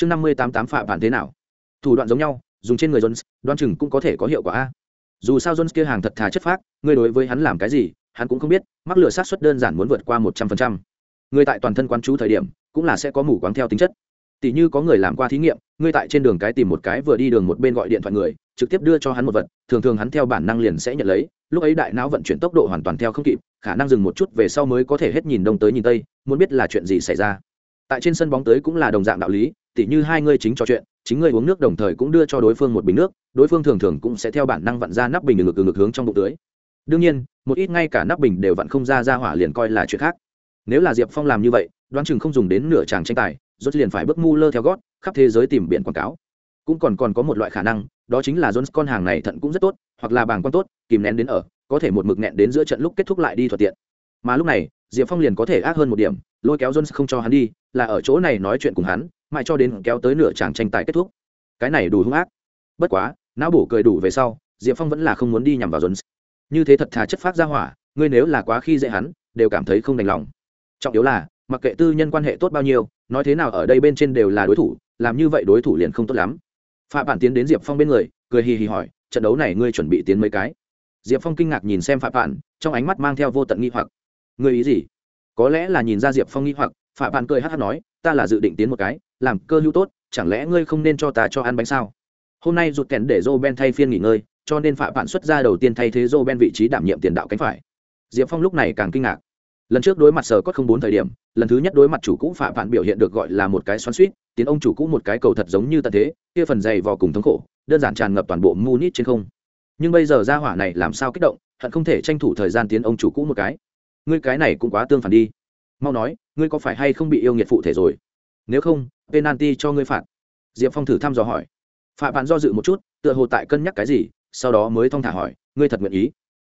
chương năm mươi tám tám phạm bản thế nào? Thủ đoạn giống nhau, dùng trên người jones đoan chừng cũng có thể có hiệu quả a. Dù sao jones kia hàng thật thà chất phác, ngươi đối với hắn làm cái gì, hắn cũng không biết, mắc lửa sát xuất đơn giản muốn vượt qua một trăm phần trăm. Người tại toàn thân quan chú thời điểm, cũng là sẽ có mù quáng theo tính chất. Tỷ như có người làm qua thí nghiệm, ngươi tại trên đường cái tìm một cái vừa đi đường một bên gọi điện thoại người, trực tiếp đưa cho hắn một vật, thường thường hắn theo bản năng liền sẽ nhận lấy, lúc ấy đại não vận chuyển tốc độ hoàn toàn theo không kịp, khả năng dừng một chút về sau mới có thể hết nhìn đông tới nhìn tây, muốn biết là chuyện gì xảy ra tại trên sân bóng tới cũng là đồng dạng đạo lý, tỉ như hai ngươi chính trò chuyện, chính ngươi uống nước đồng thời cũng đưa cho đối phương một bình nước, đối phương thường thường cũng sẽ theo bản năng vặn ra nắp bình ngực ngực hướng trong bụng tưới. Đương nhiên, một ít ngay cả nắp bình đều vặn không ra ra hỏa liền coi là chuyện khác. Nếu là diệp phong làm như vậy, đoán chừng không dùng đến nửa tràng tranh tài, rốt liền phải bước mu lơ theo gót, khắp thế giới tìm biển quảng cáo. Cũng còn còn có một loại khả năng, đó chính là jones con hàng này thận cũng rất tốt, hoặc là bàng con tốt, kìm nén đến ở, có thể một mực nghẹn đến giữa trận lúc kết thúc lại đi thuận tiện. Mà lúc này diệp phong liền có thể ác hơn một điểm, lôi kéo jones không cho hắn đi, là ở chỗ này nói chuyện cùng hắn, mãi cho đến kéo tới nửa tràng tranh tài kết thúc. Cái này đủ hung ác. Bất quá, não bổ cười đủ về sau, diệp phong vẫn là không muốn đi nhằm vào jones. Như thế thật thà chất phát ra hỏa, ngươi nếu là quá khi dễ hắn, đều cảm thấy không đành lòng. Trọng yếu là, mặc kệ tư nhân quan hệ tốt bao nhiêu, nói thế nào ở đây bên trên đều là đối thủ, làm như vậy đối thủ liền không tốt lắm. Phạm bản tiến đến diệp phong bên người, cười hì hì hỏi, trận đấu này ngươi chuẩn bị tiến mấy cái? Diệp phong kinh ngạc nhìn xem phạm bản trong ánh mắt mang theo vô tận nghi hoặc ngươi ý gì? Có lẽ là nhìn ra diệp phong nghi hoặc phạm bạn cười hát hát nói, ta là dự định tiến một cái, làm cơ hữu tốt, chẳng lẽ ngươi không nên cho ta cho ăn bánh sao? Hôm nay rụt kèn để joe ben thay phiên nghỉ ngơi, cho nên phạm bạn xuất ra đầu tiên thay thế joe ben vị trí đảm nhiệm tiền đạo cánh phải. Diệp phong lúc này càng kinh ngạc. Lần trước đối mặt sở cốt không bốn thời điểm, lần thứ nhất đối mặt chủ cũ phạm bạn biểu hiện được gọi là một cái xoắn suýt tiến ông chủ cũ một cái cầu thật giống như tận thế, kia phần dày vò cùng thống khổ, đơn giản tràn ngập toàn bộ munich trên không. Nhưng bây giờ ra hỏa này làm sao kích động, hận không thể tranh thủ thời gian tiến ông chủ cũ một cái ngươi cái này cũng quá tương phản đi. Mau nói, ngươi có phải hay không bị yêu nghiệt phụ thể rồi? Nếu không, penalty cho ngươi phạt. Diệp phong thử thăm dò hỏi. Phạm bạn do dự một chút, tựa hồ tại cân nhắc cái gì, sau đó mới thong thả hỏi, ngươi thật nguyện ý?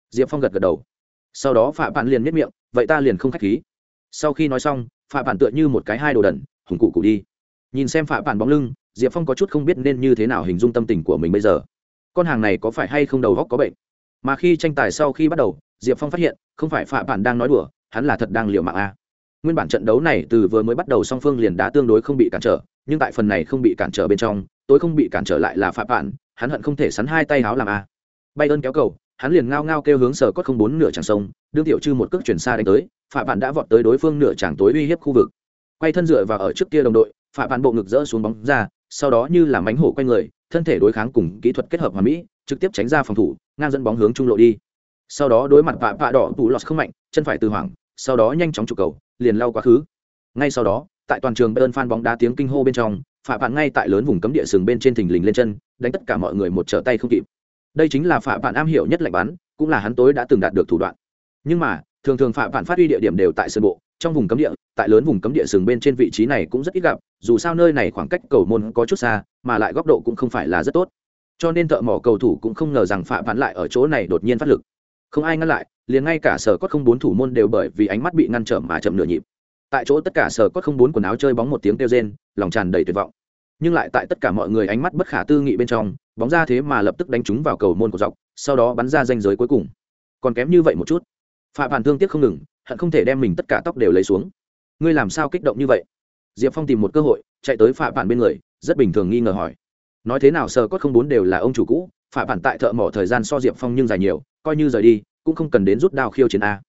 Diệp phong gật gật đầu. Sau đó phạm bạn liền miết miệng, vậy ta liền không khách khí. Sau khi nói xong phạm bạn tựa như một cái hai đồ đần, hùng cụ cụ đi. Nhìn xem phạm bạn bóng lưng, diệp phong có chút không biết nên như thế nào hình dung tâm tình của mình bây giờ. Con hàng này có phải hay không đầu góc có bệnh? Mà khi tranh tài sau khi bắt đầu diệp phong phát hiện, không phải phạm bản đang nói đùa, hắn là thật đang liều mạng a. Nguyên bản trận đấu này từ vừa mới bắt đầu song phương liền đã tương đối không bị cản trở, nhưng tại phần này không bị cản trở bên trong, tối không bị cản trở lại là phạm bản, hắn hận không thể sắn hai tay háo làm a. Bay ơn kéo cầu, hắn liền ngao ngao kêu hướng sở cốt không bốn nửa tràng sông, đương tiểu chư một cước chuyển xa đánh tới phạm bản đã vọt tới đối phương nửa tràng tối uy hiếp khu vực. Quay thân dựa vào ở trước kia đồng đội phạm bản bộ ngực rỡ xuống bóng ra, sau đó như là mánh hổ quay người, thân thể đối kháng cùng kỹ thuật kết hợp hòa mỹ, trực tiếp tránh ra phòng thủ, ngang dẫn bóng hướng trung lộ đi sau đó đối mặt vạ vạ đỏ tủ lọt không mạnh, chân phải từ hoảng, sau đó nhanh chóng trụ cầu, liền lao quá khứ. Ngay sau đó, tại toàn trường bayern phan bóng đá tiếng kinh hô bên trong phạ bạn ngay tại lớn vùng cấm địa sừng bên trên thình lình lên chân, đánh tất cả mọi người một trở tay không kịp. Đây chính là phạ bạn am hiểu nhất lạnh bắn, cũng là hắn tối đã từng đạt được thủ đoạn. Nhưng mà, thường thường phạ bạn phát huy địa điểm đều tại sân bộ, trong vùng cấm địa, tại lớn vùng cấm địa sừng bên trên vị trí này cũng rất ít gặp, dù sao nơi này khoảng cách cầu môn có chút xa, mà lại góc độ cũng không phải là rất tốt. Cho nên thợ mỏ cầu thủ cũng không ngờ rằng phạ bạn lại ở chỗ này đột nhiên phát lực không ai ngăn lại, liền ngay cả sở cốt không bốn thủ môn đều bởi vì ánh mắt bị ngăn trở mà chậm nửa nhịp. Tại chỗ tất cả sở cốt không bốn quần áo chơi bóng một tiếng kêu rên, lòng tràn đầy tuyệt vọng. Nhưng lại tại tất cả mọi người ánh mắt bất khả tư nghị bên trong, bóng ra thế mà lập tức đánh trúng vào cầu môn của dọc, sau đó bắn ra danh giới cuối cùng. Còn kém như vậy một chút. Phạm bản thương tiếc không ngừng, hận không thể đem mình tất cả tóc đều lấy xuống. Ngươi làm sao kích động như vậy? Diệp phong tìm một cơ hội, chạy tới phạm bản bên người, rất bình thường nghi ngờ hỏi. Nói thế nào sở cốt không bốn đều là ông chủ cũ phạm bản tại thợ mỏ thời gian so diệp phong nhưng dài nhiều coi như rời đi, cũng không cần đến rút đao khiêu chiến a.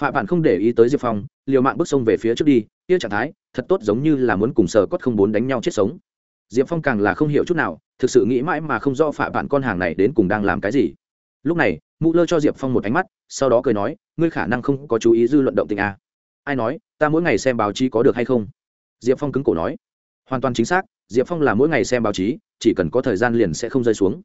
Phạm bạn không để ý tới diệp phong, liều mạng bước sông về phía trước đi, kia trạng thái, thật tốt giống như là muốn cùng sở cốt không bốn đánh nhau chết sống. Diệp phong càng là không hiểu chút nào, thực sự nghĩ mãi mà không do phạm bạn con hàng này đến cùng đang làm cái gì. Lúc này, mụ lơ cho diệp phong một ánh mắt, sau đó cười nói, ngươi khả năng không có chú ý dư luận động tình à. ai nói, ta mỗi ngày xem báo chí có được hay không? Diệp phong cứng cổ nói. Hoàn toàn chính xác, diệp phong là mỗi ngày xem báo chí, chỉ cần có thời gian liền sẽ không rơi xuống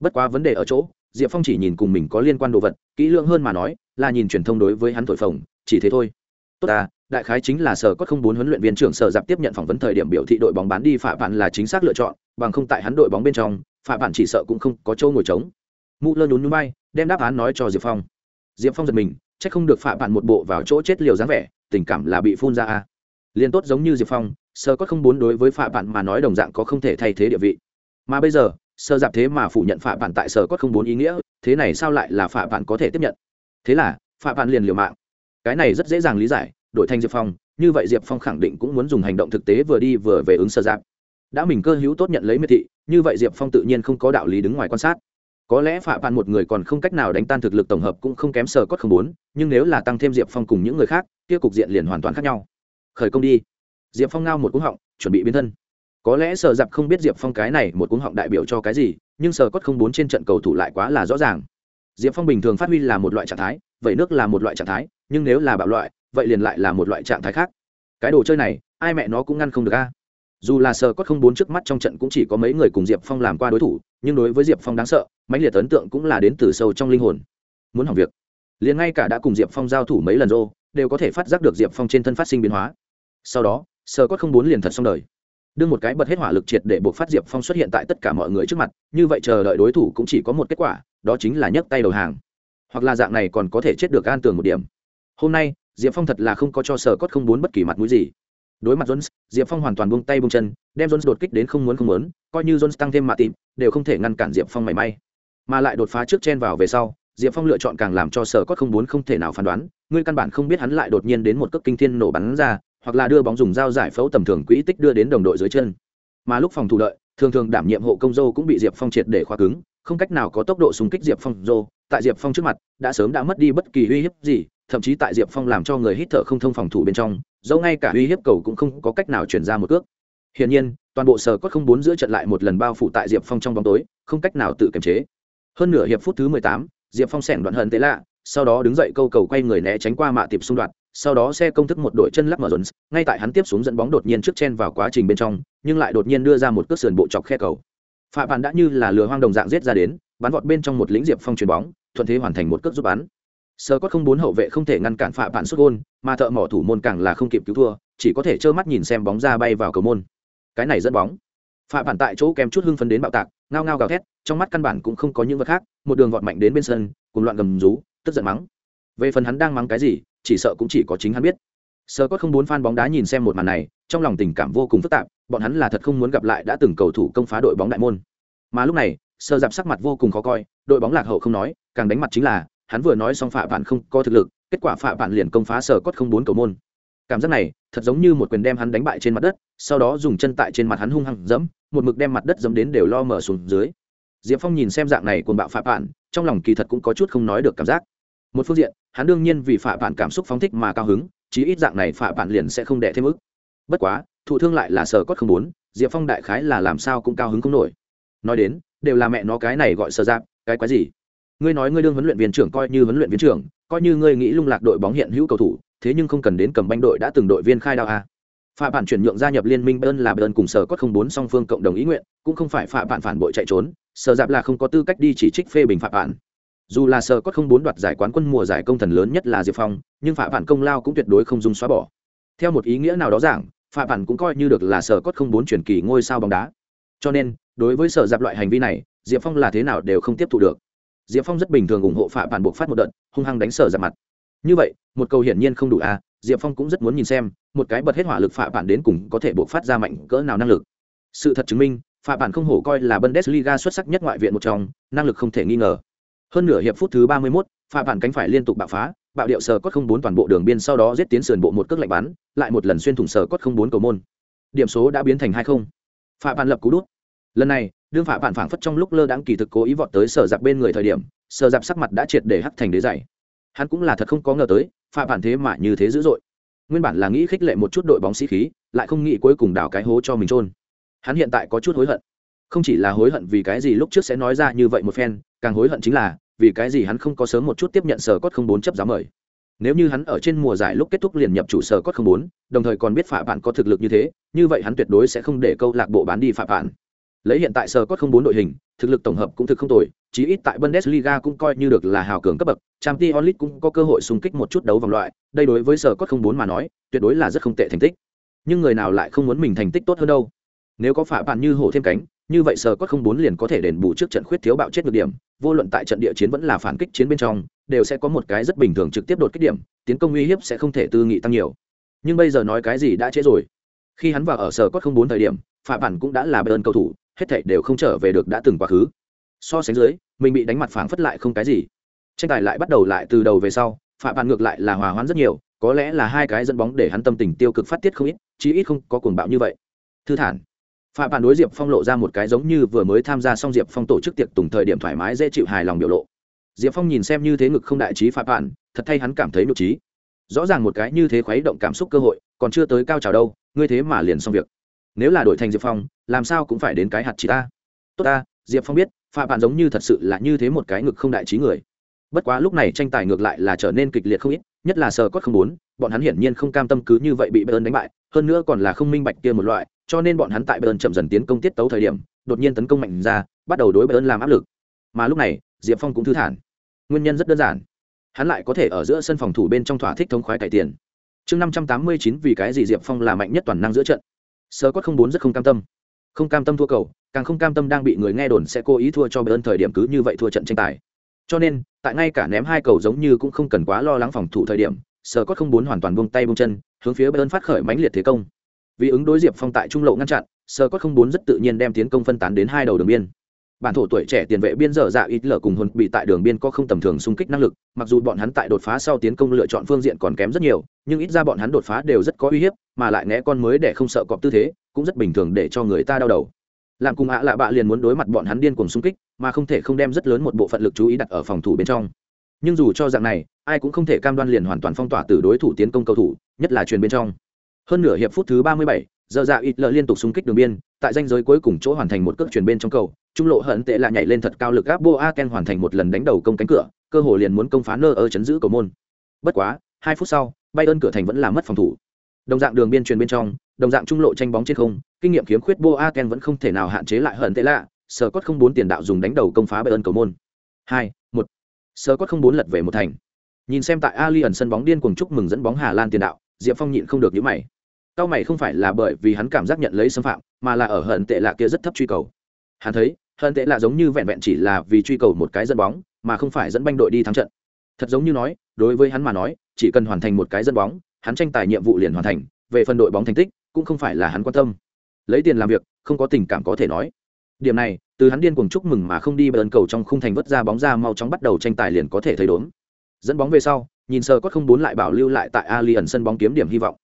bất quá vấn đề ở chỗ, diệp phong chỉ nhìn cùng mình có liên quan đồ vật, kỹ lưỡng hơn mà nói, là nhìn truyền thông đối với hắn thổi phồng, chỉ thế thôi. Tốt ta, đại khái chính là sở có không bốn huấn luyện viên trưởng sở giặc tiếp nhận phỏng vấn thời điểm biểu thị đội bóng bán đi phạm bạn là chính xác lựa chọn, bằng không tại hắn đội bóng bên trong phạm bạn chỉ sợ cũng không có chỗ ngồi trống. Mụ lơ nhún nhún bay đem đáp án nói cho diệp phong. Diệp phong giật mình c h ắ c không được phạm bạn một bộ vào chỗ chết liều dáng vẻ, tình cảm là bị phun ra a. Liên tốt giống như diệp phong, sở có không bốn đối với phạm bạn mà nói đồng dạng có không thể thay thế địa vị. Mà bây giờ sơ giạp thế mà phủ nhận phạ bạn tại sở cốt không bốn ý nghĩa, thế này sao lại là phạ bạn có thể tiếp nhận? Thế là, phạ bạn liền liều mạng. Cái này rất dễ dàng lý giải, đổi thành diệp phong, như vậy diệp phong khẳng định cũng muốn dùng hành động thực tế vừa đi vừa về ứng sơ giáp đã mình cơ hữu tốt nhận lấy miệt thị, như vậy diệp phong tự nhiên không có đạo lý đứng ngoài quan sát. Có lẽ phạm bạn một người còn không cách nào đánh tan thực lực tổng hợp cũng không kém sờ cốt không bốn, nhưng nếu là tăng thêm diệp phong cùng những người khác, kia cục diện liền hoàn toàn khác nhau. Khởi công đi. Diệp phong ngao một cúng họng, chuẩn bị biến thân có lẽ sở dạp không biết diệp phong cái này một cuốn họng đại biểu cho cái gì, nhưng sở cốt không bốn trên trận cầu thủ lại quá là rõ ràng. Diệp phong bình thường phát huy là một loại trạng thái, vậy nước là một loại trạng thái, nhưng nếu là bạo loại, vậy liền lại là một loại trạng thái khác. Cái đồ chơi này, ai mẹ nó cũng ngăn không được a. Dù là sở cốt không bốn trước mắt trong trận cũng chỉ có mấy người cùng diệp phong làm qua đối thủ, nhưng đối với diệp phong đáng sợ, mãnh liệt ấn tượng cũng là đến từ sâu trong linh hồn. Muốn hỏng việc. Liền ngay cả đã cùng diệp phong giao thủ mấy lần rô đều có thể phát giác được diệp phong trên thân phát sinh biến hóa. Sau đó, sở cốt không bốn liền thật xong đời đưa một cái bật hết hỏa lực triệt để buộc phát diệp phong xuất hiện tại tất cả mọi người trước mặt, như vậy chờ đợi đối thủ cũng chỉ có một kết quả, đó chính là nhấc tay đầu hàng. Hoặc là dạng này còn có thể chết được an tường một điểm. Hôm nay, diệp phong thật là không có cho sở cốt không bốn bất kỳ mặt mũi gì. Đối mặt jones, diệp phong hoàn toàn buông tay buông chân, đem jones đột kích đến không muốn không muốn, coi như jones tăng thêm mạ tịm đều không thể ngăn cản diệp phong mảy may. Mà lại đột phá trước chen vào về sau, diệp phong lựa chọn càng làm cho sở cốt không bốn không thể nào phán đoán, ngươi căn bản không biết hắn lại đột nhiên đến một cước kinh thiên nổ bắn ra hoặc là đưa bóng dùng dao giải phẫu tầm thường quỹ tích đưa đến đồng đội dưới chân. Mà lúc phòng thủ đợi, thường thường đảm nhiệm hộ công dô cũng bị diệp phong triệt để khóa cứng, không cách nào có tốc độ súng kích diệp phong. Dô, tại diệp phong trước mặt, đã sớm đã mất đi bất kỳ uy hiếp gì, thậm chí tại diệp phong làm cho người hít thở không thông phòng thủ bên trong dẫu ngay cả uy hiếp cầu cũng không có cách nào chuyển ra một cước. Hiển nhiên, toàn bộ sở cốt không bốn giữa trận lại một lần bao phủ tại diệp phong trong bóng tối, không cách nào tự kiềm chế. Hơn nửa hiệp phút thứ mười tám, diệp phong sẻn đoạn hận tế lạ, sau đó đứng dậy câu cầu quay người né tránh qua mạ tiệp xung đoạn sau đó xe công thức một đội chân lắc mở dồn ngay tại hắn tiếp xuống dẫn bóng đột nhiên trước chen vào quá trình bên trong, nhưng lại đột nhiên đưa ra một cước sườn bộ chọc khe cầu. Phạm bạn đã như là lừa hoang đồng dạng giết ra đến, bắn vọt bên trong một lĩnh diệp phong chuyền bóng, thuận thế hoàn thành một cước giúp bắn. Sơ có không bốn hậu vệ không thể ngăn cản phạm bạn xuất gôn, mà thợ mỏ thủ môn càng là không kịp cứu thua, chỉ có thể trơ mắt nhìn xem bóng ra bay vào cầu môn. Cái này dẫn bóng. Phạm bản tại chỗ kèm chút hưng phấn đến bạo tạc, ngao ngao gào thét, trong mắt căn bản cũng không có những vật khác, một đường vọt mạnh đến bên sân, cùng loạn gầm rú, tức giận mắng. Về phần hắn đang mắng cái gì chỉ sợ cũng chỉ có chính hắn biết. Sơ cốt không bốn fan bóng đá nhìn xem một màn này, trong lòng tình cảm vô cùng phức tạp, bọn hắn là thật không muốn gặp lại đã từng cầu thủ công phá đội bóng đại môn. Mà lúc này, sơ dạp sắc mặt vô cùng khó coi, đội bóng lạc hậu không nói, càng đánh mặt chính là, hắn vừa nói xong phạ bạn không có thực lực, kết quả phạ bạn liền công phá sơ cốt không bốn cầu môn. Cảm giác này, thật giống như một quyền đem hắn đánh bại trên mặt đất, sau đó dùng chân tại trên mặt hắn hung hăng dẫm một mực đem mặt đất dẫm đến đều lo mở xuống dưới. Diệp phong nhìn xem dạng này cuồng bạo phạ bạn trong lòng kỳ thật cũng có chút không nói được cảm giác một phương diện hắn đương nhiên vì phạ bạn cảm xúc phóng thích mà cao hứng chí ít dạng này phạ bạn liền sẽ không đẻ thêm ức. Bất quá thụ thương lại là sở cốt không muốn, diệp phong đại khái là làm sao cũng cao hứng không nổi. Nói đến đều là mẹ nó cái này gọi sơ giáp cái quái gì? Ngươi nói ngươi đương huấn luyện viên trưởng coi như huấn luyện viên trưởng coi như ngươi nghĩ lung lạc đội bóng hiện hữu cầu thủ thế nhưng không cần đến cầm banh đội đã từng đội viên khai đạo a. Phạ bản chuyển nhượng gia nhập liên minh bern là bern cùng sở cốt không bốn song phương cộng đồng ý nguyện cũng không phải phạ bản phản bội chạy trốn sở dạp là không có tư cách đi chỉ trích phê bình phạ bản dù là sở cốt không bốn đoạt giải quán quân mùa giải công thần lớn nhất là diệp phong nhưng phạm bản công lao cũng tuyệt đối không dùng xóa bỏ theo một ý nghĩa nào đó giảng phạm bản cũng coi như được là sở cốt không bốn chuyển kỳ ngôi sao bóng đá cho nên đối với sở dạp loại hành vi này diệp phong là thế nào đều không tiếp thu được diệp phong rất bình thường ủng hộ phạm bản buộc phát một đợt hung hăng đánh sở dạp mặt như vậy một câu hiển nhiên không đủ à diệp phong cũng rất muốn nhìn xem một cái bật hết hỏa lực phạm bản đến cùng có thể buộc phát ra mạnh cỡ nào năng lực sự thật chứng minh phạm bản không hổ coi là bundesliga xuất sắc nhất ngoại viện một trong năng lực không thể nghi ngờ hơn nửa hiệp phút thứ ba mươi 31, phạm bản cánh phải liên tục bạo phá bạo điệu sờ cốt không bốn toàn bộ đường biên sau đó giết tiến sườn bộ một cước lạnh bắn lại một lần xuyên thủng sờ cốt không bốn cầu môn. Điểm số đã biến thành hai không. Phạm bản lập cú đút. Lần này đương phạm bản phảng phất trong lúc lơ đãng kỳ thực cố ý vọt tới sở giặc bên người thời điểm sở giặc sắc mặt đã triệt để hắc thành đế dày. Hắn cũng là thật không có ngờ tới phạm bản thế mà như thế dữ dội. Nguyên bản là nghĩ khích lệ một chút đội bóng sĩ khí lại không nghĩ cuối cùng đào cái hố cho mình trôn hắn hiện tại có chút hối hận không chỉ là hối hận vì cái gì lúc trước sẽ nói ra như vậy một phen, càng hối hận chính là, vì cái gì hắn không có sớm một chút tiếp nhận sở cốt không bốn chấp giá mời. Nếu như hắn ở trên mùa giải lúc kết thúc liền nhập chủ sở cốt không bốn, đồng thời còn biết phạm bạn có thực lực như thế, như vậy hắn tuyệt đối sẽ không để câu lạc bộ bán đi phạm bạn lấy hiện tại sở cốt không bốn đội hình, thực lực tổng hợp cũng thực không tồi, chí ít tại bundesliga cũng coi như được là hào cường cấp bậc, Champions League cũng có cơ hội xung kích một chút đấu vòng loại, đây đối với sở cốt không bốn mà nói, tuyệt đối là rất không tệ thành tích. Nhưng người nào lại không muốn mình thành tích tốt hơn đâu? Nếu có phạm bạn như hổ thêm cánh như vậy sở cốt không bốn liền có thể đền bù trước trận khuyết thiếu bạo chết được điểm, vô luận tại trận địa chiến vẫn là phản kích chiến bên trong, đều sẽ có một cái rất bình thường trực tiếp đột kích điểm, tiến công uy hiếp sẽ không thể tư nghị tăng nhiều. Nhưng bây giờ nói cái gì đã trễ rồi. Khi hắn vào ở sở cốt không bốn thời điểm phạm bản cũng đã là bê ơn cầu thủ, hết thảy đều không trở về được đã từng quá khứ. So sánh dưới, mình bị đánh mặt phảng phất lại không cái gì. Tranh tài lại bắt đầu lại từ đầu về sau phạm bản ngược lại là hòa hoãn rất nhiều, có lẽ là hai cái dẫn bóng để hắn tâm tình tiêu cực phát tiết không ít, chí ít không có cuồng bạo như vậy. Thư thản phạm bản đối diệp phong lộ ra một cái giống như vừa mới tham gia xong diệp phong tổ chức tiệc tùng thời điểm thoải mái, dễ chịu hài lòng biểu lộ. Diệp phong nhìn xem như thế ngực không đại trí phạm bản thật thay hắn cảm thấy nội trí rõ ràng một cái như thế khuấy động cảm xúc cơ hội, còn chưa tới cao trào đâu, ngươi thế mà liền xong việc. Nếu là đổi thành diệp phong, làm sao cũng phải đến cái hạt chỉ ta. Tốt ta, diệp phong biết phạm bản giống như thật sự là như thế một cái ngực không đại trí người. Bất quá lúc này tranh tài ngược lại là trở nên kịch liệt không ít, nhất là sờ cốt không bốn bọn hắn hiển nhiên không cam tâm cứ như vậy bị bayern đánh bại, hơn nữa còn là không minh bạch kia một loại cho nên bọn hắn tại bayern chậm dần tiến công tiết tấu thời điểm, đột nhiên tấn công mạnh ra, bắt đầu đối bayern làm áp lực. Mà lúc này, diệp phong cũng thư thản. Nguyên nhân rất đơn giản. Hắn lại có thể ở giữa sân phòng thủ bên trong thỏa thích thống khoái cải tiền. Chương năm trăm tám mươi chín vì cái gì diệp phong là mạnh nhất toàn năng giữa trận? Sơ Quất không bốn rất không cam tâm. Không cam tâm thua cầu, càng không cam tâm đang bị người nghe đồn sẽ cố ý thua cho bayern thời điểm cứ như vậy thua trận tranh tài. Cho nên, tại ngay cả ném hai cầu giống như cũng không cần quá lo lắng phòng thủ thời điểm sở Quất không bốn hoàn toàn buông tay buông chân, hướng phía bayern phát khởi mãnh liệt thế công vì ứng đối diệp phong tại trung lộ ngăn chặn, sơ cốt không bốn rất tự nhiên đem tiến công phân tán đến hai đầu đường biên. Bản thổ tuổi trẻ tiền vệ biên dở dạ ít lở cùng hồn bị tại đường biên có không tầm thường xung kích năng lực, mặc dù bọn hắn tại đột phá sau tiến công lựa chọn phương diện còn kém rất nhiều, nhưng ít ra bọn hắn đột phá đều rất có uy hiếp, mà lại né con mới để không sợ cọp tư thế, cũng rất bình thường để cho người ta đau đầu. Làm cùng ạ lạ bạ liền muốn đối mặt bọn hắn điên cuồng xung kích, mà không thể không đem rất lớn một bộ phận lực chú ý đặt ở phòng thủ bên trong. Nhưng dù cho dạng này, ai cũng không thể cam đoan liền hoàn toàn phong tỏa từ đối thủ tiến công cầu thủ, nhất là truyền bên trong hơn nửa hiệp phút thứ ba mươi bảy, giờ dạ ít lờ liên tục xung kích đường biên tại danh giới cuối cùng chỗ hoàn thành một cước truyền bên trong cầu trung lộ hận tệ là nhảy lên thật cao lực áp boaken hoàn thành một lần đánh đầu công cánh cửa cơ hồ liền muốn công phá nơ ở chấn giữ cầu môn. Bất quá hai phút sau bay ơn cửa thành vẫn làm mất phòng thủ. Đồng dạng đường biên truyền bên trong đồng dạng trung lộ tranh bóng trên không kinh nghiệm khiếm khuyết boaken vẫn không thể nào hạn chế lại hận tệ lạ sở cốt không bốn tiền đạo dùng đánh đầu công phá bay ơn cầu môn. Hai một. Sở cốt không bốn lật về một thành. Nhìn xem tại ali ẩn sân bóng điên cuồng chúc mừng dẫn bóng hà lan tiền đạo diệp phong nhịn không được nhíu mày cao mày không phải là bởi vì hắn cảm giác nhận lấy xâm phạm, mà là ở hận tệ lạ kia rất thấp truy cầu. Hắn thấy, hận tệ lạ giống như vẹn vẹn chỉ là vì truy cầu một cái dẫn bóng, mà không phải dẫn banh đội đi thắng trận. Thật giống như nói, đối với hắn mà nói, chỉ cần hoàn thành một cái dẫn bóng, hắn tranh tài nhiệm vụ liền hoàn thành, về phần đội bóng thành tích, cũng không phải là hắn quan tâm. Lấy tiền làm việc, không có tình cảm có thể nói. Điểm này, từ hắn điên cuồng chúc mừng mà không đi bờ cầu trong khung thành vứt ra bóng ra mau chóng bắt đầu tranh tài liền có thể thấy đốn. Dẫn bóng về sau, nhìn sơ có không bốn lại bảo lưu lại tại Alien sân bóng kiếm điểm hy vọng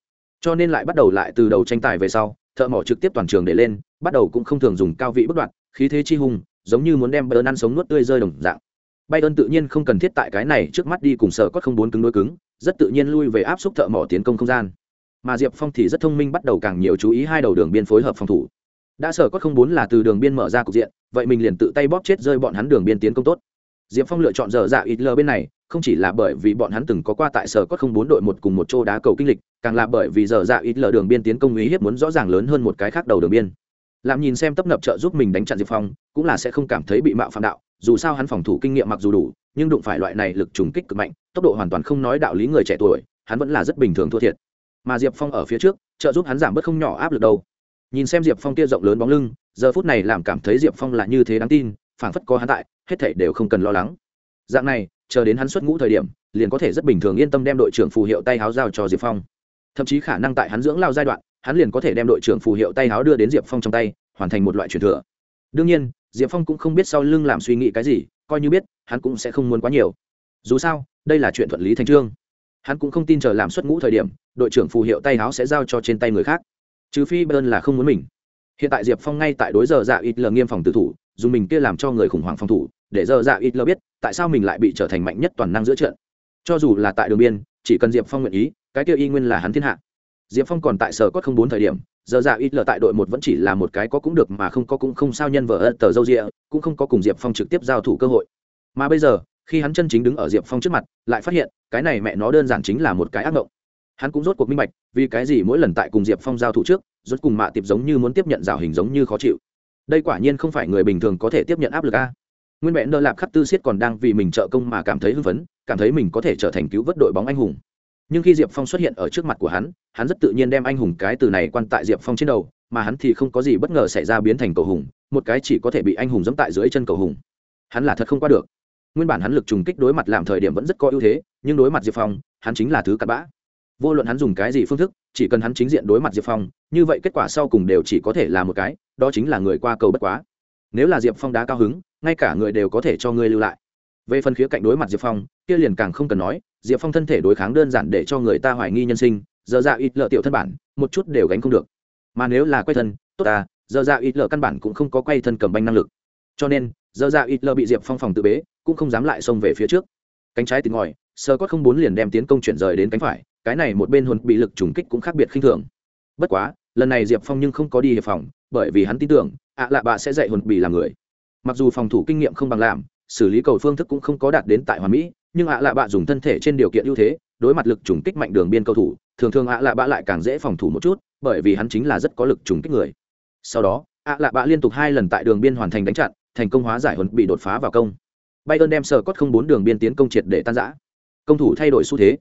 cho nên lại bắt đầu lại từ đầu tranh tài về sau, thợ mỏ trực tiếp toàn trường để lên, bắt đầu cũng không thường dùng cao vị bất đoạn, khí thế chi hùng, giống như muốn đem bayern ăn sống nuốt tươi rơi đồng dạng. Bayern tự nhiên không cần thiết tại cái này trước mắt đi cùng sở cốt không bốn cứng đối cứng, rất tự nhiên lui về áp xúc thợ mỏ tiến công không gian. Mà diệp phong thì rất thông minh bắt đầu càng nhiều chú ý hai đầu đường biên phối hợp phòng thủ. Đã sở cốt không bốn là từ đường biên mở ra cục diện, vậy mình liền tự tay bóp chết rơi bọn hắn đường biên tiến công tốt. Diệp phong lựa chọn dở dạ ít lờ bên này không chỉ là bởi vì bọn hắn từng có qua tại sở có không bốn đội một cùng một chỗ đá cầu kinh lịch, càng là bởi vì giờ dạ ít lờ đường biên tiến công ý hiếp muốn rõ ràng lớn hơn một cái khác đầu đường biên. Làm nhìn xem tấp nập trợ giúp mình đánh chặn diệp phong, cũng là sẽ không cảm thấy bị mạo phạm đạo, dù sao hắn phòng thủ kinh nghiệm mặc dù đủ, nhưng đụng phải loại này lực trùng kích cực mạnh, tốc độ hoàn toàn không nói đạo lý người trẻ tuổi, hắn vẫn là rất bình thường thua thiệt. Mà diệp phong ở phía trước, trợ giúp hắn giảm bớt không nhỏ áp lực đâu. Nhìn xem diệp phong kia rộng lớn bóng lưng, giờ phút này làm cảm thấy diệp phong là như thế đáng tin, phảng phất có hắn tại, hết thảy đều không cần lo lắng. Dạng này chờ đến hắn xuất ngũ thời điểm, liền có thể rất bình thường yên tâm đem đội trưởng phù hiệu tay háo giao cho diệp phong. Thậm chí khả năng tại hắn dưỡng lao giai đoạn, hắn liền có thể đem đội trưởng phù hiệu tay háo đưa đến diệp phong trong tay, hoàn thành một loại truyền thừa. Đương nhiên, diệp phong cũng không biết sau lưng làm suy nghĩ cái gì, coi như biết, hắn cũng sẽ không muốn quá nhiều. Dù sao, đây là chuyện thuận lý thành trương. Hắn cũng không tin chờ làm xuất ngũ thời điểm, đội trưởng phù hiệu tay háo sẽ giao cho trên tay người khác. Trừ phi bơn là không muốn mình. Hiện tại diệp phong ngay tại đối giờ dạ ít lờ nghiêm phòng tự thủ, dùng mình kia làm cho người khủng hoảng phòng thủ để giờ dạ ít lơ biết tại sao mình lại bị trở thành mạnh nhất toàn năng giữa trận. Cho dù là tại đường biên, chỉ cần diệp phong nguyện ý, cái kia y nguyên là hắn thiên hạ. Diệp phong còn tại sở cốt không bốn thời điểm, giờ dạ ít lờ tại đội một vẫn chỉ là một cái có cũng được mà không có cũng không sao nhân vợ tờ dâu rịa, cũng không có cùng diệp phong trực tiếp giao thủ cơ hội. Mà bây giờ, khi hắn chân chính đứng ở diệp phong trước mặt, lại phát hiện, cái này mẹ nó đơn giản chính là một cái ác mộng. Hắn cũng rốt cuộc minh bạch, vì cái gì mỗi lần tại cùng diệp phong giao thủ trước, rốt cùng mạ tiệp giống như muốn tiếp nhận rào hình giống như khó chịu. Đây quả nhiên không phải người bình thường có thể tiếp nhận áp lực a nguyên vẹn đơ lạp khắc tư siết còn đang vì mình trợ công mà cảm thấy hưng phấn, cảm thấy mình có thể trở thành cứu vớt đội bóng anh hùng. Nhưng khi diệp phong xuất hiện ở trước mặt của hắn hắn rất tự nhiên đem anh hùng cái từ này quan tại diệp phong trên đầu, mà hắn thì không có gì bất ngờ xảy ra biến thành cầu hùng, một cái chỉ có thể bị anh hùng dẫm tại dưới chân cầu hùng. Hắn là thật không qua được. Nguyên bản hắn lực trùng kích đối mặt làm thời điểm vẫn rất có ưu thế, nhưng đối mặt diệp phong, hắn chính là thứ cặn bã. Vô luận hắn dùng cái gì phương thức, chỉ cần hắn chính diện đối mặt diệp phong, như vậy kết quả sau cùng đều chỉ có thể là một cái, đó chính là người qua cầu bất quá. Nếu là diệp phong đá cao hứng ngay cả người đều có thể cho ngươi lưu lại. Về phần khía cạnh đối mặt diệp phong, kia liền càng không cần nói, diệp phong thân thể đối kháng đơn giản để cho người ta hoài nghi nhân sinh, giờ ra ít lợ tiểu thân bản, một chút đều gánh không được. Mà nếu là quay thân, tốt ta giờ dạ ít lợ căn bản cũng không có quay thân cầm banh năng lực. Cho nên, giờ dạ ít lợ bị diệp phong phòng tự bế, cũng không dám lại xông về phía trước. Cánh trái tìm ngòi sơ cót không bốn liền đem tiến công chuyển rời đến cánh phải, cái này một bên hồn bị lực trùng kích cũng khác biệt khinh thường. Bất quá, lần này diệp phong nhưng không có đi hiệp phòng, bởi vì hắn tin tưởng, ạ lạ bạ sẽ dạy hồn bị làm người mặc dù phòng thủ kinh nghiệm không bằng làm, xử lý cầu phương thức cũng không có đạt đến tại hoàn mỹ, nhưng ạ lạ bạ dùng thân thể trên điều kiện ưu thế, đối mặt lực trùng kích mạnh đường biên cầu thủ, thường thường ạ lạ bạ lại càng dễ phòng thủ một chút, bởi vì hắn chính là rất có lực trùng kích người. Sau đó, ạ lạ bạ liên tục hai lần tại đường biên hoàn thành đánh chặn, thành công hóa giải hồn bị đột phá vào công. Bayern đem sờ cốt không bốn đường biên tiến công triệt để tan giã công thủ thay đổi xu thế.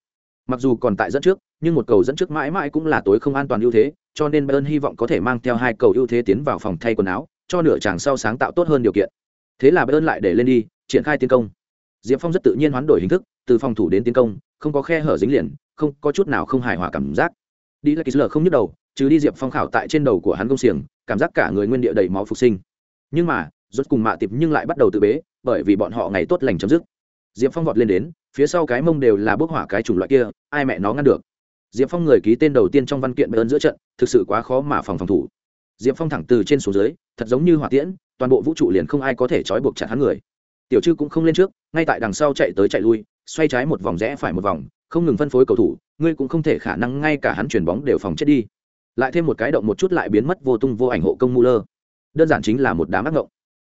Mặc dù còn tại dẫn trước, nhưng một cầu dẫn trước mãi mãi cũng là tối không an toàn ưu thế, cho nên bayern hy vọng có thể mang theo hai cầu ưu thế tiến vào phòng thay quần áo cho nửa chàng sau sáng tạo tốt hơn điều kiện. Thế là bayern lại để lên đi, triển khai tiến công. Diệp phong rất tự nhiên hoán đổi hình thức, từ phòng thủ đến tiến công, không có khe hở dính liền, không có chút nào không hài hòa cảm giác. Đi là kỳ không nhức đầu chứ đi diệp phong khảo tại trên đầu của hắn công xiềng, cảm giác cả người nguyên địa đầy máu phục sinh. Nhưng mà, rốt cùng mạ tiệp nhưng lại bắt đầu tự bế, bởi vì bọn họ ngày tốt lành chấm dứt. Diệp phong vọt lên đến, phía sau cái mông đều là bước hỏa cái chủng loại kia, ai mẹ nó ngăn được. Diệp phong người ký tên đầu tiên trong văn kiện bayern giữa trận, thực sự quá khó mà phòng phòng thủ diệp phong thẳng từ trên xuống dưới, thật giống như hỏa tiễn, toàn bộ vũ trụ liền không ai có thể trói buộc chặt hắn người. Tiểu chư cũng không lên trước, ngay tại đằng sau chạy tới chạy lui, xoay trái một vòng rẽ phải một vòng, không ngừng phân phối cầu thủ, ngươi cũng không thể khả năng ngay cả hắn chuyền bóng đều phòng chết đi. Lại thêm một cái động một chút lại biến mất vô tung vô ảnh hộ công Muller. đơn giản chính là một đám ác ngộng.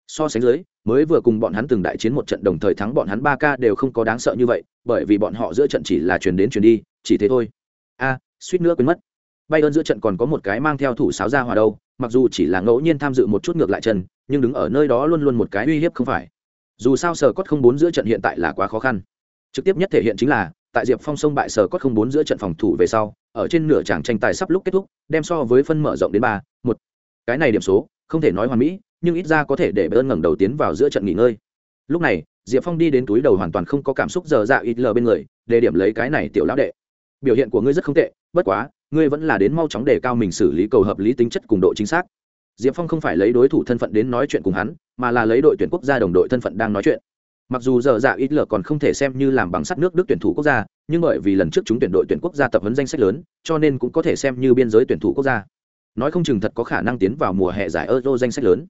So sánh dưới, mới vừa cùng bọn hắn từng đại chiến một trận đồng thời thắng bọn hắn ba k đều không có đáng sợ như vậy, bởi vì bọn họ giữa trận chỉ là chuyển đến chuyển đi, chỉ thế thôi. A, suýt nữa quên mất. Bay ơn giữa trận còn có một cái mang theo thủ sáo ra hòa đâu mặc dù chỉ là ngẫu nhiên tham dự một chút ngược lại chân, nhưng đứng ở nơi đó luôn luôn một cái uy hiếp không phải. Dù sao sở cốt không bốn giữa trận hiện tại là quá khó khăn. Trực tiếp nhất thể hiện chính là, tại diệp phong sông bại sở cốt không bốn giữa trận phòng thủ về sau, ở trên nửa tràng tranh tài sắp lúc kết thúc, đem so với phân mở rộng đến ba, một. Cái này điểm số, không thể nói hoàn mỹ, nhưng ít ra có thể để bayern ngẩng đầu tiến vào giữa trận nghỉ ngơi. Lúc này, diệp phong đi đến túi đầu hoàn toàn không có cảm xúc giờ dạ ít lờ bên người, để điểm lấy cái này tiểu lão đệ biểu hiện của ngươi rất không tệ, bất quá, ngươi vẫn là đến mau chóng đề cao mình xử lý cầu hợp lý tính chất cùng độ chính xác. Diệp phong không phải lấy đối thủ thân phận đến nói chuyện cùng hắn, mà là lấy đội tuyển quốc gia đồng đội thân phận đang nói chuyện. Mặc dù giờ dạ ít lờ còn không thể xem như làm bằng sắt nước đức tuyển thủ quốc gia, nhưng bởi vì lần trước chúng tuyển đội tuyển quốc gia tập huấn danh sách lớn, cho nên cũng có thể xem như biên giới tuyển thủ quốc gia. Nói không chừng thật có khả năng tiến vào mùa hè giải euro danh sách lớn.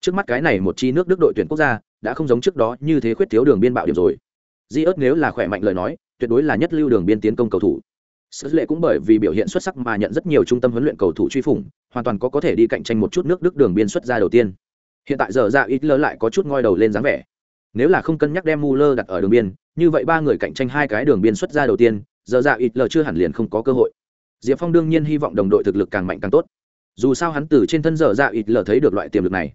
Trước mắt cái này một chi nước đức đội tuyển quốc gia, đã không giống trước đó như thế khuyết thiếu đường biên bạo điểm rồi. Di ớt nếu là khỏe mạnh lời nói, tuyệt đối là nhất lưu đường biên tiến công cầu thủ sứ lệ cũng bởi vì biểu hiện xuất sắc mà nhận rất nhiều trung tâm huấn luyện cầu thủ truy phủng, hoàn toàn có có thể đi cạnh tranh một chút nước đức đường biên xuất ra đầu tiên. Hiện tại giờ ra ít lơ lại có chút ngoi đầu lên dáng vẻ. Nếu là không cân nhắc đem Muller đặt ở đường biên, như vậy ba người cạnh tranh hai cái đường biên xuất ra đầu tiên, giờ ra ít lơ chưa hẳn liền không có cơ hội. Diệp phong đương nhiên hy vọng đồng đội thực lực càng mạnh càng tốt. Dù sao hắn từ trên thân giờ ra ít lơ thấy được loại tiềm lực này.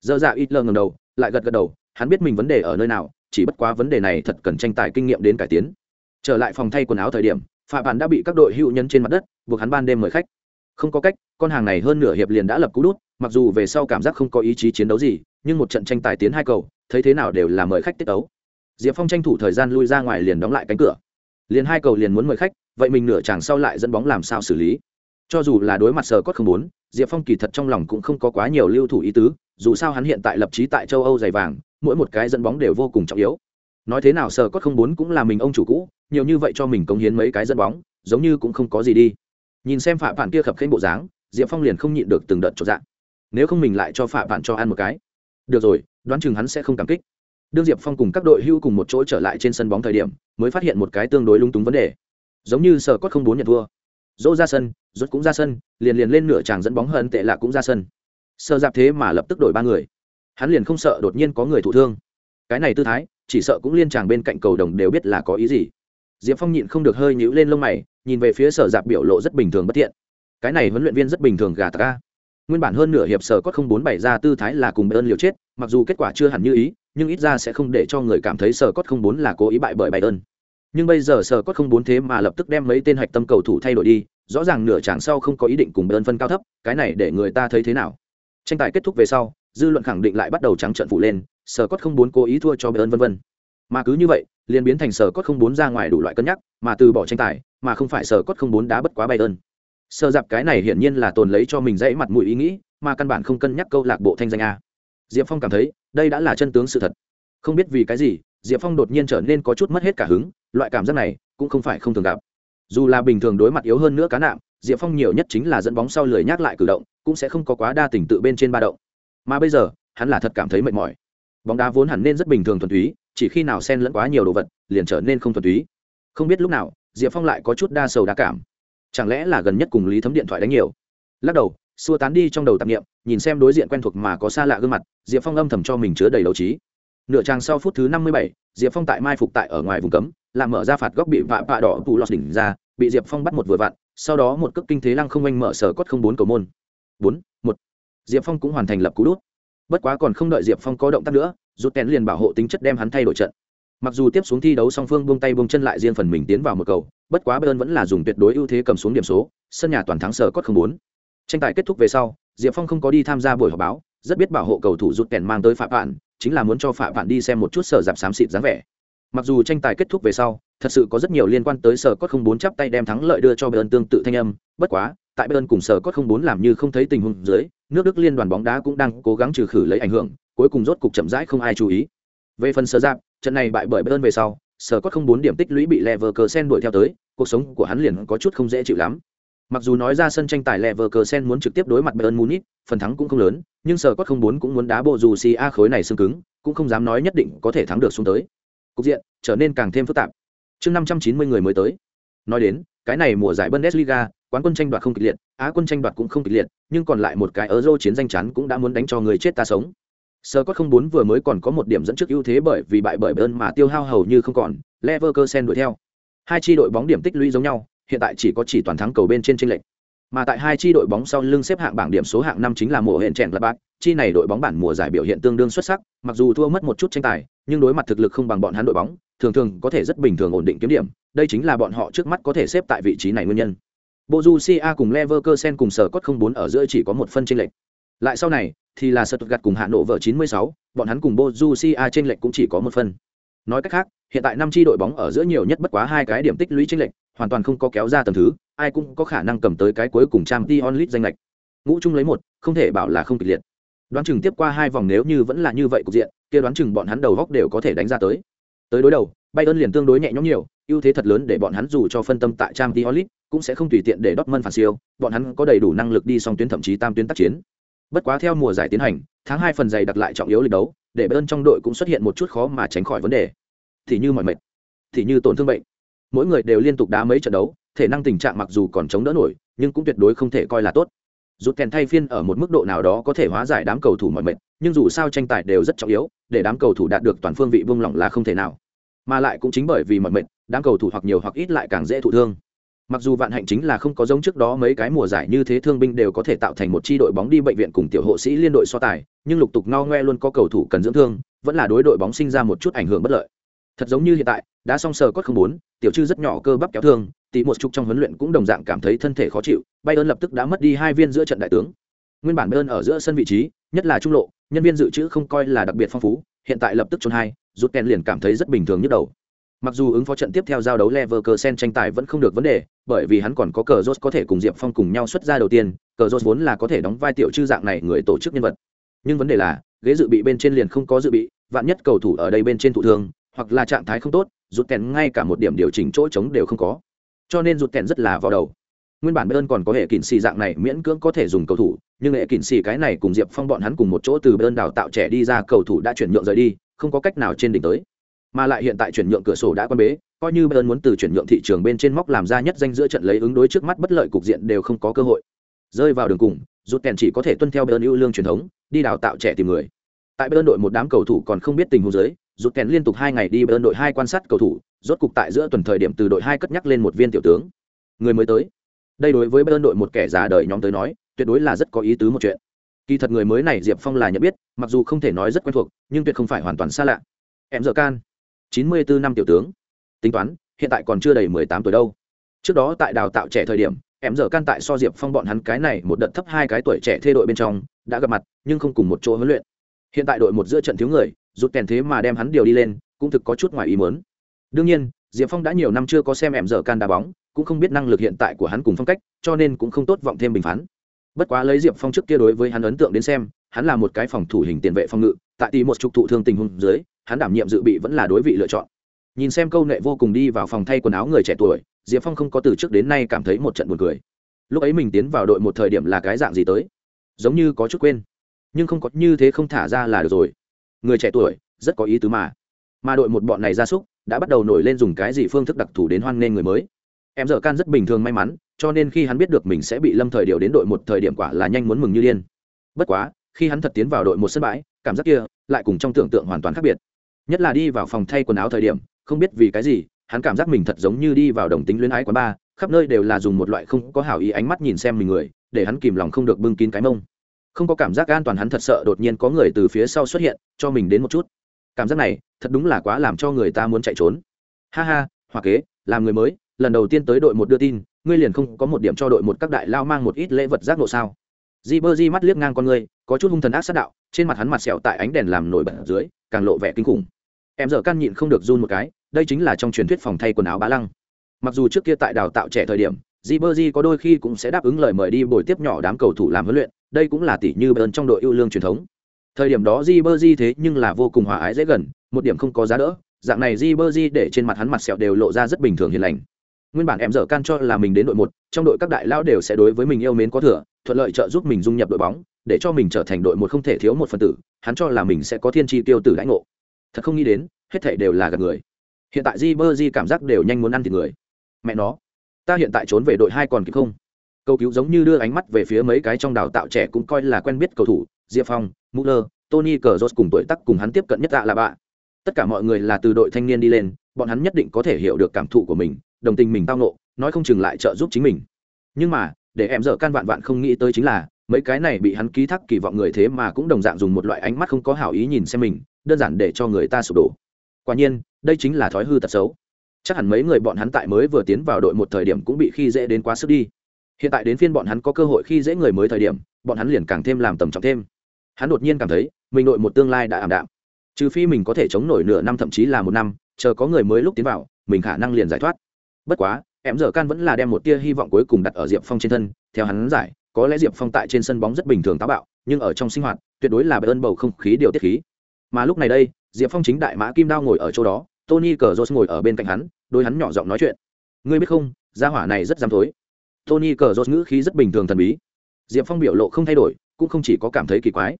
Giờ ra ít lơ ngẩng đầu, lại gật gật đầu, hắn biết mình vấn đề ở nơi nào, chỉ bất quá vấn đề này thật cần tranh tài kinh nghiệm đến cải tiến. Trở lại phòng thay quần áo thời điểm phạm bản đã bị các đội hữu nhân trên mặt đất, buộc hắn ban đêm mời khách. Không có cách, con hàng này hơn nửa hiệp liền đã lập cú đút, mặc dù về sau cảm giác không có ý chí chiến đấu gì, nhưng một trận tranh tài tiến hai cầu, thấy thế nào đều là mời khách tiết ấu. Diệp phong tranh thủ thời gian lui ra ngoài liền đóng lại cánh cửa. Liền hai cầu liền muốn mời khách, vậy mình nửa chàng sau lại dẫn bóng làm sao xử lý? Cho dù là đối mặt sờ cốt không muốn diệp phong kỳ thật trong lòng cũng không có quá nhiều lưu thủ ý tứ, dù sao hắn hiện tại lập trí tại châu âu dày vàng, mỗi một cái dẫn bóng đều vô cùng trọng yếu nói thế nào sờ cốt không muốn cũng là mình ông chủ cũ, nhiều như vậy cho mình cống hiến mấy cái dẫn bóng, giống như cũng không có gì đi. Nhìn xem phạm phản kia khập khênh bộ dáng, diệp phong liền không nhịn được từng đợt trọn dạng nếu không mình lại cho phạm phản cho ăn một cái. Được rồi, đoán chừng hắn sẽ không cảm kích. Đương diệp phong cùng các đội hưu cùng một chỗ trở lại trên sân bóng thời điểm, mới phát hiện một cái tương đối lung túng vấn đề. Giống như sở cốt không bốn nhận thua. Dỗ ra sân, rút cũng ra sân, liền liền lên nửa tràng dẫn bóng hận tệ lạ cũng ra sân. Sợ dạp thế mà lập tức đổi ba người. Hắn liền không sợ đột nhiên có người thụ thương. Cái này tư thái chỉ sợ cũng liên tràng bên cạnh cầu đồng đều biết là có ý gì. Diệp phong nhịn không được hơi nhũ lên lông mày, nhìn về phía sở dạp biểu lộ rất bình thường bất tiện. Cái này huấn luyện viên rất bình thường gà tạc ca nguyên bản hơn nửa hiệp sở có không bốn bảy ra tư thái là cùng ơn liều chết, mặc dù kết quả chưa hẳn như ý, nhưng ít ra sẽ không để cho người cảm thấy sở cốt không bốn là cố ý bại bởi bài ơn nhưng bây giờ sở cốt không bốn thế mà lập tức đem mấy tên hạch tâm cầu thủ thay đổi đi, rõ ràng nửa chàng sau không có ý định cùng ơn phân cao thấp, cái này để người ta thấy thế nào? Tranh tài kết thúc về sau, dư luận khẳng định lại bắt đầu trắng trận phụ lên sở cốt không bốn cố ý thua cho bern vân vân. Mà cứ như vậy, liền biến thành sở cốt không bốn ra ngoài đủ loại cân nhắc, mà từ bỏ tranh tài, mà không phải sở cốt không bốn đá bất quá bay ơn sơ dạp cái này hiển nhiên là tồn lấy cho mình dãy mặt mũi ý nghĩ, mà căn bản không cân nhắc câu lạc bộ thanh danh a. Diệp phong cảm thấy, đây đã là chân tướng sự thật. Không biết vì cái gì, diệp phong đột nhiên trở nên có chút mất hết cả hứng, loại cảm giác này cũng không phải không thường gặp. Dù là bình thường đối mặt yếu hơn nữa cá nạm, diệp phong nhiều nhất chính là dẫn bóng sau lười nhắc lại cử động, cũng sẽ không có quá đa tình tự bên trên ba động. Mà bây giờ, hắn là thật cảm thấy mệt mỏi bóng đá vốn hẳn nên rất bình thường thuần túy, chỉ khi nào xen lẫn quá nhiều đồ vật, liền trở nên không thuần túy. Không biết lúc nào, diệp phong lại có chút đa sầu đa cảm. Chẳng lẽ là gần nhất cùng lý thấm điện thoại đánh nhiều? Lắc đầu, xua tán đi trong đầu tạp nghiệm nhìn xem đối diện quen thuộc mà có xa lạ gương mặt, diệp phong âm thầm cho mình chứa đầy đấu trí. Nửa trang sau phút thứ năm mươi bảy, diệp phong tại mai phục tại ở ngoài vùng cấm làm mở ra phạt góc bị vạ vạ đỏ tù lọt đỉnh ra, bị diệp phong bắt một vừa vặn, sau đó một cước kinh thế lăng không anh mở sở cốt không bốn cầu môn. bốn, một. Diệp phong cũng hoàn thành lập cú đút bất quá còn không đợi diệp phong có động tác nữa, rút kèn liền bảo hộ tính chất đem hắn thay đổi trận. Mặc dù tiếp xuống thi đấu song phương buông tay buông chân lại riêng phần mình tiến vào một cầu, bất quá bayern vẫn là dùng tuyệt đối ưu thế cầm xuống điểm số, sân nhà toàn thắng sở cốt không bốn. Tranh tài kết thúc về sau, diệp phong không có đi tham gia buổi họp báo, rất biết bảo hộ cầu thủ rút kèn mang tới phạm bạn chính là muốn cho phạm bạn đi xem một chút sở giảm xám xịt dáng vẻ. Mặc dù tranh tài kết thúc về sau, thật sự có rất nhiều liên quan tới sở cốt không bốn chắp tay đem thắng lợi đưa cho bayern tương tự thanh âm, bất quá tại bayern cùng sở cốt không bốn làm như không thấy tình huống dưới, nước đức liên đoàn bóng đá cũng đang cố gắng trừ khử lấy ảnh hưởng, cuối cùng rốt cục chậm rãi không ai chú ý. Về phần sở giáp, trận này bại bởi bayern về sau, sở cốt không bốn điểm tích lũy bị leverkusen đuổi theo tới, cuộc sống của hắn liền có chút không dễ chịu lắm. Mặc dù nói ra sân tranh tài leverkusen muốn trực tiếp đối mặt bayern munich, phần thắng cũng không lớn, nhưng sở cốt không bốn cũng muốn đá bộ dù si a khối này xương cứng, cũng không dám nói nhất định có thể thắng được xuống tới. Cục diện trở nên càng thêm phức tạp. Chương năm trăm chín mươi người mới tới. Nói đến, cái này mùa giải bundesliga quán quân tranh đoạt không kịch liệt, á quân tranh đoạt cũng không kịch liệt, nhưng còn lại một cái euro chiến danh chắn cũng đã muốn đánh cho người chết ta sống. Sơ có không bốn vừa mới còn có một điểm dẫn trước ưu thế bởi vì bại bởi bơn mà tiêu hao hầu như không còn, leverkusen đuổi theo. Hai chi đội bóng điểm tích lũy giống nhau, hiện tại chỉ có chỉ toàn thắng cầu bên trên tranh lệch. Mà tại hai chi đội bóng sau lưng xếp hạng bảng điểm số hạng năm chính là mùa hẹn trẻn là bạc, chi này đội bóng bản mùa giải biểu hiện tương đương xuất sắc, mặc dù thua mất một chút tranh tài, nhưng đối mặt thực lực không bằng bọn hắn đội bóng, thường thường có thể rất bình thường ổn định kiếm điểm, đây chính là bọn họ trước mắt có thể xếp tại vị trí này nguyên nhân. Bojusia cùng Leverkusen cùng sở cốt không bốn ở giữa chỉ có một phân chênh lệch. Lại sau này thì là Stuttgart cùng Hà Nội vợ 96, bọn hắn cùng Bojusia chênh lệch cũng chỉ có một phân. Nói cách khác, hiện tại năm chi đội bóng ở giữa nhiều nhất bất quá hai cái điểm tích lũy chênh lệch, hoàn toàn không có kéo ra tầng thứ, ai cũng có khả năng cầm tới cái cuối cùng Champions League danh lệch. Ngũ chung lấy một, không thể bảo là không kịch liệt. Đoán chừng tiếp qua hai vòng nếu như vẫn là như vậy cục diện, kia đoán chừng bọn hắn đầu góc đều có thể đánh ra tới. Tới đối đầu, Bayern liền tương đối nhẹ nhõm nhiều, ưu thế thật lớn để bọn hắn dù cho phân tâm tại Champions League, cũng sẽ không tùy tiện để Dortmund phản siêu, bọn hắn có đầy đủ năng lực đi song tuyến thậm chí tam tuyến tác chiến. Bất quá theo mùa giải tiến hành, tháng hai phần dày đặt lại trọng yếu lịch đấu, để bên trong đội cũng xuất hiện một chút khó mà tránh khỏi vấn đề. Thì như mọi mệt, thì như tổn thương bệnh. Mỗi người đều liên tục đá mấy trận đấu, thể năng tình trạng mặc dù còn chống đỡ nổi, nhưng cũng tuyệt đối không thể coi là tốt. Rút kèn thay phiên ở một mức độ nào đó có thể hóa giải đám cầu thủ mọi mệt, nhưng dù sao tranh tài đều rất trọng yếu, để đám cầu thủ đạt được toàn phương vị buông lỏng là không thể nào. Mà lại cũng chính bởi vì mọi mệt, đám cầu thủ hoặc nhiều hoặc ít lại càng dễ thụ thương mặc dù vạn hạnh chính là không có giống trước đó mấy cái mùa giải như thế thương binh đều có thể tạo thành một chi đội bóng đi bệnh viện cùng tiểu hộ sĩ liên đội so tài, nhưng lục tục no ngoe luôn có cầu thủ cần dưỡng thương, vẫn là đối đội bóng sinh ra một chút ảnh hưởng bất lợi. Thật giống như hiện tại, đã song sờ cốt không bốn, tiểu chư rất nhỏ cơ bắp kéo thương tỷ một chút trong huấn luyện cũng đồng dạng cảm thấy thân thể khó chịu, bayern lập tức đã mất đi hai viên giữa trận đại tướng. Nguyên bản bayern ở giữa sân vị trí, nhất là trung lộ, nhân viên dự trữ không coi là đặc biệt phong phú, hiện tại lập tức trốn hai, rút kèn liền cảm thấy rất bình thường nhức đầu. Mặc dù ứng phó trận tiếp theo giao đấu Leverkusen tranh tài vẫn không được vấn đề, bởi vì hắn còn có cờ Rốt có thể cùng Diệp Phong cùng nhau xuất ra đầu tiên, cờ Rốt vốn là có thể đóng vai tiểu chư dạng này người tổ chức nhân vật. Nhưng vấn đề là, ghế dự bị bên trên liền không có dự bị, vạn nhất cầu thủ ở đây bên trên thụ thương, hoặc là trạng thái không tốt, rụt kèn ngay cả một điểm điều chỉnh chỗ trống đều không có. Cho nên rụt kèn rất là vào đầu. Nguyên bản Bayern còn có hệ kỉnh xì dạng này miễn cưỡng có thể dùng cầu thủ, nhưng hệ kỉnh xì cái này cùng Diệp Phong bọn hắn cùng một chỗ từ Bayern đào tạo trẻ đi ra cầu thủ đã chuyển nhượng rời đi, không có cách nào trên đỉnh tới mà lại hiện tại chuyển nhượng cửa sổ đã quan bế, coi như bayern muốn từ chuyển nhượng thị trường bên trên móc làm ra nhất danh giữa trận lấy ứng đối trước mắt bất lợi cục diện đều không có cơ hội. Rơi vào đường cùng rút kèn chỉ có thể tuân theo bayern ưu lương truyền thống, đi đào tạo trẻ tìm người. Tại bayern đội một đám cầu thủ còn không biết tình huống dưới rút kèn liên tục hai ngày đi bayern đội hai quan sát cầu thủ, rốt cục tại giữa tuần thời điểm từ đội hai cất nhắc lên một viên tiểu tướng. Người mới tới. Đây đối với bayern đội một kẻ già đời nhóm tới nói, tuyệt đối là rất có ý tứ một chuyện. Kỳ thật người mới này diệp phong là nhận biết, mặc dù không thể nói rất quen thuộc, nhưng tuyệt không phải hoàn toàn xa lạ. Em dở can chín mươi bốn năm tiểu tướng. Tính toán, hiện tại còn chưa đầy mười tám tuổi đâu. Trước đó tại đào tạo trẻ thời điểm, em giờ can tại so diệp phong bọn hắn cái này một đợt thấp hai cái tuổi trẻ thê đội bên trong, đã gặp mặt, nhưng không cùng một chỗ huấn luyện. Hiện tại đội một giữa trận thiếu người rút kèn thế mà đem hắn điều đi lên, cũng thực có chút ngoài ý muốn. Đương nhiên, diệp phong đã nhiều năm chưa có xem em giờ can đá bóng, cũng không biết năng lực hiện tại của hắn cùng phong cách, cho nên cũng không tốt vọng thêm bình phán. Bất quá lấy diệp phong trước kia đối với hắn ấn tượng đến xem, hắn là một cái phòng thủ hình tiền vệ phòng ngự, tại tỷ một trục thụ thương tình huống dưới hắn đảm nhiệm dự bị vẫn là đối vị lựa chọn. Nhìn xem câu nệ vô cùng đi vào phòng thay quần áo người trẻ tuổi, diệp phong không có từ trước đến nay cảm thấy một trận buồn cười. Lúc ấy mình tiến vào đội một thời điểm là cái dạng gì tới? Giống như có chút quên, nhưng không có như thế không thả ra là được rồi. Người trẻ tuổi, rất có ý tứ mà. Mà đội một bọn này ra súc, đã bắt đầu nổi lên dùng cái gì phương thức đặc thù đến hoan nghênh người mới. Em dở can rất bình thường may mắn, cho nên khi hắn biết được mình sẽ bị lâm thời điều đến đội một thời điểm quả là nhanh muốn mừng như điên. Bất quá, khi hắn thật tiến vào đội một sân bãi, cảm giác kia lại cùng trong tưởng tượng hoàn toàn khác biệt nhất là đi vào phòng thay quần áo thời điểm, không biết vì cái gì, hắn cảm giác mình thật giống như đi vào đồng tính luyến ái quán ba khắp nơi đều là dùng một loại không có hảo ý ánh mắt nhìn xem mình người, để hắn kìm lòng không được bưng kín cái mông. Không có cảm giác an toàn hắn thật sợ đột nhiên có người từ phía sau xuất hiện, cho mình đến một chút. Cảm giác này, thật đúng là quá làm cho người ta muốn chạy trốn. Ha ha hoặc kế, làm người mới, lần đầu tiên tới đội một đưa tin, ngươi liền không có một điểm cho đội một các đại lao mang một ít lễ vật giác nộ sao? Di bơ di mắt liếc ngang con ngươi, có chút hung thần ác sát đạo, trên mặt hắn mặt sẹo tại ánh đèn làm nổi bật dưới, càng lộ vẻ kinh khủng em giờ can nhịn không được run một cái, đây chính là trong truyền thuyết phòng thay quần áo bá lăng. Mặc dù trước kia tại đào tạo trẻ thời điểm di bơ có đôi khi cũng sẽ đáp ứng lời mời đi buổi tiếp nhỏ đám cầu thủ làm huấn luyện, đây cũng là tỷ như bơn trong đội ưu lương truyền thống. Thời điểm đó di bơ thế nhưng là vô cùng hòa ái dễ gần, một điểm không có giá đỡ, dạng này di bơ để trên mặt hắn mặt sẹo đều lộ ra rất bình thường hiền lành. Nguyên bản em dở can cho là mình đến đội một, trong đội các đại lao đều sẽ đối với mình yêu mến có thừa, thuận lợi trợ giúp mình dung nhập đội bóng, để cho mình trở thành đội một không thể thiếu một phần tử, hắn cho là mình sẽ có thiên tri tiêu tử lãnh ngộ thật không nghĩ đến, hết thảy đều là gặp người. Hiện tại di bơ di cảm giác đều nhanh muốn ăn thịt người. Mẹ nó, ta hiện tại trốn về đội hai còn kịp không? Cầu cứu giống như đưa ánh mắt về phía mấy cái trong đào tạo trẻ cũng coi là quen biết cầu thủ, diệp phong, muller, tony cờ cùng tuổi tắc cùng hắn tiếp cận nhất tạ là bạ. Tất cả mọi người là từ đội thanh niên đi lên, bọn hắn nhất định có thể hiểu được cảm thụ của mình, đồng tình mình tao nộ nói không chừng lại trợ giúp chính mình. Nhưng mà, để em dở can vạn vạn không nghĩ tới chính là, mấy cái này bị hắn ký thác kỳ vọng người thế mà cũng đồng dạng dùng một loại ánh mắt không có hảo ý nhìn xem mình đơn giản để cho người ta sụp đổ. Quả nhiên, đây chính là thói hư tật xấu. Chắc hẳn mấy người bọn hắn tại mới vừa tiến vào đội một thời điểm cũng bị khi dễ đến quá sức đi. Hiện tại đến phiên bọn hắn có cơ hội khi dễ người mới thời điểm, bọn hắn liền càng thêm làm tầm trọng thêm. Hắn đột nhiên cảm thấy, mình đội một tương lai đã ảm đạm. Trừ phi mình có thể chống nổi nửa năm thậm chí là một năm, chờ có người mới lúc tiến vào, mình khả năng liền giải thoát. Bất quá, em giờ can vẫn là đem một tia hy vọng cuối cùng đặt ở diệp phong trên thân. Theo hắn giải, có lẽ diệp phong tại trên sân bóng rất bình thường táo bạo, nhưng ở trong sinh hoạt, tuyệt đối là bờ ơn bầu không khí điều tiết khí mà lúc này đây, diệp phong chính đại mã kim đao ngồi ở chỗ đó, tony cờ jose ngồi ở bên cạnh hắn, đôi hắn nhỏ giọng nói chuyện. Ngươi biết không, gia hỏa này rất dám thối. Tony cờ jose ngữ khí rất bình thường thần bí. Diệp phong biểu lộ không thay đổi, cũng không chỉ có cảm thấy kỳ quái.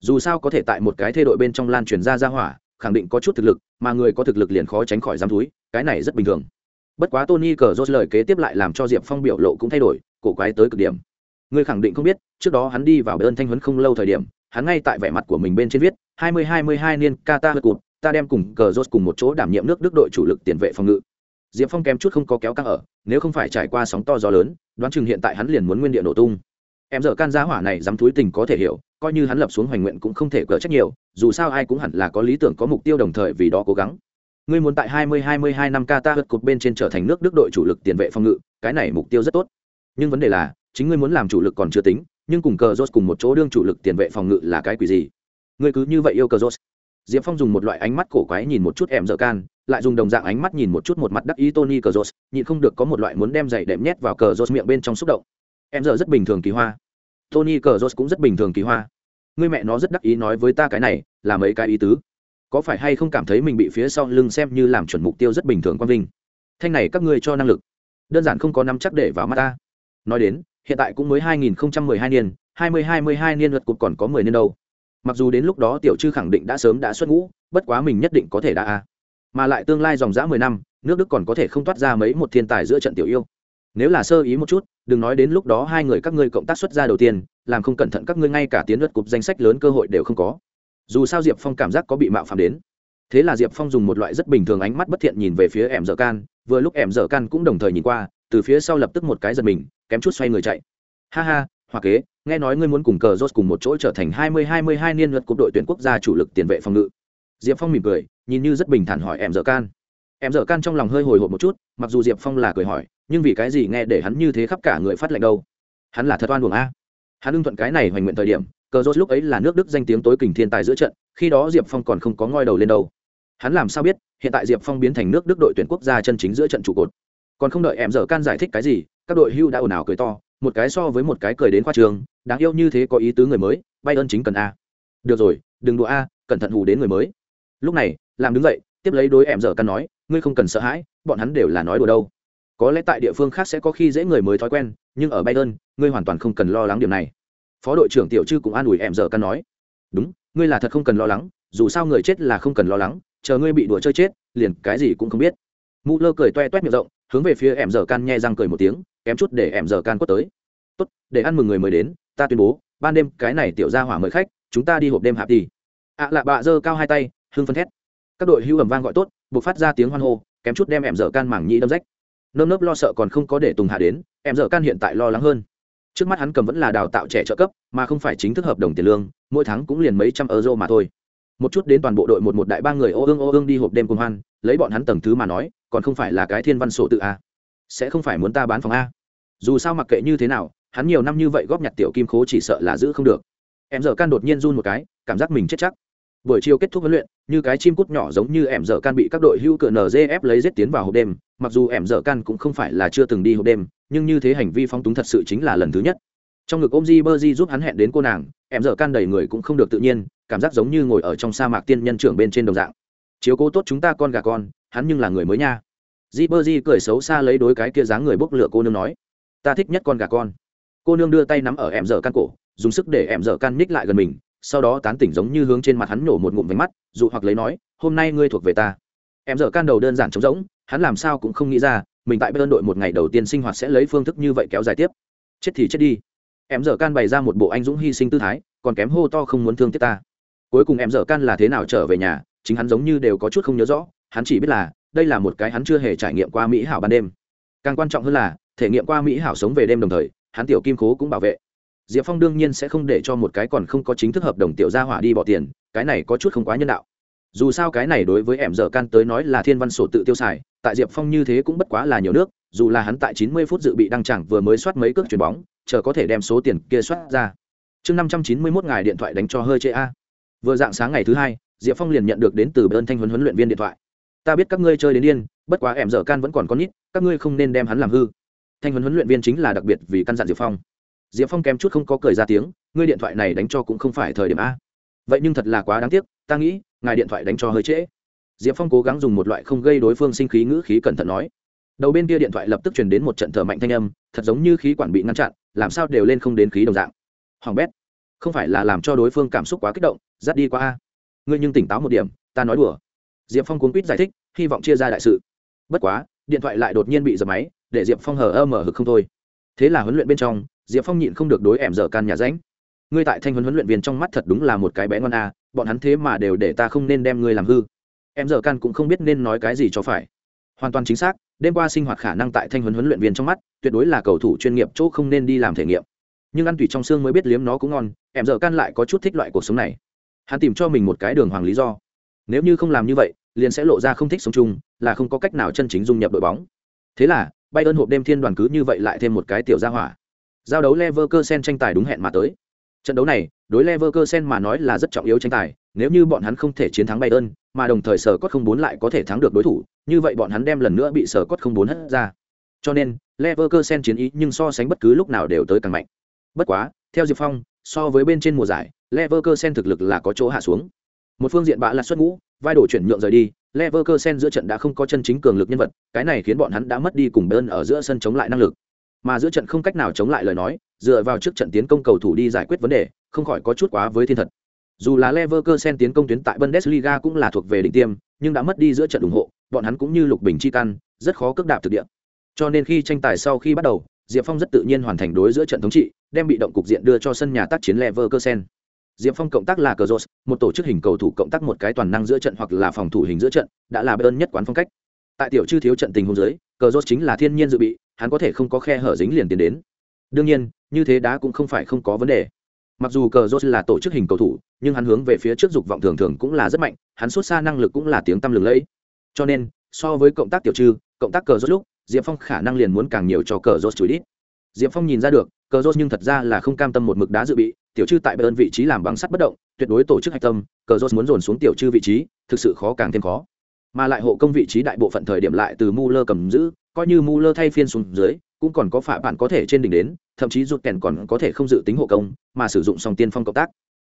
Dù sao có thể tại một cái thay đội bên trong lan truyền ra gia hỏa, khẳng định có chút thực lực, mà người có thực lực liền khó tránh khỏi dám thúi cái này rất bình thường. Bất quá tony cờ jose lời kế tiếp lại làm cho diệp phong biểu lộ cũng thay đổi, cổ quái tới cực điểm. Ngươi khẳng định không biết, trước đó hắn đi vào bê ơn thanh huấn không lâu thời điểm hắn ngay tại vẻ mặt của mình bên trên viết hai mươi hai mươi hai niên qatar hớt cụt ta đem cùng cờ cùng một chỗ đảm nhiệm nước đức đội chủ lực tiền vệ phòng ngự. Diệp phong kém chút không có kéo căng ở nếu không phải trải qua sóng to gió lớn đoán chừng hiện tại hắn liền muốn nguyên địa nổ tung. Em giờ can giá hỏa này dám thúi tình có thể hiểu coi như hắn lập xuống hoành nguyện cũng không thể cỡ trách nhiều dù sao ai cũng hẳn là có lý tưởng có mục tiêu đồng thời vì đó cố gắng. Ngươi muốn tại 20-22 năm Qatar hất cột bên trên trở thành nước Đức đội chủ lực tiền vệ phòng ngự, cái này mục tiêu rất tốt. Nhưng vấn đề là, chính ngươi muốn làm chủ lực còn chưa tính, nhưng cùng cờ rốt cùng một chỗ đương chủ lực tiền vệ phòng ngự là cái quỷ gì? Ngươi cứ như vậy yêu cờ rốt Diệp Phong dùng một loại ánh mắt cổ quái nhìn một chút em dở can, lại dùng đồng dạng ánh mắt nhìn một chút một mặt đắc ý Tony cờ rốt nhịn không được có một loại muốn đem giày đệm nhét vào cờ rốt miệng bên trong xúc động. Em giờ rất bình thường kỳ hoa. Tony cờ rốt cũng rất bình thường kỳ hoa. Ngươi mẹ nó rất đắc ý nói với ta cái này, là mấy cái ý tứ có phải hay không cảm thấy mình bị phía sau lưng xem như làm chuẩn mục tiêu rất bình thường quang vinh thanh này các ngươi cho năng lực đơn giản không có nắm chắc để vào mắt ta nói đến hiện tại cũng mới 2012 niên 2022 niên luật cục còn có 10 niên đâu. Mặc dù đến lúc đó tiểu trư khẳng định đã sớm đã xuất ngũ, bất quá mình nhất định có thể đã a. Mà lại tương lai dòng dã 10 năm, nước đức còn có thể không toát ra mấy một thiên tài giữa trận tiểu yêu. Nếu là sơ ý một chút, đừng nói đến lúc đó hai người các ngươi cộng tác xuất ra đầu tiên, làm không cẩn thận các ngươi ngay cả tiến luật cục danh sách lớn cơ hội đều không có. Dù sao diệp phong cảm giác có bị mạo phạm đến. Thế là diệp phong dùng một loại rất bình thường ánh mắt bất thiện nhìn về phía em dở can, vừa lúc em dở can cũng đồng thời nhìn qua, từ phía sau lập tức một cái giật mình kém chút xoay người chạy. Ha ha, hoa kế, nghe nói ngươi muốn cùng cờ rốt cùng một chỗ trở thành hai mươi hai mươi hai niên luật cục đội tuyển quốc gia chủ lực tiền vệ phòng ngự. Diệp phong mỉm cười, nhìn như rất bình thản hỏi em dở can. Em dở can trong lòng hơi hồi hộp một chút, mặc dù diệp phong là cười hỏi, nhưng vì cái gì nghe để hắn như thế khắp cả người phát lệnh đâu? Hắn là thật oan buồng a. Hắn ưng thuận cái này hoành nguyện thời điểm, cờ rốt lúc ấy là nước đức danh tiếng tối kình thiên tài giữa trận, khi đó diệp phong còn không có ngoi đầu lên đâu. Hắn làm sao biết, hiện tại diệp phong biến thành nước đức đội tuyển quốc gia chân chính giữa trận trụ cột. Còn không đợi em dở can giải thích cái gì các đội hưu đã ồn ào cười to, một cái so với một cái cười đến khoa trường, đáng yêu như thế có ý tứ người mới bay ơn chính cần a. Được rồi, đừng đùa a, cẩn thận hù đến người mới. Lúc này, làm đứng dậy, tiếp lấy đối em dở can nói, ngươi không cần sợ hãi, bọn hắn đều là nói đùa đâu. Có lẽ tại địa phương khác sẽ có khi dễ người mới thói quen, nhưng ở bayern, ngươi hoàn toàn không cần lo lắng điểm này. Phó đội trưởng tiểu chư cũng an ủi em giờ căn nói, đúng, ngươi là thật không cần lo lắng, dù sao người chết là không cần lo lắng, chờ ngươi bị đùa chơi chết, liền cái gì cũng không biết. Mụ lơ cười toe toét miệng rộng hướng về phía em giờ can nhe răng cười một tiếng, kém chút để em giờ can quất tới. Tốt, để ăn mừng người mới đến, ta tuyên bố, ban đêm cái này tiểu ra hỏa mời khách, chúng ta đi hộp đêm hạp đi ạ lạ bạ giơ cao hai tay, hưng phân thét. Các đội hưu ầm vang gọi tốt buộc phát ra tiếng hoan hô, kém chút đem em dở can mảng nhĩ đâm rách. Nơm nớp lo sợ còn không có để tùng hạ đến, em dở can hiện tại lo lắng hơn. Trước mắt hắn cầm vẫn là đào tạo trẻ trợ cấp, mà không phải chính thức hợp đồng tiền lương, mỗi tháng cũng liền mấy trăm euro mà thôi. Một chút đến toàn bộ đội một một đại ba người ô ương ô ương đi hộp đêm cùng hoan, lấy bọn hắn tầng thứ mà nói còn không phải là cái thiên văn sổ tự a. Sẽ không phải muốn ta bán phòng a. Dù sao mặc kệ như thế nào, hắn nhiều năm như vậy góp nhặt tiểu kim khố chỉ sợ là giữ không được. Em dở can đột nhiên run một cái, cảm giác mình chết chắc. Buổi chiều kết thúc huấn luyện, như cái chim cút nhỏ giống như em dở can bị các đội hưu cờ nzf lấy giết tiến vào hộp đêm, mặc dù em dở can cũng không phải là chưa từng đi hộp đêm, nhưng như thế hành vi phong túng thật sự chính là lần thứ nhất. Trong ngực ôm di bơ di giúp hắn hẹn đến cô nàng, em dở can đầy người cũng không được tự nhiên, cảm giác giống như ngồi ở trong sa mạc tiên nhân trưởng bên trên đồng dạng. Chiếu cố tốt chúng ta con gà con hắn nhưng là người mới nha. Di bơ di cười xấu xa lấy đối cái kia dáng người bốc lửa cô nương nói, ta thích nhất con gà con. Cô nương đưa tay nắm ở em dở can cổ, dùng sức để em dở can ních lại gần mình, sau đó tán tỉnh giống như hướng trên mặt hắn nổ một ngụm váy mắt, dụ hoặc lấy nói, hôm nay ngươi thuộc về ta. Em dở can đầu đơn giản trống rỗng, hắn làm sao cũng không nghĩ ra, mình tại bên đội một ngày đầu tiên sinh hoạt sẽ lấy phương thức như vậy kéo dài tiếp. Chết thì chết đi. Em dở can bày ra một bộ anh dũng hy sinh tư thái, còn kém hô to không muốn thương tiếc ta. Cuối cùng em dở can là thế nào trở về nhà, chính hắn giống như đều có chút không nhớ rõ hắn chỉ biết là, đây là một cái hắn chưa hề trải nghiệm qua mỹ hảo ban đêm. Càng quan trọng hơn là, thể nghiệm qua mỹ hảo sống về đêm đồng thời, hắn tiểu kim cố cũng bảo vệ. Diệp phong đương nhiên sẽ không để cho một cái còn không có chính thức hợp đồng tiểu gia hỏa đi bỏ tiền, cái này có chút không quá nhân đạo. Dù sao cái này đối với em giờ can tới nói là thiên văn sổ tự tiêu xài, tại diệp phong như thế cũng bất quá là nhiều nước, dù là hắn tại chín mươi phút dự bị đăng chẳng vừa mới soát mấy cước chuyển bóng, chờ có thể đem số tiền kia soát ra. Chương năm trăm chín mươi mốt ngày điện thoại đánh cho hơi chê a. Vừa dạng sáng ngày thứ hai, diệp phong liền nhận được đến từ bên thanh huấn huấn luyện viên điện thoại ta biết các ngươi chơi đến điên, bất quá em dở can vẫn còn con nít, các ngươi không nên đem hắn làm hư. Thanh huấn huấn luyện viên chính là đặc biệt vì căn dặn diệp phong. Diệp phong kém chút không có cười ra tiếng, ngươi điện thoại này đánh cho cũng không phải thời điểm a. Vậy nhưng thật là quá đáng tiếc, ta nghĩ, ngài điện thoại đánh cho hơi trễ. Diệp phong cố gắng dùng một loại không gây đối phương sinh khí ngữ khí cẩn thận nói. Đầu bên kia điện thoại lập tức truyền đến một trận thở mạnh thanh âm, thật giống như khí quản bị ngăn chặn, làm sao đều lên không đến khí đồng dạng. Hoàng bét, không phải là làm cho đối phương cảm xúc quá kích động, dắt đi qua a. Ngươi nhưng tỉnh táo một điểm, ta nói đùa diệp phong cuốn quýt giải thích, hy vọng chia ra đại sự. Bất quá, điện thoại lại đột nhiên bị dập máy, để diệp phong hờ ơ mở hực không thôi. Thế là huấn luyện bên trong, diệp phong nhịn không được đối ẻm dở can nhà ránh. Ngươi tại thanh huấn huấn luyện viên trong mắt thật đúng là một cái bé ngon a bọn hắn thế mà đều để ta không nên đem ngươi làm hư. Em dở can cũng không biết nên nói cái gì cho phải. Hoàn toàn chính xác, đêm qua sinh hoạt khả năng tại thanh huấn huấn luyện viên trong mắt, tuyệt đối là cầu thủ chuyên nghiệp chỗ không nên đi làm thể nghiệm. Nhưng ăn tùy trong xương mới biết liếm nó cũng ngon em dở can lại có chút thích loại cuộc sống này. Hắn tìm cho mình một cái đường hoàng lý do. Nếu như không làm như vậy liền sẽ lộ ra không thích sống chung, là không có cách nào chân chính dung nhập đội bóng. Thế là bay ơn hộp đêm thiên đoàn cứ như vậy lại thêm một cái tiểu gia hỏa. Giao đấu Leverkusen tranh tài đúng hẹn mà tới. Trận đấu này, đối Leverkusen mà nói là rất trọng yếu tranh tài, nếu như bọn hắn không thể chiến thắng Bayern, mà đồng thời sở cốt không bốn lại có thể thắng được đối thủ, như vậy bọn hắn đem lần nữa bị sở cốt không bốn hất ra. Cho nên, Leverkusen chiến ý nhưng so sánh bất cứ lúc nào đều tới càng mạnh. Bất quá, theo Diệp Phong, so với bên trên mùa giải, Leverkusen thực lực là có chỗ hạ xuống. Một phương diện bạ là xuất ngũ vai đổ chuyển nhượng rời đi Leverkusen giữa trận đã không có chân chính cường lực nhân vật, cái này khiến bọn hắn đã mất đi cùng Bayern ở giữa sân chống lại năng lực. Mà giữa trận không cách nào chống lại lời nói, dựa vào trước trận tiến công cầu thủ đi giải quyết vấn đề, không khỏi có chút quá với thiên thật. Dù là Leverkusen tiến công tuyến tại Bundesliga cũng là thuộc về đỉnh tiêm, nhưng đã mất đi giữa trận ủng hộ, bọn hắn cũng như lục bình chi căn, rất khó cước đạp thực địa. Cho nên khi tranh tài sau khi bắt đầu, Diệp Phong rất tự nhiên hoàn thành đối giữa trận thống trị, đem bị động cục diện đưa cho sân nhà tác chiến Leverkusen. Diệp Phong cộng tác là cờ rốt, một tổ chức hình cầu thủ cộng tác một cái toàn năng giữa trận hoặc là phòng thủ hình giữa trận, đã là ơn nhất quán phong cách. Tại tiểu chư thiếu trận tình huống dưới, cờ rốt chính là thiên nhiên dự bị, hắn có thể không có khe hở dính liền tiến đến. Đương nhiên, như thế đá cũng không phải không có vấn đề. Mặc dù cờ rốt là tổ chức hình cầu thủ, nhưng hắn hướng về phía trước dục vọng thường thường cũng là rất mạnh, hắn xuất xa năng lực cũng là tiếng tăm lừng lẫy. Cho nên, so với cộng tác tiểu trư, cộng tác cờ rốt lúc, Diệp Phong khả năng liền muốn càng nhiều cho cờ rốt chửi đít. Diệp Phong nhìn ra được, cờ rốt nhưng thật ra là không cam tâm một mực đá dự bị, tiểu chư tại bayern vị trí làm bằng sắt bất động tuyệt đối tổ chức hạch tâm cờ jose muốn dồn xuống tiểu chư vị trí thực sự khó càng thêm khó. Mà lại hộ công vị trí đại bộ phận thời điểm lại từ Muller cầm giữ coi như Muller thay phiên xuống dưới cũng còn có phạ bạn có thể trên đỉnh đến thậm chí rụt kèn còn có thể không dự tính hộ công mà sử dụng song tiên phong cộng tác.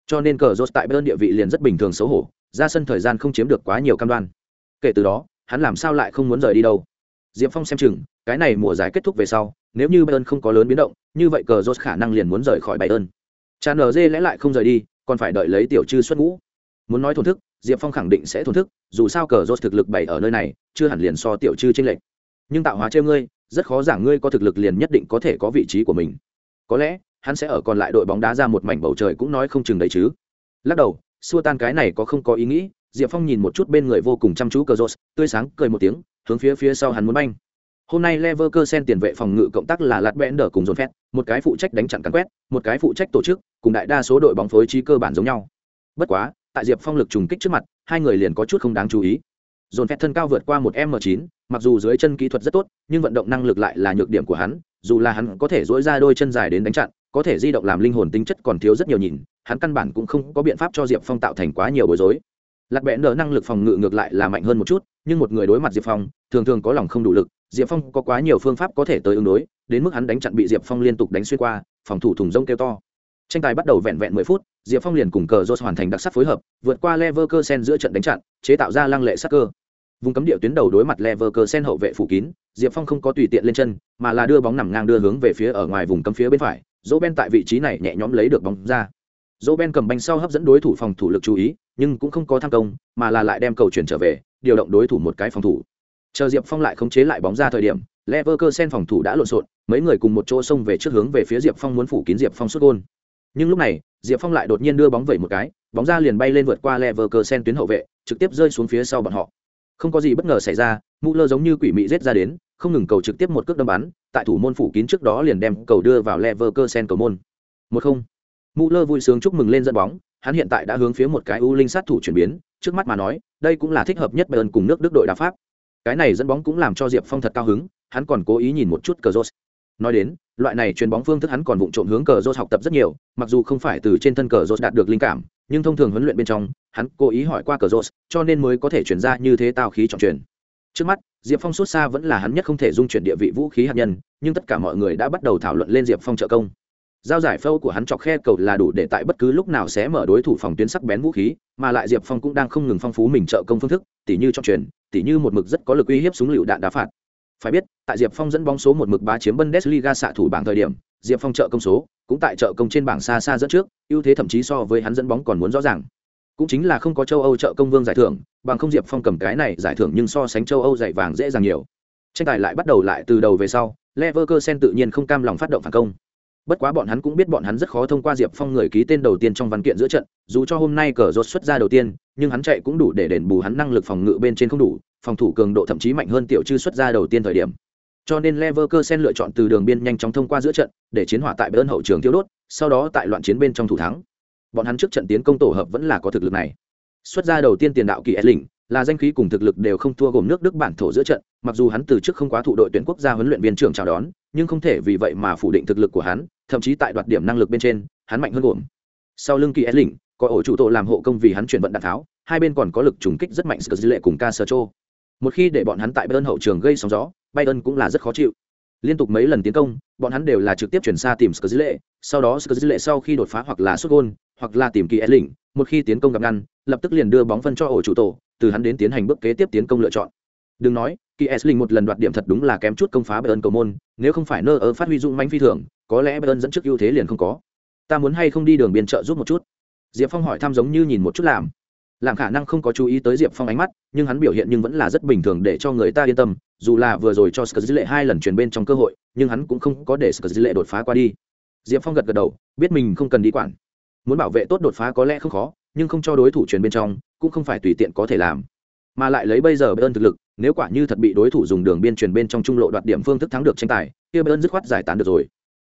Cho nên cờ jose tại bayern địa vị liền rất bình thường xấu hổ ra sân thời gian không chiếm được quá nhiều cam đoan. Kể từ đó hắn làm sao lại không muốn rời đi đâu? Diệp Phong xem chừng, cái này mùa giải kết thúc về sau, nếu như Bayern không có lớn biến động, như vậy cờ Rốt khả năng liền muốn rời khỏi Bayern chả nở dê lẽ lại không rời đi, còn phải đợi lấy tiểu chư xuất ngũ. Muốn nói thổn thức, Diệp Phong khẳng định sẽ thổn thức, dù sao cờ Rốt thực lực bày ở nơi này, chưa hẳn liền so tiểu chư chênh lệch. Nhưng tạo hóa trêu ngươi, rất khó giảng ngươi có thực lực liền nhất định có thể có vị trí của mình. Có lẽ, hắn sẽ ở còn lại đội bóng đá ra một mảnh bầu trời cũng nói không chừng đấy chứ. Lắc đầu, xua tan cái này có không có ý nghĩ, Diệp Phong nhìn một chút bên người vô cùng chăm chú cờ Rốt, tươi sáng cười một tiếng, hướng phía phía sau hắn muốn banh. Hôm nay Leverkusen tiền vệ phòng ngự cộng tác là Lạt Bender cùng Dồn Phét, một cái phụ trách đánh chặn cắn quét, một cái phụ trách tổ chức, cùng đại đa số đội bóng phối trí cơ bản giống nhau. Bất quá, tại Diệp Phong lực trùng kích trước mặt, hai người liền có chút không đáng chú ý. Dồn Phét thân cao vượt qua một m 9 mặc dù dưới chân kỹ thuật rất tốt, nhưng vận động năng lực lại là nhược điểm của hắn, dù là hắn có thể duỗi ra đôi chân dài đến đánh chặn, có thể di động làm linh hồn tính chất còn thiếu rất nhiều nhìn, hắn căn bản cũng không có biện pháp cho Diệp Phong tạo thành quá nhiều bối rối. Lạt bẽ nở năng lực phòng ngự ngược lại là mạnh hơn một chút, nhưng một người đối mặt Diệp Phong, thường thường có lòng không đủ lực, diệp phong có quá nhiều phương pháp có thể tới ứng đối, đến mức hắn đánh chặn bị diệp phong liên tục đánh xuyên qua, phòng thủ thùng rông kêu to. Tranh tài bắt đầu vẹn vẹn mười phút, diệp phong liền cùng cờ jose hoàn thành đặc sắc phối hợp, vượt qua leverkusen giữa trận đánh chặn, chế tạo ra lăng lệ sắc cơ. Vùng cấm địa tuyến đầu đối mặt leverkusen hậu vệ phủ kín, diệp phong không có tùy tiện lên chân, mà là đưa bóng nằm ngang đưa hướng về phía ở ngoài vùng cấm phía bên phải. Dỗ ben tại vị trí này nhẹ nhõm lấy được bóng ra. Dỗ ben cầm banh sau hấp dẫn đối thủ phòng thủ lực chú ý, nhưng cũng không có tham công, mà là lại đem cầu chuyển trở về, điều động đối thủ một cái phòng thủ chờ diệp phong lại khống chế lại bóng ra thời điểm, leverkusen phòng thủ đã lộn xộn, mấy người cùng một chỗ xông về trước hướng về phía diệp phong muốn phủ kín diệp phong xuất gôn. Nhưng lúc này, diệp phong lại đột nhiên đưa bóng vẩy một cái, bóng ra liền bay lên vượt qua leverkusen tuyến hậu vệ, trực tiếp rơi xuống phía sau bọn họ. Không có gì bất ngờ xảy ra mũ lơ giống như quỷ mị rết ra đến, không ngừng cầu trực tiếp một cước đâm bắn, tại thủ môn phủ kín trước đó liền đem cầu đưa vào leverkusen cầu môn. Một không. Mũ lơ vui sướng chúc mừng lên dẫn bóng, hắn hiện tại đã hướng phía một cái u linh sát thủ chuyển biến, trước mắt mà nói, đây cũng là thích hợp nhất bayern cùng nước đức đội đá pháp cái này dẫn bóng cũng làm cho diệp phong thật cao hứng, hắn còn cố ý nhìn một chút cờ rốt nói đến, loại này chuyền bóng phương thức hắn còn vụng trộm hướng cờ rốt học tập rất nhiều, mặc dù không phải từ trên thân cờ rốt đạt được linh cảm, nhưng thông thường huấn luyện bên trong, hắn cố ý hỏi qua cờ rốt cho nên mới có thể chuyển ra như thế tao khí trọng truyền trước mắt, diệp phong xuất xa vẫn là hắn nhất không thể dung chuyển địa vị vũ khí hạt nhân, nhưng tất cả mọi người đã bắt đầu thảo luận lên diệp phong trợ công giao giải phâu của hắn chọc khe cầu là đủ để tại bất cứ lúc nào sẽ mở đối thủ phòng tuyến sắc bén vũ khí, mà lại diệp phong cũng đang không ngừng phong phú mình trợ công phương thức, tỉ như trong truyền tỉ như một mực rất có lực uy hiếp súng lựu đạn đá phạt. Phải biết, tại diệp phong dẫn bóng số một mực ba chiếm bundesliga xạ thủ bảng thời điểm, diệp phong trợ công số cũng tại trợ công trên bảng xa xa dẫn trước, ưu thế thậm chí so với hắn dẫn bóng còn muốn rõ ràng. Cũng chính là không có châu âu trợ công vương giải thưởng, bằng không diệp phong cầm cái này giải thưởng nhưng so sánh châu âu giải vàng dễ dàng nhiều. Tranh tài lại bắt đầu lại từ đầu về sau, leverkusen tự nhiên không cam lòng phát động phản công bất quá bọn hắn cũng biết bọn hắn rất khó thông qua diệp phong người ký tên đầu tiên trong văn kiện giữa trận dù cho hôm nay cờ rốt xuất ra đầu tiên nhưng hắn chạy cũng đủ để đền bù hắn năng lực phòng ngự bên trên không đủ phòng thủ cường độ thậm chí mạnh hơn tiểu chư xuất ra đầu tiên thời điểm. Cho nên Leverkusen lựa chọn từ đường biên nhanh chóng thông qua giữa trận để chiến hỏa tại bên hậu trường thiếu đốt sau đó tại loạn chiến bên trong thủ thắng. Bọn hắn trước trận tiến công tổ hợp vẫn là có thực lực này. Xuất ra đầu tiên tiền đạo kỳ Esling là danh khí cùng thực lực đều không thua gồm nước Đức bản thổ giữa trận, mặc dù hắn từ trước không quá thụ đội tuyển quốc gia huấn luyện viên trưởng chào đón, nhưng không thể vì vậy mà phủ định thực lực của hắn, thậm chí tại đoạt điểm năng lực bên trên, hắn mạnh hơn gồm. Sau lưng Kỳ Esling, có ổ chủ tổ làm hộ công vì hắn chuyển vận đạn tháo, hai bên còn có lực trùng kích rất mạnh Skrzile cùng Casercho. Một khi để bọn hắn tại Bayern hậu trường gây sóng gió, Bayern cũng là rất khó chịu. Liên tục mấy lần tiến công, bọn hắn đều là trực tiếp chuyển xa tìm Skrzile, sau đó Skrzile sau khi đột phá hoặc là sút gôn, hoặc là tìm Kỳ Esling, một khi tiến công gặp ngăn, lập tức liền đưa bóng phân cho ổ chủ tổ, từ hắn đến tiến hành bước kế tiếp tiến công lựa chọn. Đừng nói, Kỳ Esling một lần đoạt điểm thật đúng là kém chút công phá Bayern cầu môn, nếu không phải nơ ở phát huy dụng mãnh phi thường, có lẽ Bayern dẫn trước ưu thế liền không có. Ta muốn hay không đi đường biên trợ giúp một chút. Diệp Phong hỏi thăm giống như nhìn một chút làm. Làm khả năng không có chú ý tới Diệp Phong ánh mắt, nhưng hắn biểu hiện nhưng vẫn là rất bình thường để cho người ta yên tâm, dù là vừa rồi cho Skrzile hai lần truyền bên trong cơ hội, nhưng hắn cũng không có để Skrzile đột phá qua đi. Diệp Phong gật gật đầu, biết mình không cần đi quản. Muốn bảo vệ tốt đột phá có lẽ không khó, nhưng không cho đối thủ truyền bên trong, cũng không phải tùy tiện có thể làm mà lại lấy bây giờ Bayern thực lực, nếu quả như thật bị đối thủ dùng đường biên truyền bên trong trung lộ đoạt điểm phương thức thắng được tranh tài, kia Bayern dứt khoát giải tán được rồi.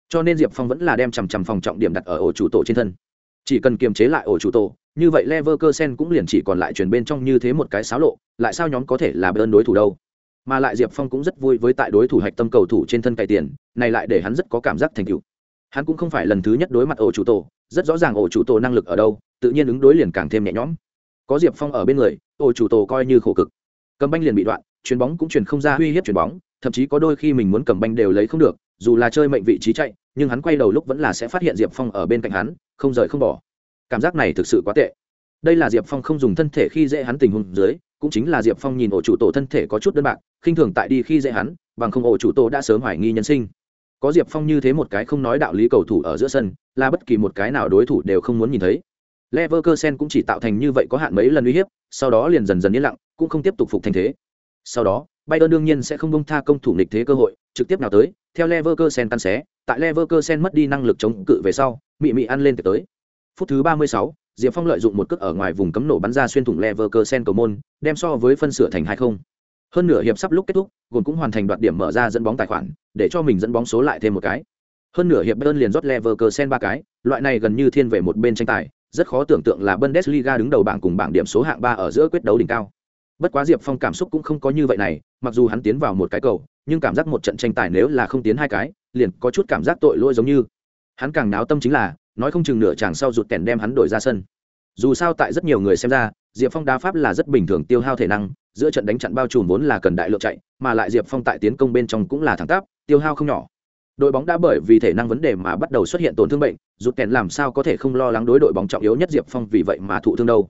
Cho nên Diệp Phong vẫn là đem chằm chằm phòng trọng điểm đặt ở ổ chủ tổ trên thân. Chỉ cần kiềm chế lại ổ chủ tổ, như vậy Leverkusen cũng liền chỉ còn lại truyền bên trong như thế một cái xáo lộ, lại sao nhóm có thể là Bayern đối thủ đâu? Mà lại Diệp Phong cũng rất vui với tại đối thủ hạch tâm cầu thủ trên thân cày tiền, này lại để hắn rất có cảm giác thành tựu. Hắn cũng không phải lần thứ nhất đối mặt ổ chủ tổ, rất rõ ràng ổ chủ tổ năng lực ở đâu, tự nhiên ứng đối liền càng thêm nhẹ nhõm có diệp phong ở bên người ổ chủ tổ coi như khổ cực cầm banh liền bị đoạn, chuyền bóng cũng chuyển không ra uy hiếp chuyền bóng, thậm chí có đôi khi mình muốn cầm banh đều lấy không được, dù là chơi mệnh vị trí chạy, nhưng hắn quay đầu lúc vẫn là sẽ phát hiện diệp phong ở bên cạnh hắn, không rời không bỏ. Cảm giác này thực sự quá tệ. Đây là diệp phong không dùng thân thể khi dễ hắn tình huống dưới, cũng chính là diệp phong nhìn ổ chủ tổ thân thể có chút đơn bạc, khinh thường tại đi khi dễ hắn, bằng không ổ chủ tổ đã sớm hoài nghi nhân sinh. Có diệp phong như thế một cái không nói đạo lý cầu thủ ở giữa sân, là bất kỳ một cái nào đối thủ đều không muốn nhìn thấy. Leverkusen cũng chỉ tạo thành như vậy có hạn mấy lần uy hiếp, sau đó liền dần dần yên lặng cũng không tiếp tục phục thành thế sau đó Bayern đương nhiên sẽ không bông tha công thủ nghịch thế cơ hội trực tiếp nào tới theo Leverkusen tan xé tại Leverkusen mất đi năng lực chống cự về sau mị mị ăn lên tới phút thứ 36, Diệp Phong lợi dụng một cước ở ngoài vùng cấm nổ bắn ra xuyên thủng Leverkusen cầu môn, đem so với phân sửa thành 2-0. Hơn nửa hiệp sắp lúc kết thúc, gồm cũng hoàn thành đoạt điểm mở ra dẫn bóng tài khoản, để cho mình dẫn bóng số lại thêm một cái. Hơn nửa hiệp Bayern liền rót Leverkusen ba cái, loại này gần như thiên về một bên tranh tài, rất khó tưởng tượng là Bundesliga đứng đầu bảng cùng bảng điểm số hạng 3 ở giữa quyết đấu đỉnh cao. Bất quá Diệp Phong cảm xúc cũng không có như vậy này, mặc dù hắn tiến vào một cái cầu, nhưng cảm giác một trận tranh tài nếu là không tiến hai cái, liền có chút cảm giác tội lỗi giống như. Hắn càng náo tâm chính là, nói không chừng nửa chàng sau rụt kèn đem hắn đổi ra sân. Dù sao tại rất nhiều người xem ra diệp phong đá pháp là rất bình thường tiêu hao thể năng giữa trận đánh chặn bao trùm vốn là cần đại lượng chạy mà lại diệp phong tại tiến công bên trong cũng là thẳng tắp tiêu hao không nhỏ. Đội bóng đã bởi vì thể năng vấn đề mà bắt đầu xuất hiện tổn thương bệnh rụt kèn làm sao có thể không lo lắng đối đội bóng trọng yếu nhất diệp phong vì vậy mà thụ thương đâu.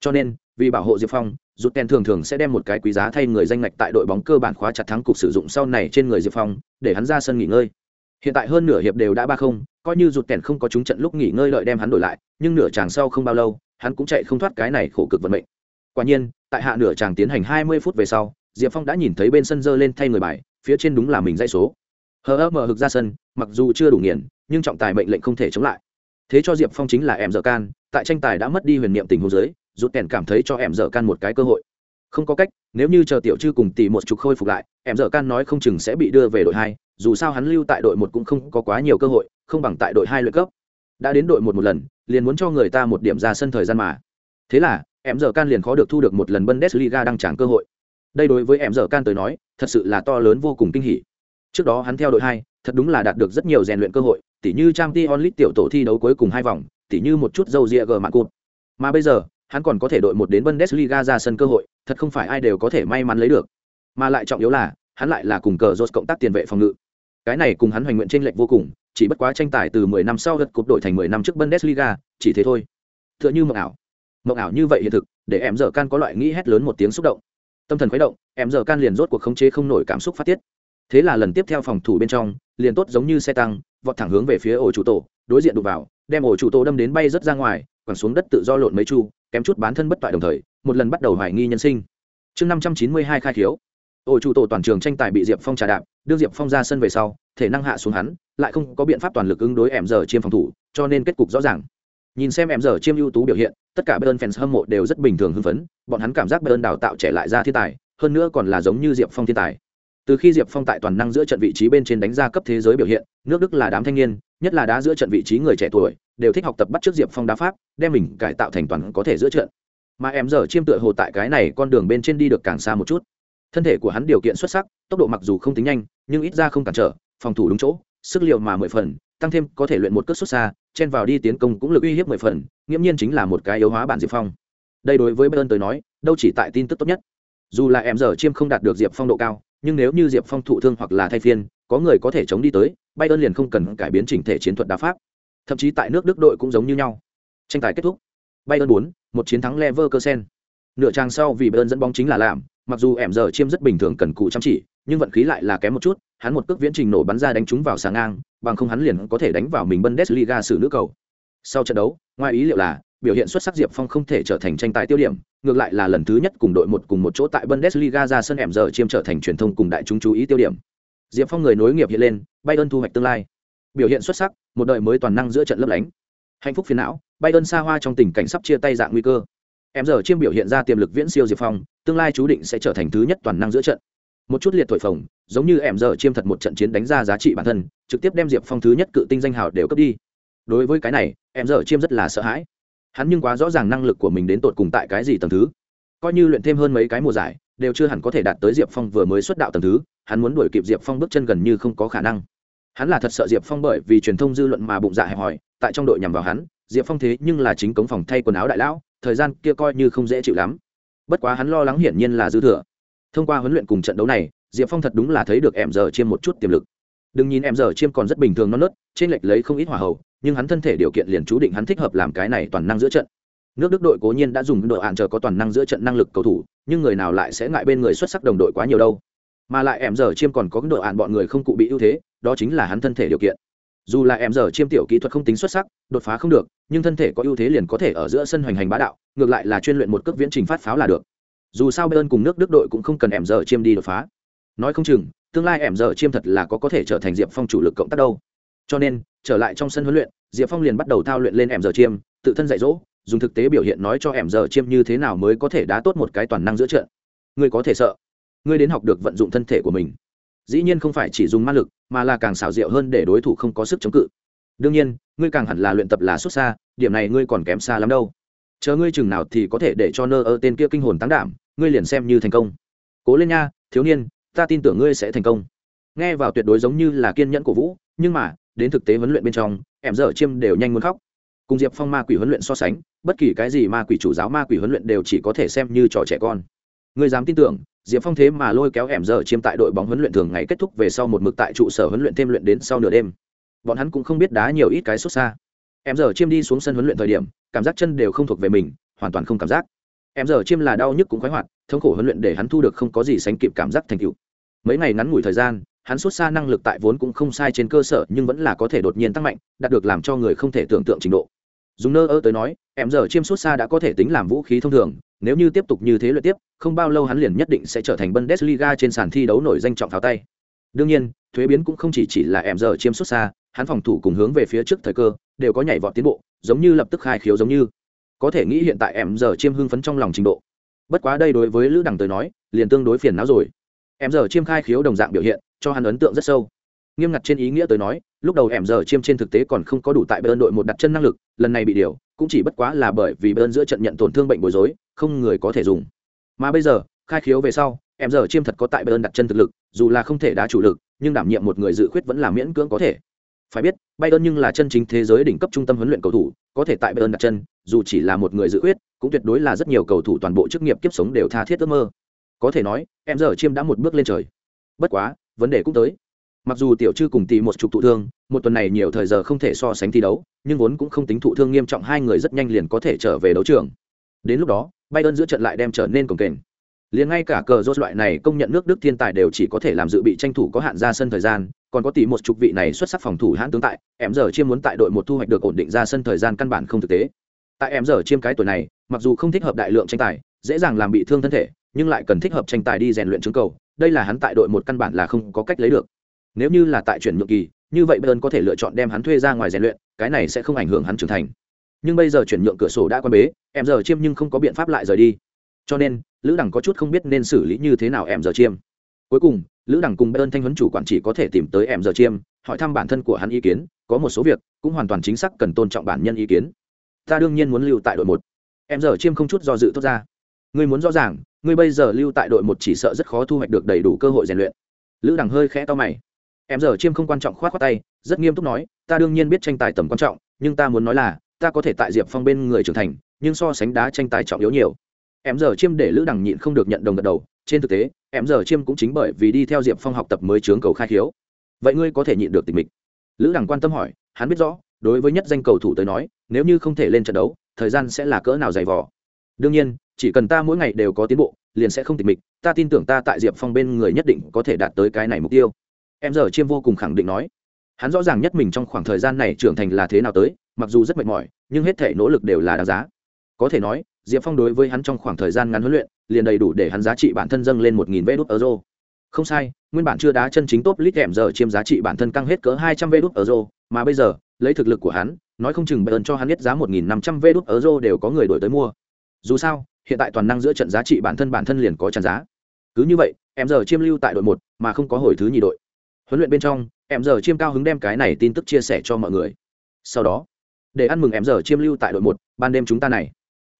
Cho nên vì bảo hộ diệp phong rút kèn thường thường sẽ đem một cái quý giá thay người danh ngạch tại đội bóng cơ bản khóa chặt thắng cục sử dụng sau này trên người diệp phong, để hắn ra sân nghỉ ngơi. Hiện tại hơn nửa hiệp đều đã ba không, coi như rụt kèn không có chúng trận lúc nghỉ ngơi lợi đem hắn đổi lại, nhưng nửa chàng sau không bao lâu, hắn cũng chạy không thoát cái này khổ cực vận mệnh. Quả nhiên, tại hạ nửa chàng tiến hành hai mươi phút về sau, diệp phong đã nhìn thấy bên sân dơ lên thay người bài, phía trên đúng là mình dây số. Hờ ơ mờ hực ra sân, mặc dù chưa đủ nghiền, nhưng trọng tài mệnh lệnh không thể chống lại. Thế cho diệp phong chính là em dở can, tại tranh tài đã mất đi huyền niệm tình hồ giới rút kèn cảm thấy cho em dở can một cái cơ hội. Không có cách, nếu như chờ tiểu chư cùng tỷ một chục khôi phục lại, em dở can nói không chừng sẽ bị đưa về đội hai, dù sao hắn lưu tại đội một cũng không có quá nhiều cơ hội, không bằng tại đội hai luyện cấp. Đã đến đội một một lần, liền muốn cho người ta một điểm ra sân thời gian mà. Thế là, em dở can liền khó được thu được một lần bundesliga đăng tràng cơ hội. Đây đối với em dở can tới nói, thật sự là to lớn vô cùng kinh hỉ. Trước đó hắn theo đội hai, thật đúng là đạt được rất nhiều rèn luyện cơ hội, tỉ như trang t onlit tiểu tổ thi đấu cuối cùng hai vòng, tỉ như một chút dâu ria gờ mạng cụt. Mà bây giờ hắn còn có thể đội một đến bundesliga ra sân cơ hội thật không phải ai đều có thể may mắn lấy được mà lại trọng yếu là hắn lại là cùng cờ rốt cộng tác tiền vệ phòng ngự cái này cùng hắn hoành nguyện trên lệnh vô cùng chỉ bất quá tranh tài từ 10 năm sau gật cúp đội thành 10 năm trước Bundesliga, chỉ thế thôi. Tựa như mộng ảo. Mộng ảo như vậy hiện thực, để em giờ can có loại nghĩ hét lớn một tiếng xúc động. Tâm thần khuấy động, em giờ can liền rốt cuộc khống chế không nổi cảm xúc phát tiết. Thế là lần tiếp theo phòng thủ bên trong, liền tốt giống như xe tăng, vọt thẳng hướng về phía ổ chủ tổ, đối diện đụng vào, đem ổ chủ tổ đâm đến bay rất ra ngoài, quẳng xuống đất tự do lộn mấy chu, kém chút bán thân bất toại đồng thời, một lần bắt đầu hoài nghi nhân sinh. Chương 592 khai thiếu. Ổ chủ tổ toàn trường tranh tài bị Diệp Phong trà đạp, đưa Diệp Phong ra sân về sau, thể năng hạ xuống hắn lại không có biện pháp toàn lực ứng đối em giờ chiêm phòng thủ cho nên kết cục rõ ràng nhìn xem em giờ chiêm ưu tú biểu hiện tất cả bayern fans hâm mộ đều rất bình thường hưng phấn bọn hắn cảm giác bayern đào tạo trẻ lại ra thiên tài hơn nữa còn là giống như diệp phong thiên tài từ khi diệp phong tại toàn năng giữa trận vị trí bên trên đánh ra cấp thế giới biểu hiện nước đức là đám thanh niên nhất là đá giữa trận vị trí người trẻ tuổi, đều thích học tập bắt trước diệp phong đá pháp, đem mình cải tạo thành toàn có thể giữa trận. Mà em giờ chiêm tựa hồ tại cái này con đường bên trên đi được càng xa một chút. Thân thể của hắn điều kiện xuất sắc, tốc độ mặc dù không tính nhanh, nhưng ít ra không cản trở, phòng thủ đúng chỗ, sức liệu mà mười phần, tăng thêm có thể luyện một cước xuất xa, chen vào đi tiến công cũng lực uy hiếp mười phần, nghiễm nhiên chính là một cái yếu hóa bản diệp phong. Đây đối với bayern tới nói, đâu chỉ tại tin tức tốt nhất. Dù là em giờ chiêm không đạt được diệp phong độ cao, nhưng nếu như diệp phong thụ thương hoặc là thay phiên có người có thể chống đi tới bayern liền không cần cải biến chỉnh thể chiến thuật đá pháp. Thậm chí tại nước đức đội cũng giống như nhau. Tranh tài kết thúc. Bayern bốn, một chiến thắng leverkusen. Nửa trang sau vì bayern dẫn bóng chính là làm mặc dù em giờ chiêm rất bình thường cần cụ chăm chỉ, nhưng vận khí lại là kém một chút, hắn một cước viễn trình nổ bắn ra đánh trúng vào sáng ngang, bằng không hắn liền có thể đánh vào mình bundesliga xử nữ cầu. Sau trận đấu, ngoài ý liệu là, biểu hiện xuất sắc diệp phong không thể trở thành tranh tài tiêu điểm, ngược lại là lần thứ nhất cùng đội một cùng một chỗ tại bundesliga ra sân em giờ chiêm trở thành truyền thông cùng đại chúng chú ý tiêu điểm diệp phong người nối nghiệp hiện lên, bay ơn thu hoạch tương lai. Biểu hiện xuất sắc, một đời mới toàn năng giữa trận lấp lánh. Hạnh phúc phiền não, bay ơn xa hoa trong tình cảnh sắp chia tay dạng nguy cơ. Em giờ chiêm biểu hiện ra tiềm lực viễn siêu diệp phong, tương lai chú định sẽ trở thành thứ nhất toàn năng giữa trận. Một chút liệt thổi phồng, giống như em giờ chiêm thật một trận chiến đánh ra giá trị bản thân, trực tiếp đem diệp phong thứ nhất cự tinh danh hào đều cấp đi. Đối với cái này, em giờ chiêm rất là sợ hãi. Hắn nhưng quá rõ ràng năng lực của mình đến tột cùng tại cái gì tầng thứ. Coi như luyện thêm hơn mấy cái mùa giải, đều chưa hẳn có thể đạt tới diệp phong vừa mới xuất đạo tầng thứ hắn muốn đuổi kịp diệp phong bước chân gần như không có khả năng. Hắn là thật sợ diệp phong bởi vì truyền thông dư luận mà bụng dạ hẹp hòi, tại trong đội nhằm vào hắn, diệp phong thế nhưng là chính cống phòng thay quần áo đại lão, thời gian kia coi như không dễ chịu lắm. Bất quá hắn lo lắng hiển nhiên là dư thừa. Thông qua huấn luyện cùng trận đấu này, diệp phong thật đúng là thấy được em giờ chiêm một chút tiềm lực. Đừng nhìn em giờ chiêm còn rất bình thường non nớt, trên lệch lấy không ít hỏa hậu nhưng hắn thân thể điều kiện liền chú định hắn thích hợp làm cái này toàn năng giữa trận. Nước đức đội cố nhiên đã dùng đội hạn chờ có toàn năng giữa trận năng lực cầu thủ, nhưng người nào lại sẽ ngại bên người xuất sắc đồng đội quá nhiều đâu mà lại em giờ chiêm còn có độ ạn bọn người không cụ bị ưu thế, đó chính là hắn thân thể điều kiện. Dù là em giờ chiêm tiểu kỹ thuật không tính xuất sắc, đột phá không được, nhưng thân thể có ưu thế liền có thể ở giữa sân hoành hành bá đạo, ngược lại là chuyên luyện một cước viễn trình phát pháo là được. Dù sao bayern cùng nước đức đội cũng không cần em giờ chiêm đi đột phá. Nói không chừng, tương lai em giờ chiêm thật là có có thể trở thành diệp phong chủ lực cộng tác đâu. Cho nên, trở lại trong sân huấn luyện, diệp phong liền bắt đầu thao luyện lên em giờ chiêm, tự thân dạy dỗ, dùng thực tế biểu hiện nói cho em giờ chiêm như thế nào mới có thể đá tốt một cái toàn năng giữa trận. Người có thể sợ ngươi đến học được vận dụng thân thể của mình. Dĩ nhiên không phải chỉ dùng ma lực, mà là càng xảo diệu hơn để đối thủ không có sức chống cự. Đương nhiên, ngươi càng hẳn là luyện tập là xuất xa, điểm này ngươi còn kém xa lắm đâu. Chờ ngươi chừng nào thì có thể để cho nơ ơ tên kia kinh hồn tăng đảm, ngươi liền xem như thành công. Cố lên nha, thiếu niên, ta tin tưởng ngươi sẽ thành công. Nghe vào tuyệt đối giống như là kiên nhẫn của vũ, nhưng mà, đến thực tế huấn luyện bên trong, em dở chiêm đều nhanh muốn khóc. Cùng diệp phong ma quỷ huấn luyện so sánh, bất kỳ cái gì ma quỷ chủ giáo ma quỷ huấn luyện đều chỉ có thể xem như trò trẻ con. Ngươi dám tin tưởng diệp phong thế mà lôi kéo em dở chiêm tại đội bóng huấn luyện thường ngày kết thúc về sau một mực tại trụ sở huấn luyện thêm luyện đến sau nửa đêm. Bọn hắn cũng không biết đá nhiều ít cái xuất xa. Em giờ chiêm đi xuống sân huấn luyện thời điểm, cảm giác chân đều không thuộc về mình, hoàn toàn không cảm giác. Em giờ chiêm là đau nhức cũng khoái hoạt, thống khổ huấn luyện để hắn thu được không có gì sánh kịp cảm giác thành tựu. Mấy ngày ngắn ngủi thời gian, hắn xuất xa năng lực tại vốn cũng không sai trên cơ sở nhưng vẫn là có thể đột nhiên tăng mạnh, đạt được làm cho người không thể tưởng tượng trình độ. Dùng nơ ơ tới nói em giờ chiêm xuất xa đã có thể tính làm vũ khí thông thường nếu như tiếp tục như thế luyện tiếp, không bao lâu hắn liền nhất định sẽ trở thành bundesliga trên sàn thi đấu nổi danh trọng tháo tay. Đương nhiên, thuế biến cũng không chỉ chỉ là em giờ chiêm xuất xa, hắn phòng thủ cùng hướng về phía trước thời cơ đều có nhảy vọt tiến bộ, giống như lập tức khai khiếu giống như. Có thể nghĩ hiện tại em giờ chiêm hưng phấn trong lòng trình độ. Bất quá đây đối với lữ đằng tới nói, liền tương đối phiền não rồi. Em giờ chiêm khai khiếu đồng dạng biểu hiện, cho hắn ấn tượng rất sâu. Nghiêm ngặt trên ý nghĩa tới nói, lúc đầu em giờ chiêm trên thực tế còn không có đủ tại bên đội một đặt chân năng lực, lần này bị điều, cũng chỉ bất quá là bởi vì bên giữa trận nhận tổn thương bệnh bối rối không người có thể dùng. Mà bây giờ, khai khiếu về sau, em giờ chiêm thật có tại bayern đặt chân thực lực, dù là không thể đá chủ lực, nhưng đảm nhiệm một người dự khuyết vẫn là miễn cưỡng có thể. Phải biết, bayern nhưng là chân chính thế giới đỉnh cấp trung tâm huấn luyện cầu thủ, có thể tại bayern đặt chân, dù chỉ là một người dự khuyết, cũng tuyệt đối là rất nhiều cầu thủ toàn bộ chức nghiệp kiếp sống đều tha thiết ước mơ. Có thể nói, em giờ chiêm đã một bước lên trời. Bất quá, vấn đề cũng tới. Mặc dù tiểu chư cùng tỷ một chục thụ thương, một tuần này nhiều thời giờ không thể so sánh thi đấu, nhưng vốn cũng không tính thụ thương nghiêm trọng, hai người rất nhanh liền có thể trở về đấu trường đến lúc đó, bayern giữa trận lại đem trở nên cồng kềnh. Liền ngay cả cờ rốt loại này công nhận nước đức thiên tài đều chỉ có thể làm dự bị tranh thủ có hạn ra sân thời gian, còn có tỷ một chục vị này xuất sắc phòng thủ hãn tướng tại, em giờ chiêm muốn tại đội một thu hoạch được ổn định ra sân thời gian căn bản không thực tế. Tại em giờ chiêm cái tuổi này, mặc dù không thích hợp đại lượng tranh tài, dễ dàng làm bị thương thân thể, nhưng lại cần thích hợp tranh tài đi rèn luyện chứng cầu, đây là hắn tại đội một căn bản là không có cách lấy được. Nếu như là tại chuyển nhượng kỳ, như vậy bayern có thể lựa chọn đem hắn thuê ra ngoài rèn luyện, cái này sẽ không ảnh hưởng hắn trưởng thành nhưng bây giờ chuyển nhượng cửa sổ đã quan bế, em giờ chiêm nhưng không có biện pháp lại rời đi. Cho nên, lữ đẳng có chút không biết nên xử lý như thế nào em giờ chiêm. Cuối cùng, lữ đẳng cùng bayern thanh huấn chủ quản chỉ có thể tìm tới em giờ chiêm, hỏi thăm bản thân của hắn ý kiến, có một số việc cũng hoàn toàn chính xác cần tôn trọng bản nhân ý kiến. Ta đương nhiên muốn lưu tại đội một. Em giờ chiêm không chút do dự thốt ra. Ngươi muốn rõ ràng, ngươi bây giờ lưu tại đội một chỉ sợ rất khó thu hoạch được đầy đủ cơ hội rèn luyện. Lữ đằng hơi khẽ to mày. Em giờ chiêm không quan trọng khoát khoát tay, rất nghiêm túc nói, ta đương nhiên biết tranh tài tầm quan trọng, nhưng ta muốn nói là ta có thể tại diệp phong bên người trưởng thành, nhưng so sánh đá tranh tài trọng yếu nhiều. Em giờ chiêm để lữ đằng nhịn không được nhận đồng gật đầu, trên thực tế, em giờ chiêm cũng chính bởi vì đi theo diệp phong học tập mới chướng cầu khai khiếu. Vậy ngươi có thể nhịn được tình mình? Lữ đằng quan tâm hỏi, hắn biết rõ, đối với nhất danh cầu thủ tới nói, nếu như không thể lên trận đấu, thời gian sẽ là cỡ nào dày vò. Đương nhiên, chỉ cần ta mỗi ngày đều có tiến bộ, liền sẽ không tịch mịch ta tin tưởng ta tại diệp phong bên người nhất định có thể đạt tới cái này mục tiêu. Em giờ chiêm vô cùng khẳng định nói hắn rõ ràng nhất mình trong khoảng thời gian này trưởng thành là thế nào tới, mặc dù rất mệt mỏi, nhưng hết thể nỗ lực đều là đáng giá. Có thể nói, diệp phong đối với hắn trong khoảng thời gian ngắn huấn luyện, liền đầy đủ để hắn giá trị bản thân dâng lên một nghìn vê đốt euro. Không sai, nguyên bản chưa đá chân chính top lít kèm giờ chiêm giá trị bản thân căng hết cỡ hai trăm vê đốt euro, mà bây giờ, lấy thực lực của hắn, nói không chừng bayern cho hắn biết giá một nghìn năm trăm vê đốt euro đều có người đổi tới mua. Dù sao, hiện tại toàn năng giữa trận giá trị bản thân bản thân liền có tràn giá. Cứ như vậy em giờ chiêm lưu tại đội một, mà không có hồi thứ nhì đội. Huấn luyện bên trong em giờ chiêm cao hứng đem cái này tin tức chia sẻ cho mọi người. Sau đó, để ăn mừng em giờ chiêm lưu tại đội một, ban đêm chúng ta này.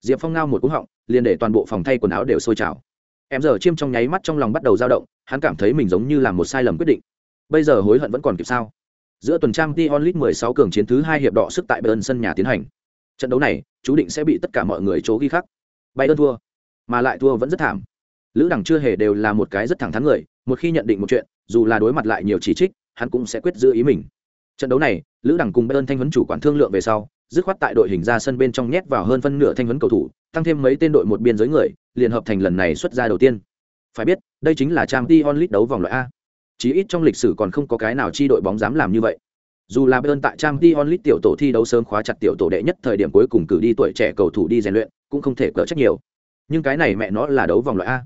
Diệp phong ngao một cú họng, liền để toàn bộ phòng thay quần áo đều sôi trào. Em giờ chiêm trong nháy mắt trong lòng bắt đầu dao động, hắn cảm thấy mình giống như là một sai lầm quyết định. Bây giờ hối hận vẫn còn kịp sao? Giữa tuần trang t onlit 16 cường chiến thứ hai hiệp đỏ sức tại bayern sân nhà tiến hành. Trận đấu này, chú định sẽ bị tất cả mọi người chỗ ghi khắc. Bayern thua, mà lại thua vẫn rất thảm. Lữ đẳng chưa hề đều là một cái rất thẳng thắn người, một khi nhận định một chuyện, dù là đối mặt lại nhiều chỉ trích hắn cũng sẽ quyết giữ ý mình. Trận đấu này, lữ đẳng cùng bayern thanh huấn chủ quản thương lượng về sau, dứt khoát tại đội hình ra sân bên trong nhét vào hơn phân nửa thanh huấn cầu thủ, tăng thêm mấy tên đội một biên giới người, liền hợp thành lần này xuất ra đầu tiên. Phải biết, đây chính là trang t onlit đấu vòng loại a. Chí ít trong lịch sử còn không có cái nào chi đội bóng dám làm như vậy. Dù là bayern tại trang t onlit tiểu tổ thi đấu sớm khóa chặt tiểu tổ đệ nhất thời điểm cuối cùng cử đi tuổi trẻ cầu thủ đi rèn luyện, cũng không thể cỡ trách nhiều. Nhưng cái này mẹ nó là đấu vòng loại a.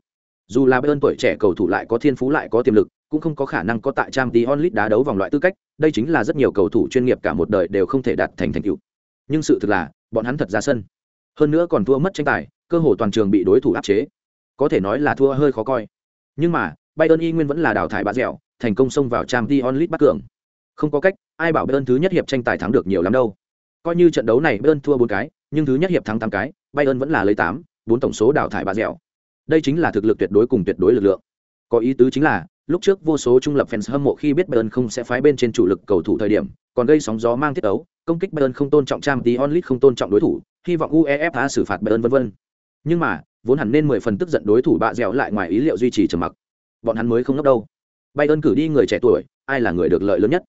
Dù là bayern tuổi trẻ cầu thủ lại có thiên phú lại có tiềm lực cũng không có khả năng có tại trang t onlit đá đấu vòng loại tư cách, đây chính là rất nhiều cầu thủ chuyên nghiệp cả một đời đều không thể đạt thành thành tựu. Nhưng sự thực là, bọn hắn thật ra sân. Hơn nữa còn thua mất tranh tài, cơ hồ toàn trường bị đối thủ áp chế. Có thể nói là thua hơi khó coi. Nhưng mà, bayern y nguyên vẫn là đào thải bã dẻo, thành công xông vào trang t onlit bắt cường. Không có cách, ai bảo bayern thứ nhất hiệp tranh tài thắng được nhiều lắm đâu. Coi như trận đấu này bayern thua bốn cái, nhưng thứ nhất hiệp thắng tám cái, bayern vẫn là lấy tám, bốn tổng số đào thải bã dẻo. Đây chính là thực lực tuyệt đối cùng tuyệt đối lực lượng. Có ý tứ chính là lúc trước vô số trung lập fans hâm mộ khi biết Bayern không sẽ phái bên trên chủ lực cầu thủ thời điểm, còn gây sóng gió mang thiết ấu, công kích Bayern không tôn trọng Champions League không tôn trọng đối thủ, hy vọng UEFA xử phạt Bayern vân vân. Nhưng mà, vốn hẳn nên mười phần tức giận đối thủ bạ dẻo lại ngoài ý liệu duy trì trầm mặc. Bọn hắn mới không ngốc đâu. Bayern cử đi người trẻ tuổi, ai là người được lợi lớn nhất?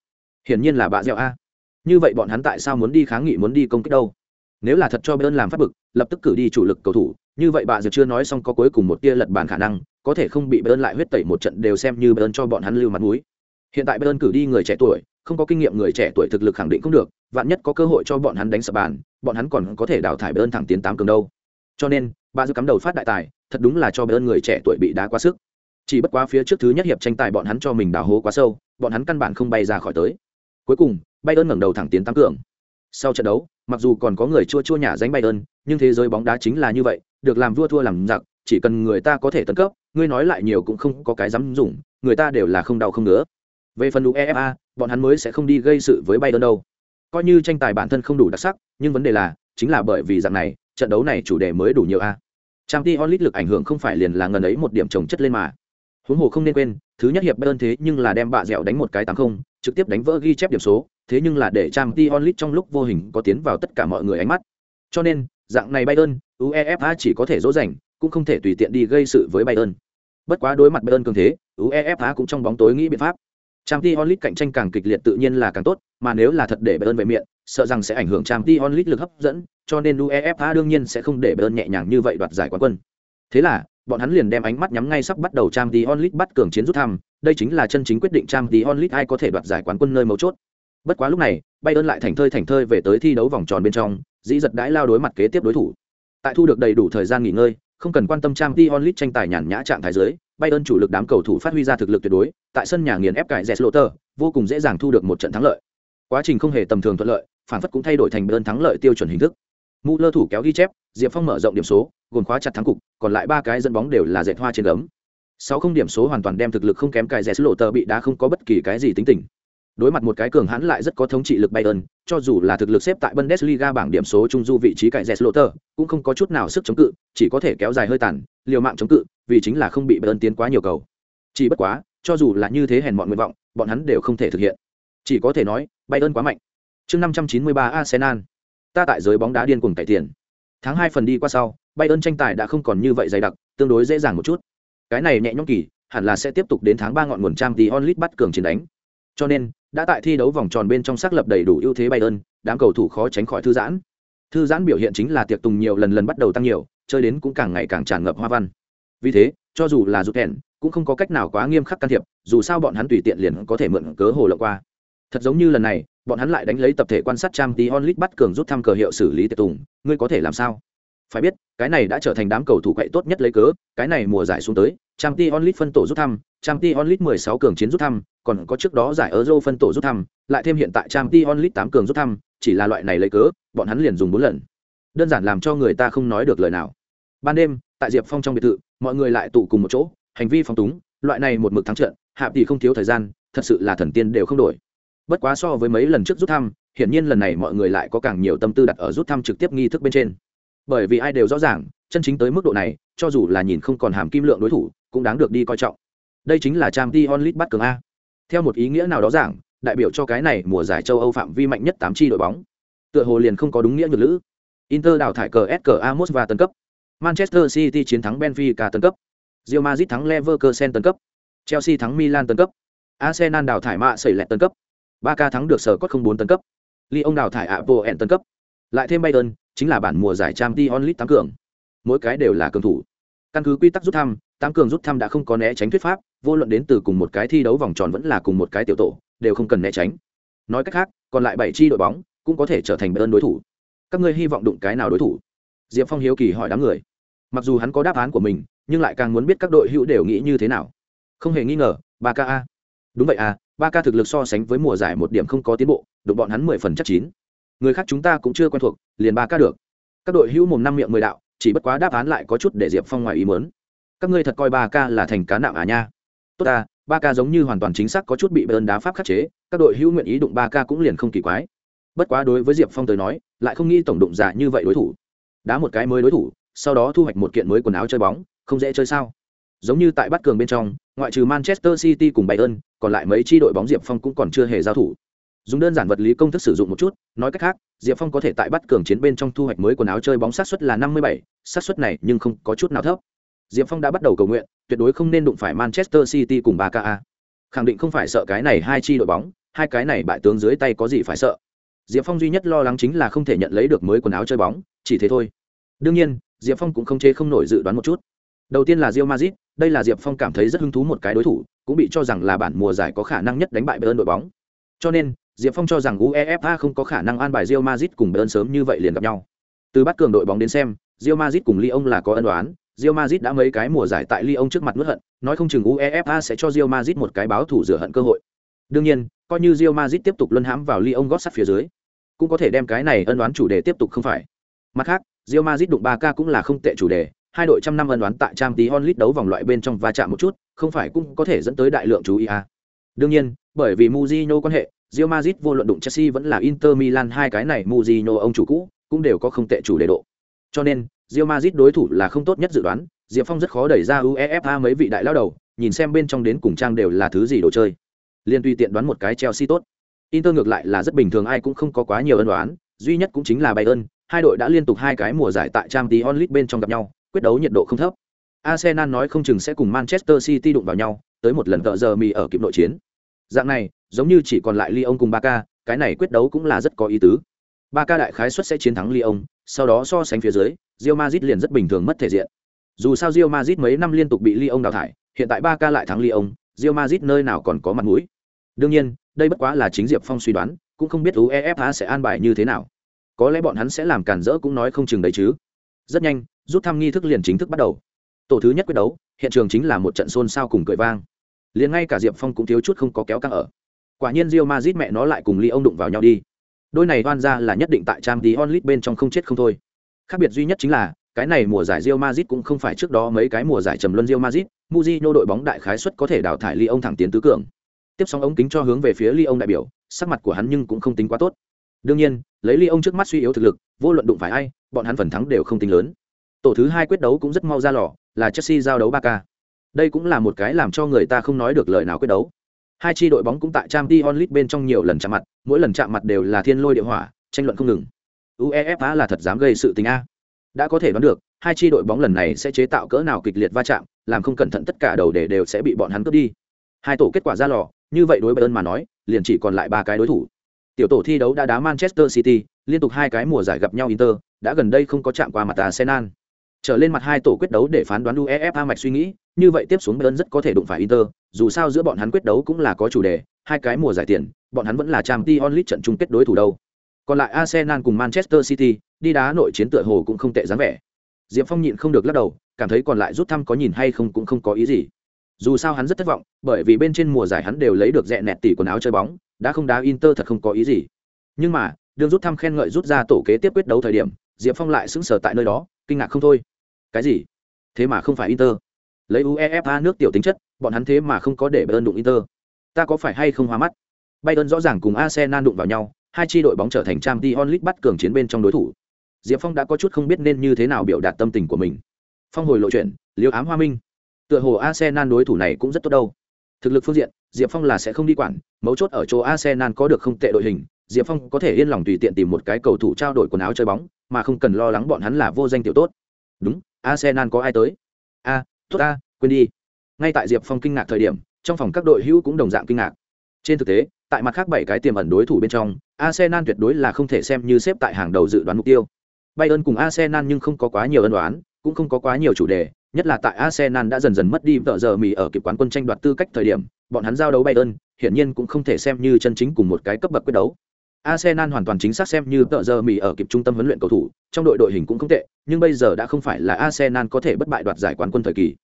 Hiển nhiên là bạ dẻo a. Như vậy bọn hắn tại sao muốn đi kháng nghị muốn đi công kích đâu? Nếu là thật cho Bayern làm phát bực, lập tức cử đi chủ lực cầu thủ, như vậy bà dẻo chưa nói xong có cuối cùng một tia lật bàn khả năng, có thể không bị Bayern lại huyết tẩy một trận đều xem như Bayern cho bọn hắn lưu mặt mũi. Hiện tại Bayern cử đi người trẻ tuổi, không có kinh nghiệm người trẻ tuổi thực lực khẳng định không được, vạn nhất có cơ hội cho bọn hắn đánh sập bàn, bọn hắn còn có thể đào thải Bayern thẳng tiến tám cường đâu. Cho nên, bà dư cắm đầu phát đại tài, thật đúng là cho Bayern người trẻ tuổi bị đá quá sức. Chỉ bất quá phía trước thứ nhất hiệp tranh tài bọn hắn cho mình đào hố quá sâu, bọn hắn căn bản không bay ra khỏi tới. Cuối cùng, Bayern ngẩng đầu thẳng tiến tám cường. Sau trận đấu, mặc dù còn có người chua chua nhả danh Bayern, nhưng thế giới bóng đá chính là như vậy, được làm vua thua làm giặc, chỉ cần người ta có thể tấn cấp, ngươi nói lại nhiều cũng không có cái dám dùng người ta đều là không đau không nữa về phần uefa bọn hắn mới sẽ không đi gây sự với bayern đâu. Coi như tranh tài bản thân không đủ đặc sắc nhưng vấn đề là chính là bởi vì dạng này trận đấu này chủ đề mới đủ nhiều a. Trang t onlit lực ảnh hưởng không phải liền là ngần ấy một điểm trồng chất lên mà. Huống hồ không nên quên thứ nhất hiệp bayern thế nhưng là đem bạ dẻo đánh một cái tám không trực tiếp đánh vỡ ghi chép điểm số thế nhưng là để trang t onlit trong lúc vô hình có tiến vào tất cả mọi người ánh mắt cho nên dạng này bayern uefa chỉ có thể dỗ dành cũng không thể tùy tiện đi gây sự với bayern Bất quá đối mặt Bayern cường thế, UEFA cũng trong bóng tối nghĩ biện pháp. trang t onlit cạnh tranh càng kịch liệt tự nhiên là càng tốt, mà nếu là thật để Bayern về miệng, sợ rằng sẽ ảnh hưởng trang t onlit lực hấp dẫn, cho nên UEFA đương nhiên sẽ không để Bayern nhẹ nhàng như vậy đoạt giải quán quân. Thế là, bọn hắn liền đem ánh mắt nhắm ngay sắp bắt đầu trang t onlit bắt cường chiến rút thăm, đây chính là chân chính quyết định trang t onlit ai có thể đoạt giải quán quân nơi mấu chốt. Bất quá lúc này, Bayern lại thành thơi thành thơi về tới thi đấu vòng tròn bên trong, dĩ giật đãi lao đối mặt kế tiếp đối thủ. Tại thu được đầy đủ thời gian nghỉ ngơi, không cần quan tâm Champions League tranh tài nhàn nhã trạng thái dưới, Bayern chủ lực đám cầu thủ phát huy ra thực lực tuyệt đối, tại sân nhà nghiền ép cải Jesloter, vô cùng dễ dàng thu được một trận thắng lợi. Quá trình không hề tầm thường thuận lợi, phản phất cũng thay đổi thành Bayern thắng lợi tiêu chuẩn hình thức. Müller thủ kéo ghi chép, Diệp Phong mở rộng điểm số, gồm khóa chặt thắng cục, còn lại ba cái dẫn bóng đều là dệt hoa trên gấm. Sáu không điểm số hoàn toàn đem thực lực không kém cải Jesloter bị đá không có bất kỳ cái gì tính tình. Đối mặt một cái cường hãn lại rất có thống trị lực Bayern, cho dù là thực lực xếp tại Bundesliga bảng điểm số trung du vị trí cạnh Jesloter, cũng không có chút nào sức chống cự, chỉ có thể kéo dài hơi tàn, liều mạng chống cự, vì chính là không bị Bayern tiến quá nhiều cầu. Chỉ bất quá, cho dù là như thế hèn mọn nguyện vọng, bọn hắn đều không thể thực hiện. Chỉ có thể nói, Bayern quá mạnh. Chương 593 Arsenal. Ta tại giới bóng đá điên cuồng cải tiền. Tháng 2 phần đi qua sau, Bayern tranh tài đã không còn như vậy dày đặc, tương đối dễ dàng một chút. Cái này nhẹ nhõm kỳ, hẳn là sẽ tiếp tục đến tháng 3 ngọn nguồn trang tí onlit bắt cường chiến đánh. Cho nên, đã tại thi đấu vòng tròn bên trong xác lập đầy đủ ưu thế Bayern, đám cầu thủ khó tránh khỏi thư giãn. Thư giãn biểu hiện chính là tiệc tùng nhiều lần lần bắt đầu tăng nhiều, chơi đến cũng càng ngày càng tràn ngập hoa văn. Vì thế, cho dù là rụt kèn, cũng không có cách nào quá nghiêm khắc can thiệp, dù sao bọn hắn tùy tiện liền có thể mượn cớ hồ lộng qua. Thật giống như lần này, bọn hắn lại đánh lấy tập thể quan sát trang tí onlit bắt cường rút thăm cờ hiệu xử lý tiệc tùng, ngươi có thể làm sao? Phải biết, cái này đã trở thành đám cầu thủ quậy tốt nhất lấy cớ, cái này mùa giải xuống tới, trang League phân tổ rút thăm, trang League 16 cường chiến rút thăm, còn có trước đó giải Euro phân tổ rút thăm, lại thêm hiện tại Champions League 8 cường rút thăm, chỉ là loại này lấy cớ, bọn hắn liền dùng 4 lần. Đơn giản làm cho người ta không nói được lời nào. Ban đêm, tại Diệp Phong trong biệt thự, mọi người lại tụ cùng một chỗ, hành vi phóng túng, loại này một mực thắng trận, hạ tỷ không thiếu thời gian, thật sự là thần tiên đều không đổi. Bất quá so với mấy lần trước rút thăm, hiển nhiên lần này mọi người lại có càng nhiều tâm tư đặt ở rút thăm trực tiếp nghi thức bên trên. Bởi vì ai đều rõ ràng, chân chính tới mức độ này, cho dù là nhìn không còn hàm kim lượng đối thủ, cũng đáng được đi coi trọng. Đây chính là trang Champions onlit bắt cường a. Theo một ý nghĩa nào đó giảng đại biểu cho cái này mùa giải châu âu phạm vi mạnh nhất tám chi đội bóng. Tựa hồ liền không có đúng nghĩa nhược lữ. Inter đào thải cờ mus và tân cấp. Manchester city chiến thắng benfica tân cấp. Real madrid thắng leverkusen tân cấp. Chelsea thắng milan tân cấp. Arsenal đào thải mạ sẩy lẹt tân cấp. Ba k thắng được sở cốt không bốn tấn cấp. Lyon ông đào thải apple bộ ẹn tấn cấp. Lại thêm bayern chính là bản mùa giải trang t onlit tám cường. Mỗi cái đều là cường thủ. Căn cứ quy tắc rút thăm, tám cường rút thăm đã không có né tránh thuyết pháp, vô luận đến từ cùng một cái thi đấu vòng tròn vẫn là cùng một cái tiểu tổ, đều không cần né tránh. Nói cách khác, còn lại bảy chi đội bóng cũng có thể trở thành bơn đối thủ. Các ngươi hy vọng đụng cái nào đối thủ? Diệp phong hiếu kỳ hỏi đám người. Mặc dù hắn có đáp án của mình, nhưng lại càng muốn biết các đội hữu đều nghĩ như thế nào. Không hề nghi ngờ ba k a. Đúng vậy à ba k thực lực so sánh với mùa giải một điểm không có tiến bộ, đụng bọn hắn mười phần chắc chín người khác chúng ta cũng chưa quen thuộc, liền ba ca được. Các đội hữu mồm năm miệng mười đạo, chỉ bất quá đáp án lại có chút để diệp phong ngoài ý mớn các ngươi thật coi ba ca là thành cá nạo à nha. Tốt ta, ba ca giống như hoàn toàn chính xác có chút bị bơn đá pháp khắc chế, các đội hữu nguyện ý đụng ba ca cũng liền không kỳ quái. Bất quá đối với diệp phong tới nói, lại không nghĩ tổng đụng giả như vậy đối thủ. Đá một cái mới đối thủ, sau đó thu hoạch một kiện mới quần áo chơi bóng, không dễ chơi sao? Giống như tại Bát cường bên trong, ngoại trừ manchester city cùng bayern, còn lại mấy chi đội bóng diệp phong cũng còn chưa hề giao thủ dùng đơn giản vật lý công thức sử dụng một chút, nói cách khác, diệp phong có thể tại bắt cường chiến bên trong thu hoạch mới quần áo chơi bóng sát xuất là năm mươi bảy, sát xuất này nhưng không có chút nào thấp. Diệp phong đã bắt đầu cầu nguyện, tuyệt đối không nên đụng phải manchester city cùng ba ka khẳng định không phải sợ cái này hai chi đội bóng, hai cái này bại tướng dưới tay có gì phải sợ. Diệp phong duy nhất lo lắng chính là không thể nhận lấy được mới quần áo chơi bóng, chỉ thế thôi. Đương nhiên, diệp phong cũng không chế không nổi dự đoán một chút. Đầu tiên là rio mazit đây là diệp phong cảm thấy rất hứng thú một cái đối thủ, cũng bị cho rằng là bản mùa giải có khả năng nhất đánh bại bayern đội bóng. Cho nên diệp phong cho rằng uefa không có khả năng an bài Real Madrid cùng bayern sớm như vậy liền gặp nhau. Từ bắt cường đội bóng đến xem, Real Madrid cùng lyon là có ân đoán Real Madrid đã mấy cái mùa giải tại lyon trước mặt nuốt hận, nói không chừng uefa sẽ cho Real Madrid một cái báo thủ rửa hận cơ hội. Đương nhiên, coi như Real Madrid tiếp tục luân hãm vào lyon gót sắt phía dưới, cũng có thể đem cái này ân đoán chủ đề tiếp tục không phải. Mặt khác, Real Madrid đụng 3K cũng là không tệ chủ đề, hai đội trăm năm ân đoán tại Champions League đấu vòng loại bên trong va chạm một chút, không phải cũng có thể dẫn tới đại lượng chú ý à. đương nhiên, bởi vì Mourinho quan hệ Real Madrid vô luận đụng Chelsea vẫn là Inter Milan hai cái này, Mourinho, ông chủ cũ, cũng đều có không tệ chủ đề độ. Cho nên, Real Madrid đối thủ là không tốt nhất dự đoán, Diệp Phong rất khó đẩy ra UEFA mấy vị đại lao đầu, nhìn xem bên trong đến cùng trang đều là thứ gì đồ chơi. Liên tùy tiện đoán một cái Chelsea tốt. Inter ngược lại là rất bình thường, ai cũng không có quá nhiều ân đoán duy nhất cũng chính là Bayern, hai đội đã liên tục hai cái mùa giải tại Champions League bên trong gặp nhau, quyết đấu nhiệt độ không thấp. Arsenal nói không chừng sẽ cùng manchester city đụng vào nhau, tới một lần tợ giờ mì ở kịp nội chiến. Dạng này giống như chỉ còn lại lyon cùng Barca, cái này quyết đấu cũng là rất có ý tứ. Barca đại khái suất sẽ chiến thắng lyon sau đó so sánh phía dưới Real Madrid liền rất bình thường mất thể diện. Dù sao Real Madrid mấy năm liên tục bị lyon đào thải hiện tại Barca lại thắng lyon Real Madrid nơi nào còn có mặt mũi. Đương nhiên đây bất quá là chính diệp phong suy đoán cũng không biết uefa sẽ an bài như thế nào. Có lẽ bọn hắn sẽ làm cản rỡ cũng nói không chừng đấy chứ. Rất nhanh rút thăm nghi thức liền chính thức bắt đầu. Tổ thứ nhất quyết đấu hiện trường chính là một trận xôn xao cùng cười vang. Liền ngay cả diệp phong cũng thiếu chút không có kéo căng ở quả nhiên rio mazit mẹ nó lại cùng ly ông đụng vào nhau đi. Đôi này oan ra là nhất định tại trang tí onlit bên trong không chết không thôi. Khác biệt duy nhất chính là, cái này mùa giải rio mazit cũng không phải trước đó mấy cái mùa giải trầm luân rio mazit muzino đội bóng đại khái suất có thể đào thải ly ông thẳng tiến tứ cường. Tiếp sóng ống kính cho hướng về phía ly ông đại biểu, sắc mặt của hắn nhưng cũng không tính quá tốt. Đương nhiên, lấy ly ông trước mắt suy yếu thực lực, vô luận đụng phải ai, bọn hắn phần thắng đều không tính lớn. Tổ thứ hai quyết đấu cũng rất mau ra lò, là chelsea giao đấu ba k đây cũng là một cái làm cho người ta không nói được lời nào quyết đấu hai chi đội bóng cũng tại trang League bên trong nhiều lần chạm mặt, mỗi lần chạm mặt đều là thiên lôi địa hỏa, tranh luận không ngừng. Uefa là thật dám gây sự tình a. Đã có thể đoán được, hai chi đội bóng lần này sẽ chế tạo cỡ nào kịch liệt va chạm, làm không cẩn thận tất cả đầu để đều sẽ bị bọn hắn cướp đi. Hai tổ kết quả ra lò, như vậy đối bayern mà nói, liền chỉ còn lại ba cái đối thủ. Tiểu tổ thi đấu đã đá manchester city, liên tục hai cái mùa giải gặp nhau inter, đã gần đây không có chạm qua mặt arsenal trở lên mặt hai tổ quyết đấu để phán đoán uefa mạch suy nghĩ, như vậy tiếp xuống bayern rất có thể đụng phải inter, dù sao giữa bọn hắn quyết đấu cũng là có chủ đề, hai cái mùa giải tiền, bọn hắn vẫn là trang t onlit trận chung kết đối thủ đâu. Còn lại arsenal cùng manchester city, đi đá nội chiến tựa hồ cũng không tệ dáng vẻ. Diệp phong nhịn không được lắc đầu, cảm thấy còn lại rút thăm có nhìn hay không cũng không có ý gì. Dù sao hắn rất thất vọng, bởi vì bên trên mùa giải hắn đều lấy được rẽ nẹt tỷ quần áo chơi bóng, đã không đá inter thật không có ý gì. Nhưng mà, đương rút thăm khen ngợi rút ra tổ kế tiếp quyết đấu thời điểm, diệp phong lại sững sờ tại nơi đó kinh ngạc không thôi. Cái gì? Thế mà không phải inter. Lấy uefa nước tiểu tính chất, bọn hắn thế mà không có để bayern đụng inter. Ta có phải hay không hóa mắt? Bayern rõ ràng cùng arsenal đụng vào nhau, hai chi đội bóng trở thành trang t onlit bắt cường chiến bên trong đối thủ. Diệp phong đã có chút không biết nên như thế nào biểu đạt tâm tình của mình. Phong hồi lộ chuyện, liêu ám hoa minh. Tựa hồ arsenal đối thủ này cũng rất tốt đâu. Thực lực phương diện, diệp phong là sẽ không đi quản, mấu chốt ở chỗ arsenal có được không tệ đội hình diệp phong có thể yên lòng tùy tiện tìm một cái cầu thủ trao đổi quần áo chơi bóng mà không cần lo lắng bọn hắn là vô danh tiểu tốt đúng arsenal có ai tới a tốt a quên đi ngay tại diệp phong kinh ngạc thời điểm trong phòng các đội hữu cũng đồng dạng kinh ngạc trên thực tế tại mặt khác bảy cái tiềm ẩn đối thủ bên trong, Arsenal tuyệt đối là không thể xem như xếp tại hàng đầu dự đoán mục tiêu. Bayern cùng Arsenal nhưng không có quá nhiều ân đoán, cũng không có quá nhiều chủ đề, nhất là tại Arsenal đã dần dần mất đi tợ giờ mì ở kịp quán quân tranh đoạt tư cách thời điểm, bọn hắn giao đấu Bayern, hiển nhiên cũng không thể xem như chân chính cùng một cái cấp bậc quyết đấu. Arsenal hoàn toàn chính xác xem như tợ giờ mì ở kịp trung tâm huấn luyện cầu thủ, trong đội đội hình cũng không tệ, nhưng bây giờ đã không phải là Arsenal có thể bất bại đoạt giải quán quân thời kỳ.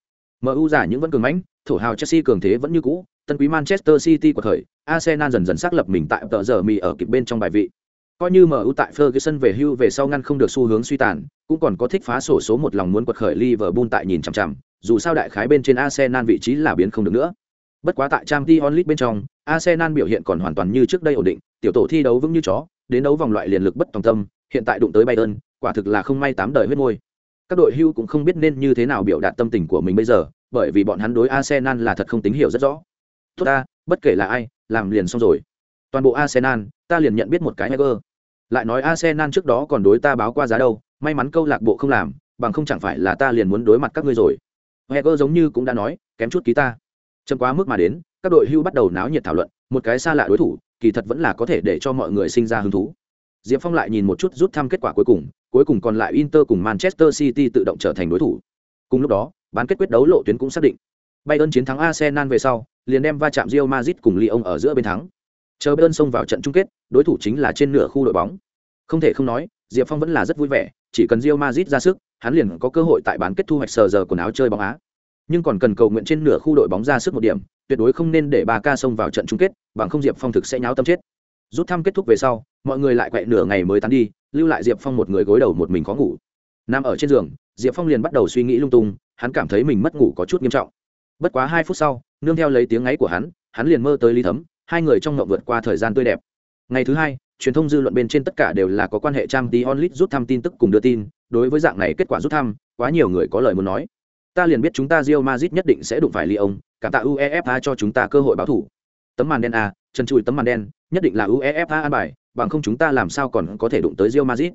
MU giả những vẫn cường mãnh, thủ hào Chelsea cường thế vẫn như cũ, tân quý Manchester City của thời, Arsenal dần dần xác lập mình tại tợ giờ mì ở kịp bên trong bài vị. Coi như MU tại Ferguson về hưu về sau ngăn không được xu hướng suy tàn, cũng còn có thích phá sổ số một lòng muốn quật khởi Liverpool tại nhìn chằm chằm, dù sao đại khái bên trên Arsenal vị trí là biến không được nữa. Bất quá tại Champions League bên trong, Arsenal biểu hiện còn hoàn toàn như trước đây ổn định, tiểu tổ thi đấu vững như chó, đến đấu vòng loại liền lực bất tòng tâm, hiện tại đụng tới Bayern, quả thực là không may tám đời huyết ngôi Các đội hưu cũng không biết nên như thế nào biểu đạt tâm tình của mình bây giờ, bởi vì bọn hắn đối Arsenal là thật không tín hiểu rất rõ. Tốt ta, bất kể là ai, làm liền xong rồi. Toàn bộ Arsenal, ta liền nhận biết một cái Heger. Lại nói Arsenal trước đó còn đối ta báo qua giá đâu, may mắn câu lạc bộ không làm, bằng không chẳng phải là ta liền muốn đối mặt các ngươi rồi. Heger giống như cũng đã nói, kém chút ký ta. Chậm quá mức mà đến, các đội hưu bắt đầu náo nhiệt thảo luận, một cái xa lạ đối thủ, kỳ thật vẫn là có thể để cho mọi người sinh ra hứng thú. Diệp Phong lại nhìn một chút rút thăm kết quả cuối cùng, cuối cùng còn lại Inter cùng Manchester City tự động trở thành đối thủ. Cùng lúc đó, bán kết quyết đấu lộ tuyến cũng xác định. Bayern chiến thắng Arsenal về sau, liền đem va chạm Real Madrid cùng Lyon ở giữa bên thắng. Chờ Bayern xông vào trận chung kết, đối thủ chính là trên nửa khu đội bóng. Không thể không nói, Diệp Phong vẫn là rất vui vẻ, chỉ cần Real Madrid ra sức, hắn liền có cơ hội tại bán kết thu hoạch sờ giờ quần áo chơi bóng Á. Nhưng còn cần cầu nguyện trên nửa khu đội bóng ra sức một điểm, tuyệt đối không nên để Barca xông vào trận chung kết, bằng không Diệp Phong thực sẽ nháo tâm chết. Rút thăm kết thúc về sau, mọi người lại quậy nửa ngày mới tán đi, lưu lại Diệp Phong một người gối đầu một mình khó ngủ. Nằm ở trên giường, Diệp Phong liền bắt đầu suy nghĩ lung tung, hắn cảm thấy mình mất ngủ có chút nghiêm trọng. Bất quá hai phút sau, nương theo lấy tiếng ngáy của hắn, hắn liền mơ tới Lý Thấm, hai người trong ngộng vượt qua thời gian tươi đẹp. Ngày thứ hai, truyền thông dư luận bên trên tất cả đều là có quan hệ trang tí onlit rút thăm tin tức cùng đưa tin đối với dạng này kết quả rút thăm quá nhiều người có lời muốn nói ta liền biết chúng ta Real Madrid nhất định sẽ đụng phải Lyon cảm tạ UEFA cho chúng ta cơ hội báo thủ. Tấm màn đen à, chân chùi tấm màn đen nhất định là UEFA an bài bằng không chúng ta làm sao còn có thể đụng tới Real Madrid?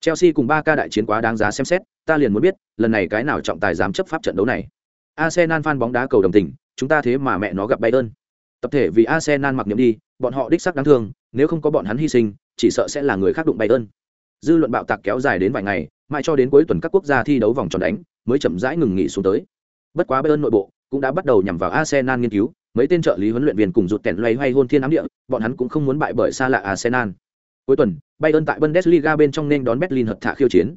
Chelsea cùng ba ca đại chiến quá đáng giá xem xét ta liền muốn biết lần này cái nào trọng tài dám chấp pháp trận đấu này? Arsenal fan bóng đá cầu đồng tình chúng ta thế mà mẹ nó gặp Bayern. Tập thể vì Arsenal mặc niệm đi bọn họ đích xác đáng thương nếu không có bọn hắn hy sinh chỉ sợ sẽ là người khác đụng Bayern. dư luận bạo tạc kéo dài đến vài ngày mãi cho đến cuối tuần các quốc gia thi đấu vòng tròn đánh mới chậm rãi ngừng nghỉ xuống tới. Bất quá bayern nội bộ cũng đã bắt đầu nhằm vào arsenal nghiên cứu, mấy tên trợ lý huấn luyện viên cùng rụt kèn loay hoay hôn thiên ám địa, bọn hắn cũng không muốn bại bởi xa lạ arsenal. Cuối tuần, bayern tại bundesliga bên trong nên đón berlin hợp thạ khiêu chiến.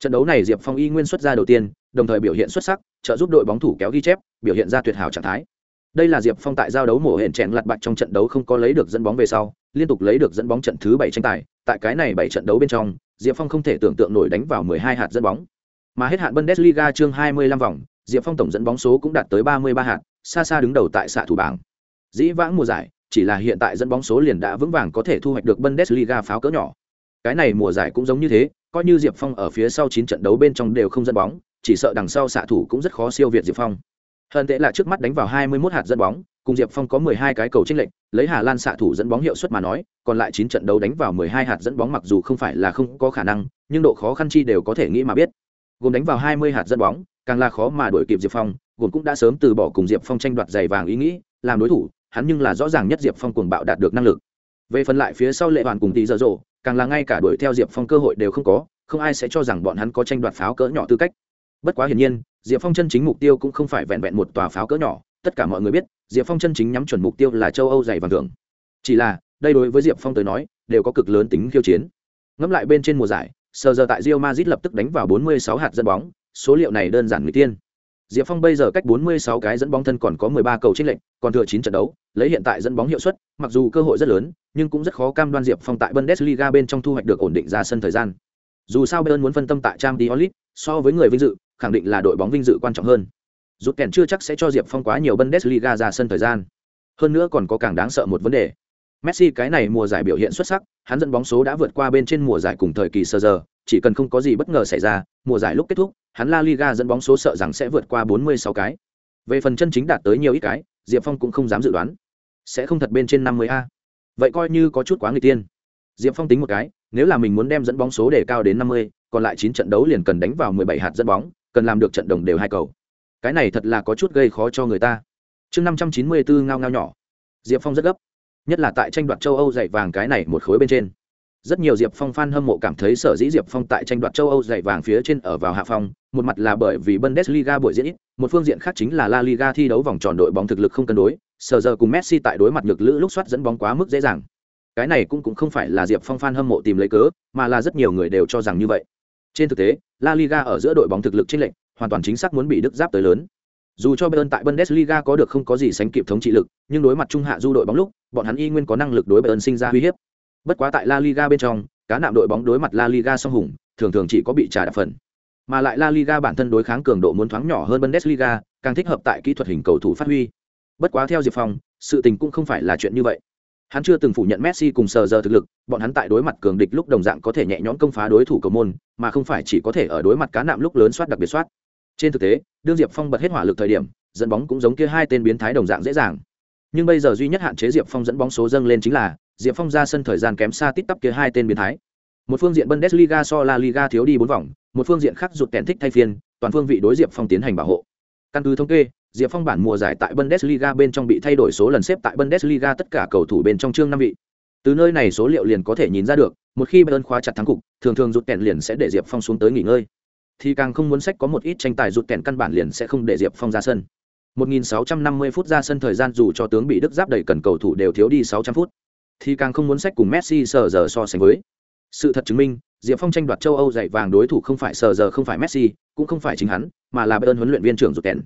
Trận đấu này diệp phong y nguyên xuất ra đầu tiên, đồng thời biểu hiện xuất sắc, trợ giúp đội bóng thủ kéo ghi chép, biểu hiện ra tuyệt hảo trạng thái. Đây là diệp phong tại giao đấu mổ hển chèn lặt bạc trong trận đấu không có lấy được dẫn bóng về sau, liên tục lấy được dẫn bóng trận thứ bảy tranh tài. Tại cái này bảy trận đấu bên trong, diệp phong không thể tưởng tượng nổi đánh vào mười hai hạt dẫn bóng mà hết hạn bundesliga chương hai mươi lăm vòng diệp phong tổng dẫn bóng số cũng đạt tới ba mươi ba hạt xa xa đứng đầu tại xạ thủ bảng. Dĩ vãng mùa giải chỉ là hiện tại dẫn bóng số liền đã vững vàng có thể thu hoạch được bundesliga pháo cỡ nhỏ. Cái này mùa giải cũng giống như thế coi như diệp phong ở phía sau chín trận đấu bên trong đều không dẫn bóng chỉ sợ đằng sau xạ thủ cũng rất khó siêu việt diệp phong. Hơn tệ là trước mắt đánh vào 21 hạt dẫn bóng, cùng Diệp Phong có 12 cái cầu chênh lệch, lấy Hà Lan xạ thủ dẫn bóng hiệu suất mà nói, còn lại 9 trận đấu đánh vào 12 hạt dẫn bóng mặc dù không phải là không có khả năng, nhưng độ khó khăn chi đều có thể nghĩ mà biết. Gồm đánh vào 20 hạt dẫn bóng, càng là khó mà đuổi kịp Diệp Phong, gồm cũng đã sớm từ bỏ cùng Diệp Phong tranh đoạt giày vàng ý nghĩ, làm đối thủ, hắn nhưng là rõ ràng nhất Diệp Phong cuồng bạo đạt được năng lực. Về phần lại phía sau Lệ Hoàn cùng Tỷ Giờ Rồ, càng là ngay cả đuổi theo Diệp Phong cơ hội đều không có, không ai sẽ cho rằng bọn hắn có tranh đoạt pháo cỡ nhỏ tư cách. Bất quá hiển nhiên, diệp phong chân chính mục tiêu cũng không phải vẹn vẹn một tòa pháo cỡ nhỏ tất cả mọi người biết diệp phong chân chính nhắm chuẩn mục tiêu là châu âu giày vàng thượng. chỉ là đây đối với diệp phong tới nói đều có cực lớn tính khiêu chiến ngẫm lại bên trên mùa giải sờ giờ tại Real Madrid lập tức đánh vào 46 hạt dẫn bóng số liệu này đơn giản người tiên diệp phong bây giờ cách 46 cái dẫn bóng thân còn có 13 cầu trích lệnh còn thừa 9 trận đấu lấy hiện tại dẫn bóng hiệu suất mặc dù cơ hội rất lớn nhưng cũng rất khó cam đoan diệp phong tại bundesliga bên trong thu hoạch được ổn định ra sân thời gian dù sao bayern muốn phân tâm tại Champions League, so với người vinh dự khẳng định là đội bóng vinh dự quan trọng hơn. Rút kèn chưa chắc sẽ cho Diệp Phong quá nhiều Bundesliga ra sân thời gian. Hơn nữa còn có càng đáng sợ một vấn đề. Messi cái này mùa giải biểu hiện xuất sắc, hắn dẫn bóng số đã vượt qua bên trên mùa giải cùng thời kỳ sơ giờ, chỉ cần không có gì bất ngờ xảy ra, mùa giải lúc kết thúc, hắn La Liga dẫn bóng số sợ rằng sẽ vượt qua 46 cái. Về phần chân chính đạt tới nhiều ít cái, Diệp Phong cũng không dám dự đoán. Sẽ không thật bên trên 50 a. Vậy coi như có chút quá người tiên. Diệp Phong tính một cái, nếu là mình muốn đem dẫn bóng số để cao đến 50, còn lại 9 trận đấu liền cần đánh vào 17 hạt dẫn bóng, cần làm được trận đồng đều hai cầu cái này thật là có chút gây khó cho người ta chương năm trăm chín mươi bốn ngao ngao nhỏ diệp phong rất gấp nhất là tại tranh đoạt châu âu dạy vàng cái này một khối bên trên. Rất nhiều diệp phong fan hâm mộ cảm thấy sở dĩ diệp phong tại tranh đoạt châu âu dạy vàng phía trên ở vào hạ phong, một mặt là bởi vì bundesliga buổi diễn ít, một phương diện khác chính là la liga thi đấu vòng tròn đội bóng thực lực không cân đối sở giờ cùng messi tại đối mặt ngược lữ lúc soát dẫn bóng quá mức dễ dàng. Cái này cũng cũng không phải là diệp phong fan hâm mộ tìm lấy cớ, mà là rất nhiều người đều cho rằng như vậy. Trên thực tế, la liga ở giữa đội bóng thực lực trên lệnh hoàn toàn chính xác muốn bị đức giáp tới lớn dù cho bayern tại bundesliga có được không có gì sánh kịp thống trị lực, nhưng đối mặt trung hạ du đội bóng lúc, bọn hắn y nguyên có năng lực đối bayern sinh ra uy hiếp. Bất quá tại la liga bên trong, cá nạm đội bóng đối mặt la liga song hùng, thường thường chỉ có bị trả đạp phần. Mà lại la liga bản thân đối kháng cường độ muốn thoáng nhỏ hơn bundesliga, càng thích hợp tại kỹ thuật hình cầu thủ phát huy. Bất quá theo diệp phong, sự tình cũng không phải là chuyện như vậy. Hắn chưa từng phủ nhận messi cùng sờ giờ thực lực, bọn hắn tại đối mặt cường địch lúc đồng dạng có thể nhẹ nhõm công phá đối thủ cầu môn, mà không phải chỉ có thể ở đối mặt cá nạm lúc lớn soát đặc biệt soát trên thực tế, đương diệp phong bật hết hỏa lực thời điểm, dẫn bóng cũng giống kia hai tên biến thái đồng dạng dễ dàng. Nhưng bây giờ duy nhất hạn chế diệp phong dẫn bóng số dâng lên chính là, diệp phong ra sân thời gian kém xa tít tắp kia hai tên biến thái. Một phương diện bundesliga so la liga thiếu đi bốn vòng, một phương diện khác rụt kèn thích thay phiên, toàn phương vị đối diệp phong tiến hành bảo hộ. Căn cứ thống kê, diệp phong bản mùa giải tại bundesliga bên trong bị thay đổi số lần xếp tại bundesliga tất cả cầu thủ bên trong chương năm vị. Từ nơi này số liệu liền có thể nhìn ra được, một khi bayern khóa chặt thắng cục, thường thường rụt kèn liền sẽ để diệp phong xuống tới nghỉ ngơi thì càng không muốn sách có một ít tranh tài rụt kèn căn bản liền sẽ không để diệp phong ra sân. 1650 phút ra sân thời gian dù cho tướng bị đức giáp đầy cần cầu thủ đều thiếu đi 600 phút thì càng không muốn sách cùng messi sờ giờ so sánh với. Sự thật chứng minh diệp phong tranh đoạt châu âu dạy vàng đối thủ không phải sờ giờ không phải messi cũng không phải chính hắn mà là bayern huấn luyện viên trưởng rụt kèn.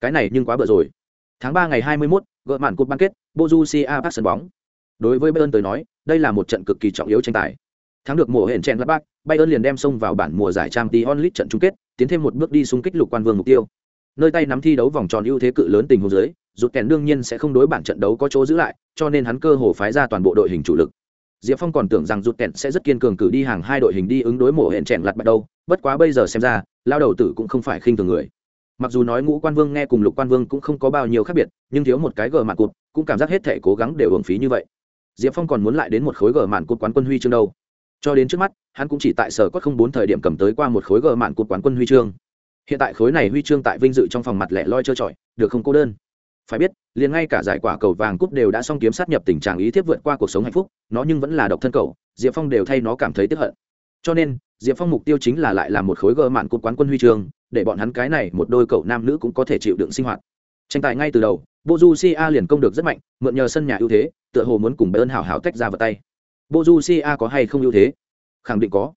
Cái này nhưng quá bựa rồi. Tháng 3 ngày 21, gỡ màn cột bán kết bojusia bắt sân bóng. Đối với bayern tới nói đây là một trận cực kỳ trọng yếu tranh tài thắng được mùa hẹn chen Bác, Bayern liền đem xông vào bản mùa giải Champions League trận chung kết, tiến thêm một bước đi xung kích lục quan vương mục tiêu. Nơi tay nắm thi đấu vòng tròn ưu thế cự lớn tình huống dưới, rụt kèn đương nhiên sẽ không đối bản trận đấu có chỗ giữ lại, cho nên hắn cơ hồ phái ra toàn bộ đội hình chủ lực. Diệp Phong còn tưởng rằng rụt kèn sẽ rất kiên cường cử đi hàng hai đội hình đi ứng đối mùa hẹn chèn lật bắt đầu, bất quá bây giờ xem ra, lao đầu tử cũng không phải khinh thường người. Mặc dù nói ngũ quan vương nghe cùng lục quan vương cũng không có bao nhiêu khác biệt, nhưng thiếu một cái gờ mạn cụt, cũng cảm giác hết thể cố gắng đều hưởng phí như vậy. Diệp Phong còn muốn lại đến một khối gờ mạn cụt quán quân huy chương đâu cho đến trước mắt, hắn cũng chỉ tại sở cốt không bốn thời điểm cầm tới qua một khối gờ mạn cột quán quân huy chương. Hiện tại khối này huy chương tại vinh dự trong phòng mặt lẻ loi trơ trọi, được không cô đơn? Phải biết, liền ngay cả giải quả cầu vàng cúp đều đã xong kiếm sát nhập tình trạng ý thiếp vượt qua cuộc sống hạnh phúc, nó nhưng vẫn là độc thân cầu, diệp phong đều thay nó cảm thấy tiếp hận. Cho nên, diệp phong mục tiêu chính là lại làm một khối gờ mạn cột quán quân huy chương, để bọn hắn cái này một đôi cậu nam nữ cũng có thể chịu đựng sinh hoạt. Tranh tài ngay từ đầu Bô Du Si A liền công được rất mạnh, mượn nhờ sân nhà ưu thế, tựa hồ muốn cùng bayern hảo hảo tách ra vào tay. Bojusia có hay không ưu thế? Khẳng định có.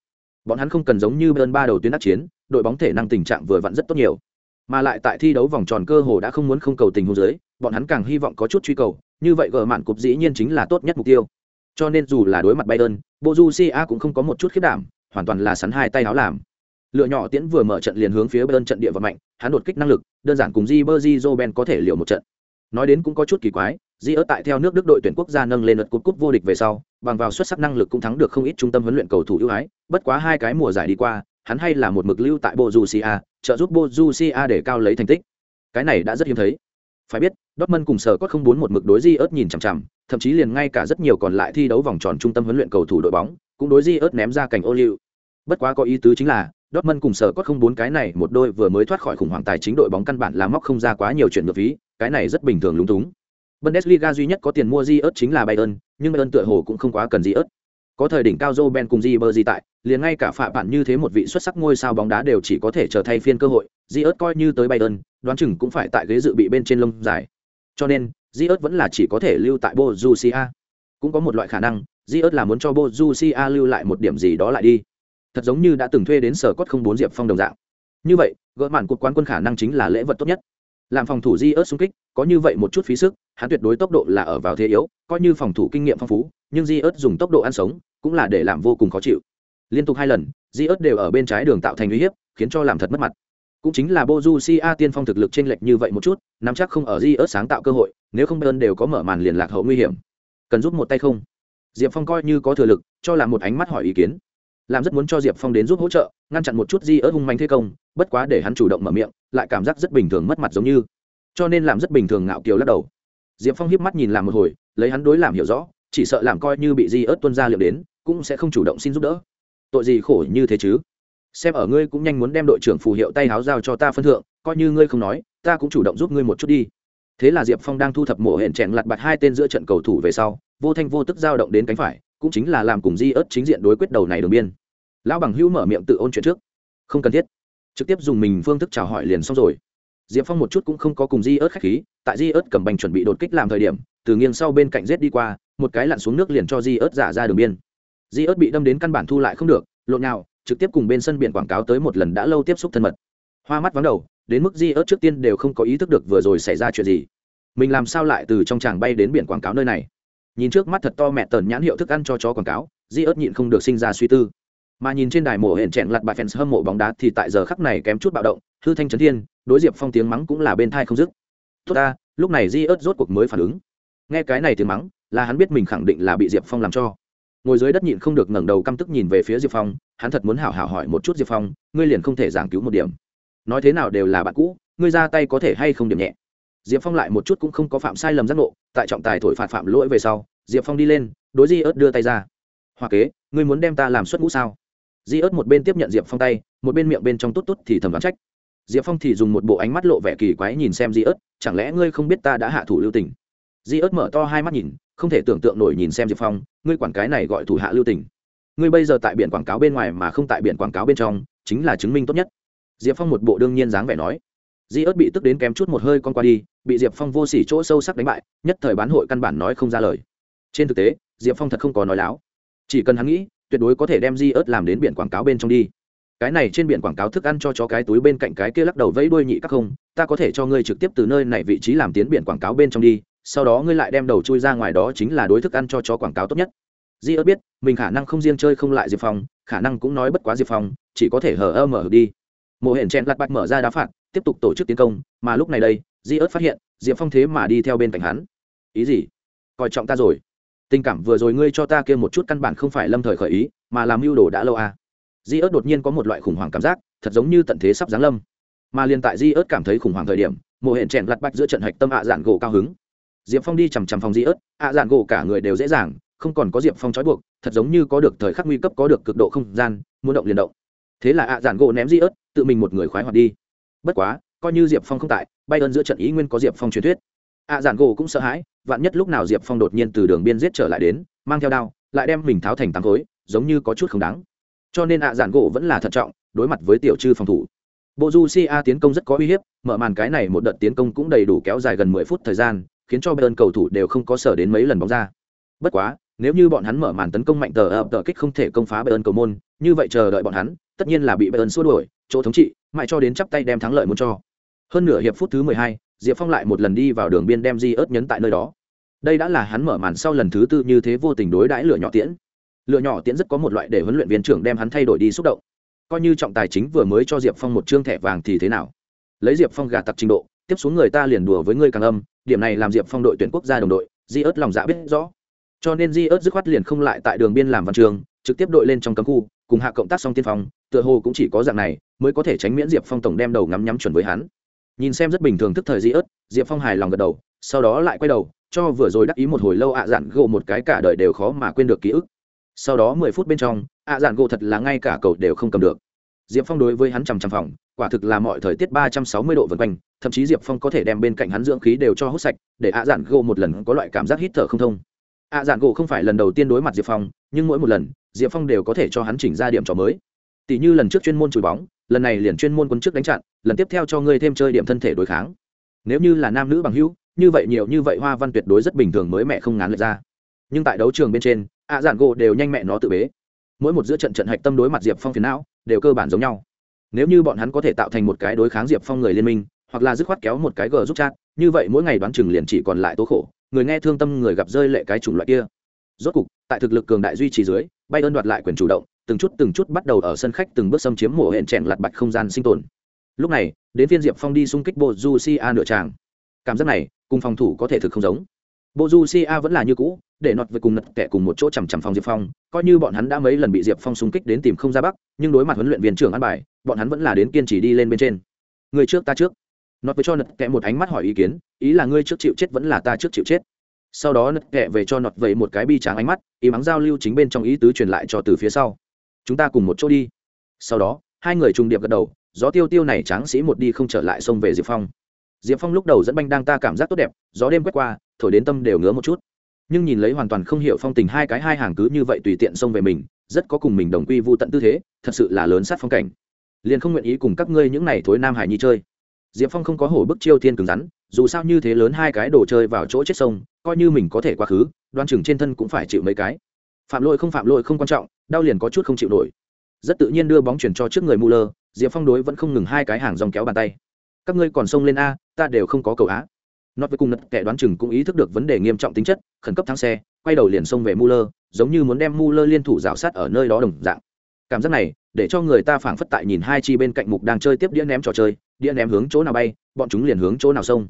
Bọn hắn không cần giống như Bayern ba đầu tuyến đắc chiến, đội bóng thể năng tình trạng vừa vặn rất tốt nhiều. Mà lại tại thi đấu vòng tròn cơ hồ đã không muốn không cầu tình huống dưới, bọn hắn càng hy vọng có chút truy cầu, như vậy gỡ mạn cục dĩ nhiên chính là tốt nhất mục tiêu. Cho nên dù là đối mặt Bayern, Bojusia cũng không có một chút khiếp đảm, hoàn toàn là sắn hai tay áo làm. Lựa nhỏ tiễn vừa mở trận liền hướng phía Bayern trận địa vận mạnh, hắn đột kích năng lực, đơn giản cùng Ribery Roben có thể liều một trận. Nói đến cũng có chút kỳ quái, Di ớt tại theo nước Đức đội tuyển quốc gia nâng lên lượt cúp cúp vô địch về sau, bằng vào xuất sắc năng lực cũng thắng được không ít trung tâm huấn luyện cầu thủ ưu ái, bất quá hai cái mùa giải đi qua, hắn hay là một mực lưu tại Borussia, trợ giúp Borussia để cao lấy thành tích. Cái này đã rất hiếm thấy. Phải biết, Dortmund cùng sở có không bốn một mực đối Di ớt nhìn chằm chằm, thậm chí liền ngay cả rất nhiều còn lại thi đấu vòng tròn trung tâm huấn luyện cầu thủ đội bóng, cũng đối Di ớt ném ra cảnh ô liu. Bất quá có ý tứ chính là, Dortmund cùng sở có không bốn cái này một đôi vừa mới thoát khỏi khủng hoảng tài chính đội bóng căn bản là móc không ra quá nhiều chuyện ngược phí, cái này rất bình thường lúng túng. Bundesliga duy nhất có tiền mua Diot chính là Bayern, nhưng Bayern tựa hồ cũng không quá cần Diot. Có thời đỉnh cao Ben cùng Ribery tại, liền ngay cả phạm bạn như thế một vị xuất sắc ngôi sao bóng đá đều chỉ có thể trở thay phiên cơ hội, Diot coi như tới Bayern, đoán chừng cũng phải tại ghế dự bị bên trên lông dài. Cho nên, Diot vẫn là chỉ có thể lưu tại Borussia. Cũng có một loại khả năng, Diot là muốn cho Borussia lưu lại một điểm gì đó lại đi. Thật giống như đã từng thuê đến sở cốt không bốn diệp phong đồng dạng. Như vậy, gỡ màn cuộc quán quân khả năng chính là lễ vật tốt nhất làm phòng thủ di ớt xung kích, có như vậy một chút phí sức, hắn tuyệt đối tốc độ là ở vào thế yếu, coi như phòng thủ kinh nghiệm phong phú, nhưng di ớt dùng tốc độ ăn sống, cũng là để làm vô cùng khó chịu. Liên tục hai lần di ớt đều ở bên trái đường tạo thành uy hiếp, khiến cho làm thật mất mặt. Cũng chính là boju si a tiên phong thực lực t r ê n lệch như vậy một chút, nắm chắc không ở di ớt sáng tạo cơ hội, nếu không bơn đều có mở màn liền lạc hậu nguy hiểm. Cần giúp một tay không? Diệp phong coi như có thừa lực, cho làm một ánh mắt hỏi ý kiến làm rất muốn cho diệp phong đến giúp hỗ trợ, ngăn chặn một chút di ớt hung manh thế công, bất quá để hắn chủ động mở miệng, lại cảm giác rất bình thường mất mặt giống như. Cho nên làm rất bình thường ngạo kiều lắc đầu. Diệp phong hiếp mắt nhìn làm một hồi, lấy hắn đối làm hiểu rõ, chỉ sợ làm coi như bị di ớt tuân ra liệu đến, cũng sẽ không chủ động xin giúp đỡ. Tội gì khổ như thế chứ? Xem ở ngươi cũng nhanh muốn đem đội trưởng phù hiệu tay háo giao cho ta phân thượng, coi như ngươi không nói, ta cũng chủ động giúp ngươi một chút đi. Thế là diệp phong đang thu thập mộ hẹn chèn lặt bạt hai tên giữa trận cầu thủ về sau, vô thanh vô tức giao động đến cánh phải cũng chính là làm cùng di ớt chính diện đối quyết đầu này đường biên. Lão bằng hữu mở miệng tự ôn chuyện trước. Không cần thiết. Trực tiếp dùng mình phương thức chào hỏi liền xong rồi. Diệp phong một chút cũng không có cùng di ớt khách khí, tại di ớt cầm bành chuẩn bị đột kích làm thời điểm, từ nghiêng sau bên cạnh rết đi qua, một cái lặn xuống nước liền cho di ớt giả ra đường biên. Di ớt bị đâm đến căn bản thu lại không được, lộn nào trực tiếp cùng bên sân biển quảng cáo tới một lần đã lâu tiếp xúc thân mật. Hoa mắt vắng đầu, đến mức di ớt trước tiên đều không có ý thức được vừa rồi xảy ra chuyện gì. Mình làm sao lại từ trong tràng bay đến biển quảng cáo nơi này? Nhìn trước mắt thật to mẹ tần nhãn hiệu thức ăn cho chó quảng cáo, di ớt nhịn không được sinh ra suy tư. Mà nhìn trên đài mổ hển chẹn lặt bài fans hâm mộ bóng đá thì tại giờ khắc này kém chút bạo động, hư thanh trấn thiên, đối diệp phong tiếng mắng cũng là bên thai không dứt. Tốt ta, lúc này di ớt rốt cuộc mới phản ứng. Nghe cái này tiếng mắng, là hắn biết mình khẳng định là bị diệp phong làm cho. Ngồi dưới đất nhịn không được ngẩng đầu căm tức nhìn về phía diệp phong, hắn thật muốn hảo hảo hỏi một chút diệp phong, ngươi liền không thể giảng cứu một điểm. Nói thế nào đều là bạn cũ, ngươi ra tay có thể hay không điểm nhẹ? Diệp phong lại một chút cũng không có phạm sai lầm giác ngộ, tại trọng tài thổi phạt phạm lỗi về sau, diệp phong đi lên, đối di ớt đưa tay ra. Hoa kế, ngươi muốn đem ta làm xuất ngũ sao? Di ớt một bên tiếp nhận diệp phong tay, một bên miệng bên trong tốt tốt thì thầm đoán trách. Diệp phong thì dùng một bộ ánh mắt lộ vẻ kỳ quái nhìn xem di ớt, chẳng lẽ ngươi không biết ta đã hạ thủ lưu tình? Di ớt mở to hai mắt nhìn, không thể tưởng tượng nổi nhìn xem diệp phong, ngươi quản cái này gọi thủ hạ lưu tình. Ngươi bây giờ tại biển quảng cáo bên ngoài mà không tại biển quảng cáo bên trong, chính là chứng minh tốt nhất. Diệp phong một bộ đương nhiên dáng vẻ nói di ớt bị tức đến kém chút một hơi con qua đi, bị diệp phong vô s ỉ chỗ sâu sắc đánh bại, nhất thời bán hội căn bản nói không ra lời. Trên thực tế, diệp phong thật không có nói láo. Chỉ cần hắn nghĩ, tuyệt đối có thể đem di ớt làm đến biển quảng cáo bên trong đi. Cái này trên biển quảng cáo thức ăn cho chó cái túi bên cạnh cái kia lắc đầu vẫy đuôi nhị các không, ta có thể cho ngươi trực tiếp từ nơi này vị trí làm tiến biển quảng cáo bên trong đi, sau đó ngươi lại đem đầu chui ra ngoài đó chính là đối thức ăn cho chó quảng cáo tốt nhất. Di ớt biết, mình khả năng không riêng chơi không lại diệp phong, khả năng cũng nói bất quá diệp phong, chỉ có thể hờ ơ mở đi. Mộ hển chen lặt bạch mở ra đá phạt tiếp tục tổ chức tiến công, mà lúc này đây, di ớt phát hiện, diệp phong thế mà đi theo bên cạnh hắn. Ý gì? Coi trọng ta rồi. Tình cảm vừa rồi ngươi cho ta kia một chút căn bản không phải lâm thời khởi ý, mà làm mưu đồ đã lâu à. di ớt đột nhiên có một loại khủng hoảng cảm giác, thật giống như tận thế sắp giáng lâm. Mà liền tại di ớt cảm thấy khủng hoảng thời điểm, mộ hển trẻn lặt bạch giữa trận hạch tâm ạ à dạn gỗ cao hứng. Diệp phong đi chằm chằm phòng di ớt, ạ à dạn gỗ cả người đều dễ dàng, không còn có diệp phong trói buộc, thật giống như có được thời khắc nguy cấp, có được cực độ không gian, muốn động liền động. Thế là ạ à dạn gỗ ném di ớt, tự mình một người khoái hoạt đi bất quá, coi như diệp phong không tại, bay ơn giữa trận ý nguyên có diệp phong truyền thuyết. Ạ giản gỗ cũng sợ hãi, vạn nhất lúc nào diệp phong đột nhiên từ đường biên giết trở lại đến, mang theo đao, lại đem mình tháo thành tám khối, giống như có chút không đáng. Cho nên ạ giản gỗ vẫn là thận trọng, đối mặt với tiểu Trư phòng thủ. Bộ du si a tiến công rất có uy hiếp, mở màn cái này một đợt tiến công cũng đầy đủ kéo dài gần mười phút thời gian, khiến cho bayern cầu thủ đều không có sở đến mấy lần bóng ra. Bất quá, nếu như bọn hắn mở màn tấn công mạnh tờ ập tờ kích không thể công phá bayern cầu môn, như vậy chờ đợi bọn hắn, tất nhiên là bị bayern xua đuổi chỗ thống trị, mãi cho đến chắp tay đem thắng lợi muốn cho. Hơn nửa hiệp phút thứ mười hai, diệp phong lại một lần đi vào đường biên đem di ớt nhấn tại nơi đó. Đây đã là hắn mở màn sau lần thứ tư như thế vô tình đối đãi lửa nhỏ tiễn. Lựa nhỏ tiễn rất có một loại để huấn luyện viên trưởng đem hắn thay đổi đi xúc động. Coi như trọng tài chính vừa mới cho diệp phong một chương thẻ vàng thì thế nào? Lấy diệp phong gà tặc trình độ, tiếp xuống người ta liền đùa với ngươi càng âm, điểm này làm diệp phong đội tuyển quốc gia đồng đội, di ớt lòng dạ biết rõ. Cho nên di ớt dứt khoát liền không lại tại đường biên làm văn trường, trực tiếp đội lên trong cấm khu, cùng hạ cộng tác song tiên phong, tựa hồ cũng chỉ có dạng này mới có thể tránh miễn diệp phong tổng đem đầu ngắm nhắm chuẩn với hắn. Nhìn xem rất bình thường thức thời di ớt, diệp phong hài lòng gật đầu, sau đó lại quay đầu, cho vừa rồi đắc ý một hồi lâu ạ à dạn gỗ một cái cả đời đều khó mà quên được ký ức. Sau đó mười phút bên trong, ạ à dạn gỗ thật là ngay cả cầu đều không cầm được. Diệp phong đối với hắn chằm chằm phòng, quả thực là mọi thời tiết ba trăm sáu mươi độ vân quanh, thậm chí diệp phong có thể đem bên cạnh hắn dưỡng khí đều cho hút sạch, để ạ à dạn gỗ một lần có loại cảm giác hít thở không thông. Ạ dạn gỗ không phải lần đầu tiên đối mặt diệp phong, nhưng mỗi một lần, diệp phong đều có thể cho hắn chỉnh ra điểm trò mới. Tỷ như lần trước chuyên môn chùi bóng lần này liền chuyên môn quân trước đánh chặn, lần tiếp theo cho ngươi thêm chơi điểm thân thể đối kháng. Nếu như là nam nữ bằng hữu, như vậy nhiều như vậy hoa văn tuyệt đối rất bình thường mới mẹ không ngán lệch ra. Nhưng tại đấu trường bên trên, ạ giản gỗ đều nhanh mẹ nó tự bế. Mỗi một giữa trận trận hạch tâm đối mặt diệp phong phiền não, đều cơ bản giống nhau. Nếu như bọn hắn có thể tạo thành một cái đối kháng diệp phong người liên minh, hoặc là dứt khoát kéo một cái g giúp chat, như vậy mỗi ngày đoán chừng liền chỉ còn lại tố khổ, người nghe thương tâm người gặp rơi lệ cái chủng loại kia. Rốt cục, tại thực lực cường đại duy trì dưới bay ơn đoạt lại quyền chủ động từng chút từng chút bắt đầu ở sân khách từng bước xâm chiếm mổ hẹn chèn lặt bạch không gian sinh tồn. Lúc này, đến phiên diệp phong đi xung kích bộ du si a nửa tràng. Cảm giác này, cùng phòng thủ có thể thực không giống. Bộ du si a vẫn là như cũ, để nọt với cùng nật kẻ cùng một chỗ chằm chằm phòng diệp phong, coi như bọn hắn đã mấy lần bị diệp phong xung kích đến tìm không ra bắc, nhưng đối mặt huấn luyện viên trưởng an bài, bọn hắn vẫn là đến kiên trì đi lên bên trên. Người trước ta trước. Nọt với cho nật kẻ một ánh mắt hỏi ý kiến, ý là ngươi trước chịu chết vẫn là ta trước chịu chết. Sau đó nật kẻ về cho nọt vậy một cái bi tráng ánh mắt, ý mắng giao lưu chính bên trong ý tứ truyền lại cho từ phía sau chúng ta cùng một chỗ đi. Sau đó, hai người trùng điệp gật đầu, gió tiêu tiêu này tráng sĩ một đi không trở lại xông về diệp phong. Diệp phong lúc đầu dẫn banh đang ta cảm giác tốt đẹp, gió đêm quét qua, thổi đến tâm đều ngứa một chút. Nhưng nhìn lấy hoàn toàn không hiểu phong tình hai cái hai hàng cứ như vậy tùy tiện xông về mình, rất có cùng mình đồng quy vô tận tư thế, thật sự là lớn sát phong cảnh. Liền không nguyện ý cùng các ngươi những này thối nam hải nhi chơi. Diệp phong không có hổ bức chiêu thiên cứng rắn, dù sao như thế lớn hai cái đồ chơi vào chỗ chết sông, coi như mình có thể quá khứ, đoan chừng trên thân cũng phải chịu mấy cái phạm lỗi không phạm lỗi không quan trọng, đau liền có chút không chịu nổi. Rất tự nhiên đưa bóng chuyển cho trước người mù lơ diệp phong đối vẫn không ngừng hai cái hàng dòng kéo bàn tay. Các ngươi còn xông lên a, ta đều không có cầu á. Nót với cùng nật kẻ đoán chừng cũng ý thức được vấn đề nghiêm trọng tính chất, khẩn cấp thắng xe, quay đầu liền xông về mù lơ giống như muốn đem mù lơ liên thủ rào sát ở nơi đó đồng dạng. Cảm giác này, để cho người ta phảng phất tại nhìn hai chi bên cạnh mục đang chơi tiếp đĩa ném trò chơi, đĩa ném hướng chỗ nào bay, bọn chúng liền hướng chỗ nào xông.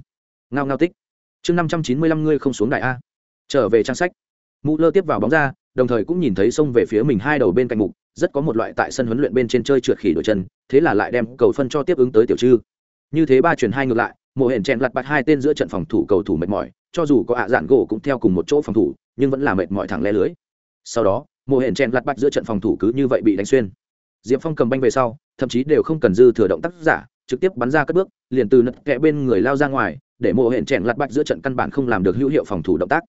ngao ngao tích. Chương năm trăm chín mươi lăm ngươi không xuống đại a. Trở về trang sách. Mù lơ tiếp vào bóng ra đồng thời cũng nhìn thấy sông về phía mình hai đầu bên cạnh mục, rất có một loại tại sân huấn luyện bên trên chơi trượt khỉ đổi chân, thế là lại đem cầu phân cho tiếp ứng tới tiểu trư như thế ba chuyển hai ngược lại, mộ hển chèn lặt bạt hai tên giữa trận phòng thủ cầu thủ mệt mỏi, cho dù có ạ dạn gỗ cũng theo cùng một chỗ phòng thủ, nhưng vẫn là mệt mỏi thẳng le lưới. Sau đó, mộ hển chèn lặt bạt giữa trận phòng thủ cứ như vậy bị đánh xuyên. Diệp phong cầm banh về sau, thậm chí đều không cần dư thừa động tác giả, trực tiếp bắn ra các bước, liền từ nật kẽ bên người lao ra ngoài, để mộ hển chèn lặt bạt giữa trận căn bản không làm được hữu hiệu phòng thủ động tác.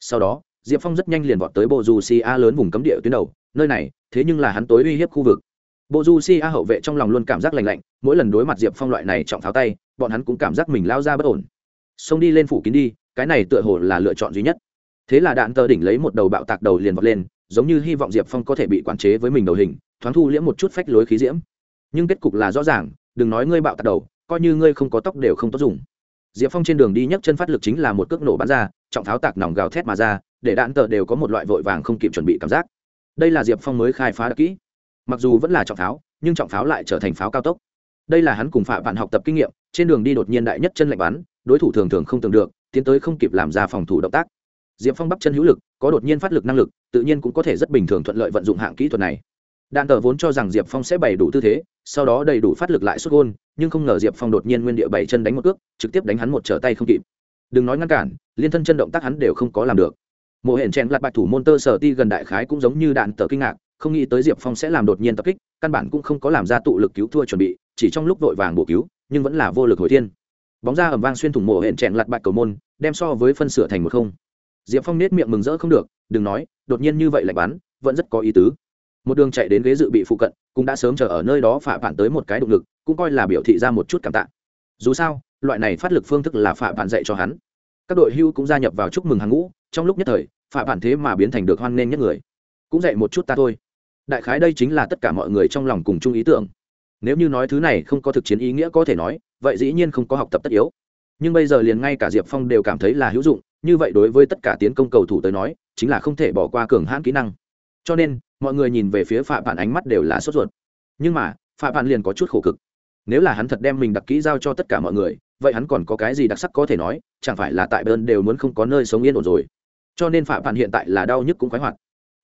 Sau đó diệp phong rất nhanh liền vọt tới bộ dù si a lớn vùng cấm địa tuyến đầu, nơi này, thế nhưng là hắn tối uy hiếp khu vực. Bộ du si a hậu vệ trong lòng luôn cảm giác lành lạnh, mỗi lần đối mặt diệp phong loại này trọng tháo tay, bọn hắn cũng cảm giác mình lao ra bất ổn. Xông đi lên phủ kín đi, cái này tựa hồ là lựa chọn duy nhất. Thế là đạn tờ đỉnh lấy một đầu bạo tạc đầu liền vọt lên, giống như hy vọng diệp phong có thể bị quản chế với mình đầu hình, thoáng thu liễm một chút phách lối khí diễm. Nhưng kết cục là rõ ràng, đừng nói ngươi bạo tạc đầu, coi như ngươi không có tóc đều không tốt dùng. Diệp phong trên đường đi nhấc chân phát lực chính là một cước nổ bắn ra, trọng tháo tạc nòng gào thét mà ra để đạn tờ đều có một loại vội vàng không kịp chuẩn bị cảm giác. Đây là diệp phong mới khai phá đặc kỹ. Mặc dù vẫn là trọng pháo, nhưng trọng pháo lại trở thành pháo cao tốc. Đây là hắn cùng phạm bạn học tập kinh nghiệm, trên đường đi đột nhiên đại nhất chân lạnh bắn, đối thủ thường thường không tưởng được, tiến tới không kịp làm ra phòng thủ động tác. Diệp phong bắp chân hữu lực, có đột nhiên phát lực năng lực, tự nhiên cũng có thể rất bình thường thuận lợi vận dụng hạng kỹ thuật này. Đạn tờ vốn cho rằng diệp phong sẽ bày đủ tư thế, sau đó đầy đủ phát lực lại xuất gôn, nhưng không ngờ diệp phong đột nhiên nguyên địa bảy chân đánh một cước, trực tiếp đánh hắn một trở tay không kịp. Đừng nói ngăn cản, liên thân chân động tác hắn đều không có làm được mộ hển chen lặt bạch thủ môn tơ sở ti gần đại khái cũng giống như đạn tờ kinh ngạc, không nghĩ tới diệp phong sẽ làm đột nhiên tập kích, căn bản cũng không có làm ra tụ lực cứu thua chuẩn bị, chỉ trong lúc vội vàng bổ cứu, nhưng vẫn là vô lực hồi thiên. Bóng ra ẩm vang xuyên thủng mộ hển chẹn lặt bạch cầu môn, đem so với phân sửa thành một không. Diệp phong nết miệng mừng rỡ không được, đừng nói, đột nhiên như vậy lạnh bắn, vẫn rất có ý tứ. Một đường chạy đến ghế dự bị phụ cận, cũng đã sớm chờ ở nơi đó phạ bạn tới một cái động lực, cũng coi là biểu thị ra một chút cảm tạ. Dù sao, loại này phát lực phương thức là phạ bạn dạy cho hắn. Các đội hưu cũng gia nhập vào chúc mừng hàng ngũ trong lúc nhất thời, phạ bạn thế mà biến thành được hoan nghênh nhất người. Cũng dạy một chút ta thôi. Đại khái đây chính là tất cả mọi người trong lòng cùng chung ý tưởng. Nếu như nói thứ này không có thực chiến ý nghĩa có thể nói, vậy dĩ nhiên không có học tập tất yếu. Nhưng bây giờ liền ngay cả diệp phong đều cảm thấy là hữu dụng, như vậy đối với tất cả tiến công cầu thủ tới nói, chính là không thể bỏ qua cường hãn kỹ năng. Cho nên, mọi người nhìn về phía phạm bạn ánh mắt đều là sốt ruột. Nhưng mà phạm bạn liền có chút khổ cực. Nếu là hắn thật đem mình đặc kỹ giao cho tất cả mọi người, vậy hắn còn có cái gì đặc sắc có thể nói, chẳng phải là tại bơn đều muốn không có nơi sống yên ổn rồi cho nên phạm phản hiện tại là đau nhức cũng khoái hoạt.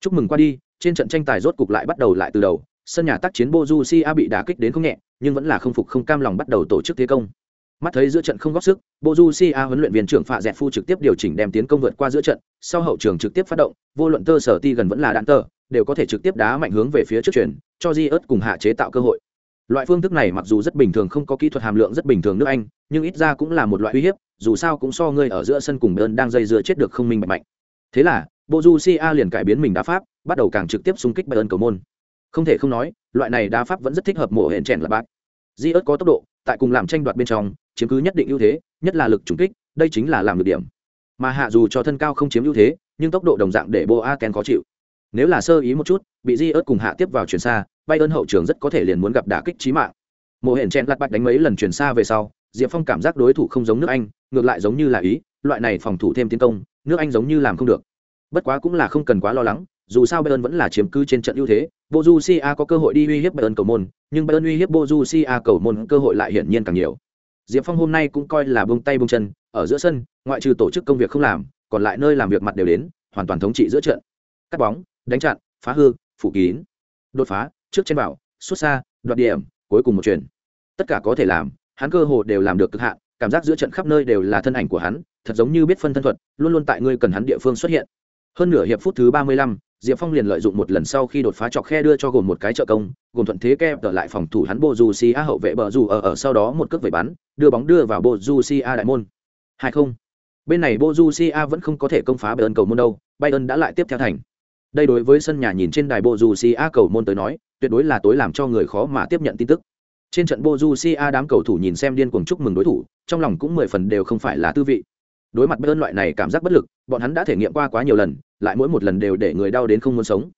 Chúc mừng qua đi, trên trận tranh tài rốt cục lại bắt đầu lại từ đầu, sân nhà tác chiến boju si a bị đả kích đến không nhẹ, nhưng vẫn là không phục không cam lòng bắt đầu tổ chức thế công. Mắt thấy giữa trận không góp sức boju si a huấn luyện viên trưởng phạ dẹt phu trực tiếp điều chỉnh đem tiến công vượt qua giữa trận, sau hậu trường trực tiếp phát động, vô luận tơ sở ti gần vẫn là đạn tơ, đều có thể trực tiếp đá mạnh hướng về phía trước chuyển, cho di ớt cùng hạ chế tạo cơ hội. Loại phương thức này mặc dù rất bình thường không có kỹ thuật hàm lượng rất bình thường nước anh, nhưng ít ra cũng là một loại uy hiếp, dù sao cũng so ngươi ở giữa sân cùng đơn đang dây dưa chết được không minh mạnh mạnh thế là boju liền cải biến mình đá pháp, bắt đầu càng trực tiếp xung kích bayern cầu môn. Không thể không nói, loại này đá pháp vẫn rất thích hợp mổ hẹn chèn là bác. Di ớt có tốc độ, tại cùng làm tranh đoạt bên trong, chiếm cứ nhất định ưu thế, nhất là lực trùng kích, đây chính là làm được điểm. Mà hạ dù cho thân cao không chiếm ưu thế, nhưng tốc độ đồng dạng để boa ken khó chịu. Nếu là sơ ý một chút, bị di ớt cùng hạ tiếp vào chuyển xa bay ơn hậu trường rất có thể liền muốn gặp đả kích trí mạng. Mộ hẹn chen lặt bạch đánh mấy lần chuyển xa về sau, diệp phong cảm giác đối thủ không giống nước anh, ngược lại giống như là ý, loại này phòng thủ thêm tiến công nước anh giống như làm không được. Bất quá cũng là không cần quá lo lắng, dù sao bayern vẫn là chiếm cứ trên trận ưu thế. Bojusia có cơ hội đi uy hiếp bayern cầu môn, nhưng bayern uy hiếp bojusia cầu môn cơ hội lại hiển nhiên càng nhiều. Diệp phong hôm nay cũng coi là bông tay bông chân, ở giữa sân, ngoại trừ tổ chức công việc không làm, còn lại nơi làm việc mặt đều đến, hoàn toàn thống trị giữa trận. Cắt bóng, đánh chặn, phá hư, phủ kín. Đột phá, trước trên bảo, xuất xa, đoạt điểm, cuối cùng một chuyển tất cả có thể làm, hắn cơ hồ đều làm được cực hạn cảm giác giữa trận khắp nơi đều là thân ảnh của hắn, thật giống như biết phân thân thuật, luôn luôn tại ngươi cần hắn địa phương xuất hiện. Hơn nửa hiệp phút thứ ba mươi lăm, diệp phong liền lợi dụng một lần sau khi đột phá chọc khe đưa cho gồm một cái trợ công, gồm thuận thế kẹp trở lại phòng thủ hắn Bô dù si a hậu vệ bờ dù ở ở sau đó một cước vẩy bắn, đưa bóng đưa vào Bô dù si a đại môn. Hai không. Bên này Bojusia vẫn không có thể công phá Bayern cầu môn đâu, Bayern đã lại tiếp theo thành. Đây đối với sân nhà nhìn trên đài Bojusia cầu môn tới nói, tuyệt đối là tối làm cho người khó mà tiếp nhận tin tức trên trận Bojusia đám cầu thủ nhìn xem điên cuồng chúc mừng đối thủ, trong lòng cũng mười phần đều không phải là tư vị. Đối mặt Bayern loại này cảm giác bất lực, bọn hắn đã thể nghiệm qua quá nhiều lần, lại mỗi một lần đều để người đau đến không muốn sống.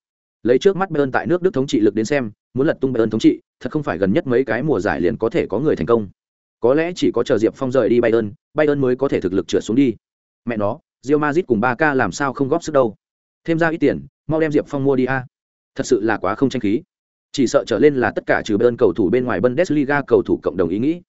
Lấy trước mắt Bayern tại nước Đức thống trị lực đến xem, muốn lật tung Bayern thống trị, thật không phải gần nhất mấy cái mùa giải liền có thể có người thành công. Có lẽ chỉ có chờ diệp phong rời đi bayern bayern mới có thể thực lực trượt xuống đi. Mẹ nó, Real Madrid cùng ba k làm sao không góp sức đâu. Thêm ra ít tiền, mau đem diệp phong mua đi a. Thật sự là quá không tranh khí chỉ sợ trở lên là tất cả trừ bên cầu thủ bên ngoài bundesliga cầu thủ cộng đồng ý nghĩ.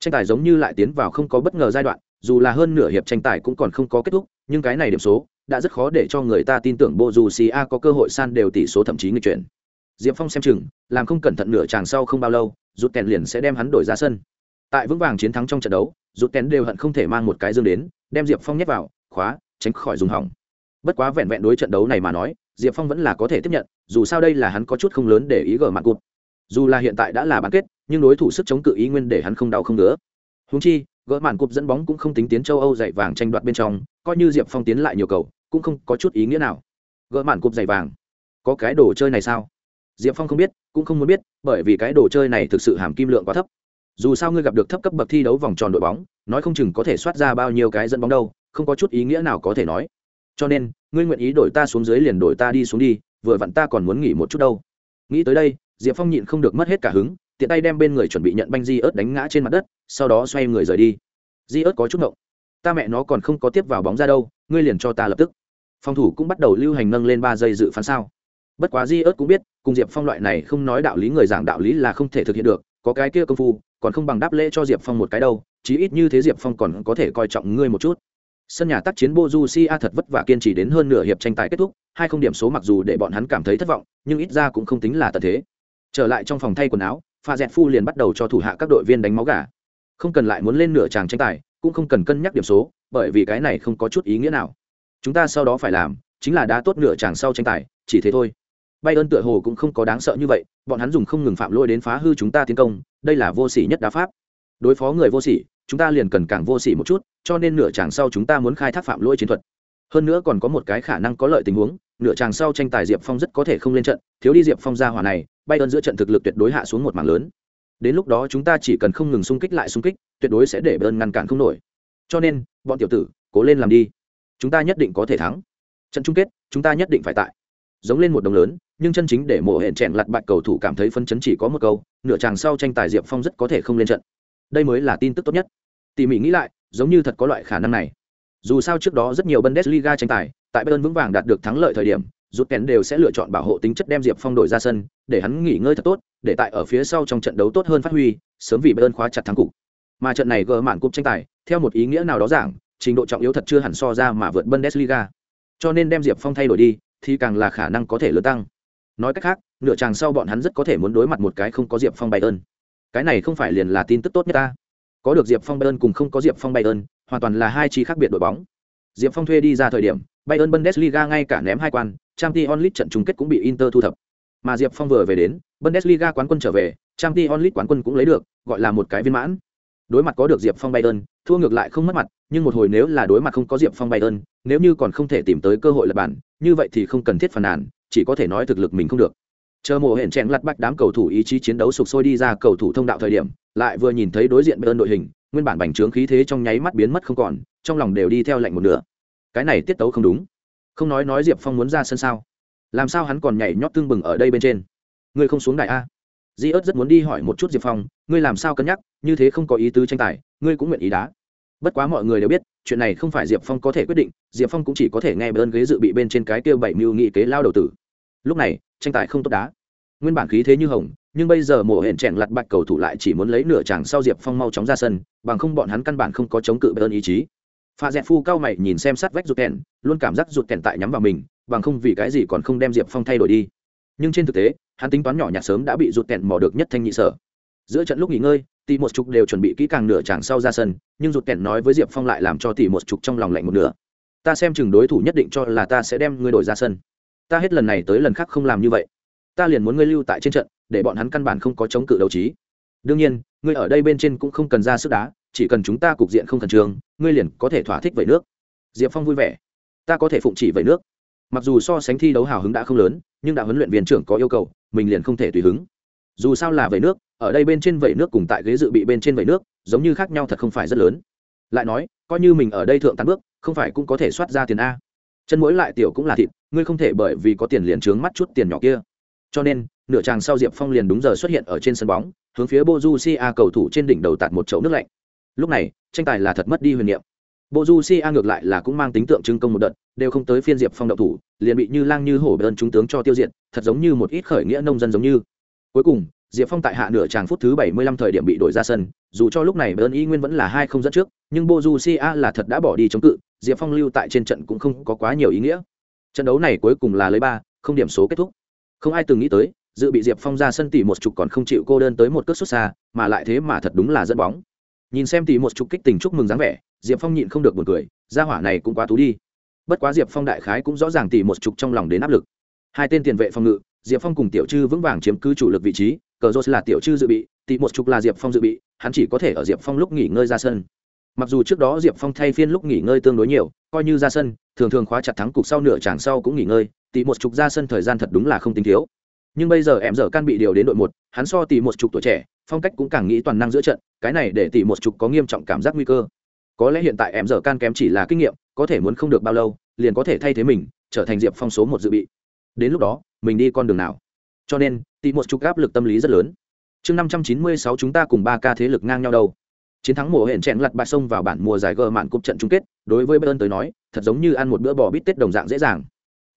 Tranh tài giống như lại tiến vào không có bất ngờ giai đoạn dù là hơn nửa hiệp tranh tài cũng còn không có kết thúc nhưng cái này điểm số đã rất khó để cho người ta tin tưởng Bojusia có cơ hội san đều tỷ số thậm chí nghịch chuyển. Diệp Phong xem chừng, làm không cẩn thận nửa chàng sau không bao lâu, rút kèn liền sẽ đem hắn đổi ra sân. Tại vững vàng chiến thắng trong trận đấu rút kèn đều hận không thể mang một cái dương đến đem diệp phong nhét vào khóa tránh khỏi dùng hỏng. Bất quá vẹn vẹn đối trận đấu này mà nói diệp phong vẫn là có thể tiếp nhận, dù sao đây là hắn có chút không lớn để ý gờ mặt cụt. Dù là hiện tại đã là bán kết, nhưng đối thủ sức chống cự ý nguyên để hắn không đau không nữa húng chi gỡ màn cụp dẫn bóng cũng không tính tiến châu âu dạy vàng tranh đoạt bên trong, coi như diệp phong tiến lại nhiều cầu, cũng không có chút ý nghĩa nào. Gỡ màn cụp dạy vàng. Có cái đồ chơi này sao? Diệp phong không biết, cũng không muốn biết, bởi vì cái đồ chơi này thực sự hàm kim lượng quá thấp. Dù sao ngươi gặp được thấp cấp bậc thi đấu vòng tròn đội bóng, nói không chừng có thể soát ra bao nhiêu cái dẫn bóng đâu, không có chút ý nghĩa nào có thể nói. Cho nên ngươi nguyện ý đổi ta xuống dưới liền đổi ta đi xuống đi, vừa vặn ta còn muốn nghỉ một chút đâu. Nghĩ tới đây, diệp phong nhịn không được mất hết cả hứng, tiện tay đem bên người chuẩn bị nhận banh di ớt đánh ngã trên mặt đất, sau đó xoay người rời đi. Di ớt có chút ngộng. Ta mẹ nó còn không có tiếp vào bóng ra đâu, ngươi liền cho ta lập tức. Phòng thủ cũng bắt đầu lưu hành nâng lên ba giây dự phán sao. Bất quá di ớt cũng biết, cùng diệp phong loại này không nói đạo lý người giảng đạo lý là không thể thực hiện được, có cái kia công phu, còn không bằng đáp lễ cho diệp phong một cái đâu, chí ít như thế diệp phong còn có thể coi trọng ngươi một chút sân nhà tác chiến boju thật vất vả kiên trì đến hơn nửa hiệp tranh tài kết thúc, hai không điểm số mặc dù để bọn hắn cảm thấy thất vọng, nhưng ít ra cũng không tính là tận thế. Trở lại trong phòng thay quần áo, pha dẹt phu liền bắt đầu cho thủ hạ các đội viên đánh máu gà. Không cần lại muốn lên nửa tràng tranh tài, cũng không cần cân nhắc điểm số, bởi vì cái này không có chút ý nghĩa nào. Chúng ta sau đó phải làm, chính là đá tốt nửa tràng sau tranh tài, chỉ thế thôi. Bay ơn tựa hồ cũng không có đáng sợ như vậy, bọn hắn dùng không ngừng phạm lỗi đến phá hư chúng ta tiến công, đây là vô sỉ nhất đá pháp. Đối phó người vô sỉ chúng ta liền cần càng vô sỉ một chút, cho nên nửa chàng sau chúng ta muốn khai thác phạm lỗi chiến thuật. Hơn nữa còn có một cái khả năng có lợi tình huống, nửa chàng sau tranh tài diệp phong rất có thể không lên trận, thiếu đi diệp phong ra hỏa này bay ơn giữa trận thực lực tuyệt đối hạ xuống một mảng lớn. Đến lúc đó chúng ta chỉ cần không ngừng xung kích lại xung kích, tuyệt đối sẽ để bơn ngăn cản không nổi. Cho nên, bọn tiểu tử, cố lên làm đi. Chúng ta nhất định có thể thắng. Trận chung kết, chúng ta nhất định phải tại. Giống lên một đồng lớn, nhưng chân chính để mộ hẹn chèn lặt bại cầu thủ cảm thấy phân chấn chỉ có một câu, nửa chàng sau tranh tài diệp phong rất có thể không lên trận đây mới là tin tức tốt nhất. Tỉ mỉ nghĩ lại, giống như thật có loại khả năng này. Dù sao trước đó rất nhiều bundesliga tranh tài, tại bayern vững vàng đạt được thắng lợi thời điểm rút kén đều sẽ lựa chọn bảo hộ tính chất đem diệp phong đổi ra sân, để hắn nghỉ ngơi thật tốt, để tại ở phía sau trong trận đấu tốt hơn phát huy, sớm vì bayern khóa chặt thắng cục. Mà trận này gỡ mạn cúp tranh tài, theo một ý nghĩa nào đó giảng, trình độ trọng yếu thật chưa hẳn so ra mà vượt bundesliga. Cho nên đem diệp phong thay đổi đi, thì càng là khả năng có thể lớn tăng. Nói cách khác, nửa chàng sau bọn hắn rất có thể muốn đối mặt một cái không có diệp phong bay ơn cái này không phải liền là tin tức tốt nhất ta. Có được diệp phong bayern cùng không có diệp phong bayern, hoàn toàn là hai chi khác biệt đội bóng. Diệp phong thuê đi ra thời điểm, bayern bundesliga ngay cả ném hai quan trang t onlit trận chung kết cũng bị inter thu thập. Mà diệp phong vừa về đến, bundesliga quán quân trở về trang t onlit quán quân cũng lấy được, gọi là một cái viên mãn. Đối mặt có được diệp phong bayern, thua ngược lại không mất mặt, nhưng một hồi nếu là đối mặt không có diệp phong bayern, nếu như còn không thể tìm tới cơ hội lập bản như vậy thì không cần thiết phàn nàn, chỉ có thể nói thực lực mình không được chờ mùa hẹn chèn lặt bạch đám cầu thủ ý chí chiến đấu sục sôi đi ra cầu thủ thông đạo thời điểm, lại vừa nhìn thấy đối diện bên đội hình, nguyên bản bành trướng khí thế trong nháy mắt biến mất không còn, trong lòng đều đi theo lạnh một nửa. Cái này tiết tấu không đúng. Không nói nói diệp phong muốn ra sân sao? Làm sao hắn còn nhảy nhót tương bừng ở đây bên trên? Ngươi không xuống đại a? Di ớt rất muốn đi hỏi một chút diệp phong, ngươi làm sao cân nhắc, như thế không có ý tứ tranh tài, ngươi cũng nguyện ý đá. Bất quá mọi người đều biết, chuyện này không phải diệp phong có thể quyết định, diệp phong cũng chỉ có thể nghe bơn ghế dự bị bên trên cái kia bảy mưu nghị kế lao đầu tử lúc này, tranh tài không tốt đá. Nguyên bản khí thế như hồng, nhưng bây giờ mổ hẹn chèn lặt bạch cầu thủ lại chỉ muốn lấy nửa chàng sau diệp phong mau chóng ra sân, bằng không bọn hắn căn bản không có chống cự bơn ý chí. Pha dẹp phu cao mày nhìn xem sát vách rụt kèn, luôn cảm giác rụt kèn tại nhắm vào mình, bằng không vì cái gì còn không đem diệp phong thay đổi đi. Nhưng trên thực tế, hắn tính toán nhỏ nhặt sớm đã bị rụt kèn mò được nhất thanh nhị sở. Giữa trận lúc nghỉ ngơi tỷ một chục đều chuẩn bị kỹ càng nửa chàng sau ra sân, nhưng rụt kèn nói với diệp phong lại làm cho tỷ một chục trong lòng lạnh một nửa. Ta xem chừng đối thủ nhất định cho là ta sẽ đem ngươi đổi ra sân ta hết lần này tới lần khác không làm như vậy. Ta liền muốn ngươi lưu tại trên trận, để bọn hắn căn bản không có chống cự đấu trí. Đương nhiên, ngươi ở đây bên trên cũng không cần ra sức đá, chỉ cần chúng ta cục diện không khẩn trương, ngươi liền có thể thỏa thích vẩy nước. Diệp phong vui vẻ. Ta có thể phụng chỉ vẩy nước. Mặc dù so sánh thi đấu hào hứng đã không lớn, nhưng đã huấn luyện viên trưởng có yêu cầu, mình liền không thể tùy hứng. Dù sao là vẩy nước, ở đây bên trên vẩy nước cùng tại ghế dự bị bên trên vẩy nước, giống như khác nhau thật không phải rất lớn. Lại nói, coi như mình ở đây thượng tám bước, không phải cũng có thể soát ra tiền a. Chân mũi lại tiểu cũng là thịt ngươi không thể bởi vì có tiền liền trướng mắt chút tiền nhỏ kia. Cho nên, nửa chàng sau diệp phong liền đúng giờ xuất hiện ở trên sân bóng, hướng phía boju si a cầu thủ trên đỉnh đầu tạt một chậu nước lạnh. Lúc này, tranh tài là thật mất đi huyền niệm. Boju si a ngược lại là cũng mang tính tượng trưng công một đợt, đều không tới phiên diệp phong đậu thủ, liền bị như lang như hổ bơn trung tướng cho tiêu diệt, thật giống như một ít khởi nghĩa nông dân giống như. Cuối cùng, diệp phong tại hạ nửa tràng phút thứ bảy mươi lăm thời điểm bị đổi ra sân, dù cho lúc này bơn y nguyên vẫn là hai không dẫn trước, nhưng boju si a là thật đã bỏ đi chống cự, diệp phong lưu tại trên trận cũng không có quá nhiều ý nghĩa trận đấu này cuối cùng là lấy ba, không điểm số kết thúc. Không ai từng nghĩ tới, dự bị diệp phong ra sân tỉ một chục còn không chịu cô đơn tới một cất xuất xa, mà lại thế mà thật đúng là dẫn bóng. Nhìn xem tỉ một chục kích tình chúc mừng dáng vẻ, diệp phong nhịn không được buồn cười ra hỏa này cũng quá tú đi. Bất quá diệp phong đại khái cũng rõ ràng tỉ một chục trong lòng đến áp lực. Hai tên tiền vệ phòng ngự, diệp phong cùng tiểu chư vững vàng chiếm cứ chủ lực vị trí, cờ rô là tiểu chư dự bị tỉ một chục là diệp phong dự bị, hắn chỉ có thể ở diệp phong lúc nghỉ ngơi ra sân mặc dù trước đó diệp phong thay phiên lúc nghỉ ngơi tương đối nhiều, coi như ra sân, thường thường khóa chặt thắng cục sau nửa chàng sau cũng nghỉ ngơi tỷ một chục ra sân thời gian thật đúng là không tính thiếu. Nhưng bây giờ em giờ can bị điều đến đội một, hắn so tỷ một chục tuổi trẻ, phong cách cũng càng nghĩ toàn năng giữa trận, cái này để tỷ một chục có nghiêm trọng cảm giác nguy cơ. Có lẽ hiện tại em giờ can kém chỉ là kinh nghiệm, có thể muốn không được bao lâu, liền có thể thay thế mình, trở thành diệp phong số một dự bị. Đến lúc đó, mình đi con đường nào? Cho nên tỷ một chục áp lực tâm lý rất lớn. Chương năm trăm chín mươi sáu chúng ta cùng ba ca thế lực ngang nhau đâu? Chiến thắng mùa hẹn chẹn lặt bạc sông vào bản mùa giải gờ mạn cúp trận chung kết, đối với bayern tới nói, thật giống như ăn một bữa bò bít tết đồng dạng dễ dàng.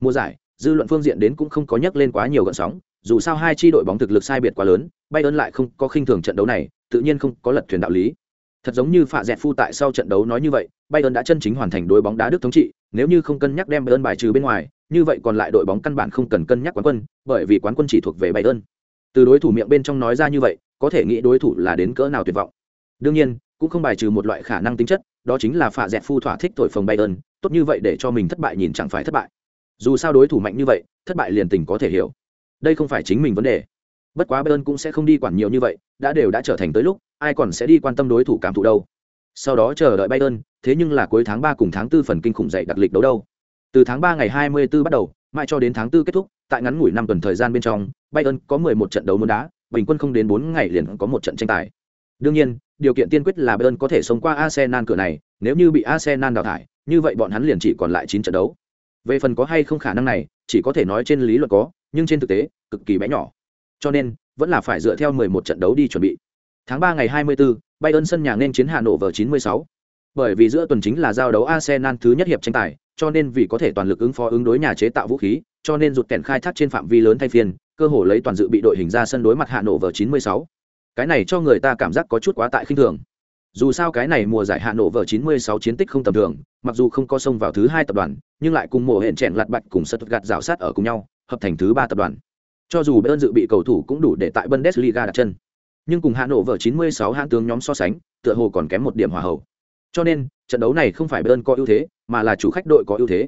Mùa giải, dư luận phương diện đến cũng không có nhắc lên quá nhiều gợn sóng, dù sao hai chi đội bóng thực lực sai biệt quá lớn, bayern lại không có khinh thường trận đấu này, tự nhiên không có lật thuyền đạo lý. Thật giống như phạ dẹt phu tại sau trận đấu nói như vậy, bayern đã chân chính hoàn thành đối bóng đá đức thống trị, nếu như không cân nhắc đem bayern bài trừ bên ngoài, như vậy còn lại đội bóng căn bản không cần cân nhắc quán quân, bởi vì quán quân chỉ thuộc về bayern. Từ đối thủ miệng bên trong nói ra như vậy, có thể nghĩ đối thủ là đến cỡ nào tuyệt vọng đương nhiên, cũng không bài trừ một loại khả năng tính chất, đó chính là phạ dẹt phu thỏa thích thổi phồng bayern tốt như vậy để cho mình thất bại nhìn chẳng phải thất bại. Dù sao đối thủ mạnh như vậy, thất bại liền tình có thể hiểu. Đây không phải chính mình vấn đề. Bất quá bayern cũng sẽ không đi quản nhiều như vậy, đã đều đã trở thành tới lúc, ai còn sẽ đi quan tâm đối thủ cảm thụ đâu. Sau đó chờ đợi bayern thế nhưng là cuối tháng ba cùng tháng 4 phần kinh khủng dậy đặc lịch đấu đâu. Từ tháng ba ngày 24 bắt đầu, mãi cho đến tháng 4 kết thúc, tại ngắn ngủi năm tuần thời gian bên trong bayern có 11 trận đấu muốn đá, bình quân không đến bốn ngày liền có một trận tranh tài đương nhiên điều kiện tiên quyết là bayern có thể sống qua arsenal cửa này nếu như bị arsenal đào thải như vậy bọn hắn liền chỉ còn lại chín trận đấu. Về phần có hay không khả năng này chỉ có thể nói trên lý luận có nhưng trên thực tế cực kỳ bé nhỏ. Cho nên vẫn là phải dựa theo 11 trận đấu đi chuẩn bị. Tháng 3 ngày 24, bayern sân nhà nên chiến hà nội vở 96 bởi vì giữa tuần chính là giao đấu arsenal thứ nhất hiệp tranh tài cho nên vì có thể toàn lực ứng phó ứng đối nhà chế tạo vũ khí cho nên rụt kèn khai thác trên phạm vi lớn thay phiên cơ hồ lấy toàn dự bị đội hình ra sân đối mặt hà nội vở 96 cái này cho người ta cảm giác có chút quá tại khinh thường. Dù sao cái này mùa giải hạ nổ vở 96 chiến tích không tầm thường, mặc dù không có xông vào thứ hai tập đoàn, nhưng lại cùng mùa hẹn chèn lặt bạch cùng sật gạt rào sát ở cùng nhau, hợp thành thứ ba tập đoàn. Cho dù bên dự bị cầu thủ cũng đủ để tại bundesliga đặt chân. Nhưng cùng hạ nổ vở 96 hãng tướng nhóm so sánh, tựa hồ còn kém một điểm hòa hậu. Cho nên, trận đấu này không phải bayern có ưu thế, mà là chủ khách đội có ưu thế.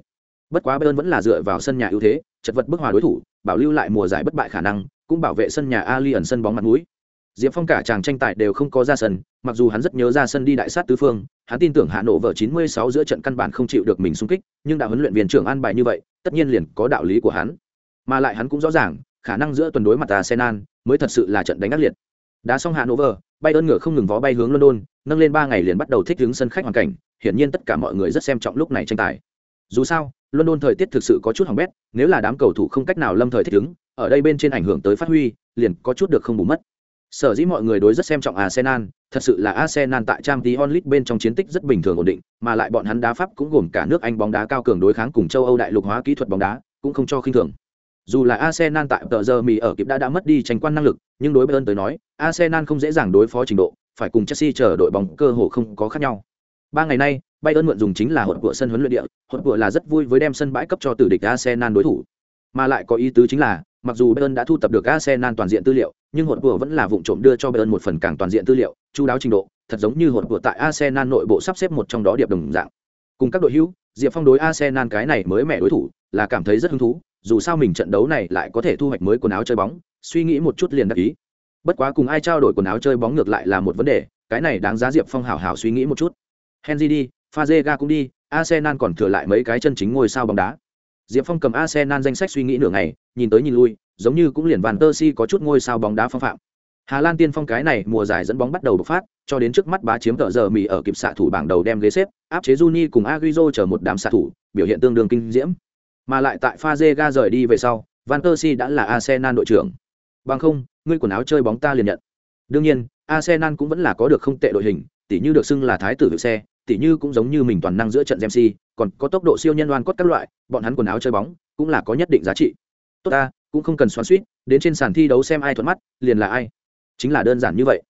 Bất quá bayern vẫn là dựa vào sân nhà ưu thế, chật vật bức hòa đối thủ, bảo lưu lại mùa giải bất bại khả năng, cũng bảo vệ sân nhà ali ẩn sân bóng mặt mũi diệp phong cả chàng tranh tài đều không có ra sân, mặc dù hắn rất nhớ ra sân đi đại sát tứ phương, hắn tin tưởng Hà Nội vở 96 giữa trận căn bản không chịu được mình xung kích, nhưng đã huấn luyện viên trưởng an bài như vậy, tất nhiên liền có đạo lý của hắn. Mà lại hắn cũng rõ ràng, khả năng giữa tuần đối mặt arsenal mới thật sự là trận đánh ác liệt. Đá xong Hà Nội vở bay ơn ngựa không ngừng vó bay hướng london, nâng lên ba ngày liền bắt đầu thích ứng sân khách hoàn cảnh, hiển nhiên tất cả mọi người rất xem trọng lúc này tranh tài. Dù sao, london thời tiết thực sự có chút hỏng bét, nếu là đám cầu thủ không cách nào lâm thời thích ứng, ở đây bên trên ảnh hưởng tới phát huy, liền có chút được không bù mất. Sở dĩ mọi người đối rất xem trọng Arsenal, thật sự là Arsenal tại Champions League bên trong chiến tích rất bình thường ổn định, mà lại bọn hắn đá pháp cũng gồm cả nước Anh bóng đá cao cường đối kháng cùng châu Âu đại lục hóa kỹ thuật bóng đá, cũng không cho khinh thường. Dù là Arsenal tại tờ giờ mì ở kịp đã đã mất đi tranh quan năng lực, nhưng đối Bayern tới nói, Arsenal không dễ dàng đối phó trình độ, phải cùng Chelsea chờ đội bóng cơ hồ không có khác nhau. Ba ngày nay, Bayern mượn dùng chính là hỗn của sân huấn luyện địa, hỗn của là rất vui với đem sân bãi cấp cho tử địch Arsenal đối thủ. Mà lại có ý tứ chính là, mặc dù Bayern đã thu tập được Arsenal toàn diện tư liệu, nhưng hột của vẫn là vụng trộm đưa cho Bayern một phần càng toàn diện tư liệu, chu đáo trình độ, thật giống như hột của tại Arsenal nội bộ sắp xếp một trong đó điệp đồng dạng. Cùng các đội hữu, Diệp Phong đối Arsenal cái này mới mẹ đối thủ, là cảm thấy rất hứng thú, dù sao mình trận đấu này lại có thể thu hoạch mới quần áo chơi bóng, suy nghĩ một chút liền đắc ý. Bất quá cùng ai trao đổi quần áo chơi bóng ngược lại là một vấn đề, cái này đáng giá Diệp Phong hảo hảo suy nghĩ một chút. Henry đi, Fazega cũng đi, Arsenal còn thừa lại mấy cái chân chính ngôi sao bóng đá. Diệp Phong cầm Arsenal danh sách suy nghĩ nửa ngày, nhìn tới nhìn lui, giống như cũng liền Van der Si có chút ngôi sao bóng đá phong phạm. Hà Lan tiên phong cái này mùa giải dẫn bóng bắt đầu bộc phát, cho đến trước mắt bá chiếm tợ giờ mì ở kịp xạ thủ bảng đầu đem ghế xếp, áp chế Juni cùng Agüero chờ một đám xạ thủ, biểu hiện tương đương kinh diễm. Mà lại tại pha ga rời đi về sau, Van der Si đã là Arsenal đội trưởng. Bằng không, ngươi quần áo chơi bóng ta liền nhận. Đương nhiên, Arsenal cũng vẫn là có được không tệ đội hình, tỉ như được xưng là thái tử được xe, tỉ như cũng giống như mình toàn năng giữa trận Ramsey, còn có tốc độ siêu nhân oan cốt các loại, bọn hắn quần áo chơi bóng cũng là có nhất định giá trị. Tốt ta, cũng không cần xoắn suýt đến trên sàn thi đấu xem ai thuận mắt, liền là ai. Chính là đơn giản như vậy.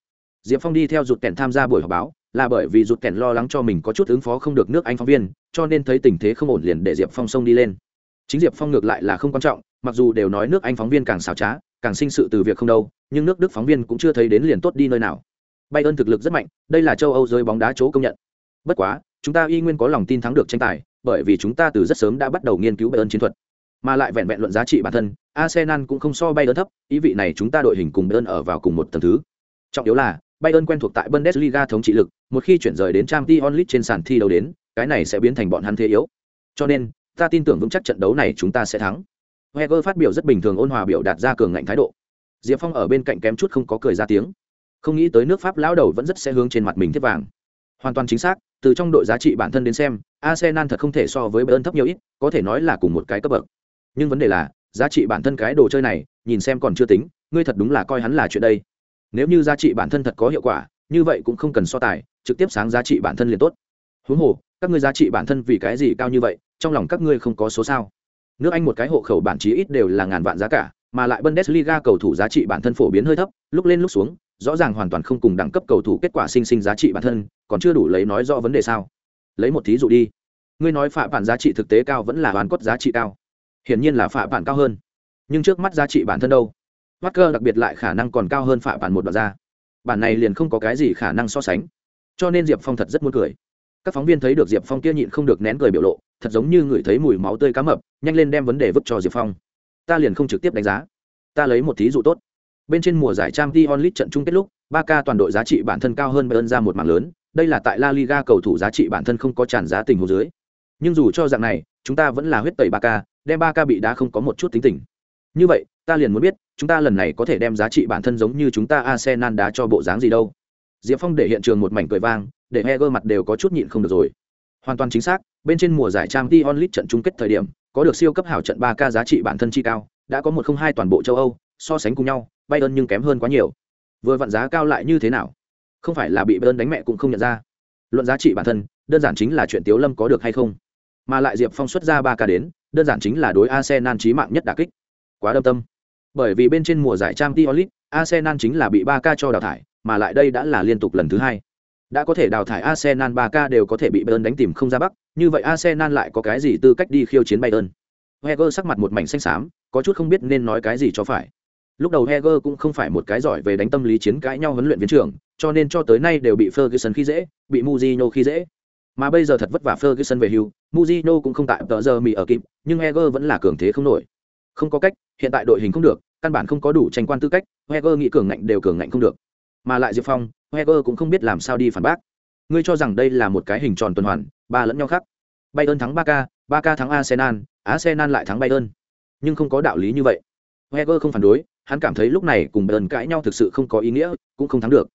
Diệp Phong đi theo rụt kèn tham gia buổi họp báo, là bởi vì rụt kèn lo lắng cho mình có chút ứng phó không được nước Anh phóng viên, cho nên thấy tình thế không ổn liền để Diệp Phong xông đi lên. Chính Diệp Phong ngược lại là không quan trọng, mặc dù đều nói nước Anh phóng viên càng xảo trá, càng sinh sự từ việc không đâu, nhưng nước Đức phóng viên cũng chưa thấy đến liền tốt đi nơi nào. Bayern thực lực rất mạnh, đây là châu Âu giới bóng đá chỗ công nhận. Bất quá, chúng ta y nguyên có lòng tin thắng được tranh tài, bởi vì chúng ta từ rất sớm đã bắt đầu nghiên cứu Bayern chiến thuật, mà lại vẹn vẹn luận giá trị bản thân, Arsenal cũng không so Bayern thấp, ý vị này chúng ta đội hình cùng Bayern ở vào cùng một tầng thứ. Trọng yếu là, Bayern quen thuộc tại Bundesliga thống trị lực, một khi chuyển rời đến Champions League trên sàn thi đấu đến, cái này sẽ biến thành bọn hắn thế yếu. Cho nên, ta tin tưởng vững chắc trận đấu này chúng ta sẽ thắng. Wenger phát biểu rất bình thường ôn hòa biểu đạt ra cường ngạnh thái độ. Diệp Phong ở bên cạnh kém chút không có cười ra tiếng không nghĩ tới nước pháp lão đầu vẫn rất sẽ hướng trên mặt mình thiết vàng hoàn toàn chính xác từ trong đội giá trị bản thân đến xem arsenal thật không thể so với bayern thấp nhiều ít có thể nói là cùng một cái cấp bậc nhưng vấn đề là, giá trị bản thân cái đồ chơi này, nhìn xem còn chưa tính, ngươi thật đúng là coi hắn là chuyện đây. Nếu như giá trị bản thân thật có hiệu quả, như vậy cũng không cần so tài, trực tiếp sáng giá trị bản thân liền tốt. Huống hồ, các ngươi giá trị bản thân vì cái gì cao như vậy, trong lòng các ngươi không có số sao? Nước anh một cái hộ khẩu bản chí ít đều là ngàn vạn giá cả, mà lại bundesliga cầu thủ giá trị bản thân phổ biến hơi thấp, lúc lên lúc xuống, rõ ràng hoàn toàn không cùng đẳng cấp cầu thủ kết quả sinh sinh giá trị bản thân, còn chưa đủ lấy nói rõ vấn đề sao? Lấy một thí dụ đi. Ngươi nói phạm bản giá trị thực tế cao vẫn là hoàn cốt giá trị cao hiển nhiên là phạ bản cao hơn. Nhưng trước mắt giá trị bản thân đâu? Walker đặc biệt lại khả năng còn cao hơn phạ bản một đoạn ra. Bản này liền không có cái gì khả năng so sánh. Cho nên diệp phong thật rất muốn cười. Các phóng viên thấy được diệp phong kia nhịn không được nén cười biểu lộ thật giống như người thấy mùi máu tươi cá mập nhanh lên đem vấn đề vứt cho diệp phong. Ta liền không trực tiếp đánh giá. Ta lấy một thí dụ tốt. Bên trên mùa giải trang t League trận chung kết lúc, Barca toàn đội giá trị bản thân cao hơn Bayern ra một mảng lớn, đây là tại La Liga cầu thủ giá trị bản thân không có tràn giá tình hồ dưới. Nhưng dù cho dạng này, chúng ta vẫn là huyết tẩy Barca, đem ba ca bị đá không có một chút tính tình. Như vậy, ta liền muốn biết, chúng ta lần này có thể đem giá trị bản thân giống như chúng ta Arsenal đá cho bộ dáng gì đâu. Diệp Phong để hiện trường một mảnh cười vang, để Heger mặt đều có chút nhịn không được rồi. Hoàn toàn chính xác, bên trên mùa giải Trang t League trận chung kết thời điểm, có được siêu cấp hảo trận ba k giá trị bản thân chi cao, đã có một không hai toàn bộ châu Âu, so sánh cùng nhau, Bayern nhưng kém hơn quá nhiều. Vừa vặn giá cao lại như thế nào? Không phải là bị Bayern đánh mẹ cũng không nhận ra. Luận giá trị bản thân, đơn giản chính là chuyện Tiếu Lâm có được hay không. Mà lại Diệp Phong xuất ra ba ca đến, đơn giản chính là đối Arsenal chí mạng nhất đả kích. Quá đâm tâm. Bởi vì bên trên mùa giải Champions League, Arsenal chính là bị 3K cho đào thải, mà lại đây đã là liên tục lần thứ hai. Đã có thể đào thải Arsenal 3K đều có thể bị Bayern đánh tìm không ra bắc, như vậy Arsenal lại có cái gì tư cách đi khiêu chiến Bayern? Heger sắc mặt một mảnh xanh xám, có chút không biết nên nói cái gì cho phải lúc đầu heger cũng không phải một cái giỏi về đánh tâm lý chiến cãi nhau huấn luyện viên trưởng cho nên cho tới nay đều bị ferguson khi dễ bị Mourinho khi dễ mà bây giờ thật vất vả ferguson về hưu Mujino cũng không tại tờ giờ mì ở kịp nhưng heger vẫn là cường thế không nổi không có cách hiện tại đội hình không được căn bản không có đủ tranh quan tư cách heger nghĩ cường ngạnh đều cường ngạnh không được mà lại diệp phong heger cũng không biết làm sao đi phản bác ngươi cho rằng đây là một cái hình tròn tuần hoàn ba lẫn nhau khác bayern thắng 3K, 3K thắng arsenal arsenal lại thắng bayern nhưng không có đạo lý như vậy heger không phản đối hắn cảm thấy lúc này cùng Bayern cãi nhau thực sự không có ý nghĩa, cũng không thắng được.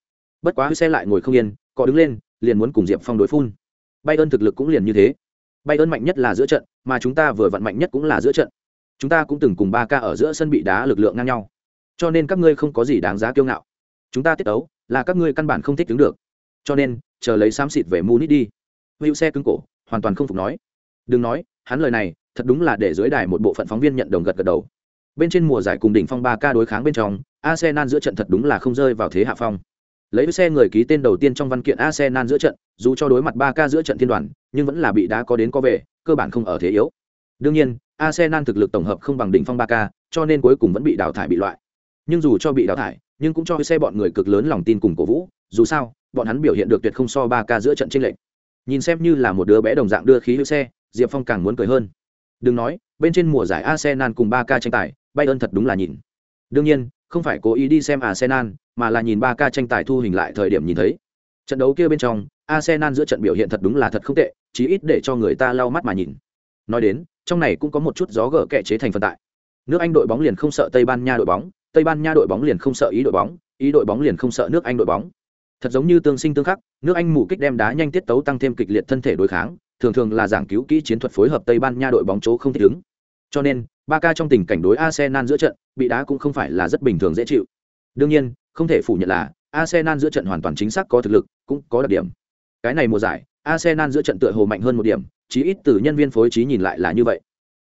Bất quá xe lại ngồi không yên, có đứng lên, liền muốn cùng Diệp Phong đối phun. Bayern thực lực cũng liền như thế bay ơn mạnh nhất là giữa trận, mà chúng ta vừa vận mạnh nhất cũng là giữa trận. Chúng ta cũng từng cùng ba ca ở giữa sân bị đá lực lượng ngang nhau. Cho nên các ngươi không có gì đáng giá kiêu ngạo. Chúng ta tiết đấu, là các ngươi căn bản không thích đứng được. Cho nên, chờ lấy xám xịt về Munich đi. Hữu xe cứng cổ, hoàn toàn không phục nói. Đừng nói, hắn lời này, thật đúng là để dưới đài một bộ phận phóng viên nhận đồng gật gật đầu. Bên trên mùa giải cùng đỉnh phong ba ca đối kháng bên trong, Arsenal giữa trận thật đúng là không rơi vào thế hạ phong. Lấy xe người ký tên đầu tiên trong văn kiện Arsenal giữa trận, dù cho đối mặt 3K giữa trận thiên đoàn, nhưng vẫn là bị đá có đến có về, cơ bản không ở thế yếu. Đương nhiên, Arsenal thực lực tổng hợp không bằng đỉnh phong 3K, cho nên cuối cùng vẫn bị đào thải bị loại. Nhưng dù cho bị đào thải, nhưng cũng cho xe bọn người cực lớn lòng tin cùng cổ vũ, dù sao, bọn hắn biểu hiện được tuyệt không so 3K giữa trận chênh lệch. Nhìn xem như là một đứa bé đồng dạng đưa khí hữu xe, Diệp Phong càng muốn cười hơn. Đừng nói, bên trên mùa giải Arsenal cùng 3K tranh tài, Bayern thật đúng là nhìn. Đương nhiên, không phải cố ý đi xem Arsenal, mà là nhìn 3K tranh tài thu hình lại thời điểm nhìn thấy. Trận đấu kia bên trong, Arsenal giữa trận biểu hiện thật đúng là thật không tệ, chí ít để cho người ta lau mắt mà nhìn. Nói đến trong này cũng có một chút gió gở kệ chế thành phần tại. Nước anh đội bóng liền không sợ tây ban nha đội bóng tây ban nha đội bóng liền không sợ ý đội bóng ý đội bóng liền không sợ nước anh đội bóng. Thật giống như tương sinh tương khắc nước anh mù kích đem đá nhanh tiết tấu tăng thêm kịch liệt thân thể đối kháng thường thường là giảng cứu kỹ chiến thuật phối hợp tây ban nha đội bóng chỗ không thích ứng. Cho nên ba ca trong tình cảnh đối arsenal giữa trận bị đá cũng không phải là rất bình thường dễ chịu. Đương nhiên không thể phủ nhận là arsenal giữa trận hoàn toàn chính xác có thực lực cũng có đặc điểm. Cái này mùa giải arsenal giữa trận tựa hồ mạnh hơn một điểm chí ít từ nhân viên phối trí nhìn lại là như vậy.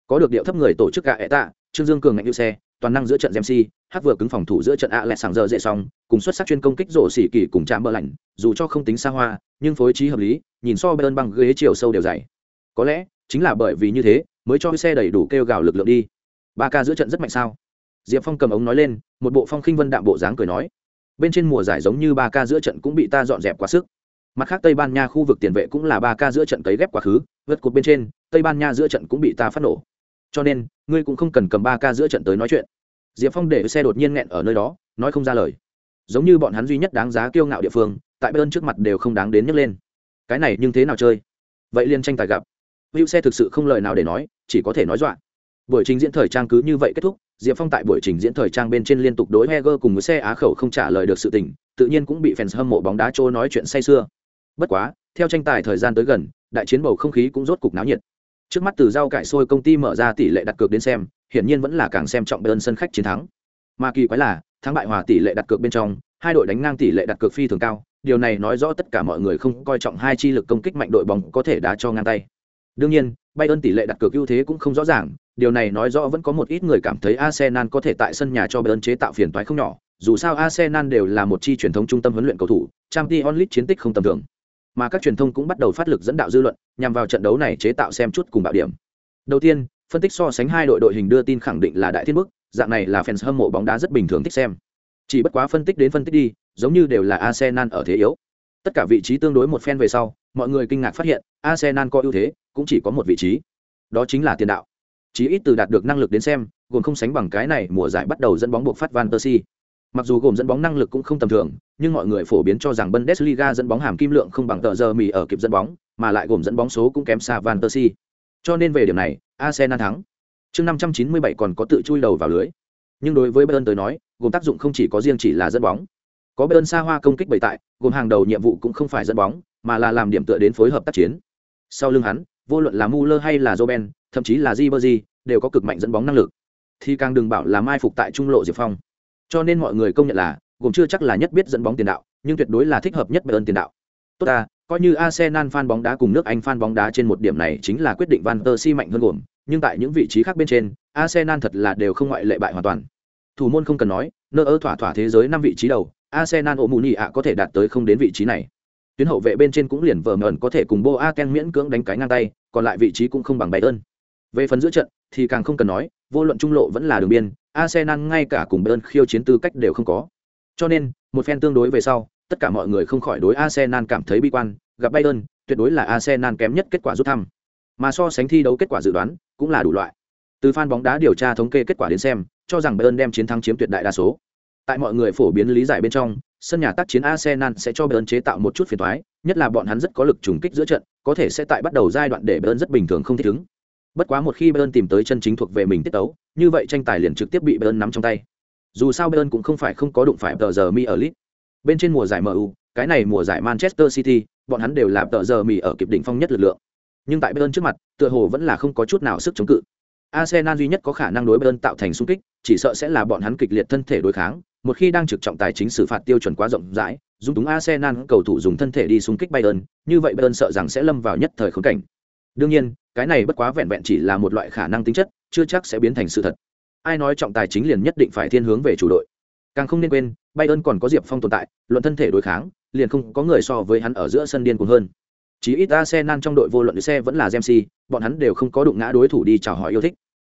Có được điệu thấp người tổ chức gạ ẹ trương dương cường ngạnh ưu xe toàn năng giữa trận Dempsey, hắc vừa cứng phòng thủ giữa trận Alexander lẹ sàng giờ dễ xong, cùng xuất sắc chuyên công kích rổ xỉ kỳ cùng chạm bờ lạnh, dù cho không tính xa hoa, nhưng phối trí hợp lý, nhìn so bên bằng ghế chiều sâu đều dày. Có lẽ, chính là bởi vì như thế, mới cho xe đầy đủ kêu gào lực lượng đi. Ba ca giữa trận rất mạnh sao? Diệp Phong cầm ống nói lên, một bộ phong khinh vân đạm bộ dáng cười nói, bên trên mùa giải giống như ba ca giữa trận cũng bị ta dọn dẹp quá sức. Mặt khác Tây Ban Nha khu vực tiền vệ cũng là ba ca giữa trận cấy ghép quá khứ, vượt cột bên trên, Tây Ban Nha giữa trận cũng bị ta phát nổ. Cho nên, ngươi cũng không cần cầm ba ca giữa trận tới nói chuyện diệp phong để xe đột nhiên nghẹn ở nơi đó nói không ra lời giống như bọn hắn duy nhất đáng giá kiêu ngạo địa phương tại bên trước mặt đều không đáng đến nhấc lên cái này nhưng thế nào chơi vậy liên tranh tài gặp hữu xe thực sự không lời nào để nói, chỉ có thể nói dọa. Buổi trình diễn thời trang cứ như vậy kết thúc, diệp phong tại buổi trình diễn thời trang bên trên liên tục đối heger cùng với xe á khẩu không trả lời được sự tình, tự nhiên cũng bị fans hâm mộ bóng đá trôi nói chuyện say sưa. Bất quá, theo tranh tài thời gian tới gần, đại chiến bầu không khí cũng rốt cục náo nhiệt. Trước mắt từ rau cải sôi công ty mở ra tỷ lệ đặt cược đến xem, hiển nhiên vẫn là càng xem trọng bên sân khách chiến thắng. Mà kỳ quái là, thắng bại hòa tỷ lệ đặt cược bên trong, hai đội đánh ngang tỷ lệ đặt cược phi thường cao, điều này nói rõ tất cả mọi người không coi trọng hai chi lực công kích mạnh đội bóng có thể đá cho ngang tay đương nhiên, Bayern tỷ lệ đặt cược ưu thế cũng không rõ ràng, điều này nói rõ vẫn có một ít người cảm thấy Arsenal có thể tại sân nhà cho Bayern chế tạo phiền toái không nhỏ, dù sao Arsenal đều là một chi truyền thống trung tâm huấn luyện cầu thủ, Champions League chiến tích không tầm thường. Mà các truyền thông cũng bắt đầu phát lực dẫn đạo dư luận, nhằm vào trận đấu này chế tạo xem chút cùng bạo điểm. Đầu tiên, phân tích so sánh hai đội đội hình đưa tin khẳng định là đại thiên bức, dạng này là fans hâm mộ bóng đá rất bình thường thích xem. Chỉ bất quá phân tích đến phân tích đi, giống như đều là arsenal ở thế yếu. Tất cả vị trí tương đối một phen về sau, mọi người kinh ngạc phát hiện arsenal có ưu thế cũng chỉ có một vị trí đó chính là tiền đạo chí ít từ đạt được năng lực đến xem gồm không sánh bằng cái này mùa giải bắt đầu dẫn bóng buộc phát van persie Mặc dù gồm dẫn bóng năng lực cũng không tầm thường, nhưng mọi người phổ biến cho rằng Bundesliga dẫn bóng hàm kim lượng không bằng tờ giờ mì ở kịp dẫn bóng, mà lại gồm dẫn bóng số cũng kém xa Van Persie. Cho nên về điểm này, Arsenal thắng. Chương 597 còn có tự chui đầu vào lưới. Nhưng đối với Bayern tới nói, gồm tác dụng không chỉ có riêng chỉ là dẫn bóng. Có Bayern xa hoa công kích bày tại, gồm hàng đầu nhiệm vụ cũng không phải dẫn bóng, mà là làm điểm tựa đến phối hợp tác chiến. Sau lưng hắn, vô luận là Muller hay là Robben, thậm chí là Ribery, đều có cực mạnh dẫn bóng năng lực. Thì càng đừng bảo là mai phục tại trung lộ Diệp Phong. Cho nên mọi người công nhận là, gồm chưa chắc là nhất biết dẫn bóng tiền đạo, nhưng tuyệt đối là thích hợp nhất Bayern tiền đạo. Tốt ta, coi như Arsenal fan bóng đá cùng nước Anh fan bóng đá trên một điểm này chính là quyết định Van der Si mạnh hơn gồm, nhưng tại những vị trí khác bên trên, Arsenal thật là đều không ngoại lệ bại hoàn toàn. Thủ môn không cần nói, nơ ơ thỏa thỏa thế giới năm vị trí đầu, Arsenal Omuni ạ có thể đạt tới không đến vị trí này. Tuyến hậu vệ bên trên cũng liền vờ mờn có thể cùng Boateng miễn cưỡng đánh cái ngang tay, còn lại vị trí cũng không bằng Bayern. Về phần giữa trận thì càng không cần nói, vô luận trung lộ vẫn là đường biên, Arsenal ngay cả cùng Bayern khiêu chiến tư cách đều không có. Cho nên, một phen tương đối về sau, tất cả mọi người không khỏi đối Arsenal cảm thấy bi quan, gặp Bayern, tuyệt đối là Arsenal kém nhất kết quả rút thăm. Mà so sánh thi đấu kết quả dự đoán, cũng là đủ loại. Từ fan bóng đá điều tra thống kê kết quả đến xem, cho rằng Bayern đem chiến thắng chiếm tuyệt đại đa số. Tại mọi người phổ biến lý giải bên trong, sân nhà tác chiến Arsenal sẽ cho Bayern chế tạo một chút phiền toái, nhất là bọn hắn rất có lực trùng kích giữa trận, có thể sẽ tại bắt đầu giai đoạn để Bayern rất bình thường không thích ứng. Bất quá một khi Bayern tìm tới chân chính thuộc về mình tiết tấu, như vậy tranh tài liền trực tiếp bị Bayern nắm trong tay. Dù sao Bayern cũng không phải không có đụng phải tờ giờ mi ở lit. Bên trên mùa giải MU, cái này mùa giải Manchester City, bọn hắn đều là tờ giờ mi ở kịp đỉnh phong nhất lực lượng. Nhưng tại Bayern trước mặt, tựa hồ vẫn là không có chút nào sức chống cự. Arsenal duy nhất có khả năng đối Bayern tạo thành xung kích, chỉ sợ sẽ là bọn hắn kịch liệt thân thể đối kháng, một khi đang trực trọng tài chính xử phạt tiêu chuẩn quá rộng rãi, dung túng Arsenal cầu thủ dùng thân thể đi xung kích Bayern, như vậy Bayern sợ rằng sẽ lâm vào nhất thời khốn cảnh. Đương nhiên, cái này bất quá vẹn vẹn chỉ là một loại khả năng tính chất, chưa chắc sẽ biến thành sự thật. Ai nói trọng tài chính liền nhất định phải thiên hướng về chủ đội. Càng không nên quên, Bayern còn có Diệp Phong tồn tại, luận thân thể đối kháng, liền không có người so với hắn ở giữa sân điên cuồng hơn. Chỉ ít Arsenal trong đội vô luận xe vẫn là Ramsey, bọn hắn đều không có đụng ngã đối thủ đi chào hỏi yêu thích.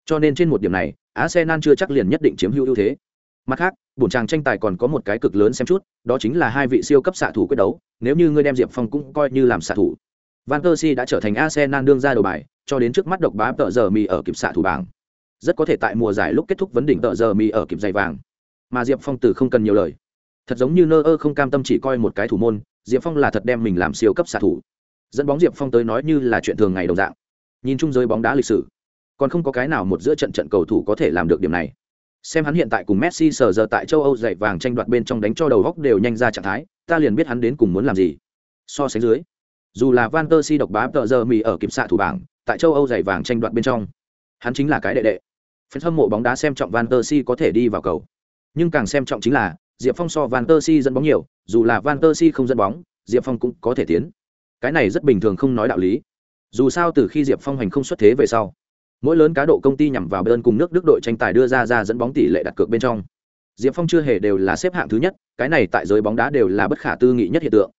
Cho nên trên một điểm này, Arsenal chưa chắc liền nhất định chiếm hữu ưu thế. Mặt khác, bổn tràng tranh tài còn có một cái cực lớn xem chút, đó chính là hai vị siêu cấp xạ thủ quyết đấu, nếu như ngươi đem Diệp Phong cũng coi như làm xạ thủ. Van Persie đã trở thành Arsenal đương ra đầu bài, cho đến trước mắt độc bá tợ giờ mì ở kịp xạ thủ bảng. Rất có thể tại mùa giải lúc kết thúc vấn đỉnh tợ giờ mì ở kịp giày vàng. Mà Diệp Phong từ không cần nhiều lời thật giống như nơ ơ không cam tâm chỉ coi một cái thủ môn diệp phong là thật đem mình làm siêu cấp xạ thủ dẫn bóng diệp phong tới nói như là chuyện thường ngày đồng dạng nhìn chung giới bóng đá lịch sử còn không có cái nào một giữa trận trận cầu thủ có thể làm được điểm này xem hắn hiện tại cùng messi sờ giờ tại châu âu dạy vàng tranh đoạt bên trong đánh cho đầu góc đều nhanh ra trạng thái, ta liền biết hắn đến cùng muốn làm gì. So sánh dưới, dù là van tơ si độc bá tợ giờ mì ở kịp xạ thủ bảng, tại châu âu dạy vàng tranh đoạt bên trong, hắn chính là cái đệ đệ. Phần hâm mộ bóng đá xem trọng van tơ si có thể đi vào cầu. Nhưng càng xem trọng chính là, diệp phong so van tơ si dẫn bóng nhiều, dù là van tơ si không dẫn bóng, diệp phong cũng có thể tiến. Cái này rất bình thường không nói đạo lý. Dù sao từ khi diệp phong hành không xuất thế về sau mỗi lớn cá độ công ty nhằm vào bên cùng nước đức đội tranh tài đưa ra ra dẫn bóng tỷ lệ đặt cược bên trong. Diệp phong chưa hề đều là xếp hạng thứ nhất, cái này tại giới bóng đá đều là bất khả tư nghị nhất hiện tượng.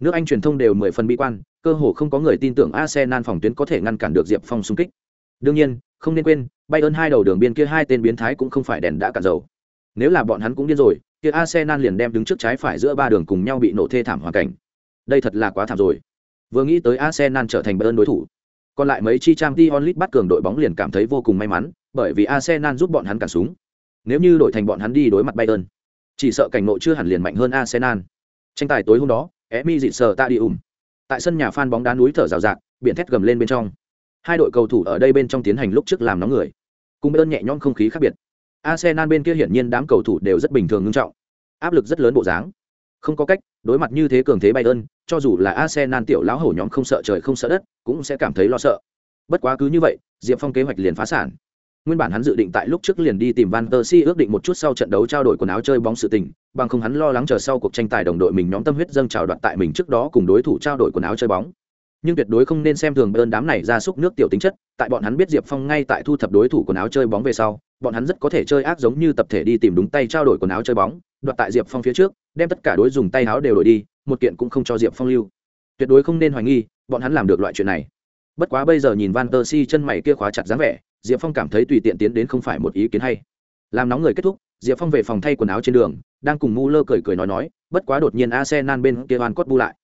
Nước anh truyền thông đều mười phần bi quan, cơ hồ không có người tin tưởng arsenal phòng tuyến có thể ngăn cản được diệp phong xung kích. Đương nhiên, không nên quên bay ơn hai đầu đường biên kia hai tên biến thái cũng không phải đèn đã cạn dầu. Nếu là bọn hắn cũng điên rồi, kia arsenal liền đem đứng trước trái phải giữa ba đường cùng nhau bị nổ thê thảm hoàn cảnh. Đây thật là quá thảm rồi. Vừa nghĩ tới arsenal trở thành bayern đối thủ còn lại mấy chi trang t onlit bắt cường đội bóng liền cảm thấy vô cùng may mắn, bởi vì arsenal giúp bọn hắn cản súng. Nếu như đổi thành bọn hắn đi đối mặt bayern, chỉ sợ cảnh nội chưa hẳn liền mạnh hơn arsenal. Tranh tài tối hôm đó, emi dị sờ ta đi ủng tại sân nhà phan bóng đá núi thở rào rạc, biển thét gầm lên bên trong. Hai đội cầu thủ ở đây bên trong tiến hành lúc trước làm nóng người, cùng bayern nhẹ nhõm không khí khác biệt. Arsenal bên kia hiển nhiên đám cầu thủ đều rất bình thường ngưng trọng, áp lực rất lớn bộ dáng. Không có cách, đối mặt như thế cường thế bayern cho dù là arsenal tiểu lão hổ nhóm không sợ trời không sợ đất, cũng sẽ cảm thấy lo sợ. Bất quá cứ như vậy, diệp phong kế hoạch liền phá sản. Nguyên bản hắn dự định tại lúc trước liền đi tìm van der si ước định một chút sau trận đấu trao đổi quần áo chơi bóng sự tình, bằng không hắn lo lắng chờ sau cuộc tranh tài đồng đội mình nhóm tâm huyết dâng trào đoạt tại mình trước đó cùng đối thủ trao đổi quần áo chơi bóng. Nhưng tuyệt đối không nên xem thường bơn đám này ra xúc nước tiểu tính chất, tại bọn hắn biết diệp phong ngay tại thu thập đối thủ quần áo chơi bóng về sau, bọn hắn rất có thể chơi ác giống như tập thể đi tìm đúng tay trao đổi quần áo chơi bóng, đoạt tại diệp phong phía trước, đem tất cả đối dùng tay áo đều đổi đi một kiện cũng không cho diệp phong lưu. Tuyệt đối không nên hoài nghi, bọn hắn làm được loại chuyện này. Bất quá bây giờ nhìn van tơ si chân mày kia khóa chặt dáng vẻ, diệp phong cảm thấy tùy tiện tiến đến không phải một ý kiến hay. Làm nóng người kết thúc, diệp phong về phòng thay quần áo trên đường, đang cùng mu lơ cười cười nói nói, bất quá đột nhiên A Senan bên kia hoàn cốt bu lại.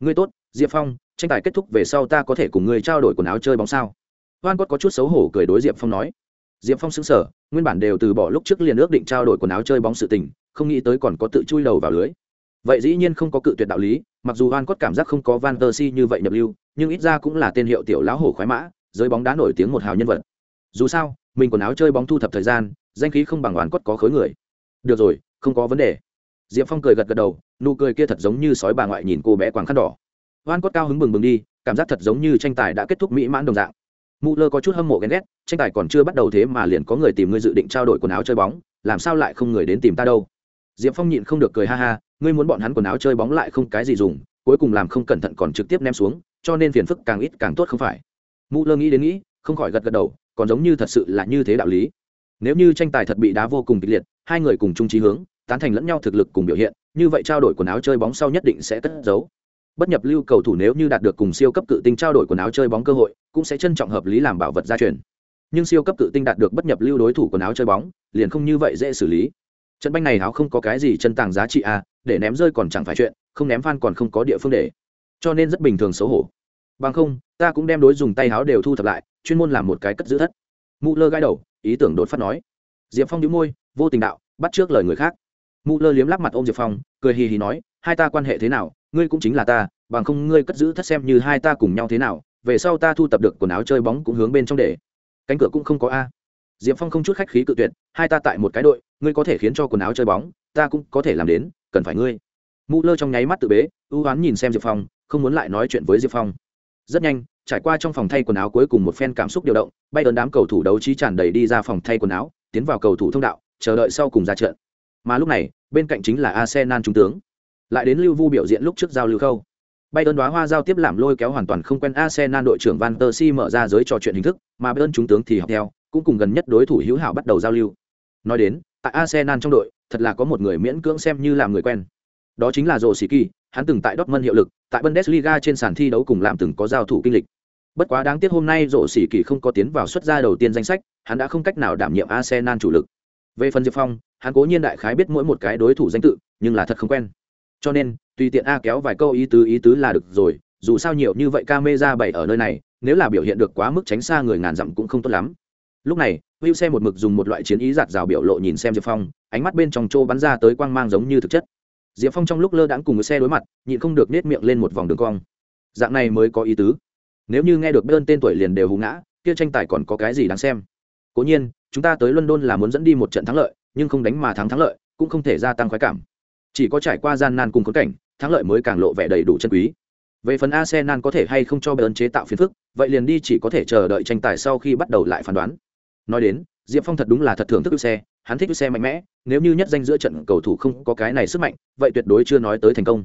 Ngươi tốt, diệp phong, tranh tài kết thúc về sau ta có thể cùng ngươi trao đổi quần áo chơi bóng sao? Hoan cốt có chút xấu hổ cười đối diệp phong nói. Diệp phong xứng sở nguyên bản đều từ bỏ lúc trước liền ước định trao đổi quần áo chơi bóng sự tình, không nghĩ tới còn có tự chui đầu vào lưới vậy dĩ nhiên không có cự tuyệt đạo lý, mặc dù van cốt cảm giác không có van der si như vậy nhập lưu, nhưng ít ra cũng là tên hiệu tiểu lão hổ khoái mã, giới bóng đá nổi tiếng một hào nhân vật. Dù sao, mình quần áo chơi bóng thu thập thời gian, danh khí không bằng hoàn cốt có khối người. Được rồi, không có vấn đề. Diệp phong cười gật gật đầu, nụ cười kia thật giống như sói bà ngoại nhìn cô bé quàng khăn đỏ. Hoan cốt cao hứng bừng bừng đi, cảm giác thật giống như tranh tài đã kết thúc mỹ mãn đồng dạng. Mụ lơ có chút hâm mộ ghen ghét, tranh tài còn chưa bắt đầu thế mà liền có người tìm ngươi dự định trao đổi quần áo chơi bóng, làm sao lại không người đến tìm ta đâu? Diệp phong nhịn không được cười ha ha, ngươi muốn bọn hắn quần áo chơi bóng lại không cái gì dùng, cuối cùng làm không cẩn thận còn trực tiếp ném xuống, cho nên phiền phức càng ít càng tốt không phải. Mụ lơ nghĩ đến nghĩ, không khỏi gật gật đầu, còn giống như thật sự là như thế đạo lý. Nếu như tranh tài thật bị đá vô cùng kịch liệt, hai người cùng chung trí hướng, tán thành lẫn nhau thực lực cùng biểu hiện, như vậy trao đổi quần áo chơi bóng sau nhất định sẽ cất giấu. Bất nhập lưu cầu thủ nếu như đạt được cùng siêu cấp cự tinh trao đổi quần áo chơi bóng cơ hội, cũng sẽ trân trọng hợp lý làm bảo vật gia truyền. Nhưng siêu cấp cự tinh đạt được bất nhập lưu đối thủ quần áo chơi bóng, liền không như vậy dễ xử lý trận banh này áo không có cái gì chân tàng giá trị à để ném rơi còn chẳng phải chuyện, không ném phan còn không có địa phương để. Cho nên rất bình thường xấu hổ. Bằng không, ta cũng đem đối dùng tay áo đều thu thập lại, chuyên môn làm một cái cất giữ thất. Mụ lơ gãi đầu, ý tưởng đột phát nói. Diệp phong đĩu môi, vô tình đạo, bắt trước lời người khác. Mụ lơ liếm lắp mặt ôm diệp phong, cười hì hì nói, hai ta quan hệ thế nào, ngươi cũng chính là ta, bằng không ngươi cất giữ thất xem như hai ta cùng nhau thế nào, về sau ta thu tập được quần áo chơi bóng cũng hướng bên trong để. Cánh cửa cũng không có a diệp phong không chút khách khí cự tuyệt, hai ta tại một cái đội, ngươi có thể khiến cho quần áo chơi bóng, ta cũng có thể làm đến, cần phải ngươi. Mụ lơ trong nháy mắt tự bế, ưu oán nhìn xem diệp phong, không muốn lại nói chuyện với diệp phong. Rất nhanh, trải qua trong phòng thay quần áo cuối cùng một phen cảm xúc điều động, bay ơn đám cầu thủ đấu trí tràn đầy đi ra phòng thay quần áo, tiến vào cầu thủ thông đạo, chờ đợi sau cùng ra trận. Mà lúc này, bên cạnh chính là arsenal trung tướng. Lại đến lưu vu biểu diễn lúc trước giao lưu khâu. Bay ơn đoá hoa giao tiếp làm lôi kéo hoàn toàn không quen arsenal đội trưởng van der si mở ra giới trò chuyện hình thức, mà bay ơn trung tướng thì học theo cũng cùng gần nhất đối thủ hữu hảo bắt đầu giao lưu. Nói đến, tại arsenal trong đội, thật là có một người miễn cưỡng xem như làm người quen. Đó chính là rồ hắn từng tại dortmund hiệu lực, tại bundesliga trên sàn thi đấu cùng làm từng có giao thủ kinh lịch. Bất quá đáng tiếc hôm nay rộ không có tiến vào xuất gia đầu tiên danh sách, hắn đã không cách nào đảm nhiệm arsenal chủ lực. Về phần diệp phong, hắn cố nhiên đại khái biết mỗi một cái đối thủ danh tự, nhưng là thật không quen. Cho nên, tùy tiện a kéo vài câu ý tứ ý tứ là được rồi, dù sao nhiều như vậy camera bày ở nơi này, nếu là biểu hiện được quá mức tránh xa người ngàn dặm cũng không tốt lắm lúc này hữu xe một mực dùng một loại chiến ý giạt rào biểu lộ nhìn xem diệp phong, ánh mắt bên trong chỗ bắn ra tới quang mang giống như thực chất. Diệp phong trong lúc lơ đãng cùng với xe đối mặt, nhịn không được nết miệng lên một vòng đường cong. Dạng này mới có ý tứ. Nếu như nghe được đơn tên tuổi liền đều hú ngã, kia tranh tài còn có cái gì đáng xem? Cố nhiên, chúng ta tới london là muốn dẫn đi một trận thắng lợi, nhưng không đánh mà thắng thắng lợi, cũng không thể gia tăng khoái cảm. Chỉ có trải qua gian nan cùng khốn cảnh, thắng lợi mới càng lộ vẻ đầy đủ chân quý. Về phần arsenal có thể hay không cho bayern chế tạo phiền phức, vậy liền đi chỉ có thể chờ đợi tranh tài sau khi bắt đầu lại phán đoán nói đến diệp phong thật đúng là thật thưởng thức xe hắn thích xe mạnh mẽ nếu như nhất danh giữa trận cầu thủ không có cái này sức mạnh vậy tuyệt đối chưa nói tới thành công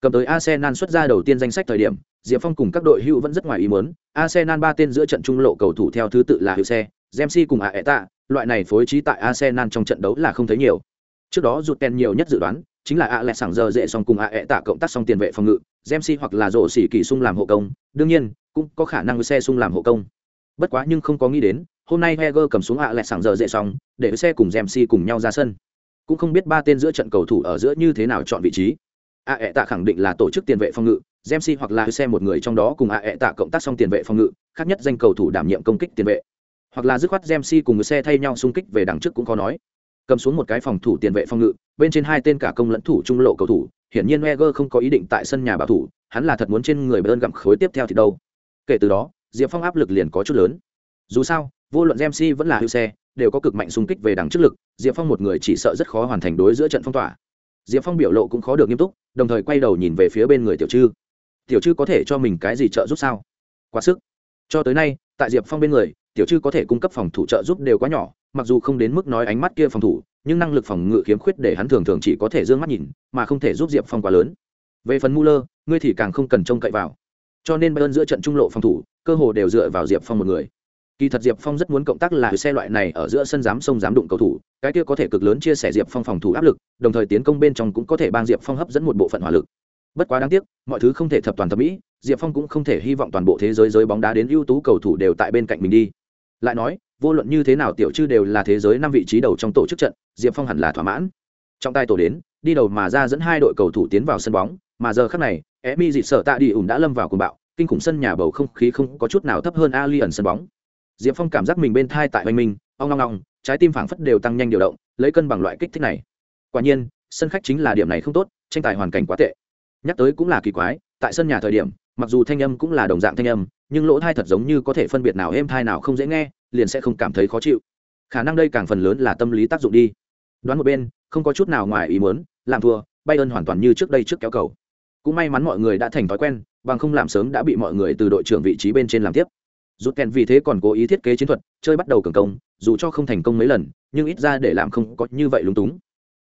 cầm tới arsenal xuất ra đầu tiên danh sách thời điểm diệp phong cùng các đội hữu vẫn rất ngoài ý muốn arsenal ba tên giữa trận trung lộ cầu thủ theo thứ tự là hữu xe jemsi cùng Aeta, loại này phối trí tại Arsenal trong trận đấu là không thấy nhiều. Trước đó rụt ten nhiều nhất dự đoán, chính là Alexander dễ xong cùng Aeta cộng tác xong tiền vệ phòng ngự, jemsi hoặc là rổ xỉ kỳ sung làm hộ công, đương nhiên, cũng có khả năng xe sung làm hộ công. Bất quá nhưng không có nghĩ đến, hôm nay Heger cầm xuống Alexander dễ song, để xe cùng Jamsi cùng nhau ra sân. Cũng không biết ba tên giữa trận cầu thủ ở giữa như thế nào chọn vị trí. Aeta khẳng định là tổ chức tiền vệ phòng ngự, Jamsi hoặc là xe một người trong đó cùng Aeta cộng tác song tiền vệ phòng ngự, khác nhất danh cầu thủ đảm nhiệm công kích tiền vệ hoặc là dứt khoát Jamsi cùng người xe thay nhau xung kích về đằng trước cũng có nói. Cầm xuống một cái phòng thủ tiền vệ phòng ngự, bên trên hai tên cả công lẫn thủ trung lộ cầu thủ, hiển nhiên Wenger không có ý định tại sân nhà bảo thủ, hắn là thật muốn trên người bơn gặm khối tiếp theo thì đâu. Kể từ đó, Diệp Phong áp lực liền có chút lớn. Dù sao, vô luận Ramsey vẫn là hữu xe, đều có cực mạnh xung kích về đằng trước lực, Diệp Phong một người chỉ sợ rất khó hoàn thành đối giữa trận phong tỏa. Diệp Phong biểu lộ cũng khó được nghiêm túc, đồng thời quay đầu nhìn về phía bên người Tiểu Trư. Tiểu Trư có thể cho mình cái gì trợ giúp sao? Quá sức. Cho tới nay, tại Diệp Phong bên người, tiểu Trư có thể cung cấp phòng thủ trợ giúp đều quá nhỏ mặc dù không đến mức nói ánh mắt kia phòng thủ nhưng năng lực phòng ngự khiếm khuyết để hắn thường thường chỉ có thể dương mắt nhìn mà không thể giúp diệp phong quá lớn về phần Muller, ngươi thì càng không cần trông cậy vào cho nên bayern giữa trận trung lộ phòng thủ cơ hồ đều dựa vào diệp phong một người kỳ thật diệp phong rất muốn cộng tác là xe loại này ở giữa sân giám sông giám đụng cầu thủ, cái kia có thể cực lớn chia sẻ diệp phong phòng thủ áp lực, đồng thời tiến công bên trong cũng có thể ban diệp phong hấp dẫn một bộ phận hỏa lực. Bất quá đáng tiếc, mọi thứ không thể thập toàn thẩm mỹ, diệp phong cũng không thể hy vọng toàn bộ thế giới giới bóng đá đến ưu tú cầu thủ đều tại bên cạnh mình đi. Lại nói, vô luận như thế nào tiểu chư đều là thế giới năm vị trí đầu trong tổ chức trận, diệp phong hẳn là thỏa mãn. Trong tay tổ đến, đi đầu mà ra dẫn hai đội cầu thủ tiến vào sân bóng, mà giờ khác này e mi dịt sợ tạ đi ủng đã lâm vào cuồng bạo, kinh khủng sân nhà bầu không khí không có chút nào thấp hơn ali ẩn sân bóng diệp phong cảm giác mình bên thai tại oanh minh, ong long long trái tim phảng phất đều tăng nhanh điều động, lấy cân bằng loại kích thích này. Quả nhiên, sân khách chính là điểm này không tốt, tranh tài hoàn cảnh quá tệ. Nhắc tới cũng là kỳ quái, tại sân nhà thời điểm, mặc dù thanh âm cũng là đồng dạng thanh âm, nhưng lỗ thai thật giống như có thể phân biệt nào êm thai nào không dễ nghe, liền sẽ không cảm thấy khó chịu. Khả năng đây càng phần lớn là tâm lý tác dụng đi. Đoán một bên, không có chút nào ngoài ý muốn, làm thua bay ơn hoàn toàn như trước đây trước kéo cầu. Cũng may mắn mọi người đã thành thói quen, bằng không làm sớm đã bị mọi người từ đội trưởng vị trí bên trên làm tiếp rút kèn vì thế còn cố ý thiết kế chiến thuật chơi bắt đầu cường công dù cho không thành công mấy lần nhưng ít ra để làm không có như vậy lúng túng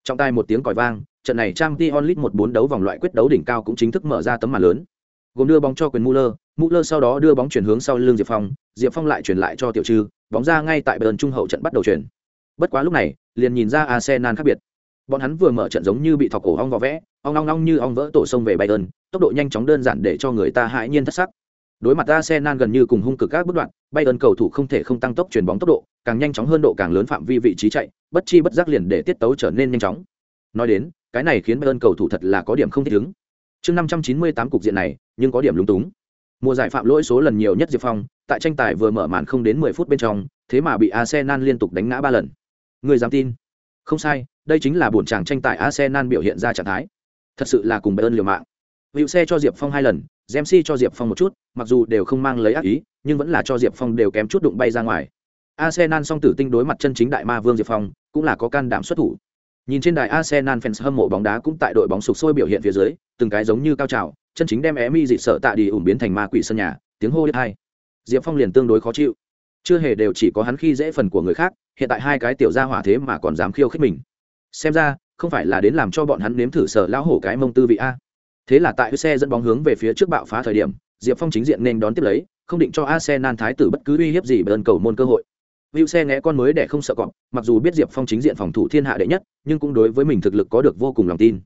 trong tay một tiếng còi vang trận này trang t onlit một bốn đấu vòng loại quyết đấu đỉnh cao cũng chính thức mở ra tấm màn lớn gồm đưa bóng cho quyền Muller, Muller sau đó đưa bóng chuyển hướng sau lưng Diệp Phong, Diệp Phong lại chuyển lại cho Tiểu Trư, bóng ra ngay tại bờn trung hậu trận bắt đầu chuyển. Bất quá lúc này, liền nhìn ra Arsenal khác biệt. Bọn hắn vừa mở trận giống như bị thọc cổ ong vò vẽ, ong ong ong như ong vỡ tổ sông về Bayern, tốc độ nhanh chóng đơn giản để cho người ta hãi nhiên thất sắc. Đối mặt Arsenal gần như cùng hung cực các bước đoạn, Bayern cầu thủ không thể không tăng tốc chuyển bóng tốc độ, càng nhanh chóng hơn độ càng lớn phạm vi vị trí chạy, bất chi bất giác liền để tiết tấu trở nên nhanh chóng. Nói đến, cái này khiến Bayern cầu thủ thật là có điểm không thích ứng. Chương năm trăm chín mươi tám cục diện này nhưng có điểm lúng túng. Mùa giải phạm lỗi số lần nhiều nhất diệp phong tại tranh tài vừa mở màn không đến mười phút bên trong thế mà bị arsenal liên tục đánh ngã ba lần. Người dám tin? Không sai đây chính là buồn chàng tranh tài arsenal biểu hiện ra trạng thái. Thật sự là cùng bayern liều mạng hữu xe cho diệp phong hai lần Dempsey cho Diệp Phong một chút, mặc dù đều không mang lấy ác ý, nhưng vẫn là cho Diệp Phong đều kém chút đụng bay ra ngoài. Arsenal song tử tinh đối mặt chân chính đại ma vương Diệp Phong, cũng là có can đảm xuất thủ. Nhìn trên đài Arsenal fans hâm mộ bóng đá cũng tại đội bóng sục sôi biểu hiện phía dưới, từng cái giống như cao trào, chân chính đem Emi dị sợ tạ đi ủn biến thành ma quỷ sân nhà, tiếng hô hai. Diệp Phong liền tương đối khó chịu. Chưa hề đều chỉ có hắn khi dễ phần của người khác, hiện tại hai cái tiểu gia hỏa thế mà còn dám khiêu khích mình. Xem ra, không phải là đến làm cho bọn hắn nếm thử sở lão hổ cái mông tư vị a. Thế là tại xe dẫn bóng hướng về phía trước bạo phá thời điểm, Diệp Phong chính diện nên đón tiếp lấy, không định cho Arsenal thái tử bất cứ uy hiếp gì bên cầu môn cơ hội. Hữu xe ngẽ con mới để không sợ cọp, mặc dù biết Diệp Phong chính diện phòng thủ thiên hạ đệ nhất, nhưng cũng đối với mình thực lực có được vô cùng lòng tin.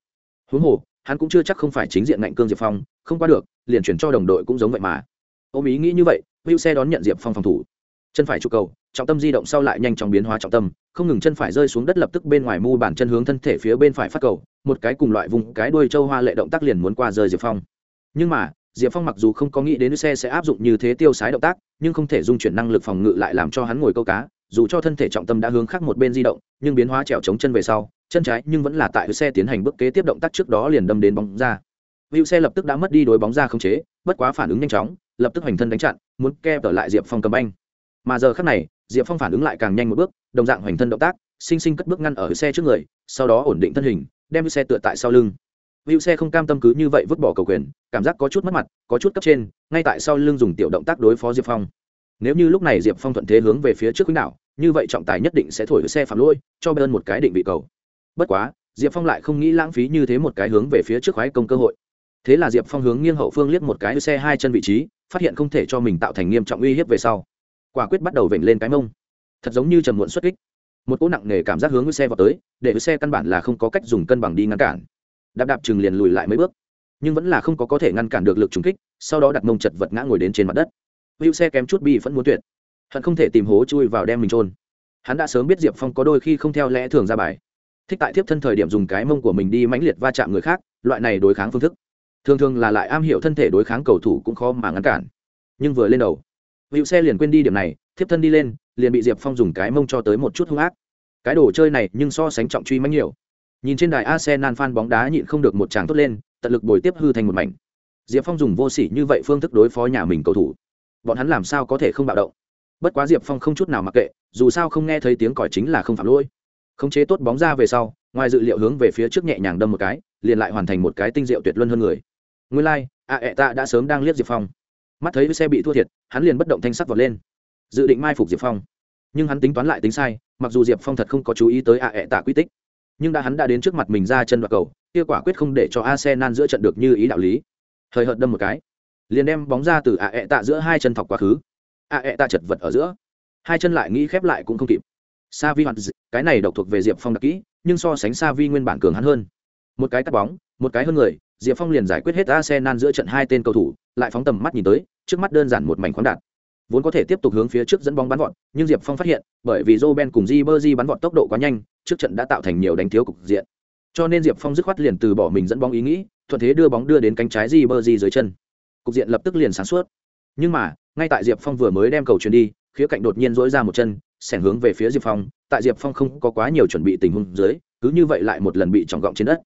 Huống hồ, hắn cũng chưa chắc không phải chính diện ngạnh cương Diệp Phong, không qua được, liền chuyển cho đồng đội cũng giống vậy mà. Ôm ý nghĩ như vậy, Hữu xe đón nhận Diệp Phong phòng thủ. Chân phải trụ cầu, trọng tâm di động sau lại nhanh chóng biến hóa trọng tâm, không ngừng chân phải rơi xuống đất lập tức bên ngoài mu bàn chân hướng thân thể phía bên phải phát cầu, một cái cùng loại vùng cái đuôi châu hoa lệ động tác liền muốn qua rơi Diệp Phong. Nhưng mà, diệp phong mặc dù không có nghĩ đến xe sẽ áp dụng như thế tiêu sái động tác nhưng không thể dung chuyển năng lực phòng ngự lại làm cho hắn ngồi câu cá dù cho thân thể trọng tâm đã hướng khác một bên di động nhưng biến hóa trèo chống chân về sau chân trái nhưng vẫn là tại xe tiến hành bước kế tiếp động tác trước đó liền đâm đến bóng ra hữu xe lập tức đã mất đi đối bóng ra không chế bất quá phản ứng nhanh chóng lập tức hoành thân đánh chặn muốn kẹp ở lại diệp phong cầm anh mà giờ khác này diệp phong phản ứng lại càng nhanh một bước, đồng dạng hoành thân động tác, sinh sinh cất bước ngăn ở xe trước người, sau đó ổn định thân hình, đem xe tựa tại sau lưng. Hữu xe không cam tâm cứ như vậy vứt bỏ cầu quyền, cảm giác có chút mất mặt, có chút cấp trên, ngay tại sau lưng dùng tiểu động tác đối phó diệp phong. Nếu như lúc này diệp phong thuận thế hướng về phía trước quýnh đạo, như vậy trọng tài nhất định sẽ thổi xe phạm lỗi, cho bên một cái định vị cầu. Bất quá, diệp phong lại không nghĩ lãng phí như thế một cái hướng về phía trước khoái công cơ hội. Thế là diệp phong hướng nghiêng hậu phương liếc một cái xe hai chân vị trí, phát hiện không thể cho mình tạo thành nghiêm trọng uy hiếp về sau quả quyết bắt đầu vểnh lên cái mông. Thật giống như trầm muộn xuất kích. Một cỗ nặng nề cảm giác hướng với xe vào tới, để với xe căn bản là không có cách dùng cân bằng đi ngăn cản. Đạp đạp chừng liền lùi lại mấy bước. Nhưng vẫn là không có có thể ngăn cản được lực trùng kích, sau đó đặt mông chật vật ngã ngồi đến trên mặt đất. Hữu xe kém chút bi vẫn muốn tuyệt. Hận không thể tìm hố chui vào đem mình trôn hắn đã sớm biết diệp phong có đôi khi không theo lẽ thường ra bài. Thích tại tiếp thân thời điểm dùng cái mông của mình đi mãnh liệt va chạm người khác, loại này đối kháng phương thức. Thường thường là lại am hiểu thân thể đối kháng cầu thủ cũng khó mà ngăn cản. Nhưng vừa lên đầu hữu xe liền quên đi điểm này thiếp thân đi lên liền bị diệp phong dùng cái mông cho tới một chút hung ác. Cái đồ chơi này nhưng so sánh trọng truy mãnh nhiều. Nhìn trên đài arsenal fan bóng đá nhịn không được một tràng tốt lên tận lực bồi tiếp hư thành một mảnh. Diệp phong dùng vô sỉ như vậy phương thức đối phó nhà mình cầu thủ. Bọn hắn làm sao có thể không bạo động? Bất quá diệp phong không chút nào mặc kệ dù sao không nghe thấy tiếng còi chính là không phạm lỗi. Khống chế tốt bóng ra về sau ngoài dự liệu hướng về phía trước nhẹ nhàng đâm một cái liền lại hoàn thành một cái tinh diệu tuyệt luân hơn người. Nguyên lai、like, a ẹ tạ đã sớm đang liếc diệp phong mắt thấy xe bị thua thiệt, hắn liền bất động thanh sắc vọt lên. Dự định mai phục diệp phong. Nhưng hắn tính toán lại tính sai, mặc dù diệp phong thật không có chú ý tới a ẹ tạ quy tích, nhưng đã hắn đã đến trước mặt mình ra chân đoạt cầu, kia quả quyết không để cho arsenal giữa trận được như ý đạo lý. Hời hợt đâm một cái, liền đem bóng ra từ a ẹ tạ giữa hai chân thọc quá khứ. A ẹ tạ chật vật ở giữa, hai chân lại nghĩ khép lại cũng không kịp. Sa vi hoạt cái này độc thuộc về diệp phong đặc kỹ, nhưng so sánh sa vi nguyên bản cường hắn hơn. Một cái cắt bóng, một cái hơn người, diệp phong liền giải quyết hết arsenal giữa trận hai tên cầu thủ, lại phóng tầm mắt nhìn tới trước mắt đơn giản một mảnh khoáng đạt. Vốn có thể tiếp tục hướng phía trước dẫn bóng bắn vọt, nhưng diệp phong phát hiện, bởi vì joe ben cùng di bơ di bắn vọt tốc độ quá nhanh, trước trận đã tạo thành nhiều đánh thiếu cục diện. Cho nên diệp phong dứt khoát liền từ bỏ mình dẫn bóng ý nghĩ, thuận thế đưa bóng đưa đến cánh trái di bơ di dưới chân. Cục diện lập tức liền sáng suốt. Nhưng mà, ngay tại diệp phong vừa mới đem cầu chuyền đi, khía cạnh đột nhiên dỗi ra một chân, xẻng hướng về phía diệp phong, tại diệp phong không có quá nhiều chuẩn bị tình huống dưới, cứ như vậy lại một lần bị trọng gọng trên đất.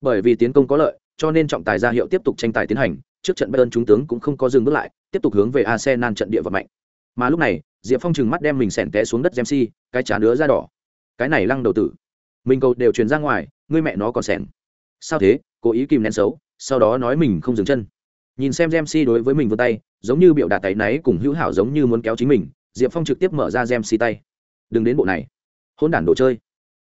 Bởi vì tiến công có lợi, cho nên trọng tài ra hiệu tiếp tục tranh tài tiến hành trước trận bayern chúng tướng cũng không có dừng bước lại, tiếp tục hướng về arsenal trận địa vật mạnh. Mà lúc này, diệp phong trừng mắt đem mình sèn té xuống đất gemsi cái chán đứa ra đỏ. Cái này lăng đầu tử. Mình cầu đều truyền ra ngoài, ngươi mẹ nó còn sèn. sao thế? Cố ý kìm nén xấu, sau đó nói mình không dừng chân. Nhìn xem gemsi đối với mình vươn tay, giống như biểu đạt tay náy cùng hữu hảo giống như muốn kéo chính mình, diệp phong trực tiếp mở ra gemsi tay. Đừng đến bộ này. Hỗn đản đồ chơi.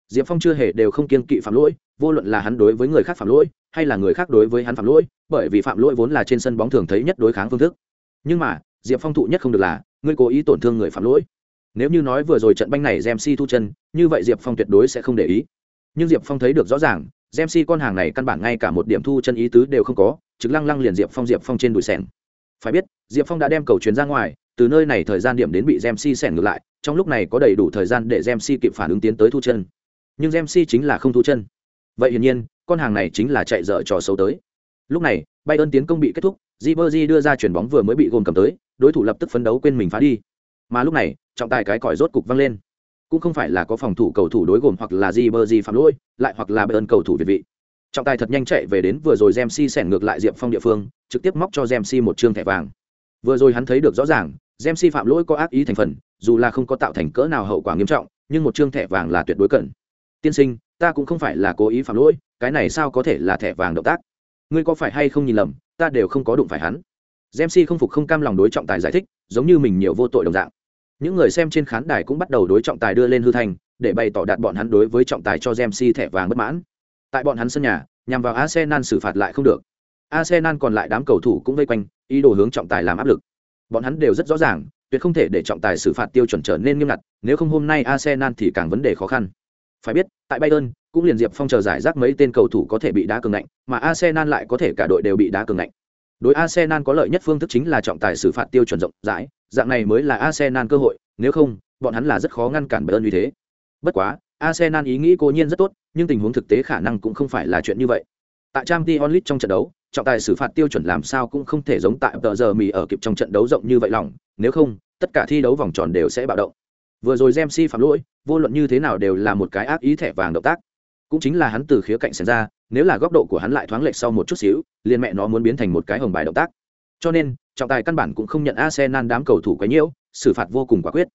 Diệp phong chưa hề đều không kiên kỵ phạm lỗi vô luận là hắn đối với người khác phạm lỗi, hay là người khác đối với hắn phạm lỗi, bởi vì phạm lỗi vốn là trên sân bóng thường thấy nhất đối kháng phương thức. Nhưng mà, diệp phong thụ nhất không được là, ngươi cố ý tổn thương người phạm lỗi. Nếu như nói vừa rồi trận banh này gem si thu chân, như vậy diệp phong tuyệt đối sẽ không để ý. Nhưng diệp phong thấy được rõ ràng, gem si con hàng này căn bản ngay cả một điểm thu chân ý tứ đều không có chứng lăng lăng liền diệp phong diệp phong trên đùi sẻng phải biết, diệp phong đã đem cầu chuyến ra ngoài, từ nơi này thời gian điểm đến bị gem si sẻng ngược lại, trong lúc này có đầy đủ thời gian để gem si kịp phản ứng tiến tới thu chân. Nhưng gem si chính là không thu chân vậy hiển nhiên con hàng này chính là chạy dở trò xấu tới lúc này bay ơn tiến công bị kết thúc jibberji đưa ra chuyển bóng vừa mới bị gồm cầm tới đối thủ lập tức phấn đấu quên mình phá đi mà lúc này trọng tài cái còi rốt cục văng lên cũng không phải là có phòng thủ cầu thủ đối gồm hoặc là jibberji phạm lỗi lại hoặc là bay ơn cầu thủ việt vị trọng tài thật nhanh chạy về đến vừa rồi Jamsi xẻn ngược lại Diệp Phong địa phương, trực tiếp móc cho Jamsi một trương thẻ vàng. Vừa rồi hắn thấy được rõ ràng, Jamsi phạm lỗi có ác ý thành phần, dù là không có tạo thành cỡ nào hậu quả nghiêm trọng, nhưng một trương thẻ vàng là tuyệt đối cần. Tiên sinh, ta cũng không phải là cố ý phạm lỗi, cái này sao có thể là thẻ vàng động tác? Ngươi có phải hay không nhìn lầm, ta đều không có đụng phải hắn Dempsey không phục không cam lòng đối trọng tài giải thích, giống như mình nhiều vô tội đồng dạng. Những người xem trên khán đài cũng bắt đầu đối trọng tài đưa lên hư thành, để bày tỏ đạt bọn hắn đối với trọng tài cho Dempsey thẻ vàng bất mãn. Tại bọn hắn sân nhà, nhằm vào Arsenal xử phạt lại không được. Arsenal còn lại đám cầu thủ cũng vây quanh, ý đồ hướng trọng tài làm áp lực. Bọn hắn đều rất rõ ràng, tuyệt không thể để trọng tài xử phạt tiêu chuẩn trở nên nghiêm ngặt, nếu không hôm nay Arsenal thì càng vấn đề khó khăn. Phải biết, tại Bayern, cũng liền Diệp Phong chờ giải rác mấy tên cầu thủ có thể bị đá cường ngạnh, mà Arsenal lại có thể cả đội đều bị đá cường ngạnh. Đối Arsenal có lợi nhất phương thức chính là trọng tài xử phạt tiêu chuẩn rộng rãi, dạng này mới là Arsenal cơ hội, nếu không, bọn hắn là rất khó ngăn cản Bayern như thế. Bất quá, Arsenal ý nghĩ cố nhiên rất tốt, nhưng tình huống thực tế khả năng cũng không phải là chuyện như vậy. Tại Champions League trong trận đấu, trọng tài xử phạt tiêu chuẩn làm sao cũng không thể giống tại tờ giờ mì ở kịp trong trận đấu rộng như vậy lòng, nếu không, tất cả thi đấu vòng tròn đều sẽ bạo động. Vừa rồi Jamsi phạm lỗi, vô luận như thế nào đều là một cái ác ý thẻ vàng động tác. Cũng chính là hắn từ khía cạnh xảy ra nếu là góc độ của hắn lại thoáng lệch sau một chút xíu liền mẹ nó muốn biến thành một cái hồng bài động tác. Cho nên trọng tài căn bản cũng không nhận arsenal đám cầu thủ quấy nhiễu xử phạt vô cùng quả quyết.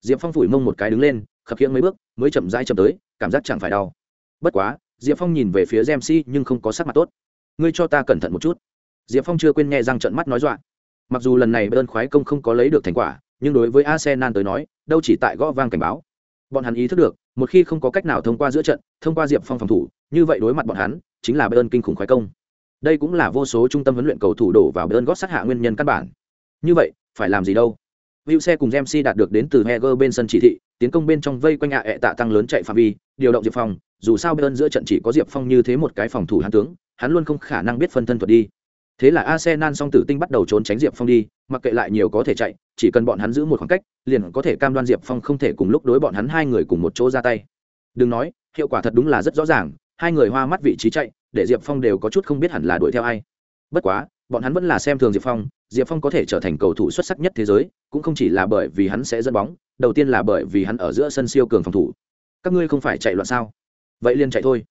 Diệp phong phủi mông một cái đứng lên khập khiễng mấy bước mới chậm rãi chậm tới cảm giác chẳng phải đau. Bất quá diệp phong nhìn về phía James nhưng không có sắc mặt tốt. Ngươi cho ta cẩn thận một chút. Diệp phong chưa quên nghe răng trận mắt nói dọa. Mặc dù lần này bayern khoái công không có lấy được thành quả nhưng đối với arsenal tới nói đâu chỉ tại gõ vang cảnh báo. Bọn hắn ý thức được một khi không có cách nào thông qua giữa trận thông qua diệp phong phòng thủ như vậy đối mặt bọn hắn chính là bayern kinh khủng khoái công. Đây cũng là vô số trung tâm huấn luyện cầu thủ đổ vào bayern gót sát hạ nguyên nhân căn bản. Như vậy phải làm gì đâu? Hữu xe cùng Ramsey đạt được đến từ Heger bên sân chỉ thị, tiến công bên trong vây quanh ạ ệ tạ tăng lớn chạy phạm vi, điều động Diệp Phong, dù sao Bayern giữa trận chỉ có Diệp Phong như thế một cái phòng thủ hắn tướng, hắn luôn không khả năng biết phân thân thuật đi. Thế là Arsenal song tử tinh bắt đầu trốn tránh Diệp Phong đi, mặc kệ lại nhiều có thể chạy, chỉ cần bọn hắn giữ một khoảng cách, liền có thể cam đoan Diệp Phong không thể cùng lúc đối bọn hắn hai người cùng một chỗ ra tay. Đừng nói, hiệu quả thật đúng là rất rõ ràng, hai người hoa mắt vị trí chạy, để Diệp Phong đều có chút không biết hẳn là đuổi theo ai. Bất quá, bọn hắn vẫn là xem thường Diệp Phong, Diệp Phong có thể trở thành cầu thủ xuất sắc nhất thế giới, cũng không chỉ là bởi vì hắn sẽ dẫn bóng, đầu tiên là bởi vì hắn ở giữa sân siêu cường phòng thủ. Các ngươi không phải chạy loạn sao? Vậy liền chạy thôi.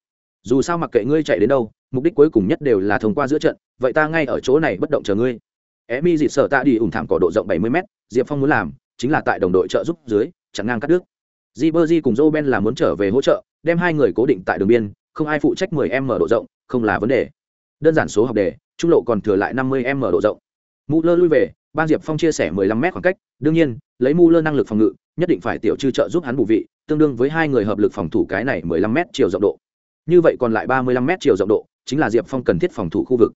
Dù sao mặc kệ ngươi chạy đến đâu, mục đích cuối cùng nhất đều là thông qua giữa trận, vậy ta ngay ở chỗ này bất động chờ ngươi. Emi dịt sở tạ đi ủng thảm cỏ độ rộng 70m, Diệp Phong muốn làm, chính là tại đồng đội trợ giúp dưới, chặn ngang cắt đứt. Di Berdi cùng Roben là muốn trở về hỗ trợ, đem hai người cố định tại đường biên, không ai phụ trách 10m độ rộng, không là vấn đề. Đơn giản số học đề, trung lộ còn thừa lại 50m độ rộng. mù lơ lui về, ban Diệp Phong chia sẻ 15m khoảng cách, đương nhiên, lấy mù lơ năng lực phòng ngự, nhất định phải tiểu trư trợ giúp hắn bù vị, tương đương với hai người hợp lực phòng thủ cái này 15m chiều rộng độ. Như vậy còn lại 35m chiều rộng độ, chính là Diệp Phong cần thiết phòng thủ khu vực.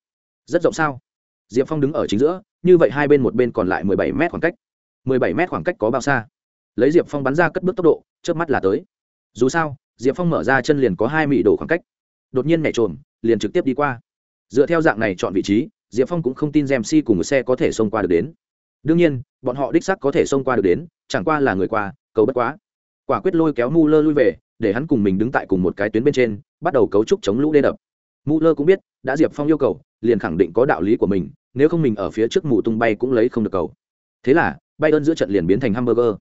Rất rộng sao? Diệp Phong đứng ở chính giữa, như vậy hai bên một bên còn lại 17m khoảng cách. 17m khoảng cách có bao xa? Lấy Diệp Phong bắn ra cất bước tốc độ, chớp mắt là tới. Dù sao, Diệp Phong mở ra chân liền có hai mị đổ khoảng cách. Đột nhiên nhảy trồm, liền trực tiếp đi qua. Dựa theo dạng này chọn vị trí, diệp phong cũng không tin gem si cùng một xe có thể xông qua được đến đương nhiên bọn họ đích sắc có thể xông qua được đến chẳng qua là người qua cầu bất quá quả quyết lôi kéo mu lơ lui về để hắn cùng mình đứng tại cùng một cái tuyến bên trên bắt đầu cấu trúc chống lũ đê đập mu lơ cũng biết, đã diệp phong yêu cầu, liền khẳng định có đạo lý của mình, nếu không mình ở phía trước mù tung bay cũng lấy không được cầu. Thế là bay đơn giữa trận liền biến thành hamburger.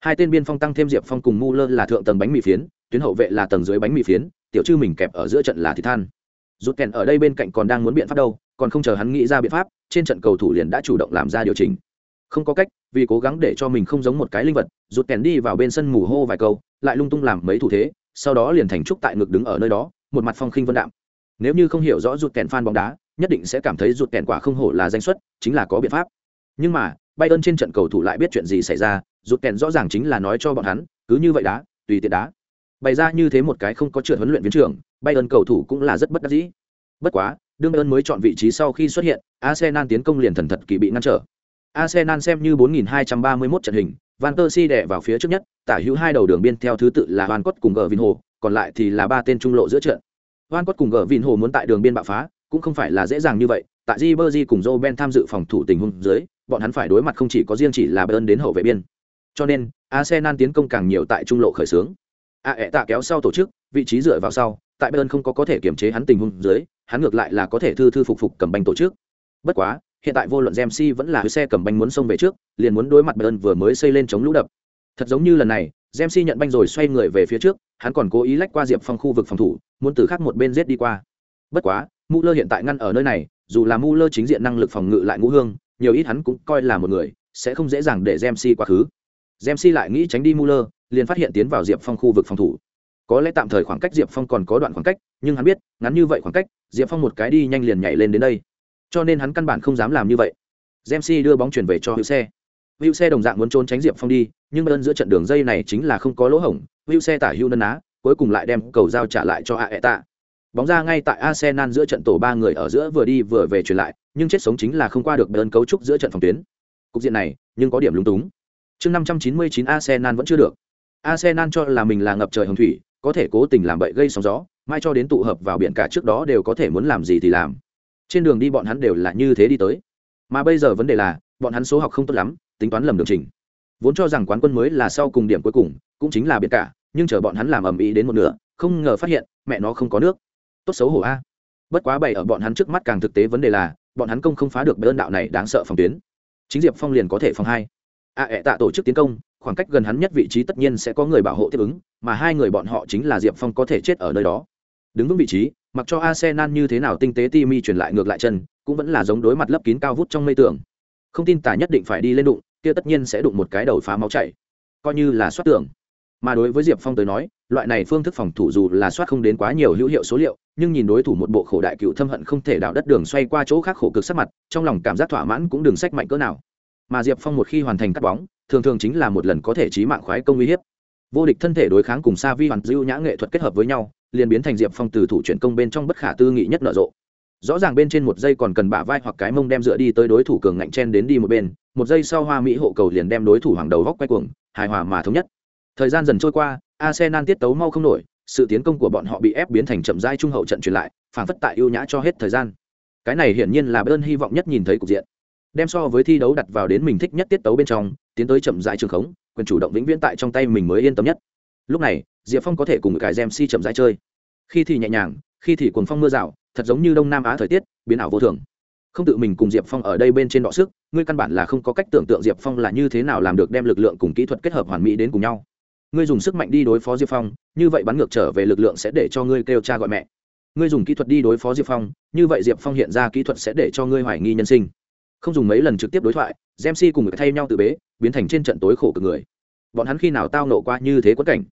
Hai tên biên phong tăng thêm diệp phong cùng mu lơ là thượng tầng bánh mì phiến, tuyến hậu vệ là tầng dưới bánh mì phiến, tiểu chư mình kẹp ở giữa trận là thịt than. Rút kèn ở đây bên cạnh còn đang muốn biện pháp đâu, còn không chờ hắn nghĩ ra biện pháp, trên trận cầu thủ liền đã chủ động làm ra điều chỉnh. Không có cách, vì cố gắng để cho mình không giống một cái linh vật, rút kèn đi vào bên sân mù hô vài câu, lại lung tung làm mấy thủ thế, sau đó liền thành trúc tại ngực đứng ở nơi đó, một mặt phong khinh vân đạm nếu như không hiểu rõ rụt kèn fan bóng đá, nhất định sẽ cảm thấy rụt kèn quả không hổ là danh xuất, chính là có biện pháp. Nhưng mà bay ơn trên trận cầu thủ lại biết chuyện gì xảy ra, rụt kèn rõ ràng chính là nói cho bọn hắn, cứ như vậy đá, tùy tiện đá. Bày ra như thế một cái không có trượt huấn luyện viên trưởng bay ơn cầu thủ cũng là rất bất đắc dĩ. Bất quá, đương bayern mới chọn vị trí sau khi xuất hiện, arsenal tiến công liền thần thật kỳ bị ngăn trở. Arsenal xem như 4.231 trận hình, van der si đẻ vào phía trước nhất, tả hữu hai đầu đường biên theo thứ tự là van cốt cùng gờ vin hồ còn lại thì là ba tên trung lộ giữa trận van cott cùng gờ Vịn hồ muốn tại đường biên bạo phá, cũng không phải là dễ dàng như vậy. Tại Ribery cùng Joe Ben tham dự phòng thủ tình huống dưới, bọn hắn phải đối mặt không chỉ có riêng chỉ là Bayern đến hậu vệ biên. Cho nên, Arsenal tiến công càng nhiều tại trung lộ khởi xướng. A tạ kéo sau tổ chức, vị trí dựa vào sau, tại bayern không có có thể kiểm chế hắn tình huống dưới, hắn ngược lại là có thể thư thư phục phục cầm banh tổ chức. Bất quá, hiện tại vô luận Ramsey vẫn là xe cầm banh muốn xông về trước, liền muốn đối mặt bayern vừa mới xây lên chống lũ đập. Thật giống như lần này Jamsi nhận banh rồi xoay người về phía trước, hắn còn cố ý lách qua diệp phong khu vực phòng thủ, muốn từ khác một bên giết đi qua. Bất quá Muller hiện tại ngăn ở nơi này, dù là Muller chính diện năng lực phòng ngự lại ngũ hương, nhiều ít hắn cũng coi là một người, sẽ không dễ dàng để Jamsi quá khứ. Jamsi lại nghĩ tránh đi Muller liền phát hiện tiến vào diệp phong khu vực phòng thủ. Có lẽ tạm thời khoảng cách diệp phong còn có đoạn khoảng cách, nhưng hắn biết, ngắn như vậy khoảng cách, diệp phong một cái đi nhanh liền nhảy lên đến đây. Cho nên hắn căn bản không dám làm như vậy. Dempsey đưa bóng chuyển về cho hữu xe hữu xe đồng dạng muốn trốn tránh diệp phong đi, nhưng ơn giữa trận đường dây này chính là không có lỗ hổng. Hữu xe tả hữu nân á, cuối cùng lại đem cầu giao trả lại cho aeta. Bóng ra ngay tại arsenal giữa trận tổ ba người ở giữa vừa đi vừa về truyền lại, nhưng chết sống chính là không qua được bơn cấu trúc giữa trận phòng tuyến. Cục diện này, nhưng có điểm lúng túng. Chương năm trăm chín mươi chín arsenal vẫn chưa được. Arsenal cho là mình là ngập trời hồng thủy, có thể cố tình làm bậy gây sóng gió, mai cho đến tụ hợp vào biển cả trước đó đều có thể muốn làm gì thì làm. Trên đường đi bọn hắn đều là như thế đi tới. Mà bây giờ vấn đề là, bọn hắn số học không tốt lắm tính toán lầm đường trình. Vốn cho rằng quán quân mới là sau cùng điểm cuối cùng cũng chính là biệt cả nhưng chờ bọn hắn làm ầm ĩ đến một nửa không ngờ phát hiện mẹ nó không có nước. Tốt xấu hổ a. Bất quá bày ở bọn hắn trước mắt càng thực tế vấn đề là bọn hắn công không phá được bơn đạo này đáng sợ phòng tuyến. Chính diệp phong liền có thể phòng hai. A ẹ tạ tổ chức tiến công khoảng cách gần hắn nhất vị trí tất nhiên sẽ có người bảo hộ tiếp ứng mà hai người bọn họ chính là diệp phong có thể chết ở nơi đó. Đứng vững vị trí, mặc cho Arsenal như thế nào tinh tế ti mi truyền lại ngược lại chân, cũng vẫn là giống đối mặt lấp kín cao vút trong mây tường. Không tin tả nhất định phải đi lên đụng, kia tất nhiên sẽ đụng một cái đầu phá máu chảy. Coi như là soát tưởng. Mà đối với Diệp Phong tới nói, loại này phương thức phòng thủ dù là soát không đến quá nhiều hữu hiệu số liệu, nhưng nhìn đối thủ một bộ khổ đại cựu thâm hận không thể đảo đất đường xoay qua chỗ khác khổ cực sắc mặt, trong lòng cảm giác thỏa mãn cũng đừng sách mạnh cỡ nào. Mà Diệp Phong một khi hoàn thành cắt bóng, thường thường chính là một lần có thể chí mạng khoái công uy hiếp vô địch thân thể đối kháng cùng sa vi hoàn dư nhã nghệ thuật kết hợp với nhau liền biến thành diệp phong từ thủ chuyển công bên trong bất khả tư nghị nhất nở rộ rõ ràng bên trên một giây còn cần bả vai hoặc cái mông đem dựa đi tới đối thủ cường ngạnh chen đến đi một bên, một giây sau hoa mỹ hộ cầu liền đem đối thủ hoàng đầu góc quay cuồng, hài hòa mà thống nhất. Thời gian dần trôi qua, arsenal tiết tấu mau không nổi, sự tiến công của bọn họ bị ép biến thành chậm rãi trung hậu trận truyền lại, phản phất tại ưu nhã cho hết thời gian. Cái này hiển nhiên là bơn hy vọng nhất nhìn thấy cục diện. Đem so với thi đấu đặt vào đến mình thích nhất tiết tấu bên trong, tiến tới chậm rãi trường khống, quyền chủ động vĩnh viễn tại trong tay mình mới yên tâm nhất. Lúc này, diệp phong có thể cùng cải gem si chậm rãi chơi. Khi thì nhẹ nhàng, khi thì cuồng phong mưa rào thật giống như đông nam á thời tiết, biến ảo vô thường. Không tự mình cùng diệp phong ở đây bên trên đọ sức, ngươi căn bản là không có cách tưởng tượng diệp phong là như thế nào làm được đem lực lượng cùng kỹ thuật kết hợp hoàn mỹ đến cùng nhau. Ngươi dùng sức mạnh đi đối phó diệp phong, như vậy bắn ngược trở về lực lượng sẽ để cho ngươi kêu cha gọi mẹ. Ngươi dùng kỹ thuật đi đối phó diệp phong, như vậy diệp phong hiện ra kỹ thuật sẽ để cho ngươi hoài nghi nhân sinh. Không dùng mấy lần trực tiếp đối thoại Dempsey cùng người thay nhau tự bế, biến thành trên trận tối khổ cực người. Bọn hắn khi nào tao nộ qua như thế quất cảnh?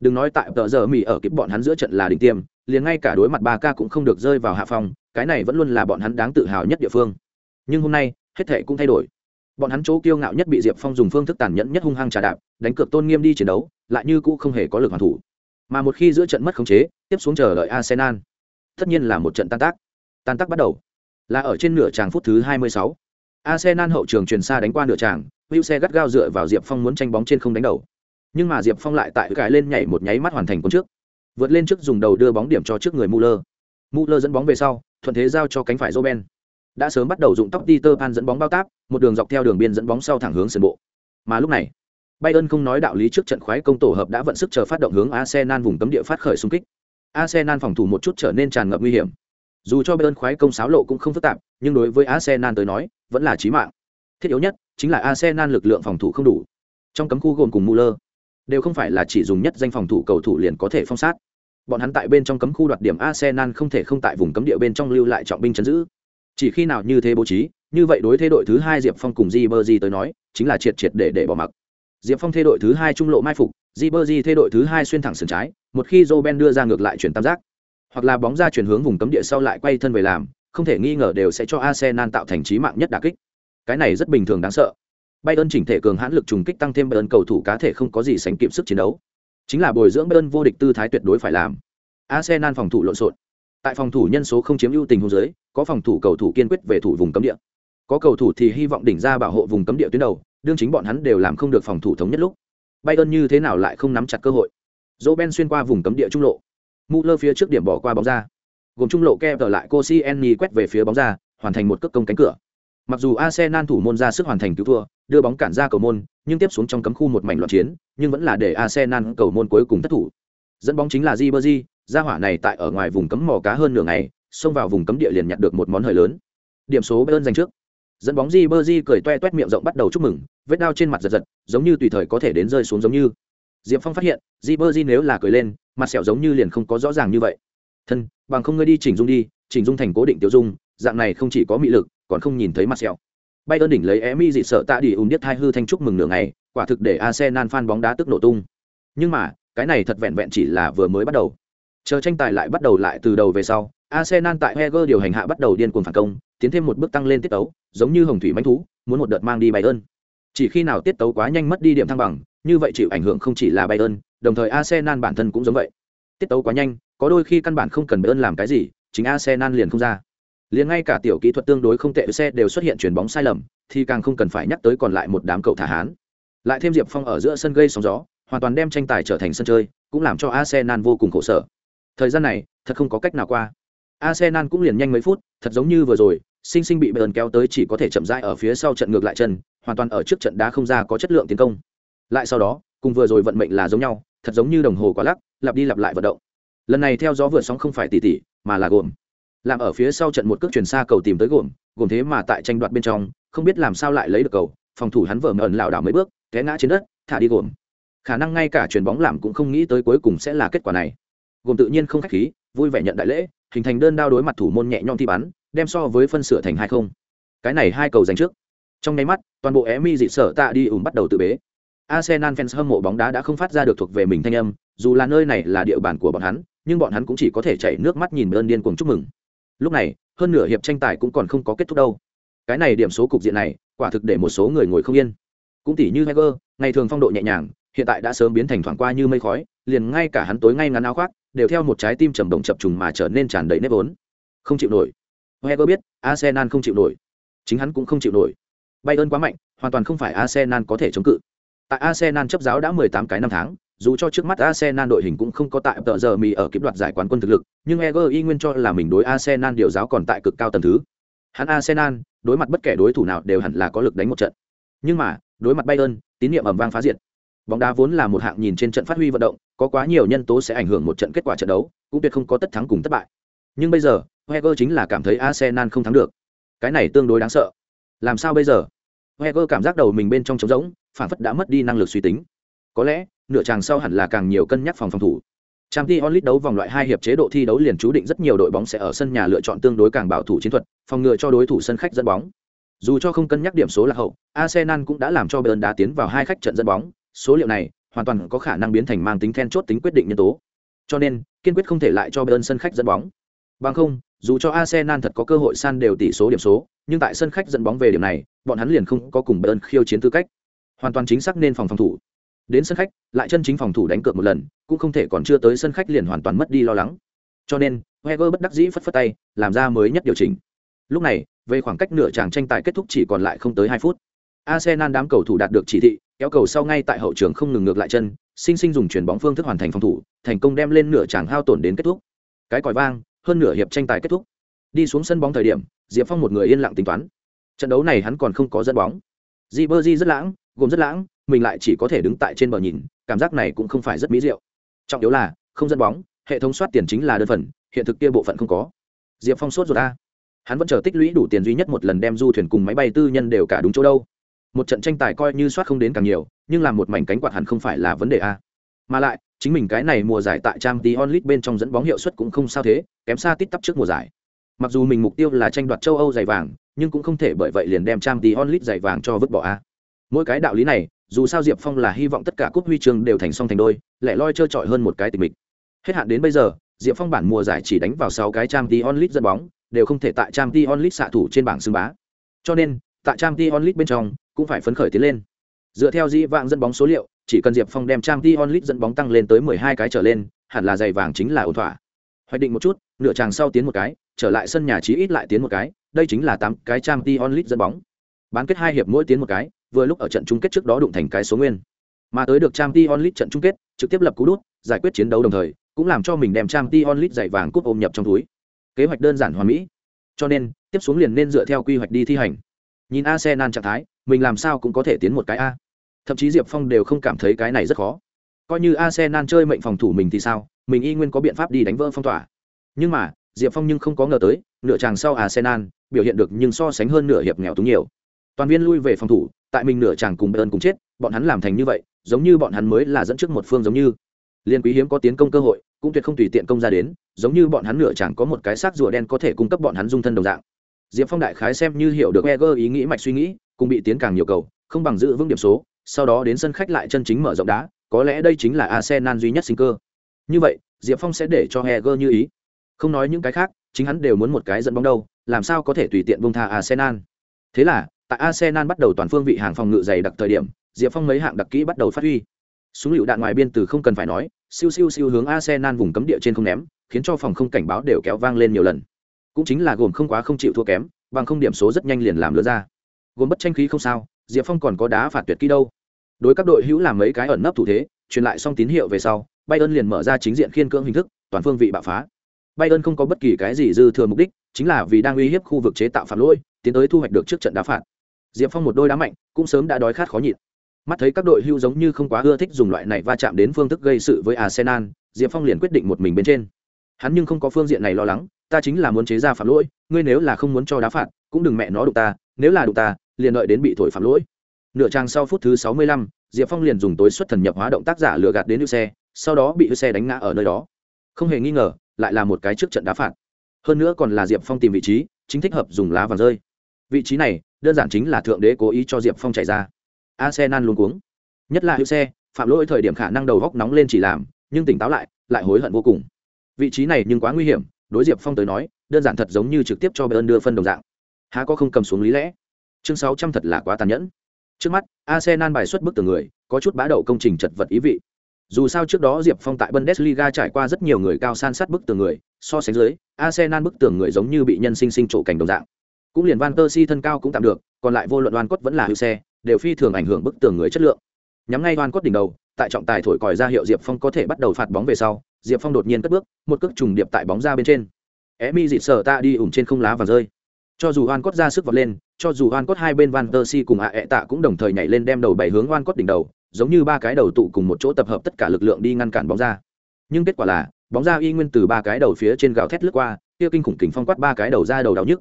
Đừng nói tại tờ giờ mì ở kịp bọn hắn giữa trận là đỉnh tiêm liền ngay cả đối mặt ba ca cũng không được rơi vào hạ phòng cái này vẫn luôn là bọn hắn đáng tự hào nhất địa phương. Nhưng hôm nay hết thể cũng thay đổi. Bọn hắn chỗ kiêu ngạo nhất bị diệp phong dùng phương thức tàn nhẫn nhất hung hăng trà đạp đánh cược tôn nghiêm đi chiến đấu lại như cũ không hề có lực hoàn thủ. Mà một khi giữa trận mất khống chế tiếp xuống chờ đợi arsenal. Tất nhiên là một trận tan tác. Tan tác bắt đầu. Là ở trên nửa tràng phút thứ 26. Arsenal hậu trường truyền xa đánh qua nửa tràng, Hữu xe gắt gao dựa vào Diệp Phong muốn tranh bóng trên không đánh đầu. Nhưng mà Diệp Phong lại tại cái lên nhảy một nháy mắt hoàn thành cuốn trước. Vượt lên trước dùng đầu đưa bóng điểm cho trước người Muller. Muller dẫn bóng về sau, thuận thế giao cho cánh phải Roben. Đã sớm bắt đầu dụng tóc Peter Pan dẫn bóng bao táp, một đường dọc theo đường biên dẫn bóng sau thẳng hướng sân bộ. Mà lúc này, Bayern không nói đạo lý trước trận khoái công tổ hợp đã vận sức chờ phát động hướng Arsenal vùng cấm địa phát khởi xung kích. Arsenal phòng thủ một chút trở nên tràn ngập nguy hiểm. Dù cho Bayern khoái công sáo lộ cũng không phức tạp, nhưng đối với Arsenal tới nói, vẫn là chí mạng. Thiết yếu nhất chính là Arsenal lực lượng phòng thủ không đủ. Trong cấm khu gồm cùng Muller, đều không phải là chỉ dùng nhất danh phòng thủ cầu thủ liền có thể phong sát. Bọn hắn tại bên trong cấm khu đoạt điểm Arsenal không thể không tại vùng cấm địa bên trong lưu lại trọng binh chấn giữ. Chỉ khi nào như thế bố trí, như vậy đối thế đội thứ hai Diệp Phong cùng Ribery tới nói, chính là triệt triệt để để bỏ mặc. Diệp Phong thế đội thứ hai trung lộ mai phục, Ribery thế đội thứ hai xuyên thẳng sườn trái, một khi Roben đưa ra ngược lại chuyển tam giác, hoặc là bóng ra chuyển hướng vùng cấm địa sau lại quay thân về làm, không thể nghi ngờ đều sẽ cho Arsenal tạo thành chí mạng nhất đả kích. Cái này rất bình thường đáng sợ. Bayern chỉnh thể cường hãn lực trùng kích tăng thêm Bayern cầu thủ cá thể không có gì sánh kịp sức chiến đấu. Chính là bồi dưỡng Bayern vô địch tư thái tuyệt đối phải làm. Arsenal phòng thủ lộn xộn. Tại phòng thủ nhân số không chiếm ưu tình huống dưới, có phòng thủ cầu thủ kiên quyết về thủ vùng cấm địa. Có cầu thủ thì hy vọng đỉnh ra bảo hộ vùng cấm địa tuyến đầu, đương chính bọn hắn đều làm không được phòng thủ thống nhất lúc. Bayern như thế nào lại không nắm chặt cơ hội. Roben xuyên qua vùng cấm địa trung lộ. Muller phía trước điểm bỏ qua bóng ra. Gồm trung lộ kẹp lại Koscielny quét về phía bóng ra, hoàn thành một cước công cánh cửa. Mặc dù Arsenal thủ môn ra sức hoàn thành cứu thua, đưa bóng cản ra cầu môn, nhưng tiếp xuống trong cấm khu một mảnh loạn chiến, nhưng vẫn là để Arsenal cầu môn cuối cùng thất thủ. Dẫn bóng chính là Ribery, gia hỏa này tại ở ngoài vùng cấm mò cá hơn nửa ngày, xông vào vùng cấm địa liền nhặt được một món hời lớn. Điểm số Bayern giành trước. Dẫn bóng Ribery cười toe toét miệng rộng bắt đầu chúc mừng, vết đau trên mặt giật giật, giống như tùy thời có thể đến rơi xuống giống như. Diệp Phong phát hiện, Ribery nếu là cười lên, mặt sẹo giống như liền không có rõ ràng như vậy. Thân, bằng không ngươi đi chỉnh dung đi, chỉnh dung thành cố định tiêu dung, dạng này không chỉ có mị lực, còn không nhìn thấy mặt sẹo bay ơn đỉnh lấy Emi dị sợ tạ đi ùn điếc hai hư thanh chúc mừng nửa ngày, quả thực để Arsenal fan bóng đá tức nổ tung. Nhưng mà, cái này thật vẹn vẹn chỉ là vừa mới bắt đầu. Chờ tranh tài lại bắt đầu lại từ đầu về sau, Arsenal tại Heger điều hành hạ bắt đầu điên cuồng phản công, tiến thêm một bước tăng lên tiết tấu, giống như hồng thủy mánh thú, muốn một đợt mang đi Bay ơn. Chỉ khi nào tiết tấu quá nhanh mất đi điểm thăng bằng, như vậy chịu ảnh hưởng không chỉ là Bay ơn, đồng thời Arsenal bản thân cũng giống vậy. Tiết tấu quá nhanh, có đôi khi căn bản không cần Bay ơn làm cái gì, chính Arsenal liền không ra liền ngay cả tiểu kỹ thuật tương đối không tệ, xe đều xuất hiện chuyển bóng sai lầm, thì càng không cần phải nhắc tới còn lại một đám cậu thả hán. Lại thêm diệp phong ở giữa sân gây sóng gió, hoàn toàn đem tranh tài trở thành sân chơi, cũng làm cho arsenal vô cùng khổ sở. Thời gian này, thật không có cách nào qua. Arsenal cũng liền nhanh mấy phút, thật giống như vừa rồi sinh sinh bị bờn kéo tới chỉ có thể chậm rãi ở phía sau trận ngược lại chân, hoàn toàn ở trước trận đá không ra có chất lượng tiến công. Lại sau đó, cùng vừa rồi vận mệnh là giống nhau, thật giống như đồng hồ quá lắc, lặp đi lặp lại vận động. Lần này theo gió vừa sóng không phải tỉ tỉ, mà là gồm làm ở phía sau trận một cước chuyển xa cầu tìm tới gồm gồm thế mà tại tranh đoạt bên trong, không biết làm sao lại lấy được cầu, phòng thủ hắn vở ẩn lảo đảo mấy bước, té ngã trên đất, thả đi gồm. Khả năng ngay cả chuyền bóng làm cũng không nghĩ tới cuối cùng sẽ là kết quả này. Gồm tự nhiên không khách khí, vui vẻ nhận đại lễ, hình thành đơn đao đối mặt thủ môn nhẹ nhõm thi bắn, đem so với phân sửa thành hai không. Cái này hai cầu giành trước. Trong nháy mắt, toàn bộ emi dị sở tạ đi ủng bắt đầu tự bế. Arsenal fans hâm mộ bóng đá đã không phát ra được thuộc về mình thanh âm, dù là nơi này là địa bàn của bọn hắn, nhưng bọn hắn cũng chỉ có thể chảy nước mắt nhìn ơn điên cuồng chúc mừng lúc này, hơn nửa hiệp tranh tài cũng còn không có kết thúc đâu. Cái này điểm số cục diện này, quả thực để một số người ngồi không yên. Cũng tỉ như heger, ngày thường phong độ nhẹ nhàng, hiện tại đã sớm biến thành thoảng qua như mây khói, liền ngay cả hắn tối ngay ngắn áo khoác, đều theo một trái tim trầm động chập trùng mà trở nên tràn đầy nếp vốn. Không chịu nổi. Heger biết, arsenal không chịu nổi. Chính hắn cũng không chịu nổi. Bayern quá mạnh, hoàn toàn không phải arsenal có thể chống cự. Tại arsenal chấp giáo đã 18 cái năm tháng dù cho trước mắt Arsenal đội hình cũng không có tại tợ giờ mì ở kịp đoạt giải quán quân thực lực, nhưng Eger y nguyên cho là mình đối Arsenal điều giáo còn tại cực cao tầng thứ. Hắn Arsenal, đối mặt bất kể đối thủ nào đều hẳn là có lực đánh một trận. Nhưng mà, đối mặt Bayern, tín nhiệm ầm vang phá diệt. Bóng đá vốn là một hạng nhìn trên trận phát huy vận động, có quá nhiều nhân tố sẽ ảnh hưởng một trận kết quả trận đấu, cũng tuyệt không có tất thắng cùng thất bại. Nhưng bây giờ, Eger chính là cảm thấy Arsenal không thắng được. Cái này tương đối đáng sợ. Làm sao bây giờ? Eger cảm giác đầu mình bên trong trống rỗng, phản phất đã mất đi năng lực suy tính. Có lẽ, nửa chàng sau hẳn là càng nhiều cân nhắc phòng phòng thủ. Trang Ti Onlit đấu vòng loại hai hiệp chế độ thi đấu liền chú định rất nhiều đội bóng sẽ ở sân nhà lựa chọn tương đối càng bảo thủ chiến thuật, phòng ngừa cho đối thủ sân khách dẫn bóng. Dù cho không cân nhắc điểm số là hậu, Arsenal cũng đã làm cho Bayern đá tiến vào hai khách trận dẫn bóng, số liệu này hoàn toàn có khả năng biến thành mang tính then chốt tính quyết định nhân tố. Cho nên, kiên quyết không thể lại cho Bayern sân khách dẫn bóng. Bằng không, dù cho Arsenal thật có cơ hội san đều tỷ số điểm số, nhưng tại sân khách dẫn bóng về điểm này, bọn hắn liền không có cùng Bayern khiêu chiến tư cách. Hoàn toàn chính xác nên phòng phòng thủ đến sân khách, lại chân chính phòng thủ đánh cược một lần, cũng không thể còn chưa tới sân khách liền hoàn toàn mất đi lo lắng. Cho nên heger bất đắc dĩ phất phất tay, làm ra mới nhất điều chỉnh. Lúc này, về khoảng cách nửa tràng tranh tài kết thúc chỉ còn lại không tới hai phút. Arsenal đám cầu thủ đạt được chỉ thị, kéo cầu sau ngay tại hậu trường không ngừng ngược lại chân, sinh sinh dùng chuyền bóng phương thức hoàn thành phòng thủ, thành công đem lên nửa tràng hao tổn đến kết thúc. Cái còi vang, hơn nửa hiệp tranh tài kết thúc. Đi xuống sân bóng thời điểm, diệp phong một người yên lặng tính toán. Trận đấu này hắn còn không có dẫn bóng. Di bơ di rất lãng, gồm rất lãng mình lại chỉ có thể đứng tại trên bờ nhìn, cảm giác này cũng không phải rất mỹ diệu. Trọng yếu là, không dẫn bóng, hệ thống soát tiền chính là đơn phần, hiện thực kia bộ phận không có. Diệp phong sốt rồi ta hắn vẫn chờ tích lũy đủ tiền duy nhất một lần đem du thuyền cùng máy bay tư nhân đều cả đúng chỗ đâu. Một trận tranh tài coi như soát không đến càng nhiều, nhưng làm một mảnh cánh quạt hẳn không phải là vấn đề a. Mà lại, chính mình cái này mùa giải tại trang tí onlit bên trong dẫn bóng hiệu suất cũng không sao thế, kém xa tít tắp trước mùa giải. Mặc dù mình mục tiêu là tranh đoạt châu âu giày vàng, nhưng cũng không thể bởi vậy liền đem trang tí onlit giày vàng cho vứt bỏ a. Mỗi cái đạo lý này dù sao diệp phong là hy vọng tất cả cúp huy chương đều thành song thành đôi lẻ loi trơ trọi hơn một cái tình mình hết hạn đến bây giờ, diệp phong bản mùa giải chỉ đánh vào sáu cái trang t onlit dẫn bóng, đều không thể tại trang t onlit xạ thủ trên bảng xưng bá. Cho nên, tại trang t onlit bên trong, cũng phải phấn khởi tiến lên. Dựa theo dĩ vãng dẫn bóng số liệu, chỉ cần diệp phong đem trang t onlit dẫn bóng tăng lên tới mười hai cái trở lên, hẳn là giày vàng chính là ổn thỏa. Hoạch định một chút, nửa tràng sau tiến một cái, trở lại sân nhà chí ít lại tiến một cái, đây chính là tám cái trang t onlit dẫn bóng. Bán kết hai hiệp mỗi tiến một cái vừa lúc ở trận chung kết trước đó đụng thành cái số nguyên. Mà tới được trang t onlit trận chung kết, trực tiếp lập cú đút, giải quyết chiến đấu đồng thời, cũng làm cho mình đem trang t onlit giày vàng cúp ôm nhập trong túi. Kế hoạch đơn giản hoàn mỹ. Cho nên, tiếp xuống liền nên dựa theo quy hoạch đi thi hành. Nhìn arsenal trạng thái, mình làm sao cũng có thể tiến một cái a. Thậm chí diệp phong đều không cảm thấy cái này rất khó. Coi như arsenal chơi mệnh phòng thủ mình thì sao? Mình y nguyên có biện pháp đi đánh vỡ phong tỏa. Nhưng mà, diệp phong nhưng không có ngờ tới, nửa chàng sau arsenal, biểu hiện được nhưng so sánh hơn nửa hiệp nghèo túng nhiều. Toàn viên lui về phòng thủ tại mình nửa chàng cùng bayern cùng chết, bọn hắn làm thành như vậy, giống như bọn hắn mới là dẫn trước một phương giống như. Liên quý hiếm có tiến công cơ hội, cũng tuyệt không tùy tiện công ra đến, giống như bọn hắn nửa chàng có một cái xác rùa đen có thể cung cấp bọn hắn dung thân đồng dạng. Diệp phong đại khái xem như hiểu được eger ý nghĩ mạch suy nghĩ, cùng bị tiến càng nhiều cầu, không bằng giữ vững điểm số, sau đó đến sân khách lại chân chính mở rộng đá, có lẽ đây chính là arsenal duy nhất sinh cơ. Như vậy, diệp phong sẽ để cho eger như ý. Không nói những cái khác, chính hắn đều muốn một cái dẫn bóng đâu, làm sao có thể tùy tiện bông tha arsenal? Thế là tại arsenal bắt đầu toàn phương vị hàng phòng ngự dày đặc thời điểm, diệp phong mấy hạng đặc kỹ bắt đầu phát huy. Súng lựu đạn ngoài biên từ không cần phải nói, siêu siêu siêu hướng arsenal vùng cấm địa trên không ném, khiến cho phòng không cảnh báo đều kéo vang lên nhiều lần. Cũng chính là gồm không quá không chịu thua kém, bằng không điểm số rất nhanh liền làm lứa ra. Gồm bất tranh khí không sao, diệp phong còn có đá phạt tuyệt kỹ đâu. Đối các đội hữu làm mấy cái ẩn nấp thủ thế, truyền lại xong tín hiệu về sau, bayern liền mở ra chính diện khiên cưỡng hình thức, toàn phương vị bạo phá. Bayern không có bất kỳ cái gì dư thừa mục đích, chính là vì đang uy hiếp khu vực chế tạo phạt lỗi, tiến tới thu hoạch được trước trận đá phạt diệp phong một đôi đá mạnh cũng sớm đã đói khát khó nhịn. Mắt thấy các đội hưu giống như không quá ưa thích dùng loại này va chạm đến phương thức gây sự với arsenal diệp phong liền quyết định một mình bên trên. Hắn nhưng không có phương diện này lo lắng ta chính là muốn chế ra phạm lỗi ngươi nếu là không muốn cho đá phạt cũng đừng mẹ nó đụng ta nếu là đụng ta liền đợi đến bị thổi phạm lỗi. Nửa trang sau phút thứ sáu mươi lăm, diệp phong liền dùng tối xuất thần nhập hóa động tác giả lừa gạt đến hữu xe sau đó bị hữu xe đánh ngã ở nơi đó. Không hề nghi ngờ lại là một cái trước trận đá phạt. Hơn nữa còn là diệp phong tìm vị trí chính thích hợp dùng lá vàng rơi. Vị trí này đơn giản chính là thượng đế cố ý cho diệp phong chạy ra arsenal luôn cuống nhất là hữu xe phạm lỗi thời điểm khả năng đầu góc nóng lên chỉ làm nhưng tỉnh táo lại lại hối hận vô cùng vị trí này nhưng quá nguy hiểm đối diệp phong tới nói đơn giản thật giống như trực tiếp cho bayern đưa phân đồng dạng há có không cầm xuống lý lẽ chương sáu trăm thật là quá tàn nhẫn trước mắt arsenal bài xuất bức tường người có chút bá đậu công trình chật vật ý vị dù sao trước đó diệp phong tại bundesliga trải qua rất nhiều người cao san sát bức tường người so sánh dưới arsenal bức tường người giống như bị nhân sinh sinh trổ cảnh đồng dạng cũng liền van tơ si thân cao cũng tạm được, còn lại vô luận oan cốt vẫn là hữu xe, đều phi thường ảnh hưởng bức tường người chất lượng. Nhắm ngay oan cốt đỉnh đầu, tại trọng tài thổi còi ra hiệu diệp phong có thể bắt đầu phạt bóng về sau, diệp phong đột nhiên cất bước, một cước trùng điệp tại bóng ra bên trên. É mi dịt sợ ta đi ủng trên không lá và rơi. Cho dù oan cốt ra sức vọt lên, cho dù oan cốt hai bên van tơ si cùng ạ ẹ tạ cũng đồng thời nhảy lên đem đầu bảy hướng oan cốt đỉnh đầu, giống như ba cái đầu tụ cùng một chỗ tập hợp tất cả lực lượng đi ngăn cản bóng ra. Nhưng kết quả là, bóng ra y nguyên từ ba cái đầu phía trên gào thét lướt qua, kia kinh khủng kính phong quát ba cái đầu ra đầu đau nhức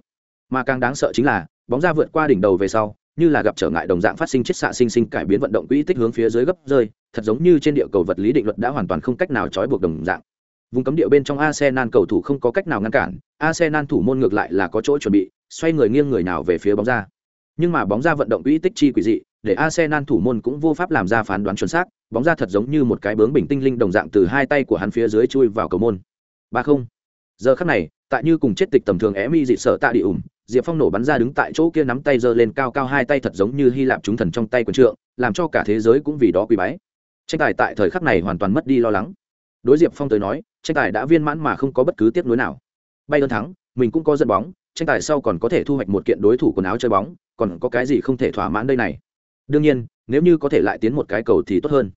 mà càng đáng sợ chính là, bóng ra vượt qua đỉnh đầu về sau, như là gặp trở ngại đồng dạng phát sinh chiết xạ sinh sinh cải biến vận động quỹ tích hướng phía dưới gấp rơi, thật giống như trên địa cầu vật lý định luật đã hoàn toàn không cách nào trói buộc đồng dạng. Vùng cấm địa bên trong arsenal cầu thủ không có cách nào ngăn cản, arsenal thủ môn ngược lại là có chỗ chuẩn bị, xoay người nghiêng người nào về phía bóng ra. Nhưng mà bóng ra vận động quỹ tích chi quỷ dị, để arsenal thủ môn cũng vô pháp làm ra phán đoán chuẩn xác, bóng ra thật giống như một cái bướng bình tinh linh đồng dạng từ hai tay của hắn phía dưới chui vào cầu môn. Ba không. Giờ khắc này, tại như cùng chết tịch tầm thường é mi dị sợ tạ đi ủng diệp phong nổ bắn ra đứng tại chỗ kia nắm tay giơ lên cao cao hai tay thật giống như hy lạp chúng thần trong tay quần trượng, làm cho cả thế giới cũng vì đó quý bái. Tranh tài tại thời khắc này hoàn toàn mất đi lo lắng. Đối diệp phong tới nói, tranh tài đã viên mãn mà không có bất cứ tiếp nối nào. Bay ơn thắng, mình cũng có dẫn bóng, tranh tài sau còn có thể thu hoạch một kiện đối thủ quần áo chơi bóng, còn có cái gì không thể thỏa mãn đây này? Đương nhiên, nếu như có thể lại tiến một cái cầu thì tốt hơn.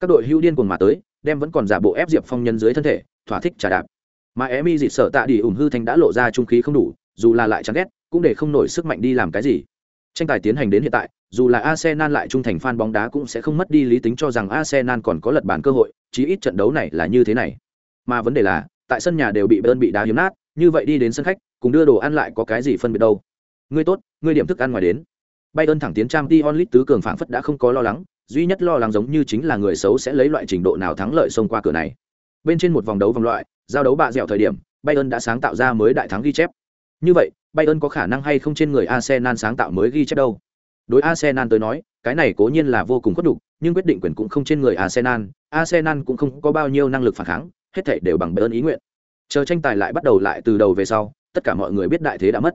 Các đội hưu điên cuồng mà tới, đem vẫn còn giả bộ ép diệp phong nhân dưới thân thể, thỏa thích trả đạp. Mà em y dịt sợ tạ đi ủng hư thành đã lộ ra trung khí không đủ, dù là lại chán ghét cũng để không nổi sức mạnh đi làm cái gì. Tranh tài tiến hành đến hiện tại, dù là arsenal lại trung thành fan bóng đá cũng sẽ không mất đi lý tính cho rằng arsenal còn có lật bàn cơ hội, chí ít trận đấu này là như thế này. Mà vấn đề là, tại sân nhà đều bị bơn bị đá hiếm nát, như vậy đi đến sân khách, cùng đưa đồ ăn lại có cái gì phân biệt đâu? Ngươi tốt, ngươi điểm thức ăn ngoài đến. Bayern thẳng tiến trang Dion onlit tứ cường phảng phất đã không có lo lắng, duy nhất lo lắng giống như chính là người xấu sẽ lấy loại trình độ nào thắng lợi xông qua cửa này. Bên trên một vòng đấu vòng loại, giao đấu bạ dẻo thời điểm, bayern đã sáng tạo ra mới đại thắng ghi chép. Như vậy bayern có khả năng hay không trên người arsenal sáng tạo mới ghi chép đâu. Đối arsenal tới nói cái này cố nhiên là vô cùng khuất đủ, nhưng quyết định quyền cũng không trên người arsenal. Arsenal cũng không có bao nhiêu năng lực phản kháng hết thảy đều bằng bayern ý nguyện. Chờ tranh tài lại bắt đầu lại từ đầu về sau tất cả mọi người biết đại thế đã mất.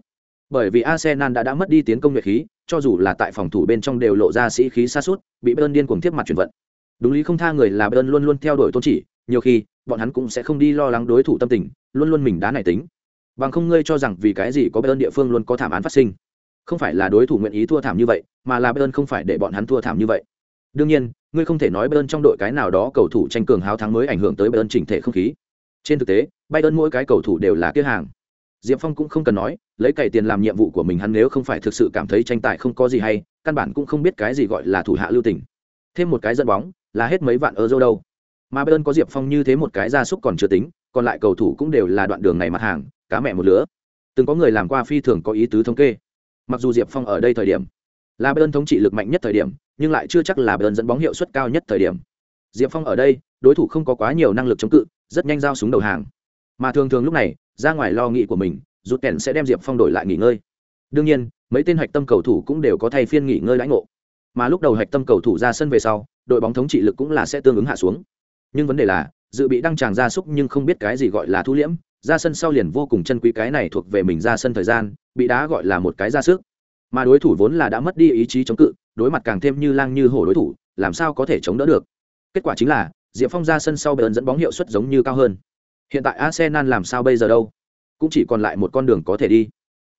Bởi vì arsenal đã đã mất đi tiến công nhuệ khí cho dù là tại phòng thủ bên trong đều lộ ra sĩ khí xa sút, bị bayern điên cuồng tiếp mặt chuyển vận. Đúng lý không tha người là bayern luôn luôn theo đuổi tôn chỉ nhiều khi bọn hắn cũng sẽ không đi lo lắng đối thủ tâm tình luôn luôn mình đá này tính bằng không ngươi cho rằng vì cái gì có bayern địa phương luôn có thảm án phát sinh? Không phải là đối thủ nguyện ý thua thảm như vậy, mà là bayern không phải để bọn hắn thua thảm như vậy. Đương nhiên, ngươi không thể nói bayern trong đội cái nào đó cầu thủ tranh cường háo thắng mới ảnh hưởng tới bayern chỉnh thể không khí. Trên thực tế, bayern mỗi cái cầu thủ đều là kia hàng. Diệp phong cũng không cần nói, lấy cày tiền làm nhiệm vụ của mình hắn nếu không phải thực sự cảm thấy tranh tài không có gì hay, căn bản cũng không biết cái gì gọi là thủ hạ lưu tình. Thêm một cái dẫn bóng, là hết mấy vạn euro đâu. Mà bayern có diệp phong như thế một cái gia súc còn chưa tính, còn lại cầu thủ cũng đều là đoạn đường này mặt hàng cá mẹ một lứa. Từng có người làm qua phi thường có ý tứ thống kê. Mặc dù diệp phong ở đây thời điểm là bayern thống trị lực mạnh nhất thời điểm, nhưng lại chưa chắc là bayern dẫn bóng hiệu suất cao nhất thời điểm. Diệp phong ở đây, đối thủ không có quá nhiều năng lực chống cự, rất nhanh giao súng đầu hàng. Mà thường thường lúc này, ra ngoài lo nghĩ của mình rút kèn sẽ đem diệp phong đổi lại nghỉ ngơi. Đương nhiên, mấy tên hạch tâm cầu thủ cũng đều có thay phiên nghỉ ngơi lãnh ngộ. Mà lúc đầu hạch tâm cầu thủ ra sân về sau, đội bóng thống trị lực cũng là sẽ tương ứng hạ xuống. Nhưng vấn đề là, dự bị đăng tràng ra súc nhưng không biết cái gì gọi là thu liễm ra sân sau liền vô cùng chân quý cái này thuộc về mình ra sân thời gian, bị đá gọi là một cái ra sức. Mà đối thủ vốn là đã mất đi ý chí chống cự, đối mặt càng thêm như lang như hổ đối thủ, làm sao có thể chống đỡ được? Kết quả chính là, diệp phong ra sân sau bờn dẫn bóng hiệu suất giống như cao hơn. Hiện tại arsenal làm sao bây giờ đâu? Cũng chỉ còn lại một con đường có thể đi.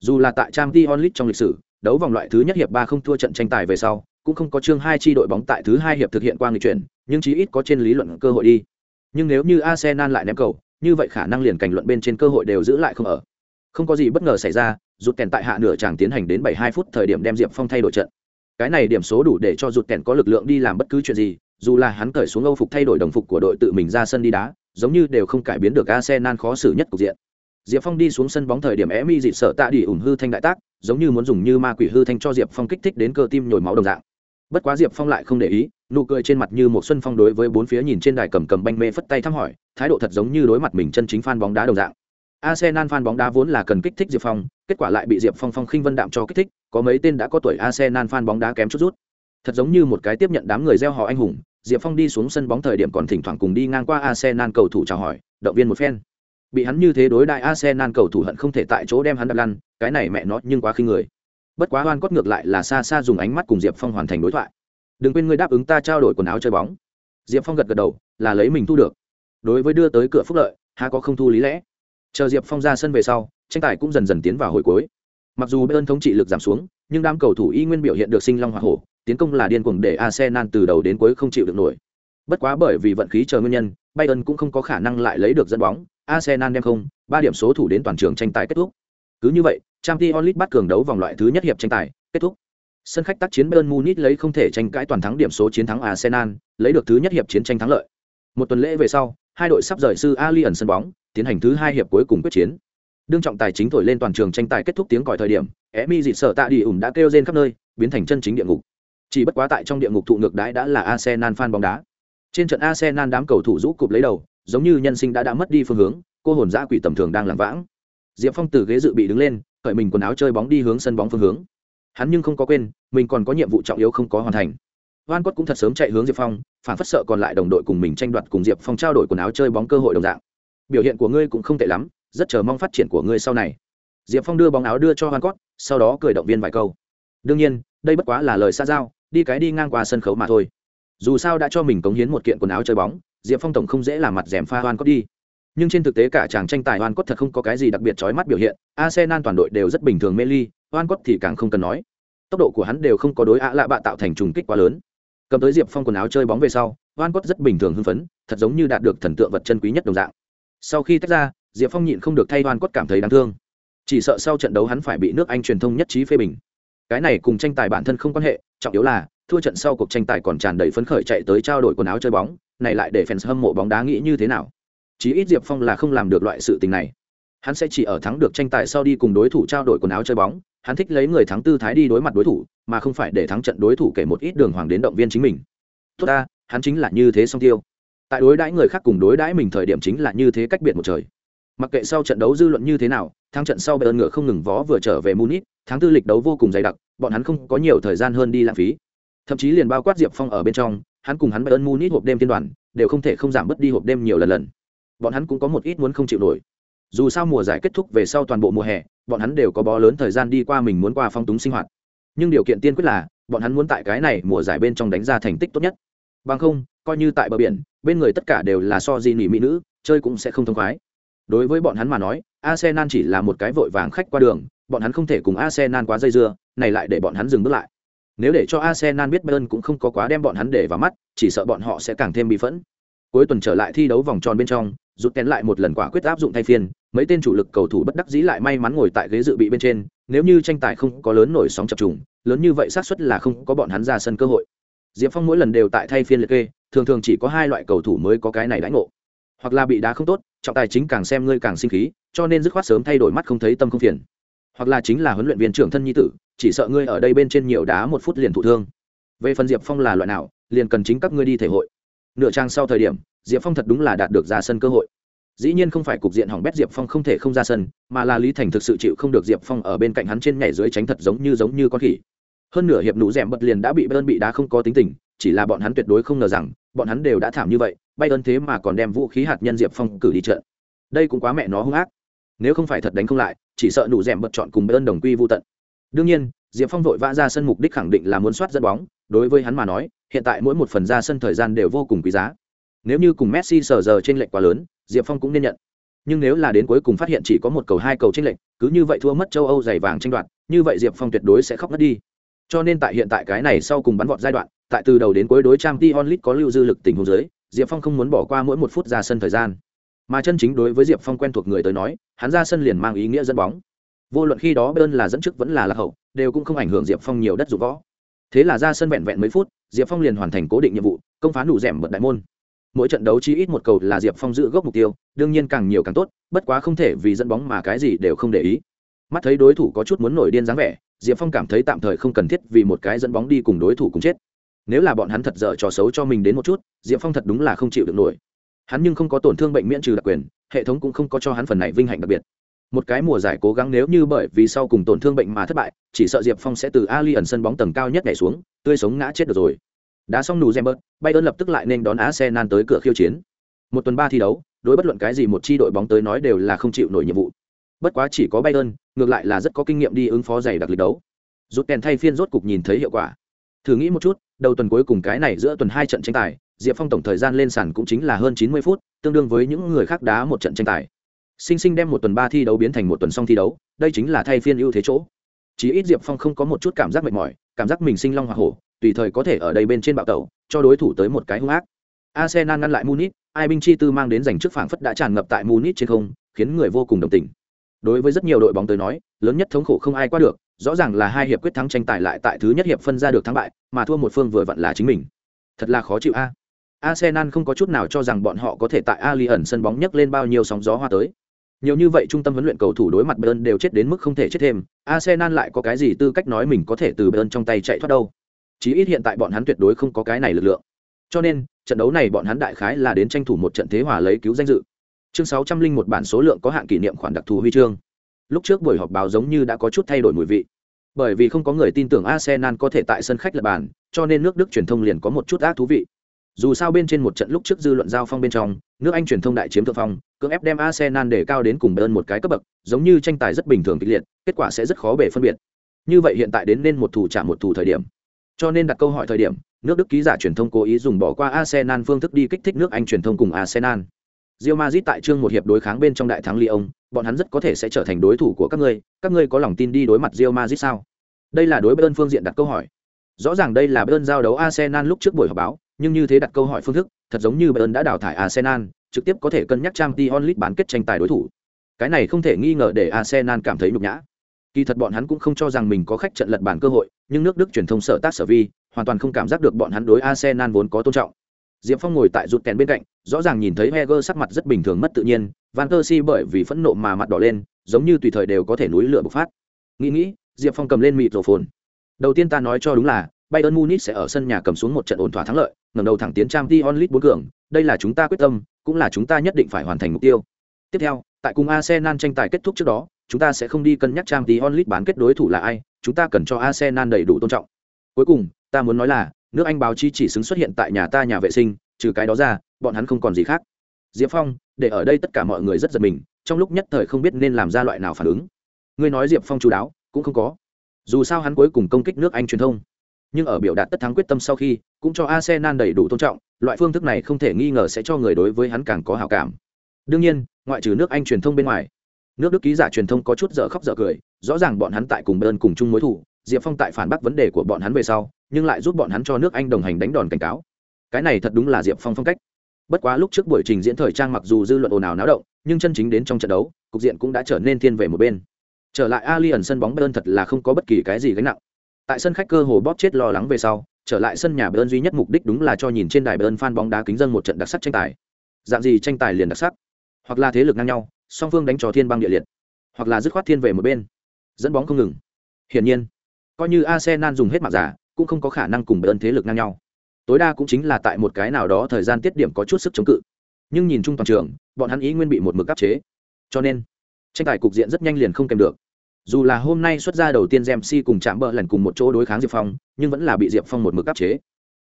Dù là tại trang t onlit trong lịch sử, đấu vòng loại thứ nhất hiệp ba không thua trận tranh tài về sau, cũng không có chương hai chi đội bóng tại thứ hai hiệp thực hiện qua nghịch chuyển, nhưng chí ít có trên lý luận cơ hội đi. Nhưng nếu như arsenal lại ném cầu như vậy khả năng liền cảnh luận bên trên cơ hội đều giữ lại không ở. Không có gì bất ngờ xảy ra, rụt kèn tại hạ nửa chàng tiến hành đến 72 phút thời điểm đem diệp phong thay đổi trận. Cái này điểm số đủ để cho rụt kèn có lực lượng đi làm bất cứ chuyện gì, dù là hắn cởi xuống âu phục thay đổi đồng phục của đội tự mình ra sân đi đá, giống như đều không cải biến được arsenal khó xử nhất cục diện. Diệp phong đi xuống sân bóng thời điểm é mi dị sợ tạ đi ủng hư thanh đại tác, giống như muốn dùng như ma quỷ hư thanh cho diệp phong kích thích đến cơ tim nhồi máu đồng dạng. Bất quá diệp phong lại không để ý nụ cười trên mặt như một xuân phong đối với bốn phía nhìn trên đài cầm cầm banh mê phất tay thăm hỏi, thái độ thật giống như đối mặt mình chân chính fan bóng đá đồng dạng. Arsenal fan bóng đá vốn là cần kích thích diệp phong, kết quả lại bị diệp phong phong khinh vân đạm cho kích thích, có mấy tên đã có tuổi arsenal fan bóng đá kém chút rút. Thật giống như một cái tiếp nhận đám người gieo họ anh hùng, diệp phong đi xuống sân bóng thời điểm còn thỉnh thoảng cùng đi ngang qua arsenal cầu thủ chào hỏi, động viên một phen. Bị hắn như thế đối đại arsenal cầu thủ hận không thể tại chỗ đem hắn đập lăn, cái này mẹ nó nhưng quá khinh người. Bất quá hoan cốt ngược lại là xa xa dùng ánh mắt cùng diệp phong hoàn thành đối thoại đừng quên ngươi đáp ứng ta trao đổi quần áo chơi bóng. Diệp phong gật gật đầu, là lấy mình thu được. Đối với đưa tới cửa phúc lợi, há có không thu lý lẽ. Chờ diệp phong ra sân về sau, tranh tài cũng dần dần tiến vào hồi cuối. Mặc dù bên thống trị lực giảm xuống, nhưng đám cầu thủ y nguyên biểu hiện được sinh long hoa hổ, tiến công là điên cuồng để arsenal từ đầu đến cuối không chịu được nổi. Bất quá bởi vì vận khí chờ nguyên nhân, bayern cũng không có khả năng lại lấy được dẫn bóng. Arsenal đem không, ba điểm số thủ đến toàn trường tranh tài kết thúc. Cứ như vậy trang t onlit bắt cường đấu vòng loại thứ nhất hiệp tranh tài, kết thúc sân khách tác chiến Bayern Munich lấy không thể tranh cãi toàn thắng điểm số chiến thắng Arsenal, lấy được thứ nhất hiệp chiến tranh thắng lợi. Một tuần lễ về sau, hai đội sắp rời sư Allianz sân bóng, tiến hành thứ hai hiệp cuối cùng quyết chiến. Đương trọng tài chính thổi lên toàn trường tranh tài kết thúc tiếng còi thời điểm, Emi dịt sợ tạ đi ủng đã kêu rên khắp nơi, biến thành chân chính địa ngục. Chỉ bất quá tại trong địa ngục thụ ngược đãi đã là Arsenal fan bóng đá. Trên trận Arsenal đám cầu thủ rũ cụp lấy đầu, giống như nhân sinh đã đã mất đi phương hướng, cô hồn dã quỷ tầm thường đang làm vãng. Diệp phong từ ghế dự bị đứng lên khởi mình quần áo chơi bóng đi hướng sân bóng phương hướng hắn nhưng không có quên, mình còn có nhiệm vụ trọng yếu không có hoàn thành. Hoan quất cũng thật sớm chạy hướng diệp phong, phản phất sợ còn lại đồng đội cùng mình tranh đoạt cùng diệp phong trao đổi quần áo chơi bóng cơ hội đồng dạng. Biểu hiện của ngươi cũng không tệ lắm, rất chờ mong phát triển của ngươi sau này. Diệp phong đưa bóng áo đưa cho hoan quất, sau đó cười động viên vài câu. Đương nhiên, đây bất quá là lời xa giao, đi cái đi ngang qua sân khấu mà thôi. Dù sao đã cho mình cống hiến một kiện quần áo chơi bóng, diệp phong tổng không dễ làm mặt rèm pha hoan cót đi. Nhưng trên thực tế cả chàng tranh tài hoan cốt thật không có cái gì đặc biệt chói mắt biểu hiện, arsenal toàn đội đều rất bình thường mê ly oan Quất thì càng không cần nói. Tốc độ của hắn đều không có đối ạ lạ bạ tạo thành trùng kích quá lớn. Cầm tới diệp phong quần áo chơi bóng về sau, oan Quất rất bình thường hưng phấn, thật giống như đạt được thần tượng vật chân quý nhất đồng dạng. Sau khi tách ra, diệp phong nhịn không được thay oan Quất cảm thấy đáng thương. Chỉ sợ sau trận đấu hắn phải bị nước anh truyền thông nhất trí phê bình. Cái này cùng tranh tài bản thân không quan hệ, trọng yếu là, thua trận sau cuộc tranh tài còn tràn đầy phấn khởi chạy tới trao đổi quần áo chơi bóng, này lại để fans hâm mộ bóng đá nghĩ như thế nào? Chí ít diệp phong là không làm được loại sự tình này hắn sẽ chỉ ở thắng được tranh tài sau đi cùng đối thủ trao đổi quần áo chơi bóng. Hắn thích lấy người thắng tư thái đi đối mặt đối thủ, mà không phải để thắng trận đối thủ kể một ít đường hoàng đến động viên chính mình. Tốt ta, hắn chính là như thế song tiêu. Tại đối đãi người khác cùng đối đãi mình thời điểm chính là như thế cách biệt một trời. Mặc kệ sau trận đấu dư luận như thế nào, thắng trận sau bayern ngựa không ngừng vó vừa trở về munich tháng tư lịch đấu vô cùng dày đặc, bọn hắn không có nhiều thời gian hơn đi lãng phí. Thậm chí liền bao quát diệp phong ở bên trong, hắn cùng hắn bayern munich hộp đêm tiên đoàn, đều không thể không giảm bớt đi hộp đêm nhiều lần lần. Bọn hắn cũng có một ít muốn không chịu nổi dù sao mùa giải kết thúc về sau toàn bộ mùa hè, bọn hắn đều có bó lớn thời gian đi qua mình muốn qua phong túng sinh hoạt. Nhưng điều kiện tiên quyết là, bọn hắn muốn tại cái này mùa giải bên trong đánh ra thành tích tốt nhất. Bằng không, coi như tại bờ biển, bên người tất cả đều là so di nỉ mỹ nữ, chơi cũng sẽ không thông khoái. Đối với bọn hắn mà nói, arsenal chỉ là một cái vội vàng khách qua đường, bọn hắn không thể cùng arsenal quá dây dưa, này lại để bọn hắn dừng bước lại. Nếu để cho arsenal biết bayern cũng không có quá đem bọn hắn để vào mắt, chỉ sợ bọn họ sẽ càng thêm bị phẫn. Cuối tuần trở lại thi đấu vòng tròn bên trong, rút kén lại một lần quả quyết áp dụng thay phiên mấy tên chủ lực cầu thủ bất đắc dĩ lại may mắn ngồi tại ghế dự bị bên trên, nếu như tranh tài không có lớn nổi sóng chập trùng, lớn như vậy xác suất là không có bọn hắn ra sân cơ hội. Diệp phong mỗi lần đều tại thay phiên liệt kê, thường thường chỉ có hai loại cầu thủ mới có cái này đãi ngộ. Hoặc là bị đá không tốt, trọng tài chính càng xem ngươi càng sinh khí, cho nên dứt khoát sớm thay đổi mắt không thấy tâm không phiền. Hoặc là chính là huấn luyện viên trưởng thân nhi tử, chỉ sợ ngươi ở đây bên trên nhiều đá một phút liền thụ thương. Về phần diệp phong là loại nào, liền cần chính các ngươi đi thể hội. Nửa trang sau thời điểm, diệp phong thật đúng là đạt được ra sân cơ hội dĩ nhiên không phải cục diện hỏng bét diệp phong không thể không ra sân, mà là lý thành thực sự chịu không được diệp phong ở bên cạnh hắn trên nhảy dưới tránh thật giống như giống như con khỉ. Hơn nửa hiệp nụ rèm bật liền đã bị bayern bị đá không có tính tình, chỉ là bọn hắn tuyệt đối không ngờ rằng, bọn hắn đều đã thảm như vậy, bayern thế mà còn đem vũ khí hạt nhân diệp phong cử đi trận. Đây cũng quá mẹ nó hung ác. Nếu không phải thật đánh không lại, chỉ sợ nụ rèm bật chọn cùng bayern đồng quy vô tận. Đương nhiên, diệp phong vội vã ra sân mục đích khẳng định là muốn soát dẫn bóng, đối với hắn mà nói, hiện tại mỗi một phần ra sân thời gian đều vô cùng quý giá. Nếu như cùng messi sờ giờ trên lệnh quá lớn diệp phong cũng nên nhận. Nhưng nếu là đến cuối cùng phát hiện chỉ có một cầu, hai cầu tranh lệnh cứ như vậy thua mất châu âu giày vàng tranh đoạt, như vậy diệp phong tuyệt đối sẽ khóc ngất đi. Cho nên tại hiện tại cái này sau cùng bắn vọt giai đoạn, tại từ đầu đến cuối đối trang t onlit có lưu dư lực tình huống dưới, diệp phong không muốn bỏ qua mỗi một phút ra sân thời gian. Mà chân chính đối với diệp phong quen thuộc người tới nói, hắn ra sân liền mang ý nghĩa dẫn bóng. Vô luận khi đó bơn là dẫn trước vẫn là lạc hậu, đều cũng không ảnh hưởng diệp phong nhiều đất dụng võ. Thế là ra sân vẹn vẹn mấy phút, diệp phong liền hoàn thành cố định nhiệm vụ, công phá đủ rẻm bật đại môn mỗi trận đấu chỉ ít một cầu là diệp phong giữ gốc mục tiêu, đương nhiên càng nhiều càng tốt, bất quá không thể vì dẫn bóng mà cái gì đều không để ý. Mắt thấy đối thủ có chút muốn nổi điên dáng vẻ, diệp phong cảm thấy tạm thời không cần thiết vì một cái dẫn bóng đi cùng đối thủ cùng chết. Nếu là bọn hắn thật dở trò xấu cho mình đến một chút, diệp phong thật đúng là không chịu được nổi. Hắn nhưng không có tổn thương bệnh miễn trừ đặc quyền, hệ thống cũng không có cho hắn phần này vinh hạnh đặc biệt. Một cái mùa giải cố gắng nếu như bởi vì sau cùng tổn thương bệnh mà thất bại, chỉ sợ diệp phong sẽ từ ali ẩn sân bóng tầng cao nhất nhảy xuống, tươi sống ngã chết được rồi đã xong nù Zember, Bayern lập tức lại nên đón Arsenal tới cửa khiêu chiến. Một tuần ba thi đấu, đối bất luận cái gì một chi đội bóng tới nói đều là không chịu nổi nhiệm vụ. Bất quá chỉ có Bayern, ngược lại là rất có kinh nghiệm đi ứng phó giày đặc lịch đấu. Rút kèn thay phiên rốt cục nhìn thấy hiệu quả. Thử nghĩ một chút, đầu tuần cuối cùng cái này giữa tuần hai trận tranh tài, Diệp Phong tổng thời gian lên sàn cũng chính là hơn 90 phút, tương đương với những người khác đá một trận tranh tài. Sinh sinh đem một tuần ba thi đấu biến thành một tuần song thi đấu, đây chính là thay phiên ưu thế chỗ. Chỉ ít Diệp Phong không có một chút cảm giác mệt mỏi, cảm giác mình sinh long hỏa hổ, tùy thời có thể ở đây bên trên bạo tẩu, cho đối thủ tới một cái hung ác. Arsenal ngăn lại Munich, ai binh chi tư mang đến giành trước phảng phất đã tràn ngập tại Munich trên không, khiến người vô cùng đồng tình. Đối với rất nhiều đội bóng tới nói, lớn nhất thống khổ không ai qua được, rõ ràng là hai hiệp quyết thắng tranh tài lại tại thứ nhất hiệp phân ra được thắng bại, mà thua một phương vừa vặn là chính mình. Thật là khó chịu a. Arsenal không có chút nào cho rằng bọn họ có thể tại Allianz sân bóng nhấc lên bao nhiêu sóng gió hoa tới. Nhiều như vậy trung tâm huấn luyện cầu thủ đối mặt Bayern đều chết đến mức không thể chết thêm, Arsenal lại có cái gì tư cách nói mình có thể từ Bayern trong tay chạy thoát đâu? Chí ít hiện tại bọn hắn tuyệt đối không có cái này lực lượng. Cho nên, trận đấu này bọn hắn đại khái là đến tranh thủ một trận thế hòa lấy cứu danh dự. Chương 601 bản số lượng có hạn kỷ niệm khoản đặc thù huy chương. Lúc trước buổi họp báo giống như đã có chút thay đổi mùi vị. Bởi vì không có người tin tưởng Arsenal có thể tại sân khách lập bàn, cho nên nước Đức truyền thông liền có một chút ác thú vị. Dù sao bên trên một trận lúc trước dư luận giao phong bên trong, nước Anh truyền thông đại chiếm thượng phong, cưỡng ép đem Arsenal để cao đến cùng Bern một cái cấp bậc, giống như tranh tài rất bình thường kịch liệt, kết quả sẽ rất khó bề phân biệt. Như vậy hiện tại đến nên một thủ trả một thủ thời điểm. Cho nên đặt câu hỏi thời điểm, nước Đức ký giả truyền thông cố ý dùng bỏ qua Arsenal phương thức đi kích thích nước Anh truyền thông cùng Arsenal. Real Madrid tại chương một hiệp đối kháng bên trong đại thắng Lyon, bọn hắn rất có thể sẽ trở thành đối thủ của các ngươi, các ngươi có lòng tin đi đối mặt Real Madrid sao? Đây là đối bên phương diện đặt câu hỏi. Rõ ràng đây là bên giao đấu Arsenal lúc trước buổi họp báo, nhưng như thế đặt câu hỏi phương thức, thật giống như Bayern đã đào thải Arsenal, trực tiếp có thể cân nhắc Champions League bán kết tranh tài đối thủ. Cái này không thể nghi ngờ để Arsenal cảm thấy nhục nhã. Kỳ thật bọn hắn cũng không cho rằng mình có khách trận lật bản cơ hội, nhưng nước Đức truyền thông sở tác sở vi, hoàn toàn không cảm giác được bọn hắn đối Arsenal vốn có tôn trọng. Diệp Phong ngồi tại rụt kèn bên cạnh, rõ ràng nhìn thấy Heger sắc mặt rất bình thường mất tự nhiên, Van cơ Si bởi vì phẫn nộ mà mặt đỏ lên, giống như tùy thời đều có thể núi lửa bộc phát. Nghĩ nghĩ, Diệp Phong cầm lên microphone. Đầu tiên ta nói cho đúng là, Bayern Munich sẽ ở sân nhà cầm xuống một trận ổn thỏa thắng lợi, ngẩng đầu thẳng tiến trang t onlit bốn cường, đây là chúng ta quyết tâm, cũng là chúng ta nhất định phải hoàn thành mục tiêu. Tiếp theo, tại cùng Arsenal tranh tài kết thúc trước đó, chúng ta sẽ không đi cân nhắc trang tí onlit bán kết đối thủ là ai, chúng ta cần cho Arsenal đầy đủ tôn trọng. Cuối cùng, ta muốn nói là, nước Anh báo chí chỉ xứng xuất hiện tại nhà ta nhà vệ sinh, trừ cái đó ra, bọn hắn không còn gì khác. Diệp Phong, để ở đây tất cả mọi người rất giật mình, trong lúc nhất thời không biết nên làm ra loại nào phản ứng. Ngươi nói Diệp Phong chú đáo, cũng không có. Dù sao hắn cuối cùng công kích nước Anh truyền thông, nhưng ở biểu đạt tất thắng quyết tâm sau khi, cũng cho Arsenal đầy đủ tôn trọng, loại phương thức này không thể nghi ngờ sẽ cho người đối với hắn càng có hảo cảm. Đương nhiên, ngoại trừ nước Anh truyền thông bên ngoài, nước Đức ký giả truyền thông có chút dở khóc dở cười, rõ ràng bọn hắn tại cùng bern cùng chung mối thù, Diệp Phong tại phản bác vấn đề của bọn hắn về sau, nhưng lại giúp bọn hắn cho nước Anh đồng hành đánh đòn cảnh cáo. Cái này thật đúng là Diệp Phong phong cách. Bất quá lúc trước buổi trình diễn thời trang mặc dù dư luận ồn ào náo động, nhưng chân chính đến trong trận đấu, cục diện cũng đã trở nên thiên về một bên. Trở lại Allianz sân bóng bern thật là không có bất kỳ cái gì gánh nặng. Tại sân khách cơ hồ bóp chết lo lắng về sau, trở lại sân nhà bern duy nhất mục đích đúng là cho nhìn trên đài bern fan bóng đá kính dân một trận đặc sắc tranh tài. Dạng gì tranh tài liền đặc sắc, hoặc là thế lực ngang nhau, song phương đánh trò thiên băng địa liệt, hoặc là dứt khoát thiên về một bên, dẫn bóng không ngừng. Hiển nhiên, coi như Arsenal dùng hết mặt giả, cũng không có khả năng cùng Bayern thế lực ngang nhau. Tối đa cũng chính là tại một cái nào đó thời gian tiết điểm có chút sức chống cự. Nhưng nhìn chung toàn trường, bọn hắn ý nguyên bị một mực áp chế. Cho nên, tranh tài cục diện rất nhanh liền không kèm được. Dù là hôm nay xuất ra đầu tiên Dempsey cùng chạm bờ lần cùng một chỗ đối kháng Diệp Phong, nhưng vẫn là bị Diệp Phong một mực áp chế.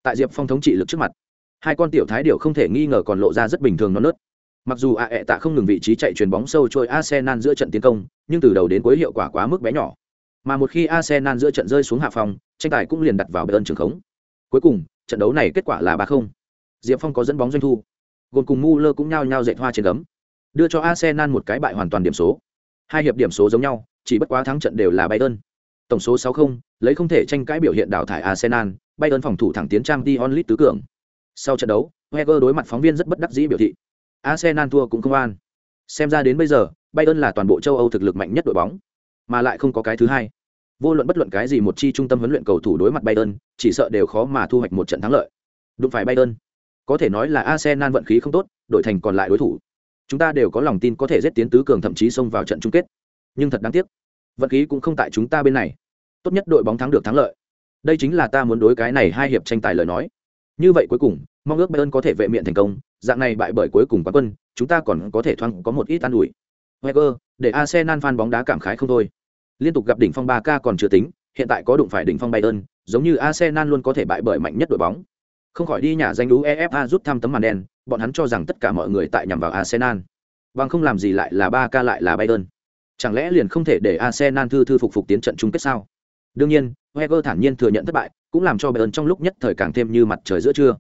Tại Diệp Phong thống trị lực trước mặt, hai con tiểu thái điểu không thể nghi ngờ còn lộ ra rất bình thường non nớt. Mặc dù AE tạ không ngừng vị trí chạy chuyền bóng sâu trôi Arsenal giữa trận tiến công, nhưng từ đầu đến cuối hiệu quả quá mức bé nhỏ. Mà một khi Arsenal giữa trận rơi xuống hạ phòng, tranh tài cũng liền đặt vào Bayern trường khống. Cuối cùng, trận đấu này kết quả là 3-0. Diệp Phong có dẫn bóng doanh thu. Gồm cùng Muller cũng nhao nhao dệt hoa trên gấm, đưa cho Arsenal một cái bại hoàn toàn điểm số. Hai hiệp điểm số giống nhau, chỉ bất quá thắng trận đều là Bayern. Tổng số 6-0, lấy không thể tranh cãi biểu hiện đào thải Arsenal, Bayern phòng thủ thẳng tiến trang Dion Lit tứ cường. Sau trận đấu, Wenger đối mặt phóng viên rất bất đắc dĩ biểu thị, Arsenal thua cũng không an. Xem ra đến bây giờ, Bayern là toàn bộ châu Âu thực lực mạnh nhất đội bóng, mà lại không có cái thứ hai. Vô luận bất luận cái gì một chi trung tâm huấn luyện cầu thủ đối mặt Bayern, chỉ sợ đều khó mà thu hoạch một trận thắng lợi. Đúng phải Bayern. Có thể nói là Arsenal vận khí không tốt, đội thành còn lại đối thủ. Chúng ta đều có lòng tin có thể giết tiến tứ cường thậm chí xông vào trận chung kết. Nhưng thật đáng tiếc, vận khí cũng không tại chúng ta bên này. Tốt nhất đội bóng thắng được thắng lợi. đây chính là ta muốn đối cái này hai hiệp tranh tài lời nói như vậy cuối cùng mong ước bayern có thể vệ miệng thành công dạng này bại bởi cuối cùng quán quân chúng ta còn có thể thoáng có một ít an ủi Wenger, để Arsenal fan bóng đá cảm khái không thôi. Liên tục gặp đỉnh phong 3K còn chưa tính, hiện tại có đụng phải đỉnh phong Bayern, giống như Arsenal luôn có thể bại bởi mạnh nhất đội bóng. Không khỏi đi nhà danh UEFA EFA rút thăm tấm màn đen, bọn hắn cho rằng tất cả mọi người tại nhằm vào Arsenal. Bằng không làm gì lại là 3K lại là Bayern. Chẳng lẽ liền không thể để Arsenal thư thư phục phục tiến trận chung kết sao? Đương nhiên, Wenger thản nhiên thừa nhận thất bại, cũng làm cho Bayern trong lúc nhất thời càng thêm như mặt trời giữa trưa.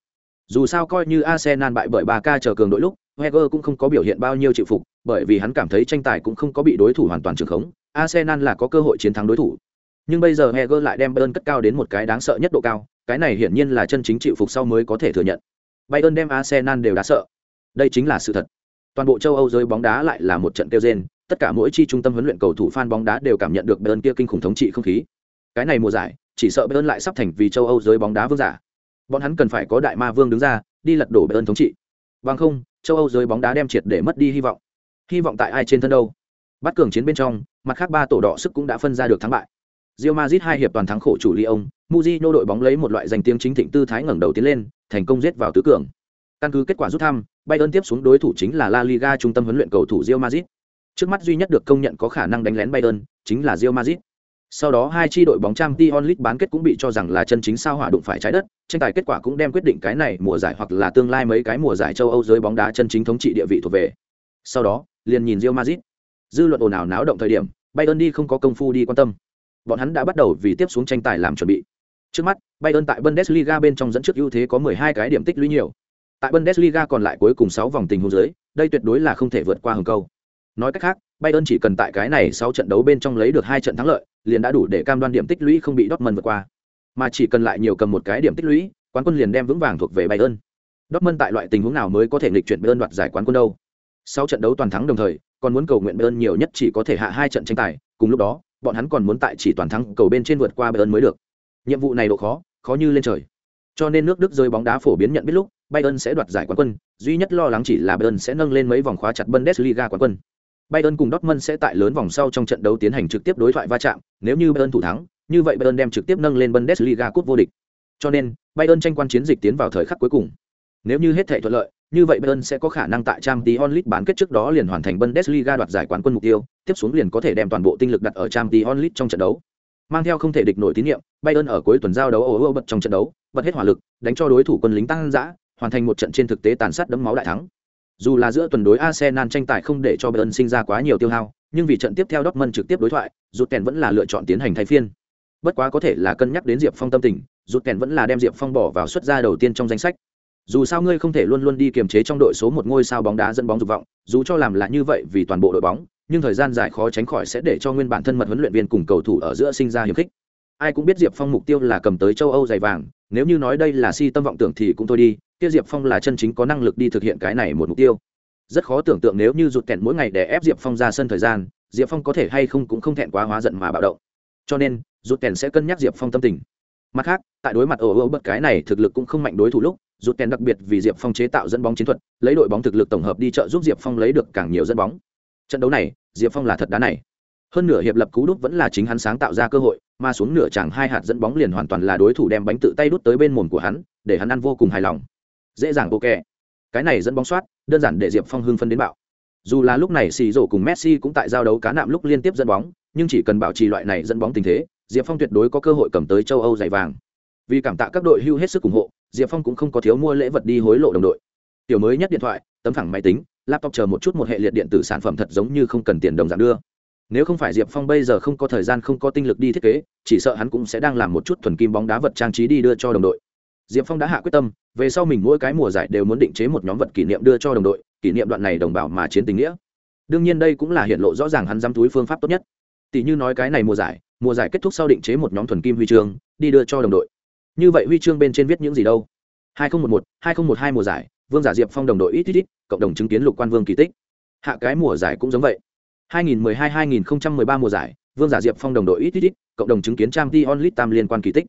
Dù sao coi như Arsenal bại bởi 3K chờ cường đội lúc, Wenger cũng không có biểu hiện bao nhiêu chịu phục, bởi vì hắn cảm thấy tranh tài cũng không có bị đối thủ hoàn toàn trường khống, Arsenal là có cơ hội chiến thắng đối thủ. Nhưng bây giờ Wenger lại đem Bayern cất cao đến một cái đáng sợ nhất độ cao, cái này hiển nhiên là chân chính chịu phục sau mới có thể thừa nhận. Bayern đem Arsenal đều đã sợ. Đây chính là sự thật. Toàn bộ châu Âu giới bóng đá lại là một trận tiêu rên, tất cả mỗi chi trung tâm huấn luyện cầu thủ fan bóng đá đều cảm nhận được Bayern kia kinh khủng thống trị không khí. Cái này mùa giải, chỉ sợ Bayern lại sắp thành vì châu Âu giới bóng đá vương giả. Bọn hắn cần phải có đại ma vương đứng ra, đi lật đổ Bayern thống trị. Bằng không, châu Âu giới bóng đá đem triệt để mất đi hy vọng. Hy vọng tại ai trên thân đâu? Bắt cường chiến bên trong, mặt khác ba tổ đỏ sức cũng đã phân ra được thắng bại. Real Madrid hai hiệp toàn thắng khổ chủ Lyon, Mujino đội bóng lấy một loại danh tiếng chính thịnh tư thái ngẩng đầu tiến lên, thành công giết vào tứ cường. Căn cứ kết quả rút thăm, Bayern tiếp xuống đối thủ chính là La Liga trung tâm huấn luyện cầu thủ Real Madrid. Trước mắt duy nhất được công nhận có khả năng đánh lén Bayern chính là Real Madrid. Sau đó hai chi đội bóng Champions League bán kết cũng bị cho rằng là chân chính sao hỏa đụng phải trái đất, tranh tài kết quả cũng đem quyết định cái này mùa giải hoặc là tương lai mấy cái mùa giải châu Âu giới bóng đá chân chính thống trị địa vị thuộc về. Sau đó, liền nhìn Real Madrid. Dư luận ồn ào náo động thời điểm, Bayern đi không có công phu đi quan tâm. Bọn hắn đã bắt đầu vì tiếp xuống tranh tài làm chuẩn bị. Trước mắt, Bayern tại Bundesliga bên trong dẫn trước ưu thế có 12 cái điểm tích lũy nhiều. Tại Bundesliga còn lại cuối cùng 6 vòng tình huống dưới, đây tuyệt đối là không thể vượt qua hừng câu. Nói cách khác, Bayern chỉ cần tại cái này 6 trận đấu bên trong lấy được 2 trận thắng lợi, liền đã đủ để cam đoan điểm tích lũy không bị Dortmund vượt qua. Mà chỉ cần lại nhiều cầm một cái điểm tích lũy, quán quân liền đem vững vàng thuộc về Bayern. Dortmund tại loại tình huống nào mới có thể nghịch chuyển Bayern đoạt giải quán quân đâu? 6 trận đấu toàn thắng đồng thời, còn muốn cầu nguyện Bayern nhiều nhất chỉ có thể hạ hai trận tranh tài, cùng lúc đó, bọn hắn còn muốn tại chỉ toàn thắng cầu bên trên vượt qua Bayern mới được. Nhiệm vụ này độ khó, khó như lên trời. Cho nên nước Đức rơi bóng đá phổ biến nhận biết lúc, Bayern sẽ đoạt giải quán quân, duy nhất lo lắng chỉ là Bayern sẽ nâng lên mấy vòng khóa chặt Bundesliga quán quân. Bayern cùng Dortmund sẽ tại lớn vòng sau trong trận đấu tiến hành trực tiếp đối thoại va chạm, nếu như Bayern thủ thắng, như vậy Bayern đem trực tiếp nâng lên Bundesliga cúp vô địch. Cho nên, Bayern tranh quan chiến dịch tiến vào thời khắc cuối cùng. Nếu như hết thảy thuận lợi, như vậy Bayern sẽ có khả năng tại Champions League bán kết trước đó liền hoàn thành Bundesliga đoạt giải quán quân mục tiêu, tiếp xuống liền có thể đem toàn bộ tinh lực đặt ở Champions League trong trận đấu. Mang theo không thể địch nổi tín nhiệm, Bayern ở cuối tuần giao đấu ồ bật trong trận đấu, bật hết hỏa lực, đánh cho đối thủ quân lính tăng dã, hoàn thành một trận trên thực tế tàn sát đẫm máu đại thắng. Dù là giữa tuần đối Arsenal tranh tài không để cho Bayern sinh ra quá nhiều tiêu hao, nhưng vì trận tiếp theo Dortmund trực tiếp đối thoại, rút kèn vẫn là lựa chọn tiến hành thay phiên. Bất quá có thể là cân nhắc đến Diệp Phong tâm tình, rút kèn vẫn là đem Diệp Phong bỏ vào xuất ra đầu tiên trong danh sách. Dù sao ngươi không thể luôn luôn đi kiềm chế trong đội số một ngôi sao bóng đá dẫn bóng dục vọng, dù cho làm là như vậy vì toàn bộ đội bóng, nhưng thời gian dài khó tránh khỏi sẽ để cho nguyên bản thân mật huấn luyện viên cùng cầu thủ ở giữa sinh ra hiểm khích. Ai cũng biết Diệp Phong mục tiêu là cầm tới châu Âu giày vàng, nếu như nói đây là si tâm vọng tưởng thì cũng thôi đi, kia Diệp Phong là chân chính có năng lực đi thực hiện cái này một mục tiêu. Rất khó tưởng tượng nếu như rụt kẹn mỗi ngày để ép diệp phong ra sân thời gian diệp phong có thể hay không cũng không thẹn quá hóa giận mà bạo động. Cho nên rụt kẹn sẽ cân nhắc diệp phong tâm tình. Mặt khác tại đối mặt ở Âu bất cái này thực lực cũng không mạnh đối thủ lúc rụt kẹn đặc biệt vì diệp phong chế tạo dẫn bóng chiến thuật lấy đội bóng thực lực tổng hợp đi trợ giúp diệp phong lấy được càng nhiều dẫn bóng. Trận đấu này diệp phong là thật đá này hơn nửa hiệp lập cú đút vẫn là chính hắn sáng tạo ra cơ hội, mà xuống nửa chẳng hai hạt dẫn bóng liền hoàn toàn là đối thủ đem bánh tự tay đút tới bên mồm của hắn, để hắn ăn vô cùng hài lòng. Dễ dàng ok. Cái này dẫn bóng soát, đơn giản để diệp phong hưng phân đến bạo. Dù là lúc này xì rổ cùng messi cũng tại giao đấu cá nạm lúc liên tiếp dẫn bóng, nhưng chỉ cần bảo trì loại này dẫn bóng tình thế, diệp phong tuyệt đối có cơ hội cầm tới châu âu giày vàng. Vì cảm tạ các đội hưu hết sức ủng hộ, diệp phong cũng không có thiếu mua lễ vật đi hối lộ đồng đội. Tiểu mới nhất điện thoại, tấm thẳng máy tính, laptop chờ một chút một hệ liệt điện tử sản phẩm thật giống như không cần tiền đồng giảm đưa nếu không phải diệp phong bây giờ không có thời gian không có tinh lực đi thiết kế chỉ sợ hắn cũng sẽ đang làm một chút thuần kim bóng đá vật trang trí đi đưa cho đồng đội. Diệp phong đã hạ quyết tâm về sau mình mỗi cái mùa giải đều muốn định chế một nhóm vật kỷ niệm đưa cho đồng đội kỷ niệm đoạn này đồng bào mà chiến tình nghĩa. Đương nhiên đây cũng là hiện lộ rõ ràng hắn dám túi phương pháp tốt nhất. Tỷ như nói cái này mùa giải mùa giải kết thúc sau định chế một nhóm thuần kim huy chương đi đưa cho đồng đội. Như vậy huy chương bên trên viết những gì đâu? 2011, 2012 mùa giải vương giả diệp phong đồng đội ít ít ít cộng đồng chứng kiến lục quan vương kỳ tích. Hạ cái mùa giải cũng giống vậy. 2012-2013 mùa giải vương giả diệp phong đồng đội ít ít ít cộng đồng chứng kiến trang Dion onlit tam liên quan kỳ tích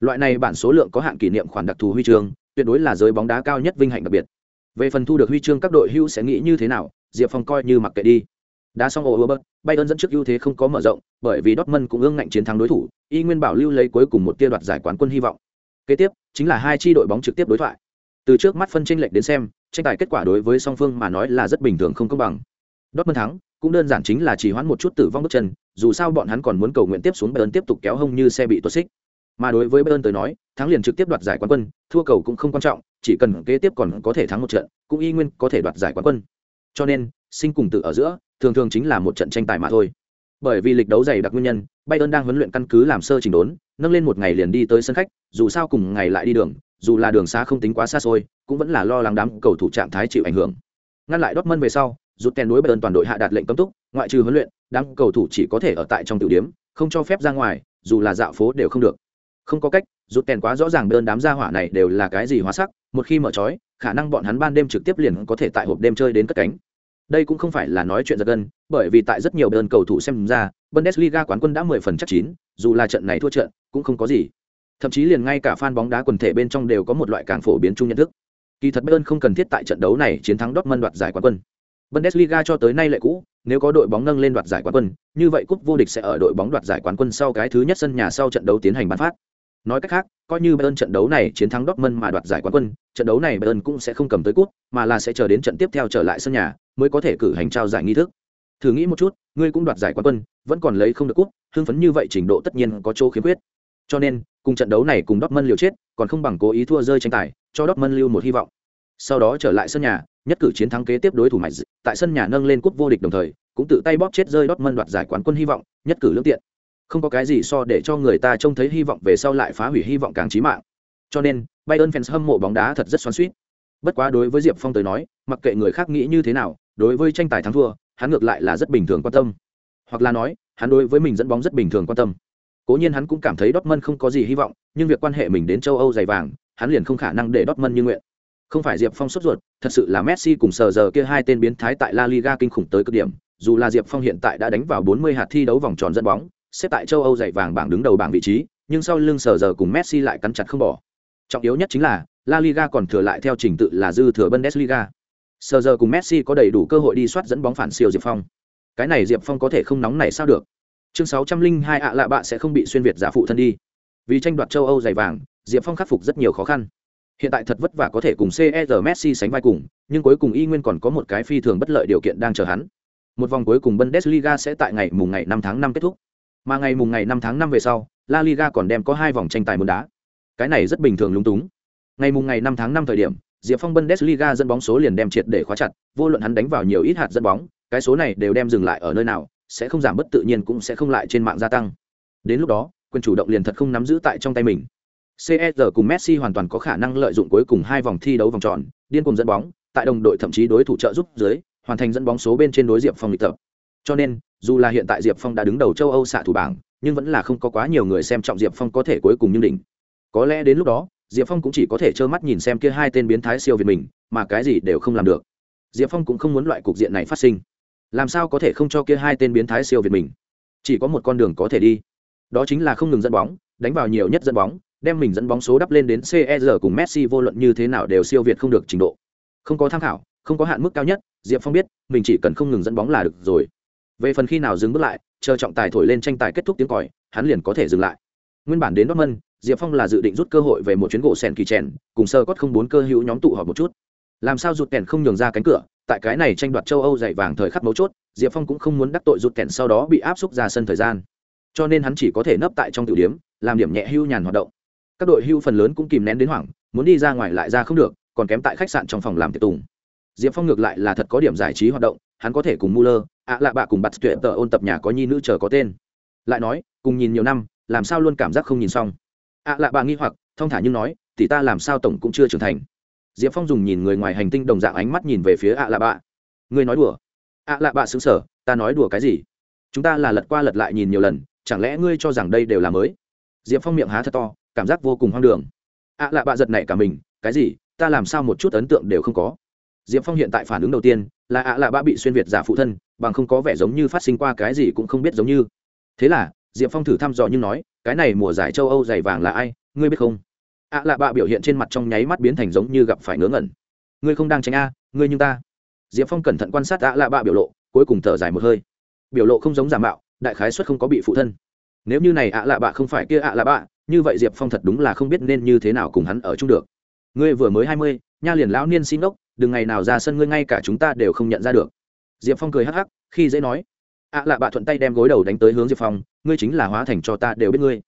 loại này bản số lượng có hạn kỷ niệm khoản đặc thù huy chương tuyệt đối là giới bóng đá cao nhất vinh hạnh đặc biệt về phần thu được huy chương các đội hữu sẽ nghĩ như thế nào diệp phong coi như mặc kệ đi Đã xong ổ Robert, Bayern dẫn trước ưu thế không có mở rộng, bởi vì Dortmund cũng ương ngạnh chiến thắng đối thủ, y nguyên bảo lưu lấy cuối cùng một tia đoạt giải quán quân hy vọng. Kế tiếp, chính là hai chi đội bóng trực tiếp đối thoại. Từ trước mắt phân chênh lệch đến xem, tranh tài kết quả đối với song phương mà nói là rất bình thường không công bằng. Dortmund thắng, cũng đơn giản chính là chỉ hoãn một chút tử vong bước chân, dù sao bọn hắn còn muốn cầu nguyện tiếp xuống Bayern tiếp tục kéo hông như xe bị tuột xích. Mà đối với Bayern tới nói, thắng liền trực tiếp đoạt giải quán quân, thua cầu cũng không quan trọng, chỉ cần kế tiếp còn có thể thắng một trận, cũng y nguyên có thể đoạt giải quán quân. Cho nên, sinh cùng tử ở giữa, thường thường chính là một trận tranh tài mà thôi. Bởi vì lịch đấu dày đặc nguyên nhân, Bayern đang huấn luyện căn cứ làm sơ chỉnh đốn, nâng lên một ngày liền đi tới sân khách, dù sao cùng ngày lại đi đường, dù là đường xa không tính quá xa xôi, cũng vẫn là lo lắng đám cầu thủ trạng thái chịu ảnh hưởng. Ngăn lại Dortmund về sau, rút kèn đối Bayern toàn đội hạ đạt lệnh cấm túc, ngoại trừ huấn luyện, đám cầu thủ chỉ có thể ở tại trong tiểu điểm, không cho phép ra ngoài, dù là dạo phố đều không được. Không có cách, rút kèn quá rõ ràng Bayern đám gia hỏa này đều là cái gì hóa sắc, một khi mở trói, khả năng bọn hắn ban đêm trực tiếp liền có thể tại hộp đêm chơi đến cất cánh. Đây cũng không phải là nói chuyện giật gân, bởi vì tại rất nhiều bên cầu thủ xem ra, Bundesliga quán quân đã 10 phần chắc chín, dù là trận này thua trận, cũng không có gì. Thậm chí liền ngay cả fan bóng đá quần thể bên trong đều có một loại càng phổ biến chung nhận thức. Kỳ thật Bayern không cần thiết tại trận đấu này chiến thắng Dortmund đoạt giải quán quân. Bundesliga cho tới nay lệ cũ, nếu có đội bóng nâng lên đoạt giải quán quân, như vậy cúp vô địch sẽ ở đội bóng đoạt giải quán quân sau cái thứ nhất sân nhà sau trận đấu tiến hành bán phát. Nói cách khác, coi như Bayern trận đấu này chiến thắng Dortmund mà đoạt giải quán quân, trận đấu này Bayern cũng sẽ không cầm tới cúp, mà là sẽ chờ đến trận tiếp theo trở lại sân nhà, mới có thể cử hành trao giải nghi thức. Thử nghĩ một chút, ngươi cũng đoạt giải quán quân, vẫn còn lấy không được cúp, hưng phấn như vậy trình độ tất nhiên có chỗ khiếm khuyết. Cho nên, cùng trận đấu này cùng Dortmund liều chết, còn không bằng cố ý thua rơi tranh tài, cho Dortmund lưu một hy vọng. Sau đó trở lại sân nhà, nhất cử chiến thắng kế tiếp đối thủ mạnh tại sân nhà nâng lên cúp vô địch đồng thời, cũng tự tay bóp chết rơi Dortmund đoạt giải quán quân hy vọng, nhất cử lưỡng tiện. Không có cái gì so để cho người ta trông thấy hy vọng về sau lại phá hủy hy vọng càng chí mạng. Cho nên, Bayern fans hâm mộ bóng đá thật rất xoắn xuýt. Bất quá đối với Diệp Phong tới nói, mặc kệ người khác nghĩ như thế nào, đối với tranh tài thắng thua, hắn ngược lại là rất bình thường quan tâm. Hoặc là nói, hắn đối với mình dẫn bóng rất bình thường quan tâm. Cố nhiên hắn cũng cảm thấy Dortmund không có gì hy vọng, nhưng việc quan hệ mình đến châu Âu dày vàng, hắn liền không khả năng để Dortmund như nguyện. Không phải Diệp Phong sốt ruột, thật sự là Messi cùng sờ giờ kia hai tên biến thái tại La Liga kinh khủng tới cực điểm, dù là Diệp Phong hiện tại đã đánh vào 40 hạt thi đấu vòng tròn dẫn bóng, xếp tại châu Âu dạy vàng bảng đứng đầu bảng vị trí, nhưng sau lưng sờ giờ cùng Messi lại cắn chặt không bỏ. Trọng yếu nhất chính là La Liga còn thừa lại theo trình tự là dư thừa Bundesliga. Sờ giờ cùng Messi có đầy đủ cơ hội đi soát dẫn bóng phản siêu Diệp Phong. Cái này Diệp Phong có thể không nóng này sao được? Chương 602 ạ lạ bạ sẽ không bị xuyên việt giả phụ thân đi. Vì tranh đoạt châu Âu dày vàng, Diệp Phong khắc phục rất nhiều khó khăn. Hiện tại thật vất vả có thể cùng CR Messi sánh vai cùng, nhưng cuối cùng y nguyên còn có một cái phi thường bất lợi điều kiện đang chờ hắn. Một vòng cuối cùng Bundesliga sẽ tại ngày mùng ngày 5 tháng 5 kết thúc. Mà ngày mùng ngày 5 tháng 5 về sau, La Liga còn đem có hai vòng tranh tài môn đá. Cái này rất bình thường lúng túng. Ngày mùng ngày 5 tháng 5 thời điểm, Diệp Phong Bundesliga dẫn bóng số liền đem triệt để khóa chặt, vô luận hắn đánh vào nhiều ít hạt dẫn bóng, cái số này đều đem dừng lại ở nơi nào, sẽ không giảm bất tự nhiên cũng sẽ không lại trên mạng gia tăng. Đến lúc đó, quyền chủ động liền thật không nắm giữ tại trong tay mình. CR cùng Messi hoàn toàn có khả năng lợi dụng cuối cùng hai vòng thi đấu vòng tròn, điên cuồng dẫn bóng, tại đồng đội thậm chí đối thủ trợ giúp dưới, hoàn thành dẫn bóng số bên trên đối Diệp Phong lịch tập. Cho nên, dù là hiện tại Diệp Phong đã đứng đầu châu Âu xạ thủ bảng, nhưng vẫn là không có quá nhiều người xem trọng Diệp Phong có thể cuối cùng như đỉnh. Có lẽ đến lúc đó, Diệp Phong cũng chỉ có thể trơ mắt nhìn xem kia hai tên biến thái siêu việt mình, mà cái gì đều không làm được. Diệp Phong cũng không muốn loại cục diện này phát sinh. Làm sao có thể không cho kia hai tên biến thái siêu việt mình? Chỉ có một con đường có thể đi. Đó chính là không ngừng dẫn bóng, đánh vào nhiều nhất dẫn bóng, đem mình dẫn bóng số đắp lên đến CR cùng Messi vô luận như thế nào đều siêu việt không được trình độ. Không có tham khảo, không có hạn mức cao nhất, Diệp Phong biết, mình chỉ cần không ngừng dẫn bóng là được rồi. Về phần khi nào dừng bước lại, chờ trọng tài thổi lên tranh tài kết thúc tiếng còi, hắn liền có thể dừng lại. Nguyên bản đến Dortmund, Diệp Phong là dự định rút cơ hội về một chuyến gỗ sen kỳ chèn, cùng sơ cốt không bốn cơ hữu nhóm tụ họp một chút. Làm sao rụt kèn không nhường ra cánh cửa, tại cái này tranh đoạt châu Âu dày vàng thời khắc mấu chốt, Diệp Phong cũng không muốn đắc tội rụt kèn sau đó bị áp xúc ra sân thời gian. Cho nên hắn chỉ có thể nấp tại trong tiểu điểm, làm điểm nhẹ hưu nhàn hoạt động các đội hưu phần lớn cũng kìm nén đến hoảng, muốn đi ra ngoài lại ra không được, còn kém tại khách sạn trong phòng làm tiệc tùng. Diệp phong ngược lại là thật có điểm giải trí hoạt động, hắn có thể cùng muller, ạ lạ bạ cùng bặt tuyệt tờ ôn tập nhà có nhi nữ chờ có tên. Lại nói, cùng nhìn nhiều năm, làm sao luôn cảm giác không nhìn xong. Ạ lạ bạ nghi hoặc, thong thả nhưng nói thì ta làm sao tổng cũng chưa trưởng thành. Diệp phong dùng nhìn người ngoài hành tinh đồng dạng ánh mắt nhìn về phía ạ lạ bạ. Ngươi nói đùa. Ạ lạ bạ xứng sở ta nói đùa cái gì? Chúng ta là lật qua lật lại nhìn nhiều lần, chẳng lẽ ngươi cho rằng đây đều là mới? Diệp phong miệng há thật to cảm giác vô cùng hoang đường. Ạ lạ bạ giật này cả mình, cái gì, ta làm sao một chút ấn tượng đều không có? Diệp phong hiện tại phản ứng đầu tiên là ạ lạ bạ bị xuyên việt giả phụ thân, bằng không có vẻ giống như phát sinh qua cái gì cũng không biết giống như. Thế là, diệp phong thử thăm dò nhưng nói, cái này mùa giải châu âu dày vàng là ai, ngươi biết không? Ạ lạ bạ biểu hiện trên mặt trong nháy mắt biến thành giống như gặp phải ngớ ngẩn. Ngươi không đang tránh a, ngươi như ta. Diệp phong cẩn thận quan sát ạ lạ bạ biểu lộ, cuối cùng thở dài một hơi. Biểu lộ không giống giả mạo, đại khái xuất không có bị phụ thân. Nếu như này ạ lạ bạ không phải kia ạ lạ bạ như vậy diệp phong thật đúng là không biết nên như thế nào cùng hắn ở chung được. Ngươi vừa mới hai mươi, nha liền lão niên xin ốc, đừng ngày nào ra sân ngươi ngay cả chúng ta đều không nhận ra được. Diệp phong cười hắc hắc, khi dễ nói ạ lạ bạ thuận tay đem gối đầu đánh tới hướng diệp phong, ngươi chính là hóa thành cho ta đều biết ngươi.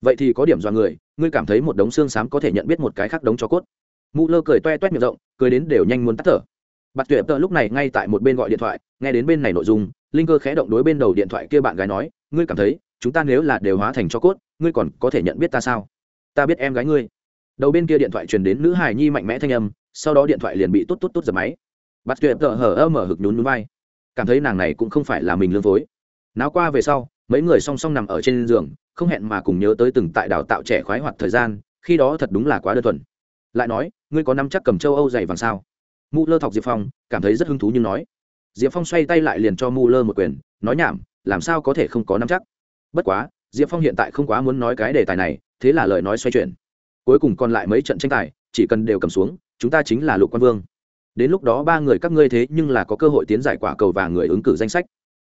Vậy thì có điểm dọa người, ngươi cảm thấy một đống xương xám có thể nhận biết một cái khác đống cho cốt. Mụ lơ cười toe toét miệng rộng, cười đến đều nhanh muốn tắt thở. Bạt tuyệt tợ lúc này ngay tại một bên gọi điện thoại, nghe đến bên này nội dung, linh cơ khẽ động đối bên đầu điện thoại kia bạn gái nói, ngươi cảm thấy, chúng ta nếu là đều hóa thành cho cốt ngươi còn có thể nhận biết ta sao? Ta biết em gái ngươi. Đầu bên kia điện thoại truyền đến nữ hài nhi mạnh mẽ thanh âm, sau đó điện thoại liền bị tốt tốt tốt giật máy. Bắt tuyệt thở hở ơ mở hực nhún núi vai. Cảm thấy nàng này cũng không phải là mình lương phối. Náo qua về sau, mấy người song song nằm ở trên giường, không hẹn mà cùng nhớ tới từng tại đào tạo trẻ khoái hoạt thời gian, khi đó thật đúng là quá đơn thuần. Lại nói, ngươi có năm chắc cầm châu âu dày vàng sao? Mù lơ thọc diệp phong, cảm thấy rất hứng thú nhưng nói. Diệp phong xoay tay lại liền cho mù lơ một quyền, nói nhảm, làm sao có thể không có năm chắc? Bất quá diệp phong hiện tại không quá muốn nói cái đề tài này, thế là lời nói xoay chuyển. Cuối cùng còn lại mấy trận tranh tài, chỉ cần đều cầm xuống, chúng ta chính là lục quan vương. Đến lúc đó ba người các ngươi thế nhưng là có cơ hội tiến giải quả cầu và người ứng cử danh sách.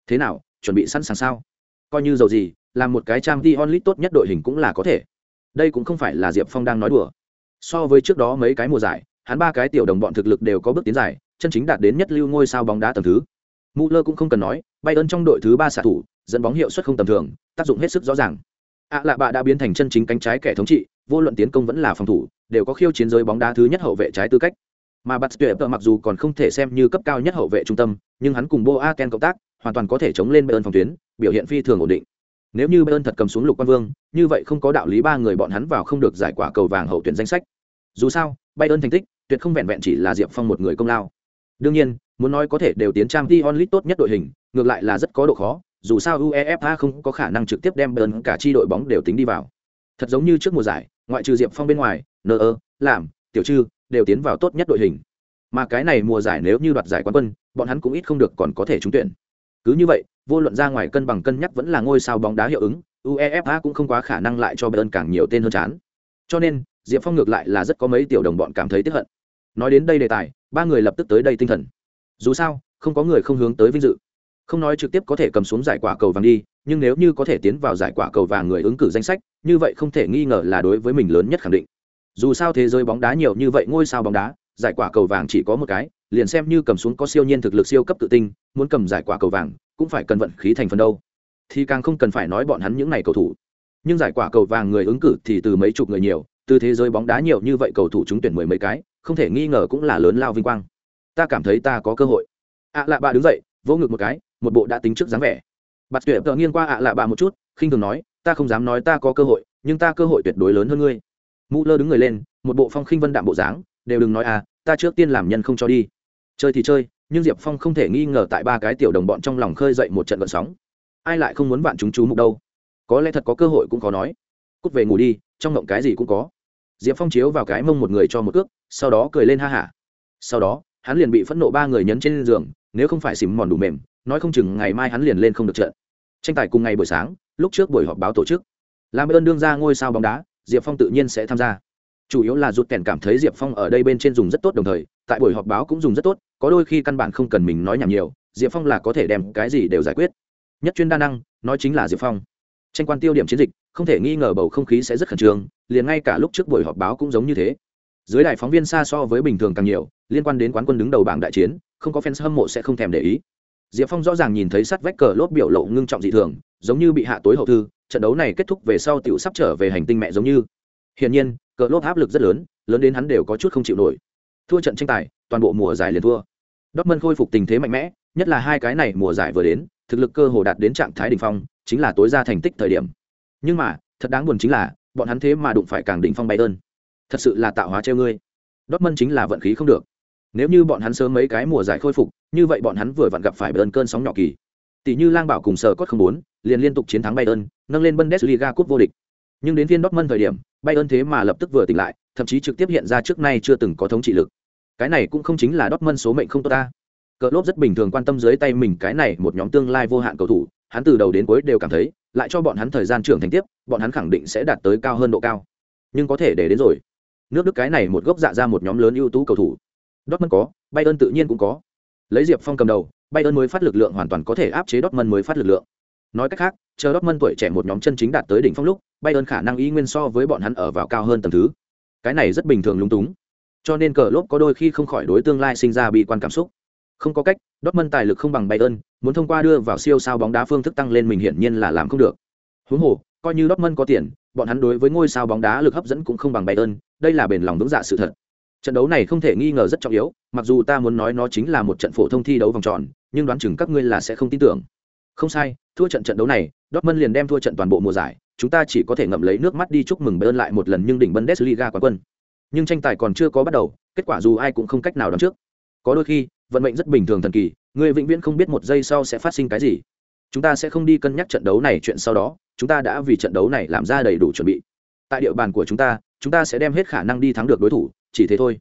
Thế nào, chuẩn bị sẵn sàng sao? Coi như dầu gì, làm một cái trang t onlit tốt nhất đội hình cũng là có thể. Đây cũng không phải là diệp phong đang nói đùa. So với trước đó mấy cái mùa giải, hắn ba cái tiểu đồng bọn thực lực đều có bước tiến giải, chân chính đạt đến nhất lưu ngôi sao bóng đá tầm thứ. Mù lơ cũng không cần nói bay ơn trong đội thứ ba xạ thủ dẫn bóng hiệu suất không tầm thường, tác dụng hết sức rõ ràng. Ạ à lạ bạ đã biến thành chân chính cánh trái kẻ thống trị, vô luận tiến công vẫn là phòng thủ, đều có khiêu chiến giới bóng đá thứ nhất hậu vệ trái tư cách. Mà bắt tuyệt mặc dù còn không thể xem như cấp cao nhất hậu vệ trung tâm, nhưng hắn cùng boa ken cộng tác, hoàn toàn có thể chống lên bayern phòng tuyến, biểu hiện phi thường ổn định. Nếu như bayern thật cầm xuống lục quan vương, như vậy không có đạo lý ba người bọn hắn vào không được giải quả cầu vàng hậu tuyển danh sách. Dù sao, bayern thành tích tuyệt không vẹn vẹn chỉ là diệp phong một người công lao. Đương nhiên, muốn nói có thể đều tiến trang t onlit tốt nhất đội hình, ngược lại là rất có độ khó dù sao uefa không có khả năng trực tiếp đem bơn cả chi đội bóng đều tính đi vào. Thật giống như trước mùa giải, ngoại trừ diệp phong bên ngoài nơ ơ làm tiểu trư đều tiến vào tốt nhất đội hình. Mà cái này mùa giải nếu như đoạt giải quán quân, bọn hắn cũng ít không được còn có thể trúng tuyển. Cứ như vậy, vô luận ra ngoài cân bằng cân nhắc vẫn là ngôi sao bóng đá hiệu ứng, uefa cũng không quá khả năng lại cho bayern càng nhiều tên hơn chán. Cho nên, diệp phong ngược lại là rất có mấy tiểu đồng bọn cảm thấy tiếc hận. Nói đến đây đề tài, ba người lập tức tới đây tinh thần. Dù sao, không có người không hướng tới vinh dự không nói trực tiếp có thể cầm xuống giải quả cầu vàng đi, nhưng nếu như có thể tiến vào giải quả cầu vàng người ứng cử danh sách, như vậy không thể nghi ngờ là đối với mình lớn nhất khẳng định. Dù sao thế giới bóng đá nhiều như vậy, ngôi sao bóng đá, giải quả cầu vàng chỉ có một cái, liền xem như cầm xuống có siêu nhiên thực lực siêu cấp tự tinh muốn cầm giải quả cầu vàng, cũng phải cần vận khí thành phần đâu. Thì càng không cần phải nói bọn hắn những n à y cầu thủ. Nhưng giải quả cầu vàng người ứng cử thì từ mấy chục người nhiều, từ thế giới bóng đá nhiều như vậy cầu thủ trúng tuyển mười mấy cái, không thể nghi ngờ cũng là lớn lao vinh quang. Ta cảm thấy ta có cơ hội. Ạ lạ bà đứng dậy, vỗ ngực một cái một bộ đã tính trước dáng vẻ. Bạt tuyệt tờ nghiêng qua ạ lạ bạ một chút, khinh thường nói, ta không dám nói ta có cơ hội, nhưng ta cơ hội tuyệt đối lớn hơn ngươi. Mù lơ đứng người lên, một bộ phong khinh vân đạm bộ dáng, đều đừng nói à ta trước tiên làm nhân không cho đi. Chơi thì chơi, nhưng diệp phong không thể nghi ngờ tại ba cái tiểu đồng bọn trong lòng khơi dậy một trận vận sóng. Ai lại không muốn bạn chúng chú mục đâu? Có lẽ thật có cơ hội cũng có nói. Cút về ngủ đi, trong ngộng cái gì cũng có. Diệp phong chiếu vào cái mông một người cho một ước sau đó cười lên ha hả. Sau đó, hắn liền bị phẫn nộ ba người nhấn trên giường, nếu không phải xìm mòn đủ mềm nói không chừng ngày mai hắn liền lên không được trận. Tranh tài cùng ngày buổi sáng, lúc trước buổi họp báo tổ chức làm ơn đương ra ngôi sao bóng đá, diệp phong tự nhiên sẽ tham gia. Chủ yếu là rụt kèn cảm thấy diệp phong ở đây bên trên dùng rất tốt đồng thời, tại buổi họp báo cũng dùng rất tốt, có đôi khi căn bản không cần mình nói nhảm nhiều, diệp phong là có thể đem cái gì đều giải quyết. Nhất chuyên đa năng, nói chính là diệp phong. Tranh quan tiêu điểm chiến dịch, không thể nghi ngờ bầu không khí sẽ rất khẩn trương, liền ngay cả lúc trước buổi họp báo cũng giống như thế. Dưới đài phóng viên xa so với bình thường càng nhiều, liên quan đến quán quân đứng đầu bảng đại chiến, không có fans hâm mộ sẽ không thèm để ý diệp phong rõ ràng nhìn thấy sắt vách cờ lốp biểu lộ ngưng trọng dị thường, giống như bị hạ tối hậu thư, trận đấu này kết thúc về sau tiểu sắp trở về hành tinh mẹ giống như. Hiển nhiên, cờ lốp áp lực rất lớn lớn đến hắn đều có chút không chịu nổi. Thua trận tranh tài, toàn bộ mùa giải liền thua. Dortmund khôi phục tình thế mạnh mẽ, nhất là hai cái này mùa giải vừa đến, thực lực cơ hồ đạt đến trạng thái đỉnh phong, chính là tối ra thành tích thời điểm. Nhưng mà, thật đáng buồn chính là, bọn hắn thế mà đụng phải càng đỉnh phong bay ơn thật sự là tạo hóa treo ngươi. Dortmund chính là vận khí không được nếu như bọn hắn sớm mấy cái mùa giải khôi phục, như vậy bọn hắn vừa vặn gặp phải bayern cơn sóng nhỏ kỳ. Tỷ như lang bảo cùng sở cốt không bốn liền liên tục chiến thắng bayern, nâng lên bundesliga cúp vô địch. Nhưng đến phiên Dortmund thời điểm, bayern thế mà lập tức vừa tỉnh lại, thậm chí trực tiếp hiện ra trước nay chưa từng có thống trị lực. Cái này cũng không chính là Dortmund số mệnh không tốt ta. Cờ lốp rất bình thường quan tâm dưới tay mình cái này một nhóm tương lai vô hạn cầu thủ, hắn từ đầu đến cuối đều cảm thấy, lại cho bọn hắn thời gian trưởng thành tiếp, bọn hắn khẳng định sẽ đạt tới cao hơn độ cao. Nhưng có thể để đến rồi. Nước đức cái này một gốc dạ ra một nhóm lớn ưu tú cầu thủ. Dortmund có bayern tự nhiên cũng có lấy diệp phong cầm đầu Bayern mới phát lực lượng hoàn toàn có thể áp chế Dortmund mới phát lực lượng. Nói cách khác, chờ Dortmund tuổi trẻ một nhóm chân chính đạt tới đỉnh phong lúc, Bayern khả năng ý nguyên so với bọn hắn ở vào cao hơn tầng thứ. Cái này rất bình thường lúng túng. Cho nên cờ lốp có đôi khi không khỏi đối tương lai sinh ra bị quan cảm xúc. Không có cách, Dortmund tài lực không bằng Bayern, muốn thông qua đưa vào siêu sao bóng đá phương thức tăng lên mình hiển nhiên là làm không được. Huống hồ, coi như Dortmund có tiền, bọn hắn đối với ngôi sao bóng đá lực hấp dẫn cũng không bằng Bayern, đây là bền lòng vững dạ sự thật. Trận đấu này không thể nghi ngờ rất trọng yếu, mặc dù ta muốn nói nó chính là một trận phổ thông thi đấu vòng tròn, nhưng đoán chừng các ngươi là sẽ không tin tưởng. Không sai, thua trận trận đấu này, Dortmund liền đem thua trận toàn bộ mùa giải, chúng ta chỉ có thể ngậm lấy nước mắt đi chúc mừng Bayern lại một lần nhưng đỉnh Bundesliga quá quân. Nhưng tranh tài còn chưa có bắt đầu, kết quả dù ai cũng không cách nào đoán trước. Có đôi khi, vận mệnh rất bình thường thần kỳ, người vĩnh viễn không biết một giây sau sẽ phát sinh cái gì. Chúng ta sẽ không đi cân nhắc trận đấu này chuyện sau đó, chúng ta đã vì trận đấu này làm ra đầy đủ chuẩn bị. Tại địa bàn của chúng ta, chúng ta sẽ đem hết khả năng đi thắng được đối thủ, chỉ thế thôi.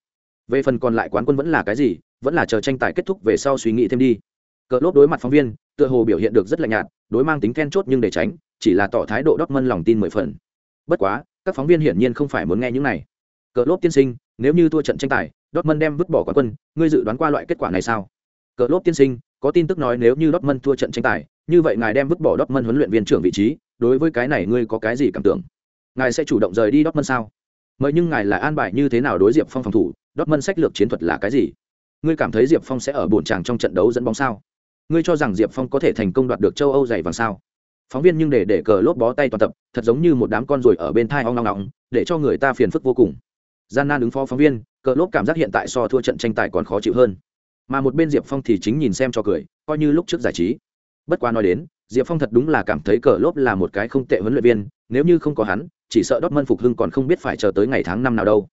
Về phần còn lại quán quân vẫn là cái gì, vẫn là chờ tranh tài kết thúc về sau suy nghĩ thêm đi. Cờ lốp đối mặt phóng viên, tựa hồ biểu hiện được rất lạnh nhạt, đối mang tính then chốt nhưng để tránh, chỉ là tỏ thái độ đót mân lòng tin mười phần. Bất quá, các phóng viên hiển nhiên không phải muốn nghe những này. Cờ lốp tiên sinh, nếu như thua trận tranh tài, Dortmund đem vứt bỏ quán quân, ngươi dự đoán qua loại kết quả này sao? Cờ lốp tiên sinh, có tin tức nói nếu như Dortmund thua trận tranh tài, như vậy ngài đem vứt bỏ Dortmund huấn luyện viên trưởng vị trí, đối với cái này ngươi có cái gì cảm tưởng? Ngài sẽ chủ động rời đi Dortmund sao? Mời nhưng ngài là an bài như thế nào đối Diệp Phong phòng thủ, Dortmund sách lược chiến thuật là cái gì? Ngươi cảm thấy Diệp Phong sẽ ở bổn tràng trong trận đấu dẫn bóng sao? Ngươi cho rằng Diệp Phong có thể thành công đoạt được châu Âu giày vàng sao? Phóng viên nhưng để để cờ lốp bó tay toàn tập, thật giống như một đám con ruồi ở bên thai ong ong ong, để cho người ta phiền phức vô cùng. Gian nan ứng phó phóng viên, cờ lốp cảm giác hiện tại so thua trận tranh tài còn khó chịu hơn. Mà một bên Diệp Phong thì chính nhìn xem cho cười, coi như lúc trước giải trí. Bất quá nói đến, Diệp Phong thật đúng là cảm thấy cờ lốp là một cái không tệ huấn luyện viên, nếu như không có hắn, chỉ sợ Dortmund phục hưng còn không biết phải chờ tới ngày tháng năm nào đâu.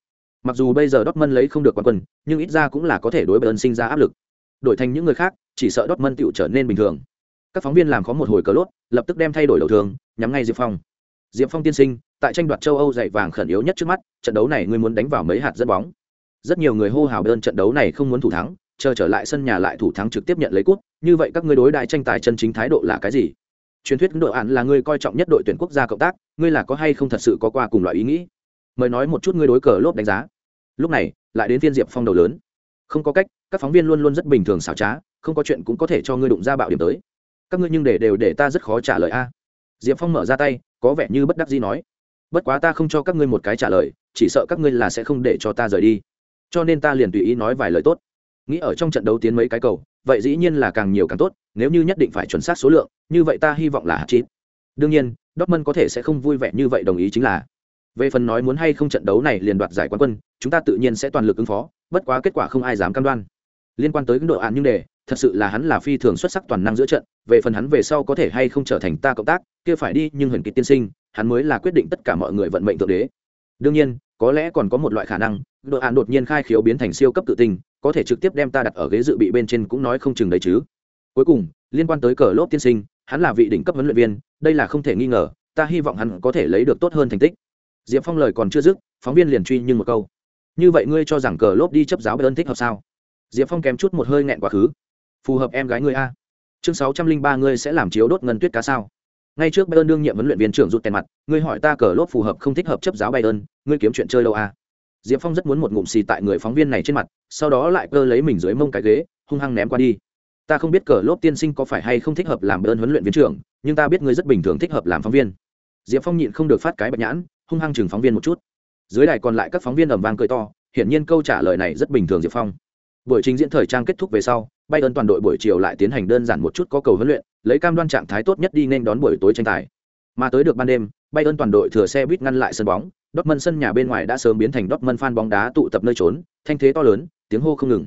Mặc dù bây giờ Dortmund lấy không được quán quân, nhưng ít ra cũng là có thể đối Bayern sinh ra áp lực. Đổi thành những người khác, chỉ sợ Dortmund tựu trở nên bình thường. Các phóng viên làm khó một hồi cờ lốt, lập tức đem thay đổi đầu thường, nhắm ngay Diệp Phong. Diệp Phong tiên sinh, tại tranh đoạt châu Âu giải vàng khẩn yếu nhất trước mắt, trận đấu này ngươi muốn đánh vào mấy hạt dẫn bóng. Rất nhiều người hô hào Bayern trận đấu này không muốn thủ thắng, chờ trở lại sân nhà lại thủ thắng trực tiếp nhận lấy cúp, như vậy các ngươi đối đại tranh tài chân chính thái độ là cái gì? Truyền thuyết đội án là ngươi coi trọng nhất đội tuyển quốc gia cộng tác, ngươi là có hay không thật sự có qua cùng loại ý nghĩ? Mời nói một chút ngươi đối cờ lốp đánh giá. Lúc này lại đến phiên diệp phong đầu lớn. Không có cách các phóng viên luôn luôn rất bình thường xảo trá không có chuyện cũng có thể cho ngươi đụng ra bạo điểm tới. Các ngươi nhưng để đều để ta rất khó trả lời a. Diệp phong mở ra tay có vẻ như bất đắc gì nói. Bất quá ta không cho các ngươi một cái trả lời chỉ sợ các ngươi là sẽ không để cho ta rời đi. Cho nên ta liền tùy ý nói vài lời tốt. Nghĩ ở trong trận đấu tiến mấy cái cầu vậy dĩ nhiên là càng nhiều càng tốt nếu như nhất định phải chuẩn xác số lượng như vậy ta hy vọng là hạt chít đương nhiên, Dortmund có thể sẽ không vui vẻ như vậy đồng ý chính là. Về phần nói muốn hay không trận đấu này liền đoạt giải quán quân, chúng ta tự nhiên sẽ toàn lực ứng phó, bất quá kết quả không ai dám cam đoan. Liên quan tới độ án nhưng đề, thật sự là hắn là phi thường xuất sắc toàn năng giữa trận, về phần hắn về sau có thể hay không trở thành ta cộng tác, kia phải đi, nhưng huyền kịch tiên sinh, hắn mới là quyết định tất cả mọi người vận mệnh thượng đế. Đương nhiên, có lẽ còn có một loại khả năng độ án đột nhiên khai khiếu biến thành siêu cấp tự tình, có thể trực tiếp đem ta đặt ở ghế dự bị bên trên cũng nói không chừng đấy chứ. Cuối cùng, liên quan tới cờ lốp tiên sinh hắn là vị đỉnh cấp huấn luyện viên, đây là không thể nghi ngờ, ta hy vọng hắn có thể lấy được tốt hơn thành tích. Diệp phong lời còn chưa dứt, phóng viên liền truy nhưng một câu. Như vậy ngươi cho rằng cờ lốp đi chấp giáo bayern thích hợp sao? Diệp phong kém chút một hơi nghẹn quá khứ. Phù hợp em gái ngươi a. Chương sáu trăm linh ba ngươi sẽ làm chiếu đốt ngân tuyết cá sao? Ngay trước bayern đương nhiệm huấn luyện viên trưởng rụt tiền mặt, ngươi hỏi ta cờ lốp phù hợp không thích hợp chấp giáo bayern, ngươi kiếm chuyện chơi đâu a? Diệp phong rất muốn một ngụm xì tại người phóng viên này trên mặt, sau đó lại cơ lấy mình dưới mông cái ghế, hung hăng ném qua đi ta không biết cờ lốp tiên sinh có phải hay không thích hợp làm ơn huấn luyện viên trưởng nhưng ta biết ngươi rất bình thường thích hợp làm phóng viên. Diệp phong nhịn không được phát cái bạch nhãn hung hăng chừng phóng viên một chút. Dưới đài còn lại các phóng viên ầm vang cười to hiển nhiên câu trả lời này rất bình thường diệp phong. Buổi trình diễn thời trang kết thúc về sau bay ơn toàn đội buổi chiều lại tiến hành đơn giản một chút có cầu huấn luyện lấy cam đoan trạng thái tốt nhất đi nên đón buổi tối tranh tài. Mà tới được ban đêm bay ơn toàn đội thừa xe buýt ngăn lại sân bóng Dortmund sân nhà bên ngoài đã sớm biến thành Dortmund fan bóng đá tụ tập nơi trốn, thanh thế to lớn, tiếng hô không ngừng.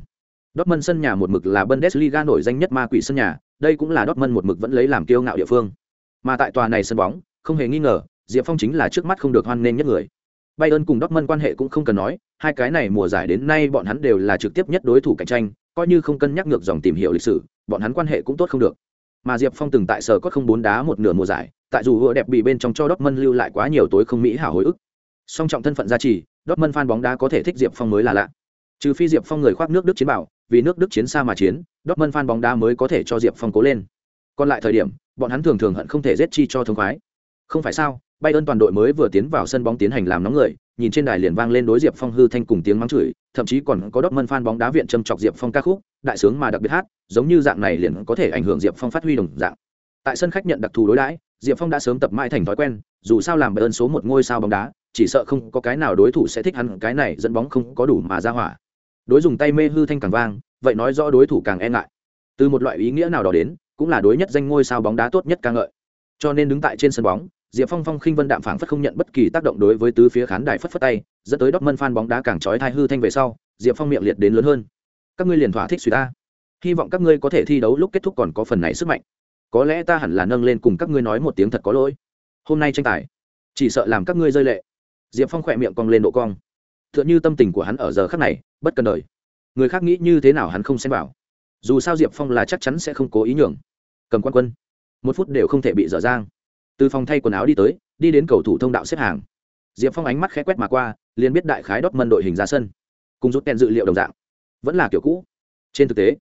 Dortmund sân nhà một mực là Bundesliga nổi danh nhất ma quỷ sân nhà, đây cũng là Dortmund một mực vẫn lấy làm kiêu ngạo địa phương. Mà tại tòa này sân bóng, không hề nghi ngờ, Diệp Phong chính là trước mắt không được hoan nghênh nhất người. Bayern cùng Dortmund quan hệ cũng không cần nói, hai cái này mùa giải đến nay bọn hắn đều là trực tiếp nhất đối thủ cạnh tranh, coi như không cân nhắc ngược dòng tìm hiểu lịch sử, bọn hắn quan hệ cũng tốt không được. Mà Diệp Phong từng tại sở có không bốn đá một nửa mùa giải, tại dù vừa đẹp bị bên trong cho Dortmund lưu lại quá nhiều tối không mỹ hảo hồi ức. Song trọng thân phận gia trì, Dortmund fan bóng đá có thể thích Diệp Phong mới là lạ. Trừ phi Diệp Phong người khoác nước Đức chiến bảo, vì nước Đức chiến xa mà chiến, Dortmund fan bóng đá mới có thể cho Diệp Phong cố lên. Còn lại thời điểm, bọn hắn thường thường hận không thể giết chi cho thông khoái. Không phải sao? Bayern toàn đội mới vừa tiến vào sân bóng tiến hành làm nóng người, nhìn trên đài liền vang lên đối Diệp Phong hư thanh cùng tiếng mắng chửi, thậm chí còn có Dortmund fan bóng đá viện châm chọc Diệp Phong ca khúc, đại sướng mà đặc biệt hát, giống như dạng này liền có thể ảnh hưởng Diệp Phong phát huy đồng dạng. Tại sân khách nhận đặc thù đối đãi, Diệp Phong đã sớm tập mãi thành thói quen, dù sao làm Bayern số một ngôi sao bóng đá, chỉ sợ không có cái nào đối thủ sẽ thích hắn cái này dẫn bóng không có đủ mà ra hỏa. Đối dùng tay mê hư thanh càng vang, vậy nói rõ đối thủ càng e ngại. Từ một loại ý nghĩa nào đó đến, cũng là đối nhất danh ngôi sao bóng đá tốt nhất ca ngợi. Cho nên đứng tại trên sân bóng, Diệp Phong phong khinh vân đạm phảng phất không nhận bất kỳ tác động đối với tứ phía khán đài phất phất tay, dẫn tới đót mân phan bóng đá càng trói thai hư thanh về sau, Diệp Phong miệng liệt đến lớn hơn. Các ngươi liền thỏa thích suy ta. Hy vọng các ngươi có thể thi đấu lúc kết thúc còn có phần này sức mạnh. Có lẽ ta hẳn là nâng lên cùng các ngươi nói một tiếng thật có lỗi. Hôm nay tranh tài, chỉ sợ làm các ngươi rơi lệ. Diệp Phong khỏe miệng cong lên độ cong. Tựa như tâm tình của hắn ở giờ khắc này, bất cần đời. Người khác nghĩ như thế nào hắn không xen vào. Dù sao Diệp Phong là chắc chắn sẽ không cố ý nhường. Cầm quan quân, một phút đều không thể bị dở dang từ phòng thay quần áo đi tới đi đến cầu thủ thông đạo xếp hàng diệp phong ánh mắt khẽ quét mà qua liền biết đại khái đót mân đội hình ra sân cùng rút kèn dự liệu đồng dạng vẫn là kiểu cũ trên thực tế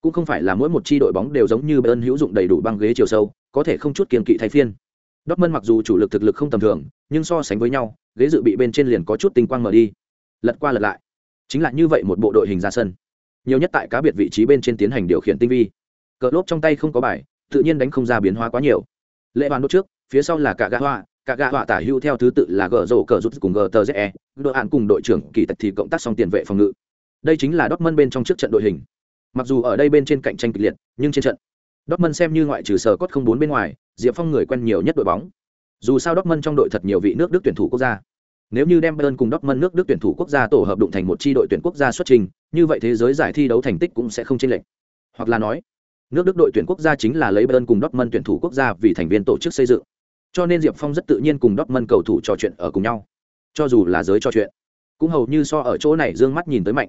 cũng không phải là mỗi một chi đội bóng đều giống như bayern hữu dụng đầy đủ băng ghế chiều sâu có thể không chút kiên kỵ thay phiên Dortmund mặc dù chủ lực thực lực không tầm thường, nhưng so sánh với nhau, ghế dự bị bên trên liền có chút tinh quang mở đi. Lật qua lật lại, chính là như vậy một bộ đội hình ra sân. Nhiều nhất tại cá biệt vị trí bên trên tiến hành điều khiển tinh vi. Cờ lốp trong tay không có bài, tự nhiên đánh không ra biến hóa quá nhiều. Lệ bàn đốt trước, phía sau là cả gà hoa cả gà họa tả hưu theo thứ tự là gờ rổ cờ rút cùng gờ tờ ze đội hạn cùng đội trưởng kỳ tật thì cộng tác xong tiền vệ phòng ngự đây chính là Dortmund bên trong trước trận đội hình mặc dù ở đây bên trên cạnh tranh kịch liệt nhưng trên trận Dortmund xem như ngoại trừ sở cốt không bốn bên ngoài diệp phong người quen nhiều nhất đội bóng dù sao Dortmund trong đội thật nhiều vị nước đức tuyển thủ quốc gia nếu như đem Bayern cùng Dortmund nước Đức tuyển thủ quốc gia tổ hợp đụng thành một chi đội tuyển quốc gia xuất trình, như vậy thế giới giải thi đấu thành tích cũng sẽ không chênh lệch. Hoặc là nói, nước Đức đội tuyển quốc gia chính là lấy Bayern cùng Dortmund tuyển thủ quốc gia vì thành viên tổ chức xây dựng. Cho nên diệp phong rất tự nhiên cùng Dortmund cầu thủ trò chuyện ở cùng nhau. Cho dù là giới trò chuyện cũng hầu như so ở chỗ này dương mắt nhìn tới mạnh.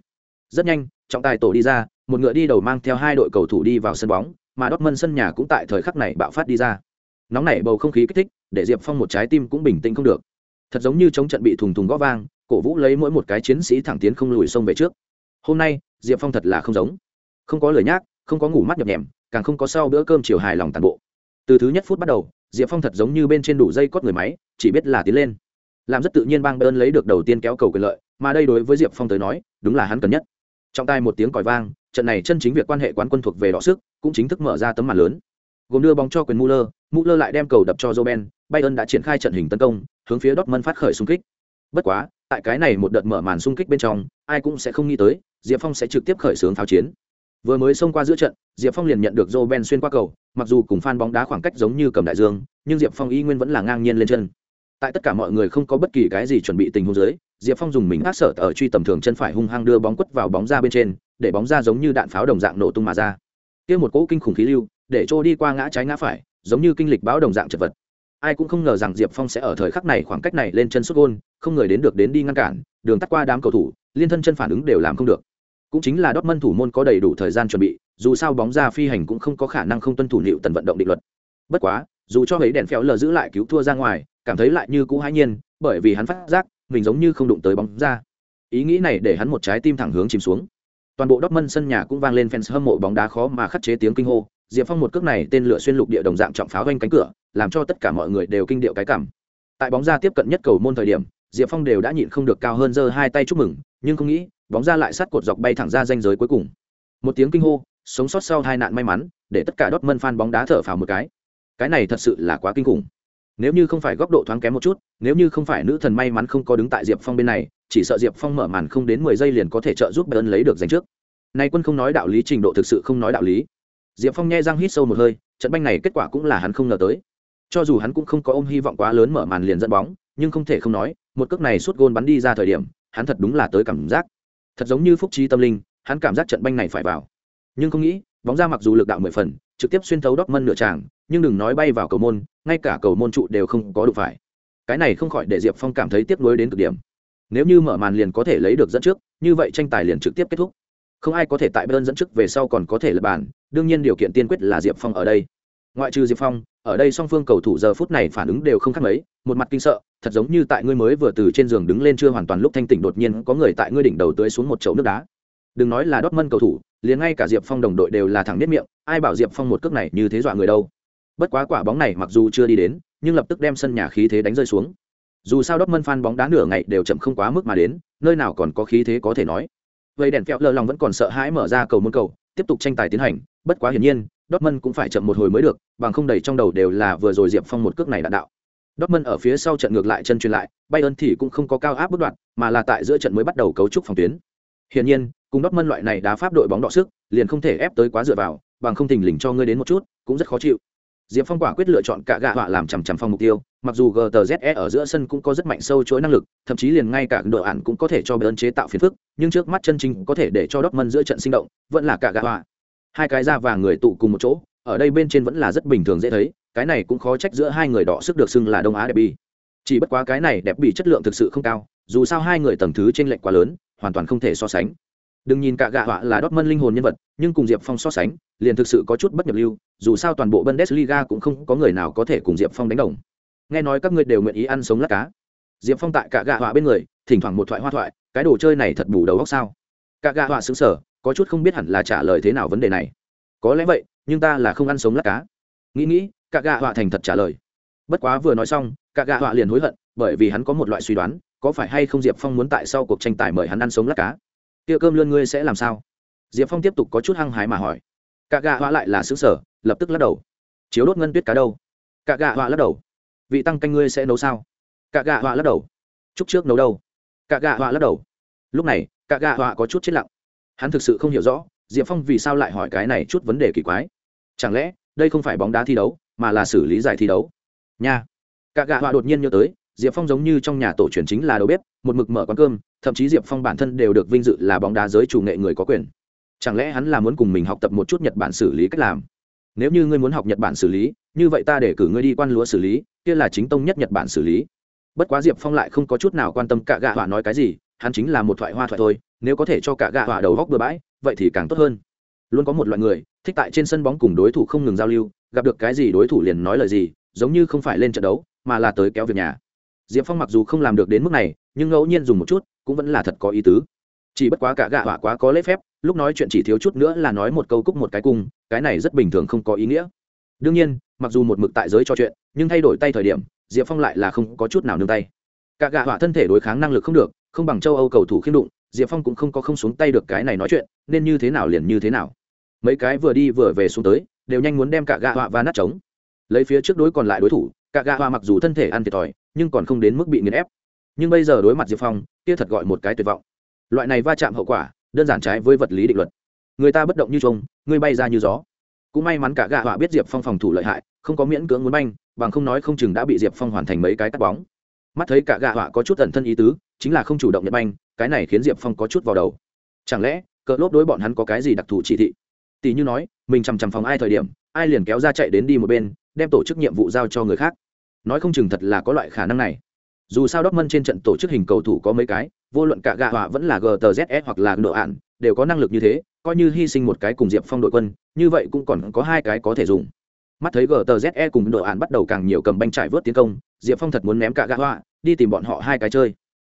Rất nhanh trọng tài tổ đi ra một ngựa đi đầu mang theo hai đội cầu thủ đi vào sân bóng mà Dortmund sân nhà cũng tại thời khắc này bạo phát đi ra. Nóng nảy bầu không khí kích thích để diệp phong một trái tim cũng bình tĩnh không được thật giống như chống trận bị thùng thùng g ó vang cổ vũ lấy mỗi một cái chiến sĩ thẳng tiến không lùi sông về trước. Hôm nay diệp phong thật là không giống. Không có lời nhác không có ngủ mắt nhập nhèm càng không có sau bữa cơm chiều hài lòng tàn bộ. Từ thứ nhất phút bắt đầu diệp phong thật giống như bên trên đủ dây cót người máy chỉ biết là tiến lên. Làm rất tự nhiên bang bơn lấy được đầu tiên kéo cầu quyền lợi mà đây đối với diệp phong tới nói đúng là hắn cần nhất. Trong tay một tiếng còi vang trận này chân chính việc quan hệ quán quân thuộc về đọ sức cũng chính thức mở ra tấm màn lớn. Gồm đưa bóng cho quyền Muller, Muller lại đem cầu đập cho Roben, Bayern đã triển khai trận hình tấn công, hướng phía Dortmund phát khởi xung kích. Bất quá, tại cái này một đợt mở màn xung kích bên trong, ai cũng sẽ không nghĩ tới, Diệp Phong sẽ trực tiếp khởi xướng pháo chiến. Vừa mới xông qua giữa trận, Diệp Phong liền nhận được Roben xuyên qua cầu, mặc dù cùng fan bóng đá khoảng cách giống như cầm đại dương, nhưng Diệp Phong y nguyên vẫn là ngang nhiên lên chân. Tại tất cả mọi người không có bất kỳ cái gì chuẩn bị tình huống dưới, Diệp Phong dùng mình ác sở ở truy tầm thường chân phải hung hăng đưa bóng quất vào bóng ra bên trên, để bóng ra giống như đạn pháo đồng dạng nổ tung mà ra. Kia một cỗ kinh khủng khí lưu, để trô đi qua ngã trái ngã phải, giống như kinh lịch báo đồng dạng chật vật. Ai cũng không ngờ rằng Diệp Phong sẽ ở thời khắc này khoảng cách này lên chân xuất gôn, không người đến được đến đi ngăn cản, đường tắt qua đám cầu thủ, liên thân chân phản ứng đều làm không được. Cũng chính là Dortmund thủ môn có đầy đủ thời gian chuẩn bị, dù sao bóng ra phi hành cũng không có khả năng không tuân thủ liệu tần vận động định luật. Bất quá dù cho ấy đèn phéo lờ giữ lại cứu thua ra ngoài cảm thấy lại như cũ hãi nhiên bởi vì hắn phát giác mình giống như không đụng tới bóng ra. Ý nghĩ này để hắn một trái tim thẳng hướng chìm xuống. Toàn bộ Dortmund sân nhà cũng vang lên fans hâm mộ bóng đá khó mà khắt chế tiếng kinh hô diệp phong một cước này tên lửa xuyên lục địa đồng dạng trọng pháo quanh cánh cửa, làm cho tất cả mọi người đều kinh điệu cái cảm. Tại bóng ra tiếp cận nhất cầu môn thời điểm, diệp phong đều đã nhịn không được cao hơn giơ hai tay chúc mừng, nhưng không nghĩ, bóng ra lại sát cột dọc bay thẳng ra danh giới cuối cùng. Một tiếng kinh hô, sống sót sau hai nạn may mắn, để tất cả đốt mân fan bóng đá thở phào một cái. Cái này thật sự là quá kinh khủng. Nếu như không phải góc độ thoáng kém một chút, nếu như không phải nữ thần may mắn không có đứng tại diệp phong bên này, chỉ sợ diệp phong mở màn không đến mười giây liền có thể trợ giúp bayern lấy được giành trước. Nay quân không nói đạo lý, trình độ thực sự không nói đạo lý diệp phong nghe răng hít sâu một hơi, trận banh này kết quả cũng là hắn không ngờ tới. Cho dù hắn cũng không có ôm hy vọng quá lớn mở màn liền dẫn bóng, nhưng không thể không nói, một cước này suốt gôn bắn đi ra thời điểm, hắn thật đúng là tới cảm giác. Thật giống như phúc trí tâm linh, hắn cảm giác trận banh này phải vào. Nhưng không nghĩ, bóng ra mặc dù lực đạo mười phần, trực tiếp xuyên thấu đốc mân nửa tràng, nhưng đừng nói bay vào cầu môn, ngay cả cầu môn trụ đều không có đụng phải. Cái này không khỏi để diệp phong cảm thấy tiếp nối đến cực điểm. Nếu như mở màn liền có thể lấy được dẫn trước, như vậy tranh tài liền trực tiếp kết thúc không ai có thể tại bên dẫn trước về sau còn có thể lập bàn. Đương nhiên điều kiện tiên quyết là diệp phong ở đây. Ngoại trừ diệp phong ở đây song phương cầu thủ giờ phút này phản ứng đều không khác mấy. Một mặt kinh sợ thật giống như tại ngươi mới vừa từ trên giường đứng lên chưa hoàn toàn lúc thanh tỉnh đột nhiên có người tại ngươi đỉnh đầu tưới xuống một chậu nước đá. Đừng nói là đót mân cầu thủ liền ngay cả diệp phong đồng đội đều là thẳng biết miệng ai bảo diệp phong một cước này như thế dọa người đâu. Bất quá quả bóng này mặc dù chưa đi đến nhưng lập tức đem sân nhà khí thế đánh rơi xuống. Dù sao Dortmund fan bóng đá nửa ngày đều chậm không quá mức mà đến, nơi nào còn có khí thế có thể nói. Vậy đèn phẹo lờ lòng vẫn còn sợ hãi mở ra cầu môn cầu, tiếp tục tranh tài tiến hành, bất quá hiển nhiên, Dortmund cũng phải chậm một hồi mới được, bằng không đầy trong đầu đều là vừa rồi Diệp Phong một cước này đạn đạo. Dortmund ở phía sau trận ngược lại chân truyền lại, Bayern thì cũng không có cao áp bất đoạn, mà là tại giữa trận mới bắt đầu cấu trúc phòng tuyến. Hiển nhiên, cùng Dortmund loại này đá pháp đội bóng đọ sức, liền không thể ép tới quá dựa vào, bằng không thình lình cho ngươi đến một chút, cũng rất khó chịu. Diệp Phong quả quyết lựa chọn cả gạ họa làm chằm chằm phong mục tiêu, mặc dù GTZE ở giữa sân cũng có rất mạnh sâu chuỗi năng lực, thậm chí liền ngay cả đội ản cũng có thể cho Bayern chế tạo phiền phức, nhưng trước mắt chân chính có thể để cho Dortmund giữa trận sinh động, vẫn là cả gạ họa. Hai cái da vàng người tụ cùng một chỗ, ở đây bên trên vẫn là rất bình thường dễ thấy, cái này cũng khó trách giữa hai người đỏ sức được xưng là Đông Á derby. Chỉ bất quá cái này đẹp bị chất lượng thực sự không cao, dù sao hai người tầng thứ trên lệch quá lớn, hoàn toàn không thể so sánh. Đừng nhìn cả gạ họa là Dortmund linh hồn nhân vật, nhưng cùng Diệp Phong so sánh, liền thực sự có chút bất nhập lưu, dù sao toàn bộ Bundesliga cũng không có người nào có thể cùng Diệp Phong đánh đồng. Nghe nói các ngươi đều nguyện ý ăn sống lát cá. Diệp Phong tại cả gạ họa bên người, thỉnh thoảng một thoại hoa thoại, cái đồ chơi này thật bù đầu óc sao? Cả gạ họa sững sờ, có chút không biết hẳn là trả lời thế nào vấn đề này. Có lẽ vậy, nhưng ta là không ăn sống lát cá. Nghĩ nghĩ, cả gạ họa thành thật trả lời. Bất quá vừa nói xong, cả gạ họa liền hối hận, bởi vì hắn có một loại suy đoán, có phải hay không Diệp Phong muốn tại sau cuộc tranh tài mời hắn ăn sống lát cá? tiệc cơm lươn ngươi sẽ làm sao diệp phong tiếp tục có chút hăng hái mà hỏi cả gà họa lại là xứ sở, lập tức lắc đầu. Chiếu đốt ngân tuyết cá đâu? Cả gà họa lắc đầu. Vị tăng canh ngươi sẽ nấu sao? Cả gà họa lắc đầu. Chúc trước nấu đâu? Cả gà họa lắc đầu. Lúc này, cả gà họa có chút chết lặng. Hắn thực sự không hiểu rõ, diệp phong vì sao lại hỏi cái này chút vấn đề kỳ quái. Chẳng lẽ, đây không phải bóng đá thi đấu, mà là xử lý giải thi đấu? Nha. Cả gà họa đột nhiên nhớ tới, diệp phong giống như trong nhà tổ truyền chính là đầu bếp, một mực mở quán cơm, thậm chí diệp phong bản thân đều được vinh dự là bóng đá giới chủ nghệ người có quyền chẳng lẽ hắn là muốn cùng mình học tập một chút nhật bản xử lý cách làm? Nếu như ngươi muốn học nhật bản xử lý, như vậy ta để cử ngươi đi quan lúa xử lý, kia là chính tông nhất nhật bản xử lý. Bất quá diệp phong lại không có chút nào quan tâm cả gạ họa nói cái gì, hắn chính là một thoại hoa thoại thôi, nếu có thể cho cả gạ họa đầu góc bừa bãi, vậy thì càng tốt hơn. Luôn có một loại người, thích tại trên sân bóng cùng đối thủ không ngừng giao lưu, gặp được cái gì đối thủ liền nói lời gì, giống như không phải lên trận đấu, mà là tới kéo việc nhà. Diệp phong mặc dù không làm được đến mức này, nhưng ngẫu nhiên dùng một chút, cũng vẫn là thật có ý tứ. Chỉ bất quá cả gạ họa quá có lễ phép lúc nói chuyện chỉ thiếu chút nữa là nói một câu cúc một cái cung, cái này rất bình thường không có ý nghĩa. Đương nhiên, mặc dù một mực tại giới cho chuyện, nhưng thay đổi tay thời điểm, diệp phong lại là không có chút nào nương tay. Cả gạ họa thân thể đối kháng năng lực không được, không bằng châu âu cầu thủ khiêm đụng, diệp phong cũng không có không xuống tay được cái này nói chuyện, nên như thế nào liền như thế nào. Mấy cái vừa đi vừa về xuống tới, đều nhanh muốn đem cả gạ họa và nát trống. Lấy phía trước đối còn lại đối thủ, cả gạ họa mặc dù thân thể ăn thiệt thòi, nhưng còn không đến mức bị nghiền ép. Nhưng bây giờ đối mặt diệp phong, kia thật gọi một cái tuyệt vọng. Loại này va chạm hậu quả đơn giản trái với vật lý định luật. Người ta bất động như trông người bay ra như gió. Cũng may mắn cả gạ họa biết diệp phong phòng thủ lợi hại không có miễn cưỡng muốn banh bằng không nói không chừng đã bị diệp phong hoàn thành mấy cái cắt bóng. Mắt thấy cả gạ họa có chút ẩn thân ý tứ chính là không chủ động nhận banh cái này khiến diệp phong có chút vào đầu. Chẳng lẽ cỡ lốp đối bọn hắn có cái gì đặc thù chỉ thị? Tỷ như nói mình chằm chằm phòng ai thời điểm ai liền kéo ra chạy đến đi một bên đem tổ chức nhiệm vụ giao cho người khác. Nói không chừng thật là có loại khả năng này. Dù sao Dortmund trên trận tổ chức hình cầu thủ có mấy cái, vô luận cả gạ họa vẫn là GTZS hoặc là nợ ạn, đều có năng lực như thế, coi như hy sinh một cái cùng Diệp Phong đội quân, như vậy cũng còn có hai cái có thể dùng. Mắt thấy GTZE cùng nợ ạn bắt đầu càng nhiều cầm banh trải vớt tiến công, Diệp Phong thật muốn ném cả gạ họa, đi tìm bọn họ hai cái chơi.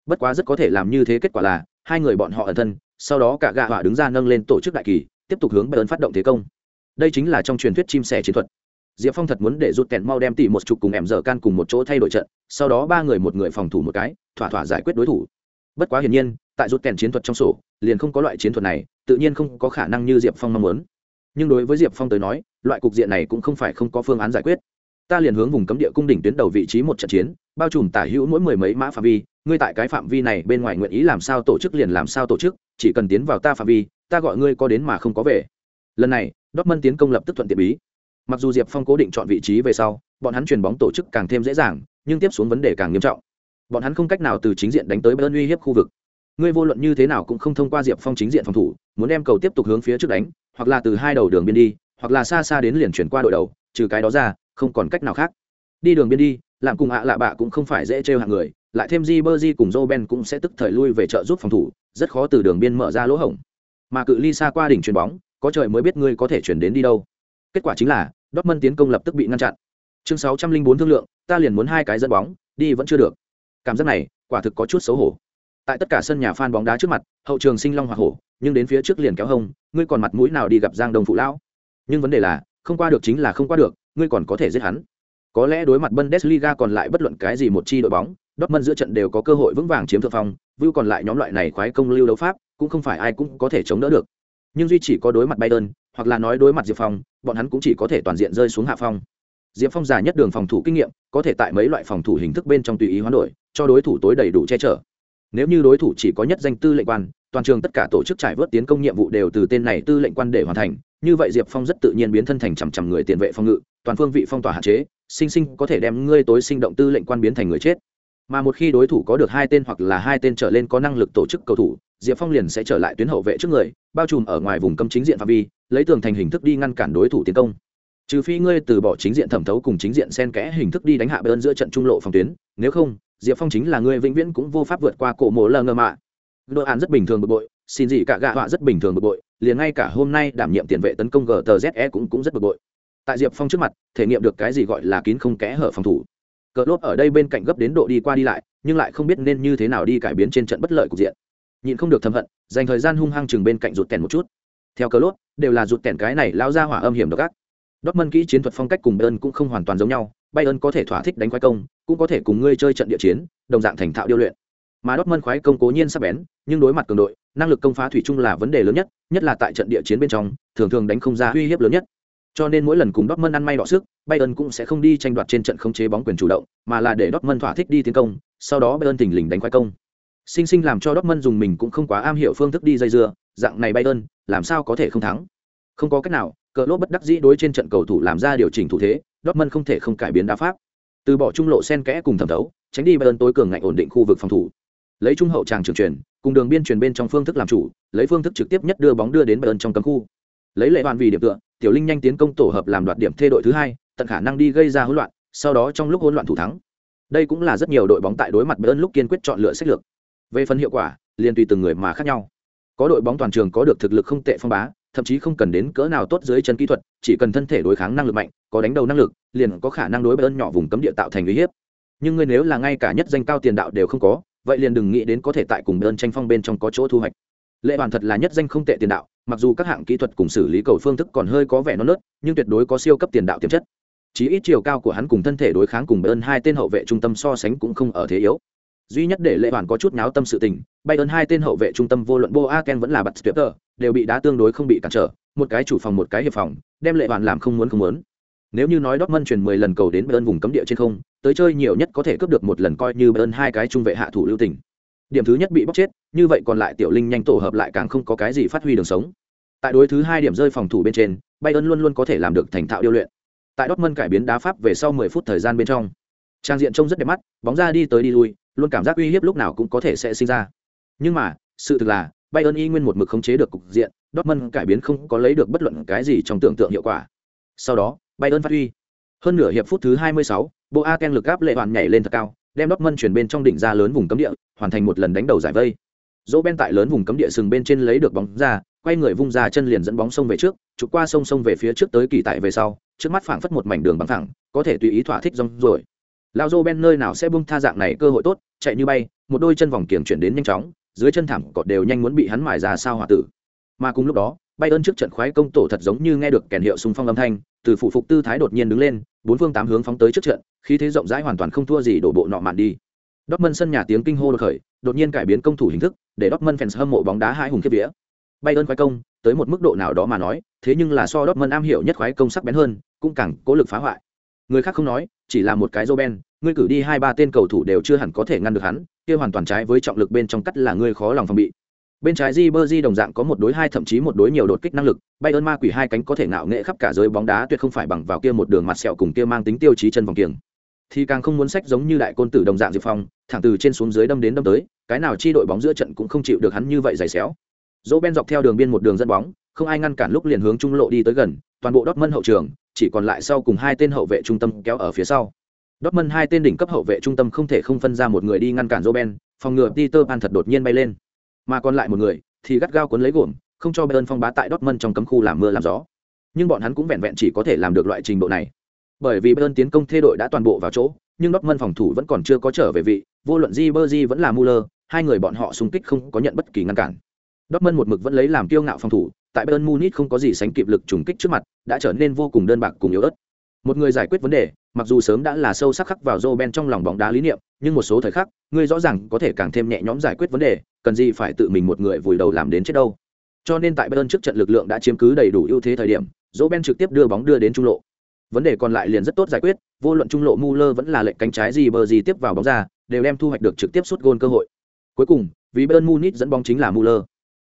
Bất quá rất có thể làm như thế kết quả là hai người bọn họ ẩn thân, sau đó cả gạ họa đứng ra nâng lên tổ chức đại kỳ, tiếp tục hướng Bayern phát động thế công. Đây chính là trong truyền thuyết chim sẻ chiến thuật diệp phong thật muốn để rút kẹn mau đem tỉ một chục cùng em dở can cùng một chỗ thay đổi trận sau đó ba người một người phòng thủ một cái thỏa thỏa giải quyết đối thủ bất quá hiển nhiên tại rút kèn chiến thuật trong sổ liền không có loại chiến thuật này tự nhiên không có khả năng như diệp phong mong muốn. Nhưng đối với diệp phong tới nói loại cục diện này cũng không phải không có phương án giải quyết. Ta liền hướng vùng cấm địa cung đỉnh tuyến đầu vị trí một trận chiến bao trùm tả hữu mỗi mười mấy mã phạm vi ngươi tại cái phạm vi này bên ngoài nguyện ý làm sao tổ chức liền làm sao tổ chức chỉ cần tiến vào ta phạm vi ta gọi ngươi có đến mà không có về. Lần này Dortmund tiến công lập tức thuận tiện bí. Mặc dù Diệp Phong cố định chọn vị trí về sau, bọn hắn chuyền bóng tổ chức càng thêm dễ dàng, nhưng tiếp xuống vấn đề càng nghiêm trọng. Bọn hắn không cách nào từ chính diện đánh tới bên uy hiếp khu vực. Ngươi vô luận như thế nào cũng không thông qua Diệp Phong chính diện phòng thủ, muốn đem cầu tiếp tục hướng phía trước đánh, hoặc là từ hai đầu đường biên đi, hoặc là xa xa đến liền chuyển qua đội đầu, trừ cái đó ra, không còn cách nào khác. Đi đường biên đi, làm cùng ạ lạ bạ cũng không phải dễ trêu hạng người, lại thêm Di Berny cùng Roben cũng sẽ tức thời lui về trợ giúp phòng thủ, rất khó từ đường biên mở ra lỗ hổng. Mà cự ly xa qua đỉnh chuyền bóng, có trời mới biết ngươi có thể chuyển đến đi đâu. Kết quả chính là, Dortmund tiến công lập tức bị ngăn chặn. Chương 604 thương lượng, ta liền muốn hai cái dẫn bóng, đi vẫn chưa được. Cảm giác này, quả thực có chút xấu hổ. Tại tất cả sân nhà phan bóng đá trước mặt, hậu trường sinh long hoa hổ, nhưng đến phía trước liền kéo hông, ngươi còn mặt mũi nào đi gặp Giang Đông phụ lão? Nhưng vấn đề là, không qua được chính là không qua được, ngươi còn có thể giết hắn. Có lẽ đối mặt Bundesliga còn lại bất luận cái gì một chi đội bóng, Dortmund giữa trận đều có cơ hội vững vàng chiếm thượng phong, view còn lại nhóm loại này khoái công lưu đấu pháp, cũng không phải ai cũng có thể chống đỡ được. Nhưng duy chỉ có đối mặt Bayern, hoặc là nói đối mặt Diệp Phong, bọn hắn cũng chỉ có thể toàn diện rơi xuống hạ phong. Diệp Phong già nhất đường phòng thủ kinh nghiệm, có thể tại mấy loại phòng thủ hình thức bên trong tùy ý hoán đổi, cho đối thủ tối đầy đủ che chở. Nếu như đối thủ chỉ có nhất danh tư lệnh quan, toàn trường tất cả tổ chức trải vớt tiến công nhiệm vụ đều từ tên này tư lệnh quan để hoàn thành, như vậy Diệp Phong rất tự nhiên biến thân thành chằm chằm người tiền vệ phòng ngự, toàn phương vị phong tỏa hạn chế, sinh sinh có thể đem ngươi tối sinh động tư lệnh quan biến thành người chết. Mà một khi đối thủ có được hai tên hoặc là hai tên trở lên có năng lực tổ chức cầu thủ, Diệp Phong liền sẽ trở lại tuyến hậu vệ trước người, bao trùm ở ngoài vùng cấm chính diện phạm vi, lấy tường thành hình thức đi ngăn cản đối thủ tiến công trừ phi ngươi từ bỏ chính diện thẩm thấu cùng chính diện sen kẽ hình thức đi đánh hạ bơn giữa trận trung lộ phòng tuyến nếu không diệp phong chính là người vĩnh viễn cũng vô pháp vượt qua cổ mộ lờ ngơ mạ. Đội án rất bình thường bực bội, xin gì cả gạ họa rất bình thường bực bội, liền ngay cả hôm nay đảm nhiệm tiền vệ tấn công gtze cũng cũng rất bực bội. Tại diệp phong trước mặt, thể nghiệm được cái gì gọi là kín không kẽ hở phòng thủ. Cờ lốp ở đây bên cạnh gấp đến độ đi qua đi lại, nhưng lại không biết nên như thế nào đi cải biến trên trận bất lợi cục diện. Nhịn không được thầm hận, dành thời gian hung hăng chừng bên cạnh rụt tèn một chút. Theo cờ lốp, đều là rụt tèn cái này lao ra hỏa âm hiểm độc ác. Dortmund kỹ chiến thuật phong cách cùng Bayern cũng không hoàn toàn giống nhau, Bayern có thể thỏa thích đánh khoái công, cũng có thể cùng ngươi chơi trận địa chiến, đồng dạng thành thạo điêu luyện. Mà Dortmund khoái công cố nhiên sắc bén, nhưng đối mặt cường đội, năng lực công phá thủy chung là vấn đề lớn nhất, nhất là tại trận địa chiến bên trong, thường thường đánh không ra uy hiếp lớn nhất. Cho nên mỗi lần cùng Dortmund ăn may đọ sức, Bayern cũng sẽ không đi tranh đoạt trên trận khống chế bóng quyền chủ động, mà là để Dortmund thỏa thích đi tiến công, sau đó Bayern tỉnh lình đánh khoái công. Sinh sinh làm cho Dortmund dùng mình cũng không quá am hiểu phương thức đi dây dưa, dạng này Bayern, làm sao có thể không thắng? Không có cách nào, cờ lốp bất đắc dĩ đối trên trận cầu thủ làm ra điều chỉnh thủ thế, dortmund không thể không cải biến đá pháp. Từ bỏ trung lộ sen kẽ cùng thẩm thấu, tránh đi bayern tối cường ngạnh ổn định khu vực phòng thủ. Lấy trung hậu tràng trường truyền cùng đường biên truyền bên trong phương thức làm chủ, lấy phương thức trực tiếp nhất đưa bóng đưa đến bayern trong cấm khu. Lấy lệ hoàn vì điểm tựa, tiểu linh nhanh tiến công tổ hợp làm đoạt điểm thê đội thứ hai, tận khả năng đi gây ra hỗn loạn, sau đó trong lúc hỗn loạn thủ thắng. Đây cũng là rất nhiều đội bóng tại đối mặt bayern lúc kiên quyết chọn lựa sách lược. Về phần hiệu quả, liền tùy từng người mà khác nhau. Có đội bóng toàn trường có được thực lực không tệ phong bá thậm chí không cần đến cỡ nào tốt dưới chân kỹ thuật, chỉ cần thân thể đối kháng năng lực mạnh, có đánh đầu năng lực, liền có khả năng đối ơn nhỏ vùng cấm địa tạo thành uy hiếp. Nhưng ngươi nếu là ngay cả nhất danh cao tiền đạo đều không có, vậy liền đừng nghĩ đến có thể tại cùng ơn tranh phong bên trong có chỗ thu hoạch. Lệ bản thật là nhất danh không tệ tiền đạo, mặc dù các hạng kỹ thuật cùng xử lý cầu phương thức còn hơi có vẻ non nớt, nhưng tuyệt đối có siêu cấp tiền đạo tiềm chất. Chí ít chiều cao của hắn cùng thân thể đối kháng cùng ơn hai tên hậu vệ trung tâm so sánh cũng không ở thế yếu. Duy nhất để lệ bản có chút náo tâm sự tình bay ơn hai tên hậu vệ trung tâm vô luận boaken vẫn là bật tuyệt tờ đều bị đá tương đối không bị cản trở một cái chủ phòng một cái hiệp phòng đem lệ bạn làm không muốn không muốn nếu như nói Dortmund truyền 10 lần cầu đến Bayern vùng cấm địa trên không, tới chơi nhiều nhất có thể cướp được một lần coi như Bayern hai cái trung vệ hạ thủ lưu tình. Điểm thứ nhất bị bóc chết, như vậy còn lại tiểu linh nhanh tổ hợp lại càng không có cái gì phát huy đường sống. Tại đối thứ hai điểm rơi phòng thủ bên trên, Bayern luôn luôn có thể làm được thành thạo điều luyện. Tại Dortmund cải biến đá pháp về sau 10 phút thời gian bên trong. Trang diện trông rất đẹp mắt, bóng ra đi tới đi lui, luôn cảm giác uy hiếp lúc nào cũng có thể sẽ sinh ra. Nhưng mà, sự thực là, Bayern y nguyên một mực khống chế được cục diện, Dortmund cải biến không có lấy được bất luận cái gì trong tưởng tượng hiệu quả. Sau đó, Bayern phát huy. Hơn nửa hiệp phút thứ 26, Boateng lực áp lệ hoàn nhảy lên thật cao, đem Dortmund chuyển bên trong đỉnh ra lớn vùng cấm địa, hoàn thành một lần đánh đầu giải vây. Dỗ Ben tại lớn vùng cấm địa sừng bên trên lấy được bóng ra, quay người vung ra chân liền dẫn bóng sông về trước, chụp qua sông sông về phía trước tới kỳ tại về sau, trước mắt phảng phất một mảnh đường bằng thẳng, có thể tùy ý thỏa thích rong rồi. Lao Dỗ Ben nơi nào sẽ buông tha dạng này cơ hội tốt, chạy như bay, một đôi chân vòng kiềng chuyển đến nhanh chóng, dưới chân thảm cọt đều nhanh muốn bị hắn mài ra sao hỏa tử mà cùng lúc đó bay ơn trước trận khoái công tổ thật giống như nghe được kèn hiệu súng phong âm thanh từ phủ phục tư thái đột nhiên đứng lên bốn phương tám hướng phóng tới trước trận khí thế rộng rãi hoàn toàn không thua gì đổ bộ nọ mạn đi Dortmund sân nhà tiếng kinh hô đột khởi, đột nhiên cải biến công thủ hình thức, để Dortmund fans hâm mộ bóng đá hai hùng kiếp vía. ơn khoái công, tới một mức độ nào đó mà nói, thế nhưng là so Dortmund am hiểu nhất khoái công sắc bén hơn, cũng càng cố lực phá hoại. Người khác không nói, chỉ là một cái Roben, ngươi cử đi hai ba tên cầu thủ đều chưa hẳn có thể ngăn được hắn, kia hoàn toàn trái với trọng lực bên trong cắt là ngươi khó lòng phòng bị bên trái Ribery đồng dạng có một đối hai thậm chí một đối nhiều đột kích năng lực, Bayern ma quỷ hai cánh có thể ngạo nghệ khắp cả giới bóng đá tuyệt không phải bằng vào kia một đường mặt sẹo cùng kia mang tính tiêu chí chân vòng kiềng. Thì càng không muốn sách giống như đại côn tử đồng dạng Diệp Phong, thẳng từ trên xuống dưới đâm đến đâm tới, cái nào chi đội bóng giữa trận cũng không chịu được hắn như vậy giày xéo. Dỗ Ben dọc theo đường biên một đường dẫn bóng, không ai ngăn cản lúc liền hướng trung lộ đi tới gần, toàn bộ Dortmund hậu trường, chỉ còn lại sau cùng hai tên hậu vệ trung tâm kéo ở phía sau. Dortmund hai tên đỉnh cấp hậu vệ trung tâm không thể không phân ra một người đi ngăn cản Robben, phòng ngừa Peter Pan thật đột nhiên bay lên. Mà còn lại một người thì gắt gao cuốn lấy gồm, không cho Bayern phong bá tại Dortmund trong cấm khu làm mưa làm gió. Nhưng bọn hắn cũng vẹn vẹn chỉ có thể làm được loại trình độ này. Bởi vì Bayern tiến công thay đội đã toàn bộ vào chỗ, nhưng Dortmund phòng thủ vẫn còn chưa có trở về vị, vô luận Ribery vẫn là Muller, hai người bọn họ xung kích không có nhận bất kỳ ngăn cản. Dortmund một mực vẫn lấy làm kiêu ngạo phòng thủ, tại Bayern Munich không có gì sánh kịp lực trùng kích trước mặt, đã trở nên vô cùng đơn bạc cùng yếu ớt một người giải quyết vấn đề, mặc dù sớm đã là sâu sắc khắc vào Ben trong lòng bóng đá lý niệm, nhưng một số thời khắc, ngươi rõ ràng có thể càng thêm nhẹ nhõm giải quyết vấn đề, cần gì phải tự mình một người vùi đầu làm đến chết đâu. Cho nên tại bayern trước trận lực lượng đã chiếm cứ đầy đủ ưu thế thời điểm Ben trực tiếp đưa bóng đưa đến trung lộ. Vấn đề còn lại liền rất tốt giải quyết, vô luận trung lộ Muller vẫn là lệnh cánh trái gì bờ gì tiếp vào bóng ra, đều đem thu hoạch được trực tiếp suốt gôn cơ hội. Cuối cùng, vì Bayern Munich dẫn bóng chính là Muller.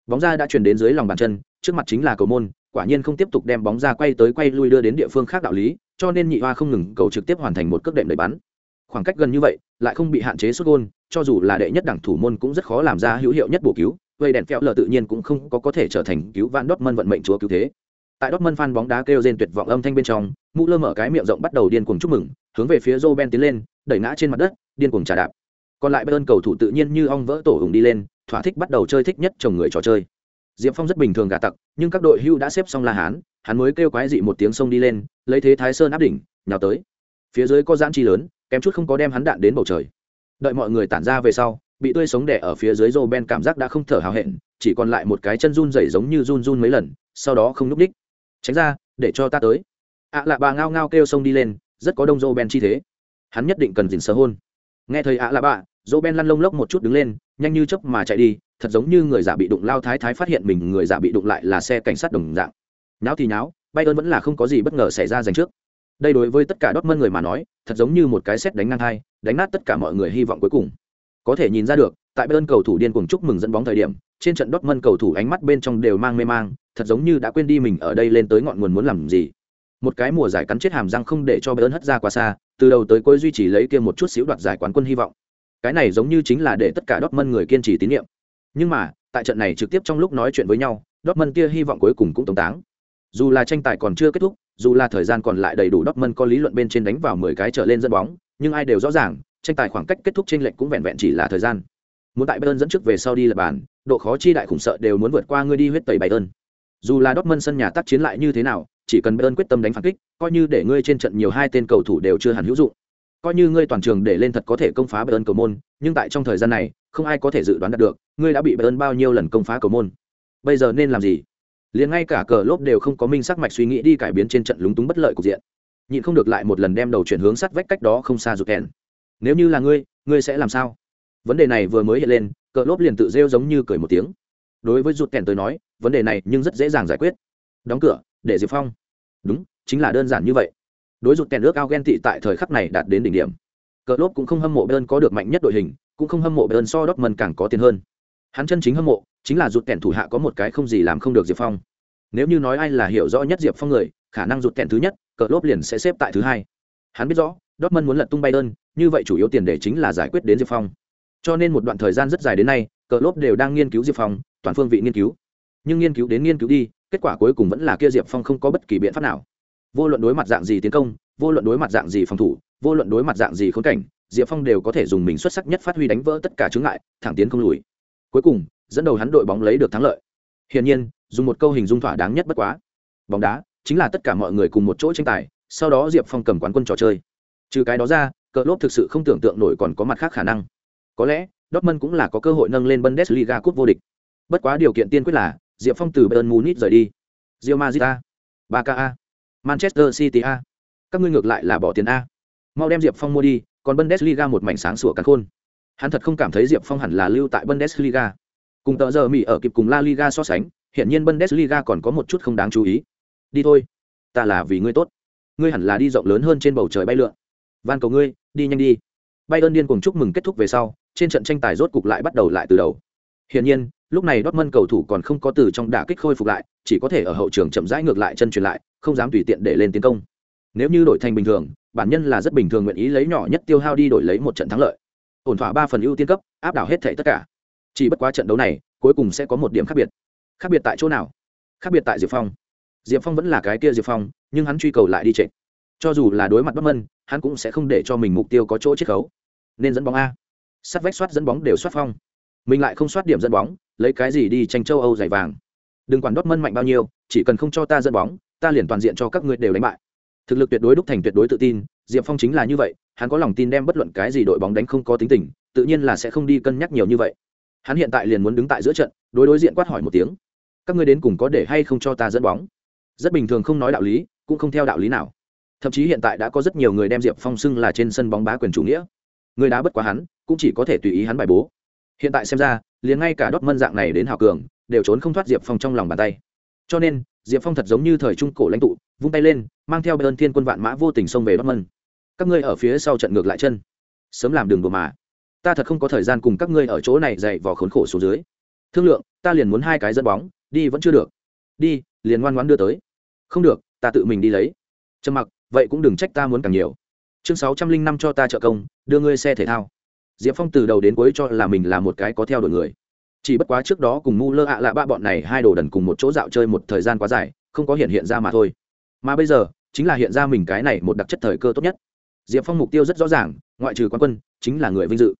Bóng ra đã chuyển đến dưới lòng bàn chân, trước mặt chính là cầu môn, quả nhiên không tiếp tục đem bóng ra quay tới quay lui đưa đến địa phương khác đạo lý cho nên nhị hoa không ngừng cầu trực tiếp hoàn thành một cước đệm đẩy bắn. Khoảng cách gần như vậy, lại không bị hạn chế xuất gôn, cho dù là đệ nhất đẳng thủ môn cũng rất khó làm ra hữu hiệu nhất bổ cứu. Vậy đèn phèo lờ tự nhiên cũng không có có thể trở thành cứu vãn mân vận mệnh chúa cứu thế. Tại đốt mân phan bóng đá kêu rên tuyệt vọng âm thanh bên trong, mũ lơ mở cái miệng rộng bắt đầu điên cuồng chúc mừng, hướng về phía joe ben tiến lên, đẩy ngã trên mặt đất, điên cuồng trả đạp. Còn lại bên cầu thủ tự nhiên như ong vỡ tổ hùng đi lên, thỏa thích bắt đầu chơi thích nhất chồng người trò chơi diệp phong rất bình thường gà tặc, nhưng các đội hưu đã xếp xong la hán, hắn mới kêu quái dị một tiếng sông đi lên, lấy thế thái sơn áp đỉnh, nhào tới. Phía dưới có giãn chi lớn, kém chút không có đem hắn đạn đến bầu trời. Đợi mọi người tản ra về sau, bị tươi sống đẻ ở phía dưới rô ben cảm giác đã không thở hào hẹn, chỉ còn lại một cái chân run rẩy giống như run run mấy lần, sau đó không núp đích. Tránh ra, để cho ta tới. Ạ lạ bà ngao ngao kêu sông đi lên, rất có đông rô ben chi thế. Hắn nhất định cần dình sơ hôn nghe thấy ạ là bạ, dỗ ben lăn lông lốc một chút đứng lên, nhanh như chớp mà chạy đi, thật giống như người giả bị đụng lao thái thái phát hiện mình, người giả bị đụng lại là xe cảnh sát đồng dạng. Nháo thì nháo bayern vẫn là không có gì bất ngờ xảy ra dành trước. Đây đối với tất cả đốt mân người mà nói, thật giống như một cái xét đánh ngang hai, đánh nát tất cả mọi người hy vọng cuối cùng. Có thể nhìn ra được, tại bayern cầu thủ điên cuồng chúc mừng dẫn bóng thời điểm, trên trận đốt mân cầu thủ ánh mắt bên trong đều mang mê mang, thật giống như đã quên đi mình ở đây lên tới ngọn nguồn muốn làm gì. Một cái mùa giải cắn chết hàm răng không để cho bayern hất ra quá xa từ đầu tới cuối duy trì lấy kia một chút xíu đoạt giải quán quân hy vọng cái này giống như chính là để tất cả Dortmund mân người kiên trì tín nhiệm nhưng mà tại trận này trực tiếp trong lúc nói chuyện với nhau Dortmund kia hy vọng cuối cùng cũng tống táng. Dù là tranh tài còn chưa kết thúc, dù là thời gian còn lại đầy đủ Dortmund có lý luận bên trên đánh vào 10 cái trở lên dẫn bóng, nhưng ai đều rõ ràng, tranh tài khoảng cách kết thúc chênh lệch cũng vẹn vẹn chỉ là thời gian. Muốn tại Bayern dẫn trước về sau đi là bàn, độ khó chi đại khủng sợ đều muốn vượt qua người đi huyết tẩy Bayern. Dù là Dortmund sân nhà tác chiến lại như thế nào, chỉ cần Bayern quyết tâm đánh phản kích, coi như để ngươi trên trận nhiều hai tên cầu thủ đều chưa hẳn hữu dụng. Coi như ngươi toàn trường để lên thật có thể công phá Bayern cầu môn, nhưng tại trong thời gian này, không ai có thể dự đoán được, ngươi đã bị Bayern bao nhiêu lần công phá cầu môn. Bây giờ nên làm gì? liền ngay cả cờ lốp đều không có minh sắc mạch suy nghĩ đi cải biến trên trận lúng túng bất lợi cục diện nhịn không được lại một lần đem đầu chuyển hướng sát vách cách đó không xa rụt kèn nếu như là ngươi ngươi sẽ làm sao vấn đề này vừa mới hiện lên cờ lốp liền tự rêu giống như cười một tiếng đối với rụt kèn tôi nói vấn đề này nhưng rất dễ dàng giải quyết đóng cửa để diệp phong đúng chính là đơn giản như vậy đối rụt kèn ước ao ghen tị tại thời khắc này đạt đến đỉnh điểm cờ lốp cũng không hâm mộ bên có được mạnh nhất đội hình cũng không hâm mộ bên so đốc mần càng có tiền hơn hắn chân chính hâm mộ chính là rụt kèn thủ hạ có một cái không gì làm không được diệp phong nếu như nói ai là hiểu rõ nhất diệp phong người khả năng rụt kèn thứ nhất cờ lốp liền sẽ xếp tại thứ hai hắn biết rõ dortmund muốn lật tung bay đơn như vậy chủ yếu tiền đề chính là giải quyết đến diệp phong cho nên một đoạn thời gian rất dài đến nay cờ lốp đều đang nghiên cứu diệp phong toàn phương vị nghiên cứu nhưng nghiên cứu đến nghiên cứu đi kết quả cuối cùng vẫn là kia diệp phong không có bất kỳ biện pháp nào. Vô luận đối mặt dạng gì tiến công, vô luận đối mặt dạng gì phòng thủ, vô luận đối mặt dạng gì khốn cảnh, diệp phong đều có thể dùng mình xuất sắc nhất phát huy đánh vỡ tất cả chướng ngại, thẳng tiến không lùi. Cuối cùng, dẫn đầu hắn đội bóng lấy được thắng lợi. Hiển nhiên, dùng một câu hình dung thỏa đáng nhất bất quá. Bóng đá chính là tất cả mọi người cùng một chỗ tranh tài, sau đó diệp phong cầm quán quân trò chơi. Trừ cái đó ra cờ lốp thực sự không tưởng tượng nổi còn có mặt khác khả năng. Có lẽ, Dortmund cũng là có cơ hội nâng lên Bundesliga cúp vô địch. Bất quá điều kiện tiên quyết là diệp phong từ bayern munich rời đi Real Madrid A, Barca A, Manchester City A. Các ngươi ngược lại là bỏ tiền A. Mau đem Diệp Phong mua đi, còn Bundesliga một mảnh sáng sủa cả khôn. Hắn thật không cảm thấy Diệp Phong hẳn là lưu tại Bundesliga. Cùng tờ giờ Mỹ ở kịp cùng La Liga so sánh, hiện nhiên Bundesliga còn có một chút không đáng chú ý. Đi thôi, ta là vì ngươi tốt. Ngươi hẳn là đi rộng lớn hơn trên bầu trời bay lượn. Van cầu ngươi, đi nhanh đi. Bayern điên cuồng chúc mừng kết thúc về sau, trên trận tranh tài rốt cục lại bắt đầu lại từ đầu. Hiển nhiên, lúc này Dortmund cầu thủ còn không có từ trong đả kích khôi phục lại, chỉ có thể ở hậu trường chậm rãi ngược lại chân truyền lại, không dám tùy tiện để lên tiến công. Nếu như đổi thành bình thường, bản nhân là rất bình thường nguyện ý lấy nhỏ nhất tiêu hao đi đổi lấy một trận thắng lợi. Ổn thỏa ba phần ưu tiên cấp, áp đảo hết thảy tất cả. Chỉ bất quá trận đấu này, cuối cùng sẽ có một điểm khác biệt. Khác biệt tại chỗ nào? Khác biệt tại diệp phong. Diệp phong vẫn là cái kia diệp phong nhưng hắn truy cầu lại đi trệ cho dù là đối mặt bất mân hắn cũng sẽ không để cho mình mục tiêu có chỗ chiết khấu. Nên dẫn bóng a. Sát vách soát dẫn bóng đều soát phong mình lại không soát điểm dẫn bóng lấy cái gì đi tranh châu âu giày vàng? Đừng quản đốt mân mạnh bao nhiêu chỉ cần không cho ta dẫn bóng ta liền toàn diện cho các ngươi đều đánh bại. Thực lực tuyệt đối đúc thành tuyệt đối tự tin diệp phong chính là như vậy hắn có lòng tin đem bất luận cái gì đội bóng đánh không có tính tình tự nhiên là sẽ không đi cân nhắc nhiều như vậy. Hắn hiện tại liền muốn đứng tại giữa trận đối đối diện quát hỏi một tiếng. Các ngươi đến cùng có để hay không cho ta dẫn bóng? Rất bình thường không nói đạo lý cũng không theo đạo lý nào. Thậm chí hiện tại đã có rất nhiều người đem Diệp Phong xưng là trên sân bóng bá quyền chủ nghĩa. Người đá bất quá hắn, cũng chỉ có thể tùy ý hắn bài bố. Hiện tại xem ra, liền ngay cả đốt mân dạng này đến hào cường, đều trốn không thoát Diệp Phong trong lòng bàn tay. Cho nên, Diệp Phong thật giống như thời trung cổ lãnh tụ, vung tay lên, mang theo Bayern Thiên quân vạn mã vô tình xông về đốt mân. Các ngươi ở phía sau trận ngược lại chân, sớm làm đường đùa mà. Ta thật không có thời gian cùng các ngươi ở chỗ này dậy vò khốn khổ xuống dưới. Thương lượng, ta liền muốn hai cái dẫn bóng, đi vẫn chưa được. Đi, liền ngoan ngoãn đưa tới. Không được, ta tự mình đi lấy. Trầm mặc, vậy cũng đừng trách ta muốn càng nhiều. Chương sáu trăm linh năm cho ta trợ công, đưa ngươi xe thể thao. Diệp Phong từ đầu đến cuối cho là mình là một cái có theo đuổi người. Chỉ bất quá trước đó cùng ngu lơ ạ lạ ba bọn này hai đồ đần cùng một chỗ dạo chơi một thời gian quá dài, không có hiện hiện ra mà thôi. Mà bây giờ, chính là hiện ra mình cái này một đặc chất thời cơ tốt nhất. Diệp phong mục tiêu rất rõ ràng, ngoại trừ quan quân, chính là người vinh dự.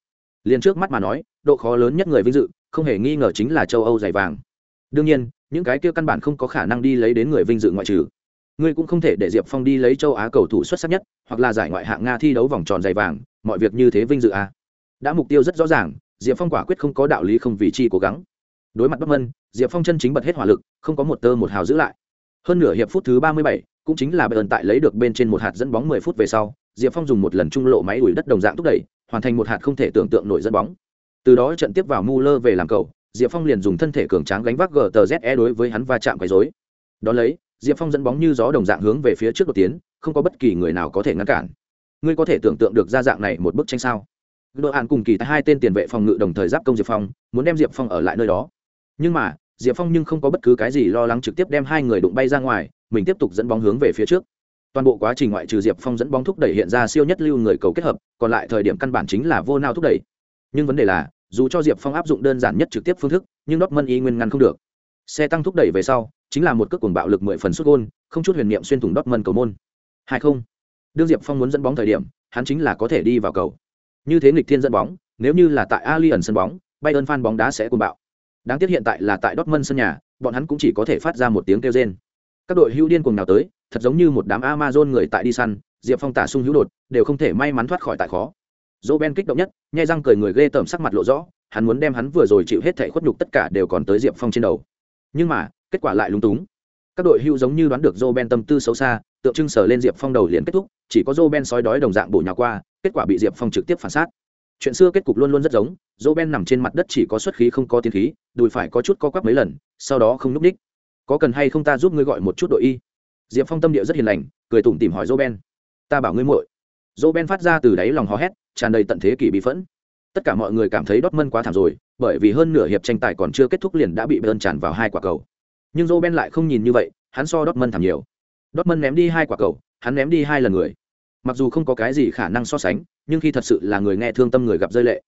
Liền trước mắt mà nói, độ khó lớn nhất người vinh dự, không hề nghi ngờ chính là châu âu giày vàng. Đương nhiên, những cái kia căn bản không có khả năng đi lấy đến người vinh dự ngoại trừ. Ngươi cũng không thể để diệp phong đi lấy châu á cầu thủ xuất sắc nhất, hoặc là giải ngoại hạng nga thi đấu vòng tròn giày vàng, mọi việc như thế vinh dự à đã mục tiêu rất rõ ràng, diệp phong quả quyết không có đạo lý không vì chi cố gắng. Đối mặt bắc mân, diệp phong chân chính bật hết hỏa lực, không có một tơ một hào giữ lại. Hơn nửa hiệp phút thứ ba mươi bảy, cũng chính là bayern tại lấy được bên trên một hạt dẫn bóng mười phút về sau, diệp phong dùng một lần trung lộ máy đuổi đất đồng dạng thúc đẩy, hoàn thành một hạt không thể tưởng tượng nổi dẫn bóng. Từ đó trận tiếp vào mu lơ về làm cầu, diệp phong liền dùng thân thể cường tráng gánh vác gtze đối với hắn va chạm quấy dối đón lấy, diệp phong dẫn bóng như gió đồng dạng hướng về phía trước đột tiến, không có bất kỳ người nào có thể ngăn cản. Ngươi có thể tưởng tượng được ra dạng này một bức tranh sao? Đội hạn cùng kỳ tại hai tên tiền vệ phòng ngự đồng thời giáp công diệp phong, muốn đem diệp phong ở lại nơi đó. Nhưng mà, diệp phong nhưng không có bất cứ cái gì lo lắng trực tiếp đem hai người đụng bay ra ngoài, mình tiếp tục dẫn bóng hướng về phía trước. Toàn bộ quá trình ngoại trừ diệp phong dẫn bóng thúc đẩy hiện ra siêu nhất lưu người cầu kết hợp, còn lại thời điểm căn bản chính là vô nào thúc đẩy. Nhưng vấn đề là, dù cho diệp phong áp dụng đơn giản nhất trực tiếp phương thức, nhưng đót mân y nguyên ngăn không được. Xe tăng thúc đẩy về sau, chính là một cước cuồng bạo lực mười phần xuất gôn, không chút huyền niệm xuyên thủng đót mân cầu môn. Hai không. Đương diệp phong muốn dẫn bóng thời điểm, hắn chính là có thể đi vào cầu như thế nghịch thiên dẫn bóng, nếu như là tại Allianz sân bóng, Bayern fan bóng đá sẽ cuồng bạo. Đáng tiếc hiện tại là tại Dortmund sân nhà, bọn hắn cũng chỉ có thể phát ra một tiếng kêu rên. Các đội hưu điên cuồng nào tới, thật giống như một đám Amazon người tại đi săn, Diệp Phong tả sung hữu đột, đều không thể may mắn thoát khỏi tại khó. Ben kích động nhất, nhai răng cười người ghê tởm sắc mặt lộ rõ, hắn muốn đem hắn vừa rồi chịu hết thảy khuất nhục tất cả đều còn tới Diệp Phong trên đầu. Nhưng mà, kết quả lại lúng túng. Các đội hưu giống như đoán được Ben tâm tư xấu xa, tượng trưng sở lên Diệp Phong đầu liền kết thúc, chỉ có Ben sói đói đồng dạng bổ nhào qua, kết quả bị Diệp Phong trực tiếp phản sát chuyện xưa kết cục luôn luôn rất giống dỗ ben nằm trên mặt đất chỉ có xuất khí không có tiến khí đùi phải có chút co quắp mấy lần sau đó không n ú c ních có cần hay không ta giúp ngươi gọi một chút đội y diệp phong tâm địa rất hiền lành cười tủm tìm hỏi dỗ ben ta bảo ngươi muội dỗ ben phát ra từ đáy lòng hò hét tràn đầy tận thế kỷ bị phẫn tất cả mọi người cảm thấy đót mân quá thảm rồi bởi vì hơn nửa hiệp tranh tài còn chưa kết thúc liền đã bị bơn tràn vào hai quả cầu nhưng dỗ ben lại không nhìn như vậy hắn so đót mân thảm nhiều đót mân ném đi hai quả cầu hắn ném đi hai lần người mặc dù không có cái gì khả năng so sánh, nhưng khi thật sự là người nghe thương tâm người gặp rơi lệ.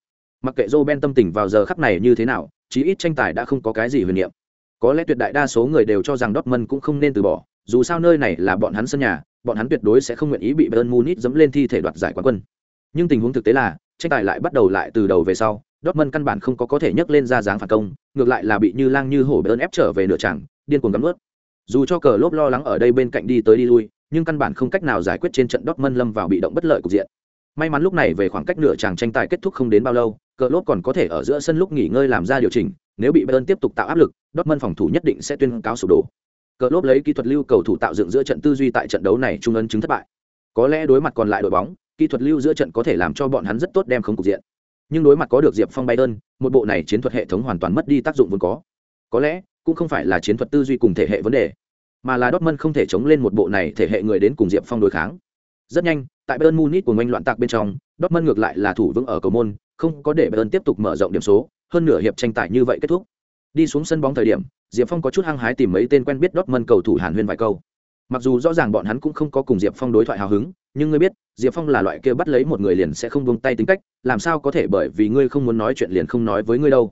Mặc kệ joe ben tâm tình vào giờ khắc này như thế nào, chí ít tranh tài đã không có cái gì huyền niệm. Có lẽ tuyệt đại đa số người đều cho rằng Dortmund cũng không nên từ bỏ, dù sao nơi này là bọn hắn sân nhà, bọn hắn tuyệt đối sẽ không nguyện ý bị Bayern Munich dẫm lên thi thể đoạt giải quán quân. Nhưng tình huống thực tế là, tranh tài lại bắt đầu lại từ đầu về sau, Dortmund căn bản không có có thể nhấc lên ra dáng phản công, ngược lại là bị như lang như hổ Bayern ép trở về nửa chẳng điên cuồng cắm ướt dù cho cờ lốp lo lắng ở đây bên cạnh đi tới đi lui nhưng căn bản không cách nào giải quyết trên trận Dortmund lâm vào bị động bất lợi cục diện. May mắn lúc này về khoảng cách nửa chàng tranh tài kết thúc không đến bao lâu, cờ lốp còn có thể ở giữa sân lúc nghỉ ngơi làm ra điều chỉnh, nếu bị Bayern tiếp tục tạo áp lực, Dortmund phòng thủ nhất định sẽ tuyên cáo sụp đổ. Cờ lốp lấy kỹ thuật lưu cầu thủ tạo dựng giữa trận tư duy tại trận đấu này trung ấn chứng thất bại. Có lẽ đối mặt còn lại đội bóng, kỹ thuật lưu giữa trận có thể làm cho bọn hắn rất tốt đem không cục diện. Nhưng đối mặt có được Diệp Phong Bayern, một bộ này chiến thuật hệ thống hoàn toàn mất đi tác dụng vốn có. Có lẽ, cũng không phải là chiến thuật tư duy cùng thể hệ vấn đề mà là Dortmund không thể chống lên một bộ này thể hệ người đến cùng Diệp Phong đối kháng. Rất nhanh, tại Bayern Munich của ngoanh loạn tạc bên trong, Dortmund ngược lại là thủ vững ở cầu môn, không có để Bayern tiếp tục mở rộng điểm số, hơn nửa hiệp tranh tài như vậy kết thúc. Đi xuống sân bóng thời điểm, Diệp Phong có chút hăng hái tìm mấy tên quen biết Dortmund cầu thủ Hàn Huyên vài câu. Mặc dù rõ ràng bọn hắn cũng không có cùng Diệp Phong đối thoại hào hứng, nhưng ngươi biết, Diệp Phong là loại kia bắt lấy một người liền sẽ không buông tay tính cách, làm sao có thể bởi vì ngươi không muốn nói chuyện liền không nói với ngươi đâu.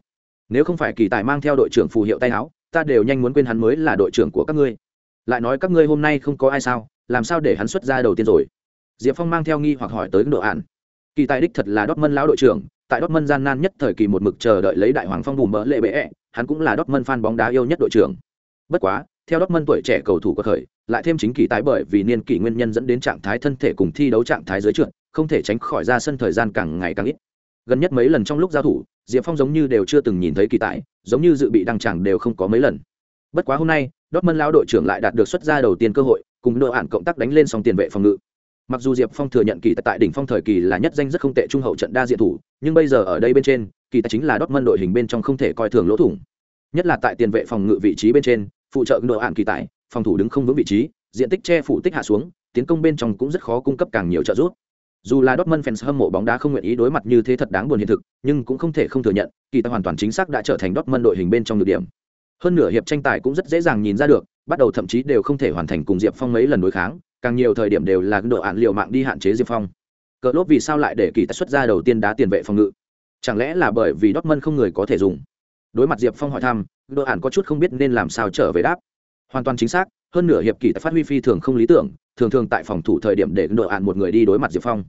Nếu không phải kỳ tài mang theo đội trưởng phù hiệu tay áo, ta đều nhanh muốn quên hắn mới là đội trưởng của các ngươi lại nói các ngươi hôm nay không có ai sao, làm sao để hắn xuất ra đầu tiên rồi? Diệp phong mang theo nghi hoặc hỏi tới độ ạn kỳ tài đích thật là đốt mân lão đội trưởng, tại đốt mân gian nan nhất thời kỳ một mực chờ đợi lấy đại hoàng phong bùm bỡ lệ bệ, hắn cũng là đốt mân fan bóng đá yêu nhất đội trưởng. Bất quá, theo đốt mân tuổi trẻ cầu thủ có khởi lại thêm chính kỳ tài bởi vì niên kỷ nguyên nhân dẫn đến trạng thái thân thể cùng thi đấu trạng thái dưới trượt, không thể tránh khỏi ra sân thời gian càng ngày càng ít. Gần nhất mấy lần trong lúc giao thủ, diệp phong giống như đều chưa từng nhìn thấy kỳ tài, giống như dự bị đăng chẳng đều không có mấy lần. Bất quá hôm nay Dortmund lão đội trưởng lại đạt được xuất ra đầu tiên cơ hội, cùng đội hạn cộng tác đánh lên song tiền vệ phòng ngự, Mặc dù Diệp Phong thừa nhận kỳ tại đỉnh phong thời kỳ là nhất danh rất không tệ trung hậu trận đa diện thủ, nhưng bây giờ ở đây bên trên, kỳ tài chính là Dortmund đội hình bên trong không thể coi thường lỗ thủng. Nhất là tại tiền vệ phòng ngự vị trí bên trên, phụ trợ đội ạn kỳ tại, phòng thủ đứng không vững vị trí, diện tích che phủ tích hạ xuống, tiến công bên trong cũng rất khó cung cấp càng nhiều trợ giúp. Dù là Dortmund fans hâm mộ bóng đá không nguyện ý đối mặt như thế thật đáng buồn hiện thực, nhưng cũng không thể không thừa nhận, kỳ tài hoàn toàn chính xác đã trở thành Dortmund đội hình bên trong nhược điểm. Hơn nửa hiệp tranh tài cũng rất dễ dàng nhìn ra được, bắt đầu thậm chí đều không thể hoàn thành cùng Diệp Phong mấy lần đối kháng, càng nhiều thời điểm đều là độ ạn liệu mạng đi hạn chế Diệp Phong. Cờ lốp vì sao lại để kỳ tài xuất ra đầu tiên đá tiền vệ phòng ngự? Chẳng lẽ là bởi vì Dortmund không người có thể dùng? Đối mặt Diệp Phong hỏi thăm, độ ạn có chút không biết nên làm sao trở về đáp. Hoàn toàn chính xác, hơn nửa hiệp kỳ tài phát huy phi thường không lý tưởng, thường thường tại phòng thủ thời điểm để độ ạn một người đi đối mặt Diệp Phong.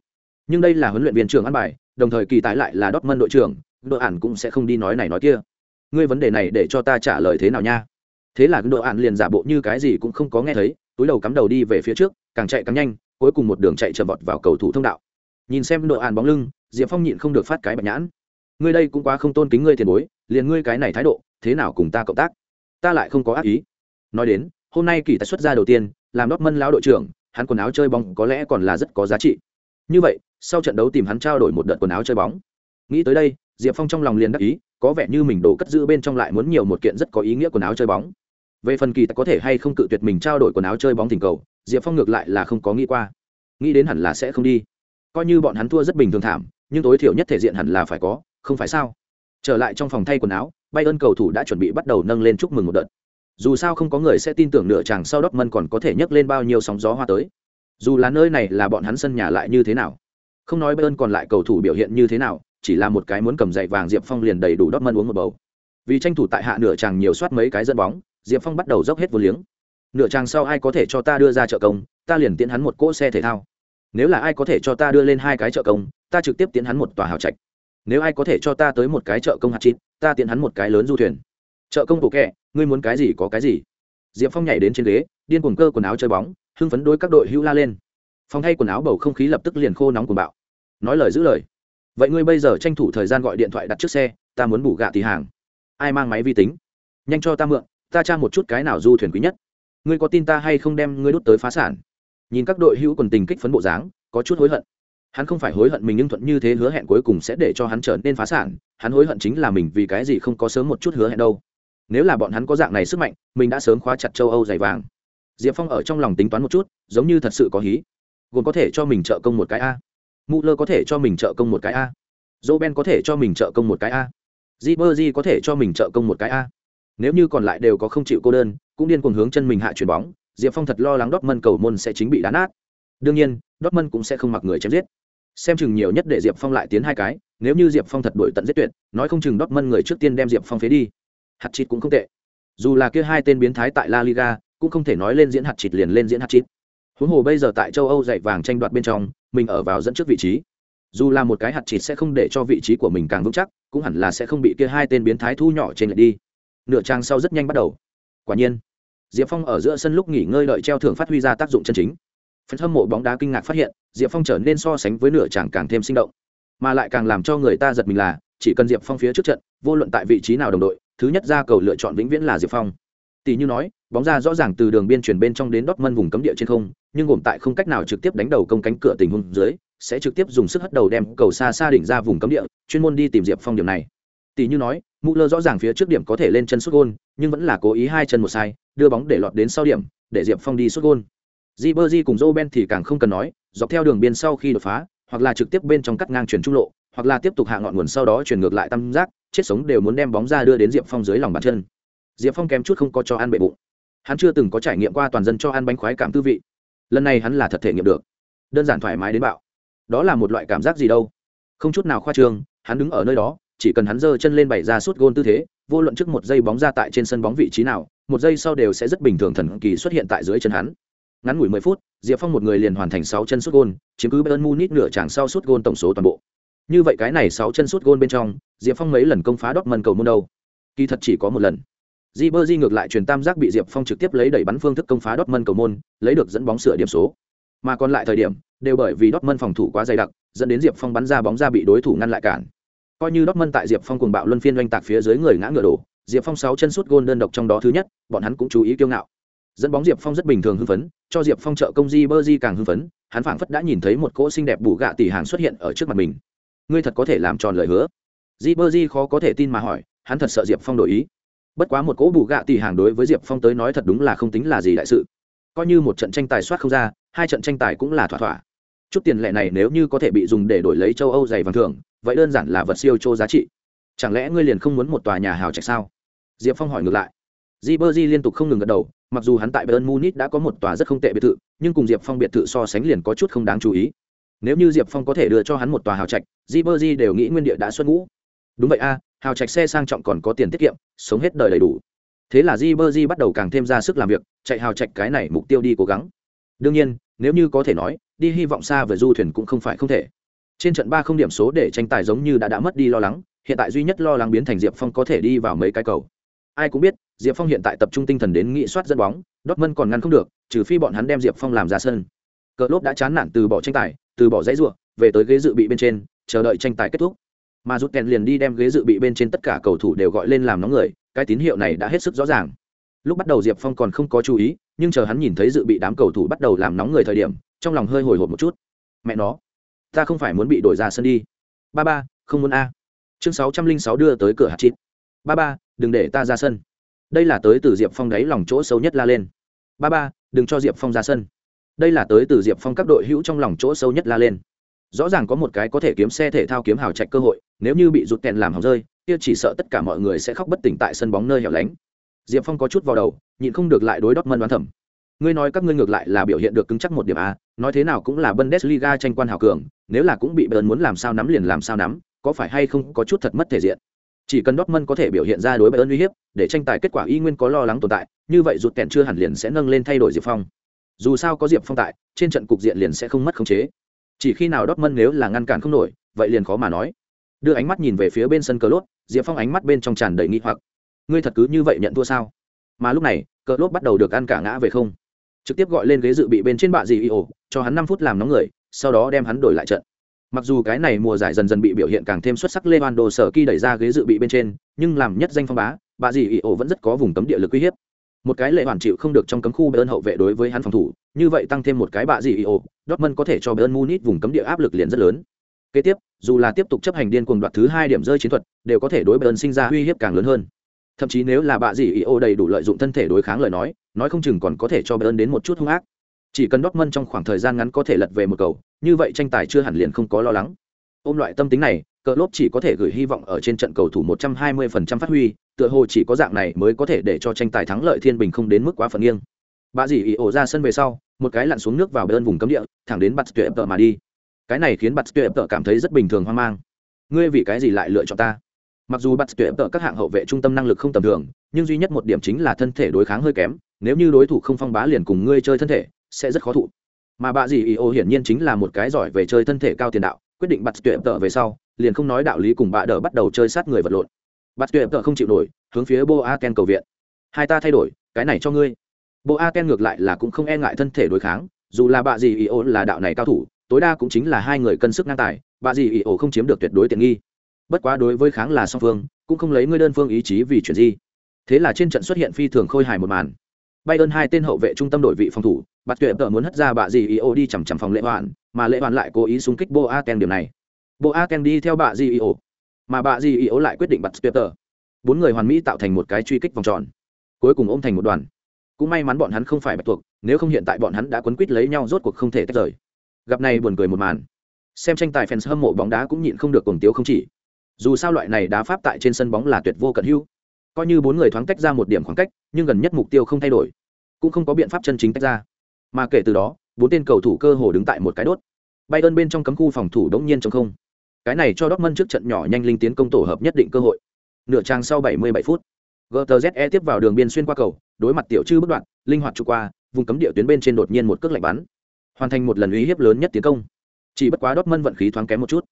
Nhưng đây là huấn luyện viên trưởng ăn bài, đồng thời kỳ tài lại là Dortmund đội trưởng, độ ạn cũng sẽ không đi nói này nói kia. Ngươi vấn đề này để cho ta trả lời thế nào nha? Thế là độ ạn liền giả bộ như cái gì cũng không có nghe thấy, túi đầu cắm đầu đi về phía trước càng chạy càng nhanh cuối cùng một đường chạy chậm vọt vào cầu thủ thông đạo. Nhìn xem độ ạn bóng lưng diệp phong nhịn không được phát cái bạch nhãn. Ngươi đây cũng quá không tôn kính ngươi tiền bối liền ngươi cái này thái độ thế nào cùng ta cộng tác? Ta lại không có ác ý. Nói đến hôm nay kỳ tài xuất ra đầu tiên làm đót mân lão đội trưởng hắn quần áo chơi bóng có lẽ còn là rất có giá trị. Như vậy sau trận đấu tìm hắn trao đổi một đợt quần áo chơi bóng. Nghĩ tới đây diệp phong trong lòng liền đắc ý, có vẻ như mình đổ cất giữ bên trong lại muốn nhiều một kiện rất có ý nghĩa quần áo chơi bóng. Về phần kỳ tài có thể hay không cự tuyệt mình trao đổi quần áo chơi bóng tình cầu, diệp phong ngược lại là không có nghĩ qua. Nghĩ đến hẳn là sẽ không đi. Coi như bọn hắn thua rất bình thường thảm, nhưng tối thiểu nhất thể diện hẳn là phải có, không phải sao? Trở lại trong phòng thay quần áo bay ơn cầu thủ đã chuẩn bị bắt đầu nâng lên chúc mừng một đợt. Dù sao không có người sẽ tin tưởng nửa chàng sau đốc mân còn có thể nhấc lên bao nhiêu sóng gió hoa tới. Dù là nơi này là bọn hắn sân nhà lại như thế nào? Không nói bay ơn còn lại cầu thủ biểu hiện như thế nào chỉ là một cái muốn cầm dậy vàng diệp phong liền đầy đủ đót mân uống một bầu. Vì tranh thủ tại hạ nửa chàng nhiều soát mấy cái dẫn bóng, diệp phong bắt đầu dốc hết vô liếng. Nửa chàng sau ai có thể cho ta đưa ra trợ công, ta liền tiến hắn một cỗ xe thể thao. Nếu là ai có thể cho ta đưa lên hai cái trợ công, ta trực tiếp tiến hắn một tòa hào trạch. Nếu ai có thể cho ta tới một cái trợ công hạt chít ta tiến hắn một cái lớn du thuyền. Trợ công bộ kẹ ngươi muốn cái gì có cái gì. Diệp phong nhảy đến trên ghế, điên cuồng cơ quần áo chơi bóng, hưng phấn đôi các đội hữu la lên. Phong thay quần áo bầu không khí lập tức liền khô nóng cuồng bạo. Nói lời giữ lời vậy ngươi bây giờ tranh thủ thời gian gọi điện thoại đặt trước xe, ta muốn bù gạ thì hàng. Ai mang máy vi tính? Nhanh cho ta mượn, ta tra một chút cái nào du thuyền quý nhất. Ngươi có tin ta hay không đem ngươi đốt tới phá sản? Nhìn các đội hữu quần tình kích phấn bộ dáng, có chút hối hận. Hắn không phải hối hận mình nhưng thuận như thế hứa hẹn cuối cùng sẽ để cho hắn trở nên phá sản. Hắn hối hận chính là mình vì cái gì không có sớm một chút hứa hẹn đâu. Nếu là bọn hắn có dạng này sức mạnh, mình đã sớm khóa chặt châu âu dày vàng. Diệp phong ở trong lòng tính toán một chút, giống như thật sự có hí. Gồm có thể cho mình trợ công một cái a mu lơ có thể cho mình trợ công một cái a. Dô ben có thể cho mình trợ công một cái a. Di bơ di có thể cho mình trợ công một cái a. Nếu như còn lại đều có không chịu cô đơn, cũng điên cuồng hướng chân mình hạ chuyền bóng, diệp phong thật lo lắng đót mân cầu môn sẽ chính bị đá nát. Đương nhiên đót mân cũng sẽ không mặc người chém giết. Xem chừng nhiều nhất để diệp phong lại tiến hai cái, nếu như diệp phong thật đổi tận giết tuyệt, nói không chừng đót mân người trước tiên đem diệp phong phế đi. Hạt chịt cũng không tệ. Dù là kia hai tên biến thái tại la liga, cũng không thể nói lên diễn hạt chịt liền lên diễn hạt chịt. Huống hồ bây giờ tại châu âu dạy vàng tranh đoạt bên trong mình ở vào dẫn trước vị trí. Dù là một cái hạt chịt sẽ không để cho vị trí của mình càng vững chắc, cũng hẳn là sẽ không bị kia hai tên biến thái thu nhỏ trên lại đi. Nửa trang sau rất nhanh bắt đầu. Quả nhiên, diệp phong ở giữa sân lúc nghỉ ngơi đợi treo thưởng phát huy ra tác dụng chân chính. Phần hâm mộ bóng đá kinh ngạc phát hiện, diệp phong trở nên so sánh với nửa chàng càng thêm sinh động. Mà lại càng làm cho người ta giật mình là, chỉ cần diệp phong phía trước trận, vô luận tại vị trí nào đồng đội, thứ nhất ra cầu lựa chọn vĩnh viễn là diệp phong. Tỷ như nói, bóng ra rõ ràng từ đường biên chuyển bên trong đến đót mân vùng cấm địa trên không nhưng gồm tại không cách nào trực tiếp đánh đầu công cánh cửa tình huống dưới, sẽ trực tiếp dùng sức hất đầu đem cầu xa xa đỉnh ra vùng cấm địa, chuyên môn đi tìm diệp phong điểm này. Tỷ như nói, mụ lơ rõ ràng phía trước điểm có thể lên chân xuất gôn, nhưng vẫn là cố ý hai chân một sai, đưa bóng để lọt đến sau điểm, để diệp phong đi xuất gôn. Di bơ di cùng joe ben thì càng không cần nói, dọc theo đường biên sau khi đột phá, hoặc là trực tiếp bên trong cắt ngang chuyển trung lộ, hoặc là tiếp tục hạ ngọn nguồn sau đó chuyển ngược lại tam giác, chết sống đều muốn đem bóng ra đưa đến diệp phong dưới lòng bàn chân. Diệp phong kém chút không có cho ăn bệ bụng. Hắn chưa từng có trải nghiệm qua toàn dân cho ăn bánh khoái cảm tư vị lần này hắn là thật thể nghiệm được. Đơn giản thoải mái đến bạo. Đó là một loại cảm giác gì đâu? Không chút nào khoa trương, hắn đứng ở nơi đó, chỉ cần hắn giơ chân lên bày ra suốt gôn tư thế, vô luận trước một giây bóng ra tại trên sân bóng vị trí nào, một giây sau đều sẽ rất bình thường thần kỳ xuất hiện tại dưới chân hắn. Ngắn ngủi mười phút, diệp phong một người liền hoàn thành sáu chân suốt gôn, chiếm cứ bayern munich nửa tràng sau suốt gôn tổng số toàn bộ. Như vậy cái này sáu chân suốt gôn bên trong, diệp phong mấy lần công phá đốc mân cầu môn đâu? Kỳ thật chỉ có một lần di bơ di ngược lại truyền tam giác bị diệp phong trực tiếp lấy đẩy bắn phương thức công phá Dortmund mân cầu môn lấy được dẫn bóng sửa điểm số. Mà còn lại thời điểm đều bởi vì Dortmund mân phòng thủ quá dày đặc dẫn đến diệp phong bắn ra bóng ra bị đối thủ ngăn lại cản. Coi như Dortmund tại Diệp Phong cuồng bạo luân phiên doanh tạc phía dưới người ngã ngựa đổ, Diệp Phong sáu chân sút gôn đơn độc trong đó thứ nhất, bọn hắn cũng chú ý kiêu ngạo. dẫn bóng diệp phong rất bình thường hưng phấn cho diệp phong trợ công di bơ di càng hưng phấn hắn phảng phất đã nhìn thấy một cỗ xinh đẹp bù gạ tỷ hàng xuất hiện ở trước mặt mình. Ngươi thật có thể làm tròn lời hứa? Di bơ di khó có thể tin mà hỏi hắn thật sợ diệp phong đổi ý bất quá một cỗ bù gạ tỷ hàng đối với diệp phong tới nói thật đúng là không tính là gì đại sự. Coi như một trận tranh tài soát không ra, hai trận tranh tài cũng là thỏa thỏa. Chút tiền lệ này nếu như có thể bị dùng để đổi lấy châu âu giày vàng thưởng, vậy đơn giản là vật siêu châu giá trị. Chẳng lẽ ngươi liền không muốn một tòa nhà hào trạch sao? Diệp phong hỏi ngược lại. Di bơ di liên tục không ngừng gật đầu, mặc dù hắn tại bayern munich đã có một tòa rất không tệ biệt thự, nhưng cùng diệp phong biệt thự so sánh liền có chút không đáng chú ý. Nếu như diệp phong có thể đưa cho hắn một tòa hào trạch di bơ di đều nghĩ nguyên địa đã xuất ngũ đúng vậy a, hào trạch xe sang trọng còn có tiền tiết kiệm, sống hết đời đầy đủ. Thế là di bơ di bắt đầu càng thêm ra sức làm việc, chạy hào trạch cái này mục tiêu đi cố gắng. Đương nhiên, nếu như có thể nói, đi hy vọng xa về du thuyền cũng không phải không thể. Trên trận ba không điểm số để tranh tài giống như đã đã mất đi lo lắng, hiện tại duy nhất lo lắng biến thành diệp phong có thể đi vào mấy cái cầu. Ai cũng biết, diệp phong hiện tại tập trung tinh thần đến nghị soát dẫn bóng, dortmund còn ngăn không được, trừ phi bọn hắn đem diệp phong làm ra sân. Cờ lốp đã chán nản từ bỏ tranh tài, từ bỏ dãy ruộng về tới ghế dự bị bên trên, chờ đợi tranh tài kết thúc mà rút kèn liền đi đem ghế dự bị bên trên tất cả cầu thủ đều gọi lên làm nóng người, cái tín hiệu này đã hết sức rõ ràng. Lúc bắt đầu diệp phong còn không có chú ý, nhưng chờ hắn nhìn thấy dự bị đám cầu thủ bắt đầu làm nóng người thời điểm, trong lòng hơi hồi hộp một chút. Mẹ nó, ta không phải muốn bị đổi ra sân đi. Ba ba, không muốn a. Chương sáu trăm linh sáu đưa tới cửa hạt chít. Ba ba, đừng để ta ra sân. Đây là tới từ diệp phong đáy lòng chỗ sâu nhất la lên. Ba ba, đừng cho diệp phong ra sân. Đây là tới từ diệp phong các đội hữu trong lòng chỗ sâu nhất la lên rõ ràng có một cái có thể kiếm xe thể thao kiếm hào trạch cơ hội, nếu như bị rụt kèn làm hỏng rơi, kia chỉ sợ tất cả mọi người sẽ khóc bất tỉnh tại sân bóng nơi hẻo lánh. Diệp phong có chút vào đầu, nhịn không được lại đối đót mân đoán thẩm ngươi nói các ngươi ngược lại là biểu hiện được cứng chắc một điểm a, nói thế nào cũng là bundesliga tranh quan hào cường, nếu là cũng bị bờn muốn làm sao nắm liền làm sao nắm, có phải hay không có chút thật mất thể diện? Chỉ cần Dortmund có thể biểu hiện ra đối với ơn uy hiếp, để tranh tài kết quả y nguyên có lo lắng tồn tại, như vậy rụt kèn chưa hẳn liền sẽ nâng lên thay đổi diệp phong. Dù sao có diệp phong tại, trên trận cục diện liền sẽ không mất khống chế chỉ khi nào Dortmund nếu là ngăn cản không nổi vậy liền khó mà nói. Đưa ánh mắt nhìn về phía bên sân cờ lốt diệp phong ánh mắt bên trong tràn đầy nghi hoặc. Ngươi thật cứ như vậy nhận thua sao? Mà lúc này cờ lốt bắt đầu được ăn cả ngã về không. Trực tiếp gọi lên ghế dự bị bên trên bạ Dì y ổ cho hắn năm phút làm nóng người sau đó đem hắn đổi lại trận. Mặc dù cái này mùa giải dần dần bị biểu hiện càng thêm xuất sắc Lewandowski đẩy ra ghế dự bị bên trên, nhưng làm nhất danh phong bá, bà Dì gì ổ vẫn rất có vùng cấm địa lực uy hiếp. Một cái lệ hoàn chịu không được trong cấm khu Bayern hậu vệ đối với hắn phòng thủ, như vậy tăng thêm một cái bạ gì ồ, Dortmund có thể cho Bayern Munich vùng cấm địa áp lực liền rất lớn. Kế tiếp, dù là tiếp tục chấp hành điên cuồng đoạt thứ hai điểm rơi chiến thuật, đều có thể đối Bayern sinh ra uy hiếp càng lớn hơn. Thậm chí nếu là bạ gì ồ đầy đủ lợi dụng thân thể đối kháng lời nói, nói không chừng còn có thể cho Bayern đến một chút hung ác. Chỉ cần Dortmund trong khoảng thời gian ngắn có thể lật về một cầu, như vậy tranh tài chưa hẳn liền không có lo lắng ôm loại tâm tính này cờ lốp chỉ có thể gửi hy vọng ở trên trận cầu thủ 120% phát huy, tựa hồ chỉ có dạng này mới có thể để cho tranh tài thắng lợi thiên bình không đến mức quá phần nghiêng. Bà dì ý ổ ra sân về sau, một cái lặn xuống nước vào bên vùng cấm địa, thẳng đến bắt tuyệt tợ mà đi. Cái này khiến bắt tuyệt tợ cảm thấy rất bình thường hoang mang. Ngươi vì cái gì lại lựa chọn ta? Mặc dù bắt tuyệt tợ các hạng hậu vệ trung tâm năng lực không tầm thường, nhưng duy nhất một điểm chính là thân thể đối kháng hơi kém, nếu như đối thủ không phong bá liền cùng ngươi chơi thân thể, sẽ rất khó thụ. Mà bà dì ý ổ hiển nhiên chính là một cái giỏi về chơi thân thể cao tiền đạo quyết định bắt tuyệt tợ về sau, liền không nói đạo lý cùng bạ đỡ bắt đầu chơi sát người vật lộn. Bắt tuyệt tợ không chịu nổi, hướng phía bo a ken cầu viện. Hai ta thay đổi, cái này cho ngươi. Bo a ken ngược lại là cũng không e ngại thân thể đối kháng, dù là bạ gì ý ổ là đạo này cao thủ, tối đa cũng chính là hai người cân sức ngang tài, bạ gì ý ổ không chiếm được tuyệt đối tiện nghi. Bất quá đối với kháng là song phương, cũng không lấy ngươi đơn phương ý chí vì chuyện gì. Thế là trên trận xuất hiện phi thường khôi hài một màn. Bay ơn hai tên hậu vệ trung tâm đội vị phòng thủ bạt tuyệt tợ muốn hất ra bạ gì ý ô đi chằm chằm phòng lệ hoạn mà lệ hoàn lại cố ý xung kích bo ken điều này. Bo ken đi theo bà di ý mà bà di ý lại quyết định bật tuyệt bốn người hoàn mỹ tạo thành một cái truy kích vòng tròn cuối cùng ôm thành một đoàn. Cũng may mắn bọn hắn không phải bạch thuộc, nếu không hiện tại bọn hắn đã quấn quýt lấy nhau rốt cuộc không thể tách rời. Gặp này buồn cười một màn. Xem tranh tài fans hâm mộ bóng đá cũng nhịn không được cuồng tiếu không chỉ. Dù sao loại này đá pháp tại trên sân bóng là tuyệt vô cận hữu. Coi như bốn người thoáng tách ra một điểm khoảng cách nhưng gần nhất mục tiêu không thay đổi. Cũng không có biện pháp chân chính tách ra. Mà kể từ đó bốn tên cầu thủ cơ hồ đứng tại một cái đốt. Bay ơn bên trong cấm khu phòng thủ đống nhiên trong không. Cái này cho Dortmund trước trận nhỏ nhanh linh tiến công tổ hợp nhất định cơ hội. Nửa trang sau 77 phút GTZE tiếp vào đường biên xuyên qua cầu, đối mặt tiểu trư bất đoạn, linh hoạt trụ qua, vùng cấm địa tuyến bên trên đột nhiên một cước lạnh bắn. Hoàn thành một lần uy hiếp lớn nhất tiến công. Chỉ bất quá Dortmund vận khí thoáng kém một chút.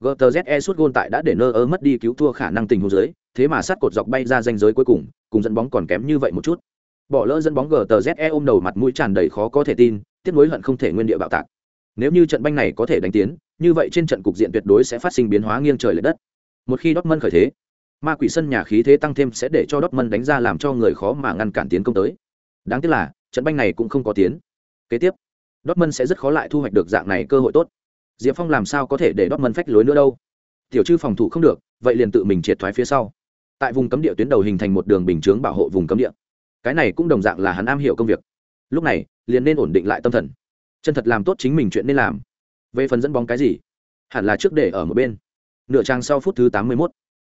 GTZE suốt gôn tại đã để nơ ớ mất đi cứu thua khả năng tình huống dưới, thế mà sát cột dọc bay ra danh giới cuối cùng cùng dẫn bóng còn kém như vậy một chút. Bỏ lỡ dẫn bóng gtze ôm đầu mặt mũi tràn đầy khó có thể tin tiếc nối hận không thể nguyên địa bạo tạc nếu như trận banh này có thể đánh tiến như vậy trên trận cục diện tuyệt đối sẽ phát sinh biến hóa nghiêng trời l ệ đất một khi Dortmund khởi thế ma quỷ sân nhà khí thế tăng thêm sẽ để cho Dortmund đánh ra làm cho người khó mà ngăn cản tiến công tới đáng tiếc là trận banh này cũng không có tiến. Kế tiếp, Dortmund sẽ rất khó lại thu hoạch được dạng này cơ hội tốt. Diệp Phong làm sao có thể để Dortmund phách lối nữa đâu? Tiểu chư phòng thủ không được, vậy liền tự mình triệt thoái phía sau. Tại vùng cấm địa tuyến đầu hình thành một đường bình chướng bảo hộ vùng cấm địa. Cái này cũng đồng dạng là hắn am hiểu công việc. Lúc này, liền nên ổn định lại tâm thần. Chân thật làm tốt chính mình chuyện nên làm. Về phần dẫn bóng cái gì, hẳn là trước để ở một bên. Nửa trang sau phút thứ tám mươi 81,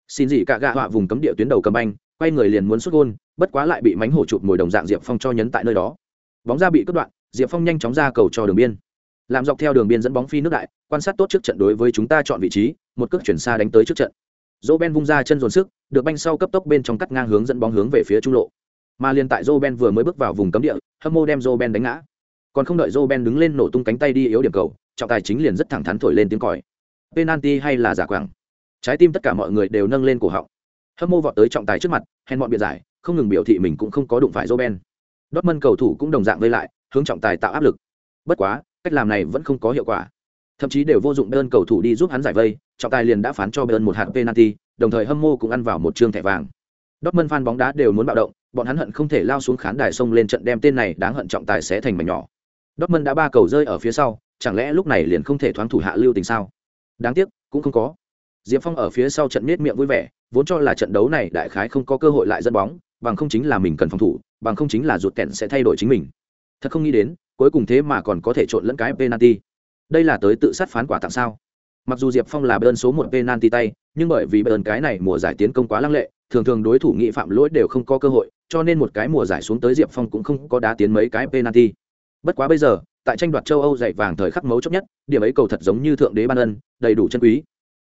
xin gì cả gạ họa vùng cấm địa tuyến đầu cầm banh, quay người liền muốn xuất gôn, bất quá lại bị mánh hổ chụp mồi đồng dạng Diệp Phong cho nhấn tại nơi đó. Bóng ra bị cắt đoạn, Diệp Phong nhanh chóng ra cầu cho đường biên làm dọc theo đường biên dẫn bóng phi nước đại quan sát tốt trước trận đối với chúng ta chọn vị trí một cước chuyển xa đánh tới trước trận dỗ ben vung ra chân dồn sức được banh sau cấp tốc bên trong cắt ngang hướng dẫn bóng hướng về phía trung lộ mà liền tại dô ben vừa mới bước vào vùng cấm địa, hâm mô đem dô ben đánh ngã. Còn không đợi dô ben đứng lên nổ tung cánh tay đi yếu điểm cầu, trọng tài chính liền rất thẳng thắn thổi lên tiếng còi. Penalty hay là giả quảng? Trái tim tất cả mọi người đều nâng lên cổ họng. Hâm mô vọt tới trọng tài trước mặt, hèn bọn biện giải, không ngừng biểu thị mình cũng không có đụng phải dô ben. Dortmund cầu thủ cũng đồng dạng vây lại, hướng trọng tài tạo áp lực. Bất quá, cách làm này vẫn không có hiệu quả. Thậm chí đều vô dụng Bayern cầu thủ đi giúp hắn giải vây, trọng tài liền đã phán cho Bayern một hạt penalty, đồng thời hâm mô cũng ăn vào một trương thẻ vàng. Dortmund fan bóng đá đều muốn bạo động, bọn hắn hận không thể lao xuống khán đài sông lên trận đem tên này đáng hận trọng tài sẽ thành mảnh nhỏ. Dortmund đã ba cầu rơi ở phía sau, chẳng lẽ lúc này liền không thể thoáng thủ hạ lưu tình sao? Đáng tiếc, cũng không có. Diệp phong ở phía sau trận miết miệng vui vẻ, vốn cho là trận đấu này đại khái không có cơ hội lại dẫn bóng, bằng không chính là mình cần phòng thủ, bằng không chính là ruột kẹn sẽ thay đổi chính mình. Thật không nghĩ đến, cuối cùng thế mà còn có thể trộn lẫn cái penalty. Đây là tới tự sát phán quả tặng sao? Mặc dù diệp phong là bên số một penalty tay, nhưng bởi vì bên cái này mùa giải tiến công quá lăng lệ thường thường đối thủ nghị phạm lỗi đều không có cơ hội, cho nên một cái mùa giải xuống tới diệp phong cũng không có đá tiến mấy cái penalty. Bất quá bây giờ, tại tranh đoạt châu âu giải vàng thời khắc mấu chốt nhất, điểm ấy cầu thật giống như thượng đế ban ân, đầy đủ chân quý.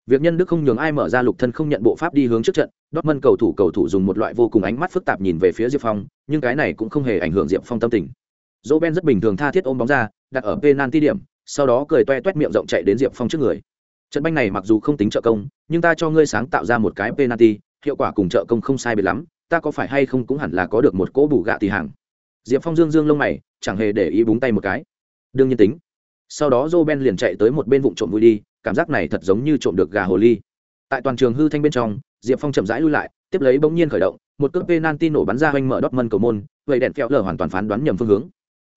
Việc nhân đức không nhường ai mở ra lục thân không nhận bộ pháp đi hướng trước trận, Dortmund cầu thủ cầu thủ dùng một loại vô cùng ánh mắt phức tạp nhìn về phía diệp phong, nhưng cái này cũng không hề ảnh hưởng diệp phong tâm tình. Roben rất bình thường tha thiết ôm bóng ra, đặt ở penalty điểm, sau đó cười toe toét miệng rộng chạy đến diệp phong trước người. Trận banh này mặc dù không tính trợ công, nhưng ta cho ngươi sáng tạo ra một cái penalty hiệu quả cùng trợ công không sai biệt lắm, ta có phải hay không cũng hẳn là có được một cỗ bù gạ tì hàng. Diệp phong dương dương lông mày, chẳng hề để ý búng tay một cái. Đương nhiên tính. Sau đó joe ben liền chạy tới một bên vụn trộm vui đi, cảm giác này thật giống như trộm được gà hồ ly. Tại toàn trường hư thanh bên trong, diệp phong chậm rãi lui lại, tiếp lấy bỗng nhiên khởi động, một cước penalty nổ bắn ra hoành mở đốc mân cầu môn, vậy đèn phèo lở hoàn toàn phán đoán nhầm phương hướng.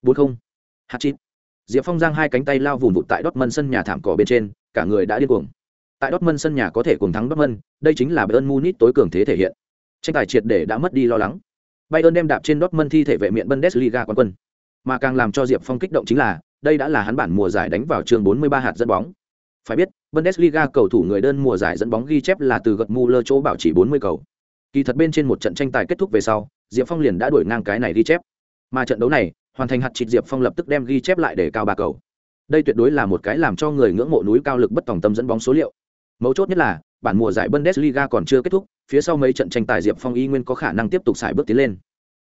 Bốn không. Hạt chít diệp phong giang hai cánh tay lao vùng vụt tại đốt mân sân nhà thảm cỏ bên trên, cả người đã điên cuồng tại Dortmund mân sân nhà có thể cùng thắng Dortmund, mân đây chính là bayern munich tối cường thế thể hiện. Tranh tài triệt để đã mất đi lo lắng. Bayern đem đạp trên Dortmund mân thi thể vệ miệng bundesliga quán quân. Mà càng làm cho diệp phong kích động chính là đây đã là hắn bản mùa giải đánh vào trường 43 hạt dẫn bóng. Phải biết bundesliga cầu thủ người đơn mùa giải dẫn bóng ghi chép là từ gật Müller chỗ bảo chỉ 40 cầu. Kỳ thật bên trên một trận tranh tài kết thúc về sau diệp phong liền đã đuổi ngang cái này ghi chép. Mà trận đấu này hoàn thành hạt chịt diệp phong lập tức đem ghi chép lại để cao ba cầu. Đây tuyệt đối là một cái làm cho người ngưỡng mộ núi cao lực bất tòng tâm dẫn bóng số liệu mấu chốt nhất là bản mùa giải bundesliga còn chưa kết thúc phía sau mấy trận tranh tài diệp phong y nguyên có khả năng tiếp tục xài bước tiến lên.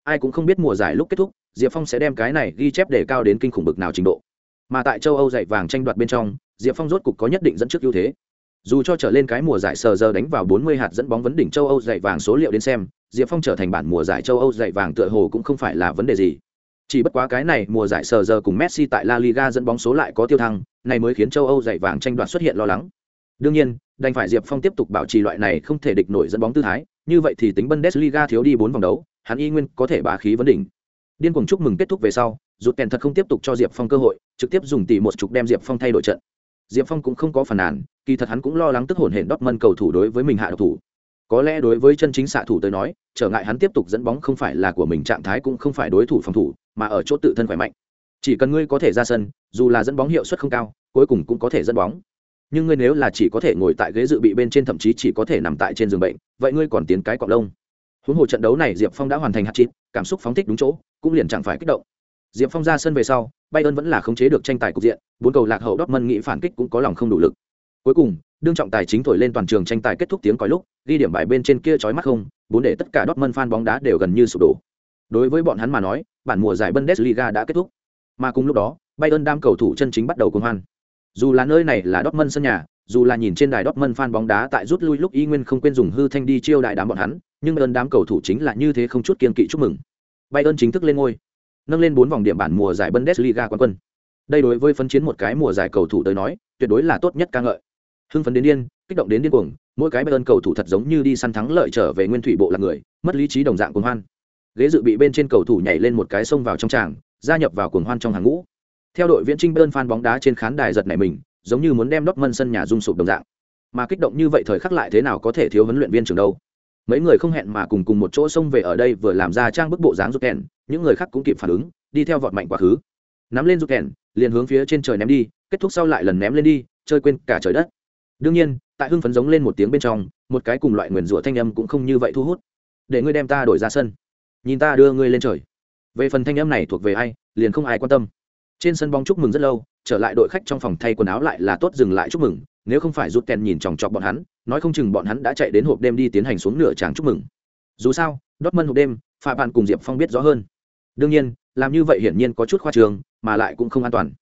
Ai cũng không biết mùa giải lúc kết thúc diệp phong sẽ đem cái này ghi chép để cao đến kinh khủng bực nào trình độ. Mà tại châu âu giải vàng tranh đoạt bên trong diệp phong rốt cục có nhất định dẫn trước ưu thế. Dù cho trở lên cái mùa giải sờ giờ đánh vào 40 hạt dẫn bóng vấn đỉnh châu âu giải vàng số liệu đến xem diệp phong trở thành bản mùa giải châu âu giải vàng tựa hồ cũng không phải là vấn đề gì. Chỉ bất quá cái này mùa giải sờ giờ cùng Messi tại La Liga dẫn bóng số lại có tiêu thăng, này mới khiến châu Âu giải vàng tranh đoạt xuất hiện lo lắng. Đương nhiên, đành phải Diệp Phong tiếp tục bảo trì loại này không thể địch nổi dẫn bóng tư thái, như vậy thì tính Bundesliga thiếu đi 4 vòng đấu, hắn y nguyên có thể bá khí vấn đỉnh. Điên cuồng chúc mừng kết thúc về sau, rụt kèn thật không tiếp tục cho Diệp Phong cơ hội, trực tiếp dùng tỷ một chục đem Diệp Phong thay đổi trận. Diệp Phong cũng không có phản nàn, kỳ thật hắn cũng lo lắng tức hồn hển Dortmund cầu thủ đối với mình hạ độc thủ. Có lẽ đối với chân chính xạ thủ tới nói, trở ngại hắn tiếp tục dẫn bóng không phải là của mình trạng thái cũng không phải đối thủ phòng thủ, mà ở chỗ tự thân khỏe mạnh chỉ cần ngươi có thể ra sân dù là dẫn bóng hiệu suất không cao cuối cùng cũng có thể dẫn bóng nhưng ngươi nếu là chỉ có thể ngồi tại ghế dự bị bên trên thậm chí chỉ có thể nằm tại trên giường bệnh vậy ngươi còn tiến cái cọc lông huống hồ trận đấu này diệp phong đã hoàn thành hạt chít cảm xúc phóng thích đúng chỗ cũng liền chẳng phải kích động diệp phong ra sân về sau bayern vẫn là khống chế được tranh tài cục diện bốn cầu lạc hậu dortmund nghĩ phản kích cũng có lòng không đủ lực cuối cùng đương trọng tài chính thổi lên toàn trường tranh tài kết thúc tiếng còi lúc ghi điểm bài bên trên kia chói mắt không bốn để tất cả dortmund fan bóng đá đều gần như sụp đổ đối với bọn hắn mà nói bản mùa giải Bundesliga đã kết thúc. Mà cùng lúc đó, Bayern đam cầu thủ chân chính bắt đầu cùng hoan. Dù là nơi này là Dortmund sân nhà, dù là nhìn trên đài Dortmund fan bóng đá tại rút lui lúc y nguyên không quên dùng hư thanh đi chiêu đại đám bọn hắn, nhưng ơn đám cầu thủ chính là như thế không chút kiên kỵ chúc mừng. Bayern chính thức lên ngôi, nâng lên 4 vòng điểm bản mùa giải Bundesliga quán quân. Đây đối với phấn chiến một cái mùa giải cầu thủ tới nói, tuyệt đối là tốt nhất ca ngợi. Hưng phấn đến điên, kích động đến điên cuồng, mỗi cái Bayern cầu thủ thật giống như đi săn thắng lợi trở về nguyên thủy bộ là người, mất lý trí đồng dạng cuồng hoan ghế dự bị bên trên cầu thủ nhảy lên một cái xông vào trong tràng gia nhập vào cuồng hoan trong hàng ngũ theo đội viễn trinh bơn phan bóng đá trên khán đài giật này mình, giống như muốn đem Dortmund sân nhà rung sụp đồng dạng. Mà kích động như vậy thời khắc lại thế nào có thể thiếu huấn luyện viên trưởng đâu? Mấy người không hẹn mà cùng cùng một chỗ xông về ở đây vừa làm ra trang bức bộ dáng rút kèn những người khác cũng kịp phản ứng, đi theo vọt mạnh quá khứ. Nắm lên rút kèn liền hướng phía trên trời ném đi, kết thúc sau lại lần ném lên đi, chơi quên cả trời đất. Đương nhiên, tại hưng phấn giống lên một tiếng bên trong, một cái cùng loại nguyền rủa thanh âm cũng không như vậy thu hút. Để ngươi đem ta đổi ra sân. Nhìn ta đưa ngươi lên trời. Về phần thanh âm này thuộc về ai, liền không ai quan tâm trên sân bóng chúc mừng rất lâu, trở lại đội khách trong phòng thay quần áo lại là tốt dừng lại chúc mừng, nếu không phải rút kèn nhìn chòng chọc bọn hắn, nói không chừng bọn hắn đã chạy đến hộp đêm đi tiến hành xuống nửa tràng chúc mừng. Dù sao đốt mân hộp đêm phạm bạn cùng diệp phong biết rõ hơn. Đương nhiên, làm như vậy hiển nhiên có chút khoa trường, mà lại cũng không an toàn.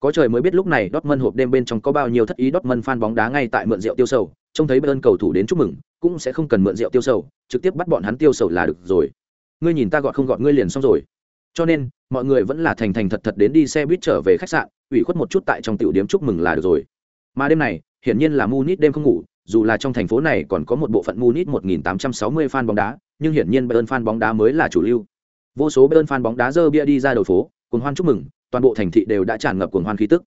Có trời mới biết lúc này đốt mân hộp đêm bên trong có bao nhiêu thất ý đốt mân fan bóng đá ngay tại mượn rượu tiêu sầu, trông thấy bên cầu thủ đến chúc mừng, cũng sẽ không cần mượn rượu tiêu sầu, trực tiếp bắt bọn hắn tiêu sầu là được rồi. Ngươi nhìn ta gọi không gọi ngươi liền xong rồi. Cho nên mọi người vẫn là thành thành thật thật đến đi xe buýt trở về khách sạn, ủy khuất một chút tại trong tiểu điểm chúc mừng là được rồi. Mà đêm này, hiển nhiên là munich đêm không ngủ, dù là trong thành phố này còn có một bộ phận munich 1860 fan bóng đá, nhưng hiển nhiên bayern fan bóng đá mới là chủ lưu. Vô số bayern fan bóng đá dơ bia đi ra đầu phố cùng hoan chúc mừng, toàn bộ thành thị đều đã tràn ngập cuồng hoan khí tức.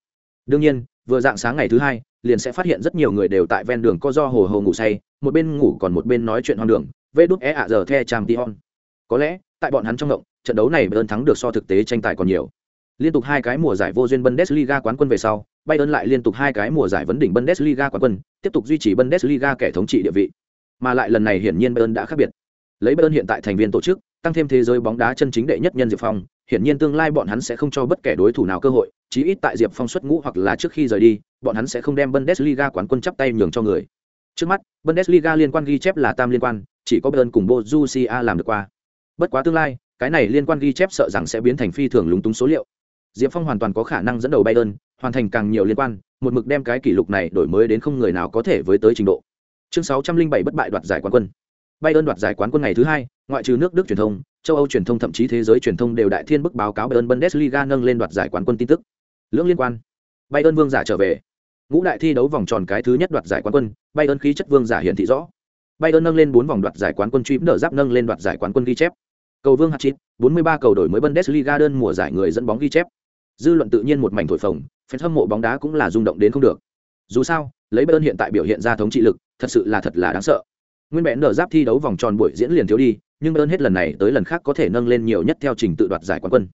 Đương nhiên, vừa dạng sáng ngày thứ hai, liền sẽ phát hiện rất nhiều người đều tại ven đường co do hồ hồ ngủ say, một bên ngủ còn một bên nói chuyện hoang đường, vê đúc é ạ giờ the trang tion có lẽ, tại bọn hắn trong động trận đấu này bayern thắng được so thực tế tranh tài còn nhiều. Liên tục hai cái mùa giải vô duyên bundesliga quán quân về sau, bayern lại liên tục hai cái mùa giải vấn đỉnh bundesliga quán quân, tiếp tục duy trì bundesliga kẻ thống trị địa vị. Mà lại lần này hiển nhiên bayern đã khác biệt. Lấy bayern hiện tại thành viên tổ chức, tăng thêm thế giới bóng đá chân chính đệ nhất nhân diệp phong, hiển nhiên tương lai bọn hắn sẽ không cho bất kể đối thủ nào cơ hội, chí ít tại diệp phong xuất ngũ hoặc là trước khi rời đi, bọn hắn sẽ không đem bundesliga quán quân chắp tay nhường cho người. Trước mắt, bundesliga liên quan ghi chép là tam liên quan, chỉ có bayern cùng Borussia làm được qua. Bất quá tương lai cái này liên quan ghi chép sợ rằng sẽ biến thành phi thường lúng túng số liệu. Diệp phong hoàn toàn có khả năng dẫn đầu bayern hoàn thành càng nhiều liên quan, một mực đem cái kỷ lục này đổi mới đến không người nào có thể với tới trình độ. Chương sáu trăm linh bảy bất bại đoạt giải quán quân. Bayern đoạt giải quán quân ngày thứ hai, ngoại trừ nước đức truyền thông, châu âu truyền thông thậm chí thế giới truyền thông đều đại thiên bức báo cáo bayern bundesliga nâng lên đoạt giải quán quân tin tức. Lưỡng liên quan. Bayern vương giả trở về. Ngũ đại thi đấu vòng tròn cái thứ nhất đoạt giải quán quân bayern khí chất vương giả hiển thị rõ. Bayern nâng lên bốn vòng đoạt giải quán quân truy nở giáp nâng lên đoạt giải quán quân ghi chép cầu vương Hachit, 43 cầu đổi mới bundesliga đơn mùa giải người dẫn bóng ghi chép. Dư luận tự nhiên một mảnh thổi phồng fan hâm mộ bóng đá cũng là rung động đến không được. Dù sao lấy bayern hiện tại biểu hiện ra thống trị lực thật sự là thật là đáng sợ. Nguyên bản nở giáp thi đấu vòng tròn buổi diễn liền thiếu đi nhưng bayern hết lần này tới lần khác có thể nâng lên nhiều nhất theo trình tự đoạt giải quán quân.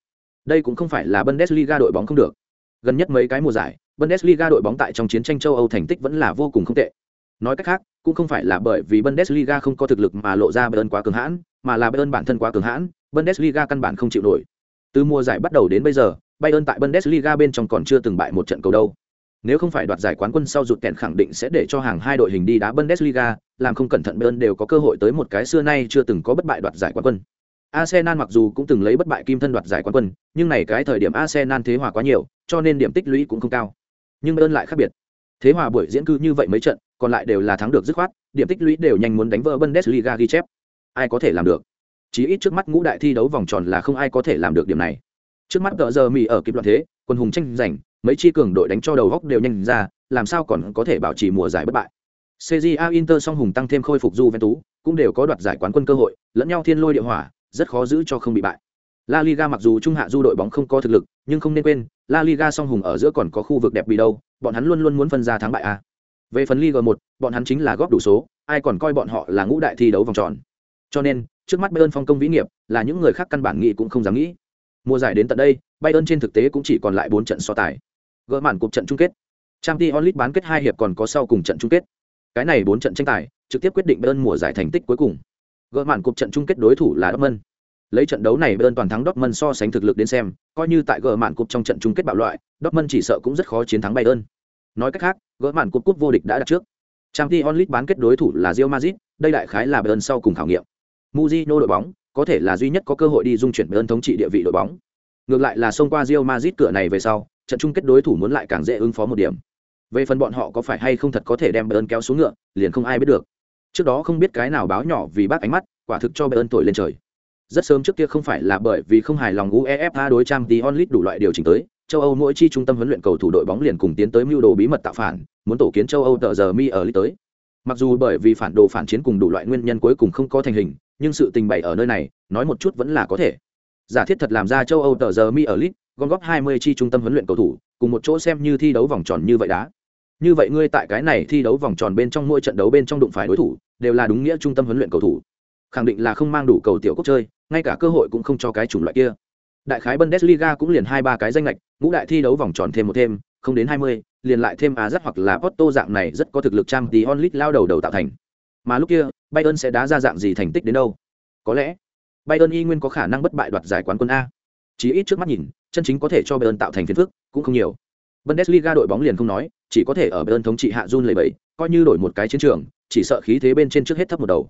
Đây cũng không phải là bundesliga đội bóng không được. Gần nhất mấy cái mùa giải bundesliga đội bóng tại trong chiến tranh châu âu thành tích vẫn là vô cùng không tệ. Nói cách khác cũng không phải là bởi vì bundesliga không có thực lực mà lộ ra bayern quá cường hãn mà là bayern bản thân quá cường hãn bundesliga căn bản không chịu nổi từ mùa giải bắt đầu đến bây giờ bayern tại bundesliga bên trong còn chưa từng bại một trận cầu đâu nếu không phải đoạt giải quán quân sau rụt kẹn khẳng định sẽ để cho hàng hai đội hình đi đá Bundesliga, làm không cẩn thận Bayern đều có cơ hội tới một cái xưa nay chưa từng có bất bại đoạt giải quán quân. Arsenal mặc dù cũng từng lấy bất bại kim thân đoạt giải quán quân, nhưng này cái thời điểm Arsenal thế hòa quá nhiều, cho nên điểm tích lũy cũng không cao. Nhưng Bayern lại khác biệt. Thế hòa buổi diễn cư như vậy mấy trận, còn lại đều là thắng được dứt khoát, điểm tích lũy đều nhanh muốn đánh vỡ Bundesliga ghi chép. Ai có thể làm được? Chỉ ít trước mắt ngũ đại thi đấu vòng tròn là không ai có thể làm được điểm này. Trước mắt tờ giờ mì ở kịp loạn thế, quân hùng tranh giành, mấy chi cường đội đánh cho đầu góc đều nhanh ra, làm sao còn có thể bảo trì mùa giải bất bại. CJA Inter song hùng tăng thêm khôi phục Juventus, cũng đều có đoạt giải quán quân cơ hội, lẫn nhau thiên lôi địa hỏa, rất khó giữ cho không bị bại. La Liga mặc dù trung hạ du đội bóng không có thực lực, nhưng không nên quên, La Liga song hùng ở giữa còn có khu vực đẹp bị đâu, bọn hắn luôn luôn muốn phân ra thắng bại a. Về phần Liga 1, bọn hắn chính là góp đủ số, ai còn coi bọn họ là ngũ đại thi đấu vòng tròn. Cho nên, trước mắt Bayern phong công vĩ nghiệp, là những người khác căn bản nghĩ cũng không dám nghĩ. Mùa giải đến tận đây, Bayern trên thực tế cũng chỉ còn lại bốn trận so tài. Gỡ màn cuộc trận chung kết. Champions League bán kết hai hiệp còn có sau cùng trận chung kết. Cái này bốn trận tranh tài, trực tiếp quyết định Bayern mùa giải thành tích cuối cùng. Gỡ màn cuộc trận chung kết đối thủ là Dortmund. Lấy trận đấu này Bayern toàn thắng Dortmund so sánh thực lực đến xem, coi như tại gỡ màn cuộc trong trận chung kết bạo loại, Dortmund chỉ sợ cũng rất khó chiến thắng Bayern. Nói cách khác, gỡ màn cuộc cúp vô địch đã đặt trước. Champions League bán kết đối thủ là Real Madrid, đây đại khái là Bayern sau cùng khảo nghiệm. Mujino đội bóng có thể là duy nhất có cơ hội đi dung chuyển Bayern thống trị địa vị đội bóng. Ngược lại là xông qua Real Madrid cửa này về sau, trận chung kết đối thủ muốn lại càng dễ ứng phó một điểm. Về phần bọn họ có phải hay không thật có thể đem Bayern kéo xuống ngựa, liền không ai biết được. Trước đó không biết cái nào báo nhỏ vì bác ánh mắt, quả thực cho Bayern tuổi lên trời. Rất sớm trước kia không phải là bởi vì không hài lòng UEFA đối trang tí onlit đủ loại điều chỉnh tới, châu Âu mỗi chi trung tâm huấn luyện cầu thủ đội bóng liền cùng tiến tới mưu đồ bí mật tạo phản, muốn tổ kiến châu Âu tờ giờ mi ở lý tới. Mặc dù bởi vì phản đồ phản chiến cùng đủ loại nguyên nhân cuối cùng không có thành hình, nhưng sự tình bày ở nơi này nói một chút vẫn là có thể. Giả thiết thật làm ra châu âu tờ giờ mi ở lit gom góp 20 chi trung tâm huấn luyện cầu thủ cùng một chỗ xem như thi đấu vòng tròn như vậy đá như vậy ngươi tại cái này thi đấu vòng tròn bên trong mỗi trận đấu bên trong đụng phải đối thủ đều là đúng nghĩa trung tâm huấn luyện cầu thủ. Khẳng định là không mang đủ cầu tiểu quốc chơi ngay cả cơ hội cũng không cho cái chủng loại kia. Đại khái bundesliga cũng liền hai ba cái danh lệch ngũ đại thi đấu vòng tròn thêm một thêm không đến 20, liền lại thêm á rất hoặc là Porto dạng này rất có thực lực trang tí onlit lao đầu đầu tạo thành mà lúc kia, bayern sẽ đá ra dạng gì thành tích đến đâu? Có lẽ, bayern y nguyên có khả năng bất bại đoạt giải quán quân a. Chỉ ít trước mắt nhìn, chân chính có thể cho bayern tạo thành phiền phức, cũng không nhiều. Bundesliga đội bóng liền không nói, chỉ có thể ở bayern thống trị hạ run lầy bẫy coi như đổi một cái chiến trường, chỉ sợ khí thế bên trên trước hết thấp một đầu.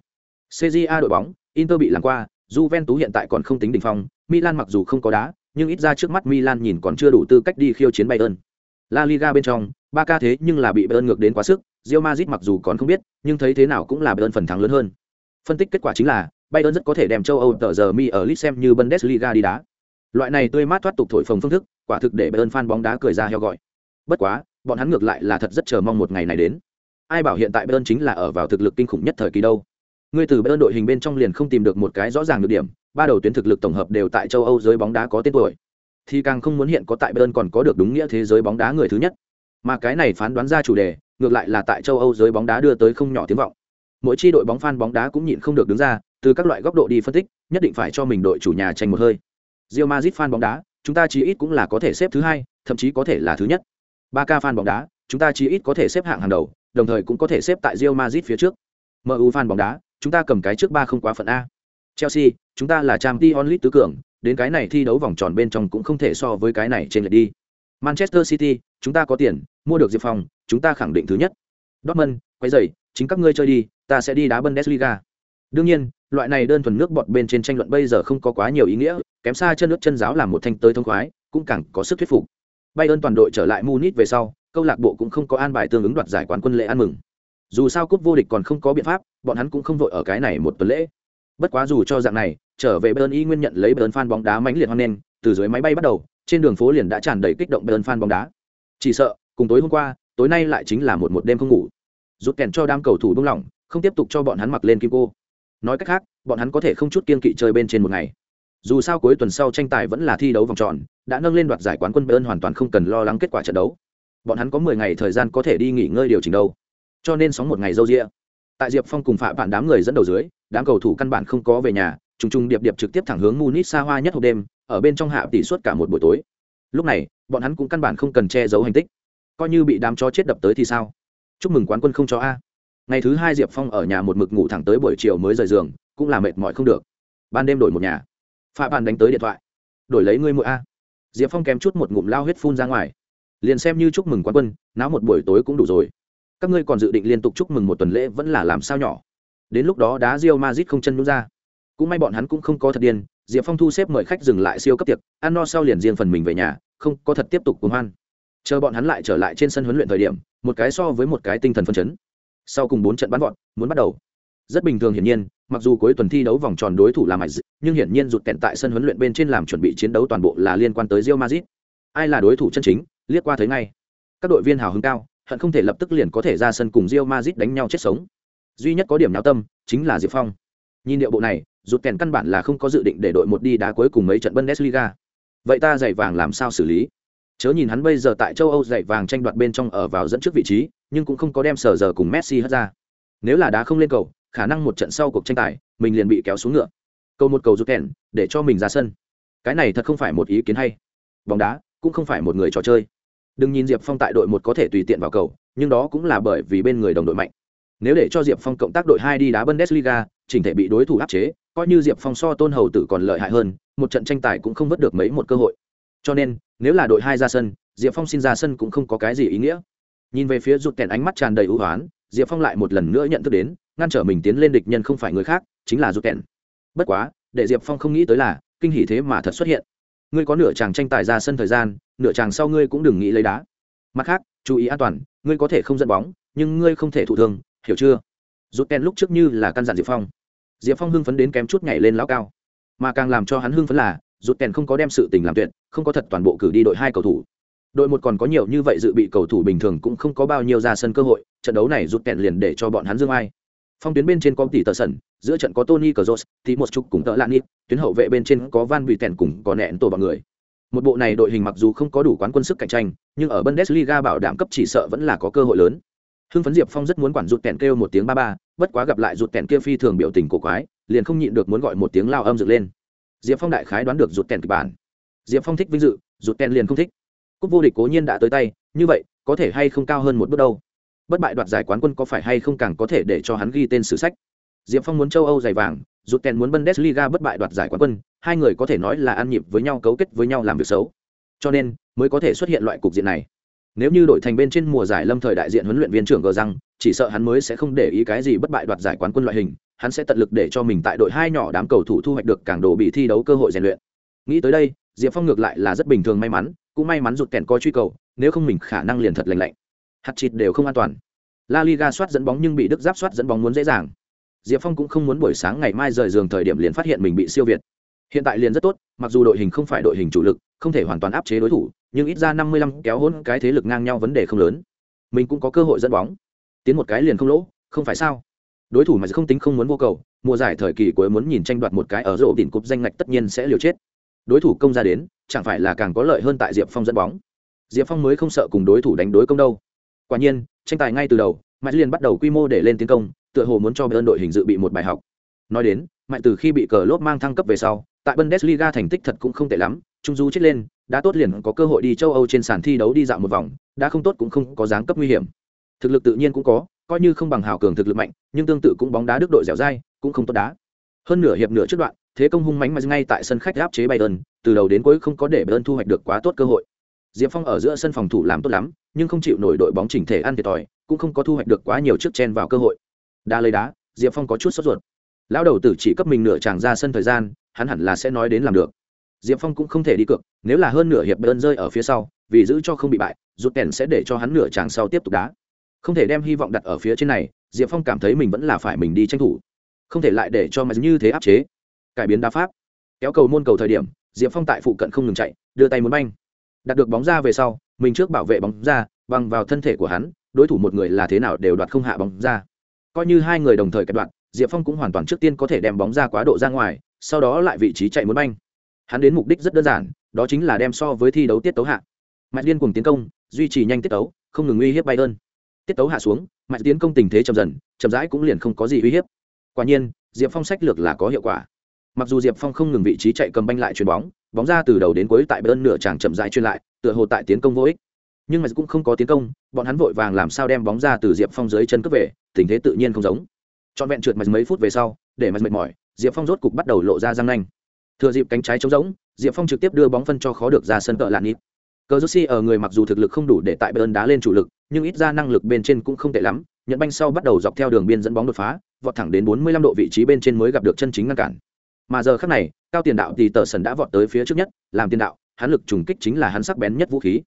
Cja đội bóng, inter bị làm qua, juventus hiện tại còn không tính đỉnh phong, milan mặc dù không có đá, nhưng ít ra trước mắt milan nhìn còn chưa đủ tư cách đi khiêu chiến bayern. La liga bên trong ba ca thế nhưng là bị bayern ngược đến quá sức Real Madrid mặc dù còn không biết, nhưng thấy thế nào cũng là Bayern phần thắng lớn hơn. Phân tích kết quả chính là, Bayern rất có thể đem châu Âu tờ giờ mi ở Leeds xem như Bundesliga đi đá. Loại này tươi mát thoát tục thổi phồng phương thức, quả thực để Bayern fan bóng đá cười ra heo gọi. Bất quá, bọn hắn ngược lại là thật rất chờ mong một ngày này đến. Ai bảo hiện tại Bayern chính là ở vào thực lực kinh khủng nhất thời kỳ đâu. Ngươi từ Bayern đội hình bên trong liền không tìm được một cái rõ ràng được điểm, ba đầu tuyến thực lực tổng hợp đều tại châu Âu giới bóng đá có tên tuổi. Thì càng không muốn hiện có tại Bayern còn có được đúng nghĩa thế giới bóng đá người thứ nhất. Mà cái này phán đoán ra chủ đề, ngược lại là tại châu Âu giới bóng đá đưa tới không nhỏ tiếng vọng. Mỗi chi đội bóng fan bóng đá cũng nhịn không được đứng ra, từ các loại góc độ đi phân tích, nhất định phải cho mình đội chủ nhà tranh một hơi. Real Madrid fan bóng đá, chúng ta chí ít cũng là có thể xếp thứ hai, thậm chí có thể là thứ nhất. Barca fan bóng đá, chúng ta chí ít có thể xếp hạng hàng đầu, đồng thời cũng có thể xếp tại Real Madrid phía trước. MU fan bóng đá, chúng ta cầm cái trước ba không quá phận a. Chelsea, chúng ta là Champions League tứ cường, đến cái này thi đấu vòng tròn bên trong cũng không thể so với cái này trên lệch đi. Manchester City, chúng ta có tiền, mua được Diệp Phong, chúng ta khẳng định thứ nhất. Dortmund, quay dậy, chính các ngươi chơi đi, ta sẽ đi đá Bundesliga. Đương nhiên, loại này đơn thuần nước bọt bên trên tranh luận bây giờ không có quá nhiều ý nghĩa, kém xa chân nước chân giáo làm một thanh tới thông khoái, cũng càng có sức thuyết phục. Bayern toàn đội trở lại Munich về sau, câu lạc bộ cũng không có an bài tương ứng đoạt giải quán quân lễ ăn mừng. Dù sao cúp vô địch còn không có biện pháp, bọn hắn cũng không vội ở cái này một tuần lễ. Bất quá dù cho dạng này, trở về Bayern y nguyên nhận lấy Bayern fan bóng đá mãnh liệt hoan nghênh, từ dưới máy bay bắt đầu, trên đường phố liền đã tràn đầy kích động Bayern fan bóng đá. Chỉ sợ, cùng tối hôm qua, tối nay lại chính là một một đêm không ngủ. Rút kèn cho đám cầu thủ buông lỏng, không tiếp tục cho bọn hắn mặc lên kim cô. Nói cách khác, bọn hắn có thể không chút kiên kỵ chơi bên trên một ngày. Dù sao cuối tuần sau tranh tài vẫn là thi đấu vòng tròn, đã nâng lên đoạt giải quán quân Bayern hoàn toàn không cần lo lắng kết quả trận đấu. Bọn hắn có 10 ngày thời gian có thể đi nghỉ ngơi điều chỉnh đâu. Cho nên sóng một ngày dâu dịa. Tại Diệp Phong cùng phạm bạn đám người dẫn đầu dưới, đám cầu thủ căn bản không có về nhà, trùng trùng điệp điệp trực tiếp thẳng hướng Munich xa hoa nhất hộp đêm, ở bên trong hạ tỷ suốt cả một buổi tối. Lúc này, bọn hắn cũng căn bản không cần che giấu hành tích. Coi như bị đám chó chết đập tới thì sao? Chúc mừng quán quân không cho a. Ngày thứ hai Diệp Phong ở nhà một mực ngủ thẳng tới buổi chiều mới rời giường, cũng là mệt mỏi không được. Ban đêm đổi một nhà. pha Bàn đánh tới điện thoại. Đổi lấy ngươi muội a. Diệp Phong kém chút một ngụm lao huyết phun ra ngoài. Liền xem như chúc mừng quán quân, náo một buổi tối cũng đủ rồi. Các ngươi còn dự định liên tục chúc mừng một tuần lễ vẫn là làm sao nhỏ. Đến lúc đó đá rio mazit không chân nhún ra cũng may bọn hắn cũng không có thật điên diệp phong thu xếp mời khách dừng lại siêu cấp tiệc ăn no sau liền riêng phần mình về nhà không có thật tiếp tục cuồng hoan chờ bọn hắn lại trở lại trên sân huấn luyện thời điểm, một cái so với một cái tinh thần phân chấn. Sau cùng bốn trận bắn gọn muốn bắt đầu. Rất bình thường hiển nhiên, mặc dù cuối tuần thi đấu vòng tròn đối thủ là mạch nhưng hiển nhiên rụt kẹn tại sân huấn luyện bên trên làm chuẩn bị chiến đấu toàn bộ là liên quan tới rio mazit ai là đối thủ chân chính, liếc qua thấy ngay. Các đội viên hào hứng cao, hận không thể lập tức liền có thể ra sân cùng rio mazit đánh nhau chết sống. Duy nhất có điểm náo tâm, chính là diệp phong. Nhìn điệu bộ này, rụt kèn căn bản là không có dự định để đội một đi đá cuối cùng mấy trận Bundesliga. Vậy ta giày vàng làm sao xử lý? Chớ nhìn hắn bây giờ tại châu Âu dạy vàng tranh đoạt bên trong ở vào dẫn trước vị trí, nhưng cũng không có đem sở giờ cùng Messi hất ra. Nếu là đá không lên cầu, khả năng một trận sau cuộc tranh tài, mình liền bị kéo xuống ngựa. Cầu một cầu rút kèn, để cho mình ra sân. Cái này thật không phải một ý kiến hay. Bóng đá cũng không phải một người trò chơi. Đừng nhìn Diệp Phong tại đội một có thể tùy tiện vào cầu, nhưng đó cũng là bởi vì bên người đồng đội mạnh. Nếu để cho Diệp Phong cộng tác đội hai đi đá Bundesliga, chỉnh thể bị đối thủ áp chế, coi như diệp phong so tôn hầu tử còn lợi hại hơn một trận tranh tài cũng không vớt được mấy một cơ hội cho nên nếu là đội hai ra sân, diệp phong xin ra sân cũng không có cái gì ý nghĩa. Nhìn về phía rụt kèn ánh mắt tràn đầy ưu hoán, diệp phong lại một lần nữa nhận thức đến, ngăn trở mình tiến lên địch nhân không phải người khác, chính là rụt kèn. Bất quá, để diệp phong không nghĩ tới là, kinh hỷ thế mà thật xuất hiện. Ngươi có nửa chàng tranh tài ra sân thời gian, nửa chàng sau ngươi cũng đừng nghĩ lấy đá. Mặt khác, chú ý an toàn, ngươi có thể không dẫn bóng, nhưng ngươi không thể thụ thương, hiểu chưa? Rút kèn lúc trước như là căn dặn diệp phong. Diệp phong hưng phấn đến kém chút nhảy lên lão cao. Mà càng làm cho hắn hưng phấn là rút kèn không có đem sự tình làm tuyệt, không có thật toàn bộ cử đi đội hai cầu thủ. Đội một còn có nhiều như vậy dự bị cầu thủ bình thường cũng không có bao nhiêu ra sân cơ hội, trận đấu này rút kèn liền để cho bọn hắn dương ai. Phong tuyến bên trên có tỷ tờ sẩn, giữa trận có tony cờ thì một chục cùng tờ lan nít tuyến hậu vệ bên trên có van bị tèn cùng có nẹn tổ bằng người. Một bộ này đội hình mặc dù không có đủ quán quân sức cạnh tranh, nhưng ở bundesliga bảo đảm cấp chỉ sợ vẫn là có cơ hội lớn. Hưng phấn diệp phong rất muốn quản rụt kèn kêu một tiếng ba ba, bất quá gặp lại rụt kèn kia phi thường biểu tình cổ quái, liền không nhịn được muốn gọi một tiếng lao âm dựng lên diệp phong đại khái đoán được rụt kèn kịch bản. Diệp phong thích vinh dự rụt kèn liền không thích. Cúp vô địch cố nhiên đã tới tay như vậy có thể hay không cao hơn một bước đâu? Bất bại đoạt giải quán quân có phải hay không càng có thể để cho hắn ghi tên sử sách? Diệp phong muốn châu âu giày vàng rụt kèn muốn bundesliga bất bại đoạt giải quán quân hai người có thể nói là ăn nhịp với nhau cấu kết với nhau làm việc xấu. Cho nên mới có thể xuất hiện loại cục diện này. Nếu như đội thành bên trên mùa giải lâm thời đại diện huấn luyện viên trưởng gờ rằng, chỉ sợ hắn mới sẽ không để ý cái gì bất bại đoạt giải quán quân loại hình hắn sẽ tận lực để cho mình tại đội hai nhỏ đám cầu thủ thu hoạch được càng đồ bị thi đấu cơ hội rèn luyện. Nghĩ tới đây, diệp phong ngược lại là rất bình thường may mắn, cũng may mắn rụt kèn coi truy cầu, nếu không mình khả năng liền thật lành lạnh. Hạt chịt đều không an toàn. La liga soát dẫn bóng nhưng bị đức giáp soát dẫn bóng muốn dễ dàng. Diệp phong cũng không muốn buổi sáng ngày mai rời giường thời điểm liền phát hiện mình bị siêu việt. Hiện tại liền rất tốt, mặc dù đội hình không phải đội hình chủ lực, không thể hoàn toàn áp chế đối thủ, nhưng ít ra năm mươi lăm kéo hôn cái thế lực ngang nhau vấn đề không lớn. Mình cũng có cơ hội dẫn bóng. Tiến một cái liền không lỗ, không phải sao? Đối thủ mà không tính không muốn vô cầu, mùa giải thời kỳ cuối muốn nhìn tranh đoạt một cái ở rộ đỉnh cúp danh ngạch tất nhiên sẽ liều chết. Đối thủ công ra đến, chẳng phải là càng có lợi hơn tại diệp phong dẫn bóng. Diệp phong mới không sợ cùng đối thủ đánh đối công đâu. Quả nhiên, tranh tài ngay từ đầu mạnh liền bắt đầu quy mô để lên tiến công, tựa hồ muốn cho bên đội hình dự bị một bài học. Nói đến mạnh từ khi bị cờ lốp mang thăng cấp về sau, tại bundesliga thành tích thật cũng không tệ lắm, trung du chết lên, đã tốt liền có cơ hội đi châu âu trên sàn thi đấu đi dạo một vòng, đã không tốt cũng không có dáng cấp nguy hiểm. Thực lực tự nhiên cũng có coi như không bằng hào cường thực lực mạnh, nhưng tương tự cũng bóng đá đức đội dẻo dai, cũng không tốt đá. Hơn nửa hiệp nửa trước đoạn, thế công hung mánh mà ngay tại sân khách áp chế bayern, từ đầu đến cuối không có để bayern thu hoạch được quá tốt cơ hội. Diệp phong ở giữa sân phòng thủ làm tốt lắm, nhưng không chịu nổi đội bóng chỉnh thể ăn thiệt thòi, cũng không có thu hoạch được quá nhiều trước chen vào cơ hội. Đá lấy đá, diệp phong có chút sốt ruột. Lão đầu tử chỉ cấp mình nửa chàng ra sân thời gian, hắn hẳn là sẽ nói đến làm được. Diệp phong cũng không thể đi cược, nếu là hơn nửa hiệp bayern rơi ở phía sau, vì giữ cho không bị bại rút kèn sẽ để cho hắn nửa chàng sau tiếp tục đá không thể đem hy vọng đặt ở phía trên này, diệp phong cảm thấy mình vẫn là phải mình đi tranh thủ. Không thể lại để cho mà như thế áp chế. Cải biến đá pháp. Kéo cầu môn cầu thời điểm, diệp phong tại phụ cận không ngừng chạy, đưa tay muốn banh. Đặt được bóng ra về sau, mình trước bảo vệ bóng ra, bằng vào thân thể của hắn, đối thủ một người là thế nào đều đoạt không hạ bóng ra. Coi như hai người đồng thời kẹp đoạn, diệp phong cũng hoàn toàn trước tiên có thể đem bóng ra quá độ ra ngoài, sau đó lại vị trí chạy muốn banh. Hắn đến mục đích rất đơn giản, đó chính là đem so với thi đấu tiết tấu hạ. Mạnh liên cùng tiến công, duy trì nhanh tiết tấu, không ngừng uy hiếp bay ơn tiết tấu hạ xuống mạnh tiến công tình thế chậm dần, chậm rãi cũng liền không có gì uy hiếp. Quả nhiên, diệp phong sách lược là có hiệu quả. Mặc dù diệp phong không ngừng vị trí chạy cầm banh lại chuyền bóng bóng ra từ đầu đến cuối tại bên nửa chàng chậm rãi truyền lại, tựa hồ tại tiến công vô ích. Nhưng mà cũng không có tiến công, bọn hắn vội vàng làm sao đem bóng ra từ diệp phong dưới chân cướp về, tình thế tự nhiên không giống. Trọn vẹn trượt mạch mấy phút về sau, để mạch mệt mỏi, diệp phong rốt cục bắt đầu lộ ra răng nanh. Thừa dịp cánh trái trống rỗng, diệp phong trực tiếp đưa bóng phân cho khó được ra sân cỡ lạn ít. Cờ josi ở người mặc dù thực lực không đủ để tại bayern đá lên chủ lực nhưng ít ra năng lực bên trên cũng không tệ lắm, nhận banh sau bắt đầu dọc theo đường biên dẫn bóng đột phá, vọt thẳng đến 45 độ vị trí bên trên mới gặp được chân chính ngăn cản. Mà giờ khắc này, cao tiền đạo thì tờ sần đã vọt tới phía trước nhất, làm tiền đạo, hắn lực trùng kích chính là hắn sắc bén nhất vũ khí.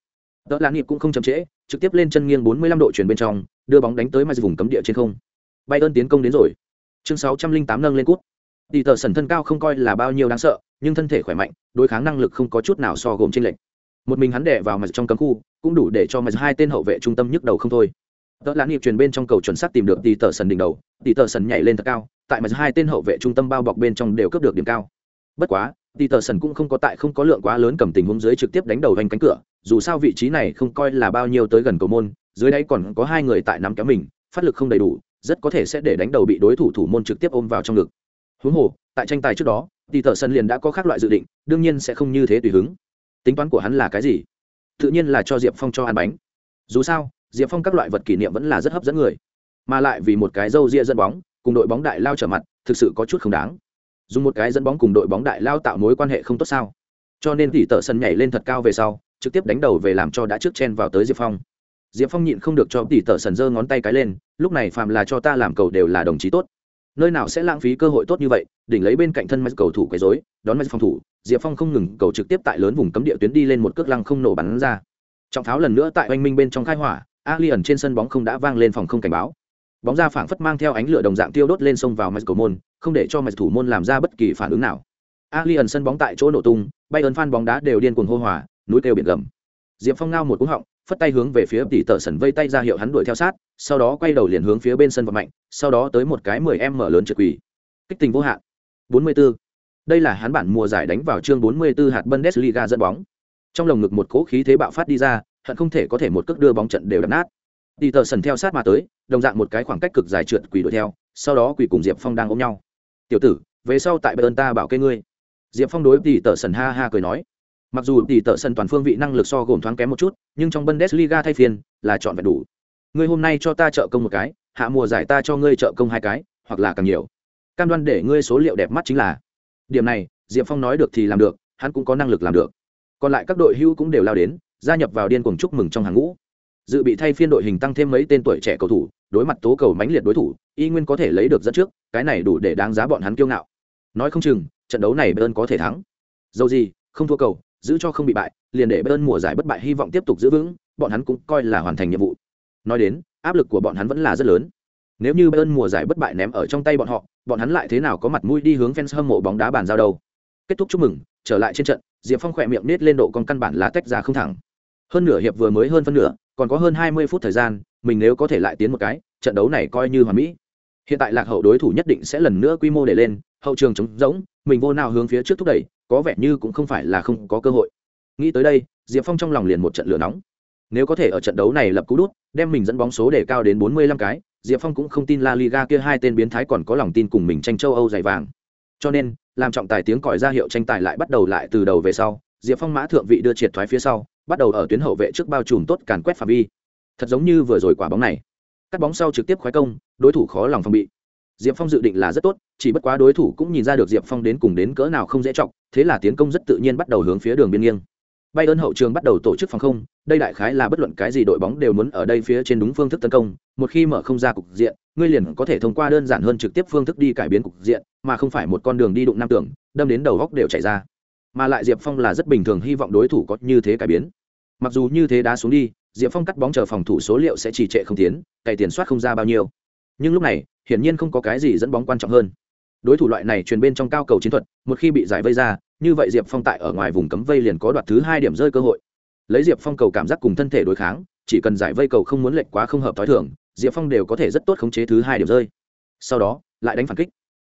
Đỡ lạn nghiệp cũng không chậm trễ, trực tiếp lên chân nghiêng 45 độ chuyển bên trong, đưa bóng đánh tới mai vùng cấm địa trên không. Bay ơn tiến công đến rồi. Chương 608 nâng lên cút. Thì tờ sần thân cao không coi là bao nhiêu đáng sợ, nhưng thân thể khỏe mạnh, đối kháng năng lực không có chút nào so gồm trên lệnh một mình hắn đẻ vào mặt trong cấm khu cũng đủ để cho mặt hai tên hậu vệ trung tâm nhức đầu không thôi. Tớ lãn nghiệp truyền bên trong cầu chuẩn xác tìm được tỷ tờ sần đỉnh đầu tỷ tờ sần nhảy lên thật cao, tại mặt hai tên hậu vệ trung tâm bao bọc bên trong đều cướp được điểm cao. Bất quá tỷ tờ sần cũng không có tại không có lượng quá lớn cầm tình huống dưới trực tiếp đánh đầu vanh cánh cửa, dù sao vị trí này không coi là bao nhiêu tới gần cầu môn, dưới đây còn có hai người tại nắm kéo mình, phát lực không đầy đủ, rất có thể sẽ để đánh đầu bị đối thủ thủ môn trực tiếp ôm vào trong ngực. Huống hồ, tại tranh tài trước đó tỷ tờ sân liền đã có các loại dự định, đương nhiên sẽ không như thế tùy hứng. Tính toán của hắn là cái gì? Tự nhiên là cho diệp phong cho ăn bánh. Dù sao, diệp phong các loại vật kỷ niệm vẫn là rất hấp dẫn người. Mà lại vì một cái râu ria dẫn bóng, cùng đội bóng đại lao trở mặt, thực sự có chút không đáng. Dùng một cái dẫn bóng cùng đội bóng đại lao tạo mối quan hệ không tốt sao? Cho nên tỷ tợ sân nhảy lên thật cao về sau, trực tiếp đánh đầu về làm cho đã trước chen vào tới diệp phong. Diệp phong nhịn không được cho tỷ tợ sần giơ ngón tay cái lên, lúc này phạm là cho ta làm cầu đều là đồng chí tốt nơi nào sẽ lãng phí cơ hội tốt như vậy đỉnh lấy bên cạnh thân máy cầu thủ quấy rối đón máy phòng thủ diệp phong không ngừng cầu trực tiếp tại lớn vùng cấm địa tuyến đi lên một cước lăng không nổ bắn ra. Trọng pháo lần nữa tại oanh minh bên trong khai hỏa ali ẩn trên sân bóng không đã vang lên phòng không cảnh báo. Bóng ra phảng phất mang theo ánh lửa đồng dạng tiêu đốt lên sông vào máy cầu môn không để cho máy thủ môn làm ra bất kỳ phản ứng nào. Ali ẩn sân bóng tại chỗ nổ tung bay ơn phan bóng đá đều điên cuồng hô hòa, núi kêu biển gầm. Diệp phong ngao một cú họng phất tay hướng về phía tỷ tờ sần vây tay ra hiệu hắn đuổi theo sát, sau đó quay đầu liền hướng phía bên sân vật mạnh, sau đó tới một cái mười em mở lớn trượt quỳ kích tình vô hạn. 44. đây là hắn bản mùa giải đánh vào chương 44 hạt bundesliga dẫn bóng. Trong lồng ngực một cỗ khí thế bạo phát đi ra, hận không thể có thể một cước đưa bóng trận đều đập nát. Đi tờ sần theo sát mà tới, đồng dạng một cái khoảng cách cực dài trượt quỷ đuổi theo, sau đó quỷ cùng diệp phong đang ôm nhau. Tiểu tử, về sau tại bayern ta bảo kê ngươi. Diệp phong đối tỷ tờ sần ha ha cười nói mặc dù tỷ tợ sân toàn phương vị năng lực so gồm thoáng kém một chút, nhưng trong bundesliga thay phiên là chọn vẹn đủ. Ngươi hôm nay cho ta trợ công một cái, hạ mùa giải ta cho ngươi trợ công hai cái, hoặc là càng nhiều. Cam đoan để ngươi số liệu đẹp mắt chính là, điểm này, diệp phong nói được thì làm được, hắn cũng có năng lực làm được. Còn lại các đội hưu cũng đều lao đến, gia nhập vào điên cuồng chúc mừng trong hàng ngũ. Dự bị thay phiên đội hình tăng thêm mấy tên tuổi trẻ cầu thủ, đối mặt tố cầu mãnh liệt đối thủ, y nguyên có thể lấy được dẫn trước, cái này đủ để đáng giá bọn hắn kiêu ngạo. Nói không chừng, trận đấu này bayern có thể thắng. Dầu gì, không thua cầu giữ cho không bị bại, liền để bayern mùa giải bất bại hy vọng tiếp tục giữ vững, bọn hắn cũng coi là hoàn thành nhiệm vụ. Nói đến, áp lực của bọn hắn vẫn là rất lớn. Nếu như bayern mùa giải bất bại ném ở trong tay bọn họ, bọn hắn lại thế nào có mặt mũi đi hướng fans hâm mộ bóng đá bàn giao đâu? Kết thúc chúc mừng, trở lại trên trận, diệp phong khỏe miệng nết lên độ con căn bản là tách ra không thẳng. Hơn nửa hiệp vừa mới hơn phân nửa, còn có hơn hai mươi phút thời gian, mình nếu có thể lại tiến một cái, trận đấu này coi như hoàn mỹ hiện tại lạc hậu đối thủ nhất định sẽ lần nữa quy mô để lên, hậu trường trống rỗng, mình vô nào hướng phía trước thúc đẩy, có vẻ như cũng không phải là không có cơ hội. Nghĩ tới đây, diệp phong trong lòng liền một trận lửa nóng. Nếu có thể ở trận đấu này lập cú đút, đem mình dẫn bóng số để cao đến bốn mươi lăm cái, diệp phong cũng không tin la liga kia hai tên biến thái còn có lòng tin cùng mình tranh châu âu dày vàng. Cho nên, làm trọng tài tiếng còi ra hiệu tranh tài lại bắt đầu lại từ đầu về sau, diệp phong mã thượng vị đưa triệt thoái phía sau, bắt đầu ở tuyến hậu vệ trước bao trùm tốt càn quét phạm vi. Thật giống như vừa rồi quả bóng này cắt bóng sau trực tiếp khoái công, đối thủ khó lòng phòng bị. Diệp phong dự định là rất tốt, chỉ bất quá đối thủ cũng nhìn ra được diệp phong đến cùng đến cỡ nào không dễ chọc, thế là tiến công rất tự nhiên bắt đầu hướng phía đường biên nghiêng. Bay ơn hậu trường bắt đầu tổ chức phòng không, đây đại khái là bất luận cái gì đội bóng đều muốn ở đây phía trên đúng phương thức tấn công, một khi mở không ra cục diện, ngươi liền có thể thông qua đơn giản hơn trực tiếp phương thức đi cải biến cục diện, mà không phải một con đường đi đụng nam tưởng đâm đến đầu góc đều chảy ra. Mà lại diệp phong là rất bình thường, hy vọng đối thủ có như thế cải biến mặc dù như thế đá xuống đi, diệp phong cắt bóng chờ phòng thủ số liệu sẽ trì trệ không tiến, cày tiền soát không ra bao nhiêu. Nhưng lúc này, hiển nhiên không có cái gì dẫn bóng quan trọng hơn. Đối thủ loại này truyền bên trong cao cầu chiến thuật, một khi bị giải vây ra, như vậy diệp phong tại ở ngoài vùng cấm vây liền có đoạt thứ hai điểm rơi cơ hội. Lấy diệp phong cầu cảm giác cùng thân thể đối kháng, chỉ cần giải vây cầu không muốn lệch quá không hợp t h ó i thưởng diệp phong đều có thể rất tốt khống chế thứ hai điểm rơi. Sau đó, lại đánh phản kích.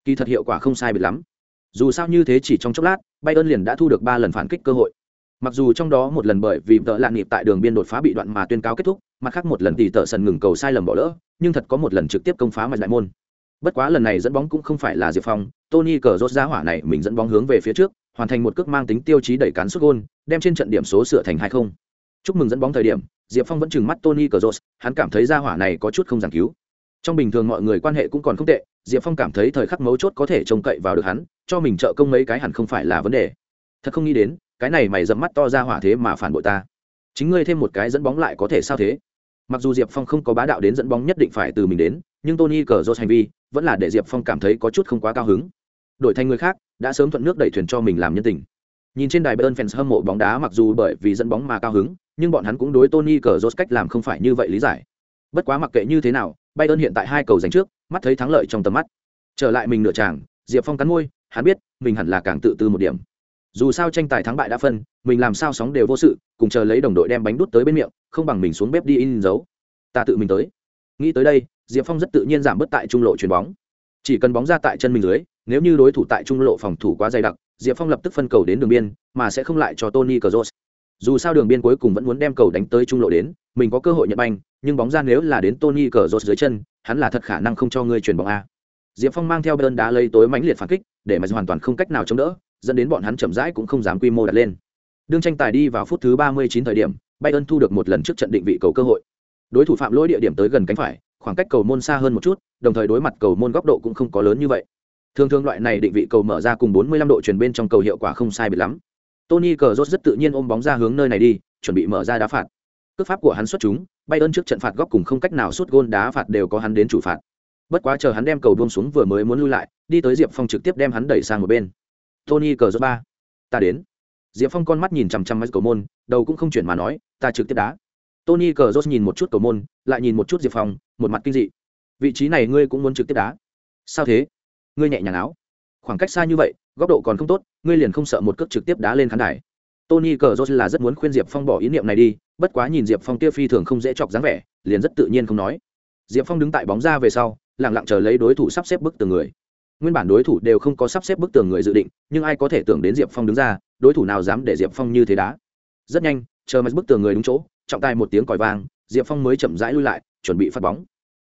Kỳ thật hiệu quả không sai biệt lắm. Dù sao như thế chỉ trong chốc lát bay ơn liền đã thu được ba lần phản kích cơ hội mặc dù trong đó một lần bởi vì tợ lạ nhịp tại đường biên đột phá bị đoạn mà tuyên cáo kết thúc, mặt khác một lần thì tợ sần ngừng cầu sai lầm bỏ lỡ, nhưng thật có một lần trực tiếp công phá mạch đại môn. Bất quá lần này dẫn bóng cũng không phải là diệp phong, tony cờ rốt ra hỏa này mình dẫn bóng hướng về phía trước, hoàn thành một cước mang tính tiêu chí đẩy cán xuất gôn, đem trên trận điểm số sửa thành hai không. Chúc mừng dẫn bóng thời điểm, diệp phong vẫn chừng mắt tony cờ rốt hắn cảm thấy ra hỏa này có chút không giảng cứu. Trong bình thường mọi người quan hệ cũng còn không tệ, diệp phong cảm thấy thời khắc mấu chốt có thể trông cậy vào được hắn, cho mình trợ công mấy cái hẳn không phải là vấn đề. Thật không nghĩ đến cái này mày dẫm mắt to ra hỏa thế mà phản bội ta. Chính ngươi thêm một cái dẫn bóng lại có thể sao thế? Mặc dù diệp phong không có bá đạo đến dẫn bóng nhất định phải từ mình đến, nhưng tony cờ rốt hành vi, vẫn là để diệp phong cảm thấy có chút không quá cao hứng. Đổi thành người khác, đã sớm thuận nước đẩy thuyền cho mình làm nhân tình. Nhìn trên đài bayern fans hâm mộ bóng đá mặc dù bởi vì dẫn bóng mà cao hứng, nhưng bọn hắn cũng đối tony cờ rốt cách làm không phải như vậy lý giải. Bất quá mặc kệ như thế nào, bayern hiện tại hai cầu giành trước, mắt thấy thắng lợi trong tầm mắt. Trở lại mình nửa tràng diệp phong cắn môi, hắn biết, mình hẳn là càng tự tư một điểm dù sao tranh tài thắng bại đã phân, mình làm sao sóng đều vô sự, cùng chờ lấy đồng đội đem bánh đút tới bên miệng, không bằng mình xuống bếp đi in dấu. Ta tự mình tới. Nghĩ tới đây, diệp phong rất tự nhiên giảm bớt tại trung lộ chuyền bóng. Chỉ cần bóng ra tại chân mình dưới, nếu như đối thủ tại trung lộ phòng thủ quá dày đặc, diệp phong lập tức phân cầu đến đường biên, mà sẽ không lại cho tony cờ dù sao đường biên cuối cùng vẫn muốn đem cầu đánh tới trung lộ đến, mình có cơ hội nhận banh, nhưng bóng ra nếu là đến tony cờ dưới chân, hắn là thật khả năng không cho ngươi chuyền bóng a. Diệp phong mang theo bên đá lấy tối mãnh liệt phản kích, để mà hoàn toàn không cách nào chống đỡ dẫn đến bọn hắn chậm rãi cũng không dám quy mô đặt lên. Đương tranh tài đi vào phút thứ 39 thời điểm, Bayern thu được một lần trước trận định vị cầu cơ hội. Đối thủ phạm lỗi địa điểm tới gần cánh phải, khoảng cách cầu môn xa hơn một chút, đồng thời đối mặt cầu môn góc độ cũng không có lớn như vậy. Thường thường loại này định vị cầu mở ra cùng 45 độ chuyển bên trong cầu hiệu quả không sai biệt lắm. Tony Cazorla rất tự nhiên ôm bóng ra hướng nơi này đi, chuẩn bị mở ra đá phạt. Cước pháp của hắn xuất chúng, Bayern trước trận phạt góc cùng không cách nào sút gôn đá phạt đều có hắn đến chủ phạt. Bất quá chờ hắn đem cầu buông xuống vừa mới muốn lui lại, đi tới Diệp Phong trực tiếp đem hắn đẩy sang một bên tony cờ giơ ba. Ta đến. Diệp phong con mắt nhìn chằm chằm mắt cầu môn, đầu cũng không chuyển mà nói, ta trực tiếp đá. Tony cờ giơ nhìn một chút cầu môn, lại nhìn một chút diệp phong, một mặt kinh dị. Vị trí này ngươi cũng muốn trực tiếp đá? Sao thế? Ngươi nhẹ nhàng áo. Khoảng cách xa như vậy, góc độ còn không tốt, ngươi liền không sợ một cước trực tiếp đá lên khán đài. Tony cờ giơ là rất muốn khuyên diệp phong bỏ ý niệm này đi, bất quá nhìn diệp phong kia phi thường không dễ chọc dáng vẻ, liền rất tự nhiên không nói. Diệp phong đứng tại bóng ra về sau lẳng lặng chờ lấy đối thủ sắp xếp bức từng người nguyên bản đối thủ đều không có sắp xếp bức tường người dự định, nhưng ai có thể tưởng đến diệp phong đứng ra, đối thủ nào dám để diệp phong như thế đá. Rất nhanh, chờ mặt bức tường người đúng chỗ, trọng tài một tiếng còi vang, diệp phong mới chậm rãi lui lại, chuẩn bị phát bóng.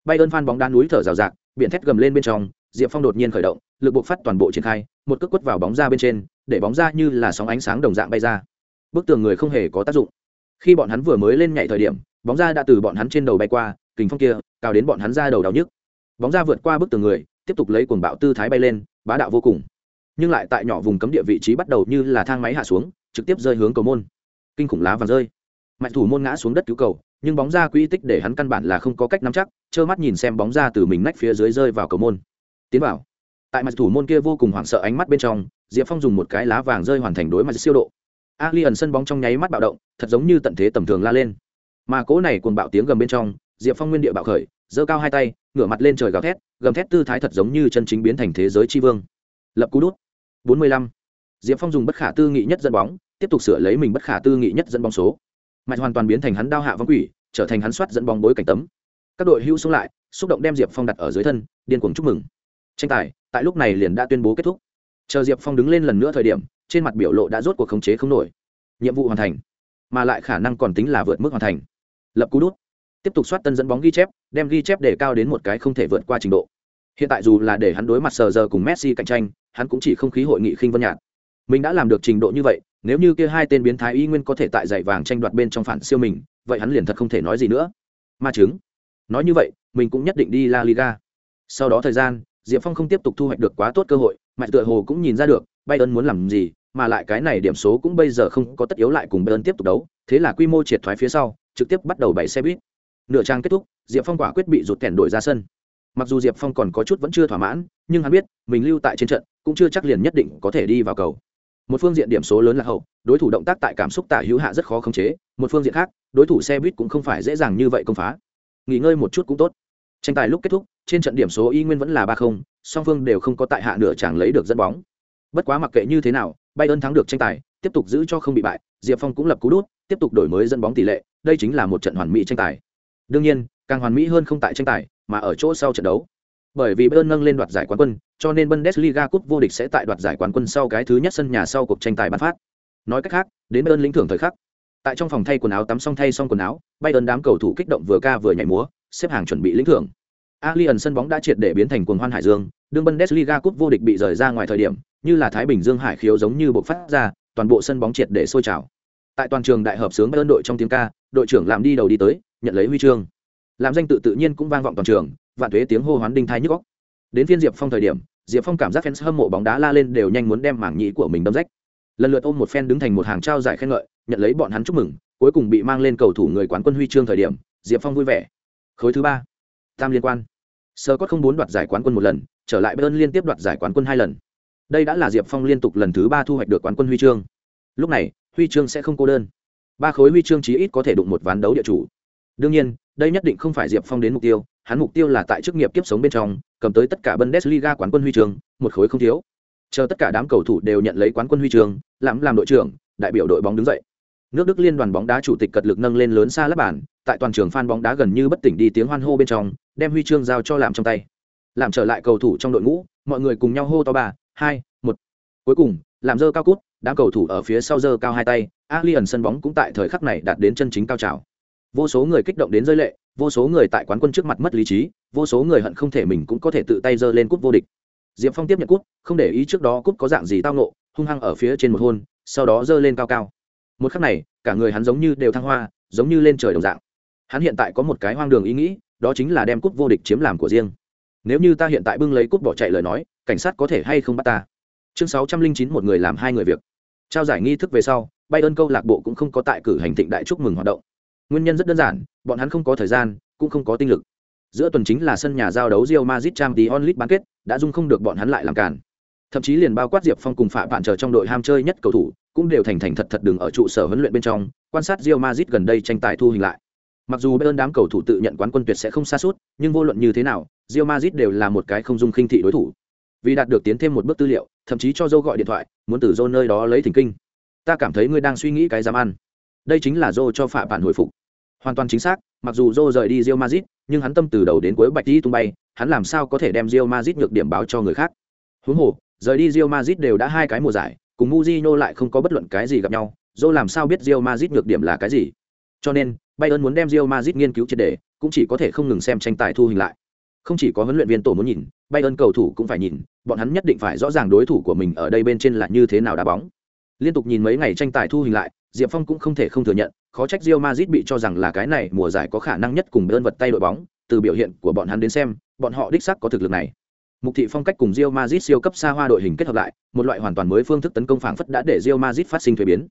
Bay ơn phan bóng đá núi thở rào rạc, biển thét gầm lên bên trong, diệp phong đột nhiên khởi động, lực buộc phát toàn bộ triển khai, một cước quất vào bóng ra bên trên, để bóng ra như là sóng ánh sáng đồng dạng bay ra. Bức tường người không hề có tác dụng. Khi bọn hắn vừa mới lên nhảy thời điểm, bóng ra đã từ bọn hắn trên đầu bay qua, kình phong kia cao đến bọn hắn ra đầu đau nhức. Bóng ra vượt qua bức tường người tiếp tục lấy cuồng bạo tư thái bay lên, bá đạo vô cùng. Nhưng lại tại nhỏ vùng cấm địa vị trí bắt đầu như là thang máy hạ xuống, trực tiếp rơi hướng cầu môn. Kinh khủng lá vàng rơi. Mạnh thủ môn ngã xuống đất cứu cầu, nhưng bóng ra quỹ tích để hắn căn bản là không có cách nắm chắc, trơ mắt nhìn xem bóng ra từ mình nách phía dưới rơi vào cầu môn. Tiến vào. Tại mặt thủ môn kia vô cùng hoảng sợ ánh mắt bên trong, diệp phong dùng một cái lá vàng rơi hoàn thành đối mặt siêu độ. Ali ẩn sân bóng trong nháy mắt bạo động, thật giống như tận thế tầm thường la lên. Mà cỗ này cuồng bạo tiếng gầm bên trong, diệp phong nguyên địa bạo khởi, giơ cao hai tay ngửa mặt lên trời gào thét, gầm thét tư thái thật giống như chân chính biến thành thế giới tri vương. Lập cú đút. Bốn mươi lăm. Diệp phong dùng bất khả tư nghị nhất dẫn bóng, tiếp tục sửa lấy mình bất khả tư nghị nhất dẫn bóng số. Mạnh hoàn toàn biến thành hắn đao hạ vong quỷ, trở thành hắn soát dẫn bóng bối cảnh tấm. Các đội hưu xuống lại, xúc động đem diệp phong đặt ở dưới thân, điên cuồng chúc mừng. Tranh tài, tại lúc này liền đã tuyên bố kết thúc. Chờ diệp phong đứng lên lần nữa thời điểm, trên mặt biểu lộ đã rốt cuộc khống chế không nổi. Nhiệm vụ hoàn thành, mà lại khả năng còn tính là vượt mức hoàn thành. Lập cú đút tiếp tục soát tân dẫn bóng ghi chép, đem ghi chép để cao đến một cái không thể vượt qua trình độ. Hiện tại dù là để hắn đối mặt sờ giờ cùng messi cạnh tranh, hắn cũng chỉ không khí hội nghị khinh vân nhạt. Mình đã làm được trình độ như vậy, nếu như kia hai tên biến thái y nguyên có thể tại giải vàng tranh đoạt bên trong phản siêu mình, vậy hắn liền thật không thể nói gì nữa. Ma chứng. Nói như vậy, mình cũng nhất định đi la liga. Sau đó thời gian, diệp phong không tiếp tục thu hoạch được quá tốt cơ hội mạnh tựa hồ cũng nhìn ra được, bayern muốn làm gì, mà lại cái này điểm số cũng bây giờ không có tất yếu lại cùng bayern tiếp tục đấu, thế là quy mô triệt thoái phía sau, trực tiếp bắt đầu bảy xe buýt nửa trang kết thúc, diệp phong quả quyết bị rụt kèn đổi ra sân. Mặc dù diệp phong còn có chút vẫn chưa thỏa mãn, nhưng hắn biết, mình lưu tại trên trận, cũng chưa chắc liền nhất định có thể đi vào cầu. Một phương diện điểm số lớn là hậu, đối thủ động tác tại cảm xúc tả hữu hạ rất khó khống chế, một phương diện khác, đối thủ xe buýt cũng không phải dễ dàng như vậy công phá. Nghỉ ngơi một chút cũng tốt. Tranh tài lúc kết thúc, trên trận điểm số y nguyên vẫn là ba không, song phương đều không có tại hạ nửa chẳng lấy được dẫn bóng. Bất quá mặc kệ như thế nào, bayern thắng được tranh tài, tiếp tục giữ cho không bị bại, diệp phong cũng lập cú đút, tiếp tục đổi mới dẫn bóng tỷ lệ, đây chính là một trận hoàn mỹ tranh tài đương nhiên càng hoàn mỹ hơn không tại tranh tài mà ở chỗ sau trận đấu. Bởi vì bayern nâng lên đoạt giải quán quân cho nên bundesliga cúp vô địch sẽ tại đoạt giải quán quân sau cái thứ nhất sân nhà sau cuộc tranh tài bán phát. Nói cách khác đến bayern lĩnh thưởng thời khắc tại trong phòng thay quần áo tắm xong thay xong quần áo bayern đám cầu thủ kích động vừa ca vừa nhảy múa xếp hàng chuẩn bị lĩnh thưởng. Allianz sân bóng đã triệt để biến thành cuồng hoan hải dương, đương Bundesliga cúp vô địch bị rời ra ngoài thời điểm, như là Thái Bình Dương hải khiếu giống như bộc phát ra, toàn bộ sân bóng triệt để sôi trào. Tại toàn trường đại hợp sướng Bayern đội trong tiếng ca, đội trưởng làm đi đầu đi tới, nhận lấy huy chương. Làm danh tự tự nhiên cũng vang vọng toàn trường, vạn thuế tiếng hô hoán đinh thai nhức óc. Đến phiên Diệp Phong thời điểm, Diệp Phong cảm giác fans hâm mộ bóng đá la lên đều nhanh muốn đem mảng nhĩ của mình đâm rách. Lần lượt ôm một fan đứng thành một hàng trao giải khen ngợi, nhận lấy bọn hắn chúc mừng, cuối cùng bị mang lên cầu thủ người quán quân huy chương thời điểm, Diệp Phong vui vẻ. Khối thứ ba, tam liên quan sơ cót không bốn đoạt giải quán quân một lần trở lại bayern liên tiếp đoạt giải quán quân hai lần đây đã là diệp phong liên tục lần thứ ba thu hoạch được quán quân huy chương lúc này huy chương sẽ không cô đơn ba khối huy chương chí ít có thể đụng một ván đấu địa chủ đương nhiên, đây nhất định không phải diệp phong đến mục tiêu, hắn mục tiêu là tại chức nghiệp kiếp sống bên trong, cầm tới tất cả bundesliga quán quân huy chương một khối không thiếu. Chờ tất cả đám cầu thủ đều nhận lấy quán quân huy chương làm làm đội trưởng, đại biểu đội bóng đứng dậy. Nước đức liên đoàn bóng đá chủ tịch cật lực nâng lên lớn xa lắp bản tại toàn trường fan bóng đá gần như bất tỉnh đi tiếng hoan hô bên trong, đem huy chương giao cho làm trong tay. Làm trở lại cầu thủ trong đội ngũ, mọi người cùng nhau hô to ba, hai, một. Cuối cùng làm dơ cao cút, đám cầu thủ ở phía sau dơ cao hai tay alien sân bóng cũng tại thời khắc này đạt đến chân chính cao trào vô số người kích động đến rơi lệ, vô số người tại quán quân trước mặt mất lý trí, vô số người hận không thể mình cũng có thể tự tay giơ lên cúp vô địch. Diệp phong tiếp nhận cúp, không để ý trước đó cúp có dạng gì tao nộ hung hăng ở phía trên một hôn, sau đó giơ lên cao cao. Một khắc này, cả người hắn giống như đều thăng hoa, giống như lên trời đồng dạng. Hắn hiện tại có một cái hoang đường ý nghĩ, đó chính là đem cúp vô địch chiếm làm của riêng. Nếu như ta hiện tại bưng lấy cúp bỏ chạy lời nói, cảnh sát có thể hay không bắt ta? Chương sáu trăm linh chín một người làm hai người việc. Trao giải nghi thức về sau bay ơn câu lạc bộ cũng không có tại cử hành thịnh đại chúc mừng hoạt động nguyên nhân rất đơn giản bọn hắn không có thời gian cũng không có tinh lực giữa tuần chính là sân nhà giao đấu Real Madrid Champions League bán kết, đã dung không được bọn hắn lại làm cản. Thậm chí liền bao quát Diệp Phong cùng Phạm Bạn chờ trong đội ham chơi nhất cầu thủ, cũng đều thành thành thật thật đứng ở trụ sở huấn luyện bên trong, quan sát Real Madrid gần đây tranh tài thu hình lại. Mặc dù bên đám cầu thủ tự nhận quán quân tuyệt sẽ không xa suốt, nhưng vô luận như thế nào, Real Madrid đều là một cái không dung khinh thị đối thủ. Vì đạt được tiến thêm một bước tư liệu, thậm chí cho Zhou gọi điện thoại, muốn từ Zhou nơi đó lấy thỉnh kinh. Ta cảm thấy ngươi đang suy nghĩ cái dám ăn. Đây chính là Zô cho Phạm Bạn hồi phục. Hoàn toàn chính xác, mặc dù Joe rời đi Real Madrid, nhưng hắn tâm từ đầu đến cuối bạch đi tung bay, hắn làm sao có thể đem Real Madrid nhược điểm báo cho người khác. huống hồ rời đi Real Madrid đều đã hai cái mùa giải cùng Mourinho lại không có bất luận cái gì gặp nhau Zô làm sao biết Real Madrid nhược điểm là cái gì cho nên Bayern muốn đem Real Madrid nghiên cứu triệt để, cũng chỉ có thể không ngừng xem tranh tài thu hình lại không chỉ có huấn luyện viên tổ muốn nhìn Bayern cầu thủ cũng phải nhìn bọn hắn nhất định phải rõ ràng đối thủ của mình ở đây bên trên là như thế nào đá bóng liên tục nhìn mấy ngày tranh tài thu hình lại diệp phong cũng không thể không thừa nhận, khó trách Real Madrid bị cho rằng là cái này mùa giải có khả năng nhất cùng đơn vật tay đội bóng. Từ biểu hiện của bọn hắn đến xem, bọn họ đích xác có thực lực này. Mục thị phong cách cùng Real Madrid siêu cấp xa hoa đội hình kết hợp lại, một loại hoàn toàn mới phương thức tấn công phảng phất đã để Real Madrid phát sinh thuế biến.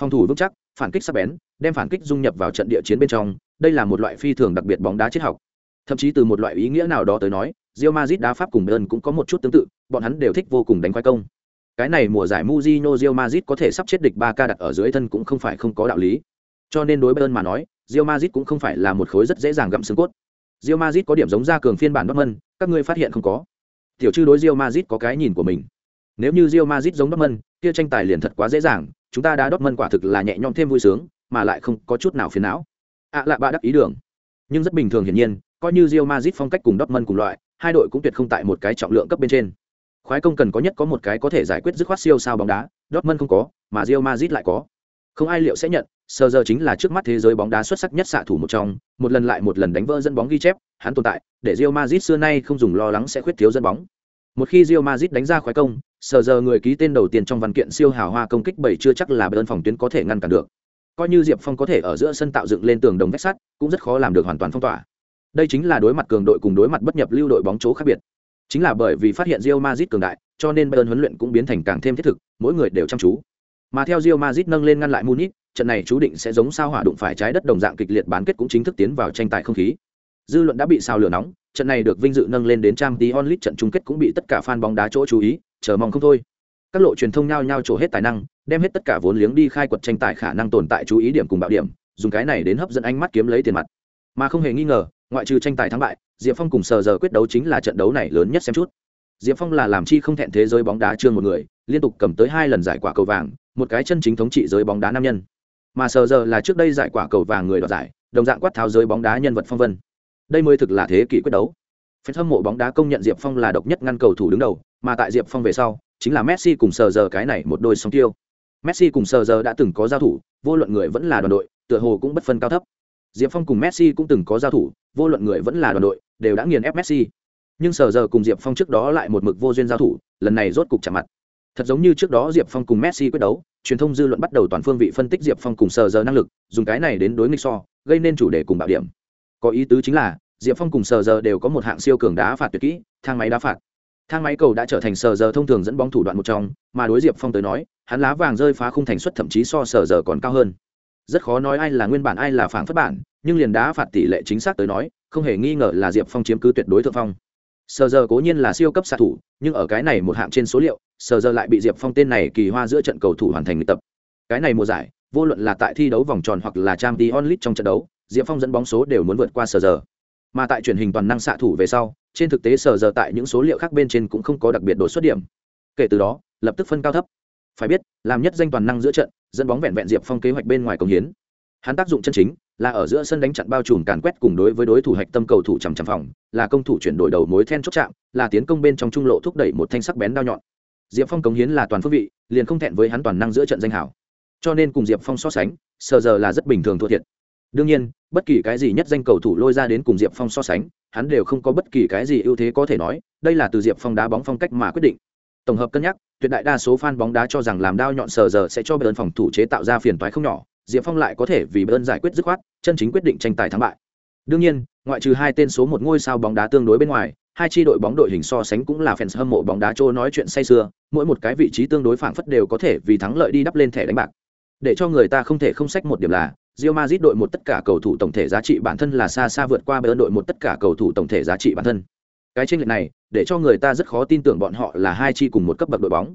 Phòng thủ vững chắc, phản kích sắc bén, đem phản kích dung nhập vào trận địa chiến bên trong, đây là một loại phi thường đặc biệt bóng đá triết học. Thậm chí từ một loại ý nghĩa nào đó tới nói, Real Madrid đá pháp cùng Bayern cũng có một chút tương tự, bọn hắn đều thích vô cùng đánh khoai công cái này mùa giải Mujino Real Madrid có thể sắp chết địch 3K đặt ở dưới thân cũng không phải không có đạo lý. Cho nên đối Bayern mà nói, Real Madrid cũng không phải là một khối rất dễ dàng gặm xương cốt. Real Madrid có điểm giống ra cường phiên bản Dortmund, các ngươi phát hiện không có? Tiểu trư đối Real Madrid có cái nhìn của mình. Nếu như Real Madrid giống Dortmund, kia tranh tài liền thật quá dễ dàng, chúng ta đá Dortmund quả thực là nhẹ nhõm thêm vui sướng, mà lại không có chút nào phiền não. À lạ bạ đắc ý đường. Nhưng rất bình thường hiển nhiên, coi như Real Madrid phong cách cùng Dortmund cùng loại, hai đội cũng tuyệt không tại một cái trọng lượng cấp bên trên. Khoái công cần có nhất có một cái có thể giải quyết dứt khoát siêu sao bóng đá, Dortmund không có, mà Real Madrid lại có. Không ai liệu sẽ nhận, Sờ giờ chính là trước mắt thế giới bóng đá xuất sắc nhất xạ thủ một trong, một lần lại một lần đánh vỡ dẫn bóng ghi chép, hắn tồn tại, để Real Madrid xưa nay không dùng lo lắng sẽ khuyết thiếu dẫn bóng. Một khi Real Madrid đánh ra khoái công, sờ giờ người ký tên đầu tiên trong văn kiện siêu hào hoa công kích bảy chưa chắc là bên phòng tuyến có thể ngăn cản được. Coi như Diệp Phong có thể ở giữa sân tạo dựng lên tường đồng vách sắt, cũng rất khó làm được hoàn toàn phong tỏa. Đây chính là đối mặt cường đội cùng đối mặt bất nhập lưu đội bóng chỗ khác biệt. Chính là bởi vì phát hiện Real Madrid cường đại, cho nên Bayern huấn luyện cũng biến thành càng thêm thiết thực, mỗi người đều chăm chú. Mà theo Real Madrid nâng lên ngăn lại Munich, trận này chú định sẽ giống sao hỏa đụng phải trái đất đồng dạng kịch liệt bán kết cũng chính thức tiến vào tranh tài không khí. Dư luận đã bị sao lửa nóng, trận này được vinh dự nâng lên đến trang Champions League trận chung kết cũng bị tất cả fan bóng đá chỗ chú ý, chờ mong không thôi. Các lộ truyền thông nhao nhao trổ hết tài năng, đem hết tất cả vốn liếng đi khai quật tranh tài khả năng tồn tại chú ý điểm cùng bạo điểm, dùng cái này đến hấp dẫn ánh mắt kiếm lấy tiền mặt. Mà không hề nghi ngờ, ngoại trừ tranh tài thắng bại, Diệp Phong cùng Sờ Giờ quyết đấu chính là trận đấu này lớn nhất xem chút. Diệp phong là làm chi không thẹn thế giới bóng đá trương một người liên tục cầm tới hai lần giải quả cầu vàng một cái chân chính thống trị giới bóng đá nam nhân. Mà sờ giờ là trước đây giải quả cầu vàng người đoạt giải đồng dạng quát tháo giới bóng đá nhân vật phong vân. Đây mới thực là thế kỷ quyết đấu. Phen hâm mộ bóng đá công nhận diệp phong là độc nhất ngăn cầu thủ đứng đầu mà tại diệp phong về sau chính là messi cùng sờ giờ cái này một đôi song tiêu. Messi cùng sờ giờ đã từng có giao thủ vô luận người vẫn là đoàn đội tựa hồ cũng bất phân cao thấp diệp phong cùng messi cũng từng có giao thủ, vô luận người vẫn là đoàn đội, đều đã nghiền ép messi. Nhưng sở giờ cùng diệp phong trước đó lại một mực vô duyên giao thủ, lần này rốt cục chạm mặt. Thật giống như trước đó diệp phong cùng messi quyết đấu, truyền thông dư luận bắt đầu toàn phương vị phân tích diệp phong cùng sở giờ năng lực, dùng cái này đến đối nghịch so, gây nên chủ đề cùng bạo điểm. Có ý tứ chính là, diệp phong cùng sở giờ đều có một hạng siêu cường đá phạt tuyệt kỹ, thang máy đá phạt. Thang máy cầu đã trở thành sở giờ thông thường dẫn bóng thủ đoạn một trong, mà đối diệp phong tới nói, hắn lá vàng rơi phá khung thành suất thậm chí so sở giờ còn cao hơn rất khó nói ai là nguyên bản ai là phản phất bản, nhưng liền đá phạt tỷ lệ chính xác tới nói, không hề nghi ngờ là diệp phong chiếm cứ tuyệt đối thượng phong. Sờ giờ cố nhiên là siêu cấp xạ thủ, nhưng ở cái này một hạng trên số liệu sờ giờ lại bị diệp phong tên này kỳ hoa giữa trận cầu thủ hoàn thành luyện tập. Cái này mùa giải, vô luận là tại thi đấu vòng tròn hoặc là trang t onlit trong trận đấu, diệp phong dẫn bóng số đều muốn vượt qua sờ giờ mà tại truyền hình toàn năng xạ thủ về sau, trên thực tế sờ giờ tại những số liệu khác bên trên cũng không có đặc biệt đột xuất điểm. Kể từ đó, lập tức phân cao thấp. Phải biết, làm nhất danh toàn năng giữa trận dẫn bóng vẹn vẹn diệp phong kế hoạch bên ngoài công hiến. Hắn tác dụng chân chính là ở giữa sân đánh chặn bao trùm càn quét cùng đối với đối thủ hạch tâm cầu thủ chằm chằm phòng, là công thủ chuyển đổi đầu mối then chốt chạm, là tiến công bên trong trung lộ thúc đẩy một thanh sắc bén đao nhọn. Diệp phong cống hiến là toàn phương vị, liền không thẹn với hắn toàn năng giữa trận danh hảo. Cho nên cùng diệp phong so sánh, sờ giờ là rất bình thường thua thiệt. Đương nhiên, bất kỳ cái gì nhất danh cầu thủ lôi ra đến cùng diệp phong so sánh, hắn đều không có bất kỳ cái gì ưu thế có thể nói, đây là từ diệp phong đá bóng phong cách mà quyết định tổng hợp cân nhắc, tuyệt đại đa số fan bóng đá cho rằng làm đao nhọn sờ giờ sẽ cho Bayern phòng thủ chế tạo ra phiền toái không nhỏ, diệp phong lại có thể vì Bayern giải quyết dứt khoát, chân chính quyết định tranh tài thắng bại đương nhiên, ngoại trừ hai tên số một ngôi sao bóng đá tương đối bên ngoài, hai tri đội bóng đội hình so sánh cũng là fans hâm mộ bóng đá trô nói chuyện say sưa, mỗi một cái vị trí tương đối phảng phất đều có thể vì thắng lợi đi đắp lên thẻ đánh bạc để cho người ta không thể không sách một điểm là, Real Madrid đội một tất cả cầu thủ tổng thể giá trị bản thân là xa xa vượt qua Bayern đội một tất cả cầu thủ tổng thể giá trị bản thân. Cái chênh lệch này, để cho người ta rất khó tin tưởng bọn họ là hai chi cùng một cấp bậc đội bóng.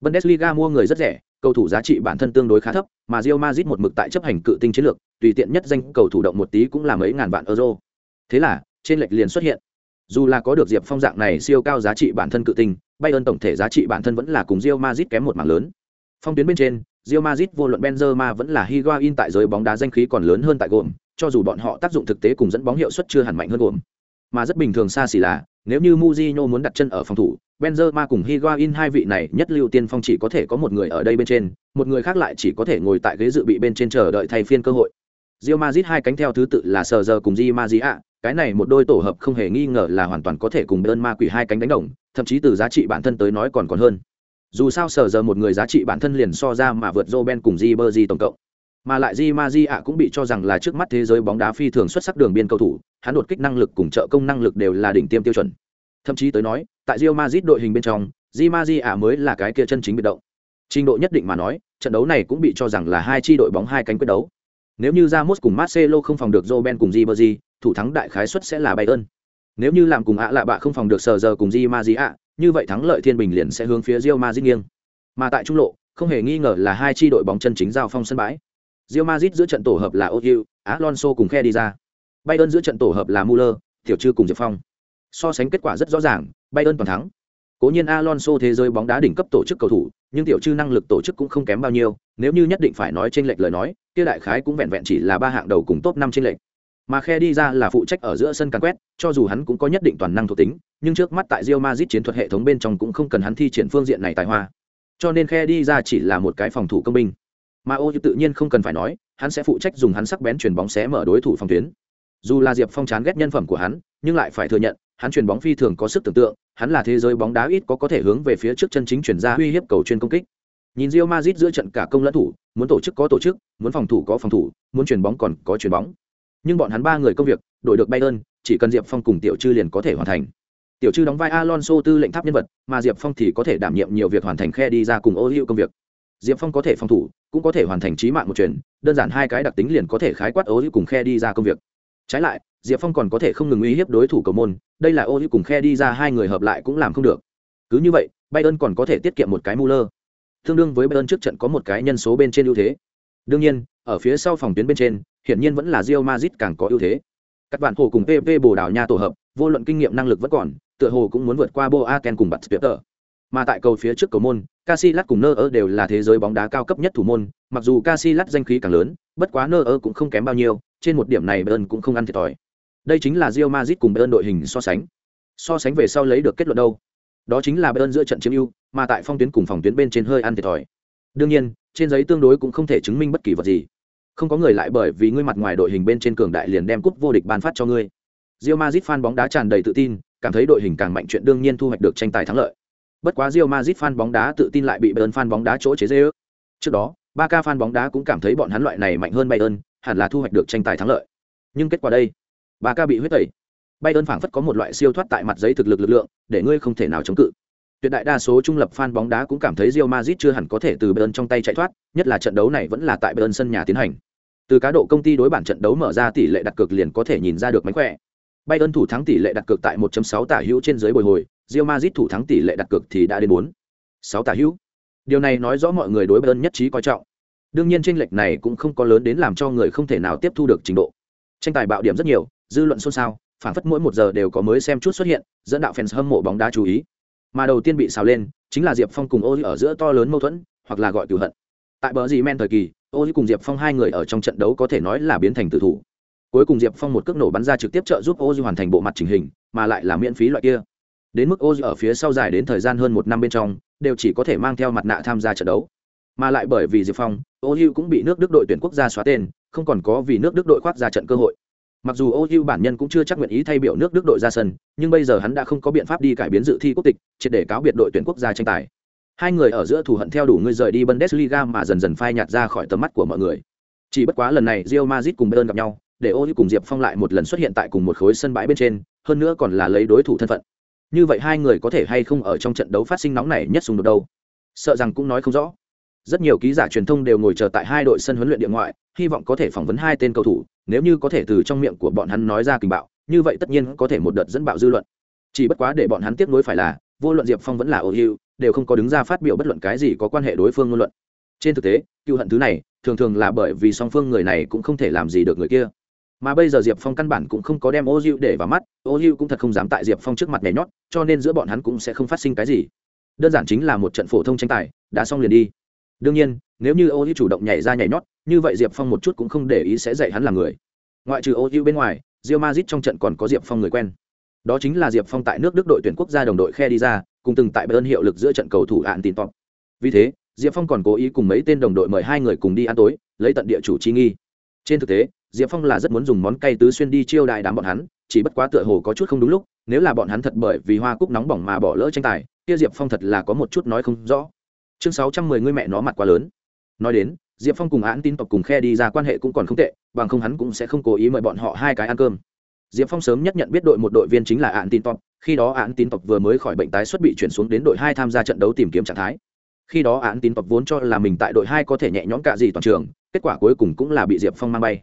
Bundesliga mua người rất rẻ, cầu thủ giá trị bản thân tương đối khá thấp, mà Real Madrid một mực tại chấp hành cự tinh chiến lược, tùy tiện nhất danh cầu thủ động một tí cũng là mấy ngàn vạn euro. Thế là, trên lệch liền xuất hiện. Dù là có được Diệp Phong dạng này siêu cao giá trị bản thân cự tinh, Bayern tổng thể giá trị bản thân vẫn là cùng Real Madrid kém một mảng lớn. Phong tuyến bên trên, Real Madrid vô luận Benzema vẫn là Higuain tại giới bóng đá danh khí còn lớn hơn tại gồm, cho dù bọn họ tác dụng thực tế cùng dẫn bóng hiệu suất chưa hẳn mạnh hơn gồm. Mà rất bình thường xa xỉ là, nếu như Mujino muốn đặt chân ở phòng thủ, Benzema cùng Higuain hai vị này nhất lưu tiên phong chỉ có thể có một người ở đây bên trên, một người khác lại chỉ có thể ngồi tại ghế dự bị bên trên chờ đợi thay phiên cơ hội. Real Madrid hai cánh theo thứ tự là Sờ Giờ cùng Di Maria, cái này một đôi tổ hợp không hề nghi ngờ là hoàn toàn có thể cùng đơn ma quỷ hai cánh đánh đồng, thậm chí từ giá trị bản thân tới nói còn còn hơn. Dù sao Sờ Giờ một người giá trị bản thân liền so ra mà vượt Roben cùng Di Berzi tổng cộng. Mà lại Di Maria cũng bị cho rằng là trước mắt thế giới bóng đá phi thường xuất sắc đường biên cầu thủ, hắn đột kích năng lực cùng trợ công năng lực đều là đỉnh tiêm tiêu chuẩn. Thậm chí tới nói, tại Real Madrid đội hình bên trong, Di Maria mới là cái kia chân chính biệt động. Trình độ nhất định mà nói, trận đấu này cũng bị cho rằng là hai chi đội bóng hai cánh quyết đấu. Nếu như Ramos cùng Marcelo không phòng được Roben cùng Ribery, thủ thắng đại khái suất sẽ là Bayern. Nếu như làm cùng ạ lạ bạ không phòng được sờ giờ cùng Di Maria, như vậy thắng lợi thiên bình liền sẽ hướng phía Real Madrid nghiêng. Mà tại trung lộ, không hề nghi ngờ là hai chi đội bóng chân chính giao phong sân bãi. Real Madrid giữa trận tổ hợp là Ozil, Alonso cùng khe đi ra. Bayern giữa trận tổ hợp là Muller, Tiểu Trư cùng Diệp Phong. So sánh kết quả rất rõ ràng, Bayern toàn thắng. Cố nhiên Alonso thế giới bóng đá đỉnh cấp tổ chức cầu thủ, nhưng tiểu Trư năng lực tổ chức cũng không kém bao nhiêu, nếu như nhất định phải nói trên lệch lời nói, kia đại khái cũng vẹn vẹn chỉ là ba hạng đầu cùng top năm trên lệch. Mà khe đi ra là phụ trách ở giữa sân càn quét, cho dù hắn cũng có nhất định toàn năng thuộc tính, nhưng trước mắt tại Real Madrid chiến thuật hệ thống bên trong cũng không cần hắn thi triển phương diện này tài hoa. Cho nên khe đi ra chỉ là một cái phòng thủ công binh. Mà ô tự nhiên không cần phải nói, hắn sẽ phụ trách dùng hắn sắc bén chuyền bóng xé mở đối thủ phòng tuyến. Dù là Diệp Phong chán ghét nhân phẩm của hắn, nhưng lại phải thừa nhận, hắn chuyền bóng phi thường có sức tưởng tượng, hắn là thế giới bóng đá ít có có thể hướng về phía trước chân chính chuyển ra uy hiếp cầu chuyên công kích. Nhìn Rio Madrid giữa trận cả công lẫn thủ, muốn tổ chức có tổ chức, muốn phòng thủ có phòng thủ, muốn chuyền bóng còn có chuyền bóng. Nhưng bọn hắn ba người công việc, đội được Bayern, chỉ cần Diệp Phong cùng Tiểu Trư liền có thể hoàn thành. Tiểu Trư đóng vai Alonso tư lệnh tháp nhân vật, mà Diệp Phong thì có thể đảm nhiệm nhiều việc hoàn thành khe đi ra cùng ô hữu công việc. Diệp Phong có thể phòng thủ, cũng có thể hoàn thành trí mạng một chuyện, đơn giản hai cái đặc tính liền có thể khái quát ô hữu cùng khe đi ra công việc. Trái lại, Diệp Phong còn có thể không ngừng uy hiếp đối thủ cầu môn, đây là ô hữu cùng khe đi ra hai người hợp lại cũng làm không được. Cứ như vậy, Bayern còn có thể tiết kiệm một cái Muller. Tương đương với Bayern trước trận có một cái nhân số bên trên ưu thế. Đương nhiên, ở phía sau phòng tuyến bên trên, hiển nhiên vẫn là Real Madrid càng có ưu thế. Các bạn hồ cùng PP Bồ Đào Nha tổ hợp, vô luận kinh nghiệm năng lực vẫn còn, tựa hồ cũng muốn vượt qua Boateng cùng Bạt spitter mà tại cầu phía trước cầu môn, Casillas cùng Neuer đều là thế giới bóng đá cao cấp nhất thủ môn, mặc dù Casillas danh khí càng lớn, bất quá Neuer cũng không kém bao nhiêu, trên một điểm này Bayern cũng không ăn thiệt thòi. Đây chính là Real Madrid cùng Bayern đội hình so sánh. So sánh về sau lấy được kết luận đâu? Đó chính là Bayern giữa trận chiếm ưu, mà tại phong tuyến cùng phòng tuyến bên trên hơi ăn thiệt thòi. Đương nhiên, trên giấy tương đối cũng không thể chứng minh bất kỳ vật gì. Không có người lại bởi vì ngươi mặt ngoài đội hình bên trên cường đại liền đem cúp vô địch ban phát cho ngươi. Real Madrid fan bóng đá tràn đầy tự tin, cảm thấy đội hình càng mạnh chuyện đương nhiên thu hoạch được tranh tài thắng lợi. Bất quá Real Madrid fan bóng đá tự tin lại bị Bayern fan bóng đá chỗ chế giễu. Trước đó, Barca fan bóng đá cũng cảm thấy bọn hắn loại này mạnh hơn Bayern, hẳn là thu hoạch được tranh tài thắng lợi. Nhưng kết quả đây, Barca bị huyết tẩy. Bayern phảng phất có một loại siêu thoát tại mặt giấy thực lực lực lượng, để ngươi không thể nào chống cự. Tuyệt đại đa số trung lập fan bóng đá cũng cảm thấy Real Madrid chưa hẳn có thể từ Bayern trong tay chạy thoát, nhất là trận đấu này vẫn là tại Bayern sân nhà tiến hành. Từ cá độ công ty đối bản trận đấu mở ra tỷ lệ đặt cược liền có thể nhìn ra được mánh khỏe. Bayern thủ thắng tỷ lệ đặt cược tại 1.6 tả hữu trên dưới bồi hồi, Real Madrid thủ thắng tỷ lệ đặt cược thì đã đến 4. 6 tả hữu. Điều này nói rõ mọi người đối Bayern nhất trí coi trọng. Đương nhiên chênh lệch này cũng không có lớn đến làm cho người không thể nào tiếp thu được trình độ. Tranh tài bạo điểm rất nhiều, dư luận xôn xao, phản phất mỗi một giờ đều có mới xem chút xuất hiện, dẫn đạo fans hâm mộ bóng đá chú ý. Mà đầu tiên bị xào lên, chính là Diệp Phong cùng Ô ở giữa to lớn mâu thuẫn, hoặc là gọi cừu hận. Tại bờ gì men thời kỳ, Ô cùng Diệp Phong hai người ở trong trận đấu có thể nói là biến thành tử thủ. Cuối cùng Diệp Phong một cước nổ bắn ra trực tiếp trợ giúp Ô hoàn thành bộ mặt chỉnh hình, mà lại là miễn phí loại kia. Đến mức Ô ở phía sau dài đến thời gian hơn một năm bên trong, đều chỉ có thể mang theo mặt nạ tham gia trận đấu. Mà lại bởi vì Diệp Phong, Ô cũng bị nước Đức đội tuyển quốc gia xóa tên, không còn có vì nước Đức đội khoác ra trận cơ hội. Mặc dù Ô bản nhân cũng chưa chắc nguyện ý thay biểu nước Đức đội ra sân, nhưng bây giờ hắn đã không có biện pháp đi cải biến dự thi quốc tịch, triệt để cáo biệt đội tuyển quốc gia tranh tài. Hai người ở giữa thù hận theo đủ người rời đi Bundesliga mà dần dần phai nhạt ra khỏi tầm mắt của mọi người. Chỉ bất quá lần này Real Madrid cùng Bayern gặp nhau, để Ô cùng Diệp Phong lại một lần xuất hiện tại cùng một khối sân bãi bên trên, hơn nữa còn là lấy đối thủ thân phận. Như vậy hai người có thể hay không ở trong trận đấu phát sinh nóng này nhất xung đột đâu? Sợ rằng cũng nói không rõ. Rất nhiều ký giả truyền thông đều ngồi chờ tại hai đội sân huấn luyện địa ngoại, hy vọng có thể phỏng vấn hai tên cầu thủ, nếu như có thể từ trong miệng của bọn hắn nói ra kình bạo, như vậy tất nhiên có thể một đợt dẫn bạo dư luận. Chỉ bất quá để bọn hắn tiếp nối phải là, vô luận Diệp Phong vẫn là Ô Hiu đều không có đứng ra phát biểu bất luận cái gì có quan hệ đối phương ngôn luận. Trên thực tế, cựu hận thứ này, thường thường là bởi vì song phương người này cũng không thể làm gì được người kia. Mà bây giờ Diệp Phong căn bản cũng không có đem Ô diệu để vào mắt, Ô diệu cũng thật không dám tại Diệp Phong trước mặt nhảy nhót, cho nên giữa bọn hắn cũng sẽ không phát sinh cái gì. Đơn giản chính là một trận phổ thông tranh tài, đã xong liền đi. Đương nhiên, nếu như Ô diệu chủ động nhảy ra nhảy nhót, như vậy Diệp Phong một chút cũng không để ý sẽ dạy hắn làm người. Ngoại trừ Ô diệu bên ngoài, Real mazit trong trận còn có Diệp Phong người quen. Đó chính là Diệp Phong tại nước Đức đội tuyển quốc gia đồng đội khe đi ra, cùng từng tại bayern hiệu lực giữa trận cầu thủ hạn tin tộc vì thế diệp phong còn cố ý cùng mấy tên đồng đội mời hai người cùng đi ăn tối lấy tận địa chủ chi nghi trên thực tế diệp phong là rất muốn dùng món cay tứ xuyên đi chiêu đại đám bọn hắn, chỉ bất quá tựa hồ có chút không đúng lúc, nếu là bọn hắn thật bởi vì hoa cúc nóng bỏng mà bỏ lỡ tranh tài, kia diệp phong thật là có một chút nói không rõ. Chương sáu trăm mười người mẹ nó mặt quá lớn. Nói đến, diệp phong cùng án tin tộc cùng khe đi ra quan hệ cũng còn không tệ, bằng không hắn cũng sẽ không cố ý mời bọn họ hai cái ăn cơm. Diệp phong sớm nhất nhận biết đội một đội viên chính là án tin tộc, khi đó án tin tộc vừa mới khỏi bệnh tái xuất bị chuyển xuống đến đội hai tham gia trận đấu tìm kiếm trạng thái. Khi đó án tin tộc vốn cho là mình tại đội hai có thể nhẹ nhõm cả gì toàn trường, kết quả cuối cùng cũng là bị diệp phong mang bay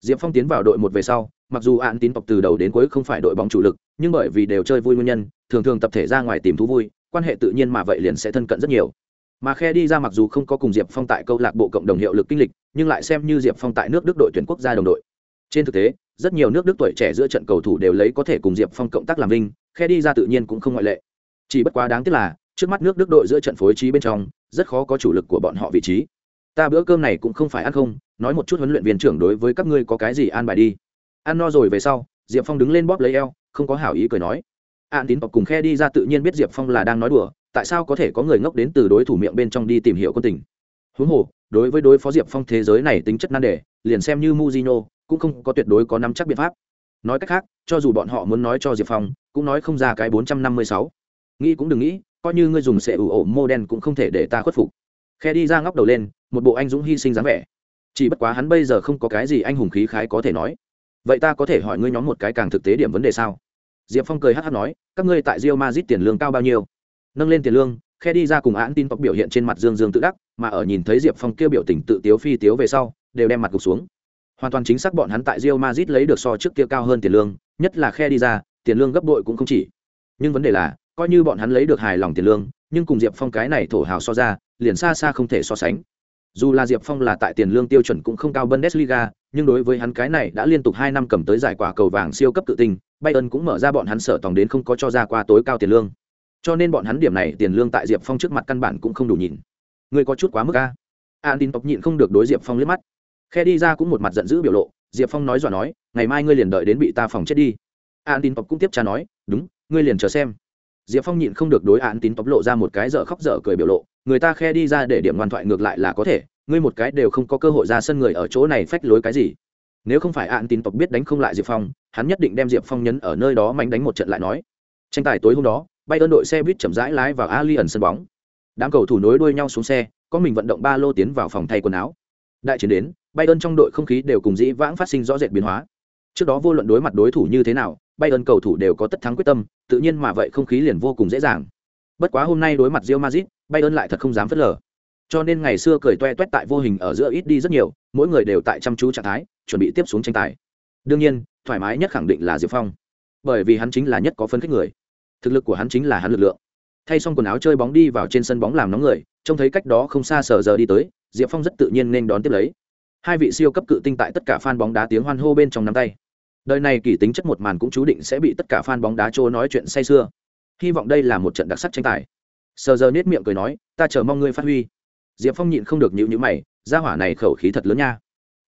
diệp phong tiến vào đội một về sau, mặc dù án tín tộc từ đầu đến cuối không phải đội bóng chủ lực, nhưng bởi vì đều chơi vui nguyên nhân, thường thường tập thể ra ngoài tìm thú vui, quan hệ tự nhiên mà vậy liền sẽ thân cận rất nhiều. Mà khe đi ra mặc dù không có cùng diệp phong tại câu lạc bộ cộng đồng hiệu lực kinh lịch, nhưng lại xem như diệp phong tại nước đức đội tuyển quốc gia đồng đội. Trên thực tế, rất nhiều nước đức tuổi trẻ giữa trận cầu thủ đều lấy có thể cùng diệp phong cộng tác làm linh khe đi ra tự nhiên cũng không ngoại lệ. Chỉ bất quá đáng tiếc là, trước mắt nước đức đội giữa trận phối trí bên trong, rất khó có chủ lực của bọn họ vị trí. Ta bữa cơm này cũng không phải ăn không nói một chút huấn luyện viên trưởng đối với các ngươi có cái gì an bài đi. Ăn no rồi về sau, diệp phong đứng lên bóp lấy eo, không có hảo ý cười nói. An tín tộc cùng khe đi ra tự nhiên biết diệp phong là đang nói đùa, tại sao có thể có người ngốc đến từ đối thủ miệng bên trong đi tìm hiểu quân tình. Huống hồ, đối với đối phó diệp phong thế giới này tính chất nan đề, liền xem như muzino cũng không có tuyệt đối có nắm chắc biện pháp. Nói cách khác, cho dù bọn họ muốn nói cho diệp phong, cũng nói không ra cái bốn trăm năm mươi sáu. Nghĩ cũng đừng nghĩ, coi như ngươi dùng sệ ủ ổ mô đen cũng không thể để ta khuất phục. Khe đi ra ngóc đầu lên, một bộ anh dũng hy sinh dáng vẻ chỉ bất quá hắn bây giờ không có cái gì anh hùng khí khái có thể nói. Vậy ta có thể hỏi ngươi nhóm một cái càng thực tế điểm vấn đề sao? Diệp phong cười hát hát nói, các ngươi tại rio mazit tiền lương cao bao nhiêu? Nâng lên tiền lương, khe đi ra cùng án tin tộc biểu hiện trên mặt dương dương tự đắc, mà ở nhìn thấy diệp phong kêu biểu tình tự tiếu phi tiếu về sau, đều đem mặt gục xuống. Hoàn toàn chính xác bọn hắn tại rio mazit lấy được so trước kia cao hơn tiền lương, nhất là khe đi ra, tiền lương gấp đội cũng không chỉ. Nhưng vấn đề là, coi như bọn hắn lấy được hài lòng tiền lương, nhưng cùng diệp phong cái này thổ hào so ra, liền xa xa không thể so sánh dù là diệp phong là tại tiền lương tiêu chuẩn cũng không cao bundesliga, nhưng đối với hắn cái này đã liên tục hai năm cầm tới giải quả cầu vàng siêu cấp tự tình bayern cũng mở ra bọn hắn sở tòng đến không có cho ra qua tối cao tiền lương. Cho nên bọn hắn điểm này tiền lương tại diệp phong trước mặt căn bản cũng không đủ nhìn. Người có chút quá mức ca an tin tộc nhịn không được đối diệp phong liếc mắt. Khe đi ra cũng một mặt giận dữ biểu lộ, diệp phong nói dò nói, ngày mai ngươi liền đợi đến bị ta phòng chết đi. An tin tộc cũng tiếp trả nói, đúng, ngươi liền chờ xem. Diệp phong nhịn không được đối an tín tộc lộ ra một cái dở khóc dở cười biểu lộ người ta khe đi ra để điểm ngoan thoại ngược lại là có thể, ngươi một cái đều không có cơ hội ra sân người ở chỗ này phách lối cái gì. Nếu không phải Ạn tín tộc biết đánh không lại diệp phong, hắn nhất định đem diệp phong nhấn ở nơi đó mánh đánh một trận lại nói. Tranh tài tối hôm đó, bay ơn đội xe buýt chậm rãi lái vào alien sân bóng. Đám cầu thủ nối đuôi nhau xuống xe, có mình vận động ba lô tiến vào phòng thay quần áo. Đại chiến đến, bay ơn trong đội không khí đều cùng dĩ vãng phát sinh rõ rệt biến hóa. Trước đó vô luận đối mặt đối thủ như thế nào, bay ơn cầu thủ đều có tất thắng quyết tâm, tự nhiên mà vậy không khí liền vô cùng dễ dàng. Bất quá hôm nay đối mặt rio mazit bay ơn lại thật không dám phớt lờ. Cho nên ngày xưa cười toe toét tại vô hình ở giữa ít đi rất nhiều, mỗi người đều tại chăm chú trạng thái, chuẩn bị tiếp xuống tranh tài. Đương nhiên, thoải mái nhất khẳng định là diệp phong. Bởi vì hắn chính là nhất có phân khích người. Thực lực của hắn chính là hắn lực lượng. Thay xong quần áo chơi bóng đi vào trên sân bóng làm nóng người, trông thấy cách đó không xa sờ giờ đi tới, diệp phong rất tự nhiên nên đón tiếp lấy. Hai vị siêu cấp cự tinh tại tất cả fan bóng đá tiếng hoan hô bên trong nắm tay. Đời này kỳ tính chất một màn cũng chú định sẽ bị tất cả fan bóng đá trô nói chuyện say sưa. Hy vọng đây là một trận đặc sắc tranh tài sờ giờ nết miệng cười nói, ta chờ mong ngươi phát huy. Diệp phong nhịn không được nhịu nhữ mày ra hỏa này khẩu khí thật lớn nha.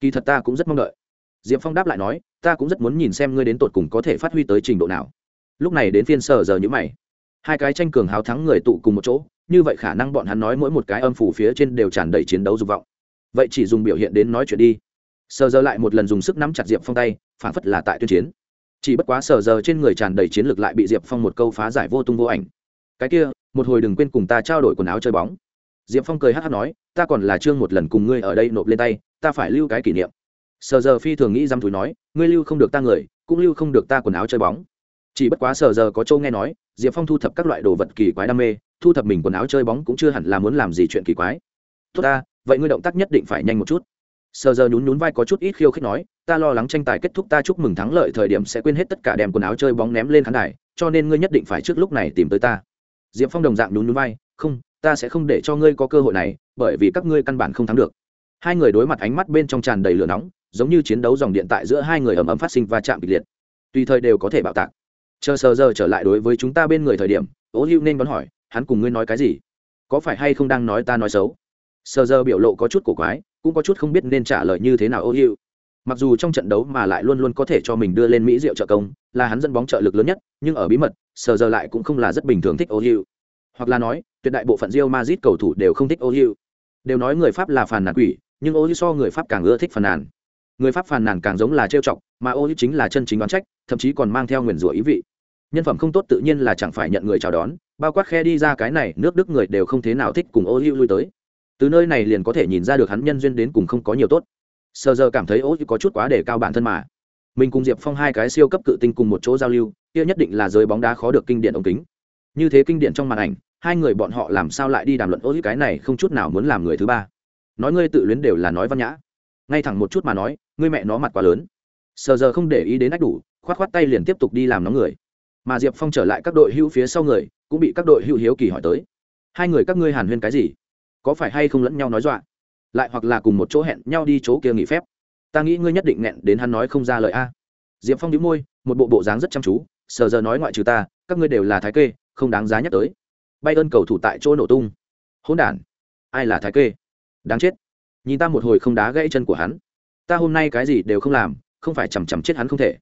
Kỳ thật ta cũng rất mong đợi. Diệp phong đáp lại nói, ta cũng rất muốn nhìn xem ngươi đến tột cùng có thể phát huy tới trình độ nào. Lúc này đến phiên sờ giờ nhữ mày. Hai cái tranh cường háo thắng người tụ cùng một chỗ, như vậy khả năng bọn hắn nói mỗi một cái âm phủ phía trên đều tràn đầy chiến đấu dục vọng. Vậy chỉ dùng biểu hiện đến nói chuyện đi. Sờ giờ lại một lần dùng sức nắm chặt diệp phong tay, phản phất là tại tuyên chiến. Chỉ bất quá sờ giờ trên người tràn đầy chiến lược lại bị diệp phong một câu phá giải vô tung vô ảnh. Cái kia một hồi đừng quên cùng ta trao đổi quần áo chơi bóng. Diệp phong cười hát hát nói, ta còn là trương một lần cùng ngươi ở đây nộp lên tay, ta phải lưu cái kỷ niệm. Sờ giờ phi thường nghĩ dăm thúi nói, ngươi lưu không được ta người, cũng lưu không được ta quần áo chơi bóng. Chỉ bất quá sờ giờ có châu nghe nói, diệp phong thu thập các loại đồ vật kỳ quái đam mê, thu thập mình quần áo chơi bóng cũng chưa hẳn là muốn làm gì chuyện kỳ quái. Tốt ta, vậy ngươi động tác nhất định phải nhanh một chút. Sờ giờ nhún nhún vai có chút ít khiêu khích nói, ta lo lắng tranh tài kết thúc ta chúc mừng thắng lợi thời điểm sẽ quên hết tất cả đem quần áo chơi bóng ném lên khán đài, cho nên ngươi nhất định phải trước lúc này tìm tới ta diệp phong đồng dạng nhún nhún vai, không, ta sẽ không để cho ngươi có cơ hội này, bởi vì các ngươi căn bản không thắng được. Hai người đối mặt ánh mắt bên trong tràn đầy lửa nóng, giống như chiến đấu dòng điện tại giữa hai người ầm ầm phát sinh và chạm kịch liệt. Tùy thời đều có thể bạo tạc. Chờ sờ giờ trở lại đối với chúng ta bên người thời điểm ố hữu nên đón hỏi, hắn cùng ngươi nói cái gì? Có phải hay không đang nói ta nói xấu? Sờ giờ biểu lộ có chút cổ quái, cũng có chút không biết nên trả lời như thế nào ô hữu. Mặc dù trong trận đấu mà lại luôn luôn có thể cho mình đưa lên mỹ diệu trợ công, là hắn dẫn bóng trợ lực lớn nhất, nhưng ở bí mật sờ giờ lại cũng không là rất bình thường thích ô hữu hoặc là nói tuyệt đại bộ phận Rio Madrid cầu thủ đều không thích Ozil. Đều nói người Pháp là phàn nàn quỷ, nhưng Ozil so người Pháp càng ưa thích phàn nàn. Người Pháp phàn nàn càng giống là trêu chọc, mà Ozil chính là chân chính đoán trách, thậm chí còn mang theo nguyền rủa ý vị. Nhân phẩm không tốt tự nhiên là chẳng phải nhận người chào đón, bao quát khe đi ra cái này, nước Đức người đều không thế nào thích cùng Ozil lui tới. Từ nơi này liền có thể nhìn ra được hắn nhân duyên đến cùng không có nhiều tốt. sờ giờ cảm thấy Ozil có chút quá để cao bản thân mà. Mình cùng Diệp Phong hai cái siêu cấp cự tinh cùng một chỗ giao lưu, kia nhất định là giới bóng đá khó được kinh điển ống kính. Như thế kinh điển trong màn ảnh, hai người bọn họ làm sao lại đi đàm luận ô cái này không chút nào muốn làm người thứ ba. Nói ngươi tự luyến đều là nói văn nhã. Ngay thẳng một chút mà nói ngươi mẹ nó mặt quá lớn. Sờ giờ không để ý đến ách đủ khoát khoát tay liền tiếp tục đi làm nóng người. Mà diệp phong trở lại các đội hữu phía sau người cũng bị các đội hữu hiếu kỳ hỏi tới hai người các ngươi hàn huyên cái gì? Có phải hay không lẫn nhau nói dọa? Lại hoặc là cùng một chỗ hẹn nhau đi chỗ kia nghỉ phép? Ta nghĩ ngươi nhất định nghẹn đến hắn nói không ra lời a. Diệp phong đĩu môi một bộ bộ dáng rất chăm chú sờ giờ nói ngoại trừ ta, các ngươi đều là thái kê, không đáng giá nhắc tới. Bay ơn cầu thủ tại chỗ nổ tung. Hỗn đản. Ai là thái kê? Đáng chết. Nhìn ta một hồi không đá gãy chân của hắn. Ta hôm nay cái gì đều không làm, không phải chằm chằm chết hắn không thể.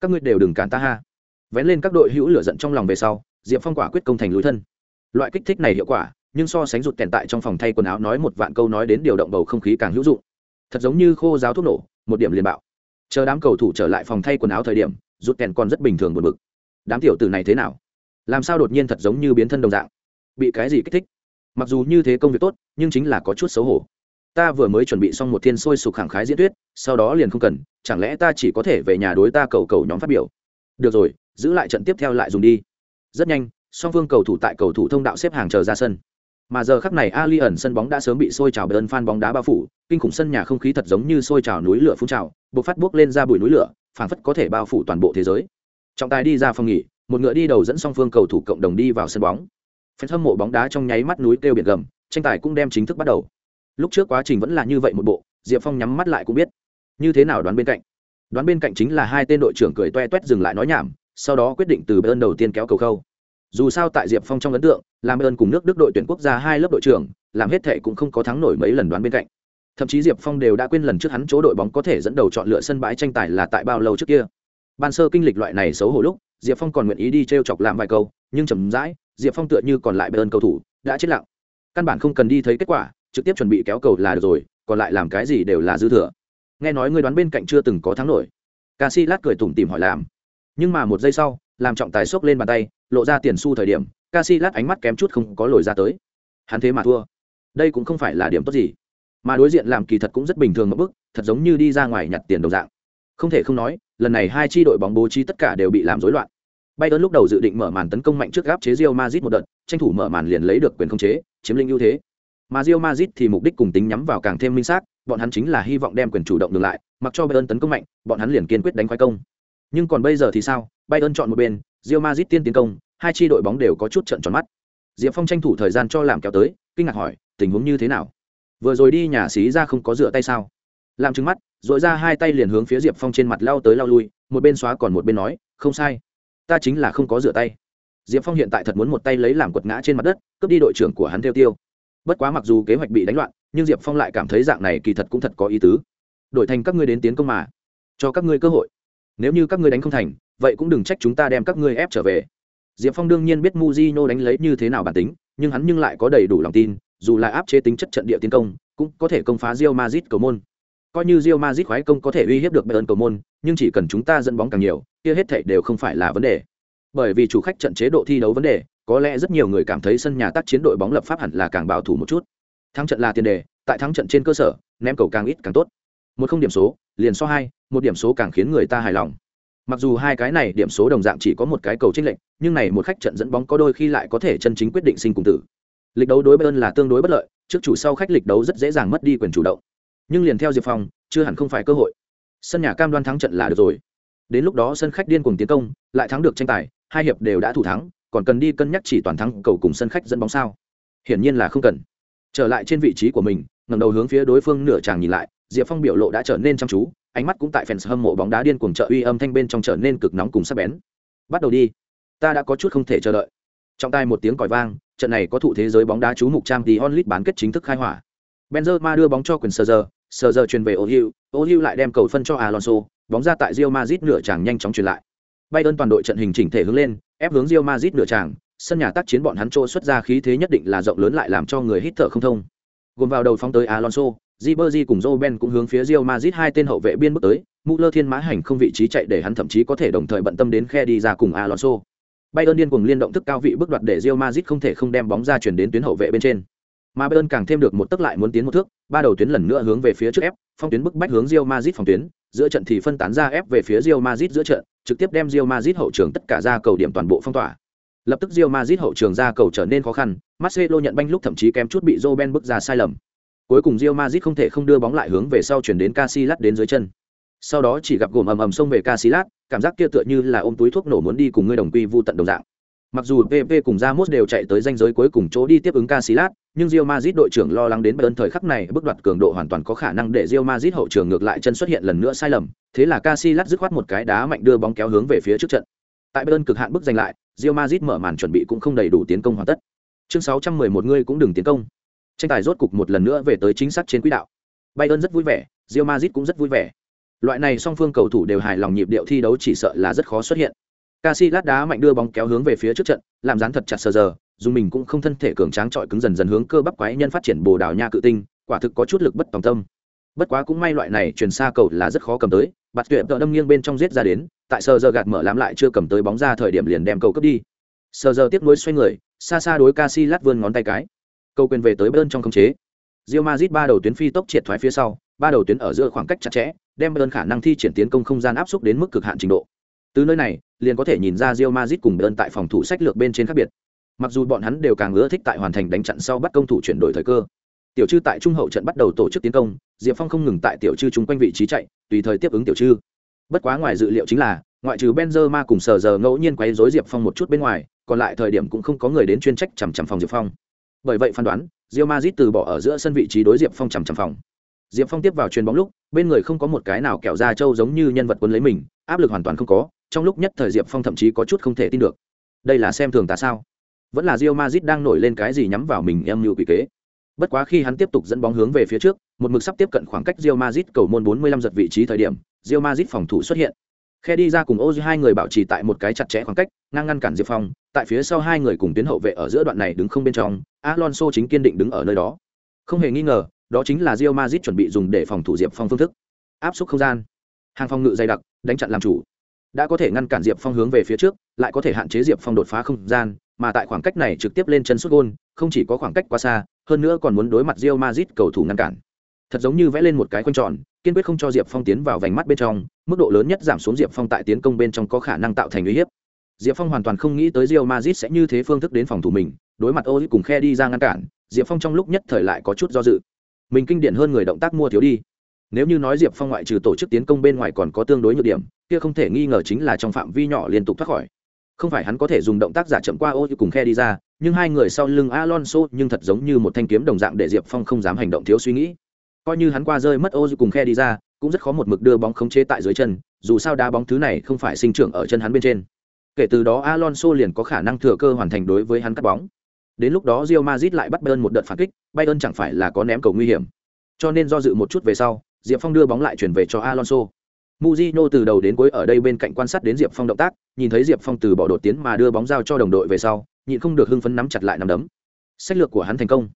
Các ngươi đều đừng cản ta ha. Vén lên các đội hữu lửa giận trong lòng về sau, diệp phong quả quyết công thành lối thân. Loại kích thích này hiệu quả, nhưng so sánh rụt kèn tại trong phòng thay quần áo nói một vạn câu nói đến điều động bầu không khí càng hữu dụng. Thật giống như khô giáo thuốc nổ, một điểm liền bạo. Chờ đám cầu thủ trở lại phòng thay quần áo thời điểm, rụt kèn còn rất bình thường buồn bực đám tiểu tử này thế nào? Làm sao đột nhiên thật giống như biến thân đồng dạng? Bị cái gì kích thích? Mặc dù như thế công việc tốt, nhưng chính là có chút xấu hổ. Ta vừa mới chuẩn bị xong một thiên sôi sục khẳng khái diễn thuyết, sau đó liền không cần, chẳng lẽ ta chỉ có thể về nhà đối ta cầu cầu nhóm phát biểu? Được rồi, giữ lại trận tiếp theo lại dùng đi. Rất nhanh, song phương cầu thủ tại cầu thủ thông đạo xếp hàng chờ ra sân. Mà giờ khắc này ali ẩn sân bóng đã sớm bị sôi trào bởi ơn phan bóng đá bao phủ, kinh khủng sân nhà không khí thật giống như sôi trào núi lửa phun trào buộc phát buốc lên ra bụi núi lửa, phảng phất có thể bao phủ toàn bộ thế giới trọng tài đi ra phòng nghỉ một ngựa đi đầu dẫn song phương cầu thủ cộng đồng đi vào sân bóng phen hâm mộ bóng đá trong nháy mắt núi kêu biển gầm, tranh tài cũng đem chính thức bắt đầu. Lúc trước quá trình vẫn là như vậy một bộ, Diệp Phong nhắm mắt lại cũng biết. Như thế nào đoán bên cạnh? Đoán bên cạnh chính là hai tên đội trưởng cười toe toét dừng lại nói nhảm, sau đó quyết định từ bên đầu tiên kéo cầu khâu. Dù sao tại Diệp Phong trong ấn tượng, làm ơn cùng nước Đức đội tuyển quốc gia hai lớp đội trưởng, làm hết thệ cũng không có thắng nổi mấy lần đoán bên cạnh. Thậm chí Diệp Phong đều đã quên lần trước hắn chỗ đội bóng có thể dẫn đầu chọn lựa sân bãi tranh tài là tại bao lâu trước kia. Ban sơ kinh lịch loại này xấu hổ lúc, Diệp Phong còn nguyện ý đi trêu chọc làm vài câu, nhưng chậm rãi, diệp phong tựa như còn lại bên cầu thủ đã chết lặng. Căn bản không cần đi thấy kết quả trực tiếp chuẩn bị kéo cầu là được rồi còn lại làm cái gì đều là dư thừa. Nghe nói ngươi đoán bên cạnh chưa từng có thắng nổi. Ca si lát cười tủm tìm hỏi làm nhưng mà một giây sau làm trọng tài xốc lên bàn tay lộ ra tiền xu thời điểm ca si lát ánh mắt kém chút không có lồi ra tới. Hắn thế mà thua. Đây cũng không phải là điểm tốt gì. Mà đối diện làm kỳ thật cũng rất bình thường một bức thật giống như đi ra ngoài nhặt tiền đồng dạng. Không thể không nói lần này hai tri đội bóng bố trí tất cả đều bị làm rối loạn Bayern lúc đầu dự định mở màn tấn công mạnh trước gáp chế Real Madrid một đợt, tranh thủ mở màn liền lấy được quyền khống chế, chiếm lĩnh ưu thế. Mà Real Madrid thì mục đích cùng tính nhắm vào càng thêm minh xác, bọn hắn chính là hy vọng đem quyền chủ động được lại, mặc cho Bayern tấn công mạnh, bọn hắn liền kiên quyết đánh khoái công. Nhưng còn bây giờ thì sao? Bayern chọn một bên, Real Madrid tiên tiến công, hai chi đội bóng đều có chút trận tròn mắt. Diệp Phong tranh thủ thời gian cho làm kéo tới, kinh ngạc hỏi, tình huống như thế nào? Vừa rồi đi nhà xí ra không có rửa tay sao? Làm trứng mắt, rồi ra hai tay liền hướng phía Diệp Phong trên mặt lao tới lao lui, một bên xóa còn một bên nói, không sai ta chính là không có rửa tay. Diệp phong hiện tại thật muốn một tay lấy làm quật ngã trên mặt đất cướp đi đội trưởng của hắn theo tiêu. Bất quá mặc dù kế hoạch bị đánh loạn nhưng diệp phong lại cảm thấy dạng này kỳ thật cũng thật có ý tứ. Đổi thành các ngươi đến tiến công mà cho các ngươi cơ hội. Nếu như các ngươi đánh không thành vậy cũng đừng trách chúng ta đem các ngươi ép trở về. Diệp phong đương nhiên biết muzino đánh lấy như thế nào bản tính nhưng hắn nhưng lại có đầy đủ lòng tin dù là áp chế tính chất trận địa tiến công cũng có thể công phá rio mazit cầu môn coi như Real Madrid khoái công có thể uy hiếp được bayern cầu môn nhưng chỉ cần chúng ta dẫn bóng càng nhiều kia hết thảy đều không phải là vấn đề. Bởi vì chủ khách trận chế độ thi đấu vấn đề, có lẽ rất nhiều người cảm thấy sân nhà tác chiến đội bóng lập pháp hẳn là càng bảo thủ một chút. Thắng trận là tiền đề, tại thắng trận trên cơ sở, ném cầu càng ít càng tốt. Một không điểm số, liền so hai, một điểm số càng khiến người ta hài lòng. Mặc dù hai cái này điểm số đồng dạng chỉ có một cái cầu chênh lệch, nhưng này một khách trận dẫn bóng có đôi khi lại có thể chân chính quyết định sinh cùng tử. Lịch đấu đối Bayern là tương đối bất lợi, trước chủ sau khách lịch đấu rất dễ dàng mất đi quyền chủ động. Nhưng liền theo Diệp Phong, chưa hẳn không phải cơ hội. Sân nhà cam đoan thắng trận là được rồi. Đến lúc đó sân khách điên cuồng tiến công lại thắng được tranh tài hai hiệp đều đã thủ thắng còn cần đi cân nhắc chỉ toàn thắng cầu cùng sân khách dẫn bóng sao? Hiển nhiên là không cần. Trở lại trên vị trí của mình ngẩng đầu hướng phía đối phương nửa chàng nhìn lại diệp phong biểu lộ đã trở nên chăm chú ánh mắt cũng tại fans hâm mộ bóng đá điên cuồng trợ uy âm thanh bên trong trở nên cực nóng cùng sắc bén. Bắt đầu đi ta đã có chút không thể chờ đợi. Trong tai một tiếng còi vang trận này có thụ thế giới bóng đá chú mục trang tí onlit bán kết chính thức khai hỏa benzema đưa bóng cho quyền sờ giờ sờ giờ truyền về Ohiu, Ohiu lại đem cầu phân cho alonso bóng ra tại Real Madrid nửa chàng nhanh chóng truyền lại. Bayern toàn đội trận hình chỉnh thể hướng lên, ép hướng Real Madrid nửa chàng, sân nhà tác chiến bọn hắn trôi xuất ra khí thế nhất định là rộng lớn lại làm cho người hít thở không thông gồm vào đầu phóng tới alonso Ribery cùng Joe cũng hướng phía Real Madrid hai tên hậu vệ biên bước tới, Müller thiên mã hành không vị trí chạy để hắn thậm chí có thể đồng thời bận tâm đến khe đi ra cùng Alonso. Bayern điên cuồng liên động thức cao vị bước đoạt để Real Madrid không thể không đem bóng ra chuyển đến tuyến hậu vệ bên trên. Mà Bayern càng thêm được một tức lại muốn tiến một thước, ba đầu tuyến lần nữa hướng về phía trước ép, phong tuyến bức bách hướng Real Madrid phòng tuyến, giữa trận thì phân tán ra ép về phía Real Madrid giữa trận, trực tiếp đem Real Madrid hậu trường tất cả ra cầu điểm toàn bộ phong tỏa. Lập tức Real Madrid hậu trường ra cầu trở nên khó khăn, Marcelo nhận banh lúc thậm chí kém chút bị Robben bức ra sai lầm. Cuối cùng Real Madrid không thể không đưa bóng lại hướng về sau chuyển đến Casillas đến dưới chân. Sau đó chỉ gặp gồm ầm ầm xông về Casillas, cảm giác kia tựa như là ôm túi thuốc nổ muốn đi cùng người đồng quy vu tận đồng dạng. Mặc dù PP cùng Ramos đều chạy tới danh giới cuối cùng chỗ đi tiếp ứng Casillas, nhưng Real Madrid đội trưởng lo lắng đến Bayern thời khắc này bước đoạt cường độ hoàn toàn có khả năng để Real Madrid hậu trường ngược lại chân xuất hiện lần nữa sai lầm, thế là Casillas dứt khoát một cái đá mạnh đưa bóng kéo hướng về phía trước trận. Tại Bayern cực hạn bước giành lại, Real Madrid mở màn chuẩn bị cũng không đầy đủ tiến công hoàn tất. Chương 611 người cũng đừng tiến công. Tranh tài rốt cục một lần nữa về tới chính xác trên quỹ đạo. Bayern rất vui vẻ, Real Madrid cũng rất vui vẻ. Loại này song phương cầu thủ đều hài lòng nhịp điệu thi đấu chỉ sợ là rất khó xuất hiện. Casillas đá mạnh đưa bóng kéo hướng về phía trước trận, làm dán thật chặt sờ giờ, dù mình cũng không thân thể cường tráng trọi cứng dần dần hướng cơ bắp quái nhân phát triển bồ đào nha cự tinh, quả thực có chút lực bất tòng tâm. Bất quá cũng may loại này truyền xa cầu là rất khó cầm tới, bạt tuyệt tự đâm nghiêng bên trong giết ra đến, tại sờ giờ gạt mở lắm lại chưa cầm tới bóng ra thời điểm liền đem cầu cướp đi. Sờ giờ tiếp nối xoay người, xa xa đối Casillas vươn ngón tay cái. Cầu quyền về tới bên trong khống chế. Real Madrid ba đầu tuyến phi tốc triệt thoái phía sau, ba đầu tuyến ở giữa khoảng cách chặt chẽ, đem bên khả năng thi triển tiến công không gian áp xúc đến mức cực hạn trình độ. Từ nơi này, liền có thể nhìn ra Real Madrid cùng Bayern tại phòng thủ sách lược bên trên khác biệt. Mặc dù bọn hắn đều càng ưa thích tại hoàn thành đánh chặn sau bắt công thủ chuyển đổi thời cơ. Tiểu Trư tại trung hậu trận bắt đầu tổ chức tiến công, Diệp Phong không ngừng tại tiểu Trư chúng quanh vị trí chạy, tùy thời tiếp ứng tiểu Trư. Bất quá ngoài dự liệu chính là, ngoại trừ Benzema cùng Sở giờ ngẫu nhiên quấy rối Diệp Phong một chút bên ngoài, còn lại thời điểm cũng không có người đến chuyên trách chằm chằm phòng Diệp Phong. Bởi vậy phán đoán, Real Madrid từ bỏ ở giữa sân vị trí đối Diệp Phong chằm chằm phòng. Diệp Phong tiếp vào truyền bóng lúc, bên người không có một cái nào kẹo da châu giống như nhân vật quân lấy mình, áp lực hoàn toàn không có, trong lúc nhất thời Diệp Phong thậm chí có chút không thể tin được. Đây là xem thường ta sao? Vẫn là rio Madrid đang nổi lên cái gì nhắm vào mình em như quỷ kế. Bất quá khi hắn tiếp tục dẫn bóng hướng về phía trước, một mực sắp tiếp cận khoảng cách rio Madrid cầu môn 45 giật vị trí thời điểm, rio Madrid phòng thủ xuất hiện. Khe đi ra cùng ô hai người bảo trì tại một cái chặt chẽ khoảng cách, ngang ngăn cản Diệp Phong, tại phía sau hai người cùng tuyến hậu vệ ở giữa đoạn này đứng không bên trong, Alonso chính kiên định đứng ở nơi đó. Không hề nghi ngờ, đó chính là Real Madrid chuẩn bị dùng để phòng thủ Diệp Phong phương thức. Áp suất không gian, hàng phòng ngự dày đặc, đánh chặn làm chủ. Đã có thể ngăn cản Diệp Phong hướng về phía trước, lại có thể hạn chế Diệp Phong đột phá không gian, mà tại khoảng cách này trực tiếp lên chân sút gôn, không chỉ có khoảng cách quá xa, hơn nữa còn muốn đối mặt Real Madrid cầu thủ ngăn cản. Thật giống như vẽ lên một cái khuôn tròn, kiên quyết không cho Diệp Phong tiến vào vành mắt bên trong, mức độ lớn nhất giảm xuống Diệp Phong tại tiến công bên trong có khả năng tạo thành uy hiếp. Diệp Phong hoàn toàn không nghĩ tới Real Madrid sẽ như thế phương thức đến phòng thủ mình, đối mặt Ozil cùng khe đi ra ngăn cản, Diệp Phong trong lúc nhất thời lại có chút do dự. Mình kinh điển hơn người động tác mua thiếu đi. Nếu như nói Diệp Phong ngoại trừ tổ chức tiến công bên ngoài còn có tương đối nhược điểm, kia không thể nghi ngờ chính là trong phạm vi nhỏ liên tục thoát khỏi. Không phải hắn có thể dùng động tác giả chậm qua ô như cùng khe đi ra, nhưng hai người sau lưng Alonso nhưng thật giống như một thanh kiếm đồng dạng để Diệp Phong không dám hành động thiếu suy nghĩ. Coi như hắn qua rơi mất ô như cùng khe đi ra, cũng rất khó một mực đưa bóng khống chế tại dưới chân, dù sao đá bóng thứ này không phải sinh trưởng ở chân hắn bên trên. Kể từ đó Alonso liền có khả năng thừa cơ hoàn thành đối với hắn cắt bóng. Đến lúc đó Real Madrid lại bắt Bayern một đợt phản kích, Bayern chẳng phải là có ném cầu nguy hiểm. Cho nên do dự một chút về sau, Diệp Phong đưa bóng lại chuyển về cho Alonso. Mujino từ đầu đến cuối ở đây bên cạnh quan sát đến Diệp Phong động tác, nhìn thấy Diệp Phong từ bỏ đột tiến mà đưa bóng giao cho đồng đội về sau, nhịn không được hưng phấn nắm chặt lại nắm đấm. Sách lược của hắn thành công.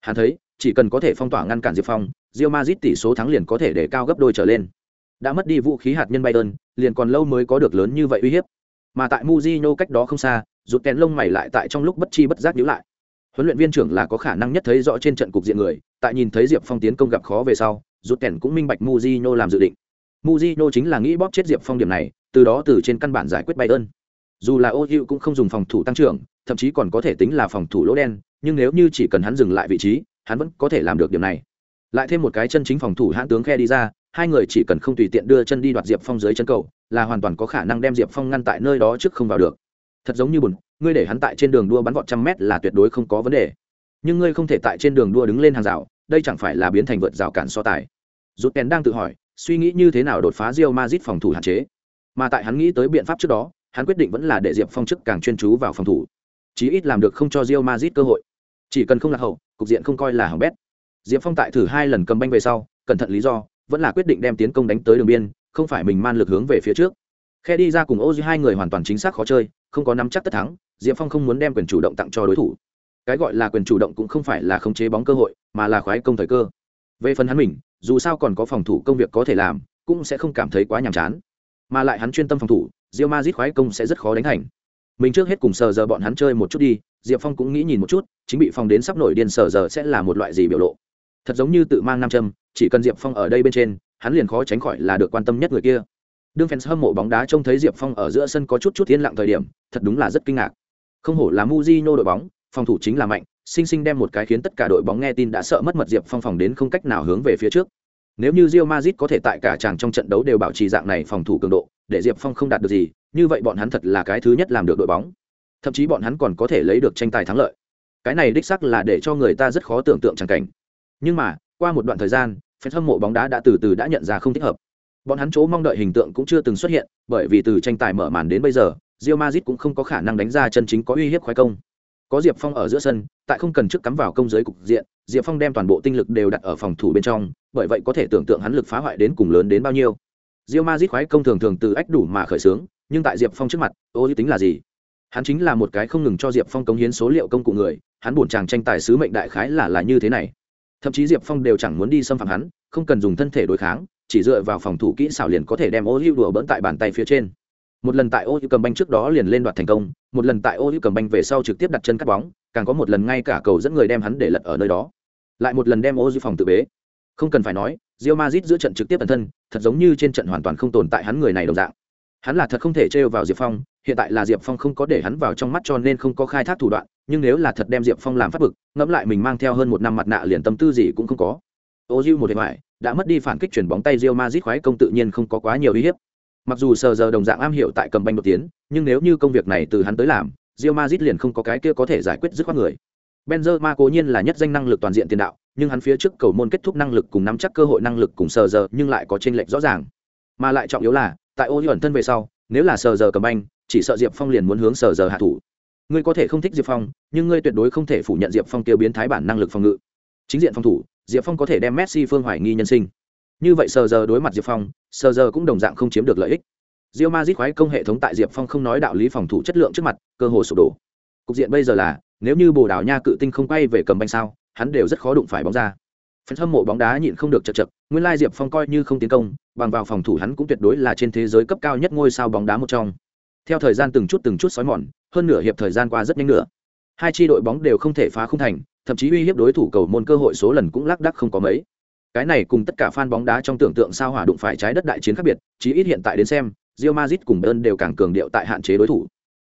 Hắn thấy, chỉ cần có thể phong tỏa ngăn cản Diệp Phong, Real Madrid tỷ số thắng liền có thể để cao gấp đôi trở lên. Đã mất đi vũ khí hạt nhân Bayern, liền còn lâu mới có được lớn như vậy uy hiếp. Mà tại Mujino cách đó không xa, rụt kèn lông mày lại tại trong lúc bất chi bất giác nhíu lại. Huấn luyện viên trưởng là có khả năng nhất thấy rõ trên trận cục diện người, tại nhìn thấy Diệp Phong tiến công gặp khó về sau, rút kèn cũng minh bạch Mujino làm dự định. Mujino chính là nghĩ bóp chết Diệp Phong điểm này, từ đó từ trên căn bản giải quyết Bayern. Dù là Ozil cũng không dùng phòng thủ tăng trưởng, thậm chí còn có thể tính là phòng thủ lỗ đen, nhưng nếu như chỉ cần hắn dừng lại vị trí, hắn vẫn có thể làm được điểm này. Lại thêm một cái chân chính phòng thủ hãn tướng khe đi ra, hai người chỉ cần không tùy tiện đưa chân đi đoạt Diệp Phong dưới chân cầu, là hoàn toàn có khả năng đem Diệp Phong ngăn tại nơi đó trước không vào được. Thật giống như bùn, ngươi để hắn tại trên đường đua bắn vọt trăm mét là tuyệt đối không có vấn đề. Nhưng ngươi không thể tại trên đường đua đứng lên hàng rào, đây chẳng phải là biến thành vượt rào cản so tài. Rút Kèn đang tự hỏi, suy nghĩ như thế nào đột phá Real Madrid phòng thủ hạn chế. Mà tại hắn nghĩ tới biện pháp trước đó, hắn quyết định vẫn là để Diệp Phong chức càng chuyên chú vào phòng thủ. Chí ít làm được không cho Real Madrid cơ hội. Chỉ cần không lạc hậu, cục diện không coi là hỏng bét. Diệp Phong tại thử hai lần cầm banh về sau, cẩn thận lý do, vẫn là quyết định đem tiến công đánh tới đường biên, không phải mình man lực hướng về phía trước. Khe đi ra cùng Ozi hai người hoàn toàn chính xác khó chơi, không có nắm chắc tất thắng, diệp phong không muốn đem quyền chủ động tặng cho đối thủ. Cái gọi là quyền chủ động cũng không phải là khống chế bóng cơ hội, mà là khoái công thời cơ. Về phần hắn mình, dù sao còn có phòng thủ công việc có thể làm, cũng sẽ không cảm thấy quá nhàm chán. Mà lại hắn chuyên tâm phòng thủ, Real Madrid khoái công sẽ rất khó đánh thành. Mình trước hết cùng sờ giờ bọn hắn chơi một chút đi, diệp phong cũng nghĩ nhìn một chút, chính bị phòng đến sắp nổi điên sờ giờ sẽ là một loại gì biểu lộ. Thật giống như tự mang nam châm, chỉ cần diệp phong ở đây bên trên, hắn liền khó tránh khỏi là được quan tâm nhất người kia đương fans hâm mộ bóng đá trông thấy diệp phong ở giữa sân có chút chút yên lặng thời điểm, thật đúng là rất kinh ngạc. Không hổ là Mujino đội bóng, phòng thủ chính là mạnh sinh sinh đem một cái khiến tất cả đội bóng nghe tin đã sợ mất mật diệp phong phòng đến không cách nào hướng về phía trước. Nếu như Real Madrid có thể tại cả chàng trong trận đấu đều bảo trì dạng này phòng thủ cường độ, để diệp phong không đạt được gì, như vậy bọn hắn thật là cái thứ nhất làm được đội bóng. Thậm chí bọn hắn còn có thể lấy được tranh tài thắng lợi. Cái này đích sắc là để cho người ta rất khó tưởng tượng chẳng cảnh. Nhưng mà, qua một đoạn thời gian fan hâm mộ bóng đá đã từ từ đã nhận ra không thích hợp bọn hắn chỗ mong đợi hình tượng cũng chưa từng xuất hiện, bởi vì từ tranh tài mở màn đến bây giờ, Real Madrid cũng không có khả năng đánh ra chân chính có uy hiếp khoái công. Có diệp phong ở giữa sân, tại không cần trước cắm vào công giới cục diện, diệp phong đem toàn bộ tinh lực đều đặt ở phòng thủ bên trong, bởi vậy có thể tưởng tượng hắn lực phá hoại đến cùng lớn đến bao nhiêu. Real Madrid khoái công thường thường từ ách đủ mà khởi xướng, nhưng tại diệp phong trước mặt, ô tính là gì? Hắn chính là một cái không ngừng cho diệp phong cống hiến số liệu công cụ người, hắn buồn chàng tranh tài sứ mệnh đại khái là là như thế này. Thậm chí diệp phong đều chẳng muốn đi xâm phạm hắn, không cần dùng thân thể đối kháng chỉ dựa vào phòng thủ kỹ xảo liền có thể đem ô hữu đùa bỡn tại bàn tay phía trên. Một lần tại ô hữu cầm banh trước đó liền lên đoạt thành công, một lần tại ô hữu cầm banh về sau trực tiếp đặt chân cắt bóng, càng có một lần ngay cả cầu dẫn người đem hắn để lật ở nơi đó. Lại một lần đem ô hữu phòng tự bế. Không cần phải nói rio mazit giữa trận trực tiếp bản thân, thật giống như trên trận hoàn toàn không tồn tại hắn người này đồng dạng. Hắn là thật không thể trêu vào diệp phong, hiện tại là diệp phong không có để hắn vào trong mắt cho nên không có khai thác thủ đoạn, nhưng nếu là thật đem diệp phong làm phát bực, ngẫm lại mình mang theo hơn một năm mặt nạ liền tâm tư gì cũng không có. Ô diu một hệ ngoại đã mất đi phản kích chuyển bóng tay Real Madrid khoái công tự nhiên không có quá nhiều uy hiếp. Mặc dù sờ giờ đồng dạng am hiểu tại cầm banh đột tiến, nhưng nếu như công việc này từ hắn tới làm, Real Madrid liền không có cái kia có thể giải quyết dứt khoát người. Benzema cố nhiên là nhất danh năng lực toàn diện tiền đạo, nhưng hắn phía trước cầu môn kết thúc năng lực cùng nắm chắc cơ hội năng lực cùng sờ giờ nhưng lại có chênh lệch rõ ràng. Mà lại trọng yếu là, tại ô ẩn thân về sau, nếu là sờ giờ cầm banh, chỉ sợ diệp phong liền muốn hướng sờ giờ hạ thủ. Ngươi có thể không thích diệp phong, nhưng ngươi tuyệt đối không thể phủ nhận diệp phong tiêu biến thái bản năng lực phòng ngự. Chính diện phòng thủ diệp phong có thể đem messi phương hoài nghi nhân sinh. Như vậy sờ giờ đối mặt diệp phong, sờ giờ cũng đồng dạng không chiếm được lợi ích. Rio mazit khoái công hệ thống tại diệp phong không nói đạo lý phòng thủ chất lượng trước mặt, cơ hồ sụp đổ. Cục diện bây giờ là, nếu như bồ đào nha cự tinh không quay về cầm banh sao, hắn đều rất khó đụng phải bóng ra. Phần hâm mộ bóng đá nhịn không được chật chật, nguyên lai diệp phong coi như không tiến công, bằng vào phòng thủ hắn cũng tuyệt đối là trên thế giới cấp cao nhất ngôi sao bóng đá một trong. Theo thời gian từng chút từng chút xói mòn, hơn nửa hiệp thời gian qua rất nhanh nữa hai tri đội bóng đều không thể phá không thành, thậm chí uy hiếp đối thủ cầu môn cơ hội số lần cũng lác đắc không có mấy. Cái này cùng tất cả fan bóng đá trong tưởng tượng sao hỏa đụng phải trái đất đại chiến khác biệt, chí ít hiện tại đến xem, Real Madrid cùng Bayern đều càng cường điệu tại hạn chế đối thủ.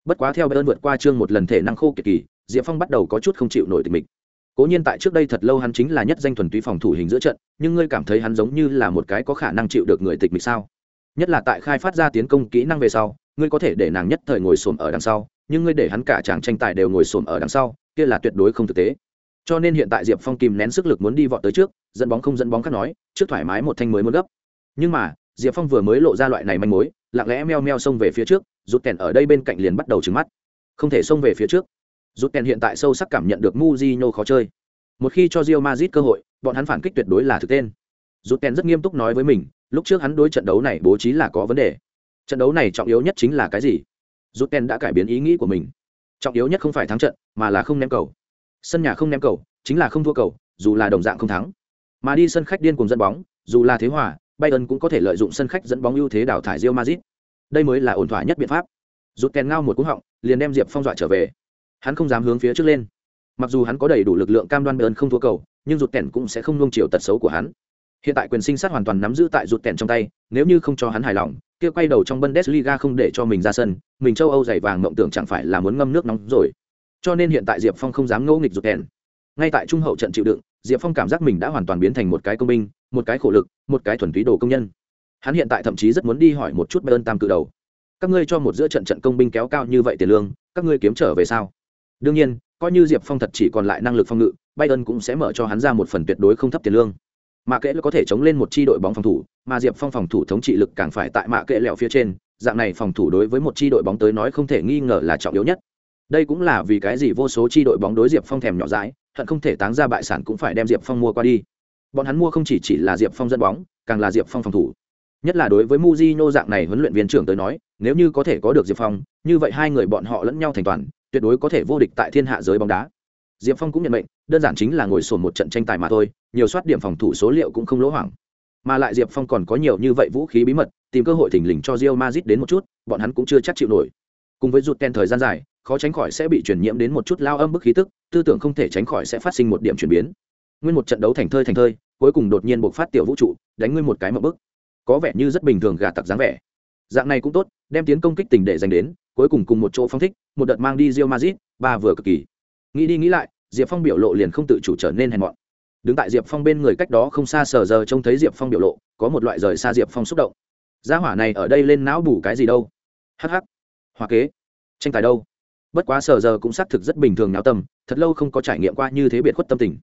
Bất quá theo Bayern vượt qua chương một lần thể năng khô kiệt kỳ, diệp phong bắt đầu có chút không chịu nổi tình mình cố nhiên tại trước đây thật lâu hắn chính là nhất danh thuần túy phòng thủ hình giữa trận, nhưng ngươi cảm thấy hắn giống như là một cái có khả năng chịu được người tịch mịch sao? Nhất là tại khai phát ra tiến công kỹ năng về sau, ngươi có thể để nàng nhất thời ngồi xổm ở đằng sau nhưng ngươi để hắn cả chàng tranh tài đều ngồi xổm ở đằng sau, kia là tuyệt đối không thực tế. Cho nên hiện tại diệp phong kìm nén sức lực muốn đi vọt tới trước, dẫn bóng không dẫn bóng khác nói, trước thoải mái một thanh mới muốn gấp. Nhưng mà, diệp phong vừa mới lộ ra loại này manh mối, lặng lẽ meo meo xông về phía trước rút kèn ở đây bên cạnh liền bắt đầu trừng mắt. Không thể xông về phía trước. Rút kèn hiện tại sâu sắc cảm nhận được Mujinho khó chơi. Một khi cho Real Madrid cơ hội, bọn hắn phản kích tuyệt đối là thực tên. Rút kèn rất nghiêm túc nói với mình, lúc trước hắn đối trận đấu này bố trí là có vấn đề. Trận đấu này trọng yếu nhất chính là cái gì? Rút ken đã cải biến ý nghĩ của mình. Trọng yếu nhất không phải thắng trận, mà là không ném cầu. Sân nhà không ném cầu, chính là không thua cầu, dù là đồng dạng không thắng. Mà đi sân khách điên cùng dẫn bóng, dù là thế hòa, bayern cũng có thể lợi dụng sân khách dẫn bóng ưu thế đào thải rio mazit đây mới là ổn thỏa nhất biện pháp. Rút kèn ngao một cú họng, liền đem diệp phong dọa trở về. Hắn không dám hướng phía trước lên. Mặc dù hắn có đầy đủ lực lượng cam đoan bayern không thua cầu, nhưng rút kèn cũng sẽ không nuông chiều tật xấu của hắn hiện tại quyền sinh sát hoàn toàn nắm giữ tại rụt tèn trong tay, nếu như không cho hắn hài lòng, kia quay đầu trong bundesliga không để cho mình ra sân, mình châu âu giày vàng mộng tưởng chẳng phải là muốn ngâm nước nóng rồi. Cho nên hiện tại diệp phong không dám ngẫu nghịch rụt tèn. ngay tại trung hậu trận chịu đựng, diệp phong cảm giác mình đã hoàn toàn biến thành một cái công binh, một cái khổ lực, một cái thuần túy đồ công nhân. Hắn hiện tại thậm chí rất muốn đi hỏi một chút bayern tam cự đầu. Các ngươi cho một giữa trận trận công binh kéo cao như vậy tiền lương, các ngươi kiếm trở về sao? Đương nhiên, coi như diệp phong thật chỉ còn lại năng lực phòng ngự, bayern cũng sẽ mở cho hắn ra một phần tuyệt đối không thấp tiền lương mạ kệ có thể chống lên một chi đội bóng phòng thủ, mà diệp phong phòng thủ thống trị lực càng phải tại mạ kệ lẹo phía trên, dạng này phòng thủ đối với một chi đội bóng tới nói không thể nghi ngờ là trọng yếu nhất. Đây cũng là vì cái gì vô số chi đội bóng đối diệp phong thèm nhỏ dãi, hận không thể táng ra bại sản cũng phải đem diệp phong mua qua đi. Bọn hắn mua không chỉ chỉ là diệp phong dẫn bóng, càng là diệp phong phòng thủ. Nhất là đối với Mujino dạng này huấn luyện viên trưởng tới nói, nếu như có thể có được diệp phong, như vậy hai người bọn họ lẫn nhau thành toàn, tuyệt đối có thể vô địch tại thiên hạ giới bóng đá diệp phong cũng nhận mệnh, đơn giản chính là ngồi sồn một trận tranh tài mà thôi, nhiều soát điểm phòng thủ số liệu cũng không lỗ hoảng. Mà lại diệp phong còn có nhiều như vậy vũ khí bí mật, tìm cơ hội thỉnh lình cho rio mazit đến một chút, bọn hắn cũng chưa chắc chịu nổi. Cùng với rụt ken thời gian dài, khó tránh khỏi sẽ bị truyền nhiễm đến một chút lao âm bức khí tức, tư tưởng không thể tránh khỏi sẽ phát sinh một điểm chuyển biến. Nguyên một trận đấu thành thơi thành thơi, cuối cùng đột nhiên buộc phát tiểu vũ trụ, đánh nguyên một cái mậu bức. Có vẻ như rất bình thường gà tặc dáng vẻ. Dạng này cũng tốt, đem tiến công kích tình để dành đến, cuối cùng cùng một chỗ phong thích, một đợt mang đi rio mazit ba vừa cực kỳ nghĩ đi nghĩ lại, diệp phong biểu lộ liền không tự chủ trở nên hèn mọn. Đứng tại diệp phong bên người cách đó không xa sờ giờ trông thấy diệp phong biểu lộ, có một loại rời xa diệp phong xúc động. Gia hỏa này ở đây lên não bù cái gì đâu? Hh hoa kế. Tranh tài đâu? Bất quá sờ giờ cũng xác thực rất bình thường náo tâm thật lâu không có trải nghiệm qua như thế biệt khuất tâm tình.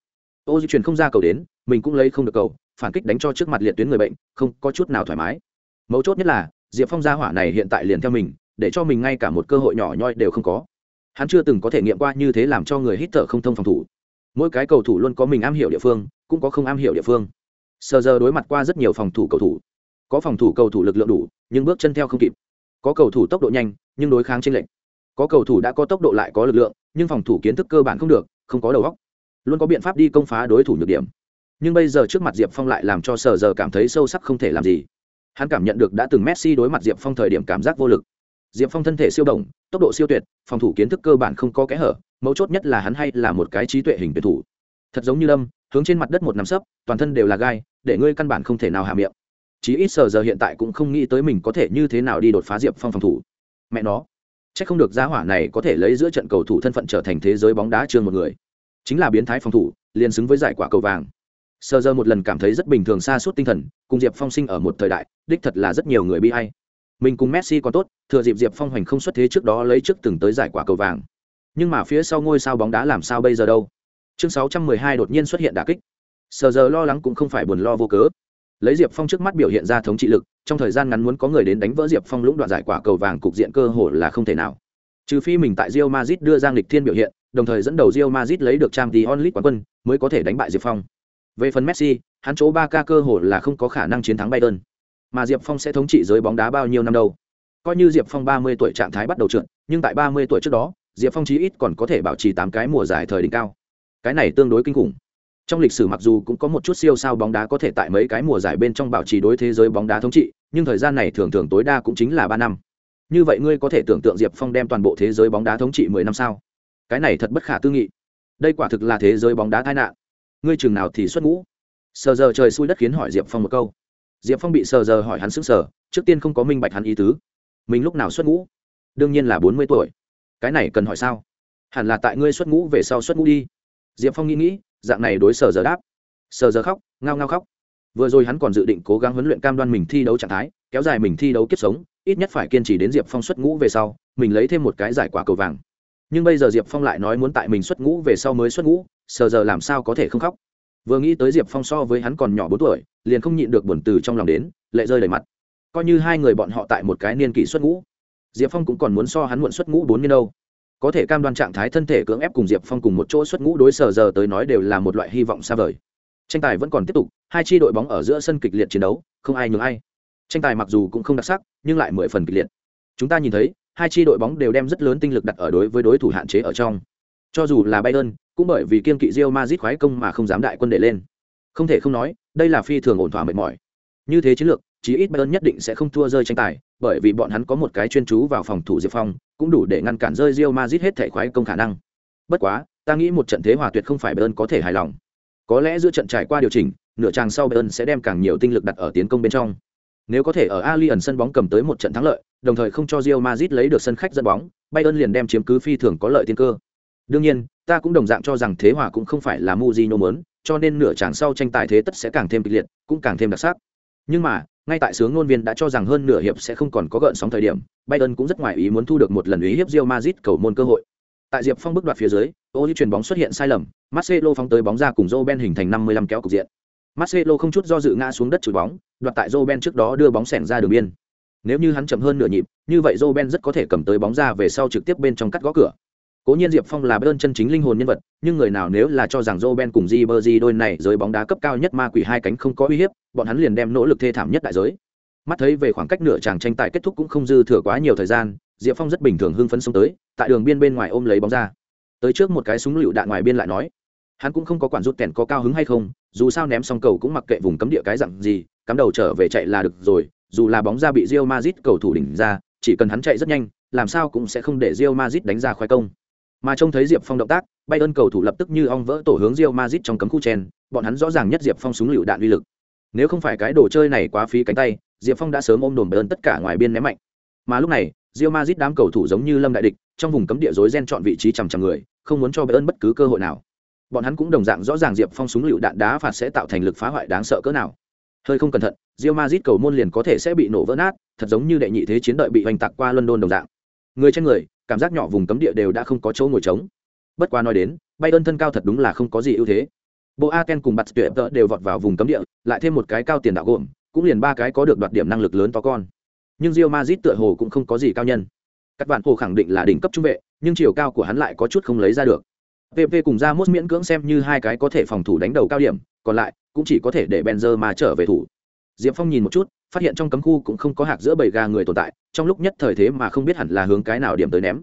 Ô di chuyển không ra cầu đến, mình cũng lấy không được cầu, phản kích đánh cho trước mặt liệt tuyến người bệnh, không có chút nào thoải mái. Mấu chốt nhất là, diệp phong gia hỏa này hiện tại liền theo mình, để cho mình ngay cả một cơ hội nhỏ nhoi đều không có hắn chưa từng có thể nghiệm qua như thế làm cho người hít thở không thông phòng thủ. Mỗi cái cầu thủ luôn có mình am hiểu địa phương, cũng có không am hiểu địa phương. Sờ giờ đối mặt qua rất nhiều phòng thủ cầu thủ. Có phòng thủ cầu thủ lực lượng đủ, nhưng bước chân theo không kịp. Có cầu thủ tốc độ nhanh, nhưng đối kháng trên lệnh có cầu thủ đã có tốc độ lại có lực lượng, nhưng phòng thủ kiến thức cơ bản không được, không có đầu óc. Luôn có biện pháp đi công phá đối thủ nhược điểm. Nhưng bây giờ trước mặt diệp phong lại làm cho sờ giờ cảm thấy sâu sắc không thể làm gì. Hắn cảm nhận được đã từng messi đối mặt diệp phong thời điểm cảm giác vô lực diệp phong thân thể siêu đồng tốc độ siêu tuyệt, phòng thủ kiến thức cơ bản không có kẽ hở, mấu chốt nhất là hắn hay là một cái trí tuệ hình tuyệt thủ. Thật giống như lâm, hướng trên mặt đất một nằm sấp, toàn thân đều là gai, để ngươi căn bản không thể nào hạ miệng. Chí ít sờ giờ hiện tại cũng không nghĩ tới mình có thể như thế nào đi đột phá diệp phong phòng thủ. Mẹ nó c h ắ c không được giá hỏa này có thể lấy giữa trận cầu thủ thân phận trở thành thế giới bóng đá trường một người. Chính là biến thái phòng thủ, liền xứng với giải quả cầu vàng. Sờ giờ một lần cảm thấy rất bình thường xa suốt tinh thần, cùng diệp phong sinh ở một thời đại, đích thật là rất nhiều người bi hay mình cùng messi còn tốt, thừa dịp diệp phong hoành không xuất thế trước đó lấy trước từng tới giải quả cầu vàng. Nhưng mà phía sau ngôi sao bóng đá làm sao bây giờ đâu? Chương 612 đột nhiên xuất hiện đả kích. Sờ giờ lo lắng cũng không phải buồn lo vô cớ. Lấy diệp phong trước mắt biểu hiện ra thống trị lực, trong thời gian ngắn muốn có người đến đánh vỡ diệp phong lũng đoạn giải quả cầu vàng cục diện cơ hồ là không thể nào. Trừ phi mình tại rio mazit đưa ra nghịch thiên biểu hiện, đồng thời dẫn đầu rio mazit lấy được trang t onlit quán quân, mới có thể đánh bại diệp phong. Về phần messi, hắn chỗ ba ca cơ hồ là không có khả năng chiến thắng bayern mà diệp phong sẽ thống trị giới bóng đá bao nhiêu năm đâu? Coi như diệp phong ba mươi tuổi trạng thái bắt đầu trượt, nhưng tại ba mươi tuổi trước đó, diệp phong chí ít còn có thể bảo trì tám cái mùa giải thời đỉnh cao. Cái này tương đối kinh khủng. Trong lịch sử mặc dù cũng có một chút siêu sao bóng đá có thể tại mấy cái mùa giải bên trong bảo trì đối thế giới bóng đá thống trị, nhưng thời gian này thường thường tối đa cũng chính là ba năm. Như vậy ngươi có thể tưởng tượng diệp phong đem toàn bộ thế giới bóng đá thống trị mười năm sao? Cái này thật bất khả tư nghị. Đây quả thực là thế giới bóng đá tai nạn. Ngươi chừng nào thì xuất ngũ? Sờ giờ trời xui đất khiến hỏi diệp phong một câu diệp phong bị sờ giờ hỏi hắn sức sở, trước tiên không có minh bạch hắn ý tứ. Mình lúc nào xuất ngũ? Đương nhiên là bốn mươi tuổi. Cái này cần hỏi sao? Hẳn là tại ngươi xuất ngũ về sau xuất ngũ đi. Diệp phong nghĩ nghĩ, dạng này đối sờ giờ đáp. Sờ giờ khóc, ngao ngao khóc. Vừa rồi hắn còn dự định cố gắng huấn luyện cam đoan mình thi đấu trạng thái, kéo dài mình thi đấu kiếp sống, ít nhất phải kiên trì đến diệp phong xuất ngũ về sau, mình lấy thêm một cái giải quả cầu vàng. Nhưng bây giờ diệp phong lại nói muốn tại mình xuất ngũ về sau mới xuất ngũ, sờ giờ làm sao có thể không khóc? Vừa nghĩ tới diệp phong so với hắn còn nhỏ bốn tuổi liền không nhịn được buồn từ trong lòng đến, lệ rơi đầy mặt. Coi như hai người bọn họ tại một cái niên kỷ xuất ngũ, diệp phong cũng còn muốn so hắn muộn xuất ngũ bốn niên đâu. Có thể cam đoan trạng thái thân thể cưỡng ép cùng diệp phong cùng một chỗ xuất ngũ đối sở giờ tới nói đều là một loại hy vọng xa vời. Tranh tài vẫn còn tiếp tục, hai tri đội bóng ở giữa sân kịch liệt chiến đấu, không ai nhường ai. Tranh tài mặc dù cũng không đặc sắc, nhưng lại mười phần kịch liệt. Chúng ta nhìn thấy, hai tri đội bóng đều đem rất lớn tinh lực đặt ở đối với đối thủ hạn chế ở trong. Cho dù là bayern, cũng bởi vì kiên kỵ rio mazit khoái công mà không dám đại quân để lên không thể không nói đây là phi thường ổn thỏa mệt mỏi. Như thế chiến lược chí ít bayern nhất định sẽ không thua rơi tranh tài bởi vì bọn hắn có một cái chuyên chú vào phòng thủ diệp phong cũng đủ để ngăn cản rơi rio mazit hết thể khoái công khả năng. Bất quá ta nghĩ một trận thế hòa tuyệt không phải bayern có thể hài lòng. Có lẽ giữa trận trải qua điều chỉnh nửa tràng sau bayern sẽ đem càng nhiều tinh lực đặt ở tiến công bên trong. Nếu có thể ở Allianz sân bóng cầm tới một trận thắng lợi, đồng thời không cho Real Madrid lấy được sân khách dẫn bóng, Bayern liền đem chiếm cứ phi thường có lợi tiên cơ. Đương nhiên, ta cũng đồng dạng cho rằng thế hòa cũng không phải là Mujino muốn, cho nên nửa chàng sau tranh tài thế tất sẽ càng thêm kịch liệt, cũng càng thêm đặc sắc. Nhưng mà, ngay tại sướng ngôn viên đã cho rằng hơn nửa hiệp sẽ không còn có gợn sóng thời điểm, Bayern cũng rất ngoài ý muốn thu được một lần ý hiếp Real Madrid cầu môn cơ hội. Tại Diệp Phong bước đoạt phía dưới, ô chuyền bóng xuất hiện sai lầm, Marcelo phóng tới bóng ra cùng Roben hình thành 55 kéo cục diện. Marcelo không chút do dự ngã xuống đất chùi bóng, đoạt tại Roben trước đó đưa bóng xẻng ra đường biên. Nếu như hắn chậm hơn nửa nhịp, như vậy Roben rất có thể cầm tới bóng ra về sau trực tiếp bên trong cắt gõ cửa. Cố nhiên Diệp Phong là Bayern chân chính linh hồn nhân vật, nhưng người nào nếu là cho rằng Roben cùng Ribery đôi này giới bóng đá cấp cao nhất ma quỷ hai cánh không có uy hiếp, bọn hắn liền đem nỗ lực thê thảm nhất đại giới. mắt thấy về khoảng cách nửa chàng tranh tài kết thúc cũng không dư thừa quá nhiều thời gian diệp phong rất bình thường hưng phấn xông tới tại đường biên bên ngoài ôm lấy bóng ra tới trước một cái súng lựu đạn ngoài biên lại nói hắn cũng không có quản rút kèn có cao hứng hay không dù sao ném xong cầu cũng mặc kệ vùng cấm địa cái dặn gì cắm đầu trở về chạy là được rồi dù là bóng ra bị rio mazit cầu thủ đỉnh ra chỉ cần hắn chạy rất nhanh làm sao cũng sẽ không để rio mazit đánh ra khoái công mà trông thấy diệp phong động tác bay ơn cầu thủ lập tức như ong vỡ tổ hướng rio mazit trong cấm khu chen, bọn hắn rõ ràng nhất diệp phong súng lựu đạn uy lực. Nếu không phải cái đồ chơi này quá phí cánh tay, diệp phong đã sớm ôm đồn bơn tất cả ngoài biên ném mạnh. Mà lúc này rio mazit đám cầu thủ giống như lâm đại địch, trong vùng cấm địa rối gen chọn vị trí chằm chằm người, không muốn cho bay ơn bất cứ cơ hội nào. Bọn hắn cũng đồng dạng rõ ràng diệp phong súng lựu đạn đá phạt sẽ tạo thành lực phá hoại đáng sợ cỡ nào. Hơi không cẩn thận rio mazit cầu môn liền có thể sẽ bị nổ vỡ nát, thật giống như đệ nhị thế chiến đợi bị hoành tạc qua london đồng dạng. Người trên người cảm giác nhỏ vùng cấm địa đều đã không có chỗ ngồi trống. Bất quá nói đến bay ơn thân cao thật đúng là không có gì ưu thế. Bộ aken cùng bặt tuyệt tợ đều vọt vào vùng cấm địa, lại thêm một cái cao tiền đạo gồm, cũng liền ba cái có được đoạt điểm năng lực lớn to con. Nhưng rio mazit tựa hồ cũng không có gì cao nhân. Các bạn hồ khẳng định là đỉnh cấp trung vệ, nhưng chiều cao của hắn lại có chút không lấy ra được. Pp cùng ra mốt miễn cưỡng xem như hai cái có thể phòng thủ đánh đầu cao điểm, còn lại, cũng chỉ có thể để benzer mà trở về thủ. Diệp phong nhìn một chút phát hiện trong cấm khu cũng không có hạc giữa bảy gà người tồn tại, trong lúc nhất thời thế mà không biết hẳn là hướng cái nào điểm tới ném.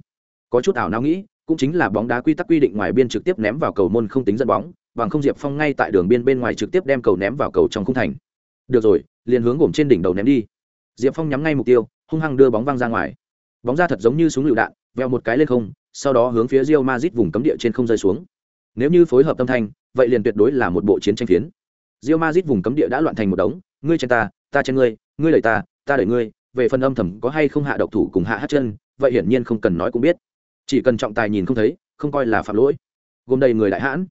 Có chút ảo não nghĩ, cũng chính là bóng đá quy tắc quy định ngoài biên trực tiếp ném vào cầu môn không tính dẫn bóng, bằng không diệp phong ngay tại đường biên bên ngoài trực tiếp đem cầu ném vào cầu trong khung thành. Được rồi, liền hướng gồm trên đỉnh đầu ném đi. Diệp phong nhắm ngay mục tiêu, hung hăng đưa bóng văng ra ngoài. Bóng ra thật giống như súng lựu đạn, veo một cái lên không, sau đó hướng phía rio mazit vùng cấm địa trên không rơi xuống. Nếu như phối hợp tâm thanh, vậy liền tuyệt đối là một bộ chiến tranh phiến. Rio mazit vùng cấm địa đã loạn thành một đống, ngươi chen ta ta trên ngươi ngươi đẩy ta ta đẩy ngươi, về phần âm thầm có hay không hạ độc thủ cùng hạ hát chân, vậy hiển nhiên không cần nói cũng biết. Chỉ cần trọng tài nhìn không thấy, không coi là phạm lỗi. Gồm đầy người đại hãn.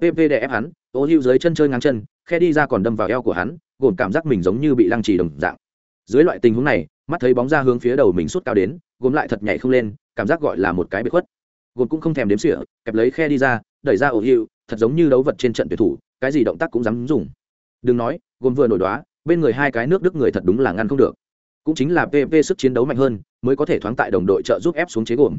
Pp đè ép hắn ô hữu dưới chân chơi ngang chân, khe đi ra còn đâm vào eo của hắn, gồm cảm giác mình giống như bị lăng trì đồng dạng. Dưới loại tình huống này, mắt thấy bóng ra hướng phía đầu mình suốt cao đến, gồm lại thật nhảy không lên, cảm giác gọi là một cái bị khuất. Gồm cũng không thèm đếm xỉa, kẹp lấy khe đi ra, đẩy ra ô hữu, thật giống như đấu vật trên trận tuyển thủ, cái gì động tác cũng dám dùng. Đừng nói, gồm vừa nổi đoá bên người hai cái nước đức người thật đúng là ngăn không được. Cũng chính là pp sức chiến đấu mạnh hơn, mới có thể thoáng tại đồng đội trợ giúp ép xuống chế gồm.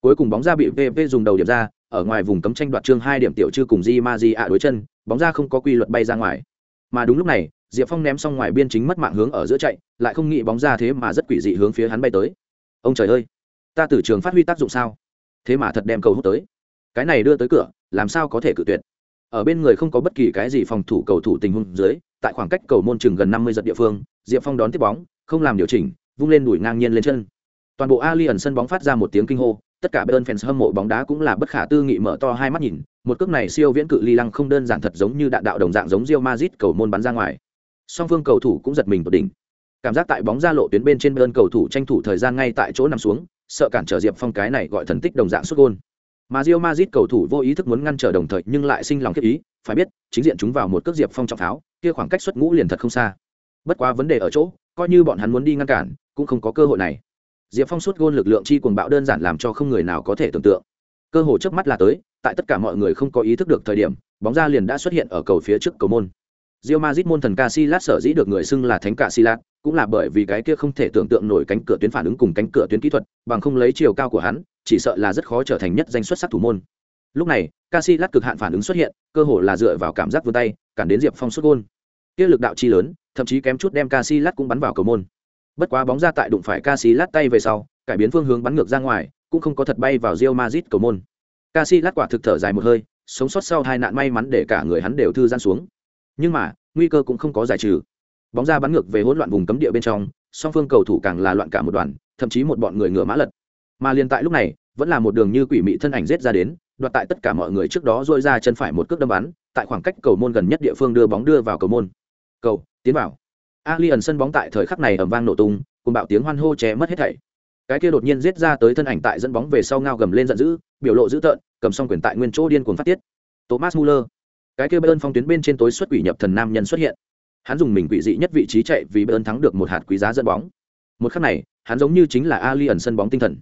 Cuối cùng bóng ra bị pp dùng đầu điểm ra, ở ngoài vùng cấm tranh đoạt trương hai điểm tiểu chư cùng di ma di ạ đối chân, bóng ra không có quy luật bay ra ngoài. Mà đúng lúc này, diệp phong ném xong ngoài biên chính mất mạng hướng ở giữa chạy, lại không nghĩ bóng ra thế mà rất quỷ dị hướng phía hắn bay tới. Ông trời ơi, ta từ trường phát huy tác dụng sao? Thế mà thật đem cầu hút tới. Cái này đưa tới cửa, làm sao có thể cự tuyệt? Ở bên người không có bất kỳ cái gì phòng thủ cầu thủ tình huống dưới tại khoảng cách cầu môn chừng gần năm mươi giật địa phương, diệp phong đón tiếp bóng, không làm điều chỉnh, vung lên đuổi ngang nhiên lên chân. Toàn bộ ali ẩn sân bóng phát ra một tiếng kinh hô, tất cả bên fans hâm mộ bóng đá cũng là bất khả tư nghị mở to hai mắt nhìn, một cước này siêu viễn cự ly lăng không đơn giản thật giống như đạn đạo đồng dạng giống Real Madrid cầu môn bắn ra ngoài. Song phương cầu thủ cũng giật mình tột đỉnh. Cảm giác tại bóng ra lộ tuyến bên trên bên cầu thủ tranh thủ thời gian ngay tại chỗ nằm xuống, sợ cản trở diệp phong cái này gọi thần tích đồng dạng xuất gôn mà Real Madrid cầu thủ vô ý thức muốn ngăn trở đồng thời nhưng lại sinh lòng kết ý, phải biết, chính diện chúng vào một cước diệp phong trọng pháo, kia khoảng cách xuất ngũ liền thật không xa. Bất quá vấn đề ở chỗ, coi như bọn hắn muốn đi ngăn cản, cũng không có cơ hội này. Diệp phong suốt gôn lực lượng chi cuồng bạo đơn giản làm cho không người nào có thể tưởng tượng. Cơ hội trước mắt là tới, tại tất cả mọi người không có ý thức được thời điểm, bóng ra liền đã xuất hiện ở cầu phía trước cầu môn. Real Madrid môn thần Casillas sở dĩ được người xưng là thánh Casillas, cũng là bởi vì cái kia không thể tưởng tượng nổi cánh cửa tuyến phản ứng cùng cánh cửa tuyến kỹ thuật, bằng không lấy chiều cao của hắn, chỉ sợ là rất khó trở thành nhất danh xuất sắc thủ môn. Lúc này, Casillas cực hạn phản ứng xuất hiện, cơ hội là dựa vào cảm giác vươn tay, cản đến Diệp Phong sút gol. Kia lực đạo chi lớn, thậm chí kém chút đem Casillas cũng bắn vào cầu môn. Bất quá bóng ra tại đụng phải Casillas tay về sau, cải biến phương hướng bắn ngược ra ngoài, cũng không có thật bay vào Real Madrid cầu môn. Casillas quả thực thở dài một hơi, sống sót sau hai nạn may mắn để cả người hắn đều thư giãn xuống nhưng mà, nguy cơ cũng không có giải trừ. Bóng ra bắn ngược về hỗn loạn vùng cấm địa bên trong, song phương cầu thủ càng là loạn cả một đoàn, thậm chí một bọn người ngựa mã lật. Mà liền tại lúc này, vẫn là một đường như quỷ mị thân ảnh rết ra đến, đoạt tại tất cả mọi người trước đó dôi ra chân phải một cước đâm bắn, tại khoảng cách cầu môn gần nhất địa phương đưa bóng đưa vào cầu môn. Cầu, tiến vào. Ali ẩn sân bóng tại thời khắc này ẩm vang nổ tung cùng bạo tiếng hoan hô che mất hết thảy. Cái kia đột nhiên giết ra tới thân ảnh tại dẫn bóng về sau ngao gầm lên giận dữ, biểu lộ dữ tợn, cầm xong quyền tại nguyên chỗ điên cuồng phát tiết. Thomas muller cái kia bayern phong tuyến bên trên tối xuất quỷ nhập thần nam nhân xuất hiện. Hắn dùng mình quỷ dị nhất vị trí chạy vì bayern thắng được một hạt quý giá dẫn bóng. Một khắc này, hắn giống như chính là ali ẩn sân bóng tinh thần.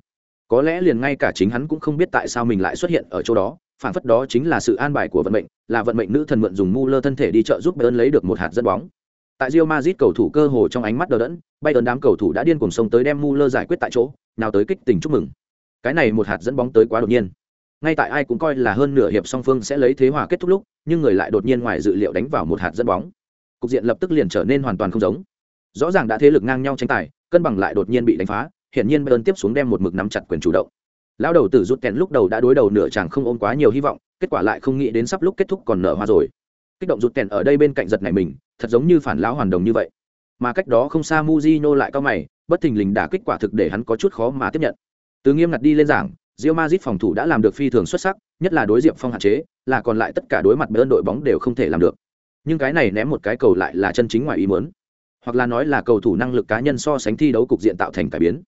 Có lẽ liền ngay cả chính hắn cũng không biết tại sao mình lại xuất hiện ở chỗ đó, phản phất đó chính là sự an bài của vận mệnh, là vận mệnh nữ thần mượn dùng mu lơ thân thể đi trợ giúp bayern lấy được một hạt dẫn bóng. Tại rio mazit cầu thủ cơ hồ trong ánh mắt đờ đẫn, bayern đám cầu thủ đã điên cuồng sông tới đem mu lơ giải quyết tại chỗ, nào tới kích tình chúc mừng. Cái này một hạt dẫn bóng tới quá đột nhiên ngay tại ai cũng coi là hơn nửa hiệp song phương sẽ lấy thế hòa kết thúc lúc, nhưng người lại đột nhiên ngoài dự liệu đánh vào một hạt dẫn bóng. Cục diện lập tức liền trở nên hoàn toàn không giống. Rõ ràng đã thế lực ngang nhau tranh tài, cân bằng lại đột nhiên bị đánh phá, hiển nhiên bayern tiếp xuống đem một mực nắm chặt quyền chủ động. Lão đầu tử rút kèn lúc đầu đã đối đầu nửa chàng không ôm quá nhiều hy vọng, kết quả lại không nghĩ đến sắp lúc kết thúc còn nở hoa rồi. Kích động rút kèn ở đây bên cạnh giật này mình, thật giống như phản lão hoàn đồng như vậy. Mà cách đó không xa Mujino lại cao mày, bất thình lình đả kích quả thực để hắn có chút khó mà tiếp nhận. Từ nghiêm ngặt đi lên giảng Real Madrid phòng thủ đã làm được phi thường xuất sắc, nhất là đối diện phong hạn chế, là còn lại tất cả đối mặt bên đội bóng đều không thể làm được. Nhưng cái này ném một cái cầu lại là chân chính ngoài ý muốn, hoặc là nói là cầu thủ năng lực cá nhân so sánh thi đấu cục diện tạo thành cải biến.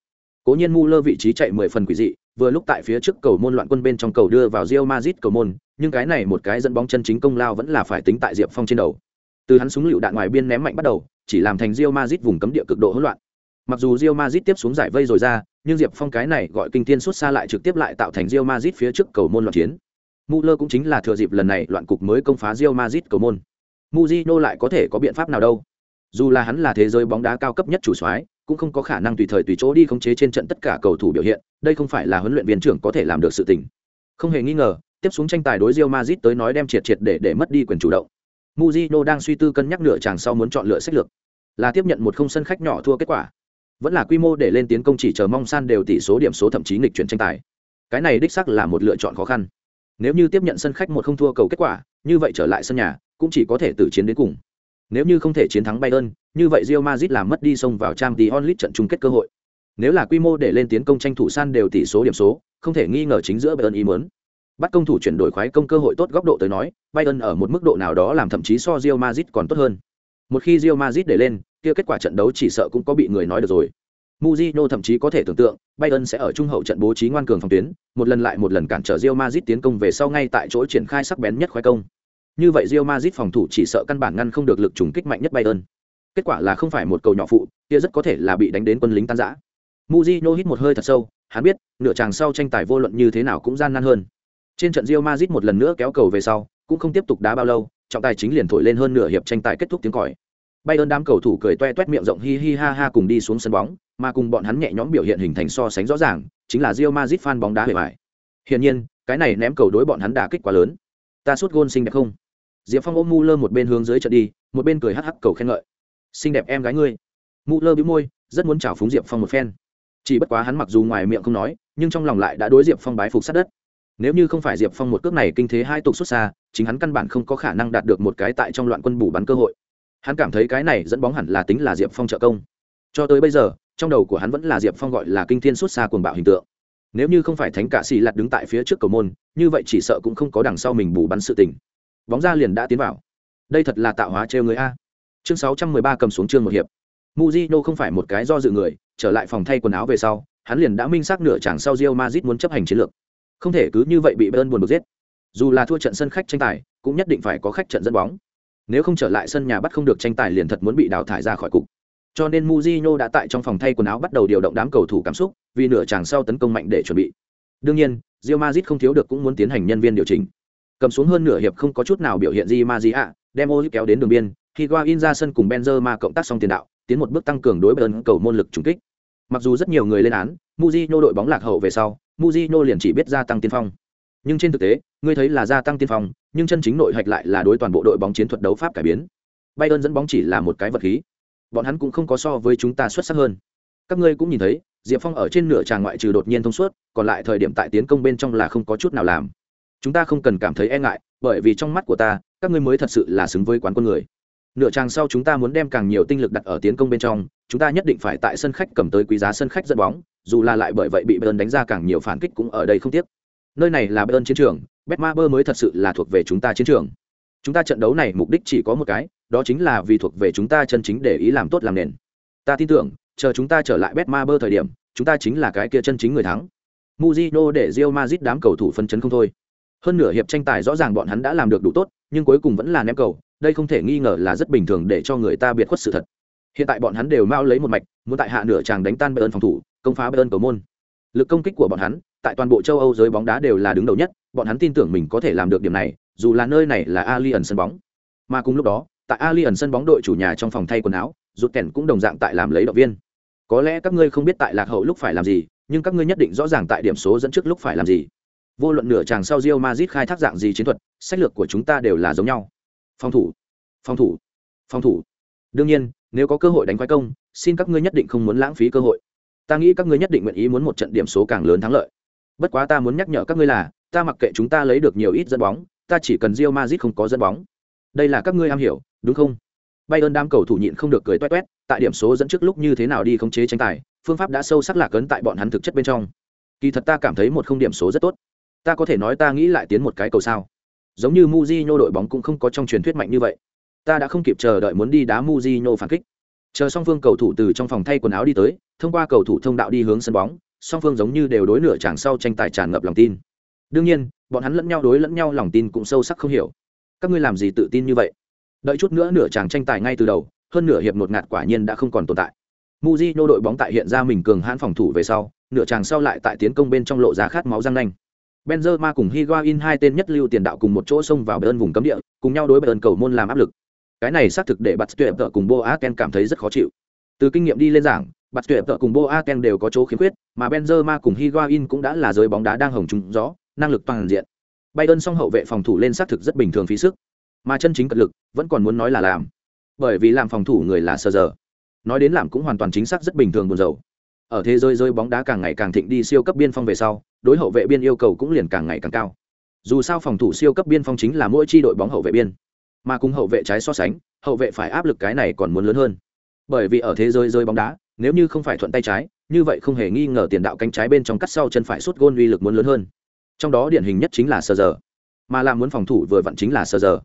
Cố nhiên Muller vị trí chạy 10 phần quỷ dị, vừa lúc tại phía trước cầu môn loạn quân bên trong cầu đưa vào Real Madrid cầu môn, nhưng cái này một cái dẫn bóng chân chính công lao vẫn là phải tính tại Diệp Phong trên đầu. Từ hắn súng lựu đạn ngoài biên ném mạnh bắt đầu, chỉ làm thành Real Madrid vùng cấm địa cực độ hỗn loạn. Mặc dù Real Madrid tiếp xuống giải vây rồi ra, nhưng Diệp Phong cái này gọi kinh thiên suốt xa lại trực tiếp lại tạo thành Real Madrid phía trước cầu môn loạn chiến. Müller cũng chính là thừa dịp lần này loạn cục mới công phá Real Madrid cầu môn. Mujino lại có thể có biện pháp nào đâu? Dù là hắn là thế giới bóng đá cao cấp nhất chủ soái, cũng không có khả năng tùy thời tùy chỗ đi khống chế trên trận tất cả cầu thủ biểu hiện, đây không phải là huấn luyện viên trưởng có thể làm được sự tình. Không hề nghi ngờ, tiếp xuống tranh tài đối Real Madrid tới nói đem triệt triệt để để mất đi quyền chủ động. Mujino đang suy tư cân nhắc nửa chàng sau muốn chọn lựa sách lược, là tiếp nhận một không sân khách nhỏ thua kết quả, vẫn là quy mô để lên tiến công chỉ chờ mong san đều tỷ số điểm số thậm chí nghịch chuyển tranh tài. Cái này đích xác là một lựa chọn khó khăn. Nếu như tiếp nhận sân khách một không thua cầu kết quả, như vậy trở lại sân nhà cũng chỉ có thể tự chiến đến cùng. Nếu như không thể chiến thắng Bayern, như vậy Real Madrid làm mất đi sông vào trang tí onlit trận chung kết cơ hội. Nếu là quy mô để lên tiến công tranh thủ san đều tỷ số điểm số, không thể nghi ngờ chính giữa Bayern ý muốn. Bắt công thủ chuyển đổi khoái công cơ hội tốt góc độ tới nói, Bayern ở một mức độ nào đó làm thậm chí so Real Madrid còn tốt hơn. Một khi Real Madrid để lên, kia kết quả trận đấu chỉ sợ cũng có bị người nói được rồi. Mujino thậm chí có thể tưởng tượng, Bayern sẽ ở trung hậu trận bố trí ngoan cường phòng tuyến, một lần lại một lần cản trở Real Madrid tiến công về sau ngay tại chỗ triển khai sắc bén nhất khoái công. Như vậy Real Madrid phòng thủ chỉ sợ căn bản ngăn không được lực trùng kích mạnh nhất Bayern. Kết quả là không phải một cầu nhỏ phụ, kia rất có thể là bị đánh đến quân lính tan rã. Mujino hít một hơi thật sâu, hắn biết, nửa chàng sau tranh tài vô luận như thế nào cũng gian nan hơn. Trên trận Real Madrid một lần nữa kéo cầu về sau, cũng không tiếp tục đá bao lâu, trọng tài chính liền thổi lên hơn nửa hiệp tranh tài kết thúc tiếng còi. Bayern đám cầu thủ cười toe toét miệng rộng hi hi ha ha cùng đi xuống sân bóng, mà cùng bọn hắn nhẹ nhõm biểu hiện hình thành so sánh rõ ràng, chính là Real Madrid fan bóng đá hề bại. Hiển nhiên, cái này ném cầu đối bọn hắn đả kích quá lớn. Ta sút gôn xinh đẹp không? Diệp Phong ôm Muller một bên hướng dưới trận đi, một bên cười hắc hắc cầu khen ngợi. Xinh đẹp em gái ngươi. Muller bĩu môi, rất muốn chào phúng Diệp Phong một phen. Chỉ bất quá hắn mặc dù ngoài miệng không nói, nhưng trong lòng lại đã đối Diệp Phong bái phục sát đất. Nếu như không phải Diệp Phong một cước này kinh thế hai tục xuất xa, chính hắn căn bản không có khả năng đạt được một cái tại trong loạn quân bù bắn cơ hội. Hắn cảm thấy cái này dẫn bóng hẳn là tính là Diệp Phong trợ công. Cho tới bây giờ, trong đầu của hắn vẫn là Diệp Phong gọi là kinh thiên xuất xa cuồng bạo hình tượng. Nếu như không phải Thánh Cả xì lặt đứng tại phía trước cầu môn, như vậy chỉ sợ cũng không có đằng sau mình bù bắn sự tình. Bóng ra liền đã tiến vào. Đây thật là tạo hóa trêu người a. Chương 613 cầm xuống chương một hiệp. muzino không phải một cái do dự người, trở lại phòng thay quần áo về sau, hắn liền đã minh xác nửa chàng sau rio mazit muốn chấp hành chiến lược không thể cứ như vậy bị bơn buồn bực giết. Dù là thua trận sân khách tranh tài, cũng nhất định phải có khách trận dẫn bóng. Nếu không trở lại sân nhà bắt không được tranh tài liền thật muốn bị đào thải ra khỏi cục. Cho nên Mujinho đã tại trong phòng thay quần áo bắt đầu điều động đám cầu thủ cảm xúc, vì nửa chàng sau tấn công mạnh để chuẩn bị. Đương nhiên, Real Madrid không thiếu được cũng muốn tiến hành nhân viên điều chỉnh. Cầm xuống hơn nửa hiệp không có chút nào biểu hiện gì Maria, đem ô kéo đến đường biên, Higuain ra sân cùng Benzema cộng tác xong tiền đạo, tiến một bước tăng cường đối Bayern cầu môn lực trùng kích. Mặc dù rất nhiều người lên án, Mujinho đội bóng lạc hậu về sau, Mujino liền chỉ biết gia tăng tiên phong. Nhưng trên thực tế, ngươi thấy là gia tăng tiên phong, nhưng chân chính nội hạch lại là đối toàn bộ đội bóng chiến thuật đấu pháp cải biến. Bayern dẫn bóng chỉ là một cái vật khí. Bọn hắn cũng không có so với chúng ta xuất sắc hơn. Các ngươi cũng nhìn thấy, Diệp Phong ở trên nửa tràng ngoại trừ đột nhiên thông suốt, còn lại thời điểm tại tiến công bên trong là không có chút nào làm. Chúng ta không cần cảm thấy e ngại, bởi vì trong mắt của ta, các ngươi mới thật sự là xứng với quán quân người. Nửa tràng sau chúng ta muốn đem càng nhiều tinh lực đặt ở tiến công bên trong, chúng ta nhất định phải tại sân khách cầm tới quý giá sân khách dẫn bóng, dù là lại bởi vậy bị Bayern đánh ra càng nhiều phản kích cũng ở đây không tiếc. Nơi này là Bayern chiến trường, Betmaber mới thật sự là thuộc về chúng ta chiến trường. Chúng ta trận đấu này mục đích chỉ có một cái, đó chính là vì thuộc về chúng ta chân chính để ý làm tốt làm nền. Ta tin tưởng, chờ chúng ta trở lại Betmaber thời điểm, chúng ta chính là cái kia chân chính người thắng. Mujino để Real Madrid đám cầu thủ phân chấn không thôi. Hơn nửa hiệp tranh tài rõ ràng bọn hắn đã làm được đủ tốt, nhưng cuối cùng vẫn là ném cầu, đây không thể nghi ngờ là rất bình thường để cho người ta biệt khuất sự thật. Hiện tại bọn hắn đều mau lấy một mạch, muốn tại hạ nửa chàng đánh tan Bayern phòng thủ, công phá Bayern cầu môn. Lực công kích của bọn hắn, tại toàn bộ châu Âu giới bóng đá đều là đứng đầu nhất, bọn hắn tin tưởng mình có thể làm được điểm này, dù là nơi này là Allianz sân bóng. Mà cùng lúc đó, tại Allianz sân bóng đội chủ nhà trong phòng thay quần áo, rụt kèn cũng đồng dạng tại làm lấy động viên. Có lẽ các ngươi không biết tại lạc hậu lúc phải làm gì, nhưng các ngươi nhất định rõ ràng tại điểm số dẫn trước lúc phải làm gì. Vô luận nửa chàng sau Real Madrid khai thác dạng gì chiến thuật, sách lược của chúng ta đều là giống nhau. Phòng thủ, phòng thủ, phòng thủ. Đương nhiên, nếu có cơ hội đánh quái công xin các ngươi nhất định không muốn lãng phí cơ hội ta nghĩ các ngươi nhất định nguyện ý muốn một trận điểm số càng lớn thắng lợi bất quá ta muốn nhắc nhở các ngươi là, ta mặc kệ chúng ta lấy được nhiều ít dẫn bóng, ta chỉ cần rio mazit không có dẫn bóng. Đây là các ngươi am hiểu, đúng không? Bay ơn đám cầu thủ nhịn không được cười toét toét, tại điểm số dẫn trước lúc như thế nào đi khống chế tranh tài, phương pháp đã sâu sắc lạc ấn tại bọn hắn thực chất bên trong. Kỳ thật ta cảm thấy một không điểm số rất tốt. Ta có thể nói ta nghĩ lại tiến một cái cầu sao. Giống như Mujinho đội bóng cũng không có trong truyền thuyết mạnh như vậy. Ta đã không kịp chờ đợi muốn đi đá Mujinho phản kích. Chờ song phương cầu thủ từ trong phòng thay quần áo đi tới, thông qua cầu thủ thông đạo đi hướng sân bóng song phương giống như đều đối nửa chàng sau tranh tài tràn ngập lòng tin. Đương nhiên bọn hắn lẫn nhau đối lẫn nhau lòng tin cũng sâu sắc không hiểu. Các ngươi làm gì tự tin như vậy? Đợi chút nữa nửa chàng tranh tài ngay từ đầu hơn nửa hiệp một ngạt quả nhiên đã không còn tồn tại. Mujinho đội bóng tại hiện ra mình cường hãn phòng thủ về sau nửa chàng sau lại tại tiến công bên trong lộ ra khát máu răng nanh. Benzema cùng Higuain hai tên nhất lưu tiền đạo cùng một chỗ xông vào bên vùng cấm địa, cùng nhau đối bên cầu môn làm áp lực. Cái này xác thực để bắt Tuyệt cùng Boaken cảm thấy rất khó chịu. Từ kinh nghiệm đi lên giảng, Bạt Tuyệt Tợ cùng Boateng đều có chỗ khiếm khuyết, mà Benzema cùng Higuain cũng đã là giới bóng đá đang hồng trùng gió, năng lực toàn diện. Bayern song hậu vệ phòng thủ lên xác thực rất bình thường phí sức, mà chân chính cật lực vẫn còn muốn nói là làm. Bởi vì làm phòng thủ người là sơ giờ. Nói đến làm cũng hoàn toàn chính xác rất bình thường buồn rầu ở thế giới rơi bóng đá càng ngày càng thịnh đi siêu cấp biên phong về sau đối hậu vệ biên yêu cầu cũng liền càng ngày càng cao dù sao phòng thủ siêu cấp biên phong chính là mỗi chi đội bóng hậu vệ biên mà cùng hậu vệ trái so sánh hậu vệ phải áp lực cái này còn muốn lớn hơn bởi vì ở thế giới rơi bóng đá nếu như không phải thuận tay trái, như vậy không hề nghi ngờ tiền đạo cánh trái bên trong cắt sau chân phải suốt gôn uy lực muốn lớn hơn. Trong đó điển hình nhất chính là sơ giờ. Mà làm muốn phòng thủ vừa vặn chính là sơ giờ.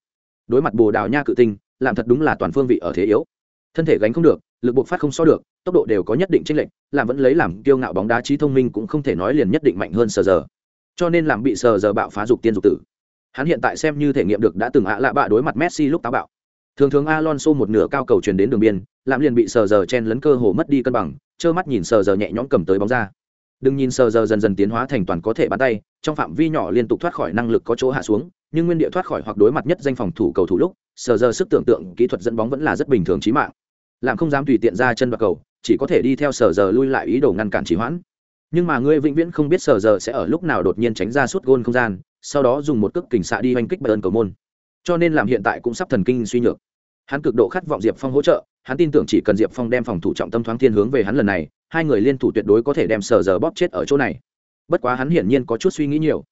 Đối mặt bồ đào nha cự tinh, làm thật đúng là toàn phương vị ở thế yếu. Thân thể gánh không được, lực buộc phát không so được, tốc độ đều có nhất định tranh lệch, làm vẫn lấy làm kiêu ngạo bóng đá trí thông minh cũng không thể nói liền nhất định mạnh hơn sờ giờ. Cho nên làm bị sờ giờ bạo phá dục tiên dục tử. Hắn hiện tại xem như thể nghiệm được đã từng ạ lạ bạ đối mặt messi lúc táo bạo thường thường alonso một nửa cao cầu truyền đến đường biên làm liền bị sờ giờ chen lấn cơ hồ mất đi cân bằng, trơ mắt nhìn sờ giờ nhẹ nhõm cầm tới bóng ra. Đừng nhìn sờ giờ dần dần tiến hóa thành toàn có thể bắn tay, trong phạm vi nhỏ liên tục thoát khỏi năng lực có chỗ hạ xuống, nhưng nguyên địa thoát khỏi hoặc đối mặt nhất danh phòng thủ cầu thủ lúc, sờ giờ sức tưởng tượng, kỹ thuật dẫn bóng vẫn là rất bình thường trí mạng. Làm không dám tùy tiện ra chân vào cầu, chỉ có thể đi theo sờ giờ lui lại ý đồ ngăn cản chỉ hoãn. Nhưng mà ngươi vĩnh viễn không biết sờ giờ sẽ ở lúc nào đột nhiên tránh ra suốt gôn không gian, sau đó dùng một cước kình xạ đi oanh kích bayern cầu môn cho nên làm hiện tại cũng sắp thần kinh suy nhược. Hắn cực độ khát vọng diệp phong hỗ trợ, hắn tin tưởng chỉ cần diệp phong đem phòng thủ trọng tâm thoáng thiên hướng về hắn lần này, hai người liên thủ tuyệt đối có thể đem sở giờ bóp chết ở chỗ này. Bất quá hắn hiển nhiên có chút suy nghĩ nhiều.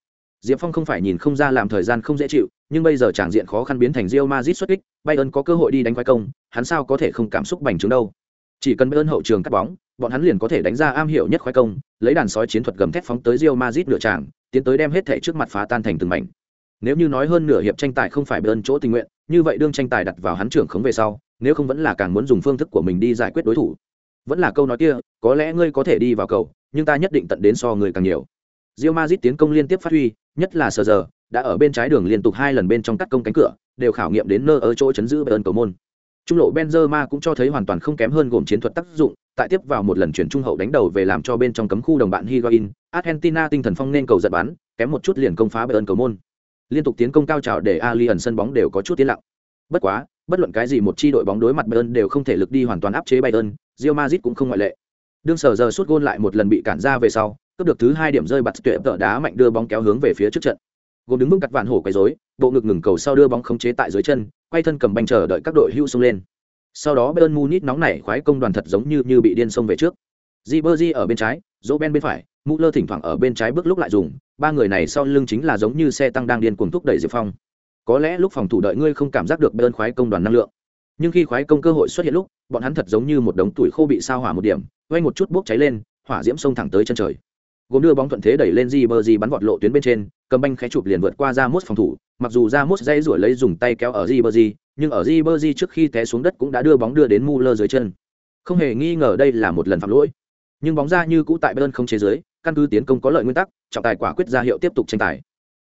Diệp phong không phải nhìn không ra làm thời gian không dễ chịu, nhưng bây giờ tràng diện khó khăn biến thành rio mazit xuất kích, bayern có cơ hội đi đánh quái công, hắn sao có thể không cảm xúc bành trướng đâu. Chỉ cần bayern hậu trường cắt bóng, bọn hắn liền có thể đánh ra am hiểu nhất khoái công, lấy đàn sói chiến thuật gầm thép phóng tới rio mazit nửa tràng, tiến tới đem hết thể trước mặt phá tan thành từng mảnh nếu như nói hơn nửa hiệp tranh tài không phải bayern chỗ tình nguyện như vậy đương tranh tài đặt vào hắn trưởng khống về sau nếu không vẫn là càng muốn dùng phương thức của mình đi giải quyết đối thủ vẫn là câu nói kia có lẽ ngươi có thể đi vào cầu nhưng ta nhất định tận đến so người càng nhiều Real Madrid tiến công liên tiếp phát huy, nhất là sờ giờ, đã ở bên trái đường liên tục hai lần bên trong cắt công cánh cửa, đều khảo nghiệm đến nơ ở chỗ chấn giữ Bayern cầu môn. Trung lộ Benzema cũng cho thấy hoàn toàn không kém hơn gồm chiến thuật tác dụng, tại tiếp vào một lần chuyển trung hậu đánh đầu về làm cho bên trong cấm khu đồng bạn Higuain, Argentina tinh thần phong nên cầu giật bắn, kém một chút liền công phá Bayern cầu môn. Liên tục tiến công cao trào để Alien sân bóng đều có chút tiến lặng. Bất quá, bất luận cái gì một chi đội bóng đối mặt Bayern đều không thể lực đi hoàn toàn áp chế Bayern, Real Madrid cũng không ngoại lệ. Đương sở giờ suốt gôn lại một lần bị cản ra về sau, cướp được thứ hai điểm rơi bật tuyệt tợ đá mạnh đưa bóng kéo hướng về phía trước trận gồm đứng vững cặt vạn hổ quấy rối bộ ngực ngừng cầu sau đưa bóng khống chế tại dưới chân quay thân cầm banh chờ đợi các đội hưu xông lên sau đó Bayern Munich nóng nảy khoái công đoàn thật giống như như bị điên xông về trước Ribery ở bên trái dỗ ben bên phải Muller thỉnh thoảng ở bên trái bước lúc lại dùng, ba người này sau lưng chính là giống như xe tăng đang điên cuồng thúc đẩy Diệp Phong. Có lẽ lúc phòng thủ đợi ngươi không cảm giác được bên khoái công đoàn năng lượng. Nhưng khi khoái công cơ hội xuất hiện lúc, bọn hắn thật giống như một đống tuổi khô bị sao hỏa một điểm, quay một chút bốc cháy lên, hỏa diễm xông thẳng tới chân trời. Gồm đưa bóng thuận thế đẩy lên di bờ di bắn vọt lộ tuyến bên trên, cầm banh khẽ chụp liền vượt qua ra mốt phòng thủ, mặc dù ra mốt dây rủi lấy dùng tay kéo ở di bờ di nhưng ở di bờ di trước khi té xuống đất cũng đã đưa bóng đưa đến mu lơ dưới chân. Không hề nghi ngờ đây là một lần phạm lỗi nhưng bóng ra như cũ tại bên không chế giới, căn cứ tiến công có lợi nguyên tắc, trọng tài quả quyết ra hiệu tiếp tục tranh tài.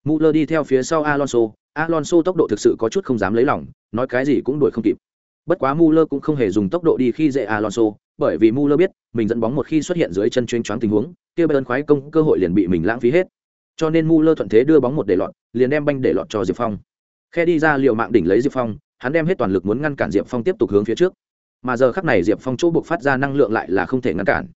Mu đi theo phía sau alonso alonso tốc độ thực sự có chút không dám lấy lòng, nói cái gì cũng đuổi không kịp. Bất quá mu cũng không hề dùng tốc độ đi khi dễ alonso, bởi vì mu biết, mình dẫn bóng một khi xuất hiện dưới chân chuyên choáng tình huống, kia bayern khoái công cơ hội liền bị mình lãng phí hết. Cho nên mu thuận thế đưa bóng một để lọt, liền đem banh để lọt cho diệp phong. Khe đi ra liều mạng đỉnh lấy diệp phong, hắn đem hết toàn lực muốn ngăn cản diệp phong tiếp tục hướng phía trước. Mà giờ khắc này diệp phong chỗ buộc phát ra năng lượng lại là không thể ngăn cản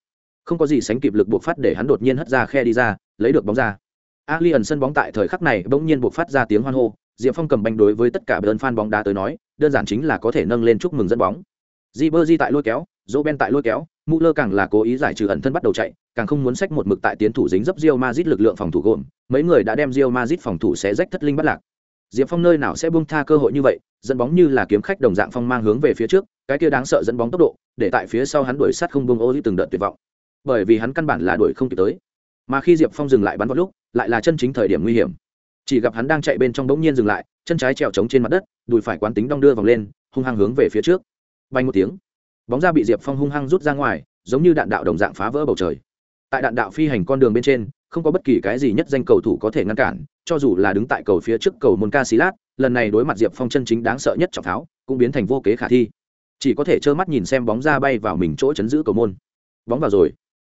không có gì sánh kịp lực buộc phát để hắn đột nhiên hất ra khe đi ra lấy được bóng ra ali ẩn sân bóng tại thời khắc này bỗng nhiên buộc phát ra tiếng hoan hô diệp phong cầm banh đối với tất cả bơn fan bóng đá tới nói đơn giản chính là có thể nâng lên chúc mừng dẫn bóng Di Ber di tại lôi kéo, Roben tại lôi kéo, Muller càng là cố ý giải trừ ẩn thân bắt đầu chạy, càng không muốn sách một mực tại tiến thủ dính dấp Real Madrid lực lượng phòng thủ gồm, mấy người đã đem Real Madrid phòng thủ sẽ rách thất linh bắt lạc. Diệp Phong nơi nào sẽ buông tha cơ hội như vậy, dẫn bóng như là kiếm khách đồng dạng phong mang hướng về phía trước, cái kia đáng sợ dẫn bóng tốc độ, để tại phía sau hắn đuổi sát không buông ô từng đợt tuyệt vọng. Bởi vì hắn căn bản là đuổi không kịp tới. Mà khi Diệp Phong dừng lại bắn vào lúc, lại là chân chính thời điểm nguy hiểm. Chỉ gặp hắn đang chạy bên trong bỗng nhiên dừng lại, chân trái trèo trống trên mặt đất, đùi phải quán tính đong đưa vòng lên, hung hăng hướng về phía trước. Bay một tiếng, bóng ra bị Diệp Phong hung hăng rút ra ngoài, giống như đạn đạo đồng dạng phá vỡ bầu trời. Tại đạn đạo phi hành con đường bên trên, không có bất kỳ cái gì nhất danh cầu thủ có thể ngăn cản, cho dù là đứng tại cầu phía trước cầu môn Casillas, lần này đối mặt Diệp Phong chân chính đáng sợ nhất trọng tháo, cũng biến thành vô kế khả thi. Chỉ có thể trơ mắt nhìn xem bóng ra bay vào mình chỗ chấn giữ cầu môn. Bóng vào rồi.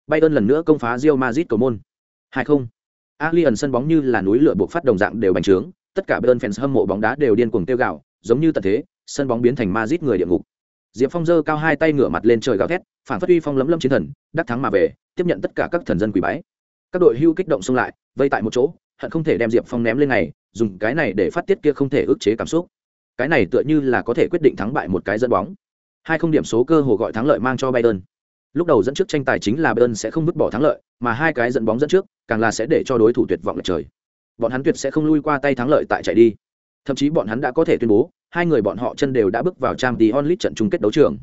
Bayern lần nữa công phá Real Madrid cầu môn. 2-0. Alien sân bóng như là núi lửa buộc phát đồng dạng đều bành trướng, tất cả Bayern fans hâm mộ bóng đá đều điên cuồng tiêu gạo, giống như tận thế, sân bóng biến thành Madrid người địa ngục. Diệp Phong giơ cao hai tay ngửa mặt lên trời gào thét, phản phát uy phong lấm lấm chiến thần, đắc thắng mà về, tiếp nhận tất cả các thần dân quỳ bái. Các đội hưu kích động xông lại, vây tại một chỗ, hận không thể đem Diệp Phong ném lên này, dùng cái này để phát tiết kia không thể ức chế cảm xúc. Cái này tựa như là có thể quyết định thắng bại một cái dẫn bóng. Hai không điểm số cơ hồ gọi thắng lợi mang cho Bayern. Lúc đầu dẫn trước tranh tài chính là Bayern sẽ không vứt bỏ thắng lợi, mà hai cái dẫn bóng dẫn trước, càng là sẽ để cho đối thủ tuyệt vọng lật trời. Bọn hắn tuyệt sẽ không lui qua tay thắng lợi tại chạy đi. Thậm chí bọn hắn đã có thể tuyên bố, hai người bọn họ chân đều đã bước vào Champions League trận chung kết đấu trường.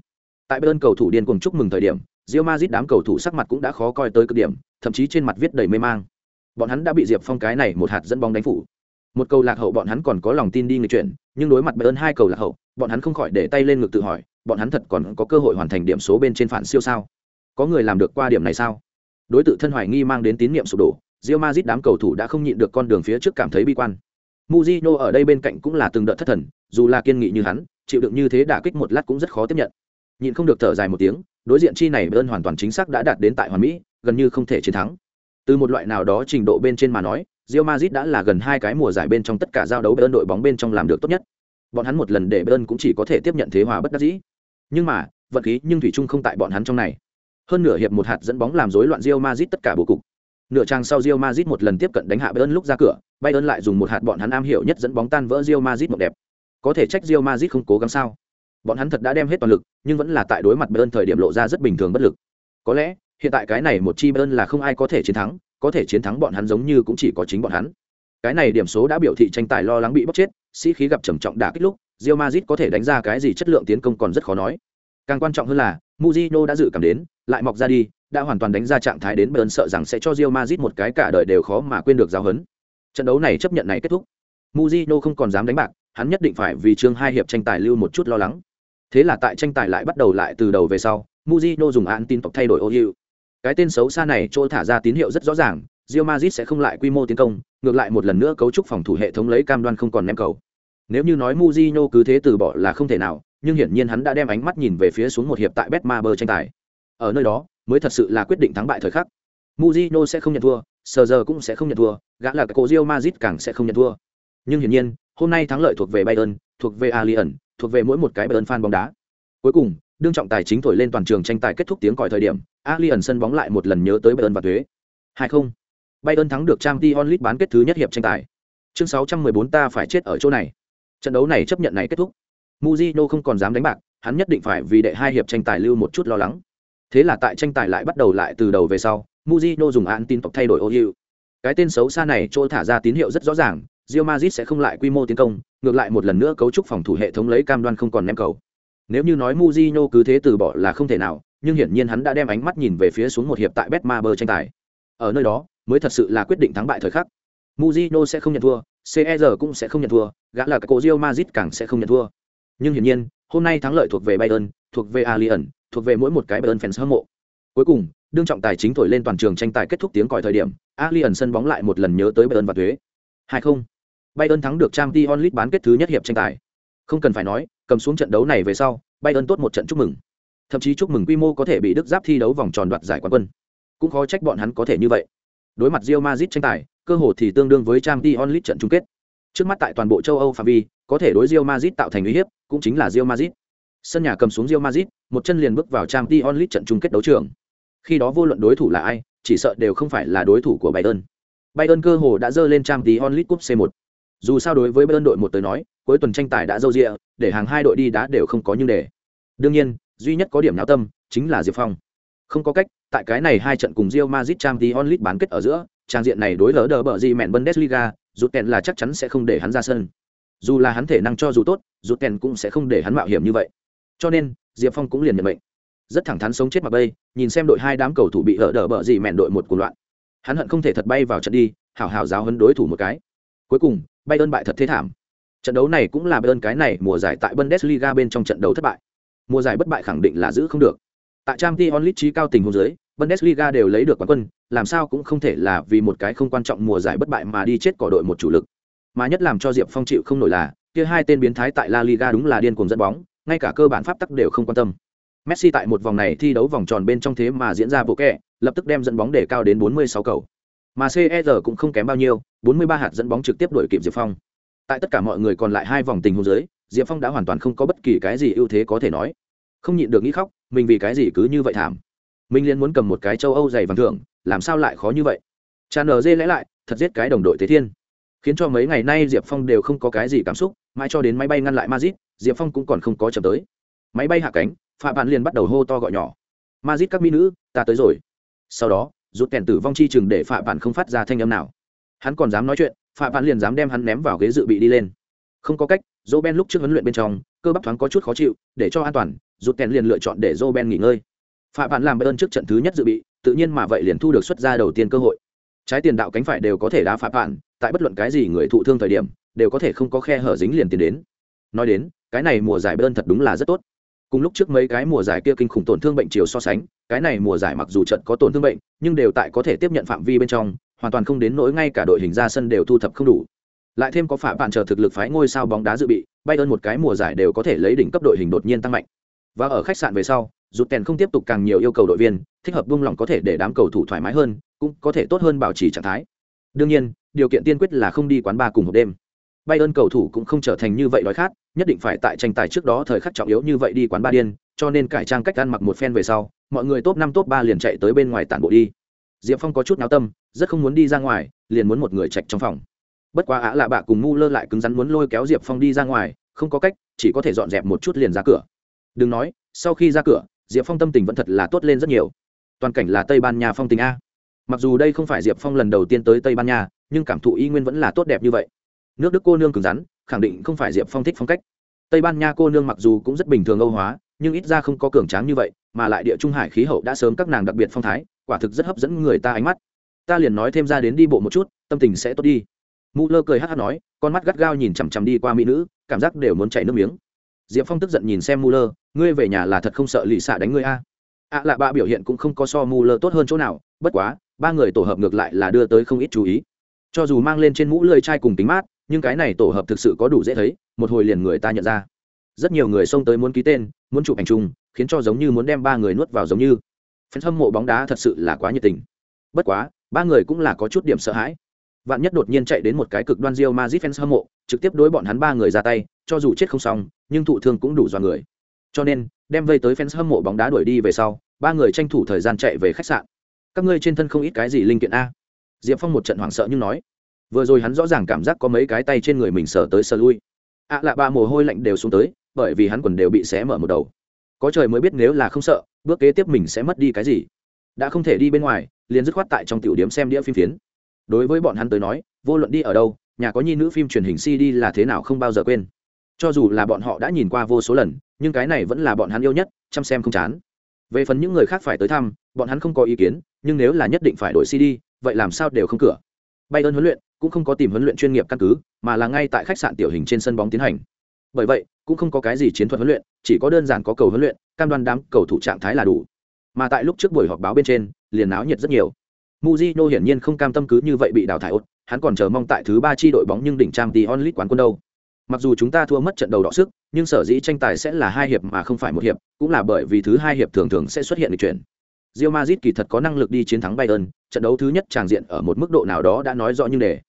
Tại Bayern cầu thủ điên cuồng chúc mừng thời điểm, Real Madrid đám cầu thủ sắc mặt cũng đã khó coi tới cực điểm, thậm chí trên mặt viết đầy mê mang. Bọn hắn đã bị Diệp Phong cái này một hạt dẫn bóng đánh phủ. Một cầu lạc hậu bọn hắn còn có lòng tin đi người chuyển, nhưng đối mặt Bayern hai cầu lạc hậu, bọn hắn không khỏi để tay lên ngực tự hỏi, bọn hắn thật còn có cơ hội hoàn thành điểm số bên trên phản siêu sao? Có người làm được qua điểm này sao? Đối tự thân hoài nghi mang đến tín nhiệm sụp đổ, Real Madrid đám cầu thủ đã không nhịn được con đường phía trước cảm thấy bi quan. Mujino ở đây bên cạnh cũng là từng đợt thất thần, dù là kiên nghị như hắn, chịu đựng như thế đả kích một lát cũng rất khó tiếp nhận. Nhịn không được thở dài một tiếng, đối diện chi này Bayern hoàn toàn chính xác đã đạt đến tại hoàn mỹ, gần như không thể chiến thắng. Từ một loại nào đó trình độ bên trên mà nói, Real Madrid đã là gần hai cái mùa giải bên trong tất cả giao đấu Bayern đội bóng bên trong làm được tốt nhất. Bọn hắn một lần để Bayern cũng chỉ có thể tiếp nhận thế hòa bất đắc dĩ. Nhưng mà, vận khí nhưng thủy chung không tại bọn hắn trong này. Hơn nửa hiệp một hạt dẫn bóng làm rối loạn Real Madrid tất cả bố cục. Nửa trang sau Real Madrid một lần tiếp cận đánh hạ Bayern lúc ra cửa, Bayern lại dùng một hạt bọn hắn am hiểu nhất dẫn bóng tan vỡ Real Madrid một đẹp. Có thể trách Real Madrid không cố gắng sao? Bọn hắn thật đã đem hết toàn lực, nhưng vẫn là tại đối mặt Bayern thời điểm lộ ra rất bình thường bất lực. Có lẽ, hiện tại cái này một chi Bayern là không ai có thể chiến thắng, có thể chiến thắng bọn hắn giống như cũng chỉ có chính bọn hắn. Cái này điểm số đã biểu thị tranh tài lo lắng bị bóc chết, sĩ khí gặp trầm trọng đả kích lúc, Real Madrid có thể đánh ra cái gì chất lượng tiến công còn rất khó nói. Càng quan trọng hơn là, Mujino đã dự cảm đến, lại mọc ra đi, đã hoàn toàn đánh ra trạng thái đến Bayern sợ rằng sẽ cho Real Madrid một cái cả đời đều khó mà quên được giáo huấn. Trận đấu này chấp nhận này kết thúc. Mujino không còn dám đánh bạc, hắn nhất định phải vì chương hai hiệp tranh tài lưu một chút lo lắng. Thế là tại tranh tài lại bắt đầu lại từ đầu về sau, Mujino dùng án tin tộc thay đổi ô hiệu. Cái tên xấu xa này trôi thả ra tín hiệu rất rõ ràng, Real Madrid sẽ không lại quy mô tiến công, ngược lại một lần nữa cấu trúc phòng thủ hệ thống lấy cam đoan không còn ném cầu. Nếu như nói Mujino cứ thế từ bỏ là không thể nào, nhưng hiển nhiên hắn đã đem ánh mắt nhìn về phía xuống một hiệp tại Betmaber tranh tài. Ở nơi đó, mới thật sự là quyết định thắng bại thời khắc. Mujino sẽ không nhận thua, Sờ giờ cũng sẽ không nhận thua, gã là cổ Real Madrid càng sẽ không nhận thua. Nhưng hiển nhiên, hôm nay thắng lợi thuộc về Bayern, thuộc về Allianz, thuộc về mỗi một cái Bayern fan bóng đá. Cuối cùng, đương trọng tài chính thổi lên toàn trường tranh tài kết thúc tiếng còi thời điểm, Allianz sân bóng lại một lần nhớ tới Bayern và thuế. 2-0. Bayern thắng được Champions League bán kết thứ nhất hiệp tranh tài. Chương 614 ta phải chết ở chỗ này. Trận đấu này chấp nhận này kết thúc. Mujino không còn dám đánh bạc, hắn nhất định phải vì đệ hai hiệp tranh tài lưu một chút lo lắng. Thế là tại tranh tài lại bắt đầu lại từ đầu về sau, Mujino dùng án tin tộc thay đổi ô hữu, Cái tên xấu xa này trôi thả ra tín hiệu rất rõ ràng, Real Madrid sẽ không lại quy mô tiến công, ngược lại một lần nữa cấu trúc phòng thủ hệ thống lấy cam đoan không còn ném cầu. Nếu như nói Mujino cứ thế từ bỏ là không thể nào, nhưng hiển nhiên hắn đã đem ánh mắt nhìn về phía xuống một hiệp tại Betmaber tranh tài. Ở nơi đó, mới thật sự là quyết định thắng bại thời khắc. Mujino sẽ không nhận thua, CR cũng sẽ không nhận thua, gã là cái Real Madrid càng sẽ không nhận thua. Nhưng hiển nhiên, hôm nay thắng lợi thuộc về Bayern, thuộc về Alien, thuộc về mỗi một cái Bayern fans hâm mộ. Cuối cùng, đương trọng tài chính thổi lên toàn trường tranh tài kết thúc tiếng còi thời điểm, Alien sân bóng lại một lần nhớ tới Bayern và thuế. 2-0. Bayern thắng được Champions League bán kết thứ nhất hiệp tranh tài. Không cần phải nói, cầm xuống trận đấu này về sau, Bayern tốt một trận chúc mừng. Thậm chí chúc mừng quy mô có thể bị Đức Giáp thi đấu vòng tròn đoạt giải quán quân. Cũng khó trách bọn hắn có thể như vậy. Đối mặt Real Madrid tranh tài, cơ hội thì tương đương với Champions League trận chung kết. Trước mắt tại toàn bộ châu Âu phạm vi, có thể đối Real Madrid tạo thành uy hiếp, cũng chính là Real Madrid. Sân nhà cầm xuống Real Madrid, một chân liền bước vào Champions League trận chung kết đấu trường. Khi đó vô luận đối thủ là ai, chỉ sợ đều không phải là đối thủ của Bayern. Bayern cơ hồ đã dơ lên Champions League Cup C1. Dù sao đối với Bayern đội một tới nói, cuối tuần tranh tài đã dâu dịa, để hàng hai đội đi đá đều không có nhưng để. Đương nhiên, duy nhất có điểm nháo tâm chính là diệp phong không có cách tại cái này hai trận cùng Real Madrid Champions League bán kết ở giữa trang diện này đối lỡ đỡ bờ gì mẹn Bundesliga rút kèn là chắc chắn sẽ không để hắn ra sân dù là hắn thể năng cho dù tốt rút kèn cũng sẽ không để hắn mạo hiểm như vậy. Cho nên, diệp phong cũng liền nhận mệnh. Rất thẳng thắn sống chết mặc bay, nhìn xem đội hai đám cầu thủ bị lỡ đỡ bờ gì mẹn đội một cuộc loạn. Hắn hận không thể thật bay vào trận đi, hảo hảo giáo hấn đối thủ một cái. Cuối cùng bay ơn bại thật thế thảm. Trận đấu này cũng là ơn cái này mùa giải tại bundesliga bên trong trận đấu thất bại. Mùa giải bất bại khẳng định là giữ không được. Tại trang t onlit trí cao tình hồ dưới, bundesliga đều lấy được quán quân, làm sao cũng không thể là vì một cái không quan trọng mùa giải bất bại mà đi chết cỏ đội một chủ lực mà nhất làm cho diệp phong chịu không nổi là, kia hai tên biến thái tại la liga đúng là điên cuồng dẫn bóng, ngay cả cơ bản pháp tắc đều không quan tâm. Messi tại một vòng này thi đấu vòng tròn bên trong thế mà diễn ra bộ kẹ, lập tức đem dẫn bóng để cao đến 46 cầu. Mà CR cũng không kém bao nhiêu 43 hạt dẫn bóng trực tiếp đuổi kịp diệp phong. Tại tất cả mọi người còn lại hai vòng tình huống dưới, diệp phong đã hoàn toàn không có bất kỳ cái gì ưu thế có thể nói. Không nhịn được nghĩ khóc, mình vì cái gì cứ như vậy thảm? Mình liền muốn cầm một cái châu âu dày vàng thưởng, làm sao lại khó như vậy? Chan dê lẽ lại, thật giết cái đồng đội thế thiên khiến cho mấy ngày nay diệp phong đều không có cái gì cảm xúc, mãi cho đến máy bay ngăn lại mazit diệp phong cũng còn không có chậm tới. Máy bay hạ cánh, phạm bạn liền bắt đầu hô to gọi nhỏ. Mazit các mỹ nữ, ta tới rồi. Sau đó, rút kèn tử vong chi chừng để phạm bạn không phát ra thanh âm nào. Hắn còn dám nói chuyện, phạm bạn liền dám đem hắn ném vào ghế dự bị đi lên. Không có cách dỗ ben lúc trước huấn luyện bên trong, cơ bắp thoáng có chút khó chịu, để cho an toàn, rút kèn liền lựa chọn để dỗ ben nghỉ ngơi. Phạm bạn làm ơn trước trận thứ nhất dự bị, tự nhiên mà vậy liền thu được xuất ra đầu tiên cơ hội trái tiền đạo cánh phải đều có thể đá phạt bạn, tại bất luận cái gì người thụ thương thời điểm, đều có thể không có khe hở dính liền tiền đến. Nói đến, cái này mùa giải bơn thật đúng là rất tốt. Cùng lúc trước mấy cái mùa giải kia kinh khủng tổn thương bệnh chiều so sánh, cái này mùa giải mặc dù trận có tổn thương bệnh, nhưng đều tại có thể tiếp nhận phạm vi bên trong, hoàn toàn không đến nỗi ngay cả đội hình ra sân đều thu thập không đủ. Lại thêm có phạm bạn chờ thực lực phái ngôi sao bóng đá dự bị bay ơn một cái mùa giải đều có thể lấy đỉnh cấp đội hình đột nhiên tăng mạnh. Và ở khách sạn về sau rút kèn không tiếp tục càng nhiều yêu cầu đội viên, thích hợp buông lỏng có thể để đám cầu thủ thoải mái hơn cũng có thể tốt hơn bảo trì trạng thái. Đương nhiên, điều kiện tiên quyết là không đi quán bar cùng một đêm. Bayern cầu thủ cũng không trở thành như vậy đói khát, nhất định phải tại tranh tài trước đó thời khắc trọng yếu như vậy đi quán ba điên, cho nên cải trang cách ăn mặc một phen về sau, mọi người top năm, top ba liền chạy tới bên ngoài tản bộ đi. Diệp phong có chút náo tâm, rất không muốn đi ra ngoài, liền muốn một người trạch trong phòng. Bất quá á lạ bạ cùng mu lơ lại cứng rắn muốn lôi kéo diệp phong đi ra ngoài, không có cách, chỉ có thể dọn dẹp một chút liền ra cửa. Đừng nói, sau khi ra cửa, diệp phong tâm tình vẫn thật là tốt lên rất nhiều. Toàn cảnh là tây ban nha phong tình a mặc dù đây không phải diệp phong lần đầu tiên tới tây ban nha, nhưng cảm thụ y nguyên vẫn là tốt đẹp như vậy. Nước đức cô nương cứng rắn, khẳng định không phải diệp phong thích phong cách. Tây ban nha cô nương mặc dù cũng rất bình thường âu hóa, nhưng ít ra không có cường tráng như vậy, mà lại địa trung hải khí hậu đã sớm các nàng đặc biệt phong thái, quả thực rất hấp dẫn người ta ánh mắt. Ta liền nói thêm ra đến đi bộ một chút, tâm tình sẽ tốt đi. Mụ lơ cười hát hát nói, con mắt gắt gao nhìn chằm chằm đi qua mỹ nữ, cảm giác đều muốn chảy nước miếng. Diệp phong tức giận nhìn xem mù lơ, ngươi về nhà là thật không sợ lì xạ đánh ngươi a? À. ạ lạ bạ biểu hiện cũng không có so mù lơ tốt hơn chỗ nào, bất quá ba người tổ hợp ngược lại là đưa tới không ít chú ý. Cho dù mang lên trên mũ lơi chai cùng tính mát, nhưng cái này tổ hợp thực sự có đủ dễ thấy, một hồi liền người ta nhận ra. Rất nhiều người xông tới muốn ký tên, muốn chụp ảnh chung, khiến cho giống như muốn đem ba người nuốt vào giống như. Phần hâm mộ bóng đá thật sự là quá nhiệt tình. Bất quá, ba người cũng là có chút điểm sợ hãi. Vạn nhất đột nhiên chạy đến một cái cực đoan Real Madrid fans hâm mộ, trực tiếp đối bọn hắn ba người ra tay, cho dù chết không xong, nhưng thụ thương cũng đủ dọa người. Cho nên, đem vây tới fans hâm mộ bóng đá đuổi đi về sau, ba người tranh thủ thời gian chạy về khách sạn các ngươi trên thân không ít cái gì linh kiện a? Diệp phong một trận hoảng sợ nhưng nói, vừa rồi hắn rõ ràng cảm giác có mấy cái tay trên người mình sờ tới sờ lui. Ạ lạ ba mồ hôi lạnh đều xuống tới, bởi vì hắn quần đều bị xé mở một đầu. Có trời mới biết nếu là không sợ, bước kế tiếp mình sẽ mất đi cái gì. Đã không thể đi bên ngoài, liền dứt khoát tại trong tiểu điểm xem đĩa phim phiến. Đối với bọn hắn tới nói, vô luận đi ở đâu, nhà có nhi nữ phim truyền hình cd là thế nào không bao giờ quên. Cho dù là bọn họ đã nhìn qua vô số lần, nhưng cái này vẫn là bọn hắn yêu nhất, chăm xem không chán về phần những người khác phải tới thăm, bọn hắn không có ý kiến, nhưng nếu là nhất định phải đổi cd vậy làm sao đều không cửa. Bay ơn huấn luyện cũng không có tìm huấn luyện chuyên nghiệp căn cứ, mà là ngay tại khách sạn tiểu hình trên sân bóng tiến hành. Bởi vậy, cũng không có cái gì chiến thuật huấn luyện, chỉ có đơn giản có cầu huấn luyện, cam đoan đám cầu thủ trạng thái là đủ. Mà tại lúc trước buổi họp báo bên trên, liền náo nhiệt rất nhiều. Mujino hiển nhiên không cam tâm cứ như vậy bị đào thải ốt, hắn còn chờ mong tại thứ ba chi đội bóng nhưng đỉnh trang tí onlit quán quân đâu mặc dù chúng ta thua mất trận đầu đọ sức nhưng sở dĩ tranh tài sẽ là hai hiệp mà không phải một hiệp cũng là bởi vì thứ hai hiệp thường thường sẽ xuất hiện lịch chuyển Real Madrid kỳ thật có năng lực đi chiến thắng Bayern, trận đấu thứ nhất tràng diện ở một mức độ nào đó đã nói rõ như để.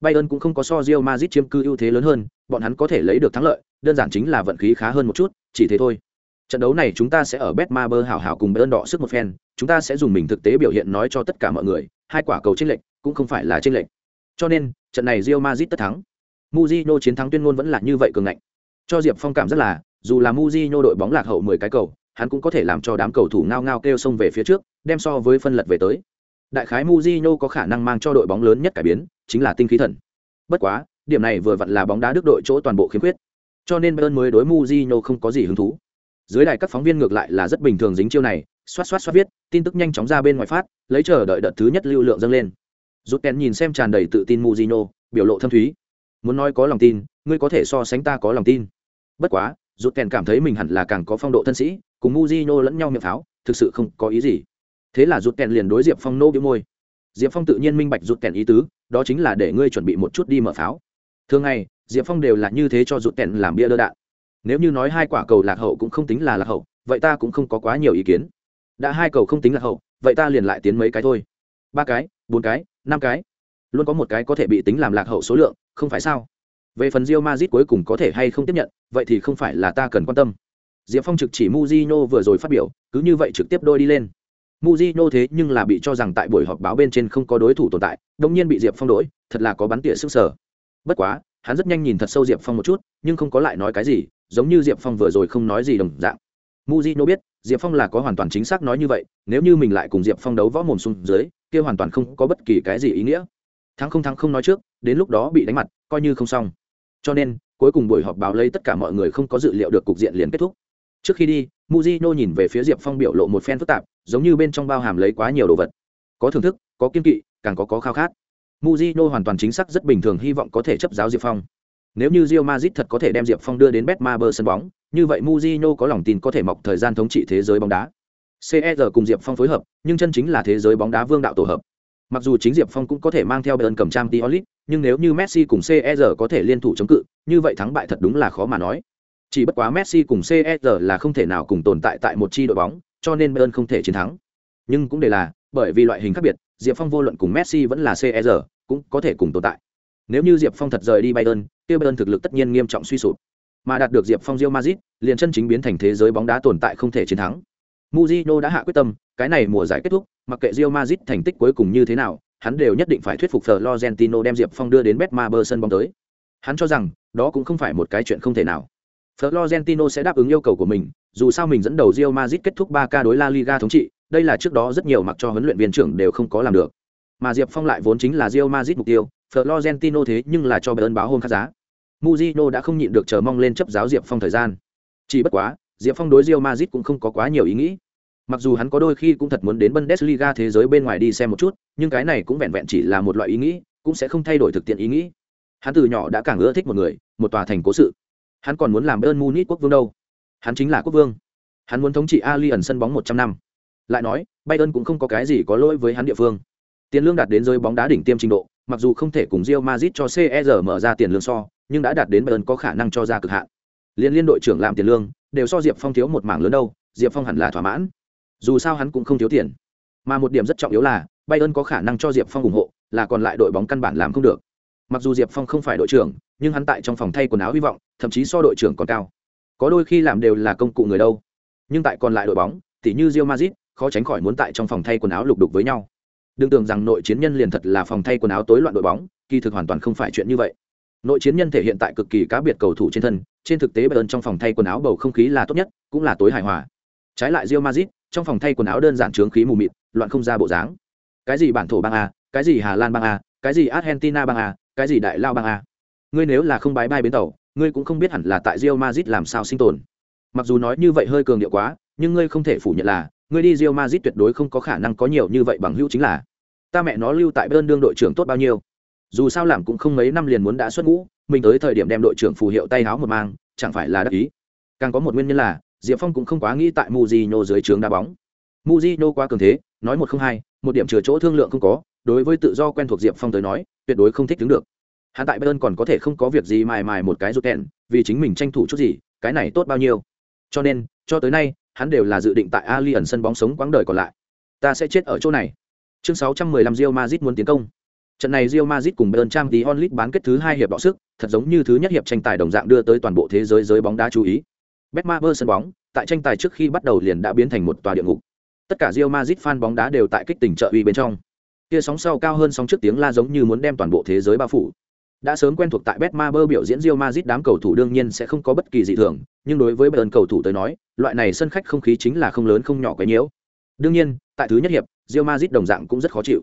Bayern cũng không có so Real Madrid chiếm cư ưu thế lớn hơn, bọn hắn có thể lấy được thắng lợi, đơn giản chính là vận khí khá hơn một chút, chỉ thế thôi. Trận đấu này chúng ta sẽ ở Betmaber hảo hảo cùng Bayern đọ sức một phen, chúng ta sẽ dùng mình thực tế biểu hiện nói cho tất cả mọi người, hai quả cầu chênh lệch cũng không phải là chênh lệch. Cho nên, trận này Real Madrid tất thắng. Mujino chiến thắng tuyên ngôn vẫn là như vậy cường ngạnh. Cho Diệp Phong cảm rất là, dù là Mujino đội bóng lạc hậu 10 cái cầu, hắn cũng có thể làm cho đám cầu thủ ngao ngao kêu xông về phía trước, đem so với phân lật về tới. Đại khái Mujino có khả năng mang cho đội bóng lớn nhất cải biến, chính là tinh khí thần. Bất quá, điểm này vừa vặn là bóng đá Đức đội chỗ toàn bộ khiếm khuyết. Cho nên Bayern mới đối Mujino không có gì hứng thú. Dưới đài các phóng viên ngược lại là rất bình thường dính chiêu này, xoát xoát xoát viết, tin tức nhanh chóng ra bên ngoài phát, lấy chờ đợi đợt thứ nhất lưu lượng dâng lên. Rút kèn nhìn xem tràn đầy tự tin Mujino, biểu lộ thâm thúy. Muốn nói có lòng tin, ngươi có thể so sánh ta có lòng tin. Bất quá, rút kèn cảm thấy mình hẳn là càng có phong độ thân sĩ, cùng mu di nhô lẫn nhau miệng pháo, thực sự không có ý gì. Thế là rút kèn liền đối Diệp Phong nô bĩu môi. Diệp Phong tự nhiên minh bạch rút kèn ý tứ, đó chính là để ngươi chuẩn bị một chút đi mở pháo. Thường ngày, Diệp Phong đều là như thế cho rút kèn làm bia đỡ đạn. Nếu như nói hai quả cầu lạc hậu cũng không tính là lạc hậu, vậy ta cũng không có quá nhiều ý kiến. Đã hai cầu không tính lạc hậu, vậy ta liền lại tiến mấy cái thôi. Ba cái, bốn cái, năm cái. Luôn có một cái có thể bị tính làm lạc hậu số lượng, không phải sao? Về phần Real Madrid cuối cùng có thể hay không tiếp nhận, vậy thì không phải là ta cần quan tâm. Diệp Phong trực chỉ Mujino vừa rồi phát biểu, cứ như vậy trực tiếp đôi đi lên. Mujino thế nhưng là bị cho rằng tại buổi họp báo bên trên không có đối thủ tồn tại, đột nhiên bị Diệp Phong đổi, thật là có bắn tỉa sức sở. Bất quá, hắn rất nhanh nhìn thật sâu Diệp Phong một chút, nhưng không có lại nói cái gì, giống như Diệp Phong vừa rồi không nói gì đồng dạng. Mujino biết, Diệp Phong là có hoàn toàn chính xác nói như vậy, nếu như mình lại cùng Diệp Phong đấu võ mồm xuống dưới, kia hoàn toàn không có bất kỳ cái gì ý nghĩa. Thắng không thắng không nói trước, đến lúc đó bị đánh mặt, coi như không xong. Cho nên, cuối cùng buổi họp báo lấy tất cả mọi người không có dự liệu được cục diện liền kết thúc. Trước khi đi, muzino nhìn về phía Diệp Phong biểu lộ một phen phức tạp, giống như bên trong bao hàm lấy quá nhiều đồ vật. Có thưởng thức, có kiên kỵ, càng có có khao khát. muzino hoàn toàn chính xác rất bình thường hy vọng có thể chấp giáo Diệp Phong. Nếu như Real Madrid thật có thể đem Diệp Phong đưa đến Betmaber sân bóng, như vậy muzino có lòng tin có thể mọc thời gian thống trị thế giới bóng đá. CR cùng Diệp Phong phối hợp, nhưng chân chính là thế giới bóng đá vương đạo tổ hợp. Mặc dù chính Diệp Phong cũng có thể mang theo Bayern cầm trang League, nhưng nếu như Messi cùng CR có thể liên thủ chống cự, như vậy thắng bại thật đúng là khó mà nói. Chỉ bất quá Messi cùng CR là không thể nào cùng tồn tại tại một chi đội bóng, cho nên Bayern không thể chiến thắng. Nhưng cũng để là, bởi vì loại hình khác biệt, Diệp Phong vô luận cùng Messi vẫn là CR, cũng có thể cùng tồn tại. Nếu như Diệp Phong thật rời đi Bayern, kia Bayern thực lực tất nhiên nghiêm trọng suy sụp. Mà đạt được Diệp Phong Real Madrid, liền chân chính biến thành thế giới bóng đá tồn tại không thể chiến thắng. Mujino đã hạ quyết tâm, cái này mùa giải kết thúc, mặc kệ Real Madrid thành tích cuối cùng như thế nào, hắn đều nhất định phải thuyết phục Florentino đem Diệp Phong đưa đến Betmaber sân bóng tới. Hắn cho rằng, đó cũng không phải một cái chuyện không thể nào. Florentino sẽ đáp ứng yêu cầu của mình, dù sao mình dẫn đầu Real Madrid kết thúc 3 ca đối La Liga thống trị, đây là trước đó rất nhiều mặc cho huấn luyện viên trưởng đều không có làm được. Mà Diệp Phong lại vốn chính là Real Madrid mục tiêu, Florentino thế nhưng là cho Bayern báo hôm khá giá. Mujino đã không nhịn được chờ mong lên chấp giáo Diệp Phong thời gian. Chỉ bất quá, Diệp Phong đối Real Madrid cũng không có quá nhiều ý nghĩ. Mặc dù hắn có đôi khi cũng thật muốn đến Bundesliga thế giới bên ngoài đi xem một chút, nhưng cái này cũng vẹn vẹn chỉ là một loại ý nghĩ, cũng sẽ không thay đổi thực tiễn ý nghĩ. Hắn từ nhỏ đã càng ưa thích một người, một tòa thành cố sự. Hắn còn muốn làm Bayern Munich quốc vương đâu. Hắn chính là quốc vương. Hắn muốn thống trị Allianz sân bóng 100 năm. Lại nói, Bayern cũng không có cái gì có lỗi với hắn địa phương. Tiền lương đạt đến rơi bóng đá đỉnh tiêm trình độ, mặc dù không thể cùng Real Madrid cho CR mở ra tiền lương so, nhưng đã đạt đến Bayern có khả năng cho ra cực hạn. Liên liên đội trưởng làm tiền lương, đều so Diệp Phong thiếu một mảng lớn đâu, Diệp Phong hẳn là thỏa mãn. Dù sao hắn cũng không thiếu tiền. Mà một điểm rất trọng yếu là, Bayern có khả năng cho Diệp Phong ủng hộ, là còn lại đội bóng căn bản làm không được. Mặc dù Diệp Phong không phải đội trưởng, nhưng hắn tại trong phòng thay quần áo hy vọng, thậm chí so đội trưởng còn cao. Có đôi khi làm đều là công cụ người đâu. Nhưng tại còn lại đội bóng, tỉ như rio mazit khó tránh khỏi muốn tại trong phòng thay quần áo lục đục với nhau. Đừng tưởng rằng nội chiến nhân liền thật là phòng thay quần áo tối loạn đội bóng, kỳ thực hoàn toàn không phải chuyện như vậy. Nội chiến nhân thể hiện tại cực kỳ cá biệt cầu thủ trên thân, trên thực tế Bayern trong phòng thay quần áo bầu không khí là tốt nhất, cũng là tối hài hòa. Trái lại Real Madrid, trong phòng thay quần áo đơn giản trướng khí mù mịt, loạn không ra bộ dáng. Cái gì bản thổ bang a, cái gì Hà Lan bang a, cái gì Argentina bang a, cái gì Đại Lao bang a. Ngươi nếu là không bái bai bến tàu, ngươi cũng không biết hẳn là tại Real Madrid làm sao sinh tồn. Mặc dù nói như vậy hơi cường điệu quá, nhưng ngươi không thể phủ nhận là, ngươi đi Real Madrid tuyệt đối không có khả năng có nhiều như vậy bằng hữu chính là. Ta mẹ nó lưu tại Bayern đương đội trưởng tốt bao nhiêu. Dù sao làm cũng không mấy năm liền muốn đã xuất ngũ, mình tới thời điểm đem đội trưởng phù hiệu tay áo một mang, chẳng phải là đắc ý. Càng có một nguyên nhân là, Diệp Phong cũng không quá nghĩ tại Mujino dưới trướng đá bóng. Mujino quá cường thế, nói một không hai, một điểm chừa chỗ thương lượng không có, đối với tự do quen thuộc Diệp Phong tới nói, tuyệt đối không thích đứng được. Hắn tại Bayern còn có thể không có việc gì mài mài một cái rụt kẹn, vì chính mình tranh thủ chút gì, cái này tốt bao nhiêu. Cho nên, cho tới nay, hắn đều là dự định tại Allianz sân bóng sống quãng đời còn lại. Ta sẽ chết ở chỗ này. Chương 615 Real Madrid muốn tiến công. Trận này Real Madrid cùng Bayern Champions League bán kết thứ hai hiệp đọ sức, thật giống như thứ nhất hiệp tranh tài đồng dạng đưa tới toàn bộ thế giới giới bóng đá chú ý. Betmaber sân bóng, tại tranh tài trước khi bắt đầu liền đã biến thành một tòa địa ngục. Tất cả Real Madrid fan bóng đá đều tại kích tình trợ uy bên trong. Kia sóng sau cao hơn sóng trước tiếng la giống như muốn đem toàn bộ thế giới bao phủ. đã sớm quen thuộc tại Betmaber biểu diễn Real Madrid đám cầu thủ đương nhiên sẽ không có bất kỳ dị thường, nhưng đối với Bayern cầu thủ tới nói, loại này sân khách không khí chính là không lớn không nhỏ quá nhiễu. Đương nhiên, tại thứ nhất hiệp, Real Madrid đồng dạng cũng rất khó chịu.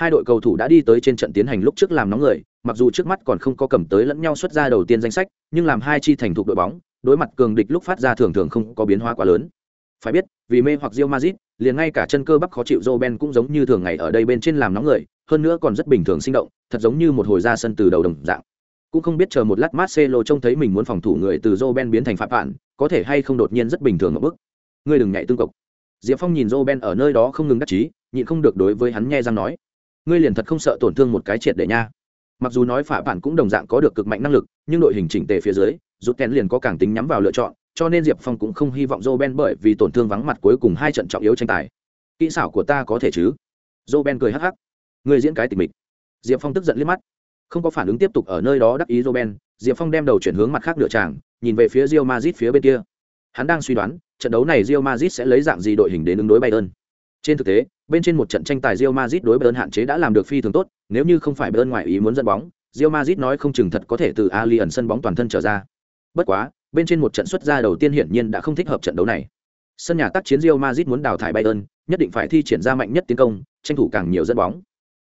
Hai đội cầu thủ đã đi tới trên trận tiến hành lúc trước làm nóng người, mặc dù trước mắt còn không có cầm tới lẫn nhau xuất ra đầu tiên danh sách, nhưng làm hai chi thành thuộc đội bóng, đối mặt cường địch lúc phát ra thường thường không có biến hóa quá lớn. Phải biết, vì mê hoặc rio mazit liền ngay cả chân cơ bắp khó chịu Roben cũng giống như thường ngày ở đây bên trên làm nóng người, hơn nữa còn rất bình thường sinh động, thật giống như một hồi ra sân từ đầu đồng dạng. Cũng không biết chờ một lát Marcelo trông thấy mình muốn phòng thủ người từ Roben biến thành phạm bạn, có thể hay không đột nhiên rất bình thường một bước. Ngươi đừng nhảy tương cục. Diệp Phong nhìn Roben ở nơi đó không ngừng đắc chí, nhịn không được đối với hắn nghe răng nói: "Ngươi liền thật không sợ tổn thương một cái triệt để nha." Mặc dù nói phạm bản cũng đồng dạng có được cực mạnh năng lực, nhưng đội hình chỉnh tề phía dưới, rút kén liền có càng tính nhắm vào lựa chọn, cho nên Diệp Phong cũng không hy vọng Roben bởi vì tổn thương vắng mặt cuối cùng hai trận trọng yếu tranh tài. Kỹ xảo của ta có thể chứ? Roben cười hắc hắc. Ngươi diễn cái tình mình. Diệp Phong tức giận liếc mắt, không có phản ứng tiếp tục ở nơi đó đắc ý Roben, Diệp Phong đem đầu chuyển hướng mặt khác nửa tràng, nhìn về phía rio mazit phía bên kia. Hắn đang suy đoán, trận đấu này rio mazit sẽ lấy dạng gì đội hình đến ứng đối Bayern. Trên thực tế, bên trên một trận tranh tài Real Madrid đối Bayern hạn chế đã làm được phi thường tốt, nếu như không phải Bayern ngoại ý muốn dẫn bóng, Real Madrid nói không chừng thật có thể từ Allianz sân bóng toàn thân trở ra. Bất quá, bên trên một trận xuất ra đầu tiên hiển nhiên đã không thích hợp trận đấu này. Sân nhà tác chiến Real Madrid muốn đào thải Bayern, nhất định phải thi triển ra mạnh nhất tiến công, tranh thủ càng nhiều dẫn bóng.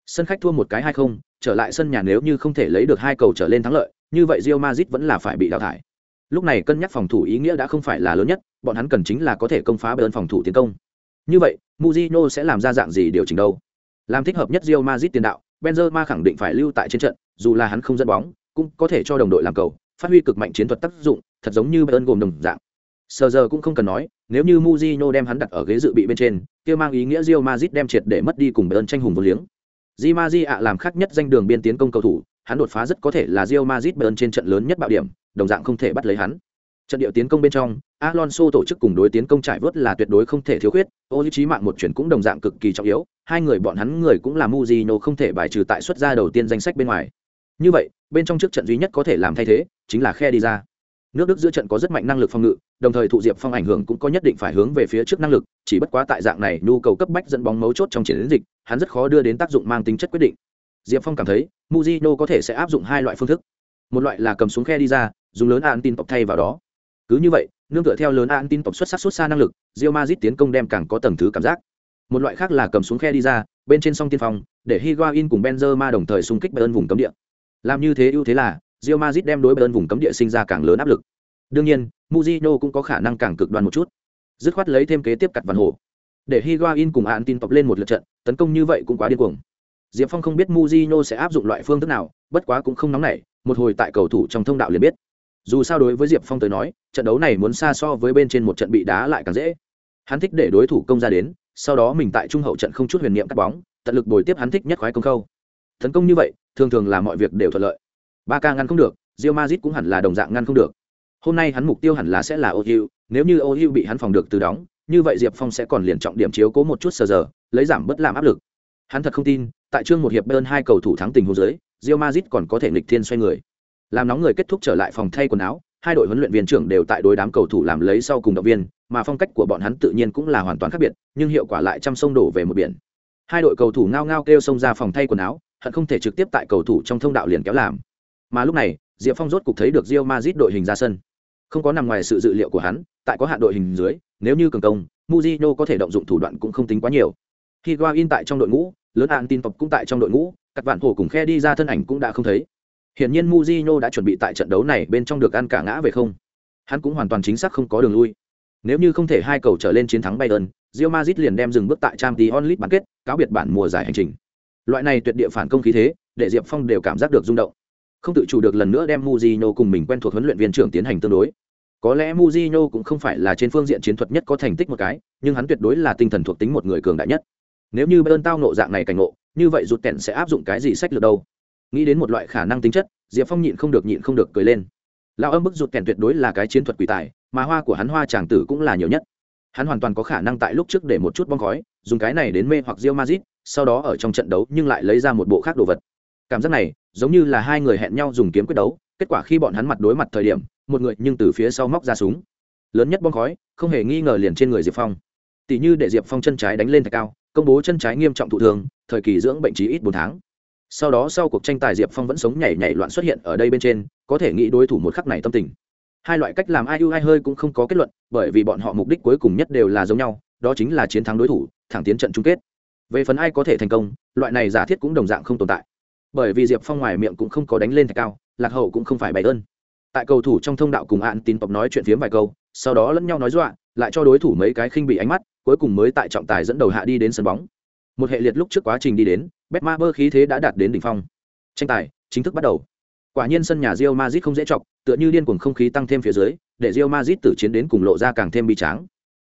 Sân khách thua một cái hay không, trở lại sân nhà nếu như không thể lấy được hai cầu trở lên thắng lợi, như vậy Real Madrid vẫn là phải bị đào thải. Lúc này cân nhắc phòng thủ ý nghĩa đã không phải là lớn nhất, bọn hắn cần chính là có thể công phá Bayern phòng thủ tiến công. Như vậy, Mujino sẽ làm ra dạng gì điều chỉnh đâu? Làm thích hợp nhất Real Madrid tiền đạo, Benzema khẳng định phải lưu tại trên trận, dù là hắn không dẫn bóng, cũng có thể cho đồng đội làm cầu, phát huy cực mạnh chiến thuật tác dụng, thật giống như Bayern gồm đồng dạng. Sơ giờ cũng không cần nói, nếu như Mujino đem hắn đặt ở ghế dự bị bên trên, kia mang ý nghĩa Real Madrid đem triệt để mất đi cùng Bayern tranh hùng vô liếng. Di Maji ạ làm khác nhất danh đường biên tiến công cầu thủ, hắn đột phá rất có thể là Real Madrid Bayern trên trận lớn nhất bạo điểm, đồng dạng không thể bắt lấy hắn. Trận địa tiến công bên trong, Alonso tổ chức cùng đối tiến công trải vớt là tuyệt đối không thể thiếu khuyết, ô trí mạng một chuyển cũng đồng dạng cực kỳ trọng yếu, hai người bọn hắn người cũng là muzino không thể bài trừ tại xuất ra đầu tiên danh sách bên ngoài. Như vậy, bên trong trước trận duy nhất có thể làm thay thế, chính là khe đi ra. Nước Đức giữa trận có rất mạnh năng lực phòng ngự, đồng thời thụ diệp phong ảnh hưởng cũng có nhất định phải hướng về phía trước năng lực, chỉ bất quá tại dạng này nhu cầu cấp bách dẫn bóng mấu chốt trong chiến dịch, hắn rất khó đưa đến tác dụng mang tính chất quyết định. Diệp Phong cảm thấy, muzino có thể sẽ áp dụng hai loại phương thức. Một loại là cầm xuống khe đi ra, dùng lớn an tin tộc thay vào đó. Cứ như vậy, nương tựa theo lớn an tin tộc xuất sắc xuất xa năng lực, rio mazit tiến công đem càng có tầng thứ cảm giác. Một loại khác là cầm xuống khe đi ra, bên trên song tiên phong, để Higuain cùng Benzema đồng thời xung kích Bayern vùng cấm địa. Làm như thế ưu thế là, rio mazit đem đối Bayern vùng cấm địa sinh ra càng lớn áp lực. Đương nhiên, muzino cũng có khả năng càng cực đoan một chút. Dứt khoát lấy thêm kế tiếp cặt văn hồ. Để Higuain cùng An tin tộc lên một lượt trận, tấn công như vậy cũng quá điên cuồng. Diệp Phong không biết muzino sẽ áp dụng loại phương thức nào, bất quá cũng không nóng nảy, một hồi tại cầu thủ trong thông đạo liền biết. Dù sao đối với Diệp Phong tới nói, trận đấu này muốn xa so với bên trên một trận bị đá lại càng dễ. Hắn thích để đối thủ công ra đến, sau đó mình tại trung hậu trận không chút huyền niệm cắt bóng, tận lực bồi tiếp hắn thích nhất khoái công khâu. Tấn công như vậy, thường thường là mọi việc đều thuận lợi. Ba ca ngăn không được, rio mazit cũng hẳn là đồng dạng ngăn không được. Hôm nay hắn mục tiêu hẳn là sẽ là Oyu, nếu như Oyu bị hắn phòng được từ đóng, như vậy Diệp Phong sẽ còn liền trọng điểm chiếu cố một chút sờ giờ, lấy giảm bớt làm áp lực. Hắn thật không tin, tại chương một hiệp bên hai cầu thủ thắng tình hồ dưới, rio mazit còn có thể nghịch thiên xoay người. Làm nóng người kết thúc trở lại phòng thay quần áo, hai đội huấn luyện viên trưởng đều tại đối đám cầu thủ làm lấy sau cùng động viên, mà phong cách của bọn hắn tự nhiên cũng là hoàn toàn khác biệt, nhưng hiệu quả lại chăm sông đổ về một biển. Hai đội cầu thủ ngao ngao kêu xông ra phòng thay quần áo, hận không thể trực tiếp tại cầu thủ trong thông đạo liền kéo làm. Mà lúc này, Diệp Phong rốt cục thấy được Rio Madrid đội hình ra sân. Không có nằm ngoài sự dự liệu của hắn, tại có hạn đội hình dưới, nếu như cường công, muzino có thể động dụng thủ đoạn cũng không tính quá nhiều. Higuain tại trong đội ngũ, lớn an tin tộc cũng tại trong đội ngũ, các bạn hồ cùng khe đi ra thân ảnh cũng đã không thấy. Hiển nhiên Mujinho đã chuẩn bị tại trận đấu này bên trong được ăn cả ngã về không. Hắn cũng hoàn toàn chính xác không có đường lui. Nếu như không thể hai cầu trở lên chiến thắng Bayern, Real Madrid liền đem dừng bước tại Champions League bán kết, cáo biệt bản mùa giải hành trình. Loại này tuyệt địa phản công khí thế, để Diệp Phong đều cảm giác được rung động. Không tự chủ được lần nữa đem Mujinho cùng mình quen thuộc huấn luyện viên trưởng tiến hành tương đối. Có lẽ Mujinho cũng không phải là trên phương diện chiến thuật nhất có thành tích một cái, nhưng hắn tuyệt đối là tinh thần thuộc tính một người cường đại nhất. Nếu như Bayern tao nộ dạng này cảnh ngộ, như vậy rụt tẹn sẽ áp dụng cái gì sách lược đâu? Nghĩ đến một loại khả năng tính chất, Diệp Phong nhịn không được nhịn không được cười lên. Lão âm bức rụt kèn tuyệt đối là cái chiến thuật quỷ tài, mà hoa của hắn hoa chàng tử cũng là nhiều nhất. Hắn hoàn toàn có khả năng tại lúc trước để một chút bong khói, dùng cái này đến mê hoặc rio mazit sau đó ở trong trận đấu nhưng lại lấy ra một bộ khác đồ vật. Cảm giác này, giống như là hai người hẹn nhau dùng kiếm quyết đấu, kết quả khi bọn hắn mặt đối mặt thời điểm, một người nhưng từ phía sau móc ra súng lớn nhất bong khói không hề nghi ngờ liền trên người diệp phong tỷ như để diệp phong chân trái đánh lên thạch cao công bố chân trái nghiêm trọng thụ thường thời kỳ dưỡng bệnh trí ít bốn tháng sau đó sau cuộc tranh tài diệp phong vẫn sống nhảy nhảy loạn xuất hiện ở đây bên trên, có thể nghĩ đối thủ một khắc này tâm tình. Hai loại cách làm ai ưu ai hơi cũng không có kết luận, bởi vì bọn họ mục đích cuối cùng nhất đều là giống nhau, đó chính là chiến thắng đối thủ, thẳng tiến trận chung kết. Về phần ai có thể thành công, loại này giả thiết cũng đồng dạng không tồn tại. Bởi vì diệp phong ngoài miệng cũng không có đánh lên thạch cao, lạc hậu cũng không phải bày ơn. Tại cầu thủ trong thông đạo cùng ạn tin tộc nói chuyện phiếm vài câu, sau đó lẫn nhau nói dọa, lại cho đối thủ mấy cái khinh bị ánh mắt, cuối cùng mới tại trọng tài dẫn đầu hạ đi đến sân bóng. Một hệ liệt lúc trước quá trình đi đến betma bơ khí thế đã đạt đến đỉnh phong. Tranh tài chính thức bắt đầu. Quả nhiên sân nhà rio mazit không dễ chọc, tựa như điên cuồng không khí tăng thêm phía dưới, để rio mazit tử chiến đến cùng lộ ra càng thêm bi tráng.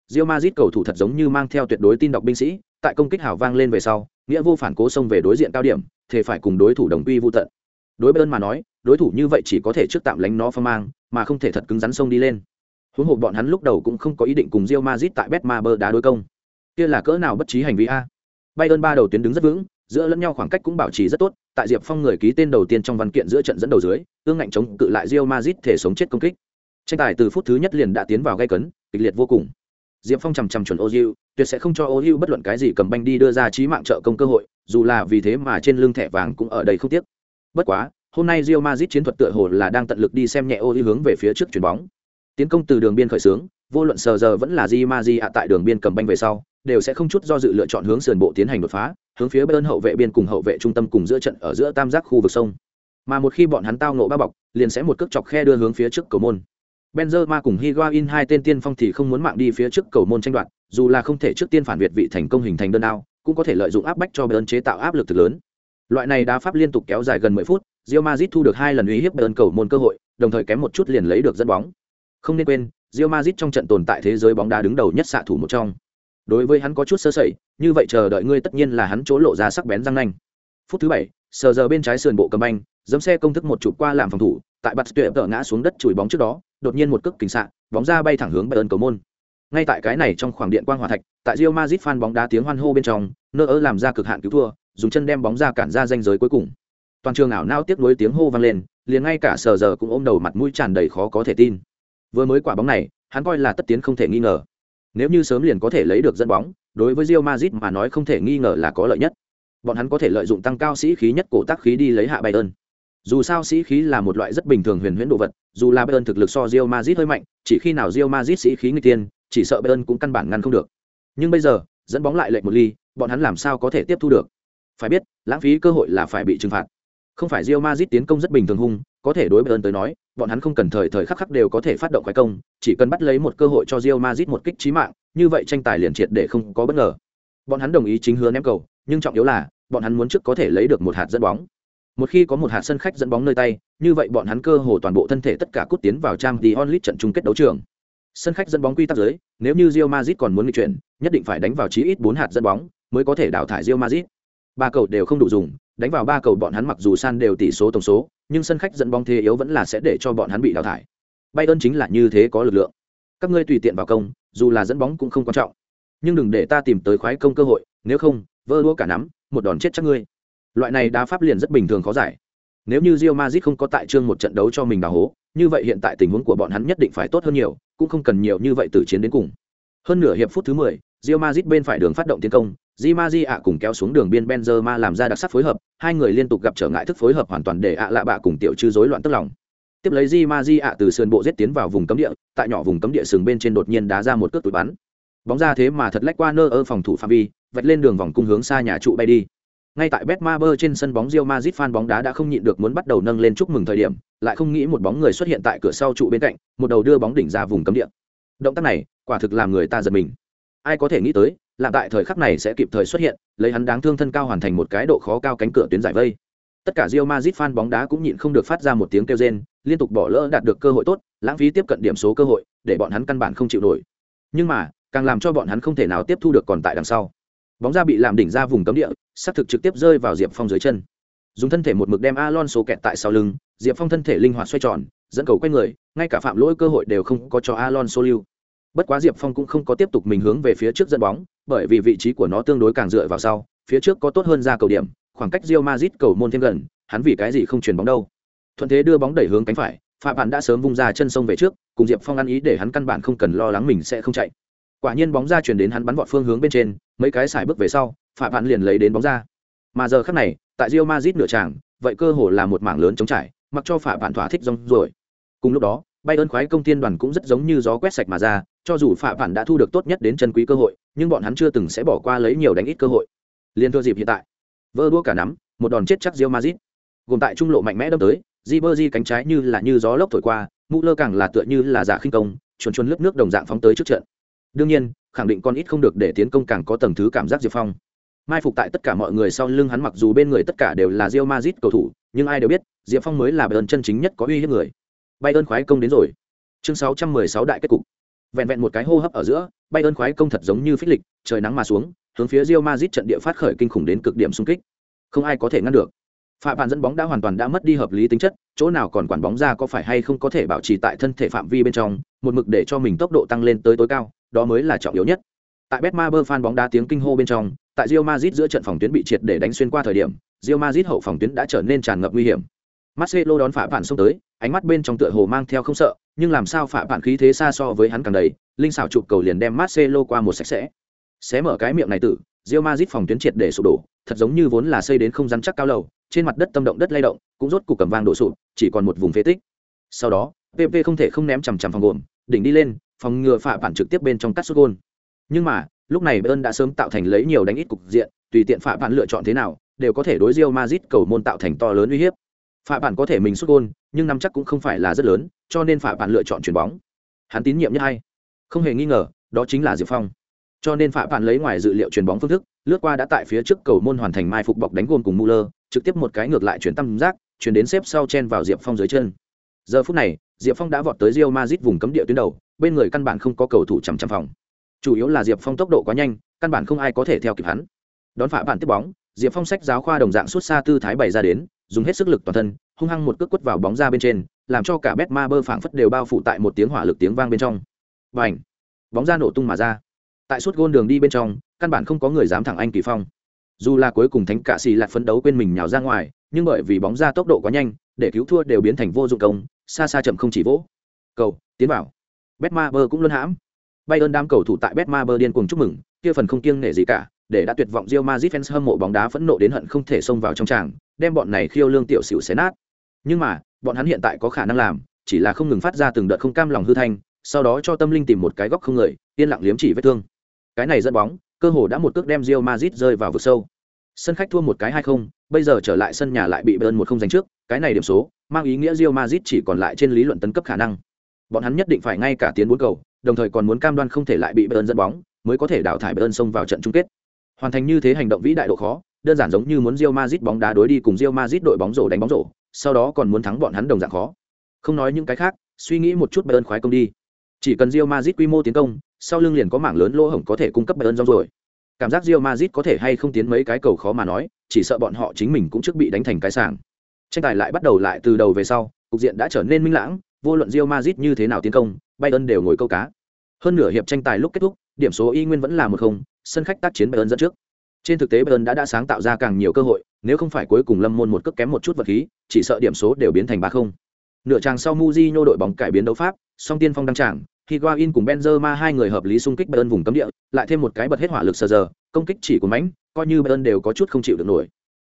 Rio mazit cầu thủ thật giống như mang theo tuyệt đối tin đọc binh sĩ, tại công kích hào vang lên về sau, nghĩa vô phản cố xông về đối diện cao điểm thể phải cùng đối thủ đồng quy vô tận. Đối bên mà nói, đối thủ như vậy chỉ có thể trước tạm lánh nó phong mang, mà không thể thật cứng rắn xông đi lên. Huống hồ bọn hắn lúc đầu cũng không có ý định cùng rio mazit tại betmaber đá đối công. Kia là cỡ nào bất trí hành vi a? Bayern ba đầu tuyến đứng rất vững giữa lẫn nhau khoảng cách cũng bảo trì rất tốt, tại diệp phong người ký tên đầu tiên trong văn kiện giữa trận dẫn đầu dưới ương ngạnh chống cự lại rio mazit thể sống chết công kích. Tranh tài từ phút thứ nhất liền đã tiến vào gây cấn, kịch liệt vô cùng. Diệp phong chằm chằm chuẩn ô diu tuyệt sẽ không cho ô diu bất luận cái gì cầm banh đi đưa ra trí mạng trợ công cơ hội, dù là vì thế mà trên lưng thẻ vàng cũng ở đây không tiếc. Bất quá, hôm nay rio mazit chiến thuật tựa hồ là đang tận lực đi xem nhẹ ô diu hướng về phía trước chuyền bóng. Tiến công từ đường biên khởi xướng, vô luận sờ giờ vẫn là di ma di ạ tại đường biên cầm banh về sau đều sẽ không chút do dự lựa chọn hướng sườn bộ tiến hành đột phá hướng phía bên hậu vệ biên cùng hậu vệ trung tâm cùng giữa trận ở giữa tam giác khu vực sông mà một khi bọn hắn tao nộ bao bọc liền sẽ một cước chọc khe đưa hướng phía trước cầu môn Benzema cùng Higuain hai tên tiên phong thì không muốn mạng đi phía trước cầu môn tranh đoạt, dù là không thể trước tiên phản việt vị thành công hình thành đơn ao, cũng có thể lợi dụng áp bách cho Bayern chế tạo áp lực thực lớn. Loại này đá pháp liên tục kéo dài gần 10 phút, Real Madrid thu được hai lần uy hiếp Bayern cầu môn cơ hội, đồng thời kém một chút liền lấy được dẫn bóng. Không nên quên, Real Madrid trong trận tồn tại thế giới bóng đá đứng đầu nhất xạ thủ một trong. Đối với hắn có chút sơ sẩy, như vậy chờ đợi ngươi tất nhiên là hắn chỗ lộ ra sắc bén răng nanh. Phút thứ bảy sờ giờ bên trái sườn bộ cầm anh dấm xe công thức một chụp qua làm phòng thủ, tại bật tuyệt tợ ngã xuống đất chùi bóng trước đó, đột nhiên một cước kính xạ, bóng ra bay thẳng hướng Bayern cầu môn. Ngay tại cái này trong khoảng điện quang hỏa thạch, tại Real Madrid fan bóng đá tiếng hoan hô bên trong, nơ ơ làm ra cực hạn cứu thua, dùng chân đem bóng ra cản ra danh giới cuối cùng. Toàn trường ảo nao tiếc nuối tiếng hô vang lên, liền ngay cả sờ giờ cũng ôm đầu mặt mũi tràn đầy khó có thể tin. Vừa mới quả bóng này, hắn coi là tất tiến không thể nghi ngờ. Nếu như sớm liền có thể lấy được dẫn bóng, đối với Real Madrid mà nói không thể nghi ngờ là có lợi nhất. Bọn hắn có thể lợi dụng tăng cao sĩ khí nhất cổ tác khí đi lấy hạ Bayern. Dù sao sĩ khí là một loại rất bình thường huyền huyễn đồ vật, dù là Bayern thực lực so Real Madrid hơi mạnh, chỉ khi nào Real Madrid sĩ khí người tiên, chỉ sợ Bayern cũng căn bản ngăn không được. Nhưng bây giờ, dẫn bóng lại lệch một ly, bọn hắn làm sao có thể tiếp thu được? Phải biết, lãng phí cơ hội là phải bị trừng phạt. Không phải Real Madrid tiến công rất bình thường hung, có thể đối Bayern tới nói, bọn hắn không cần thời thời khắc khắc đều có thể phát động quái công, chỉ cần bắt lấy một cơ hội cho Real Madrid một kích chí mạng, như vậy tranh tài liền triệt để không có bất ngờ. Bọn hắn đồng ý chính hứa ném cầu, nhưng trọng yếu là, bọn hắn muốn trước có thể lấy được một hạt dẫn bóng. Một khi có một hạt sân khách dẫn bóng nơi tay, như vậy bọn hắn cơ hồ toàn bộ thân thể tất cả cút tiến vào trang Dion League trận chung kết đấu trường. Sân khách dẫn bóng quy tắc dưới, nếu như Real Madrid còn muốn nghịch chuyển, nhất định phải đánh vào chí ít 4 hạt dẫn bóng mới có thể đào thải Real Madrid. Ba cầu đều không đủ dùng, đánh vào ba cầu bọn hắn mặc dù san đều tỷ số tổng số, nhưng sân khách dẫn bóng thế yếu vẫn là sẽ để cho bọn hắn bị đào thải. Bayern chính là như thế có lực lượng. Các ngươi tùy tiện vào công, dù là dẫn bóng cũng không quan trọng. Nhưng đừng để ta tìm tới khoái công cơ hội, nếu không, vơ đũa cả nắm, một đòn chết chắc ngươi. Loại này đá pháp liền rất bình thường khó giải. Nếu như Real Madrid không có tại trương một trận đấu cho mình đào hố, như vậy hiện tại tình huống của bọn hắn nhất định phải tốt hơn nhiều, cũng không cần nhiều như vậy từ chiến đến cùng. Hơn nửa hiệp phút thứ 10, Real Madrid bên phải đường phát động tiến công, Di Maji ạ cùng kéo xuống đường biên Benzema làm ra đặc sắc phối hợp, hai người liên tục gặp trở ngại thức phối hợp hoàn toàn để ạ lạ bạ cùng tiểu chư rối loạn tức lòng. Tiếp lấy Di Maji ạ từ sườn bộ giết tiến vào vùng cấm địa, tại nhỏ vùng cấm địa sừng bên trên đột nhiên đá ra một cước túi bắn. Bóng ra thế mà thật lách qua nơ ơ phòng thủ phạm vi, vạch lên đường vòng cung hướng xa nhà trụ bay đi. Ngay tại Betmaber trên sân bóng Real Madrid fan bóng đá đã không nhịn được muốn bắt đầu nâng lên chúc mừng thời điểm, lại không nghĩ một bóng người xuất hiện tại cửa sau trụ bên cạnh, một đầu đưa bóng đỉnh ra vùng cấm địa. Động tác này, quả thực làm người ta giật mình. Ai có thể nghĩ tới, làm tại thời khắc này sẽ kịp thời xuất hiện, lấy hắn đáng thương thân cao hoàn thành một cái độ khó cao cánh cửa tuyến giải vây. Tất cả Real Madrid fan bóng đá cũng nhịn không được phát ra một tiếng kêu rên, liên tục bỏ lỡ đạt được cơ hội tốt, lãng phí tiếp cận điểm số cơ hội, để bọn hắn căn bản không chịu nổi. Nhưng mà, càng làm cho bọn hắn không thể nào tiếp thu được còn tại đằng sau. Bóng ra bị làm đỉnh ra vùng cấm địa, sát thực trực tiếp rơi vào Diệp Phong dưới chân. Dùng thân thể một mực đem Alonso kẹt tại sau lưng, Diệp Phong thân thể linh hoạt xoay tròn, dẫn cầu quay người, ngay cả phạm lỗi cơ hội đều không có cho Alonso lưu. Bất quá Diệp Phong cũng không có tiếp tục mình hướng về phía trước dẫn bóng, bởi vì vị trí của nó tương đối càng dựa vào sau, phía trước có tốt hơn ra cầu điểm, khoảng cách rio mazit cầu môn thêm gần, hắn vì cái gì không chuyền bóng đâu. Thuận thế đưa bóng đẩy hướng cánh phải, Phạm Bản đã sớm vung ra chân sông về trước, cùng Diệp Phong ăn ý để hắn căn bản không cần lo lắng mình sẽ không chạy. Quả nhiên bóng ra chuyển đến hắn bắn vọt phương hướng bên trên, mấy cái xài bước về sau, Phạm Bản liền lấy đến bóng ra. Mà giờ khắc này, tại rio mazit nửa tràng, vậy cơ hồ là một mảng lớn chống trải, mặc cho phạm bản thỏa thích rong rồi. Cùng lúc đó, bay ơn khoái công tiên đoàn cũng rất giống như gió quét sạch mà ra, cho dù phạ Vạn đã thu được tốt nhất đến chân quý cơ hội, nhưng bọn hắn chưa từng sẽ bỏ qua lấy nhiều đánh ít cơ hội. Liên thua dịp hiện tại, vơ đua cả nắm, một đòn chết chắc Real mazit Gồm tại trung lộ mạnh mẽ đâm tới, di bơ di cánh trái như là như gió lốc thổi qua, Müller càng là tựa như là giả khinh công, chuồn chuồn lớp nước đồng dạng phóng tới trước trận. Đương nhiên, khẳng định con ít không được để tiến công càng có tầng thứ cảm giác Diệp Phong. Mai phục tại tất cả mọi người sau lưng hắn mặc dù bên người tất cả đều là Real mazit cầu thủ, nhưng ai đều biết, Diệp Phong mới là Bayern chân chính nhất có uy hiếp người. bay ơn khoái công đến rồi. Chương 616 đại kết cục. Vẹn vẹn một cái hô hấp ở giữa, Bayern khoái công thật giống như phích lịch, trời nắng mà xuống, hướng phía Real Madrid trận địa phát khởi kinh khủng đến cực điểm xung kích. Không ai có thể ngăn được. Phạm Bản dẫn bóng đã hoàn toàn đã mất đi hợp lý tính chất, chỗ nào còn quản bóng ra có phải hay không có thể bảo trì tại thân thể phạm vi bên trong, một mực để cho mình tốc độ tăng lên tới tối cao, đó mới là trọng yếu nhất. Tại Betmaber fan bóng đá tiếng kinh hô bên trong, tại Real Madrid giữa trận phòng tuyến bị triệt để đánh xuyên qua thời điểm, Real Madrid hậu phòng tuyến đã trở nên tràn ngập nguy hiểm. Marcelo đón Phạm Bản xông tới, ánh mắt bên trong tựa hồ mang theo không sợ, nhưng làm sao Phạm bạn khí thế xa so với hắn càng đầy, linh xảo chụp cầu liền đem Marcelo qua một sạch sẽ. Xé mở cái miệng này tử, Real Madrid phòng tuyến triệt để sụp đổ, thật giống như vốn là xây đến không rắn chắc cao lầu, trên mặt đất tâm động đất lay động, cũng rốt cục cầm vang đổ sụp, chỉ còn một vùng phế tích. Sau đó, PP không thể không ném chằm chằm phòng gồm, đỉnh đi lên, phòng ngừa Phạm bạn trực tiếp bên trong cắt sút gôn. Nhưng mà, lúc này Bayern đã sớm tạo thành lấy nhiều đánh ít cục diện, tùy tiện Phạm bạn lựa chọn thế nào, đều có thể đối Real Madrid cầu môn tạo thành to lớn uy hiếp. Phạm Bản có thể mình xuất gôn, nhưng nắm chắc cũng không phải là rất lớn, cho nên Phạm Bản lựa chọn chuyển bóng. Hắn tín nhiệm nhất hay, không hề nghi ngờ, đó chính là Diệp Phong. Cho nên phạm bạn lấy ngoài dự liệu chuyền bóng phương thức lướt qua đã tại phía trước cầu môn hoàn thành mai phục bọc đánh gôn cùng Muller, trực tiếp một cái ngược lại chuyển tâm giác chuyển đến xếp sau chen vào diệp phong dưới chân. Giờ phút này diệp phong đã vọt tới rio mazit vùng cấm địa tuyến đầu bên người căn bản không có cầu thủ chằm chằm phòng. Chủ yếu là diệp phong tốc độ quá nhanh căn bản không ai có thể theo kịp hắn. Đón phạm bạn tiếp bóng diệp phong sách giáo khoa đồng dạng xuất xa tư thái bày ra đến dùng hết sức lực toàn thân hung hăng một cước quất vào bóng ra bên trên làm cho cả bét ma bơ phảng phất đều bao phủ tại một tiếng hỏa lực tiếng vang bên trong. Và ảnh bóng ra nổ tung mà ra. Tại suốt gôn đường đi bên trong căn bản không có người dám thẳng anh kỳ phong. Dù là cuối cùng thánh cạ xì lạt phấn đấu quên mình nhào ra ngoài nhưng bởi vì bóng ra tốc độ quá nhanh để cứu thua đều biến thành vô dụng công xa xa chậm không chỉ vỗ. Cầu tiến vào. Betmaber cũng luôn hãm. Bay ơn đám cầu thủ tại betmaber điên cuồng chúc mừng kia phần không kiêng nể gì cả để đã tuyệt vọng Real Madrid fans hâm mộ bóng đá phẫn nộ đến hận không thể xông vào trong tràng, đem bọn này khiêu lương tiểu xỉu xé nát. Nhưng mà, bọn hắn hiện tại có khả năng làm, chỉ là không ngừng phát ra từng đợt không cam lòng hư thanh, sau đó cho tâm linh tìm một cái góc không người, yên lặng liếm chỉ vết thương. Cái này dẫn bóng cơ hồ đã một cước đem rio mazit rơi vào vực sâu. Sân khách thua một cái hai không bây giờ trở lại sân nhà lại bị bơn một không giành trước cái này điểm số mang ý nghĩa rio mazit chỉ còn lại trên lý luận tấn cấp khả năng. Bọn hắn nhất định phải ngay cả tiến bốn cầu đồng thời còn muốn cam đoan không thể lại bị bơn dẫn bóng mới có thể đào thải bơn xông vào trận chung kết. Hoàn thành như thế hành động vĩ đại độ khó đơn giản giống như muốn Real Madrid bóng đá đối đi cùng Real Madrid đội bóng rổ đánh bóng rổ sau đó còn muốn thắng bọn hắn đồng dạng khó không nói những cái khác suy nghĩ một chút Bayern khoái công đi chỉ cần Real Madrid quy mô tiến công sau lưng liền có mảng lớn lỗ hổng có thể cung cấp Bayern rong rồi. Cảm giác Real Madrid có thể hay không tiến mấy cái cầu khó mà nói, chỉ sợ bọn họ chính mình cũng trước bị đánh thành cái sàng. Tranh tài lại bắt đầu lại từ đầu về sau, cục diện đã trở nên minh lãng, vô luận Real Madrid như thế nào tiến công, Bayern đều ngồi câu cá. Hơn nửa hiệp tranh tài lúc kết thúc, điểm số y nguyên vẫn là một không, sân khách tác chiến Bayern dẫn trước. Trên thực tế Bayern đã đã sáng tạo ra càng nhiều cơ hội, nếu không phải cuối cùng Lâm Môn một cước kém một chút vật khí, chỉ sợ điểm số đều biến thành ba không. Nửa trang sau Mujinho đội bóng cải biến đấu pháp, song tiên phong đăng tràng, Higuain cùng Benzema hai người hợp lý xung kích Bayern vùng cấm địa, lại thêm một cái bật hết hỏa lực sờ giờ, công kích chỉ của mãnh, coi như Bayern đều có chút không chịu được nổi.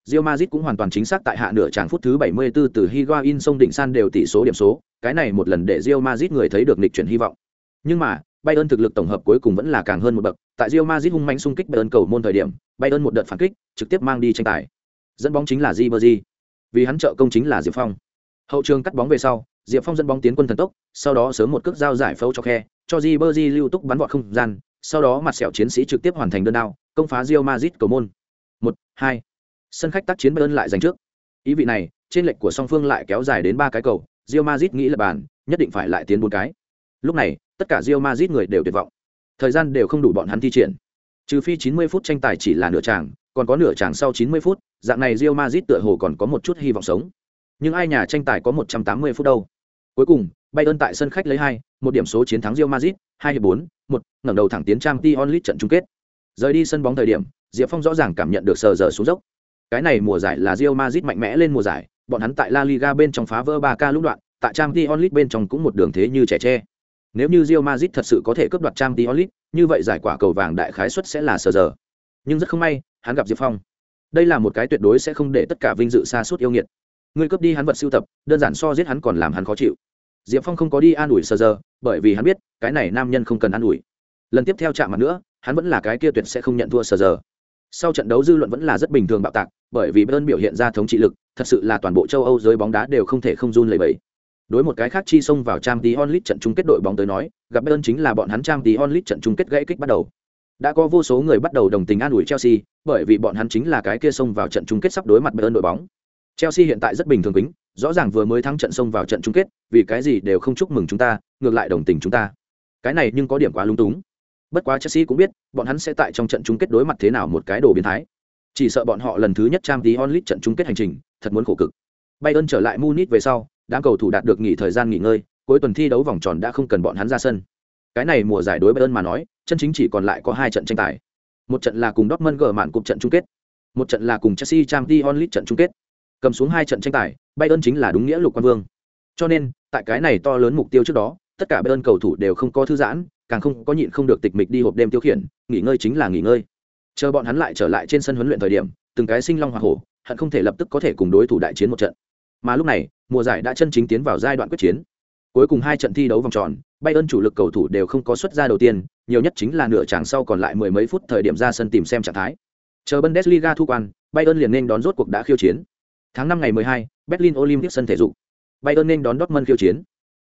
Real Madrid cũng hoàn toàn chính xác tại hạ nửa tràng phút thứ 74 từ Higuain sông đỉnh san đều tỷ số điểm số, cái này một lần để Real Madrid người thấy được lịch chuyển hy vọng. Nhưng mà, Bayern thực lực tổng hợp cuối cùng vẫn là càng hơn một bậc, tại Real Madrid hung mãnh xung kích Bayern cầu môn thời điểm, Bayern một đợt phản kích, trực tiếp mang đi tranh tài. Dẫn bóng chính là Ribery, vì hắn trợ công chính là Diệp Phong. Hậu trường cắt bóng về sau, diệp phong dẫn bóng tiến quân thần tốc sau đó sớm một cước giao giải phẫu cho khe cho Ribery lưu túc bắn vọt không gian sau đó mặt sẹo chiến sĩ trực tiếp hoàn thành đơn đao công phá Real Madrid cầu môn. Một hai. Sân khách tác chiến bayern lại giành trước. Ý vị này trên lệch của song phương lại kéo dài đến ba cái cầu Real Madrid nghĩ là bàn nhất định phải lại tiến bốn cái. Lúc này tất cả Real Madrid người đều tuyệt vọng. Thời gian đều không đủ bọn hắn thi triển. Trừ phi 90 phút tranh tài chỉ là nửa chàng, còn có nửa chàng sau 90 phút dạng này Real Madrid tựa hồ còn có một chút hy vọng sống. Nhưng ai nhà tranh tài có 180 phút đâu? Cuối cùng bayern tại sân khách lấy hai một điểm số chiến thắng Real Madrid hai hiệp bốn một ngẩng đầu thẳng tiến trang t onlit trận chung kết. Rời đi sân bóng thời điểm diệp phong rõ ràng cảm nhận được sờ giờ xuống dốc. Cái này mùa giải là Real Madrid mạnh mẽ lên mùa giải bọn hắn tại La Liga bên trong phá vỡ 3 ca lúc đoạn tại trang League bên trong cũng một đường thế như trẻ tre nếu như Real Madrid thật sự có thể cướp đoạt trang League, như vậy giải quả cầu vàng đại khái suất sẽ là sờ giờ. Nhưng rất không may hắn gặp diệp phong. Đây là một cái tuyệt đối sẽ không để tất cả vinh dự xa suốt yêu nghiệt. Người cướp đi hắn vật sưu tập đơn giản so giết hắn còn làm hắn khó chịu. Diệp phong không có đi an ủi sờ giờ bởi vì hắn biết cái này nam nhân không cần an ủi. Lần tiếp theo chạm mặt nữa hắn vẫn là cái kia tuyệt sẽ không nhận thua sờ giờ. Sau trận đấu dư luận vẫn là rất bình thường bạo tạc bởi vì bayern biểu hiện ra thống trị lực thật sự là toàn bộ châu âu giới bóng đá đều không thể không run lẩy bẩy đối một cái khác chi xông vào trang tí onlit trận chung kết đội bóng tới nói, gặp bayern chính là bọn hắn trang tí onlit trận chung kết gãy kích bắt đầu. Đã có vô số người bắt đầu đồng tình an ủi chelsea, bởi vì bọn hắn chính là cái kia xông vào trận chung kết sắp đối mặt bayern đội bóng. Chelsea hiện tại rất bình thường kính, rõ ràng vừa mới thắng trận xông vào trận chung kết, vì cái gì đều không chúc mừng chúng ta, ngược lại đồng tình chúng ta. Cái này nhưng có điểm quá lung túng. Bất quá chelsea cũng biết, bọn hắn sẽ tại trong trận chung kết đối mặt thế nào một cái đồ biến thái. Chỉ sợ bọn họ lần thứ nhất trang tí onlit trận chung kết hành trình, thật muốn khổ cực. Bayern trở lại munich về sau đám cầu thủ đạt được nghỉ thời gian nghỉ ngơi, cuối tuần thi đấu vòng tròn đã không cần bọn hắn ra sân. Cái này mùa giải đối bayern mà nói, chân chính chỉ còn lại có hai trận tranh tài. Một trận là cùng dortmund gỡ mạn cục trận chung kết, một trận là cùng chelsea Champions League trận chung kết. Cầm xuống hai trận tranh tài, bayern chính là đúng nghĩa lục quan vương. Cho nên, tại cái này to lớn mục tiêu trước đó, tất cả bayern cầu thủ đều không có thư giãn, càng không có nhịn không được tịch mịch đi hộp đêm tiêu khiển, nghỉ ngơi chính là nghỉ ngơi. Chờ bọn hắn lại trở lại trên sân huấn luyện thời điểm, từng cái sinh long hoa hổ, hận không thể lập tức có thể cùng đối thủ đại chiến một trận mà lúc này mùa giải đã chân chính tiến vào giai đoạn quyết chiến. Cuối cùng hai trận thi đấu vòng tròn bayern chủ lực cầu thủ đều không có xuất ra đầu tiên nhiều nhất chính là nửa chàng sau còn lại mười mấy phút thời điểm ra sân tìm xem trạng thái. Chờ bundesliga thu quan bayern liền nên đón rốt cuộc đã khiêu chiến. Tháng năm ngày 12, berlin olympic sân thể dục. Bayern nên đón dortmund khiêu chiến.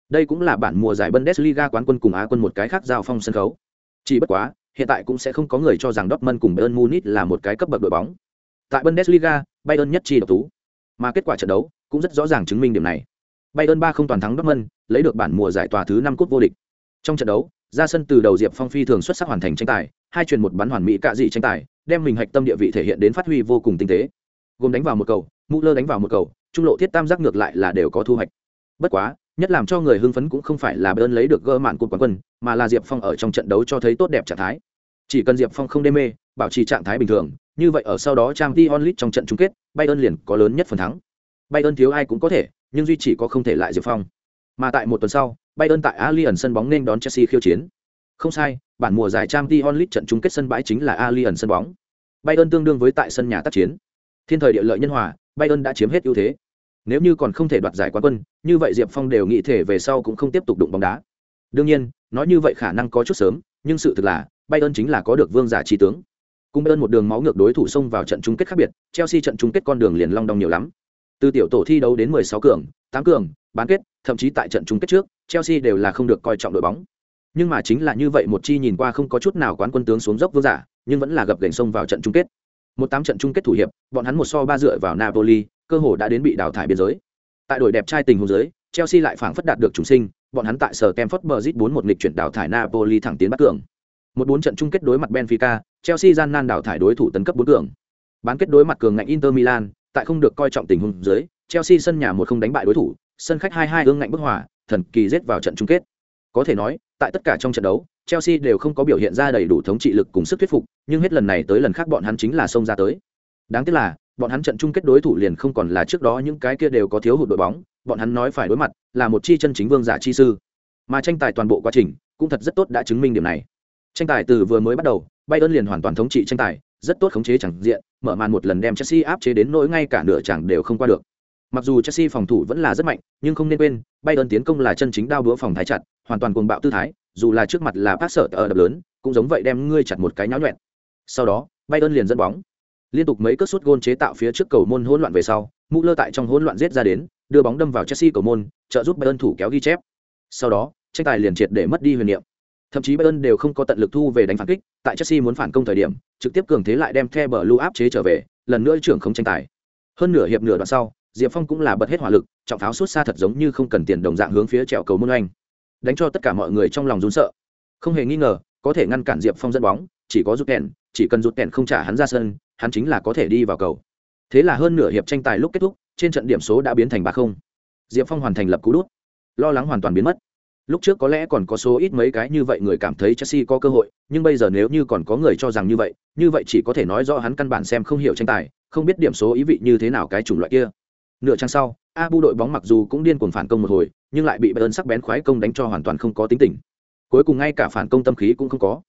Đây cũng là bản mùa giải bundesliga quán quân cùng á quân một cái khác giao phong sân khấu. Chỉ bất quá hiện tại cũng sẽ không có người cho rằng dortmund cùng bayern munich là một cái cấp bậc đội bóng. Tại bundesliga bayern nhất chi độc tú mà kết quả trận đấu cũng rất rõ ràng chứng minh điểm này. Bayern ba không toàn thắng dortmund, lấy được bản mùa giải tòa thứ năm cúp vô địch. Trong trận đấu, ra sân từ đầu diệp phong phi thường xuất sắc hoàn thành tranh tài, hai truyền một bắn hoàn mỹ cả dị tranh tài, đem mình hạch tâm địa vị thể hiện đến phát huy vô cùng tinh tế. Gồm đánh vào một cầu mũ lơ đánh vào một cầu, trung lộ thiết tam giác ngược lại là đều có thu hoạch. Bất quá, nhất làm cho người hưng phấn cũng không phải là bayern lấy được gỡ mạn cột quán quân, mà là diệp phong ở trong trận đấu cho thấy tốt đẹp trạng thái. Chỉ cần diệp phong không đê mê, bảo trì trạng thái bình thường như vậy ở sau đó trang t onlit trong trận chung kết, bayern liền có lớn nhất phần thắng. Bayern thiếu ai cũng có thể, nhưng duy chỉ có không thể lại diệp phong. Mà tại một tuần sau, bayern tại alien sân bóng nên đón chelsea khiêu chiến. Không sai, bản mùa giải trang t onlit trận chung kết sân bãi chính là alien sân bóng. Bayern tương đương với tại sân nhà tác chiến. Thiên thời địa lợi nhân hòa, bayern đã chiếm hết ưu thế. Nếu như còn không thể đoạt giải quán quân, như vậy diệp phong đều nghĩ thể về sau cũng không tiếp tục đụng bóng đá. Đương nhiên, nói như vậy khả năng có chút sớm, nhưng sự thực là, bayern chính là có được vương giả trí tướng cùng ơn một đường máu ngược đối thủ xông vào trận chung kết khác biệt chelsea trận chung kết con đường liền long đong nhiều lắm. Từ tiểu tổ thi đấu đến 16 cường 8 cường bán kết thậm chí tại trận chung kết trước chelsea đều là không được coi trọng đội bóng. Nhưng mà chính là như vậy một chi nhìn qua không có chút nào quán quân tướng xuống dốc vương giả nhưng vẫn là gập gành xông vào trận chung kết. Một tám trận chung kết thủ hiệp bọn hắn một so ba dựa vào napoli cơ hồ đã đến bị đào thải biên giới. Tại đội đẹp trai tình huống giới chelsea lại phảng phất đạt được trùng sinh bọn hắn tại sở Stamford Bridge 4 một nghịch chuyển đào thải Napoli thẳng tiến bắt cường. Một bốn trận chung kết đối mặt Benfica, Chelsea gian nan đảo thải đối thủ tấn cấp bốn cường. Bán kết đối mặt cường ngạnh Inter Milan, tại không được coi trọng tình huống dưới, Chelsea sân nhà một không đánh bại đối thủ, sân khách 2-2 ương ngạnh bức hòa, thần kỳ giết vào trận chung kết. Có thể nói, tại tất cả trong trận đấu, Chelsea đều không có biểu hiện ra đầy đủ thống trị lực cùng sức thuyết phục, nhưng hết lần này tới lần khác bọn hắn chính là xông ra tới. Đáng tiếc là, bọn hắn trận chung kết đối thủ liền không còn là trước đó những cái kia đều có thiếu hụt đội bóng, bọn hắn nói phải đối mặt là một chi chân chính vương giả chi sư. Mà tranh tài toàn bộ quá trình cũng thật rất tốt đã chứng minh điểm này. Tranh tài từ vừa mới bắt đầu, Bayern liền hoàn toàn thống trị tranh tài, rất tốt khống chế chẳng diện, mở màn một lần đem Chelsea áp chế đến nỗi ngay cả nửa chẳng đều không qua được. Mặc dù Chelsea phòng thủ vẫn là rất mạnh, nhưng không nên quên, Bayern tiến công là chân chính đao đũa phòng thái chặt, hoàn toàn cuồng bạo tư thái, dù là trước mặt là phát sợ ở đập lớn, cũng giống vậy đem ngươi chặt một cái nháo nhọn. Sau đó, Bayern liền dẫn bóng. Liên tục mấy cước sút gôn chế tạo phía trước cầu môn hỗn loạn về sau, lơ tại trong hỗn loạn giết ra đến, đưa bóng đâm vào Chelsea cầu môn, trợ giúp Bayern thủ kéo ghi chép. Sau đó, tranh tài liền triệt để mất đi huyền niệm. Thậm chí Bayern đều không có tận lực thu về đánh phản kích, tại Chelsea muốn phản công thời điểm, trực tiếp cường thế lại đem The Blue áp chế trở về, lần nữa trưởng không tranh tài. Hơn nửa hiệp nửa đoạn sau, Diệp Phong cũng là bật hết hỏa lực, trọng pháo suốt xa thật giống như không cần tiền đồng dạng hướng phía trèo cầu môn anh. Đánh cho tất cả mọi người trong lòng run sợ. Không hề nghi ngờ, có thể ngăn cản Diệp Phong dẫn bóng, chỉ có rút kèn, chỉ cần rút kèn không trả hắn ra sân, hắn chính là có thể đi vào cầu. Thế là hơn nửa hiệp tranh tài lúc kết thúc, trên trận điểm số đã biến thành ba không. Diệp Phong hoàn thành lập cú đút. Lo lắng hoàn toàn biến mất. Lúc trước có lẽ còn có số ít mấy cái như vậy người cảm thấy Chelsea có cơ hội, nhưng bây giờ nếu như còn có người cho rằng như vậy, như vậy chỉ có thể nói rõ hắn căn bản xem không hiểu tranh tài, không biết điểm số ý vị như thế nào cái chủng loại kia. Nửa trang sau, Abu đội bóng mặc dù cũng điên cuồng phản công một hồi, nhưng lại bị Bayern sắc bén khoái công đánh cho hoàn toàn không có tính tình. Cuối cùng ngay cả phản công tâm khí cũng không có.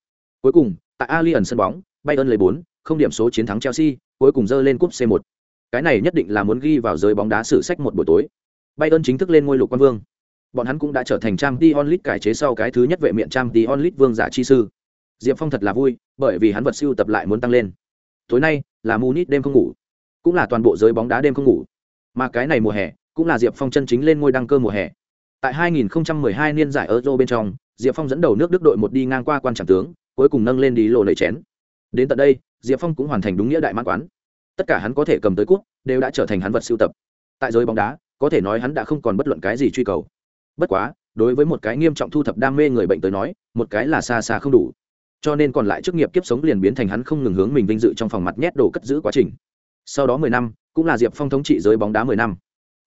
Cuối cùng, tại Allianz sân bóng, Bayern lấy 4, không điểm số chiến thắng Chelsea, cuối cùng dơ lên cúp C1. Cái này nhất định là muốn ghi vào giới bóng đá sử sách một buổi tối. Bayern chính thức lên ngôi lục quân vương. Bọn hắn cũng đã trở thành trang Champions onlit cải chế sau cái thứ nhất vệ miện Champions onlit vương giả chi sư. Diệp Phong thật là vui, bởi vì hắn vật siêu tập lại muốn tăng lên. Tối nay là Munich đêm không ngủ, cũng là toàn bộ giới bóng đá đêm không ngủ. Mà cái này mùa hè, cũng là Diệp Phong chân chính lên ngôi đăng cơ mùa hè. Tại 2012 niên giải Euro bên trong, Diệp Phong dẫn đầu nước Đức đội một đi ngang qua quan trọng tướng, cuối cùng nâng lên đi lộ lầy chén. Đến tận đây, Diệp Phong cũng hoàn thành đúng nghĩa đại mãn quán. Tất cả hắn có thể cầm tới cúp, đều đã trở thành hắn vật sưu tập. Tại giới bóng đá, có thể nói hắn đã không còn bất luận cái gì truy cầu. Bất quá, đối với một cái nghiêm trọng thu thập đam mê người bệnh tới nói, một cái là xa xa không đủ. Cho nên còn lại chức nghiệp kiếp sống liền biến thành hắn không ngừng hướng mình vinh dự trong phòng mặt nhét đồ cất giữ quá trình. Sau đó 10 năm, cũng là Diệp Phong thống trị giới bóng đá 10 năm.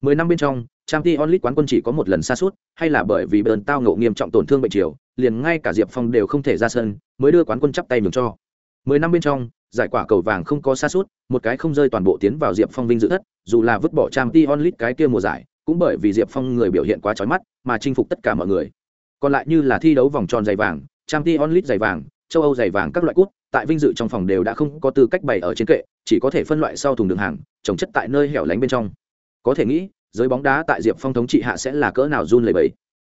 10 năm bên trong, trang Champions onlit quán quân chỉ có một lần xa suốt, hay là bởi vì bờn tao ngộ nghiêm trọng tổn thương bệnh chiều, liền ngay cả Diệp Phong đều không thể ra sân, mới đưa quán quân chắp tay mừng cho. Mười năm bên trong, giải quả cầu vàng không có xa suốt, một cái không rơi toàn bộ tiến vào Diệp Phong vinh dự thất, dù là vứt bỏ trang Champions onlit cái kia mùa giải, cũng bởi vì Diệp Phong người biểu hiện quá chói mắt, mà chinh phục tất cả mọi người. Còn lại như là thi đấu vòng tròn giày vàng, Champions League giày vàng, châu Âu giày vàng các loại cút, tại vinh dự trong phòng đều đã không có tư cách bày ở trên kệ, chỉ có thể phân loại sau thùng đường hàng, trồng chất tại nơi hẻo lánh bên trong. Có thể nghĩ, giới bóng đá tại Diệp Phong thống trị hạ sẽ là cỡ nào run lẩy bẩy.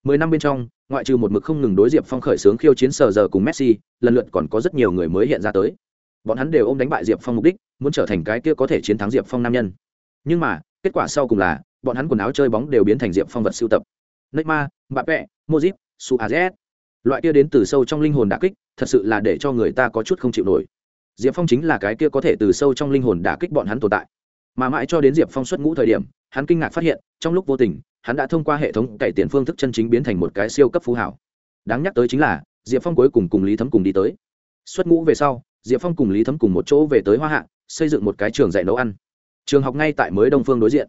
Mười năm bên trong, ngoại trừ một mực không ngừng đối Diệp Phong khởi xướng khiêu chiến sờ giờ cùng Messi, lần lượt còn có rất nhiều người mới hiện ra tới. Bọn hắn đều ôm đánh bại Diệp Phong mục đích, muốn trở thành cái kia có thể chiến thắng Diệp Phong nam nhân. Nhưng mà, kết quả sau cùng là, bọn hắn quần áo chơi bóng đều biến thành Diệp Phong vật sưu tập. Neymar, Mbappe, Modric, Suarez. Loại kia đến từ sâu trong linh hồn đả kích, thật sự là để cho người ta có chút không chịu nổi. Diệp Phong chính là cái kia có thể từ sâu trong linh hồn đả kích bọn hắn tồn tại. Mà mãi cho đến Diệp Phong xuất ngũ thời điểm, hắn kinh ngạc phát hiện, trong lúc vô tình, hắn đã thông qua hệ thống cải tiền phương thức chân chính biến thành một cái siêu cấp phú hảo đáng nhắc tới chính là diệp phong cuối cùng cùng lý thấm cùng đi tới xuất ngũ về sau diệp phong cùng lý thấm cùng một chỗ về tới hoa hạ xây dựng một cái trường dạy nấu ăn trường học ngay tại mới đông phương đối diện